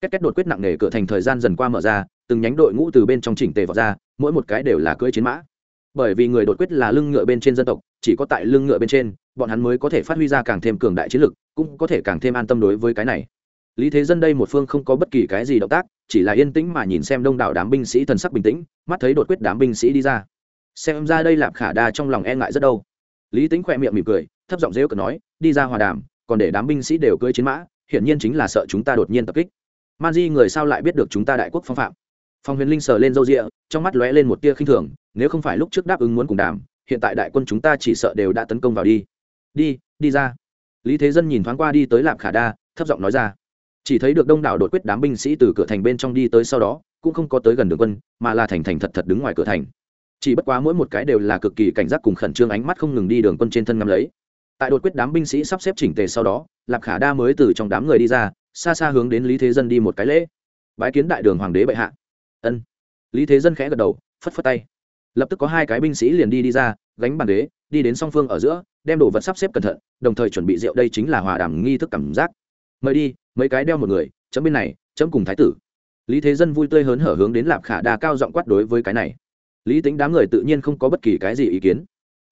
Cách cách đột quyết nặng nề cửa thành thời gian dần qua mở ra, từng nhánh đội ngũ từ bên trong chỉnh tề vào ra, mỗi một cái đều là cưỡi chiến mã. Bởi vì người đột quyết là lưng ngựa bên trên dân tộc, chỉ có tại lưng ngựa bên trên, bọn hắn mới có thể phát huy ra càng thêm cường đại chiến lực, cũng có thể càng thêm an tâm đối với cái này lý thế dân đây một phương không có bất kỳ cái gì động tác, chỉ là yên tĩnh mà nhìn xem đông đảo đám binh sĩ thần sắc bình tĩnh, mắt thấy đột quyết đám binh sĩ đi ra. Xem ra đây lạp khả đa trong lòng e ngại rất đâu. Lý tính khỏe miệng mỉm cười, thấp giọng rêu cờ nói, đi ra hòa đàm, còn để đám binh sĩ đều cưỡi chiến mã, hiển nhiên chính là sợ chúng ta đột nhiên tập kích. Man di người sao lại biết được chúng ta đại quốc phong phạm? Phong huyền linh sờ lên râu rịa trong mắt lóe lên một tia khinh thường, nếu không phải lúc trước đáp ứng muốn cùng đàm, hiện tại đại quân chúng ta chỉ sợ đều đã tấn công vào đi. Đi đi ra. Lý thế dân nhìn thoáng qua đi tới lạp khả đa, thấp giọng nói ra chỉ thấy được đông đảo đột quyết đám binh sĩ từ cửa thành bên trong đi tới sau đó, cũng không có tới gần đường quân, mà là thành thành thật thật đứng ngoài cửa thành. Chỉ bất quá mỗi một cái đều là cực kỳ cảnh giác cùng khẩn trương ánh mắt không ngừng đi đường quân trên thân ngắm lấy. Tại đột quyết đám binh sĩ sắp xếp chỉnh tề sau đó lạp khả đa mới từ trong đám người đi ra, xa xa hướng đến lý thế dân đi một cái lễ. Bái kiến đại đường hoàng đế bệ hạ. Ân. Lý thế dân khẽ gật đầu, phất phất tay. Lập tức có hai cái binh sĩ liền đi đi ra, gánh bàn đế đi đến song phương ở giữa, đem đồ vật sắp xếp cẩn thận, đồng thời chuẩn bị rượu. Đây chính là hòa đàm nghi thức cảm giác mời đi, mấy cái đeo một người, chấm bên này, chấm cùng thái tử. Lý thế dân vui tươi hớn hở hướng đến lạp khả đa cao giọng quát đối với cái này. Lý tính đám người tự nhiên không có bất kỳ cái gì ý kiến.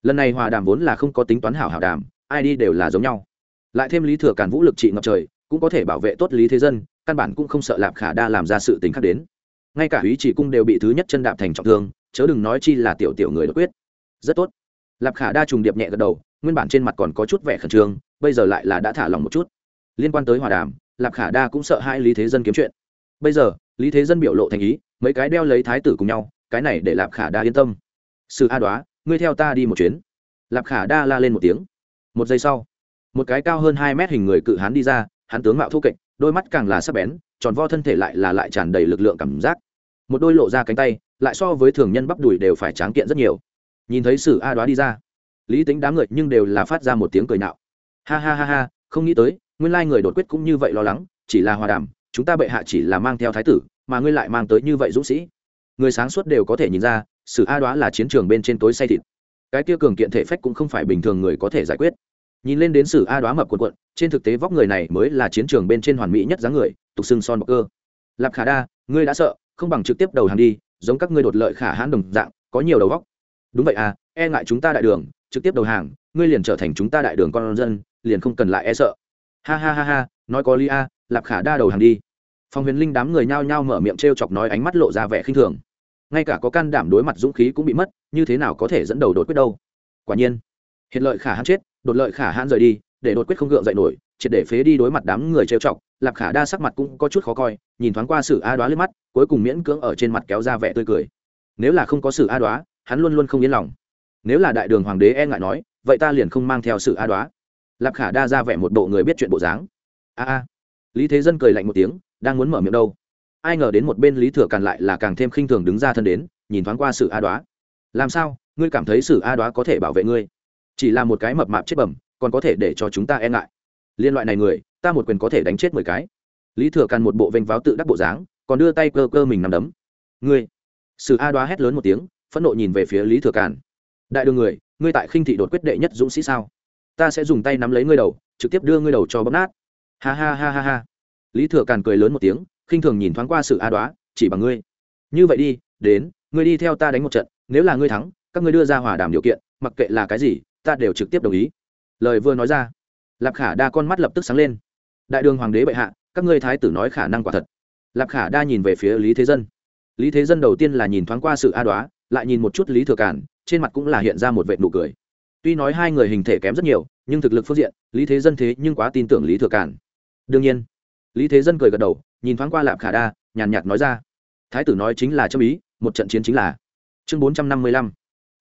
Lần này hòa đàm vốn là không có tính toán hảo hảo đàm, ai đi đều là giống nhau. Lại thêm lý thừa càn vũ lực trị ngập trời, cũng có thể bảo vệ tốt lý thế dân, căn bản cũng không sợ lạp khả đa làm ra sự tính khác đến. Ngay cả ý chỉ cung đều bị thứ nhất chân đạp thành trọng thương, chớ đừng nói chi là tiểu tiểu người đột quyết. Rất tốt. Lạp khả đa trùng điệp nhẹ gật đầu, nguyên bản trên mặt còn có chút vẻ khẩn trương, bây giờ lại là đã thả lòng một chút liên quan tới hòa đàm, lạp khả đa cũng sợ hai lý thế dân kiếm chuyện. Bây giờ, lý thế dân biểu lộ thành ý, mấy cái đeo lấy thái tử cùng nhau, cái này để lạp khả đa yên tâm. Sự a đoá, ngươi theo ta đi một chuyến. Lạp khả đa la lên một tiếng. Một giây sau, một cái cao hơn hai mét hình người cự hán đi ra, hắn tướng mạo thu kệch, đôi mắt càng là sắc bén, tròn vo thân thể lại là lại tràn đầy lực lượng cảm giác. Một đôi lộ ra cánh tay, lại so với thường nhân bắp đùi đều phải tráng kiện rất nhiều. Nhìn thấy sử a đoá đi ra, lý tính đám người nhưng đều là phát ra một tiếng cười nạo. Ha ha ha ha, không nghĩ tới nguyên lai người đột quyết cũng như vậy lo lắng, chỉ là hòa đàm, chúng ta bệ hạ chỉ là mang theo thái tử, mà ngươi lại mang tới như vậy dũng sĩ. Người sáng suốt đều có thể nhìn ra sử a đoá là chiến trường bên trên tối say thịt. Cái kia cường kiện thể phách cũng không phải bình thường người có thể giải quyết. Nhìn lên đến sử a đoá mập quần quận trên thực tế vóc người này mới là chiến trường bên trên hoàn mỹ nhất dáng người, tục xưng son bọc cơ. Lạp khả đa, ngươi đã sợ, không bằng trực tiếp đầu hàng đi, giống các ngươi đột lợi khả hãn đồng dạng, có nhiều đầu vóc đúng vậy à e ngại chúng ta đại đường, trực tiếp đầu hàng, ngươi liền trở thành chúng ta đại đường con dân, liền không cần lại e sợ ha ha ha ha, nói có lý a, lạp khả đa đầu hàng đi. Phong huyền linh đám người nhao nhao mở miệng t r e o chọc nói ánh mắt lộ ra vẻ khinh thường. Ngay cả có can đảm đối mặt dũng khí cũng bị mất, như thế nào có thể dẫn đầu đột quyết đâu? Quả nhiên, hiện lợi khả hãn chết, đột lợi khả hãn rời đi, để đột quyết không gượng dậy nổi, triệt để phế đi đối mặt đám người trêu chọc, lạp khả đa sắc mặt cũng có chút khó coi, nhìn thoáng qua sử a đoá lên mắt, cuối cùng miễn cưỡng ở trên mặt kéo ra vẻ tươi cười. Nếu là không có sử a đoá, hắn luôn luôn không yên lòng. Nếu là đại đường hoàng đế e ngại nói, vậy ta liền không mang theo sự a đoá lạp khả đa ra vẻ một bộ người biết chuyện bộ dáng. A a. Lý thế dân cười lạnh một tiếng, đang muốn mở miệng đâu. Ai ngờ đến một bên lý thừa càn lại là càng thêm khinh thường đứng ra thân đến, nhìn thoáng qua sự a đoá. Làm sao? Ngươi cảm thấy sự a đoá có thể bảo vệ ngươi? Chỉ là một cái mập mạp chết bẩm, còn có thể để cho chúng ta e ngại. Liên loại này người, ta một quyền có thể đánh chết mười cái. Lý thừa càn một bộ vênh váo tự đắc bộ dáng, còn đưa tay cơ cơ mình nằm đấm. Ngươi. Sự a đoá hét lớn một tiếng, phẫn nộ nhìn về phía lý thừa càn. Đại đường người, ngươi tại khinh thị đột quyết đệ nhất dũng sĩ sao? Ta sẽ dùng tay nắm lấy ngươi đầu, trực tiếp đưa ngươi đầu cho bóp nát. Ha ha ha ha ha. Lý thừa càn cười lớn một tiếng, khinh thường nhìn thoáng qua sự a đoá, chỉ bằng ngươi. Như vậy đi, đến, ngươi đi theo ta đánh một trận, nếu là ngươi thắng, các ngươi đưa ra hòa đàm điều kiện, mặc kệ là cái gì, ta đều trực tiếp đồng ý. Lời vừa nói ra, lạp khả đa con mắt lập tức sáng lên. Đại đường hoàng đế bệ hạ, các ngươi thái tử nói khả năng quả thật. Lạp khả đa nhìn về phía lý thế dân. Lý thế dân đầu tiên là nhìn thoáng qua sự a đoá, lại nhìn một chút lý thừa cản trên mặt cũng là hiện ra một vệ nụ cười tuy nói hai người hình thể kém rất nhiều, nhưng thực lực phương diện, lý thế dân thế nhưng quá tin tưởng lý thừa cản. Đương nhiên, lý thế dân cười gật đầu, nhìn thoáng qua lạp khả đa, nhàn nhạt nói ra, thái tử nói chính là châm ý, một trận chiến chính là. Chương bốn trăm năm mươi lăm,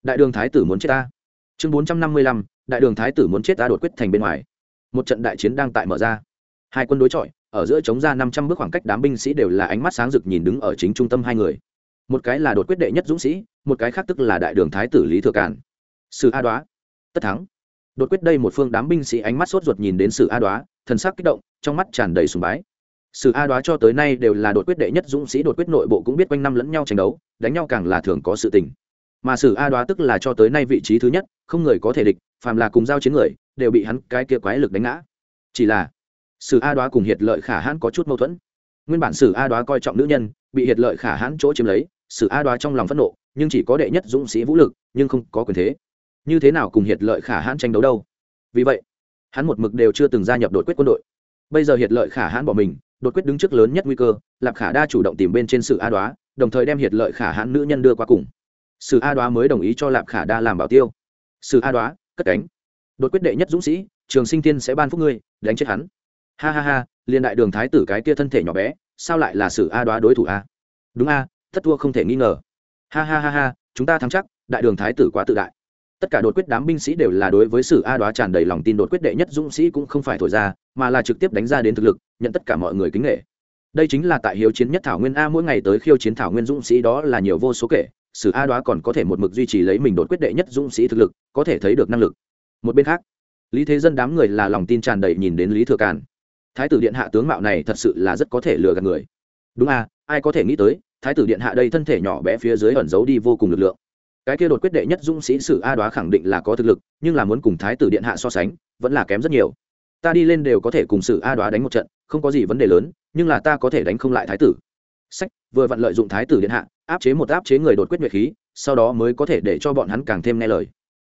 đại đường thái tử muốn chết ta. Chương bốn trăm năm mươi lăm, đại đường thái tử muốn chết ta đột quyết thành bên ngoài. Một trận đại chiến đang tại mở ra. Hai quân đối chọi, ở giữa chống ra năm trăm bước khoảng cách đám binh sĩ đều là ánh mắt sáng rực nhìn đứng ở chính trung tâm hai người. Một cái là đột quyết đệ nhất dũng sĩ, một cái khác tức là đại đường thái tử lý thừa cản. Sự a đoá tất thắng. Đột quyết đây một phương đám binh sĩ ánh mắt sốt ruột nhìn đến sử a đoá, thần sắc kích động, trong mắt tràn đầy sùng bái. Sử a đoá cho tới nay đều là đột quyết đệ nhất dũng sĩ, đột quyết nội bộ cũng biết quanh năm lẫn nhau tranh đấu, đánh nhau càng là thường có sự tình. Mà sử a đoá tức là cho tới nay vị trí thứ nhất, không người có thể địch, phàm là cùng giao chiến người, đều bị hắn cái kia quái lực đánh ngã. Chỉ là, sử a đoá cùng hiệt lợi khả hãn có chút mâu thuẫn. Nguyên bản sử a đoá coi trọng nữ nhân, bị hiệt lợi khả hãn chỗ chiếm lấy, sử a đoá trong lòng phẫn nộ, nhưng chỉ có đệ nhất dũng sĩ vũ lực, nhưng không có quyền thế như thế nào cùng hiệt lợi khả hãn tranh đấu đâu? Vì vậy, hắn một mực đều chưa từng gia nhập đội quyết quân đội. Bây giờ hiệt lợi khả hãn bỏ mình, đột quyết đứng trước lớn nhất nguy cơ, lạp khả đa chủ động tìm bên trên sự a đoá, đồng thời đem hiệt lợi khả hãn nữ nhân đưa qua cùng. Sự a đoá mới đồng ý cho lạp khả đa làm bảo tiêu. Sự a đoá, cất cánh. Đột quyết đệ nhất dũng sĩ, trường sinh tiên sẽ ban phúc ngươi, đánh chết hắn. Ha ha ha, liên đại đường thái tử cái kia thân thể nhỏ bé, sao lại là sự a đoá đối thủ a? Đúng a, thất thua không thể nghi ngờ. Ha ha ha ha, chúng ta thắng chắc, đại đường thái tử quá tự đại tất cả đột quyết đám binh sĩ đều là đối với sử a đoá tràn đầy lòng tin đột quyết đệ nhất dũng sĩ cũng không phải thổi ra, mà là trực tiếp đánh ra đến thực lực, nhận tất cả mọi người kính nghệ đây chính là tại hiếu chiến nhất thảo nguyên a, mỗi ngày tới khiêu chiến thảo nguyên dũng sĩ đó là nhiều vô số kể, sử a đoá còn có thể một mực duy trì lấy mình đột quyết đệ nhất dũng sĩ thực lực, có thể thấy được năng lực. Một bên khác, lý thế dân đám người là lòng tin tràn đầy nhìn đến lý thừa càn. Thái tử điện hạ tướng mạo này thật sự là rất có thể lừa gạt người. Đúng a ai có thể nghĩ tới, thái tử điện hạ đây thân thể nhỏ bé phía dưới ẩn giấu đi vô cùng lực lượng cái kia đột quyết đệ nhất dũng sĩ sử a đoá khẳng định là có thực lực, nhưng là muốn cùng thái tử điện hạ so sánh, vẫn là kém rất nhiều. Ta đi lên đều có thể cùng sử a đoá đánh một trận, không có gì vấn đề lớn, nhưng là ta có thể đánh không lại thái tử. Sách, vừa vặn lợi dụng thái tử điện hạ, áp chế một áp chế người đột quyết nguyệt khí, sau đó mới có thể để cho bọn hắn càng thêm nghe lời.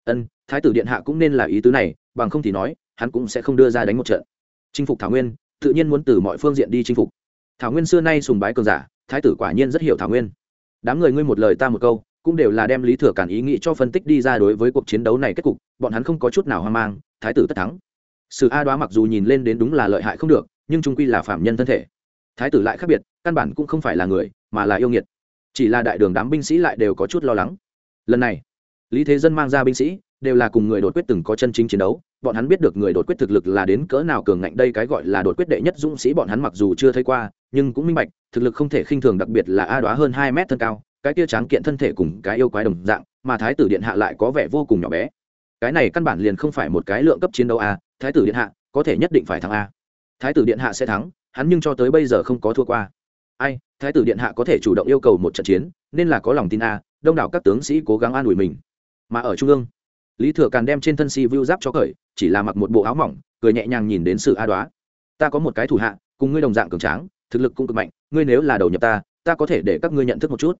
Ân, thái tử điện hạ cũng nên là ý tứ này, bằng không thì nói, hắn cũng sẽ không đưa ra đánh một trận. Chinh phục thảo nguyên, tự nhiên muốn từ mọi phương diện đi chinh phục. Thảo nguyên xưa nay sùng bái cường giả, thái tử quả nhiên rất hiểu thảo nguyên. Đám người ngươi một lời ta một câu cũng đều là đem lý thừa cản ý nghĩ cho phân tích đi ra đối với cuộc chiến đấu này kết cục, bọn hắn không có chút nào hoang mang, thái tử tất thắng. Sự a đoá mặc dù nhìn lên đến đúng là lợi hại không được, nhưng trung quy là phạm nhân thân thể. Thái tử lại khác biệt, căn bản cũng không phải là người, mà là yêu nghiệt. Chỉ là đại đường đám binh sĩ lại đều có chút lo lắng. Lần này, lý thế dân mang ra binh sĩ, đều là cùng người đột quyết từng có chân chính chiến đấu, bọn hắn biết được người đột quyết thực lực là đến cỡ nào cường ngạnh đây cái gọi là đột quyết đệ nhất dũng sĩ bọn hắn mặc dù chưa thấy qua, nhưng cũng minh bạch, thực lực không thể khinh thường đặc biệt là a đoá hơn hai mét thân cao cái kia tráng kiện thân thể cùng cái yêu quái đồng dạng, mà thái tử điện hạ lại có vẻ vô cùng nhỏ bé. Cái này căn bản liền không phải một cái lượng cấp chiến đấu a, thái tử điện hạ, có thể nhất định phải thắng a. Thái tử điện hạ sẽ thắng, hắn nhưng cho tới bây giờ không có thua qua. Ai, thái tử điện hạ có thể chủ động yêu cầu một trận chiến, nên là có lòng tin a, đông đảo các tướng sĩ cố gắng an ủi mình. Mà ở trung ương, lý thừa càn đem trên thân si vu giáp cho cởi, chỉ là mặc một bộ áo mỏng, cười nhẹ nhàng nhìn đến sự a đoá. Ta có một cái thủ hạ, cùng ngươi đồng dạng cường tráng, thực lực cũng cực mạnh, ngươi nếu là đầu nhập ta ta có thể để các ngươi nhận thức một chút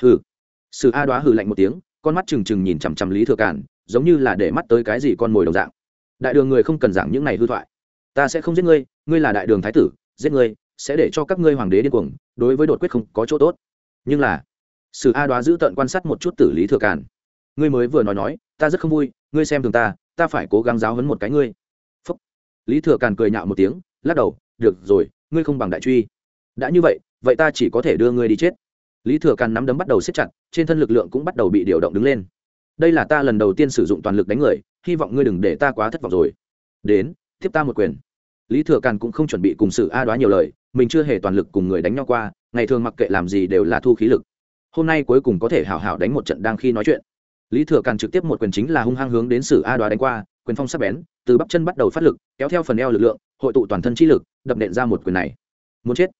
hừ. Sự a đoá hừ lạnh một tiếng con mắt trừng trừng nhìn chằm chằm lý thừa cản, giống như là để mắt tới cái gì con mồi đồng dạng. Đại đường người không cần giảng những này hư thoại. Ta sẽ không giết ngươi ngươi là đại đường thái tử giết ngươi sẽ để cho các ngươi hoàng đế điên cuồng đối với đột quyết không có chỗ tốt. Nhưng là sử a đoá giữ tận quan sát một chút tử lý thừa cản, ngươi mới vừa nói nói ta rất không vui ngươi xem thường ta ta phải cố gắng giáo hấn một cái ngươi. Phúc. lý thừa càn cười nhạo một tiếng lắc đầu được rồi ngươi không bằng đại truy. Đã như vậy vậy ta chỉ có thể đưa ngươi đi chết lý thừa càn nắm đấm bắt đầu xếp chặt, trên thân lực lượng cũng bắt đầu bị điều động đứng lên. Đây là ta lần đầu tiên sử dụng toàn lực đánh người, hy vọng ngươi đừng để ta quá thất vọng rồi. Đến, tiếp ta một quyền. Lý thừa càn cũng không chuẩn bị cùng sự a đoá nhiều lời, mình chưa hề toàn lực cùng người đánh nhau qua, ngày thường mặc kệ làm gì đều là thu khí lực. Hôm nay cuối cùng có thể hào hào đánh một trận đang khi nói chuyện. Lý thừa càn trực tiếp một quyền chính là hung hăng hướng đến sử a đoá đánh qua, quyền phong sắc bén, từ bắp chân bắt đầu phát lực, kéo theo phần eo lực lượng, hội tụ toàn thân chi lực, đập nện ra một quyền này. Muốn chết.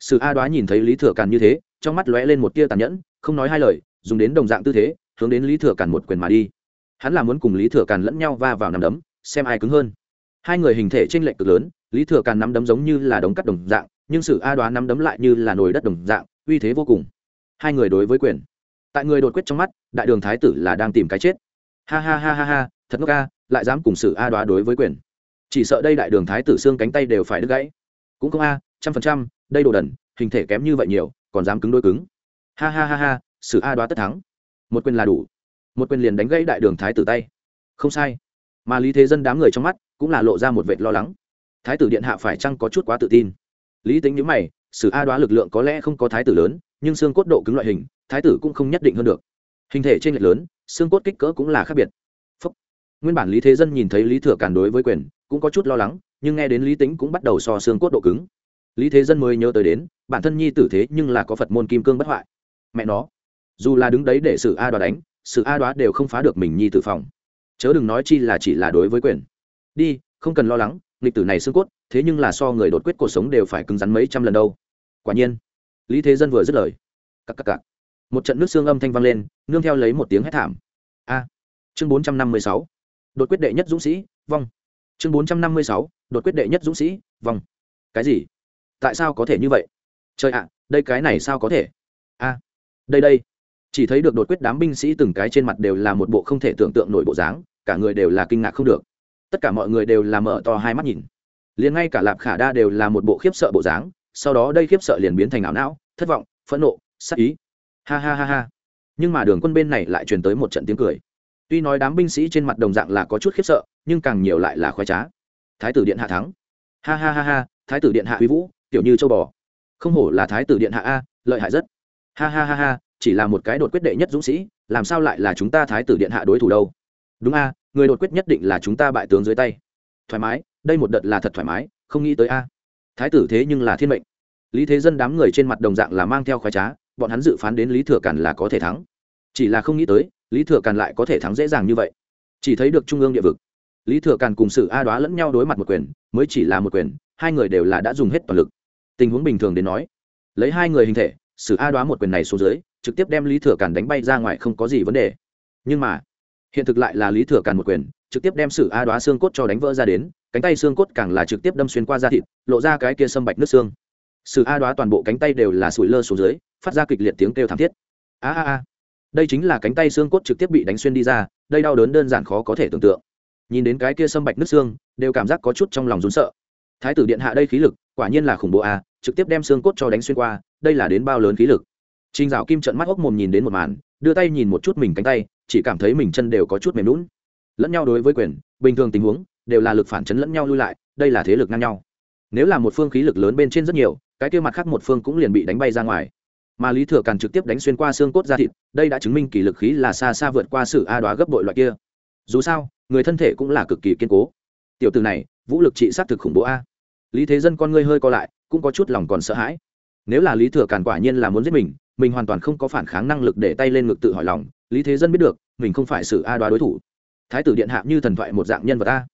Sử a đoá nhìn thấy lý thừa càn như thế trong mắt lóe lên một tia tàn nhẫn, không nói hai lời, dùng đến đồng dạng tư thế, hướng đến lý thừa càn một quyền mà đi. Hắn là muốn cùng lý thừa càn lẫn nhau va vào nằm đấm, xem ai cứng hơn. Hai người hình thể t r ê n lệch cực lớn, lý thừa càn nắm đấm giống như là đống cắt đồng dạng, nhưng sử a đoá nắm đấm lại như là nồi đất đồng dạng, uy thế vô cùng. Hai người đối với quyền. Tại người đột quyết trong mắt, đại đường thái tử là đang tìm cái chết. Ha ha ha ha ha, thật ngốc ca lại dám cùng sử a đoá đối với quyền. Chỉ sợ đây đại đường thái tử xương cánh tay đều phải đứt gãy. Cũng không a, trăm phần trăm, đây đồ đần, hình thể kém như vậy nhiều còn dám cứng đôi cứng. Ha ha ha ha sự a đoá tất thắng. Một quyền là đủ. Một quyền liền đánh gãy đại đường thái tử tay. Không sai. Mà lý thế dân đám người trong mắt cũng là lộ ra một vệt lo lắng. Thái tử điện hạ phải chăng có chút quá tự tin? Lý tính nhữ mày, sử a đoá lực lượng có lẽ không có thái tử lớn, nhưng xương cốt độ cứng loại hình, thái tử cũng không nhất định hơn được. Hình thể trên lệch lớn, xương cốt kích cỡ cũng là khác biệt. Phúc. nguyên bản lý thế dân nhìn thấy lý thừa cản đối với quyền cũng có chút lo lắng, nhưng nghe đến lý tính cũng bắt đầu so xương cốt độ cứng. Lý thế dân mới nhớ tới đến bản thân nhi tử thế nhưng là có phật môn kim cương bất hoại. Mẹ nó, dù là đứng đấy để xử a đoá đánh xử a đoá đều không phá được mình nhi tử phòng. Chớ đừng nói chi là chỉ là đối với quyền. Đi, không cần lo lắng lịch tử này xương cốt, thế nhưng là so người đột quyết cuộc sống đều phải cứng rắn mấy trăm lần đâu. Quả nhiên, lý thế dân vừa dứt lời. Cắc cắc cắc. một trận nước xương âm thanh vang lên, nương theo lấy một tiếng hét thảm. A. Chương bốn trăm năm mươi sáu. Đột quyết đệ nhất dũng sĩ, vong. Chương bốn trăm năm mươi sáu. Đột quyết đệ nhất dũng sĩ, vong. Cái gì? Tại sao có thể như vậy? Trời ạ, đây cái này sao có thể? A, đây đây. Chỉ thấy được đột quyết đám binh sĩ từng cái trên mặt đều là một bộ không thể tưởng tượng nổi bộ dáng, cả người đều là kinh ngạc không được. Tất cả mọi người đều là mở to hai mắt nhìn. Liền ngay cả lạp khả đa đều là một bộ khiếp sợ bộ dáng, sau đó đây khiếp sợ liền biến thành ảo não, thất vọng, phẫn nộ sắc ý. Ha ha ha ha. Nhưng mà đường quân bên này lại truyền tới một trận tiếng cười. Tuy nói đám binh sĩ trên mặt đồng dạng là có chút khiếp sợ, nhưng càng nhiều lại là khoái trá. Thái tử điện hạ thắng. Ha ha ha ha, thái tử điện hạ huy vũ tiểu như châu bò không hổ là thái tử điện hạ a, lợi hại rất. Ha ha ha ha, chỉ là một cái đột quyết đệ nhất dũng sĩ, làm sao lại là chúng ta thái tử điện hạ đối thủ đâu? Đúng a, người đột quyết nhất định là chúng ta bại tướng dưới tay. Thoải mái, đây một đợt là thật thoải mái, không nghĩ tới a. Thái tử thế nhưng là thiên mệnh. Lý thế dân đám người trên mặt đồng dạng là mang theo khoái trá, bọn hắn dự phán đến lý thừa càn là có thể thắng. Chỉ là không nghĩ tới, lý thừa càn lại có thể thắng dễ dàng như vậy. Chỉ thấy được trung ương địa vực. Lý thừa càn cùng sự a đoá lẫn nhau đối mặt một quyền, mới chỉ là một quyền, hai người đều là đã dùng hết toàn lực tình huống bình thường đến nói. Lấy hai người hình thể, sử a đoá một quyền này xuống dưới, trực tiếp đem lý thừa càn đánh bay ra ngoài không có gì vấn đề. Nhưng mà, hiện thực lại là lý thừa càn một quyền, trực tiếp đem sử a đoá xương cốt cho đánh vỡ ra đến, cánh tay xương cốt càng là trực tiếp đâm xuyên qua da thịt, lộ ra cái kia sâm bạch nước xương. Sử a đoá toàn bộ cánh tay đều là sủi lơ xuống dưới, phát ra kịch liệt tiếng kêu thảm thiết. A a a. Đây chính là cánh tay xương cốt trực tiếp bị đánh xuyên đi ra, đây đau đớn đơn giản khó có thể tưởng tượng. Nhìn đến cái kia sâm bạch nước xương, đều cảm giác có chút trong lòng rún sợ thái tử điện hạ đây khí lực quả nhiên là khủng bố a trực tiếp đem xương cốt cho đánh xuyên qua đây là đến bao lớn khí lực Trình Dạo Kim trợn mắt ốc mồm nhìn đến một màn, đưa tay nhìn một chút mình cánh tay, chỉ cảm thấy mình chân đều có chút mềm nhũn. Lẫn nhau đối với quyền, bình thường tình huống đều là lực phản chấn lẫn nhau lui lại, đây là thế lực ngang nhau. Nếu là một phương khí lực lớn bên trên rất nhiều, cái kia mặt khác một phương cũng liền bị đánh bay ra ngoài. Mà Lý Thừa Càn trực tiếp đánh xuyên qua xương cốt ra thịt, đây đã chứng minh kỳ lực khí là xa xa vượt qua sự a đoá gấp bội loại kia. Dù sao, người thân thể cũng là cực kỳ kiên cố. Tiểu tử này, vũ lực trị sát thực khủng bố a. Lý Thế Dân con ngươi hơi co lại, cũng có chút lòng còn sợ hãi. Nếu là Lý Thừa Càn quả nhiên là muốn giết mình, mình hoàn toàn không có phản kháng năng lực để tay lên ngực tự hỏi lòng lý thế dân biết được mình không phải sự a đoá đối thủ. Thái tử điện hạ như thần thoại một dạng nhân vật a.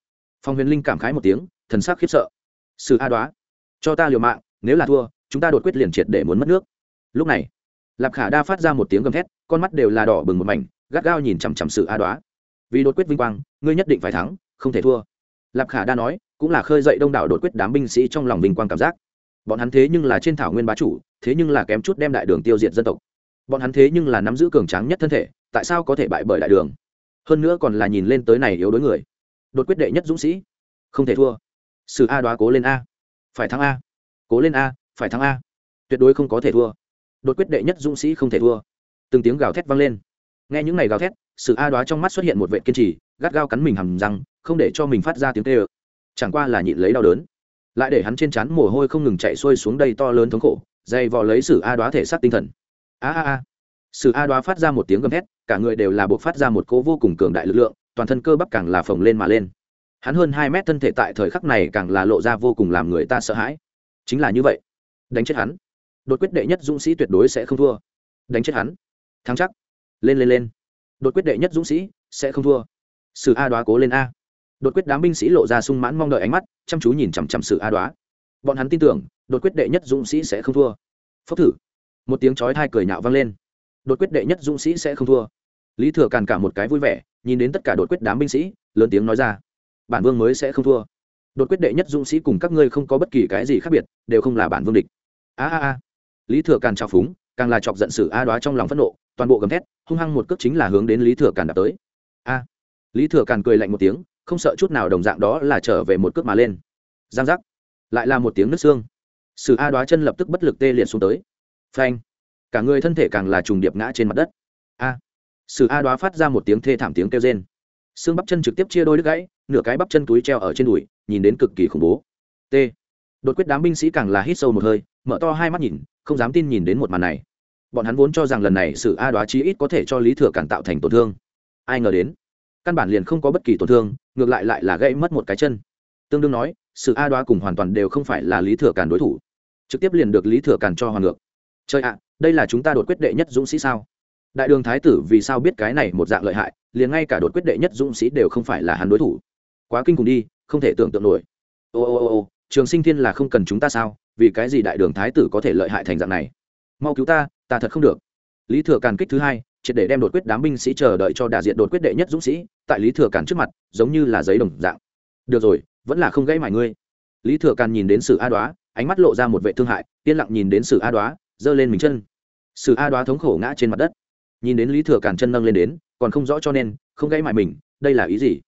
Phong huyền linh cảm khái một tiếng thần sắc khiếp sợ. Sự a đoá cho ta liều mạng nếu là thua chúng ta đột quyết liền triệt để muốn mất nước. Lúc này lạp khả đa phát ra một tiếng gầm thét con mắt đều là đỏ bừng một mảnh gắt gao nhìn chằm chằm sự a đoá. Vì đột quyết vinh quang ngươi nhất định phải thắng không thể thua lạp khả đa nói, cũng là khơi dậy đông đảo đột quyết đám binh sĩ trong lòng vinh quang cảm giác. Bọn hắn thế nhưng là trên thảo nguyên bá chủ, thế nhưng là kém chút đem đại đường tiêu diệt dân tộc. Bọn hắn thế nhưng là nắm giữ cường tráng nhất thân thể, tại sao có thể bại bởi đại đường? Hơn nữa còn là nhìn lên tới này yếu đối người. Đột quyết đệ nhất dũng sĩ. Không thể thua. Sử a đoá cố lên a. Phải thắng a. Cố lên a, phải thắng a. Tuyệt đối không có thể thua. Đột quyết đệ nhất dũng sĩ không thể thua. Từng tiếng gào thét vang lên. Nghe những ngày gào thét, sử a đoá trong mắt xuất hiện một vệ kiên trì, gắt gao cắn mình hầm răng không để cho mình phát ra tiếng tê ơ. Chẳng qua là nhịn lấy đau đớn. Lại để hắn trên trán mồ hôi không ngừng chạy xuôi xuống đây to lớn thống khổ, dày vò lấy sử a đoá thể xác tinh thần. A a a. Sử a đoá phát ra một tiếng gầm thét, cả người đều là buộc phát ra một cỗ vô cùng cường đại lực lượng, toàn thân cơ bắp càng là phồng lên mà lên. Hắn hơn hai mét thân thể tại thời khắc này càng là lộ ra vô cùng làm người ta sợ hãi. Chính là như vậy. Đánh chết hắn. Đột quyết đệ nhất dũng sĩ tuyệt đối sẽ không thua. Đánh chết hắn. Thắng chắc. Lên lên lên. Đột quyết đệ nhất dũng sĩ sẽ không thua. Sử a đoá cố lên a đột quyết đám binh sĩ lộ ra sung mãn mong đợi ánh mắt, chăm chú nhìn chằm chằm sự a đoá. Bọn hắn tin tưởng, đột quyết đệ nhất dũng sĩ sẽ không thua. Phốc thử. Một tiếng chói thai cười nhạo vang lên. Đột quyết đệ nhất dũng sĩ sẽ không thua. Lý thừa càn cả một cái vui vẻ, nhìn đến tất cả đột quyết đám binh sĩ, lớn tiếng nói ra, bản vương mới sẽ không thua. Đột quyết đệ nhất dũng sĩ cùng các ngươi không có bất kỳ cái gì khác biệt, đều không là bản vương địch. A a a. Lý thừa càn trào phúng, càng là chọc giận sử a đoá trong lòng phẫn nộ, toàn bộ gầm thét, hung hăng một cước chính là hướng đến lý thừa càn đạp tới. A. Lý thừa càn cười lạnh một tiếng không sợ chút nào đồng dạng đó là trở về một cước mà lên. Giang giác. Lại là một tiếng nứt xương. Sử a đoá chân lập tức bất lực tê liệt xuống tới. Phanh. Cả người thân thể càng là trùng điệp ngã trên mặt đất. A. Sử a đoá phát ra một tiếng thê thảm tiếng kêu rên. Xương bắp chân trực tiếp chia đôi đứt gãy, nửa cái bắp chân túi treo ở trên đùi, nhìn đến cực kỳ khủng bố. T. Đột quyết đám binh sĩ càng là hít sâu một hơi, mở to hai mắt nhìn, không dám tin nhìn đến một màn này. Bọn hắn vốn cho rằng lần này sự a đoá chí ít có thể cho lý thừa cản tạo thành tổn thương. Ai ngờ đến, căn bản liền không có bất kỳ tổn thương ngược lại lại là gây mất một cái chân. Tương đương nói, sự a đoá cùng hoàn toàn đều không phải là lý thừa cản đối thủ. Trực tiếp liền được lý thừa cản cho hoàn ngược. Chơi ạ, đây là chúng ta đột quyết đệ nhất dũng sĩ sao? Đại đường thái tử vì sao biết cái này một dạng lợi hại, liền ngay cả đột quyết đệ nhất dũng sĩ đều không phải là hắn đối thủ. Quá kinh khủng đi, không thể tưởng tượng nổi. Ô ô ô ô, trường sinh thiên là không cần chúng ta sao? Vì cái gì đại đường thái tử có thể lợi hại thành dạng này? Mau cứu ta ta thật không được. Lý thừa càn kích thứ hai, triệt để đem đột quyết đám binh sĩ chờ đợi cho đà diện đột quyết đệ nhất dũng sĩ tại lý thừa càn trước mặt, giống như là giấy đồng dạng. Được rồi, vẫn là không gãy mải ngươi. Lý thừa càn nhìn đến sử a đoá, ánh mắt lộ ra một vệ thương hại, yên lặng nhìn đến sử a đoá, giơ lên mình chân. Sử a đoá thống khổ ngã trên mặt đất. Nhìn đến lý thừa càn chân nâng lên đến, còn không rõ cho nên, không gãy mải mình, đây là ý gì?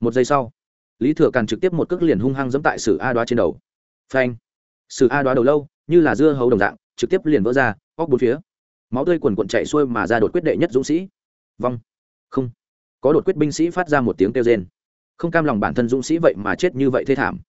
Một giây sau, lý thừa càn trực tiếp một cước liền hung hăng dẫm tại sử a đoá trên đầu. Phanh! Sử a đoá đầu lâu, như là dưa hấu đồng dạng, trực tiếp liền vỡ ra, óc bốn phía. Máu tươi quần quận chạy xuôi mà ra đột quyết đệ nhất dũng sĩ. Vong! Không! Có đột quyết binh sĩ phát ra một tiếng kêu rên. Không cam lòng bản thân dũng sĩ vậy mà chết như vậy thê thảm.